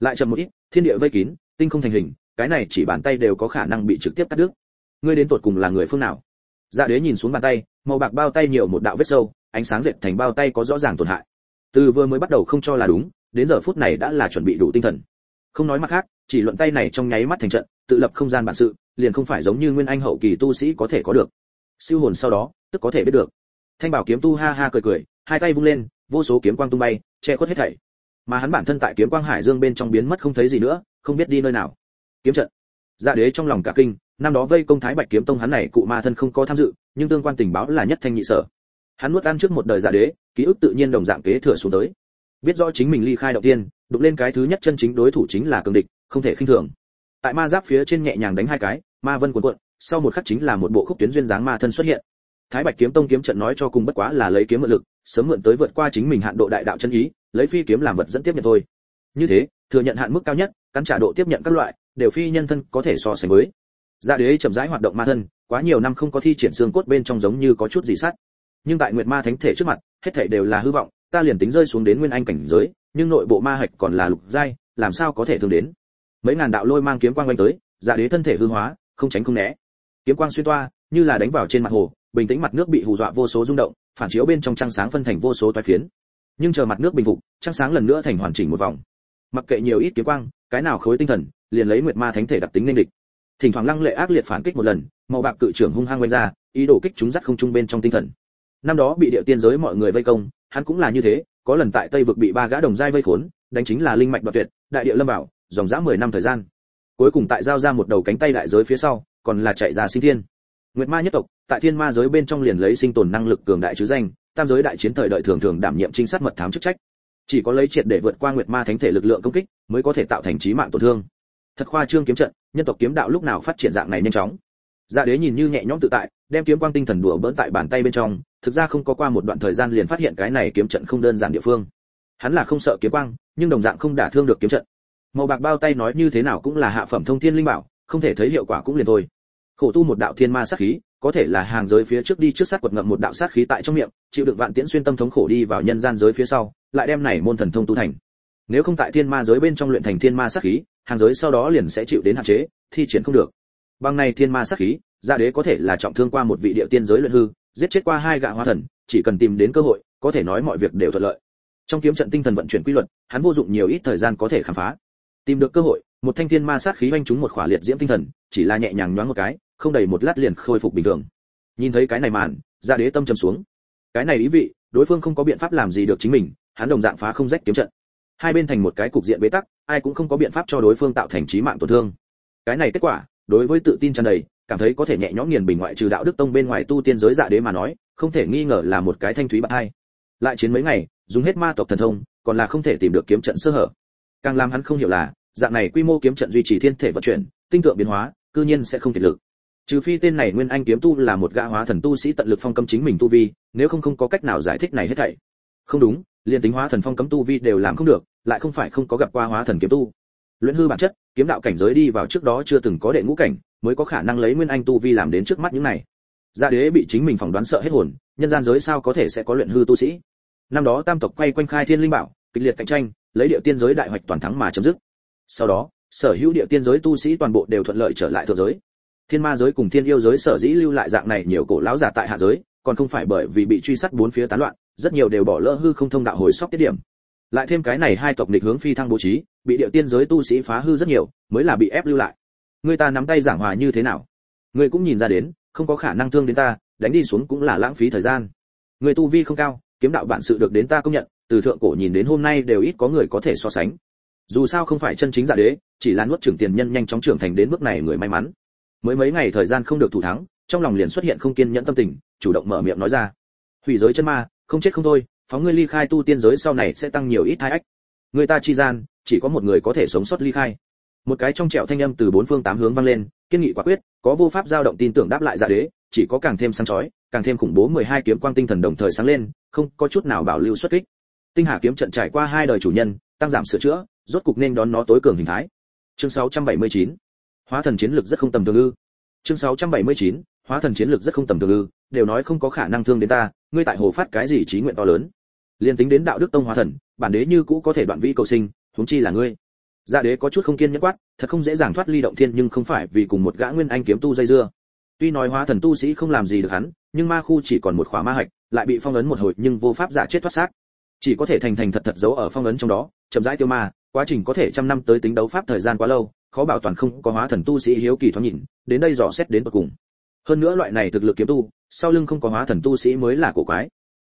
Lại chậm một ít, thiên địa vây kín, tinh không thành hình, cái này chỉ bàn tay đều có khả năng bị trực tiếp cắt đứt. Ngươi đến tột cùng là người phương nào? Dạ đế nhìn xuống bàn tay, màu bạc bao tay nhiều một đạo vết sâu, ánh sáng dệt thành bao tay có rõ ràng tổn hại. Từ vừa mới bắt đầu không cho là đúng, đến giờ phút này đã là chuẩn bị đủ tinh thần. Không nói mặt khác, chỉ luận tay này trong nháy mắt thành trận, tự lập không gian bản sự, liền không phải giống như nguyên anh hậu kỳ tu sĩ có thể có được. Siêu hồn sau đó, tức có thể biết được. Thanh bảo kiếm tu ha ha cười cười, hai tay vung lên, vô số kiếm quang tung bay, che khuất hết thảy mà hắn bản thân tại kiếm quang hải dương bên trong biến mất không thấy gì nữa, không biết đi nơi nào. Kiếm trận. Dạ đế trong lòng cả kinh, năm đó vây công thái bạch kiếm tông hắn này cụ ma thân không có tham dự, nhưng tương quan tình báo là nhất thanh nhị sở. Hắn nuốt ăn trước một đời dạ đế, ký ức tự nhiên đồng dạng kế thừa xuống tới. Biết rõ chính mình ly khai đầu tiên, đụng lên cái thứ nhất chân chính đối thủ chính là cường địch, không thể khinh thường. Tại ma giáp phía trên nhẹ nhàng đánh hai cái, ma vân cuộn cuộn, sau một khắc chính là một bộ khúc tuyến duyên dáng ma thân xuất hiện thái bạch kiếm tông kiếm trận nói cho cùng bất quá là lấy kiếm mượn lực, sớm mượn tới vượt qua chính mình hạn độ đại đạo chân ý, lấy phi kiếm làm vật dẫn tiếp nhận thôi. Như thế, thừa nhận hạn mức cao nhất, cắn trả độ tiếp nhận các loại, đều phi nhân thân có thể so sánh với. Dạ đế chậm rãi hoạt động ma thân, quá nhiều năm không có thi triển xương cốt bên trong giống như có chút gì sát nhưng tại nguyệt ma thánh thể trước mặt, hết thảy đều là hư vọng, ta liền tính rơi xuống đến nguyên anh cảnh giới, nhưng nội bộ ma hạch còn là lục giai, làm sao có thể thương đến? Mấy ngàn đạo lôi mang kiếm quang quanh tới dạ đế thân thể hư hóa, không tránh không né. Kiếm quang xuyên toa, như là đánh vào trên mặt hồ bình tĩnh mặt nước bị hù dọa vô số rung động, phản chiếu bên trong trăng sáng phân thành vô số toái phiến. Nhưng chờ mặt nước bình phục, trăng sáng lần nữa thành hoàn chỉnh một vòng. Mặc kệ nhiều ít kiếm quang, cái nào khối tinh thần, liền lấy nguyệt ma thánh thể đặc tính nên địch. Thỉnh thoảng lăng lệ ác liệt phản kích một lần, màu bạc cự trưởng hung hăng quanh ra, ý đồ kích chúng dắt không trung bên trong tinh thần. Năm đó bị địa tiên giới mọi người vây công, hắn cũng là như thế, có lần tại tây vực bị ba gã đồng giai vây khốn, đánh chính là linh mạch đoạt tuyệt, đại địa lâm bảo dòng dã 10 năm thời gian. Cuối cùng tại giao ra một đầu cánh tay đại giới phía sau, còn là chạy ra sinh thiên nguyệt ma nhất tộc, tại thiên ma giới bên trong liền lấy sinh tồn năng lực cường đại chứ danh, tam giới đại chiến thời đợi thường thường đảm nhiệm trinh sát mật thám chức trách. Chỉ có lấy triệt để vượt qua nguyệt ma thánh thể lực lượng công kích, mới có thể tạo thành chí mạng tổn thương. Thật khoa trương kiếm trận, nhân tộc kiếm đạo lúc nào phát triển dạng này nhanh chóng. Dạ đế nhìn như nhẹ nhõm tự tại, đem kiếm quang tinh thần đùa bỡn tại bàn tay bên trong, thực ra không có qua một đoạn thời gian liền phát hiện cái này kiếm trận không đơn giản địa phương. Hắn là không sợ kiếm quang, nhưng đồng dạng không đả thương được kiếm trận. Màu bạc bao tay nói như thế nào cũng là hạ phẩm thông thiên linh bảo, không thể thấy hiệu quả cũng liền thôi khổ tu một đạo thiên ma sát khí, có thể là hàng giới phía trước đi trước sát quật ngậm một đạo sát khí tại trong miệng, chịu đựng vạn tiễn xuyên tâm thống khổ đi vào nhân gian giới phía sau, lại đem này môn thần thông tu thành. Nếu không tại thiên ma giới bên trong luyện thành thiên ma sát khí, hàng giới sau đó liền sẽ chịu đến hạn chế, thi triển không được. Bằng này thiên ma sát khí gia đế có thể là trọng thương qua một vị địa tiên giới luyện hư, giết chết qua hai gạ hoa thần, chỉ cần tìm đến cơ hội, có thể nói mọi việc đều thuận lợi. Trong kiếm trận tinh thần vận chuyển quy luật, hắn vô dụng nhiều ít thời gian có thể khám phá. Tìm được cơ hội, một thanh thiên ma sát khí oanh trúng một khỏa liệt diễm tinh thần, chỉ là nhẹ nhàng nhoáng một cái không đầy một lát liền khôi phục bình thường. Nhìn thấy cái này màn gia đế tâm trầm xuống. Cái này ý vị, đối phương không có biện pháp làm gì được chính mình, hắn đồng dạng phá không rách kiếm trận. Hai bên thành một cái cục diện bế tắc, ai cũng không có biện pháp cho đối phương tạo thành chí mạng tổn thương. Cái này kết quả, đối với tự tin tràn đầy, cảm thấy có thể nhẹ nhõm nghiền bình ngoại trừ đạo đức tông bên ngoài tu tiên giới dạ đế mà nói, không thể nghi ngờ là một cái thanh thúy bạc hai. Lại chiến mấy ngày, dùng hết ma tộc thần thông, còn là không thể tìm được kiếm trận sơ hở. Càng làm hắn không hiểu là, dạng này quy mô kiếm trận duy trì thiên thể vận chuyển, tinh tượng biến hóa, cư nhiên sẽ không kiệt lực trừ phi tên này nguyên anh kiếm tu là một gã hóa thần tu sĩ tận lực phong cấm chính mình tu vi, nếu không không có cách nào giải thích này hết thảy. Không đúng liên tính hóa thần phong cấm tu vi đều làm không được, lại không phải không có gặp qua hóa thần kiếm tu. Luyện hư bản chất, kiếm đạo cảnh giới đi vào trước đó chưa từng có đệ ngũ cảnh, mới có khả năng lấy nguyên anh tu vi làm đến trước mắt những này. Gia đế bị chính mình phỏng đoán sợ hết hồn, nhân gian giới sao có thể sẽ có luyện hư tu sĩ? Năm đó tam tộc quay quanh khai thiên linh bảo, kịch liệt cạnh tranh, lấy địa tiên giới đại hoạch toàn thắng mà chấm dứt. Sau đó, sở hữu địa tiên giới tu sĩ toàn bộ đều thuận lợi trở lại thượng giới thiên ma giới cùng thiên yêu giới sở dĩ lưu lại dạng này nhiều cổ lão giả tại hạ giới, còn không phải bởi vì bị truy sát bốn phía tán loạn, rất nhiều đều bỏ lỡ hư không thông đạo hồi sóc tiết điểm. Lại thêm cái này hai tộc địch hướng phi thăng bố trí, bị địa tiên giới tu sĩ phá hư rất nhiều, mới là bị ép lưu lại. Người ta nắm tay giảng hòa như thế nào? Người cũng nhìn ra đến, không có khả năng thương đến ta, đánh đi xuống cũng là lãng phí thời gian. Người tu vi không cao, kiếm đạo bản sự được đến ta công nhận, từ thượng cổ nhìn đến hôm nay đều ít có người có thể so sánh. Dù sao không phải chân chính giả đế, chỉ là nuốt trưởng tiền nhân nhanh chóng trưởng thành đến bước này người may mắn mới mấy ngày thời gian không được thủ thắng, trong lòng liền xuất hiện không kiên nhẫn tâm tình, chủ động mở miệng nói ra. Hủy giới chân ma, không chết không thôi, phóng ngươi ly khai tu tiên giới sau này sẽ tăng nhiều ít thai ách. Người ta chi gian, chỉ có một người có thể sống sót ly khai. Một cái trong trẻo thanh âm từ bốn phương tám hướng vang lên, kiên nghị quả quyết, có vô pháp dao động tin tưởng đáp lại dạ đế, chỉ có càng thêm sáng chói, càng thêm khủng bố 12 kiếm quang tinh thần đồng thời sáng lên, không có chút nào bảo lưu xuất kích. Tinh hà kiếm trận trải qua hai đời chủ nhân, tăng giảm sửa chữa, rốt cục nên đón nó tối cường hình thái. Chương 679 hóa thần chiến lực rất không tầm thường ư. Chương 679 hóa thần chiến lực rất không tầm thường ư, đều nói không có khả năng thương đến ta, ngươi tại hồ phát cái gì trí nguyện to lớn? Liên tính đến đạo đức tông hóa thần, bản đế như cũ có thể đoạn vĩ cầu sinh, huống chi là ngươi. Dạ đế có chút không kiên nhẫn quát, thật không dễ dàng thoát ly động thiên nhưng không phải vì cùng một gã nguyên anh kiếm tu dây dưa. Tuy nói hóa thần tu sĩ không làm gì được hắn, nhưng ma khu chỉ còn một khỏa ma hạch, lại bị phong ấn một hồi nhưng vô pháp giả chết thoát xác. Chỉ có thể thành thành thật thật giấu ở phong ấn trong đó, chậm rãi tiêu ma, quá trình có thể trăm năm tới tính đấu pháp thời gian quá lâu khó bảo toàn không có hóa thần tu sĩ hiếu kỳ thoáng nhìn, đến đây dò xét đến tận cùng. Hơn nữa loại này thực lực kiếm tu, sau lưng không có hóa thần tu sĩ mới là cổ quái.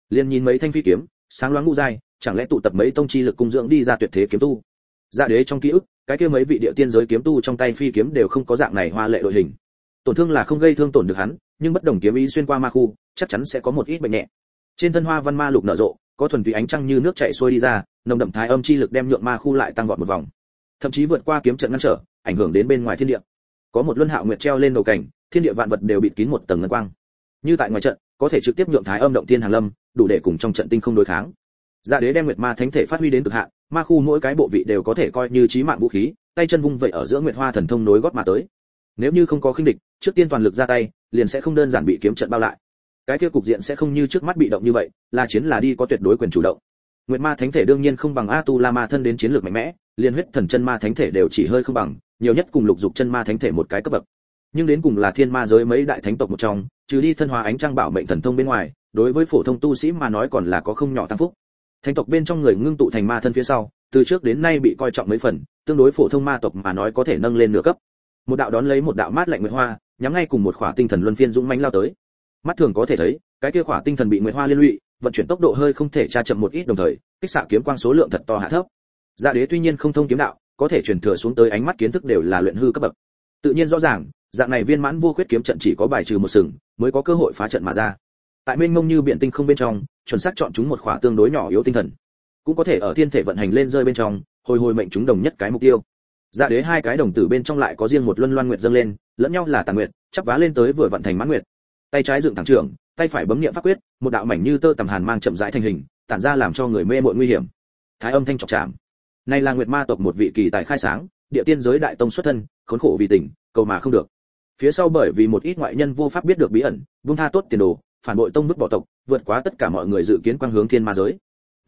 Liền nhìn mấy thanh phi kiếm, sáng loáng ngũ dai chẳng lẽ tụ tập mấy tông chi lực cung dưỡng đi ra tuyệt thế kiếm tu? Dạ đế trong ký ức, cái kia mấy vị địa tiên giới kiếm tu trong tay phi kiếm đều không có dạng này hoa lệ đội hình. Tổn thương là không gây thương tổn được hắn, nhưng bất đồng kiếm ý xuyên qua ma khu, chắc chắn sẽ có một ít bệnh nhẹ. Trên thân hoa văn ma lục nở rộ, có thuần túy ánh trăng như nước chảy xuôi đi ra, nồng đậm thái âm chi lực đem nhượng ma khu lại tăng vọt một vòng. Thậm chí vượt qua kiếm trận ngăn trở ảnh hưởng đến bên ngoài thiên địa. Có một luân hạo nguyệt treo lên đầu cảnh, thiên địa vạn vật đều bị kín một tầng ngân quang. Như tại ngoài trận, có thể trực tiếp nhượng thái âm động thiên hàng lâm, đủ để cùng trong trận tinh không đối kháng. Dạ đế đem nguyệt ma thánh thể phát huy đến cực hạn, ma khu mỗi cái bộ vị đều có thể coi như chí mạng vũ khí, tay chân vung vậy ở giữa nguyệt hoa thần thông nối gót mà tới. Nếu như không có khinh địch, trước tiên toàn lực ra tay, liền sẽ không đơn giản bị kiếm trận bao lại. Cái kia cục diện sẽ không như trước mắt bị động như vậy, là chiến là đi có tuyệt đối quyền chủ động. Nguyệt ma thánh thể đương nhiên không bằng a tu la ma thân đến chiến lược mạnh mẽ liên huyết thần chân ma thánh thể đều chỉ hơi không bằng nhiều nhất cùng lục dục chân ma thánh thể một cái cấp bậc. Nhưng đến cùng là thiên ma giới mấy đại thánh tộc một trong, trừ đi thân hóa ánh trăng bảo mệnh thần thông bên ngoài, đối với phổ thông tu sĩ mà nói còn là có không nhỏ tăng phúc. Thánh tộc bên trong người ngưng tụ thành ma thân phía sau, từ trước đến nay bị coi trọng mấy phần, tương đối phổ thông ma tộc mà nói có thể nâng lên nửa cấp. Một đạo đón lấy một đạo mát lạnh nguyệt hoa, nhắm ngay cùng một khỏa tinh thần luân phiên dũng mãnh lao tới. Mắt thường có thể thấy, cái kia khỏa tinh thần bị nguyệt hoa liên lụy, vận chuyển tốc độ hơi không thể tra chậm một ít đồng thời, kích xạ kiếm quang số lượng thật to hạ thấp. Dạ đế tuy nhiên không thông kiếm đạo có thể truyền thừa xuống tới ánh mắt kiến thức đều là luyện hư cấp bậc. Tự nhiên rõ ràng, dạng này viên mãn vô khuyết kiếm trận chỉ có bài trừ một sừng, mới có cơ hội phá trận mà ra. Tại mênh mông như biển tinh không bên trong, chuẩn xác chọn chúng một khỏa tương đối nhỏ yếu tinh thần. Cũng có thể ở thiên thể vận hành lên rơi bên trong, hồi hồi mệnh chúng đồng nhất cái mục tiêu. Dạ đế hai cái đồng tử bên trong lại có riêng một luân loan nguyệt dâng lên, lẫn nhau là tàn nguyệt, chắp vá lên tới vừa vận thành mãn nguyệt. Tay trái dựng thẳng trưởng, tay phải bấm niệm pháp quyết, một đạo mảnh như tơ tầm hàn mang chậm rãi thành hình, tản ra làm cho người mê mội nguy hiểm. Thái âm thanh chọc chạm này là nguyệt ma tộc một vị kỳ tài khai sáng, địa tiên giới đại tông xuất thân, khốn khổ vì tình, cầu mà không được. Phía sau bởi vì một ít ngoại nhân vô pháp biết được bí ẩn, buông tha tốt tiền đồ, phản bội tông vứt bỏ tộc, vượt quá tất cả mọi người dự kiến quang hướng thiên ma giới.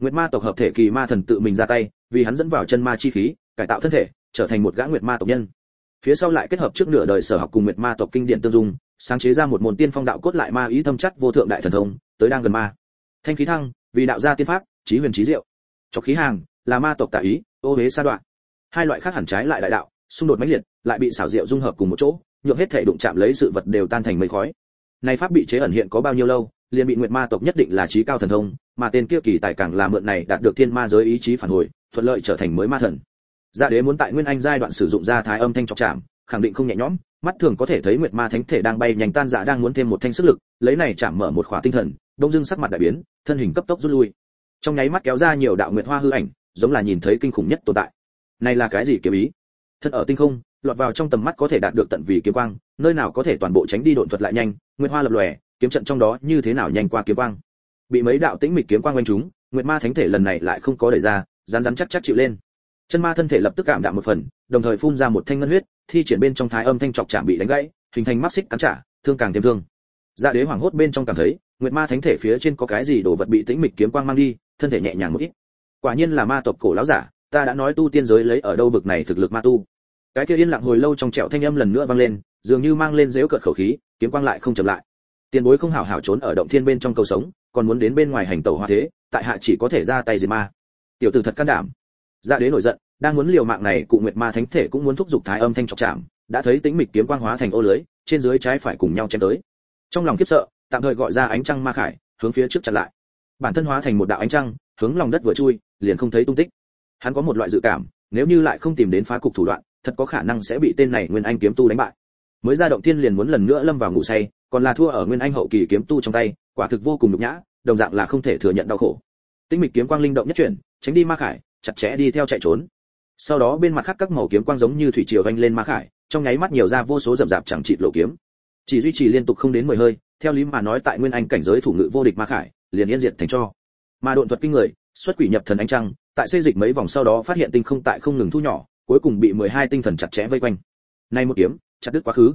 Nguyệt ma tộc hợp thể kỳ ma thần tự mình ra tay, vì hắn dẫn vào chân ma chi khí, cải tạo thân thể, trở thành một gã nguyệt ma tộc nhân. Phía sau lại kết hợp trước nửa đời sở học cùng nguyệt ma tộc kinh điển tương dung, sáng chế ra một môn tiên phong đạo cốt lại ma ý thâm chất vô thượng đại thần thông, tới đang gần ma. Thanh khí thăng, vì đạo gia tiên pháp trí huyền trí diệu. Cho khí hàng là ma tộc tà ý ô huế sa đoạn. Hai loại khác hẳn trái lại đại đạo xung đột mãnh liệt lại bị xảo diệu dung hợp cùng một chỗ nhượng hết thể đụng chạm lấy sự vật đều tan thành mây khói. Này pháp bị chế ẩn hiện có bao nhiêu lâu liền bị nguyệt ma tộc nhất định là trí cao thần thông mà tên kia kỳ tài càng là mượn này đạt được thiên ma giới ý chí phản hồi thuận lợi trở thành mới ma thần. Dạ đế muốn tại nguyên anh giai đoạn sử dụng ra thái âm thanh chọc chạm, khẳng định không nhẹ nhõm, mắt thường có thể thấy nguyệt ma thánh thể đang bay nhanh tan dạ đang muốn thêm một thanh sức lực, lấy này chạm mở một khỏa tinh thần, đông dưng sắc mặt đại biến, thân hình cấp tốc rút lui. Trong nháy mắt kéo ra nhiều đạo nguyệt hoa hư ảnh, giống là nhìn thấy kinh khủng nhất tồn tại. Này là cái gì kiếm ý? Thân ở tinh không, lọt vào trong tầm mắt có thể đạt được tận vì kiếm quang, nơi nào có thể toàn bộ tránh đi độn thuật lại nhanh, nguyệt hoa lập lòe, kiếm trận trong đó như thế nào nhanh qua kiếm quang. Bị mấy đạo tĩnh mịch kiếm quang quanh chúng, nguyệt ma thánh thể lần này lại không có đẩy ra, rắn rắn chắc chắc chịu lên chân ma thân thể lập tức cảm đạm một phần đồng thời phun ra một thanh ngân huyết thi triển bên trong thái âm thanh chọc chạm bị đánh gãy hình thành mắt xích cắn trả thương càng thêm thương dạ đế hoảng hốt bên trong cảm thấy nguyệt ma thánh thể phía trên có cái gì đồ vật bị tĩnh mịch kiếm quang mang đi thân thể nhẹ nhàng một ít quả nhiên là ma tộc cổ lão giả, ta đã nói tu tiên giới lấy ở đâu bực này thực lực ma tu. Cái kia yên lặng hồi lâu trong trẻo thanh âm lần nữa vang lên, dường như mang lên dếu cợt khẩu khí, kiếm quang lại không chậm lại. Tiền bối không hảo hảo trốn ở động thiên bên trong cầu sống, còn muốn đến bên ngoài hành tẩu hoa thế, tại hạ chỉ có thể ra tay diệt ma. Tiểu tử thật can đảm. Dạ đế nổi giận, đang muốn liều mạng này, cụ nguyệt ma thánh thể cũng muốn thúc giục thái âm thanh chọc chạm, đã thấy tính mịch kiếm quang hóa thành ô lưới, trên dưới trái phải cùng nhau chém tới. Trong lòng kiếp sợ, tạm thời gọi ra ánh trăng ma khải, hướng phía trước chặn lại. Bản thân hóa thành một đạo ánh trăng hướng lòng đất vừa chui, liền không thấy tung tích. Hắn có một loại dự cảm, nếu như lại không tìm đến phá cục thủ đoạn, thật có khả năng sẽ bị tên này nguyên anh kiếm tu đánh bại. Mới ra động thiên liền muốn lần nữa lâm vào ngủ say, còn là thua ở nguyên anh hậu kỳ kiếm tu trong tay, quả thực vô cùng nhục nhã, đồng dạng là không thể thừa nhận đau khổ. Tinh mịch kiếm quang linh động nhất chuyển, tránh đi ma khải, chặt chẽ đi theo chạy trốn. Sau đó bên mặt khác các màu kiếm quang giống như thủy triều vanh lên ma khải, trong nháy mắt nhiều ra vô số rậm rạp chẳng chịt lộ kiếm. Chỉ duy trì liên tục không đến mười hơi, theo lý mà nói tại nguyên anh cảnh giới thủ ngự vô địch ma khải, liền yên diệt thành cho mà độn thuật kinh người, xuất quỷ nhập thần ánh trăng, tại xây dịch mấy vòng sau đó phát hiện tinh không tại không ngừng thu nhỏ, cuối cùng bị 12 tinh thần chặt chẽ vây quanh. Nay một kiếm, chặt đứt quá khứ.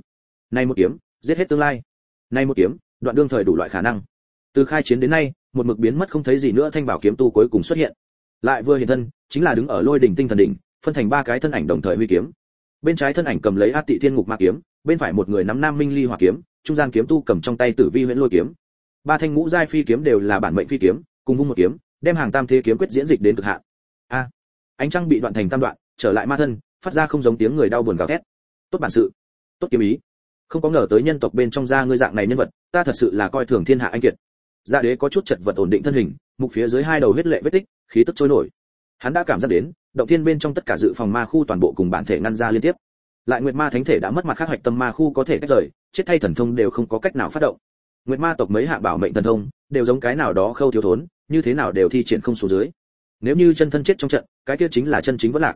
Nay một kiếm, giết hết tương lai. Nay một kiếm, đoạn đương thời đủ loại khả năng. Từ khai chiến đến nay, một mực biến mất không thấy gì nữa thanh bảo kiếm tu cuối cùng xuất hiện. Lại vừa hiện thân, chính là đứng ở lôi đỉnh tinh thần đỉnh, phân thành ba cái thân ảnh đồng thời huy kiếm. Bên trái thân ảnh cầm lấy át tị thiên ngục ma kiếm, bên phải một người nắm nam minh ly hỏa kiếm, trung gian kiếm tu cầm trong tay tử vi huyễn lôi kiếm. Ba thanh ngũ giai phi kiếm đều là bản mệnh phi kiếm cùng vung một kiếm, đem hàng tam thế kiếm quyết diễn dịch đến cực hạn. A, ánh trăng bị đoạn thành tam đoạn, trở lại ma thân, phát ra không giống tiếng người đau buồn gào thét. Tốt bản sự, tốt kiếm ý. Không có ngờ tới nhân tộc bên trong ra ngươi dạng này nhân vật, ta thật sự là coi thường thiên hạ anh kiệt. Dạ đế có chút chật vật ổn định thân hình, mục phía dưới hai đầu huyết lệ vết tích, khí tức trôi nổi. Hắn đã cảm giác đến, động thiên bên trong tất cả dự phòng ma khu toàn bộ cùng bản thể ngăn ra liên tiếp. Lại nguyệt ma thánh thể đã mất mặt khác hoạch tâm ma khu có thể tách rời, chết thay thần thông đều không có cách nào phát động nguyệt ma tộc mấy hạ bảo mệnh thần thông, đều giống cái nào đó khâu thiếu thốn, như thế nào đều thi triển không xuống dưới. Nếu như chân thân chết trong trận, cái kia chính là chân chính vẫn lạc.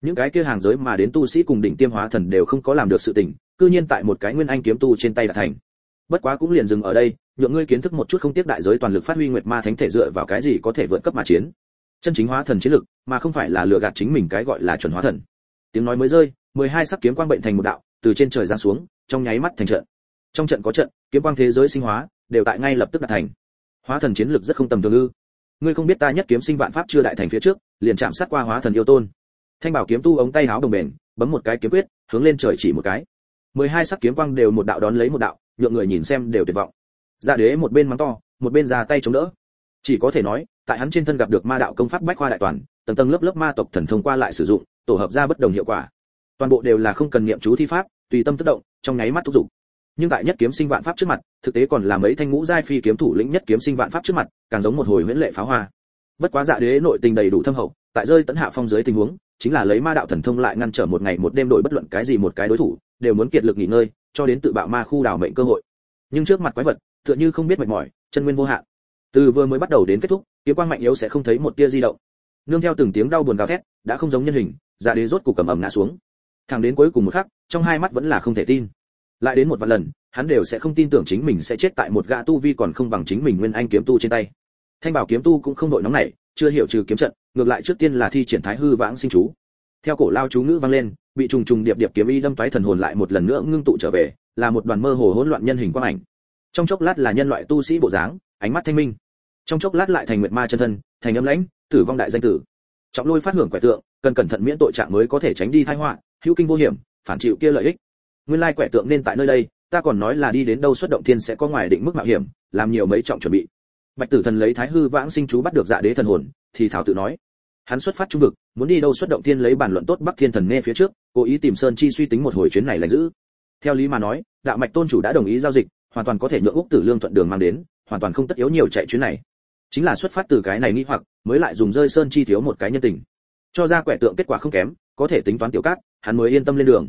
Những cái kia hàng giới mà đến tu sĩ cùng đỉnh tiêm hóa thần đều không có làm được sự tình, cư nhiên tại một cái nguyên anh kiếm tu trên tay đã thành. Bất quá cũng liền dừng ở đây, nhượng ngươi kiến thức một chút không tiếc đại giới toàn lực phát huy nguyệt ma thánh thể dựa vào cái gì có thể vượt cấp mà chiến. Chân chính hóa thần chiến lực, mà không phải là lừa gạt chính mình cái gọi là chuẩn hóa thần. Tiếng nói mới rơi, mười hai sắc kiếm quang bệnh thành một đạo, từ trên trời giáng xuống, trong nháy mắt thành trận trong trận có trận, kiếm quang thế giới sinh hóa, đều tại ngay lập tức đạt thành. Hóa thần chiến lực rất không tầm thường ư. Ngươi không biết ta nhất kiếm sinh vạn pháp chưa đại thành phía trước, liền chạm sát qua hóa thần yêu tôn. Thanh bảo kiếm tu ống tay háo đồng bền, bấm một cái kiếm quyết, hướng lên trời chỉ một cái. Mười hai sắc kiếm quang đều một đạo đón lấy một đạo, nhượng người nhìn xem đều tuyệt vọng. Ra đế một bên mắng to, một bên ra tay chống đỡ. Chỉ có thể nói, tại hắn trên thân gặp được ma đạo công pháp bách khoa đại toàn, tầng tầng lớp lớp ma tộc thần thông qua lại sử dụng, tổ hợp ra bất đồng hiệu quả. Toàn bộ đều là không cần niệm chú thi pháp, tùy tâm tức động, trong nháy mắt thúc dụng nhưng tại nhất kiếm sinh vạn pháp trước mặt, thực tế còn là mấy thanh ngũ giai phi kiếm thủ lĩnh nhất kiếm sinh vạn pháp trước mặt, càng giống một hồi huyễn lệ pháo hoa. Bất quá dạ đế nội tình đầy đủ thâm hậu, tại rơi tấn hạ phong dưới tình huống, chính là lấy ma đạo thần thông lại ngăn trở một ngày một đêm đội bất luận cái gì một cái đối thủ, đều muốn kiệt lực nghỉ ngơi, cho đến tự bạo ma khu đào mệnh cơ hội. Nhưng trước mặt quái vật, tựa như không biết mệt mỏi, chân nguyên vô hạn. Từ vừa mới bắt đầu đến kết thúc, kiếm quang mạnh yếu sẽ không thấy một tia di động. Nương theo từng tiếng đau buồn gào thét, đã không giống nhân hình dạ đế rốt cục cầm ẩm ngã xuống. Thẳng đến cuối cùng một khắc, trong hai mắt vẫn là không thể tin lại đến một vạn lần hắn đều sẽ không tin tưởng chính mình sẽ chết tại một gã tu vi còn không bằng chính mình nguyên anh kiếm tu trên tay. Thanh bảo kiếm tu cũng không đội nóng này, chưa hiểu trừ kiếm trận ngược lại trước tiên là thi triển thái hư vãng sinh chú. Theo cổ lao chú ngữ vang lên bị trùng trùng điệp điệp kiếm y đâm toái thần hồn lại một lần nữa ngưng tụ trở về là một đoàn mơ hồ hỗn loạn nhân hình quang ảnh. Trong chốc lát là nhân loại tu sĩ bộ dáng ánh mắt thanh minh. Trong chốc lát lại thành nguyệt ma chân thân thành âm lãnh tử vong đại danh tử. Trọng lôi phát hưởng quẻ tượng cần cẩn thận miễn tội trạng mới có thể tránh đi tai họa hữu kinh vô hiểm phản chịu kia lợi ích nguyên lai quẻ tượng nên tại nơi đây, ta còn nói là đi đến đâu xuất động thiên sẽ có ngoài định mức mạo hiểm, làm nhiều mấy trọng chuẩn bị. Bạch tử thần lấy thái hư vãng sinh chú bắt được dạ đế thần hồn, thì thảo tự nói. Hắn xuất phát trung vực, muốn đi đâu xuất động thiên lấy bản luận tốt bắc thiên thần nghe phía trước, cố ý tìm sơn chi suy tính một hồi chuyến này lành giữ. Theo lý mà nói, đạo mạch tôn chủ đã đồng ý giao dịch, hoàn toàn có thể nhượng úc tử lương thuận đường mang đến, hoàn toàn không tất yếu nhiều chạy chuyến này. Chính là xuất phát từ cái này nghi hoặc, mới lại dùng rơi sơn chi thiếu một cái nhân tình. Cho ra quẻ tượng kết quả không kém, có thể tính toán tiểu cát, hắn mới yên tâm lên đường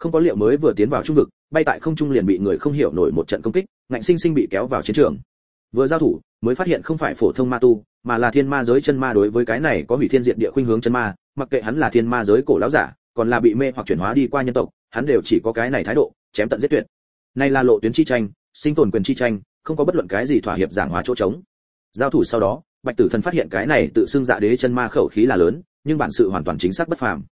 không có liệu mới vừa tiến vào trung vực, bay tại không trung liền bị người không hiểu nổi một trận công kích, ngạnh sinh sinh bị kéo vào chiến trường. Vừa giao thủ, mới phát hiện không phải phổ thông ma tu, mà là thiên ma giới chân ma đối với cái này có hủy thiên diện địa khuynh hướng chân ma, mặc kệ hắn là thiên ma giới cổ lão giả, còn là bị mê hoặc chuyển hóa đi qua nhân tộc, hắn đều chỉ có cái này thái độ, chém tận giết tuyệt. Nay là lộ tuyến chi tranh, sinh tồn quyền chi tranh, không có bất luận cái gì thỏa hiệp giảng hóa chỗ trống. Giao thủ sau đó, bạch tử thần phát hiện cái này tự xưng dạ đế chân ma khẩu khí là lớn, nhưng bản sự hoàn toàn chính xác bất phàm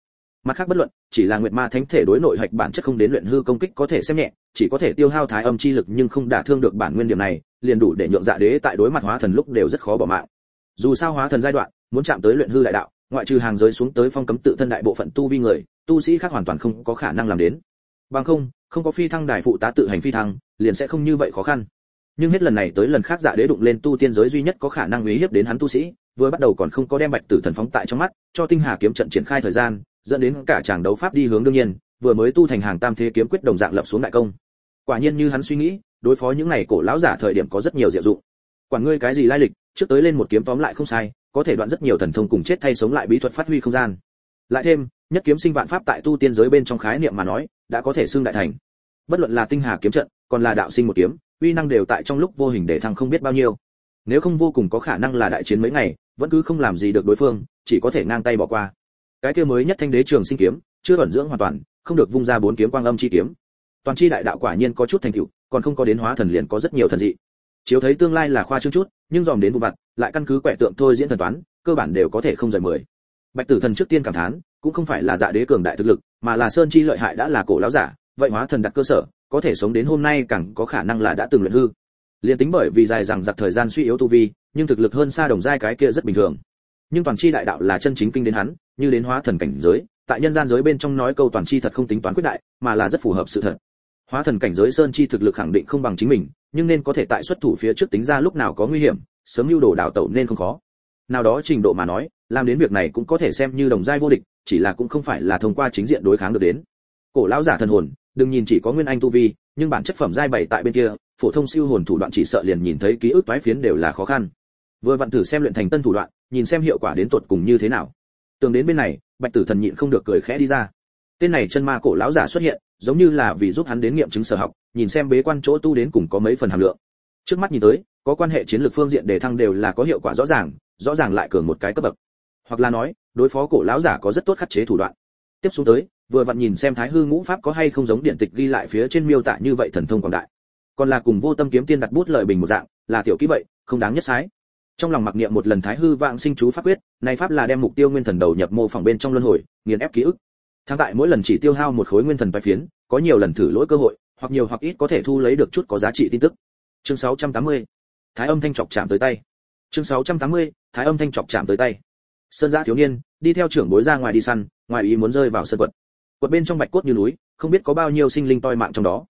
mặt khác bất luận, chỉ là nguyệt ma thánh thể đối nội hạch bản chất không đến luyện hư công kích có thể xem nhẹ, chỉ có thể tiêu hao thái âm chi lực nhưng không đả thương được bản nguyên điểm này, liền đủ để nhượng dạ đế tại đối mặt hóa thần lúc đều rất khó bỏ mạng. Dù sao hóa thần giai đoạn, muốn chạm tới luyện hư đại đạo, ngoại trừ hàng giới xuống tới phong cấm tự thân đại bộ phận tu vi người, tu sĩ khác hoàn toàn không có khả năng làm đến. Bằng không không có phi thăng đài phụ tá tự hành phi thăng, liền sẽ không như vậy khó khăn. Nhưng hết lần này tới lần khác dạ đế đụng lên tu tiên giới duy nhất có khả năng uy hiếp đến hắn tu sĩ, vừa bắt đầu còn không có đem bạch tử thần phóng tại trong mắt, cho tinh hà kiếm trận triển khai thời gian dẫn đến cả chàng đấu pháp đi hướng đương nhiên, vừa mới tu thành hàng tam thế kiếm quyết đồng dạng lập xuống đại công. Quả nhiên như hắn suy nghĩ, đối phó những này cổ lão giả thời điểm có rất nhiều diệu dụng. Quản ngươi cái gì lai lịch, trước tới lên một kiếm tóm lại không sai, có thể đoạn rất nhiều thần thông cùng chết thay sống lại bí thuật phát huy không gian. Lại thêm, nhất kiếm sinh vạn pháp tại tu tiên giới bên trong khái niệm mà nói, đã có thể xưng đại thành. Bất luận là tinh hà kiếm trận, còn là đạo sinh một kiếm, uy năng đều tại trong lúc vô hình để thăng không biết bao nhiêu. Nếu không vô cùng có khả năng là đại chiến mấy ngày, vẫn cứ không làm gì được đối phương, chỉ có thể ngang tay bỏ qua cái kia mới nhất thanh đế trường sinh kiếm, chưa ẩn dưỡng hoàn toàn, không được vung ra bốn kiếm quang âm chi kiếm. Toàn chi đại đạo quả nhiên có chút thành tựu, còn không có đến hóa thần liền có rất nhiều thần dị. Chiếu thấy tương lai là khoa trương chút, nhưng dòm đến vụ vặt, lại căn cứ quẻ tượng thôi diễn thần toán, cơ bản đều có thể không rời mười. Bạch tử thần trước tiên cảm thán, cũng không phải là dạ đế cường đại thực lực, mà là sơn chi lợi hại đã là cổ lão giả, vậy hóa thần đặt cơ sở, có thể sống đến hôm nay càng có khả năng là đã từng luyện hư. Liền tính bởi vì dài rằng giặc thời gian suy yếu tu vi, nhưng thực lực hơn xa đồng giai cái kia rất bình thường. Nhưng toàn chi đại đạo là chân chính kinh đến hắn như đến hóa thần cảnh giới, tại nhân gian giới bên trong nói câu toàn chi thật không tính toán quyết đại, mà là rất phù hợp sự thật. Hóa thần cảnh giới sơn chi thực lực khẳng định không bằng chính mình, nhưng nên có thể tại xuất thủ phía trước tính ra lúc nào có nguy hiểm, sớm lưu đồ đảo tẩu nên không khó. Nào đó trình độ mà nói, làm đến việc này cũng có thể xem như đồng giai vô địch, chỉ là cũng không phải là thông qua chính diện đối kháng được đến. Cổ lão giả thần hồn, đừng nhìn chỉ có nguyên anh tu vi, nhưng bản chất phẩm giai bảy tại bên kia, phổ thông siêu hồn thủ đoạn chỉ sợ liền nhìn thấy ký ức toái phiến đều là khó khăn. Vừa vặn thử xem luyện thành tân thủ đoạn, nhìn xem hiệu quả đến tuột cùng như thế nào tường đến bên này, bạch tử thần nhịn không được cười khẽ đi ra. Tên này chân ma cổ lão giả xuất hiện, giống như là vì giúp hắn đến nghiệm chứng sở học, nhìn xem bế quan chỗ tu đến cùng có mấy phần hàm lượng. Trước mắt nhìn tới, có quan hệ chiến lược phương diện đề thăng đều là có hiệu quả rõ ràng rõ ràng lại cường một cái cấp bậc. Hoặc là nói, đối phó cổ lão giả có rất tốt khắc chế thủ đoạn. Tiếp xuống tới, vừa vặn nhìn xem thái hư ngũ pháp có hay không giống điện tịch ghi lại phía trên miêu tả như vậy thần thông quảng đại. Còn là cùng vô tâm kiếm tiên đặt bút lợi bình một dạng, là tiểu kỹ vậy, không đáng nhất sái trong lòng mặc niệm một lần thái hư vạn sinh chú pháp quyết, này pháp là đem mục tiêu nguyên thần đầu nhập mô phỏng bên trong luân hồi, nghiền ép ký ức. Thang tại mỗi lần chỉ tiêu hao một khối nguyên thần bài phiến, có nhiều lần thử lỗi cơ hội, hoặc nhiều hoặc ít có thể thu lấy được chút có giá trị tin tức. Chương 680. thái âm thanh chọc chạm tới tay. Chương 680. thái âm thanh chọc chạm tới tay. Sơn giã thiếu niên, đi theo trưởng bối ra ngoài đi săn, ngoài ý muốn rơi vào sân quật. Quật bên trong bạch cốt như núi, không biết có bao nhiêu sinh linh toi mạng trong đó.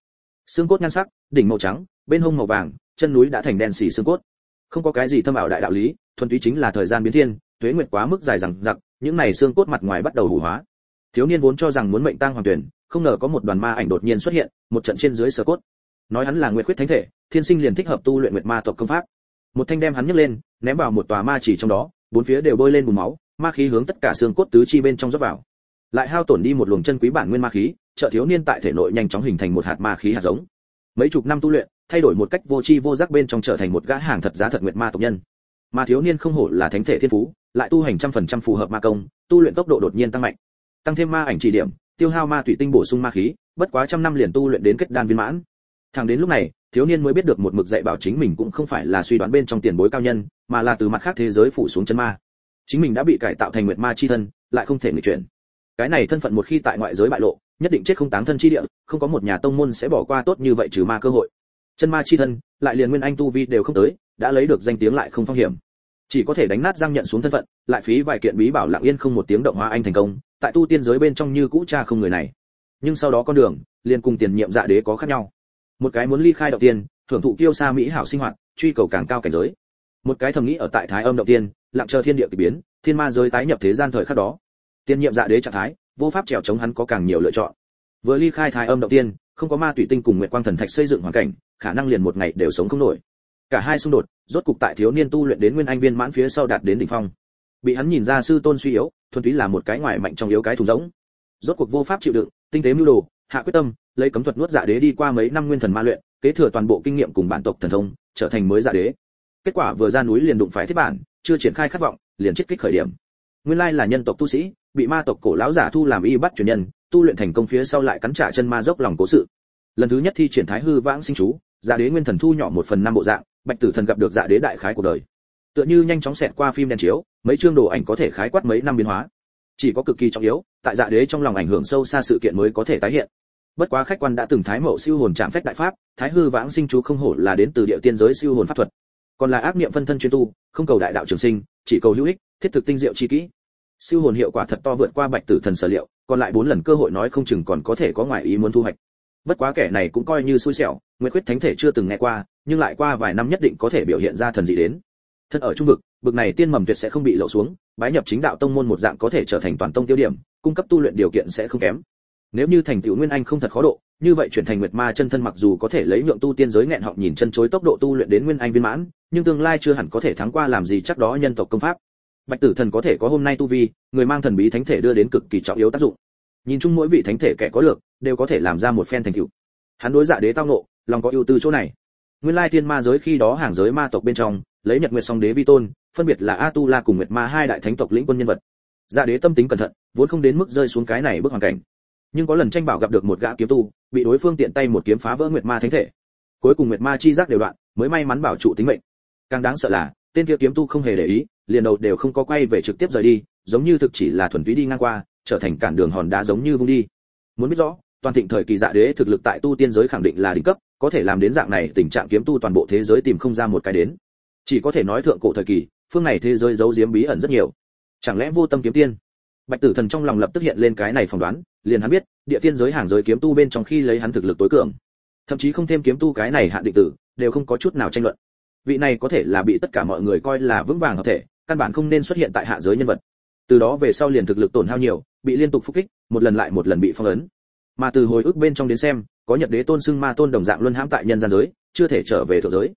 Xương cốt nhan sắc, đỉnh màu trắng, bên hông màu vàng, chân núi đã thành đen xì xương cốt không có cái gì thâm ảo đại đạo lý, thuần túy chính là thời gian biến thiên, tuế nguyệt quá mức dài rằng giặc những này xương cốt mặt ngoài bắt đầu hủ hóa. Thiếu niên vốn cho rằng muốn mệnh tang hoàng tuyển, không ngờ có một đoàn ma ảnh đột nhiên xuất hiện, một trận trên dưới sờ cốt. Nói hắn là nguyệt khuyết thánh thể, thiên sinh liền thích hợp tu luyện nguyệt ma tộc công pháp. Một thanh đem hắn nhấc lên, ném vào một tòa ma chỉ trong đó, bốn phía đều bôi lên bùn máu, ma khí hướng tất cả xương cốt tứ chi bên trong rót vào. Lại hao tổn đi một luồng chân quý bản nguyên ma khí, trợ thiếu niên tại thể nội nhanh chóng hình thành một hạt ma khí hạt giống. Mấy chục năm tu luyện thay đổi một cách vô tri vô giác bên trong trở thành một gã hàng thật giá thật nguyệt ma tộc nhân. Mà thiếu niên không hổ là thánh thể thiên phú, lại tu hành trăm phần trăm phù hợp ma công, tu luyện tốc độ đột nhiên tăng mạnh. Tăng thêm ma ảnh chỉ điểm, tiêu hao ma thủy tinh bổ sung ma khí, bất quá trăm năm liền tu luyện đến kết đan viên mãn. Thẳng đến lúc này, thiếu niên mới biết được một mực dạy bảo chính mình cũng không phải là suy đoán bên trong tiền bối cao nhân, mà là từ mặt khác thế giới phủ xuống chân ma. Chính mình đã bị cải tạo thành nguyệt ma chi thân, lại không thể người chuyển. Cái này thân phận một khi tại ngoại giới bại lộ, nhất định chết không táng thân chi địa, không có một nhà tông môn sẽ bỏ qua tốt như vậy trừ ma cơ hội chân ma chi thân, lại liền nguyên anh tu vi đều không tới, đã lấy được danh tiếng lại không phong hiểm. Chỉ có thể đánh nát giang nhận xuống thân phận, lại phí vài kiện bí bảo lặng yên không một tiếng động hóa anh thành công, tại tu tiên giới bên trong như cũ cha không người này. Nhưng sau đó con đường, liền cùng tiền nhiệm dạ đế có khác nhau. Một cái muốn ly khai đầu tiên, thưởng thụ kiêu xa mỹ hảo sinh hoạt, truy cầu càng cao cảnh giới. Một cái thầm nghĩ ở tại thái âm đầu tiên, lặng chờ thiên địa kỳ biến, thiên ma giới tái nhập thế gian thời khắc đó. Tiền nhiệm dạ đế trạng thái, vô pháp trèo chống hắn có càng nhiều lựa chọn. Vừa ly khai thái âm đầu tiên không có ma tùy tinh cùng nguyệt quang thần thạch xây dựng hoàn cảnh, khả năng liền một ngày đều sống không nổi. Cả hai xung đột, rốt cục tại thiếu niên tu luyện đến nguyên anh viên mãn phía sau đạt đến đỉnh phong. Bị hắn nhìn ra sư tôn suy yếu, thuần túy là một cái ngoài mạnh trong yếu cái thùng rỗng. Rốt cuộc vô pháp chịu đựng, tinh tế mưu đồ, hạ quyết tâm, lấy cấm thuật nuốt dạ đế đi qua mấy năm nguyên thần ma luyện, kế thừa toàn bộ kinh nghiệm cùng bản tộc thần thông, trở thành mới dạ đế. Kết quả vừa ra núi liền đụng phải thiết bản, chưa triển khai khát vọng, liền chết kích khởi điểm. Nguyên lai là nhân tộc tu sĩ bị ma tộc cổ lão giả thu làm y bắt truyền nhân, tu luyện thành công phía sau lại cắn trả chân ma dốc lòng cố sự. Lần thứ nhất thi triển thái hư vãng sinh chú dạ đế nguyên thần thu nhỏ một phần năm bộ dạng, bạch tử thần gặp được dạ đế đại khái cuộc đời. Tựa như nhanh chóng xẹt qua phim đèn chiếu, mấy chương đồ ảnh có thể khái quát mấy năm biến hóa. Chỉ có cực kỳ trọng yếu, tại dạ đế trong lòng ảnh hưởng sâu xa sự kiện mới có thể tái hiện. Bất quá khách quan đã từng thái mậu siêu hồn chạm phách đại pháp, thái hư vãng sinh chú không hổ là đến từ địa tiên giới siêu hồn pháp thuật. Còn là ác niệm phân thân chuyên tu, không cầu đại đạo trường sinh, chỉ cầu hữu ích, thiết thực tinh diệu chi kỹ siêu hồn hiệu quả thật to vượt qua bạch tử thần sở liệu, còn lại bốn lần cơ hội nói không chừng còn có thể có ngoại ý muốn thu hoạch. Bất quá kẻ này cũng coi như xui xẻo, nguyệt quyết thánh thể chưa từng nghe qua, nhưng lại qua vài năm nhất định có thể biểu hiện ra thần dị đến. Thân ở trung vực bực này tiên mầm tuyệt sẽ không bị lộ xuống, bái nhập chính đạo tông môn một dạng có thể trở thành toàn tông tiêu điểm, cung cấp tu luyện điều kiện sẽ không kém. Nếu như thành tựu nguyên anh không thật khó độ, như vậy chuyển thành nguyệt ma chân thân mặc dù có thể lấy nhượng tu tiên giới nghẹn họng nhìn chân chối tốc độ tu luyện đến nguyên anh viên mãn, nhưng tương lai chưa hẳn có thể thắng qua làm gì chắc đó nhân tộc công pháp bạch tử thần có thể có hôm nay tu vi, người mang thần bí thánh thể đưa đến cực kỳ trọng yếu tác dụng. Nhìn chung mỗi vị thánh thể kẻ có được đều có thể làm ra một phen thành tựu. Hắn đối dạ đế tao nộ lòng có ưu tư chỗ này. Nguyên lai thiên ma giới khi đó hàng giới ma tộc bên trong, lấy nhật nguyệt song đế vi tôn, phân biệt là a tu la cùng nguyệt ma hai đại thánh tộc lĩnh quân nhân vật. Dạ đế tâm tính cẩn thận, vốn không đến mức rơi xuống cái này bước hoàn cảnh. Nhưng có lần tranh bảo gặp được một gã kiếm tu, bị đối phương tiện tay một kiếm phá vỡ nguyệt ma thánh thể. Cuối cùng nguyệt ma chi giác đều đoạn, mới may mắn bảo trụ tính mệnh. Càng đáng sợ là, tên kia kiếm tu không hề để ý liền đầu đều không có quay về trực tiếp rời đi, giống như thực chỉ là thuần túy đi ngang qua, trở thành cản đường hòn đá giống như vung đi. Muốn biết rõ, toàn thịnh thời kỳ dạ đế thực lực tại tu tiên giới khẳng định là đỉnh cấp, có thể làm đến dạng này, tình trạng kiếm tu toàn bộ thế giới tìm không ra một cái đến. Chỉ có thể nói thượng cổ thời kỳ, phương này thế giới giấu giếm bí ẩn rất nhiều. Chẳng lẽ vô tâm kiếm tiên? Bạch tử thần trong lòng lập tức hiện lên cái này phỏng đoán, liền hắn biết, địa tiên giới hàng giới kiếm tu bên trong khi lấy hắn thực lực tối cường, thậm chí không thêm kiếm tu cái này hạn định tử, đều không có chút nào tranh luận. Vị này có thể là bị tất cả mọi người coi là vững vàng hợp thể căn bản không nên xuất hiện tại hạ giới nhân vật. Từ đó về sau liền thực lực tổn hao nhiều, bị liên tục phục kích, một lần lại một lần bị phong ấn. Mà từ hồi ức bên trong đến xem, có nhật đế tôn xưng ma tôn đồng dạng luân hãm tại nhân gian giới, chưa thể trở về thượng giới.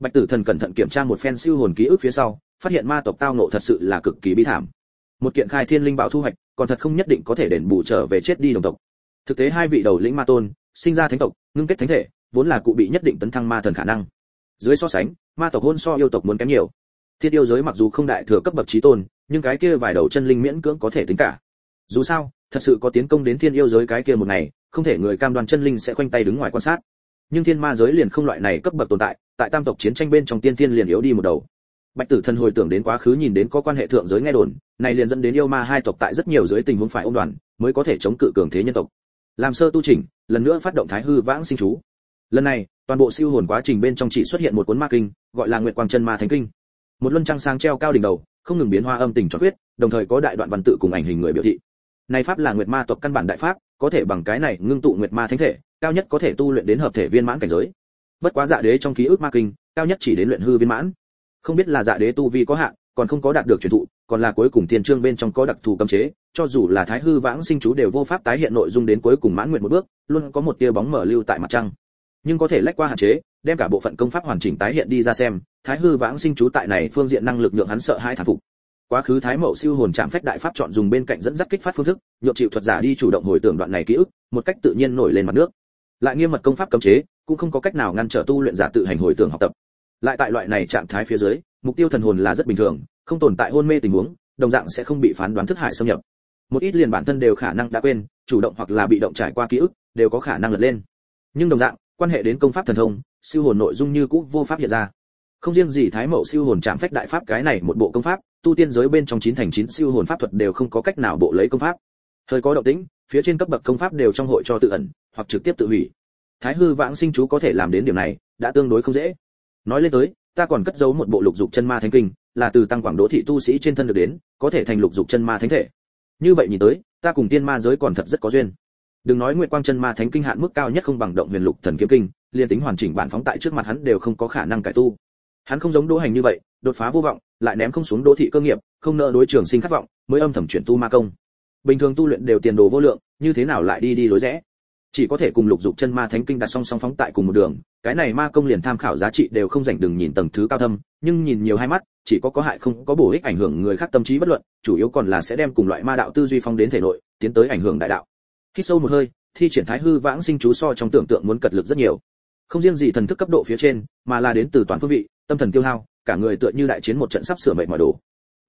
Bạch tử thần cẩn thận kiểm tra một phen siêu hồn ký ức phía sau, phát hiện ma tộc tao nộ thật sự là cực kỳ bi thảm. Một kiện khai thiên linh bảo thu hoạch, còn thật không nhất định có thể đền bù trở về chết đi đồng tộc. Thực tế hai vị đầu lĩnh ma tôn, sinh ra thánh tộc, ngưng kết thánh thể, vốn là cụ bị nhất định tấn thăng ma thần khả năng. Dưới so sánh, ma tộc hôn so yêu tộc muốn kém nhiều. Thiết yêu giới mặc dù không đại thừa cấp bậc trí tôn, nhưng cái kia vài đầu chân linh miễn cưỡng có thể tính cả. Dù sao, thật sự có tiến công đến thiên yêu giới cái kia một ngày, không thể người cam đoan chân linh sẽ khoanh tay đứng ngoài quan sát. Nhưng thiên ma giới liền không loại này cấp bậc tồn tại tại tam tộc chiến tranh bên trong tiên thiên liền yếu đi một đầu. Bạch tử thần hồi tưởng đến quá khứ nhìn đến có quan hệ thượng giới nghe đồn, này liền dẫn đến yêu ma hai tộc tại rất nhiều giới tình huống phải ôm đoàn, mới có thể chống cự cường thế nhân tộc. Làm sơ tu chỉnh, lần nữa phát động thái hư vãng sinh chú. Lần này, toàn bộ siêu hồn quá trình bên trong chỉ xuất hiện một cuốn ma kinh, gọi là nguyệt quang chân ma thánh kinh một luân trăng sáng treo cao đỉnh đầu, không ngừng biến hoa âm tình cho huyết, đồng thời có đại đoạn văn tự cùng ảnh hình người biểu thị. Này pháp là nguyệt ma tộc căn bản đại pháp, có thể bằng cái này ngưng tụ nguyệt ma thánh thể, cao nhất có thể tu luyện đến hợp thể viên mãn cảnh giới. Bất quá dạ đế trong ký ức ma kinh, cao nhất chỉ đến luyện hư viên mãn. Không biết là dạ đế tu vi có hạn còn không có đạt được truyền thụ, còn là cuối cùng tiền trương bên trong có đặc thù cấm chế, cho dù là thái hư vãng sinh chú đều vô pháp tái hiện nội dung đến cuối cùng mãn nguyện một bước, luôn có một tia bóng mở lưu tại mặt trăng. Nhưng có thể lách qua hạn chế đem cả bộ phận công pháp hoàn chỉnh tái hiện đi ra xem, thái hư vãng sinh chú tại này phương diện năng lực nhượng hắn sợ hai thản phục. Quá khứ thái mậu siêu hồn chạm phách đại pháp chọn dùng bên cạnh dẫn dắt kích phát phương thức, nhượng chịu thuật giả đi chủ động hồi tưởng đoạn này ký ức, một cách tự nhiên nổi lên mặt nước. Lại nghiêm mật công pháp cấm chế, cũng không có cách nào ngăn trở tu luyện giả tự hành hồi tưởng học tập. Lại tại loại này trạng thái phía dưới, mục tiêu thần hồn là rất bình thường, không tồn tại hôn mê tình huống, đồng dạng sẽ không bị phán đoán thức hại xâm nhập. Một ít liền bản thân đều khả năng đã quên, chủ động hoặc là bị động trải qua ký ức, đều có khả năng lật lên. Nhưng đồng dạng, quan hệ đến công pháp thần thông siêu hồn nội dung như cũ vô pháp hiện ra. Không riêng gì thái mậu siêu hồn chạm phách đại pháp cái này một bộ công pháp, tu tiên giới bên trong chín thành chín siêu hồn pháp thuật đều không có cách nào bộ lấy công pháp. Hơi có động tĩnh, phía trên cấp bậc công pháp đều trong hội cho tự ẩn, hoặc trực tiếp tự hủy. Thái hư vãng sinh chú có thể làm đến điểm này, đã tương đối không dễ. Nói lên tới, ta còn cất giấu một bộ lục dục chân ma thánh kinh, là từ tăng quảng đỗ thị tu sĩ trên thân được đến, có thể thành lục dục chân ma thánh thể. Như vậy nhìn tới, ta cùng tiên ma giới còn thật rất có duyên. Đừng nói nguyệt quang chân ma thánh kinh hạn mức cao nhất không bằng động huyền lục thần kiếm kinh liên tính hoàn chỉnh bản phóng tại trước mặt hắn đều không có khả năng cải tu. Hắn không giống đỗ hành như vậy, đột phá vô vọng, lại ném không xuống đỗ thị cơ nghiệp, không nợ đối trường sinh khát vọng, mới âm thầm chuyển tu ma công. Bình thường tu luyện đều tiền đồ vô lượng, như thế nào lại đi đi lối rẽ? Chỉ có thể cùng lục dục chân ma thánh kinh đặt song song phóng tại cùng một đường, cái này ma công liền tham khảo giá trị đều không dành đừng nhìn tầng thứ cao thâm, nhưng nhìn nhiều hai mắt, chỉ có có hại không có bổ ích ảnh hưởng người khác tâm trí bất luận, chủ yếu còn là sẽ đem cùng loại ma đạo tư duy phong đến thể nội, tiến tới ảnh hưởng đại đạo. Khi sâu một hơi, thi triển thái hư vãng sinh chú so trong tưởng tượng muốn cật lực rất nhiều không riêng gì thần thức cấp độ phía trên, mà là đến từ toàn phương vị, tâm thần tiêu hao, cả người tựa như đại chiến một trận sắp sửa mệt mỏi đồ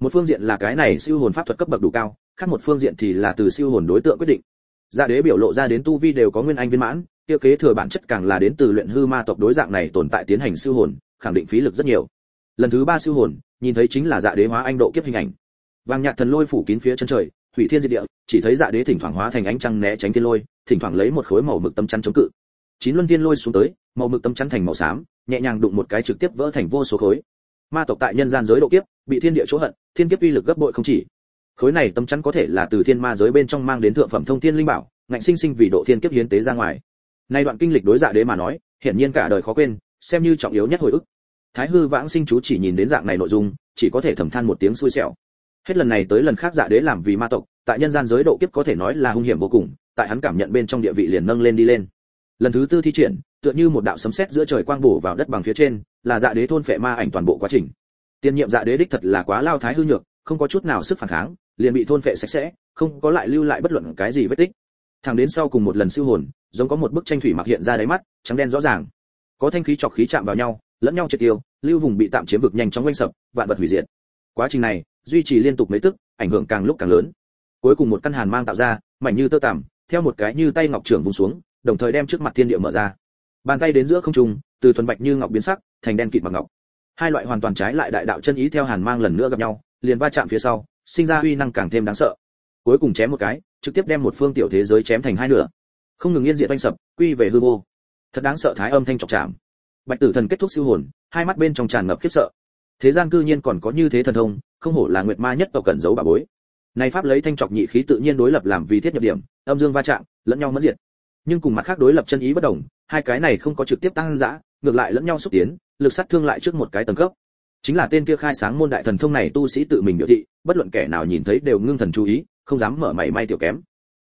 một phương diện là cái này siêu hồn pháp thuật cấp bậc đủ cao, khác một phương diện thì là từ siêu hồn đối tượng quyết định. Dạ đế biểu lộ ra đến tu vi đều có nguyên anh viên mãn tiêu kế thừa bản chất càng là đến từ luyện hư ma tộc đối dạng này tồn tại tiến hành siêu hồn, khẳng định phí lực rất nhiều. Lần thứ ba siêu hồn, nhìn thấy chính là dạ đế hóa anh độ kiếp hình ảnh. Vàng nhạt thần lôi phủ kín phía chân trời thủy thiên diệt địa, chỉ thấy dạ đế thỉnh thoảng hóa thành ánh trăng né tránh thiên lôi, thỉnh thoảng lấy một khối màu mực tâm chắn chống cự chín luân thiên lôi xuống tới, màu mực tâm chắn thành màu xám, nhẹ nhàng đụng một cái trực tiếp vỡ thành vô số khối. Ma tộc tại nhân gian giới độ kiếp, bị thiên địa chỗ hận, thiên kiếp uy lực gấp bội không chỉ. Khối này tâm chắn có thể là từ thiên ma giới bên trong mang đến thượng phẩm thông thiên linh bảo, ngạnh sinh sinh vì độ thiên kiếp hiến tế ra ngoài. Nay đoạn kinh lịch đối dạ đế mà nói, hiển nhiên cả đời khó quên, xem như trọng yếu nhất hồi ức. Thái hư vãng sinh chú chỉ nhìn đến dạng này nội dung, chỉ có thể thầm than một tiếng xui xẻo. Hết lần này tới lần khác dạ đế làm vì ma tộc, tại nhân gian giới độ kiếp có thể nói là hung hiểm vô cùng, tại hắn cảm nhận bên trong địa vị liền nâng lên đi lên lần thứ tư thi triển, tựa như một đạo sấm sét giữa trời quang bổ vào đất bằng phía trên, là dạ đế thôn phệ ma ảnh toàn bộ quá trình. Tiên nhiệm dạ đế đích thật là quá lao thái hư nhược, không có chút nào sức phản kháng, liền bị thôn phệ sạch sẽ, không có lại lưu lại bất luận cái gì vết tích. Thẳng đến sau cùng một lần siêu hồn, giống có một bức tranh thủy mặc hiện ra đáy mắt, trắng đen rõ ràng. Có thanh khí chọc khí chạm vào nhau, lẫn nhau triệt tiêu, lưu vùng bị tạm chiếm vực nhanh chóng quanh sập, vạn vật hủy diệt. Quá trình này, duy trì liên tục mấy tức, ảnh hưởng càng lúc càng lớn. Cuối cùng một căn hàn mang tạo ra, mảnh như tơ tằm, theo một cái như tay ngọc trưởng vùng xuống đồng thời đem trước mặt thiên địa mở ra. Bàn tay đến giữa không trung, từ thuần bạch như ngọc biến sắc, thành đen kịt bằng ngọc. Hai loại hoàn toàn trái lại đại đạo chân ý theo hàn mang lần nữa gặp nhau, liền va chạm phía sau, sinh ra uy năng càng thêm đáng sợ. Cuối cùng chém một cái, trực tiếp đem một phương tiểu thế giới chém thành hai nửa. Không ngừng yên diệt oanh sập, quy về hư vô. Thật đáng sợ thái âm thanh chọc chạm. Bạch tử thần kết thúc siêu hồn, hai mắt bên trong tràn ngập khiếp sợ. Thế gian cư nhiên còn có như thế thần thông, không hổ là nguyệt ma nhất tộc cẩn giấu bà bối. Này pháp lấy thanh trọc nhị khí tự nhiên đối lập làm vì thiết nhập điểm, âm dương va chạm, lẫn nhau mất diệt nhưng cùng mặt khác đối lập chân ý bất đồng, hai cái này không có trực tiếp tăng dã ngược lại lẫn nhau xúc tiến, lực sát thương lại trước một cái tầng cấp. Chính là tên kia khai sáng môn đại thần thông này tu sĩ tự mình biểu thị, bất luận kẻ nào nhìn thấy đều ngưng thần chú ý, không dám mở mảy may tiểu kém.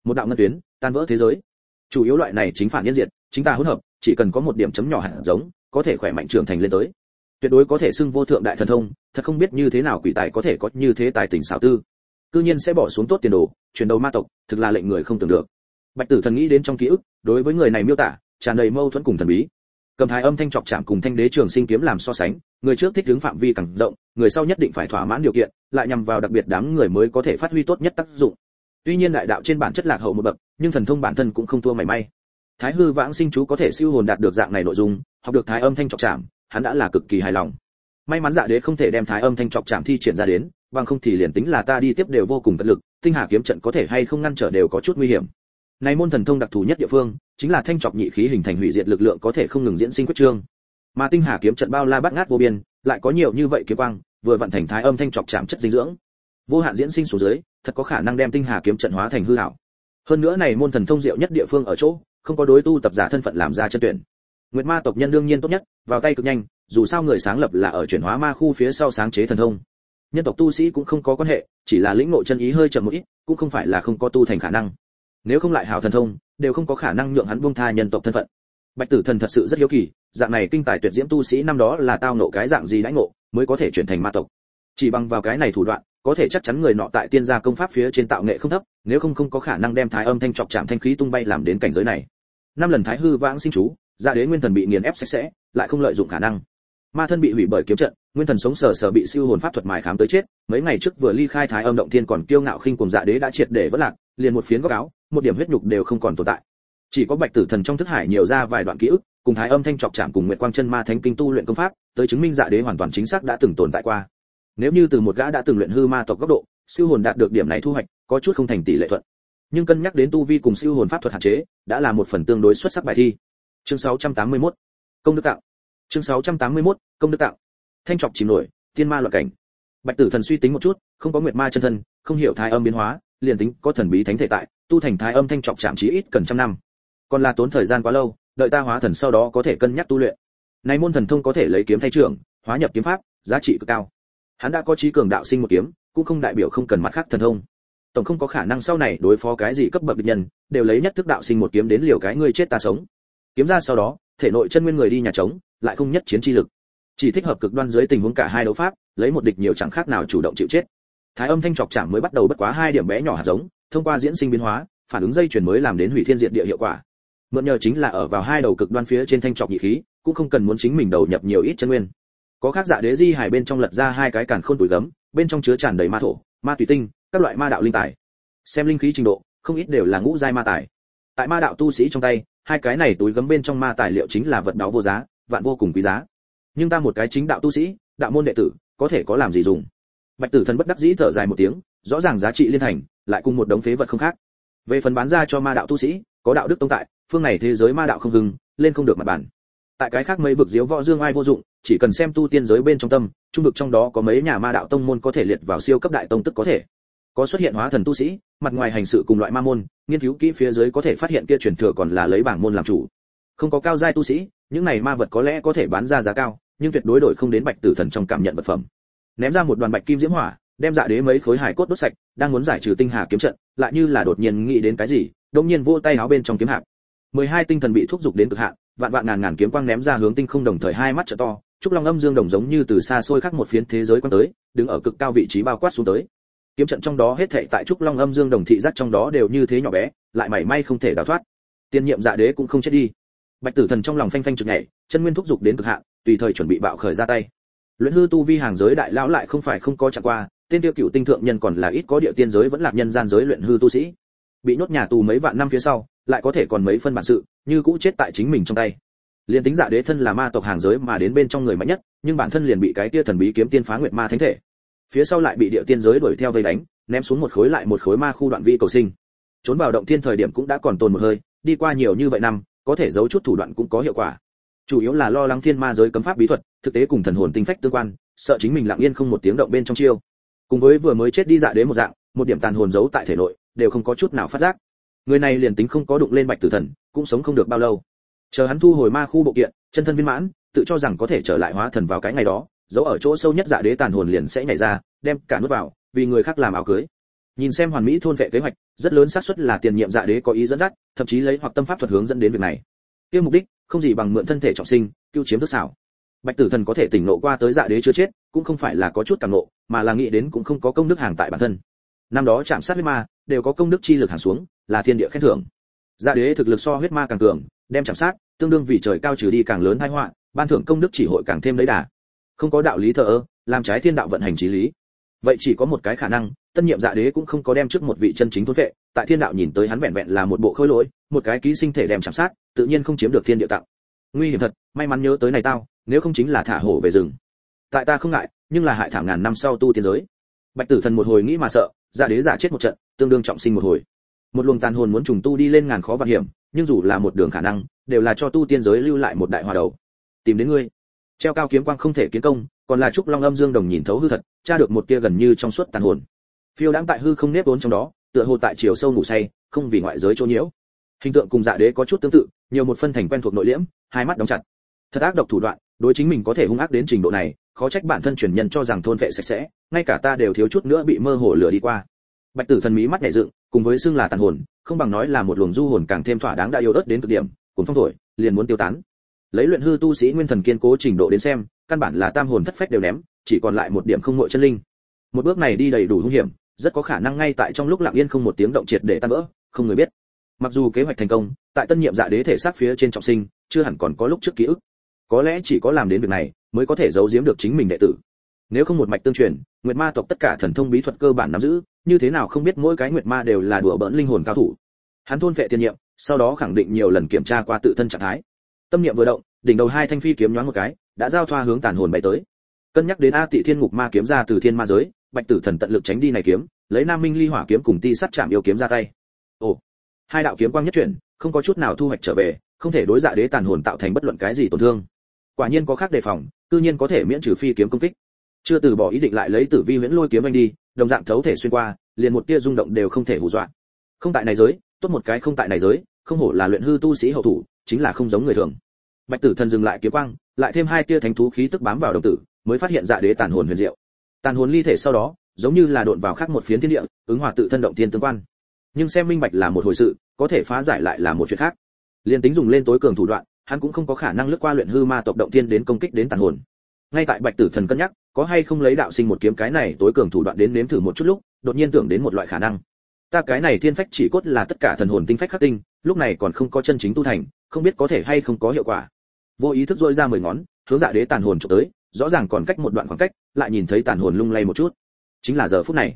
Một đạo ngân tuyến, tan vỡ thế giới. Chủ yếu loại này chính phản nhân diệt, chính ta hỗn hợp, chỉ cần có một điểm chấm nhỏ hạt giống, có thể khỏe mạnh trưởng thành lên tới. Tuyệt đối có thể xưng vô thượng đại thần thông, thật không biết như thế nào quỷ tài có thể có như thế tài tình xảo tư. Cư nhiên sẽ bỏ xuống tốt tiền đồ, chuyển đầu ma tộc, thực là lệnh người không tưởng được bạch tử thần nghĩ đến trong ký ức, đối với người này miêu tả, tràn đầy mâu thuẫn cùng thần bí. Cầm thái âm thanh trọc chạm cùng thanh đế trường sinh kiếm làm so sánh, người trước thích hướng phạm vi càng rộng, người sau nhất định phải thỏa mãn điều kiện, lại nhằm vào đặc biệt đám người mới có thể phát huy tốt nhất tác dụng. Tuy nhiên đại đạo trên bản chất lạc hậu một bậc, nhưng thần thông bản thân cũng không thua mảy may. Thái hư vãng sinh chú có thể siêu hồn đạt được dạng này nội dung, học được thái âm thanh trọc chạm, hắn đã là cực kỳ hài lòng. May mắn dạ đế không thể đem thái âm thanh trọc chạm thi triển ra đến, bằng không thì liền tính là ta đi tiếp đều vô cùng tận lực, tinh hà kiếm trận có thể hay không ngăn trở đều có chút nguy hiểm này môn thần thông đặc thù nhất địa phương, chính là thanh trọc nhị khí hình thành hủy diệt lực lượng có thể không ngừng diễn sinh quyết trương. Mà tinh hà kiếm trận bao la bắt ngát vô biên, lại có nhiều như vậy kiếm quang, vừa vận thành thái âm thanh trọc chạm chất dinh dưỡng. Vô hạn diễn sinh xuống dưới, thật có khả năng đem tinh hà kiếm trận hóa thành hư ảo. Hơn nữa này môn thần thông diệu nhất địa phương ở chỗ, không có đối tu tập giả thân phận làm ra chân tuyển. Nguyệt ma tộc nhân đương nhiên tốt nhất, vào tay cực nhanh, dù sao người sáng lập là ở chuyển hóa ma khu phía sau sáng chế thần thông. Nhân tộc tu sĩ cũng không có quan hệ, chỉ là lĩnh ngộ chân ý hơi chậm một ít, cũng không phải là không có tu thành khả năng nếu không lại hảo thần thông, đều không có khả năng nhượng hắn buông tha nhân tộc thân phận. Bạch tử thần thật sự rất hiếu kỳ, dạng này kinh tài tuyệt diễm tu sĩ năm đó là tao nộ cái dạng gì đãi ngộ, mới có thể chuyển thành ma tộc. Chỉ bằng vào cái này thủ đoạn, có thể chắc chắn người nọ tại tiên gia công pháp phía trên tạo nghệ không thấp, nếu không không có khả năng đem thái âm thanh chọc chạm thanh khí tung bay làm đến cảnh giới này. Năm lần thái hư vãng sinh chú gia đế nguyên thần bị nghiền ép sạch sẽ, lại không lợi dụng khả năng. Ma thân bị hủy bởi kiếm trận, nguyên thần sống sờ sờ bị siêu hồn pháp thuật mài khám tới chết, mấy ngày trước vừa ly khai thái âm động thiên còn kiêu ngạo khinh cùng dạ đế đã triệt để vỡ lạc liền một phiến góc áo, một điểm huyết nhục đều không còn tồn tại. Chỉ có bạch tử thần trong thức hải nhiều ra vài đoạn ký ức, cùng thái âm thanh trọc chạm cùng nguyệt quang chân ma thánh kinh tu luyện công pháp, tới chứng minh dạ đế hoàn toàn chính xác đã từng tồn tại qua. Nếu như từ một gã đã từng luyện hư ma tộc góc độ, siêu hồn đạt được điểm này thu hoạch, có chút không thành tỷ lệ thuận. Nhưng cân nhắc đến tu vi cùng siêu hồn pháp thuật hạn chế, đã là một phần tương đối xuất sắc bài thi. Chương 681 công đức tạo. Chương 681 công đức tạo. Thanh trọc chìm nổi, tiên ma loạn cảnh. Bạch tử thần suy tính một chút, không có nguyệt ma chân thân, không hiểu thái âm biến hóa liền tính có thần bí thánh thể tại, tu thành thái âm thanh trọc chạm chí ít cần trăm năm. Còn là tốn thời gian quá lâu, đợi ta hóa thần sau đó có thể cân nhắc tu luyện. Này môn thần thông có thể lấy kiếm thay trưởng, hóa nhập kiếm pháp, giá trị cực cao. Hắn đã có trí cường đạo sinh một kiếm, cũng không đại biểu không cần mặt khác thần thông. Tổng không có khả năng sau này đối phó cái gì cấp bậc địch nhân, đều lấy nhất thức đạo sinh một kiếm đến liều cái ngươi chết ta sống. Kiếm ra sau đó, thể nội chân nguyên người đi nhà trống, lại không nhất chiến chi lực. Chỉ thích hợp cực đoan dưới tình huống cả hai đấu pháp, lấy một địch nhiều chẳng khác nào chủ động chịu chết thái âm thanh chọc chạm mới bắt đầu bất quá hai điểm bé nhỏ hạt giống, thông qua diễn sinh biến hóa, phản ứng dây chuyển mới làm đến hủy thiên diệt địa hiệu quả. Mượn nhờ chính là ở vào hai đầu cực đoan phía trên thanh trọc nhị khí, cũng không cần muốn chính mình đầu nhập nhiều ít chân nguyên. Có khác dạ đế di hải bên trong lật ra hai cái càn khôn tuổi gấm, bên trong chứa tràn đầy ma thổ, ma tùy tinh, các loại ma đạo linh tài. Xem linh khí trình độ, không ít đều là ngũ giai ma tài. Tại ma đạo tu sĩ trong tay, hai cái này túi gấm bên trong ma tài liệu chính là vật đáo vô giá, vạn vô cùng quý giá. Nhưng ta một cái chính đạo tu sĩ, đạo môn đệ tử, có thể có làm gì dùng? Bạch tử thần bất đắc dĩ thở dài một tiếng, rõ ràng giá trị liên thành, lại cùng một đống phế vật không khác. Về phần bán ra cho ma đạo tu sĩ, có đạo đức tông tại, phương này thế giới ma đạo không hưng lên không được mặt bản tại cái khác mấy vực diếu võ dương ai vô dụng, chỉ cần xem tu tiên giới bên trong tâm, trung vực trong đó có mấy nhà ma đạo tông môn có thể liệt vào siêu cấp đại tông tức có thể. Có xuất hiện hóa thần tu sĩ, mặt ngoài hành sự cùng loại ma môn, nghiên cứu kỹ phía dưới có thể phát hiện kia truyền thừa còn là lấy bảng môn làm chủ. Không có cao giai tu sĩ, những này ma vật có lẽ có thể bán ra giá cao, nhưng tuyệt đối đổi không đến bạch tử thần trong cảm nhận vật phẩm ném ra một đoàn bạch kim diễm hỏa, đem dạ đế mấy khối hải cốt đốt sạch, đang muốn giải trừ tinh hà kiếm trận, lại như là đột nhiên nghĩ đến cái gì, đột nhiên vỗ tay áo bên trong kiếm hạp. Mười hai tinh thần bị thúc giục đến cực hạn, vạn vạn ngàn ngàn kiếm quang ném ra hướng tinh không đồng thời hai mắt trợ to trúc long âm dương đồng giống như từ xa xôi khắc một phiến thế giới quan tới, đứng ở cực cao vị trí bao quát xuống tới. Kiếm trận trong đó hết thảy tại trúc long âm dương đồng thị giác trong đó đều như thế nhỏ bé, lại mảy may không thể đào thoát. Tiên nhiệm dạ đế cũng không chết đi. Bạch tử thần trong lòng phanh phanh trực nhảy, chân nguyên thúc giục đến cực hạn, tùy thời chuẩn bị bạo khởi ra tay luyện hư tu vi hàng giới đại lão lại không phải không có chẳng qua, tên tiêu cựu tinh thượng nhân còn là ít có địa tiên giới vẫn là nhân gian giới luyện hư tu sĩ. Bị nhốt nhà tù mấy vạn năm phía sau, lại có thể còn mấy phân bản sự, như cũ chết tại chính mình trong tay. Liền tính giả đế thân là ma tộc hàng giới mà đến bên trong người mạnh nhất, nhưng bản thân liền bị cái tia thần bí kiếm tiên phá nguyệt ma thánh thể. Phía sau lại bị địa tiên giới đuổi theo vây đánh, ném xuống một khối lại một khối ma khu đoạn vi cầu sinh. Trốn vào động thiên thời điểm cũng đã còn tồn một hơi, đi qua nhiều như vậy năm, có thể giấu chút thủ đoạn cũng có hiệu quả chủ yếu là lo lắng thiên ma giới cấm pháp bí thuật, thực tế cùng thần hồn tinh phách tương quan, sợ chính mình lặng yên không một tiếng động bên trong chiêu. Cùng với vừa mới chết đi dạ đế một dạng, một điểm tàn hồn giấu tại thể nội, đều không có chút nào phát giác. Người này liền tính không có đụng lên bạch tử thần, cũng sống không được bao lâu. Chờ hắn thu hồi ma khu bộ kiện, chân thân viên mãn, tự cho rằng có thể trở lại hóa thần vào cái ngày đó, giấu ở chỗ sâu nhất dạ đế tàn hồn liền sẽ nhảy ra, đem cả nuốt vào, vì người khác làm áo cưới. Nhìn xem hoàn mỹ thôn vệ kế hoạch, rất lớn xác suất là tiền nhiệm dạ đế có ý dẫn dắt, thậm chí lấy hoặc tâm pháp thuật hướng dẫn đến việc này. Tiêu mục đích không gì bằng mượn thân thể trọng sinh, cứu chiếm thức xảo. Bạch tử thần có thể tỉnh nộ qua tới dạ đế chưa chết, cũng không phải là có chút càng nộ mà là nghĩ đến cũng không có công đức hàng tại bản thân. Năm đó chạm sát huyết ma, đều có công đức chi lực hàng xuống, là thiên địa khen thưởng. Dạ đế thực lực so huyết ma càng cường, đem chạm sát, tương đương vì trời cao trừ đi càng lớn tai họa, ban thưởng công đức chỉ hội càng thêm lấy đà. Không có đạo lý thờ ơ, làm trái thiên đạo vận hành trí lý. Vậy chỉ có một cái khả năng, tân nhiệm dạ đế cũng không có đem trước một vị chân chính thôn vệ tại thiên đạo nhìn tới hắn vẹn vẹn là một bộ khôi lỗi, một cái ký sinh thể đem chạm sát, tự nhiên không chiếm được thiên địa tặng nguy hiểm thật, may mắn nhớ tới này tao, nếu không chính là thả hổ về rừng. Tại ta không ngại, nhưng là hại thảm ngàn năm sau tu tiên giới. Bạch tử thần một hồi nghĩ mà sợ, giả đế giả chết một trận, tương đương trọng sinh một hồi. Một luồng tàn hồn muốn trùng tu đi lên ngàn khó vạn hiểm, nhưng dù là một đường khả năng, đều là cho tu tiên giới lưu lại một đại hòa đầu. Tìm đến ngươi. Treo cao kiếm quang không thể kiến công, còn là trúc long âm dương đồng nhìn thấu hư thật, tra được một tia gần như trong suốt tàn hồn. Phiêu đãng tại hư không nếp vốn trong đó tựa hồ tại chiều sâu ngủ say, không vì ngoại giới chỗ nhiễu. Hình tượng cùng dạ đế có chút tương tự, nhiều một phân thành quen thuộc nội liễm, hai mắt đóng chặt. Thật ác độc thủ đoạn, đối chính mình có thể hung ác đến trình độ này, khó trách bản thân truyền nhân cho rằng thôn vệ sạch sẽ, ngay cả ta đều thiếu chút nữa bị mơ hồ lừa đi qua. Bạch tử thần mí mắt nhẹ dựng, cùng với xương là tàn hồn, không bằng nói là một luồng du hồn càng thêm thỏa đáng đã yếu ớt đến cực điểm cùng phong thổi, liền muốn tiêu tán. Lấy luyện hư tu sĩ nguyên thần kiên cố trình độ đến xem, căn bản là tam hồn thất phách đều ném, chỉ còn lại một điểm không nội chân linh. Một bước này đi đầy đủ hung hiểm rất có khả năng ngay tại trong lúc lặng yên không một tiếng động triệt để tan vỡ, không người biết. Mặc dù kế hoạch thành công, tại tân nhiệm dạ đế thể xác phía trên trọng sinh, chưa hẳn còn có lúc trước ký ức. Có lẽ chỉ có làm đến việc này, mới có thể giấu giếm được chính mình đệ tử. Nếu không một mạch tương truyền, nguyệt ma tộc tất cả thần thông bí thuật cơ bản nắm giữ, như thế nào không biết mỗi cái nguyệt ma đều là đùa bỡn linh hồn cao thủ. Hắn thôn vệ tiền nhiệm, sau đó khẳng định nhiều lần kiểm tra qua tự thân trạng thái. Tâm niệm vừa động, đỉnh đầu hai thanh phi kiếm nhoáng một cái, đã giao thoa hướng tàn hồn bay tới. Cân nhắc đến a tị thiên ngục ma kiếm ra từ thiên ma giới bạch tử thần tận lực tránh đi này kiếm, lấy nam minh ly hỏa kiếm cùng ti sắt chạm yêu kiếm ra tay. Ồ, hai đạo kiếm quang nhất chuyển, không có chút nào thu hoạch trở về, không thể đối dạ đế tàn hồn tạo thành bất luận cái gì tổn thương. Quả nhiên có khác đề phòng tự nhiên có thể miễn trừ phi kiếm công kích. Chưa từ bỏ ý định lại lấy tử vi huyễn lôi kiếm anh đi, đồng dạng thấu thể xuyên qua, liền một tia rung động đều không thể hù dọa. Không tại này giới, tốt một cái không tại này giới, không hổ là luyện hư tu sĩ hậu thủ, chính là không giống người thường. Bạch tử thần dừng lại kiếm quang, lại thêm hai tia thánh thú khí tức bám vào đồng tử, mới phát hiện dạ đế tàn hồn huyền diệu tàn hồn ly thể sau đó, giống như là độn vào khác một phiến thiên địa, ứng hòa tự thân động tiên tương quan. Nhưng xem minh bạch là một hồi sự, có thể phá giải lại là một chuyện khác. Liên tính dùng lên tối cường thủ đoạn, hắn cũng không có khả năng lướt qua luyện hư ma tộc động tiên đến công kích đến tàn hồn. Ngay tại bạch tử thần cân nhắc, có hay không lấy đạo sinh một kiếm cái này tối cường thủ đoạn đến nếm thử một chút lúc, đột nhiên tưởng đến một loại khả năng. Ta cái này thiên phách chỉ cốt là tất cả thần hồn tinh phách khắc tinh, lúc này còn không có chân chính tu thành, không biết có thể hay không có hiệu quả. Vô ý thức dội ra mười ngón, hướng dạ đế tàn hồn chụp tới rõ ràng còn cách một đoạn khoảng cách, lại nhìn thấy tàn hồn lung lay một chút. Chính là giờ phút này,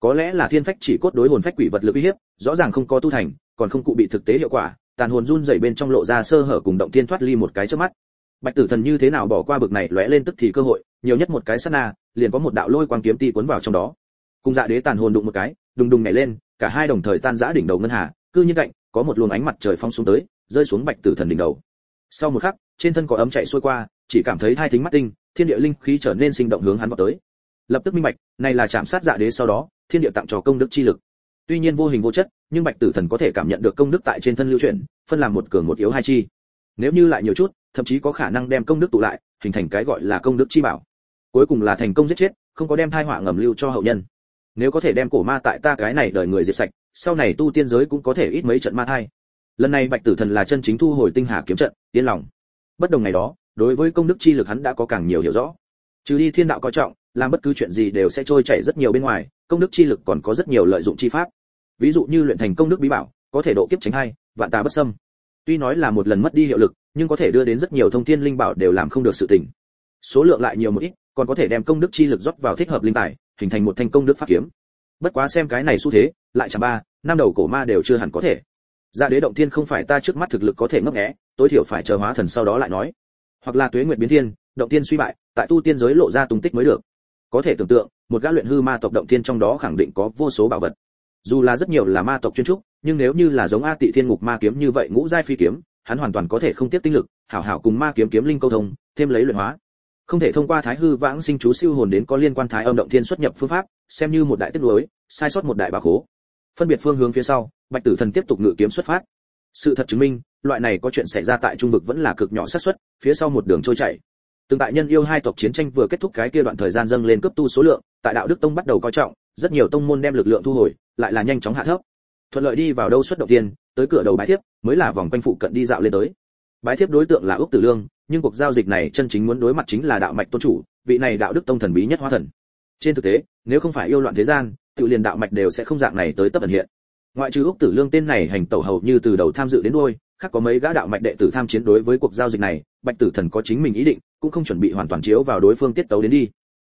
có lẽ là thiên phách chỉ cốt đối hồn phách quỷ vật lực uy hiếp, rõ ràng không có tu thành, còn không cụ bị thực tế hiệu quả, tàn hồn run rẩy bên trong lộ ra sơ hở cùng động tiên thoát ly một cái trước mắt. Bạch tử thần như thế nào bỏ qua bực này lóe lên tức thì cơ hội, nhiều nhất một cái sát na, liền có một đạo lôi quang kiếm ti cuốn vào trong đó. Cùng dạ đế tàn hồn đụng một cái, đùng đùng nhảy lên, cả hai đồng thời tan rã đỉnh đầu ngân hà, cư nhiên cạnh, có một luồng ánh mặt trời phong xuống tới, rơi xuống bạch tử thần đỉnh đầu. Sau một khắc, trên thân có ấm chạy xuôi qua, chỉ cảm thấy hai thính mắt tinh thiên địa linh khí trở nên sinh động hướng hắn vào tới. Lập tức minh bạch, này là chạm sát dạ đế sau đó, thiên địa tặng cho công đức chi lực. Tuy nhiên vô hình vô chất, nhưng bạch tử thần có thể cảm nhận được công đức tại trên thân lưu chuyển, phân làm một cường một yếu hai chi. Nếu như lại nhiều chút, thậm chí có khả năng đem công đức tụ lại, hình thành cái gọi là công đức chi bảo. Cuối cùng là thành công giết chết, không có đem thai họa ngầm lưu cho hậu nhân. Nếu có thể đem cổ ma tại ta cái này đời người diệt sạch, sau này tu tiên giới cũng có thể ít mấy trận ma thai. Lần này bạch tử thần là chân chính thu hồi tinh hà kiếm trận, yên lòng. Bất đồng ngày đó đối với công đức chi lực hắn đã có càng nhiều hiểu rõ. Trừ đi thiên đạo coi trọng, làm bất cứ chuyện gì đều sẽ trôi chảy rất nhiều bên ngoài, công đức chi lực còn có rất nhiều lợi dụng chi pháp. Ví dụ như luyện thành công đức bí bảo, có thể độ kiếp tránh hai, vạn tà bất xâm. Tuy nói là một lần mất đi hiệu lực, nhưng có thể đưa đến rất nhiều thông thiên linh bảo đều làm không được sự tình. Số lượng lại nhiều một ít, còn có thể đem công đức chi lực rót vào thích hợp linh tài, hình thành một thanh công đức pháp kiếm. Bất quá xem cái này xu thế, lại chẳng ba, năm đầu cổ ma đều chưa hẳn có thể. Dạ đế động thiên không phải ta trước mắt thực lực có thể ngấp nghé, tối thiểu phải chờ hóa thần sau đó lại nói hoặc là tuế nguyệt biến thiên, động thiên suy bại, tại tu tiên giới lộ ra tung tích mới được. Có thể tưởng tượng, một gã luyện hư ma tộc động thiên trong đó khẳng định có vô số bảo vật. Dù là rất nhiều là ma tộc chuyên trúc, nhưng nếu như là giống a tị thiên ngục ma kiếm như vậy ngũ giai phi kiếm, hắn hoàn toàn có thể không tiếp tinh lực, hảo hảo cùng ma kiếm kiếm linh câu thông, thêm lấy luyện hóa. Không thể thông qua thái hư vãng sinh chú siêu hồn đến có liên quan thái âm động thiên xuất nhập phương pháp, xem như một đại tiết đối sai sót một đại bà khố. Phân biệt phương hướng phía sau, bạch tử thần tiếp tục ngự kiếm xuất phát sự thật chứng minh, loại này có chuyện xảy ra tại trung vực vẫn là cực nhỏ xác suất, phía sau một đường trôi chảy. Từng tại nhân yêu hai tộc chiến tranh vừa kết thúc cái kia đoạn thời gian dâng lên cấp tu số lượng, tại đạo đức tông bắt đầu coi trọng, rất nhiều tông môn đem lực lượng thu hồi, lại là nhanh chóng hạ thấp. Thuận lợi đi vào đâu xuất động tiên, tới cửa đầu bái thiếp, mới là vòng quanh phụ cận đi dạo lên tới. Bái thiếp đối tượng là ước tử lương, nhưng cuộc giao dịch này chân chính muốn đối mặt chính là đạo mạch tôn chủ, vị này đạo đức tông thần bí nhất hóa thần. Trên thực tế, nếu không phải yêu loạn thế gian, tự liền đạo mạch đều sẽ không dạng này tới tấp ẩn hiện ngoại trừ úc tử lương tên này hành tẩu hầu như từ đầu tham dự đến đuôi, khác có mấy gã đạo mạch đệ tử tham chiến đối với cuộc giao dịch này, bạch tử thần có chính mình ý định, cũng không chuẩn bị hoàn toàn chiếu vào đối phương tiết tấu đến đi.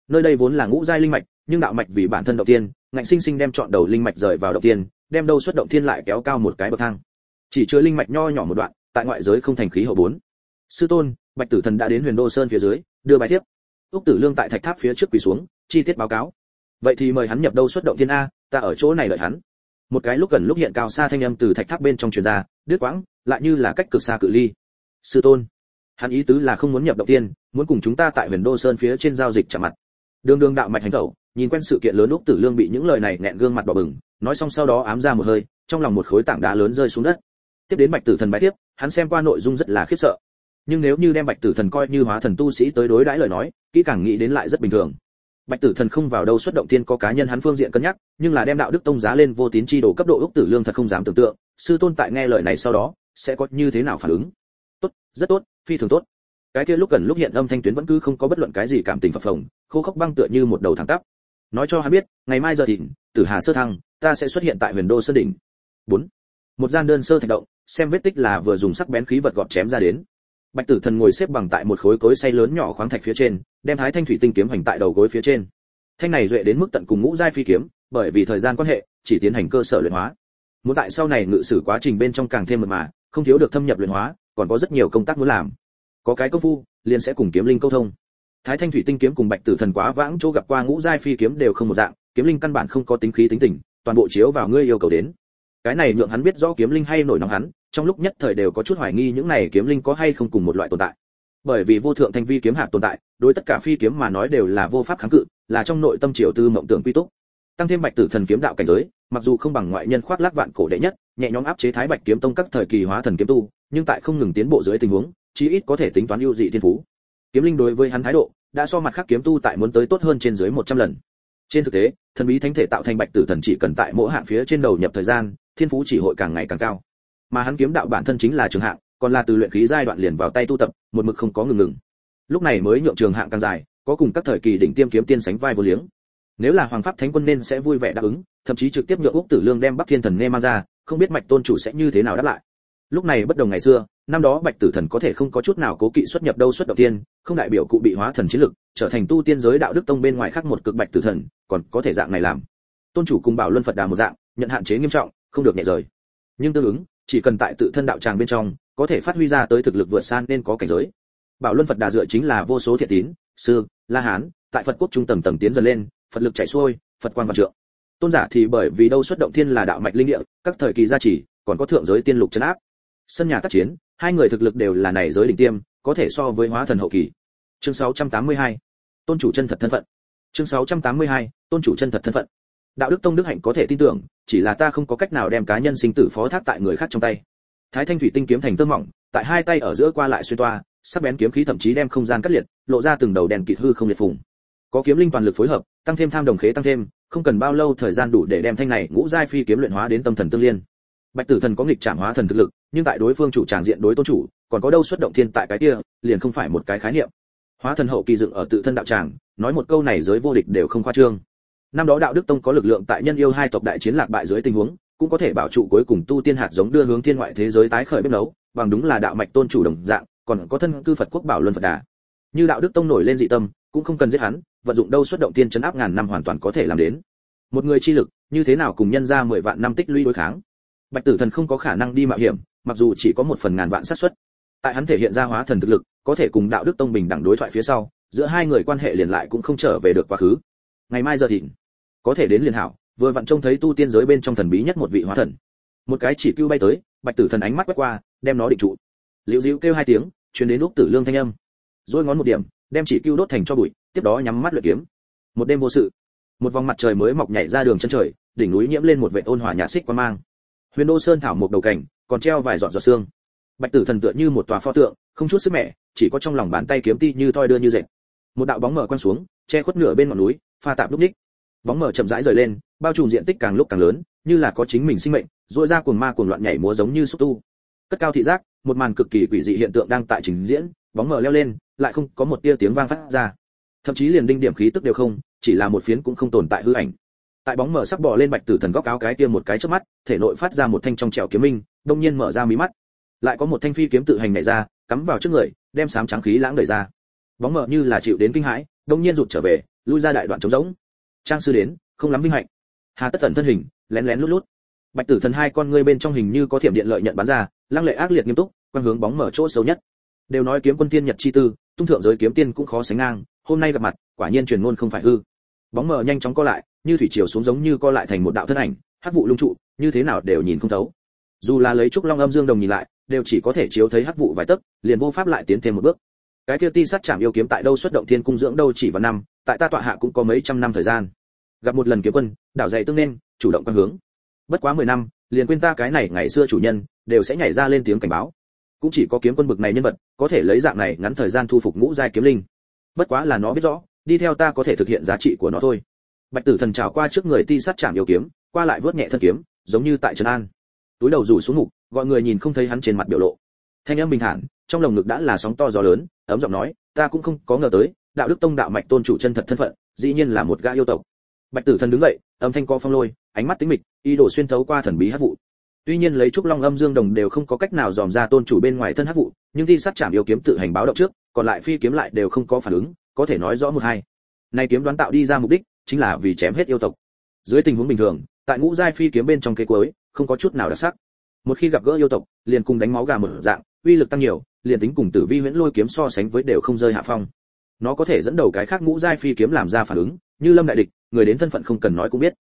Nơi đây vốn là ngũ giai linh mạch, nhưng đạo mạch vì bản thân đầu tiên, ngạnh sinh sinh đem chọn đầu linh mạch rời vào đầu tiên, đem đâu xuất động thiên lại kéo cao một cái bậc thang. Chỉ chứa linh mạch nho nhỏ một đoạn, tại ngoại giới không thành khí hậu bốn. Sư tôn, bạch tử thần đã đến huyền đô sơn phía dưới, đưa bài tiếp úc tử lương tại thạch tháp phía trước quỳ xuống, chi tiết báo cáo. Vậy thì mời hắn nhập đâu xuất động thiên a, ta ở chỗ này đợi hắn một cái lúc gần lúc hiện cao xa thanh âm từ thạch tháp bên trong truyền ra, đứt quãng, lại như là cách cực xa cự ly. Sư tôn. Hắn ý tứ là không muốn nhập động tiên, muốn cùng chúng ta tại huyền đô sơn phía trên giao dịch chạm mặt. Đường đường đạo mạch hành tẩu, nhìn quen sự kiện lớn úc tử lương bị những lời này nghẹn gương mặt đỏ bừng, nói xong sau đó ám ra một hơi, trong lòng một khối tảng đá lớn rơi xuống đất. Tiếp đến bạch tử thần bài tiếp, hắn xem qua nội dung rất là khiếp sợ. Nhưng nếu như đem bạch tử thần coi như hóa thần tu sĩ tới đối đãi lời nói, kỹ càng nghĩ đến lại rất bình thường bạch tử thần không vào đâu xuất động tiên có cá nhân hắn phương diện cân nhắc, nhưng là đem đạo đức tông giá lên vô tín chi đồ cấp độ ước tử lương thật không dám tưởng tượng, sư tôn tại nghe lời này sau đó, sẽ có như thế nào phản ứng? Tốt, rất tốt, phi thường tốt. Cái kia lúc gần lúc hiện âm thanh tuyến vẫn cứ không có bất luận cái gì cảm tình phập phồng, khô khốc băng tựa như một đầu thẳng tắp. Nói cho hắn biết, ngày mai giờ thịnh, tử hà sơ thăng, ta sẽ xuất hiện tại huyền đô sơn đỉnh. Bốn. Một gian đơn sơ thạch động, xem vết tích là vừa dùng sắc bén khí vật gọt chém ra đến bạch tử thần ngồi xếp bằng tại một khối cối xay lớn nhỏ khoáng thạch phía trên, đem thái thanh thủy tinh kiếm hành tại đầu gối phía trên. Thanh này duệ đến mức tận cùng ngũ giai phi kiếm, bởi vì thời gian quan hệ, chỉ tiến hành cơ sở luyện hóa. Muốn tại sau này ngự sử quá trình bên trong càng thêm mật mà, không thiếu được thâm nhập luyện hóa, còn có rất nhiều công tác muốn làm. Có cái công phu, liền sẽ cùng kiếm linh câu thông. Thái thanh thủy tinh kiếm cùng bạch tử thần quá vãng chỗ gặp qua ngũ giai phi kiếm đều không một dạng, kiếm linh căn bản không có tính khí tính tình, toàn bộ chiếu vào ngươi yêu cầu đến. Cái này nhượng hắn biết rõ kiếm linh hay nổi nóng hắn trong lúc nhất thời đều có chút hoài nghi những này kiếm linh có hay không cùng một loại tồn tại. Bởi vì vô thượng thanh vi kiếm hạp tồn tại, đối tất cả phi kiếm mà nói đều là vô pháp kháng cự, là trong nội tâm triều tư mộng tưởng quy túc. Tăng thêm bạch tử thần kiếm đạo cảnh giới, mặc dù không bằng ngoại nhân khoác lác vạn cổ đệ nhất, nhẹ nhõm áp chế thái bạch kiếm tông các thời kỳ hóa thần kiếm tu, nhưng tại không ngừng tiến bộ dưới tình huống, chí ít có thể tính toán ưu dị thiên phú. Kiếm linh đối với hắn thái độ, đã so mặt khác kiếm tu tại muốn tới tốt hơn trên dưới 100 lần. Trên thực tế, thần bí thánh thể tạo thành bạch tử thần chỉ cần tại mỗi hạng phía trên đầu nhập thời gian, thiên phú chỉ hội càng ngày càng cao mà hắn kiếm đạo bản thân chính là trường hạng, còn là từ luyện khí giai đoạn liền vào tay tu tập, một mực không có ngừng ngừng. Lúc này mới nhượng trường hạng càng dài, có cùng các thời kỳ đỉnh tiêm kiếm tiên sánh vai vô liếng. Nếu là hoàng pháp thánh quân nên sẽ vui vẻ đáp ứng, thậm chí trực tiếp nhượng úc tử lương đem bắc thiên thần nghe mang ra, không biết mạch tôn chủ sẽ như thế nào đáp lại. Lúc này bất đồng ngày xưa, năm đó bạch tử thần có thể không có chút nào cố kỵ xuất nhập đâu xuất đầu tiên, không đại biểu cụ bị hóa thần chiến lực, trở thành tu tiên giới đạo đức tông bên ngoài khác một cực bạch tử thần, còn có thể dạng này làm. Tôn chủ cùng bảo luân phật đà một dạng, nhận hạn chế nghiêm trọng, không được nhẹ rời. Nhưng tương ứng chỉ cần tại tự thân đạo tràng bên trong, có thể phát huy ra tới thực lực vượt san nên có cảnh giới. Bảo luân phật đà dựa chính là vô số thiện tín, sư, la hán, tại phật quốc trung tầng tầng tiến dần lên, phật lực chảy xuôi, phật quan văn trượng. Tôn giả thì bởi vì đâu xuất động thiên là đạo mạch linh địa, các thời kỳ gia trì, còn có thượng giới tiên lục chấn áp. Sân nhà tác chiến, hai người thực lực đều là này giới đỉnh tiêm, có thể so với hóa thần hậu kỳ. Chương 682 tôn chủ chân thật thân phận. Chương 682 tôn chủ chân thật thân phận đạo đức tông đức hạnh có thể tin tưởng, chỉ là ta không có cách nào đem cá nhân sinh tử phó thác tại người khác trong tay. Thái thanh thủy tinh kiếm thành tơ mỏng, tại hai tay ở giữa qua lại xuyên toa, sắc bén kiếm khí thậm chí đem không gian cắt liệt, lộ ra từng đầu đèn kịt hư không liệt phùng. Có kiếm linh toàn lực phối hợp, tăng thêm tham đồng khế tăng thêm, không cần bao lâu thời gian đủ để đem thanh này ngũ giai phi kiếm luyện hóa đến tâm thần tương liên. Bạch tử thần có nghịch trảm hóa thần thực lực, nhưng tại đối phương chủ tràng diện đối tôn chủ, còn có đâu xuất động thiên tại cái kia, liền không phải một cái khái niệm. Hóa thần hậu kỳ dựng ở tự thân đạo tràng, nói một câu này giới vô địch đều không khoa trương năm đó đạo đức tông có lực lượng tại nhân yêu hai tộc đại chiến lạc bại dưới tình huống, cũng có thể bảo trụ cuối cùng tu tiên hạt giống đưa hướng thiên ngoại thế giới tái khởi bếp nấu, bằng đúng là đạo mạch tôn chủ đồng dạng, còn có thân cư phật quốc bảo luân phật đà. Như đạo đức tông nổi lên dị tâm, cũng không cần giết hắn, vận dụng đâu xuất động tiên chấn áp ngàn năm hoàn toàn có thể làm đến. Một người chi lực, như thế nào cùng nhân ra mười vạn năm tích lũy đối kháng? Bạch tử thần không có khả năng đi mạo hiểm, mặc dù chỉ có một phần ngàn vạn xác suất. Tại hắn thể hiện ra hóa thần thực lực, có thể cùng đạo đức tông bình đẳng đối thoại phía sau, giữa hai người quan hệ liền lại cũng không trở về được quá khứ. Ngày mai giờ thịnh có thể đến liền hảo, vừa vặn trông thấy tu tiên giới bên trong thần bí nhất một vị hóa thần. Một cái chỉ cưu bay tới, bạch tử thần ánh mắt quét qua, đem nó định trụ. Liễu diễu kêu hai tiếng, truyền đến lúc tử lương thanh âm. Rồi ngón một điểm, đem chỉ cưu đốt thành cho bụi, tiếp đó nhắm mắt luyện kiếm. Một đêm vô sự. Một vòng mặt trời mới mọc nhảy ra đường chân trời, đỉnh núi nhiễm lên một vệt ôn hòa nhạt xích qua mang. Huyền đô sơn thảo một đầu cảnh, còn treo vài giọt giọt xương bạch tử thần tựa như một tòa pho tượng, không chút sức mẹ chỉ có trong lòng bàn tay kiếm ti như toi đưa như dệt. Một đạo bóng mở quăng xuống, che khuất nửa bên ngọn núi, pha tạp lúc ních bóng mở chậm rãi rời lên, bao trùm diện tích càng lúc càng lớn, như là có chính mình sinh mệnh dội ra cuồng ma cuồng loạn nhảy múa giống như xúc tu. Cất cao thị giác, một màn cực kỳ quỷ dị hiện tượng đang tại trình diễn, bóng mở leo lên, lại không có một tia tiếng vang phát ra. Thậm chí liền đinh điểm khí tức đều không, chỉ là một phiến cũng không tồn tại hư ảnh. Tại bóng mở sắc bỏ lên bạch tử thần góc áo cái kia một cái trước mắt, thể nội phát ra một thanh trong trèo kiếm minh, đông nhiên mở ra mí mắt. Lại có một thanh phi kiếm tự hành nhảy ra, cắm vào trước người, đem sám trắng khí lãng đẩy ra. Bóng mở như là chịu đến kinh hãi, đông nhiên rụt trở về, lui ra đại đoạn trống rỗng trang sư đến, không lắm vinh hạnh. Hà tất tận thân hình, lén lén lút lút. Bạch tử thần hai con ngươi bên trong hình như có thiểm điện lợi nhận bắn ra, lăng lệ ác liệt nghiêm túc quan hướng bóng mở chỗ xấu nhất. Đều nói kiếm quân tiên nhật chi tư, tung thượng giới kiếm tiên cũng khó sánh ngang, hôm nay gặp mặt, quả nhiên truyền ngôn không phải hư. Bóng mở nhanh chóng co lại, như thủy triều xuống giống như co lại thành một đạo thân ảnh, hắc vụ lung trụ, như thế nào đều nhìn không thấu. Dù là lấy trúc long âm dương đồng nhìn lại, đều chỉ có thể chiếu thấy hắc vụ vài tấc, liền vô pháp lại tiến thêm một bước. Cái kia ti sát chạm yêu kiếm tại đâu xuất động thiên cung dưỡng đâu chỉ vào năm tại ta tọa hạ cũng có mấy trăm năm thời gian. Gặp một lần kiếm quân, đảo dày tương nên, chủ động quan hướng. Bất quá mười năm, liền quên ta cái này ngày xưa chủ nhân, đều sẽ nhảy ra lên tiếng cảnh báo. Cũng chỉ có kiếm quân bực này nhân vật, có thể lấy dạng này ngắn thời gian thu phục ngũ giai kiếm linh. Bất quá là nó biết rõ, đi theo ta có thể thực hiện giá trị của nó thôi. Bạch tử thần trào qua trước người ti sát chạm yêu kiếm, qua lại vớt nhẹ thân kiếm, giống như tại Trần an. Túi đầu rủ xuống mục, gọi người nhìn không thấy hắn trên mặt biểu lộ. Thanh âm bình thản, trong lồng ngực đã là sóng to gió lớn, ấm giọng nói, ta cũng không có ngờ tới đạo đức tông đạo mạch tôn chủ chân thật thân phận, dĩ nhiên là một gã yêu tộc. Bạch tử thần đứng dậy, âm thanh co phong lôi, ánh mắt tính mịch, ý đồ xuyên thấu qua thần bí hắc vụ. Tuy nhiên lấy trúc long âm dương đồng đều không có cách nào dòm ra tôn chủ bên ngoài thân hắc vụ, nhưng thi sát chạm yêu kiếm tự hành báo động trước, còn lại phi kiếm lại đều không có phản ứng, có thể nói rõ một hai. Nay kiếm đoán tạo đi ra mục đích, chính là vì chém hết yêu tộc. Dưới tình huống bình thường, tại ngũ giai phi kiếm bên trong cây cuối, không có chút nào đặc sắc. Một khi gặp gỡ yêu tộc, liền cùng đánh máu gà mở dạng, uy lực tăng nhiều, liền tính cùng tử vi huyễn lôi kiếm so sánh với đều không rơi hạ phong nó có thể dẫn đầu cái khác ngũ giai phi kiếm làm ra phản ứng, như lâm đại địch, người đến thân phận không cần nói cũng biết.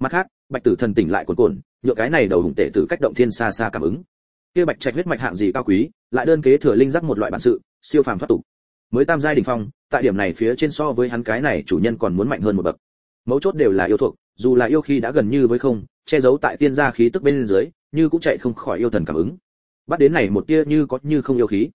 Mặt khác, bạch tử thần tỉnh lại cuồn cuộn, nhựa cái này đầu hùng tể tử cách động thiên xa xa cảm ứng. Kia bạch trạch huyết mạch hạng gì cao quý, lại đơn kế thừa linh giác một loại bản sự, siêu phàm thoát tục. Mới tam giai đỉnh phong, tại điểm này phía trên so với hắn cái này chủ nhân còn muốn mạnh hơn một bậc. Mấu chốt đều là yêu thuộc, dù là yêu khi đã gần như với không, che giấu tại tiên gia khí tức bên dưới, như cũng chạy không khỏi yêu thần cảm ứng. Bắt đến này một tia như có như không yêu khí.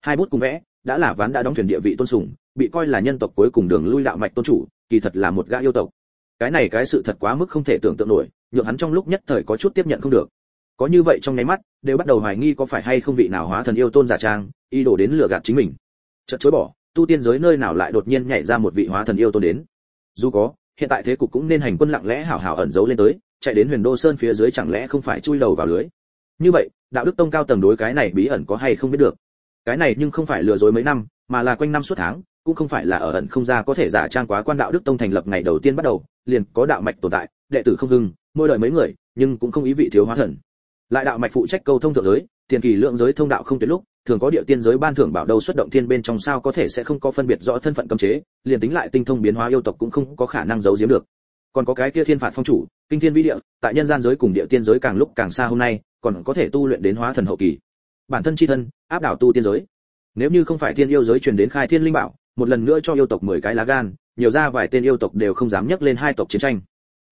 Hai bút cùng vẽ, đã là ván đã đóng thuyền địa vị tôn sùng bị coi là nhân tộc cuối cùng đường lui đạo mạch tôn chủ, kỳ thật là một gã yêu tộc. Cái này cái sự thật quá mức không thể tưởng tượng nổi, nhượng hắn trong lúc nhất thời có chút tiếp nhận không được. Có như vậy trong nháy mắt, đều bắt đầu hoài nghi có phải hay không vị nào hóa thần yêu tôn giả trang y đồ đến lừa gạt chính mình. Chợt chối bỏ, tu tiên giới nơi nào lại đột nhiên nhảy ra một vị hóa thần yêu tôn đến. Dù có, hiện tại thế cục cũng nên hành quân lặng lẽ hảo hảo ẩn giấu lên tới, chạy đến huyền đô sơn phía dưới chẳng lẽ không phải chui đầu vào lưới. Như vậy, đạo đức tông cao tầng đối cái này bí ẩn có hay không biết được. Cái này nhưng không phải lừa dối mấy năm, mà là quanh năm suốt tháng cũng không phải là ở ẩn không ra có thể giả trang quá quan đạo đức tông thành lập ngày đầu tiên bắt đầu, liền có đạo mạch tồn tại, đệ tử không hưng môi đời mấy người, nhưng cũng không ý vị thiếu hóa thần. Lại đạo mạch phụ trách câu thông thượng giới, tiền kỳ lượng giới thông đạo không tuyệt lúc, thường có địa tiên giới ban thưởng bảo đầu xuất động thiên bên trong sao có thể sẽ không có phân biệt rõ thân phận cấm chế, liền tính lại tinh thông biến hóa yêu tộc cũng không có khả năng giấu giếm được. Còn có cái kia thiên phạt phong chủ, kinh thiên vĩ địa, tại nhân gian giới cùng địa tiên giới càng lúc càng xa hôm nay, còn có thể tu luyện đến hóa thần hậu kỳ. Bản thân chi thân, áp đảo tu tiên giới. Nếu như không phải thiên yêu giới truyền đến khai thiên linh bảo một lần nữa cho yêu tộc mười cái lá gan, nhiều ra vài tên yêu tộc đều không dám nhắc lên hai tộc chiến tranh.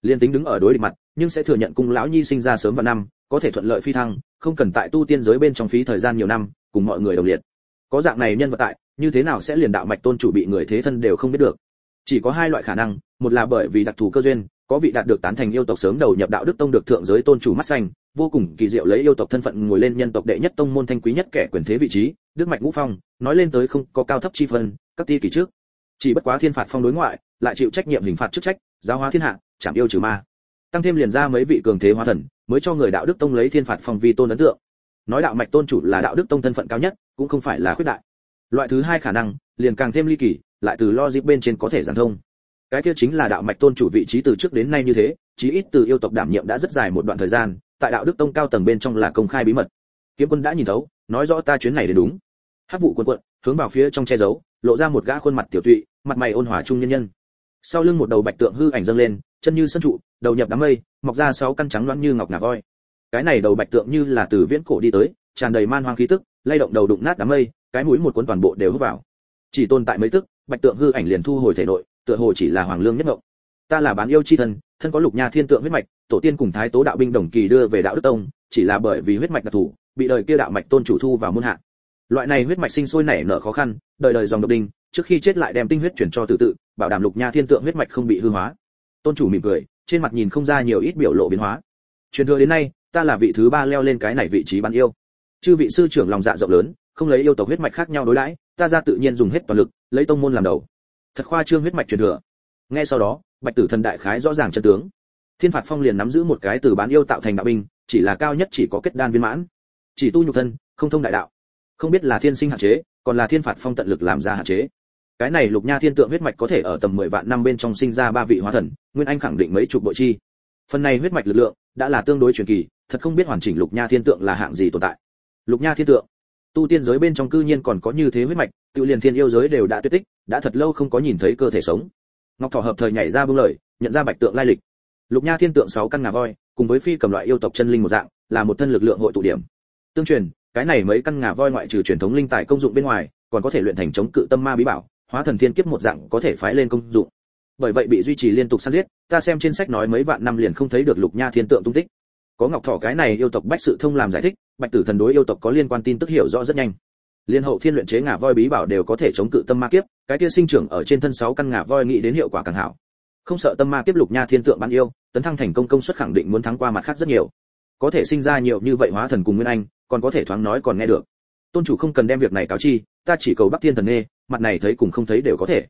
Liên tính đứng ở đối địch mặt, nhưng sẽ thừa nhận cung lão nhi sinh ra sớm vào năm, có thể thuận lợi phi thăng, không cần tại tu tiên giới bên trong phí thời gian nhiều năm, cùng mọi người đồng liệt. Có dạng này nhân vật tại, như thế nào sẽ liền đạo mạch tôn chủ bị người thế thân đều không biết được. Chỉ có hai loại khả năng, một là bởi vì đặc thù cơ duyên, có vị đạt được tán thành yêu tộc sớm đầu nhập đạo đức tông được thượng giới tôn chủ mắt xanh, vô cùng kỳ diệu lấy yêu tộc thân phận ngồi lên nhân tộc đệ nhất tông môn thanh quý nhất kẻ quyền thế vị trí, đức mạch ngũ phong, nói lên tới không có cao thấp chi phân các ti kỳ trước. Chỉ bất quá thiên phạt phong đối ngoại, lại chịu trách nhiệm hình phạt chức trách, giáo hóa thiên hạ, chảm yêu trừ ma. Tăng thêm liền ra mấy vị cường thế hóa thần, mới cho người đạo đức tông lấy thiên phạt phong vi tôn ấn tượng. Nói đạo mạch tôn chủ là đạo đức tông thân phận cao nhất, cũng không phải là khuyết đại. Loại thứ hai khả năng, liền càng thêm ly kỳ, lại từ lo dịp bên trên có thể giản thông. Cái kia chính là đạo mạch tôn chủ vị trí từ trước đến nay như thế, chí ít từ yêu tộc đảm nhiệm đã rất dài một đoạn thời gian, tại đạo đức tông cao tầng bên trong là công khai bí mật. Kiếm quân đã nhìn thấu, nói rõ ta chuyến này đến đúng. Hát vụ quân quận hướng vào phía trong che giấu, lộ ra một gã khuôn mặt tiểu tụy, mặt mày ôn hòa trung nhân nhân. Sau lưng một đầu bạch tượng hư ảnh dâng lên, chân như sân trụ, đầu nhập đám mây, mọc ra sáu căn trắng loãng như ngọc ngà voi. Cái này đầu bạch tượng như là từ viễn cổ đi tới, tràn đầy man hoang khí tức, lay động đầu đụng nát đám mây, cái mũi một cuốn toàn bộ đều hút vào. Chỉ tồn tại mấy tức, bạch tượng hư ảnh liền thu hồi thể nội, tựa hồ chỉ là hoàng lương nhất ngộng. Ta là bán yêu chi thân thân có lục nha thiên tượng huyết mạch, tổ tiên cùng thái tố đạo binh đồng kỳ đưa về đạo đức tông, chỉ là bởi vì huyết mạch đặc thù, bị đời kia đạo mạch tôn chủ thu vào môn hạ loại này huyết mạch sinh sôi nảy nở khó khăn, đời đời dòng độc đinh, trước khi chết lại đem tinh huyết chuyển cho tự tự, bảo đảm lục nha thiên tượng huyết mạch không bị hư hóa. Tôn chủ mỉm cười, trên mặt nhìn không ra nhiều ít biểu lộ biến hóa. Truyền thừa đến nay, ta là vị thứ ba leo lên cái này vị trí bán yêu. Chư vị sư trưởng lòng dạ rộng lớn, không lấy yêu tộc huyết mạch khác nhau đối đãi, ta ra tự nhiên dùng hết toàn lực, lấy tông môn làm đầu. Thật khoa trương huyết mạch truyền thừa. Nghe sau đó, bạch tử thần đại khái rõ ràng chân tướng. Thiên phạt phong liền nắm giữ một cái từ bán yêu tạo thành đạo binh, chỉ là cao nhất chỉ có kết đan viên mãn. Chỉ tu nhục thân, không thông đại đạo không biết là thiên sinh hạn chế, còn là thiên phạt phong tận lực làm ra hạn chế. Cái này lục nha thiên tượng huyết mạch có thể ở tầm 10 vạn năm bên trong sinh ra ba vị hóa thần, nguyên anh khẳng định mấy chục bộ chi. Phần này huyết mạch lực lượng đã là tương đối truyền kỳ, thật không biết hoàn chỉnh lục nha thiên tượng là hạng gì tồn tại. Lục nha thiên tượng, tu tiên giới bên trong cư nhiên còn có như thế huyết mạch, tự liền thiên yêu giới đều đã tuyệt tích, đã thật lâu không có nhìn thấy cơ thể sống. Ngọc thọ hợp thời nhảy ra bưng lời, nhận ra bạch tượng lai lịch. Lục nha thiên tượng sáu căn ngà voi, cùng với phi cầm loại yêu tộc chân linh một dạng, là một thân lực lượng hội tụ điểm. Tương truyền cái này mấy căn ngà voi ngoại trừ truyền thống linh tài công dụng bên ngoài, còn có thể luyện thành chống cự tâm ma bí bảo, hóa thần thiên kiếp một dạng có thể phái lên công dụng. Bởi vậy bị duy trì liên tục săn giết, ta xem trên sách nói mấy vạn năm liền không thấy được lục nha thiên tượng tung tích. Có ngọc thỏ cái này yêu tộc bách sự thông làm giải thích, bạch tử thần đối yêu tộc có liên quan tin tức hiểu rõ rất nhanh. Liên hậu thiên luyện chế ngà voi bí bảo đều có thể chống cự tâm ma kiếp, cái kia sinh trưởng ở trên thân sáu căn ngà voi nghĩ đến hiệu quả càng hảo. Không sợ tâm ma kiếp lục nha thiên tượng bán yêu, tấn thăng thành công công suất khẳng định muốn thắng qua mặt khác rất nhiều. Có thể sinh ra nhiều như vậy hóa thần cùng nguyên anh còn có thể thoáng nói còn nghe được. Tôn chủ không cần đem việc này cáo chi, ta chỉ cầu bắc thiên thần nghe mặt này thấy cùng không thấy đều có thể.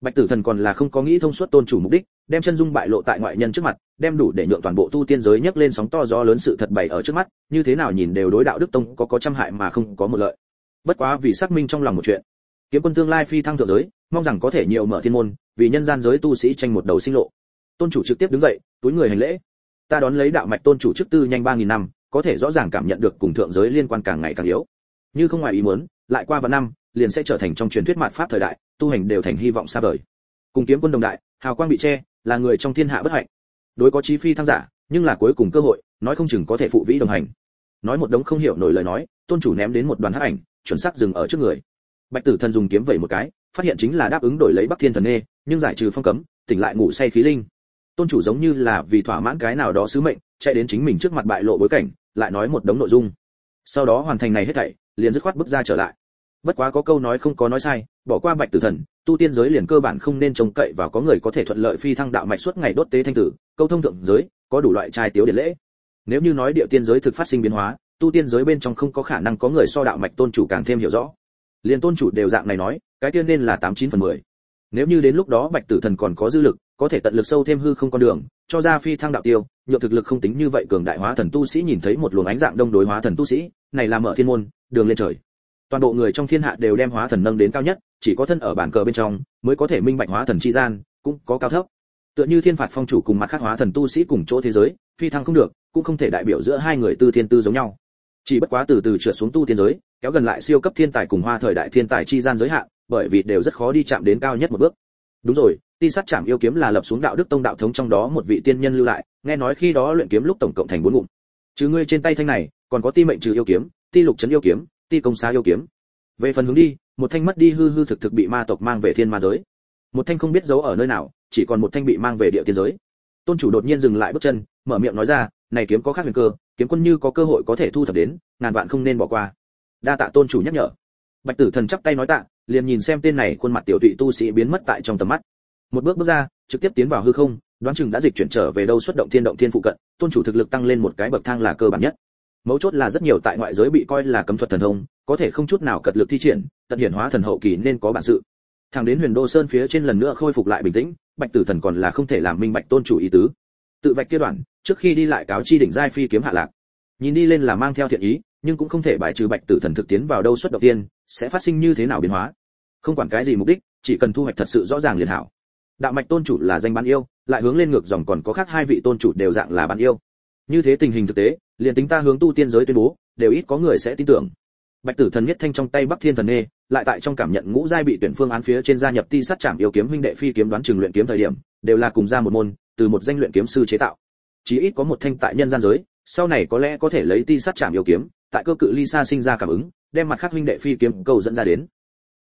Bạch tử thần còn là không có nghĩ thông suốt tôn chủ mục đích, đem chân dung bại lộ tại ngoại nhân trước mặt, đem đủ để nhượng toàn bộ tu tiên giới nhấc lên sóng to gió lớn sự thật bày ở trước mắt, như thế nào nhìn đều đối đạo đức tông có có trăm hại mà không có một lợi. Bất quá vì xác minh trong lòng một chuyện, kiếm quân tương lai phi thăng thượng giới, mong rằng có thể nhiều mở thiên môn, vì nhân gian giới tu sĩ tranh một đầu sinh lộ. Tôn chủ trực tiếp đứng dậy, túi người hành lễ. Ta đón lấy đạo mạch tôn chủ chức tư nhanh ba nghìn năm có thể rõ ràng cảm nhận được cùng thượng giới liên quan càng ngày càng yếu. Như không ngoài ý muốn, lại qua vài năm, liền sẽ trở thành trong truyền thuyết mạt pháp thời đại, tu hành đều thành hy vọng xa vời. Cùng kiếm quân đồng đại, hào quang bị che, là người trong thiên hạ bất hạnh. Đối có chí phi thăng giả, nhưng là cuối cùng cơ hội, nói không chừng có thể phụ vĩ đồng hành. Nói một đống không hiểu nổi lời nói, tôn chủ ném đến một đoàn hắc ảnh, chuẩn xác dừng ở trước người. Bạch tử thần dùng kiếm vẩy một cái, phát hiện chính là đáp ứng đổi lấy bắc thiên thần nê, nhưng giải trừ phong cấm, tỉnh lại ngủ say khí linh. Tôn chủ giống như là vì thỏa mãn cái nào đó sứ mệnh, chạy đến chính mình trước mặt bại lộ bối cảnh lại nói một đống nội dung. Sau đó hoàn thành này hết thảy, liền dứt khoát bước ra trở lại. Bất quá có câu nói không có nói sai, bỏ qua bạch tử thần, tu tiên giới liền cơ bản không nên trông cậy vào có người có thể thuận lợi phi thăng đạo mạch suốt ngày đốt tế thanh tử, câu thông thượng giới, có đủ loại trai tiếu điển lễ. Nếu như nói địa tiên giới thực phát sinh biến hóa, tu tiên giới bên trong không có khả năng có người so đạo mạch tôn chủ càng thêm hiểu rõ. Liền tôn chủ đều dạng này nói, cái tiên nên là tám chín phần mười nếu như đến lúc đó bạch tử thần còn có dư lực, có thể tận lực sâu thêm hư không con đường, cho ra phi thăng đạo tiêu nhựa thực lực không tính như vậy cường đại hóa thần tu sĩ nhìn thấy một luồng ánh dạng đông đối hóa thần tu sĩ, này là mở thiên môn, đường lên trời. Toàn bộ người trong thiên hạ đều đem hóa thần nâng đến cao nhất, chỉ có thân ở bản cờ bên trong, mới có thể minh bạch hóa thần chi gian, cũng có cao thấp. Tựa như thiên phạt phong chủ cùng mặt khác hóa thần tu sĩ cùng chỗ thế giới, phi thăng không được, cũng không thể đại biểu giữa hai người tư thiên tư giống nhau. Chỉ bất quá từ từ trượt xuống tu thiên giới, kéo gần lại siêu cấp thiên tài cùng hoa thời đại thiên tài chi gian giới hạn bởi vì đều rất khó đi chạm đến cao nhất một bước. Đúng rồi, ti sát chạm yêu kiếm là lập xuống đạo đức tông đạo thống trong đó một vị tiên nhân lưu lại, nghe nói khi đó luyện kiếm lúc tổng cộng thành bốn ngụm. Chứ ngươi trên tay thanh này, còn có ti mệnh trừ yêu kiếm, ti lục trấn yêu kiếm, ti công xá yêu kiếm. Về phần hướng đi, một thanh mất đi hư hư thực thực bị ma tộc mang về thiên ma giới. Một thanh không biết giấu ở nơi nào, chỉ còn một thanh bị mang về địa tiên giới. Tôn chủ đột nhiên dừng lại bước chân, mở miệng nói ra, này kiếm có khác huyền cơ, kiếm quân như có cơ hội có thể thu thập đến, ngàn vạn không nên bỏ qua. Đa tạ tôn chủ nhắc nhở bạch tử thần chắp tay nói tạ, liền nhìn xem tên này khuôn mặt tiểu tụy tu sĩ biến mất tại trong tầm mắt. Một bước bước ra, trực tiếp tiến vào hư không, đoán chừng đã dịch chuyển trở về đâu xuất động thiên động thiên phụ cận, tôn chủ thực lực tăng lên một cái bậc thang là cơ bản nhất. Mấu chốt là rất nhiều tại ngoại giới bị coi là cấm thuật thần thông, có thể không chút nào cật lực thi triển, tận hiển hóa thần hậu kỳ nên có bản sự. Thằng đến huyền đô sơn phía trên lần nữa khôi phục lại bình tĩnh, bạch tử thần còn là không thể làm minh bạch tôn chủ ý tứ. Tự vạch kia đoạn, trước khi đi lại cáo chi đỉnh giai phi kiếm hạ lạc. Nhìn đi lên là mang theo thiện ý nhưng cũng không thể bài trừ bạch tử thần thực tiến vào đâu xuất đầu tiên, sẽ phát sinh như thế nào biến hóa? Không quản cái gì mục đích, chỉ cần thu hoạch thật sự rõ ràng liền hảo. Đạo mạch tôn chủ là danh bán yêu, lại hướng lên ngược dòng còn có khác hai vị tôn chủ đều dạng là bán yêu. Như thế tình hình thực tế, liền tính ta hướng tu tiên giới tuyên bố, đều ít có người sẽ tin tưởng. Bạch tử thần nhất thanh trong tay bắc thiên thần nê, lại tại trong cảm nhận ngũ giai bị tuyển phương án phía trên gia nhập ti sát trảm yêu kiếm huynh đệ phi kiếm đoán trường luyện kiếm thời điểm, đều là cùng ra một môn, từ một danh luyện kiếm sư chế tạo. Chỉ ít có một thanh tại nhân gian giới sau này có lẽ có thể lấy ti sát chạm yêu kiếm, tại cơ cự ly xa sinh ra cảm ứng, đem mặt khác huynh đệ phi kiếm cầu dẫn ra đến.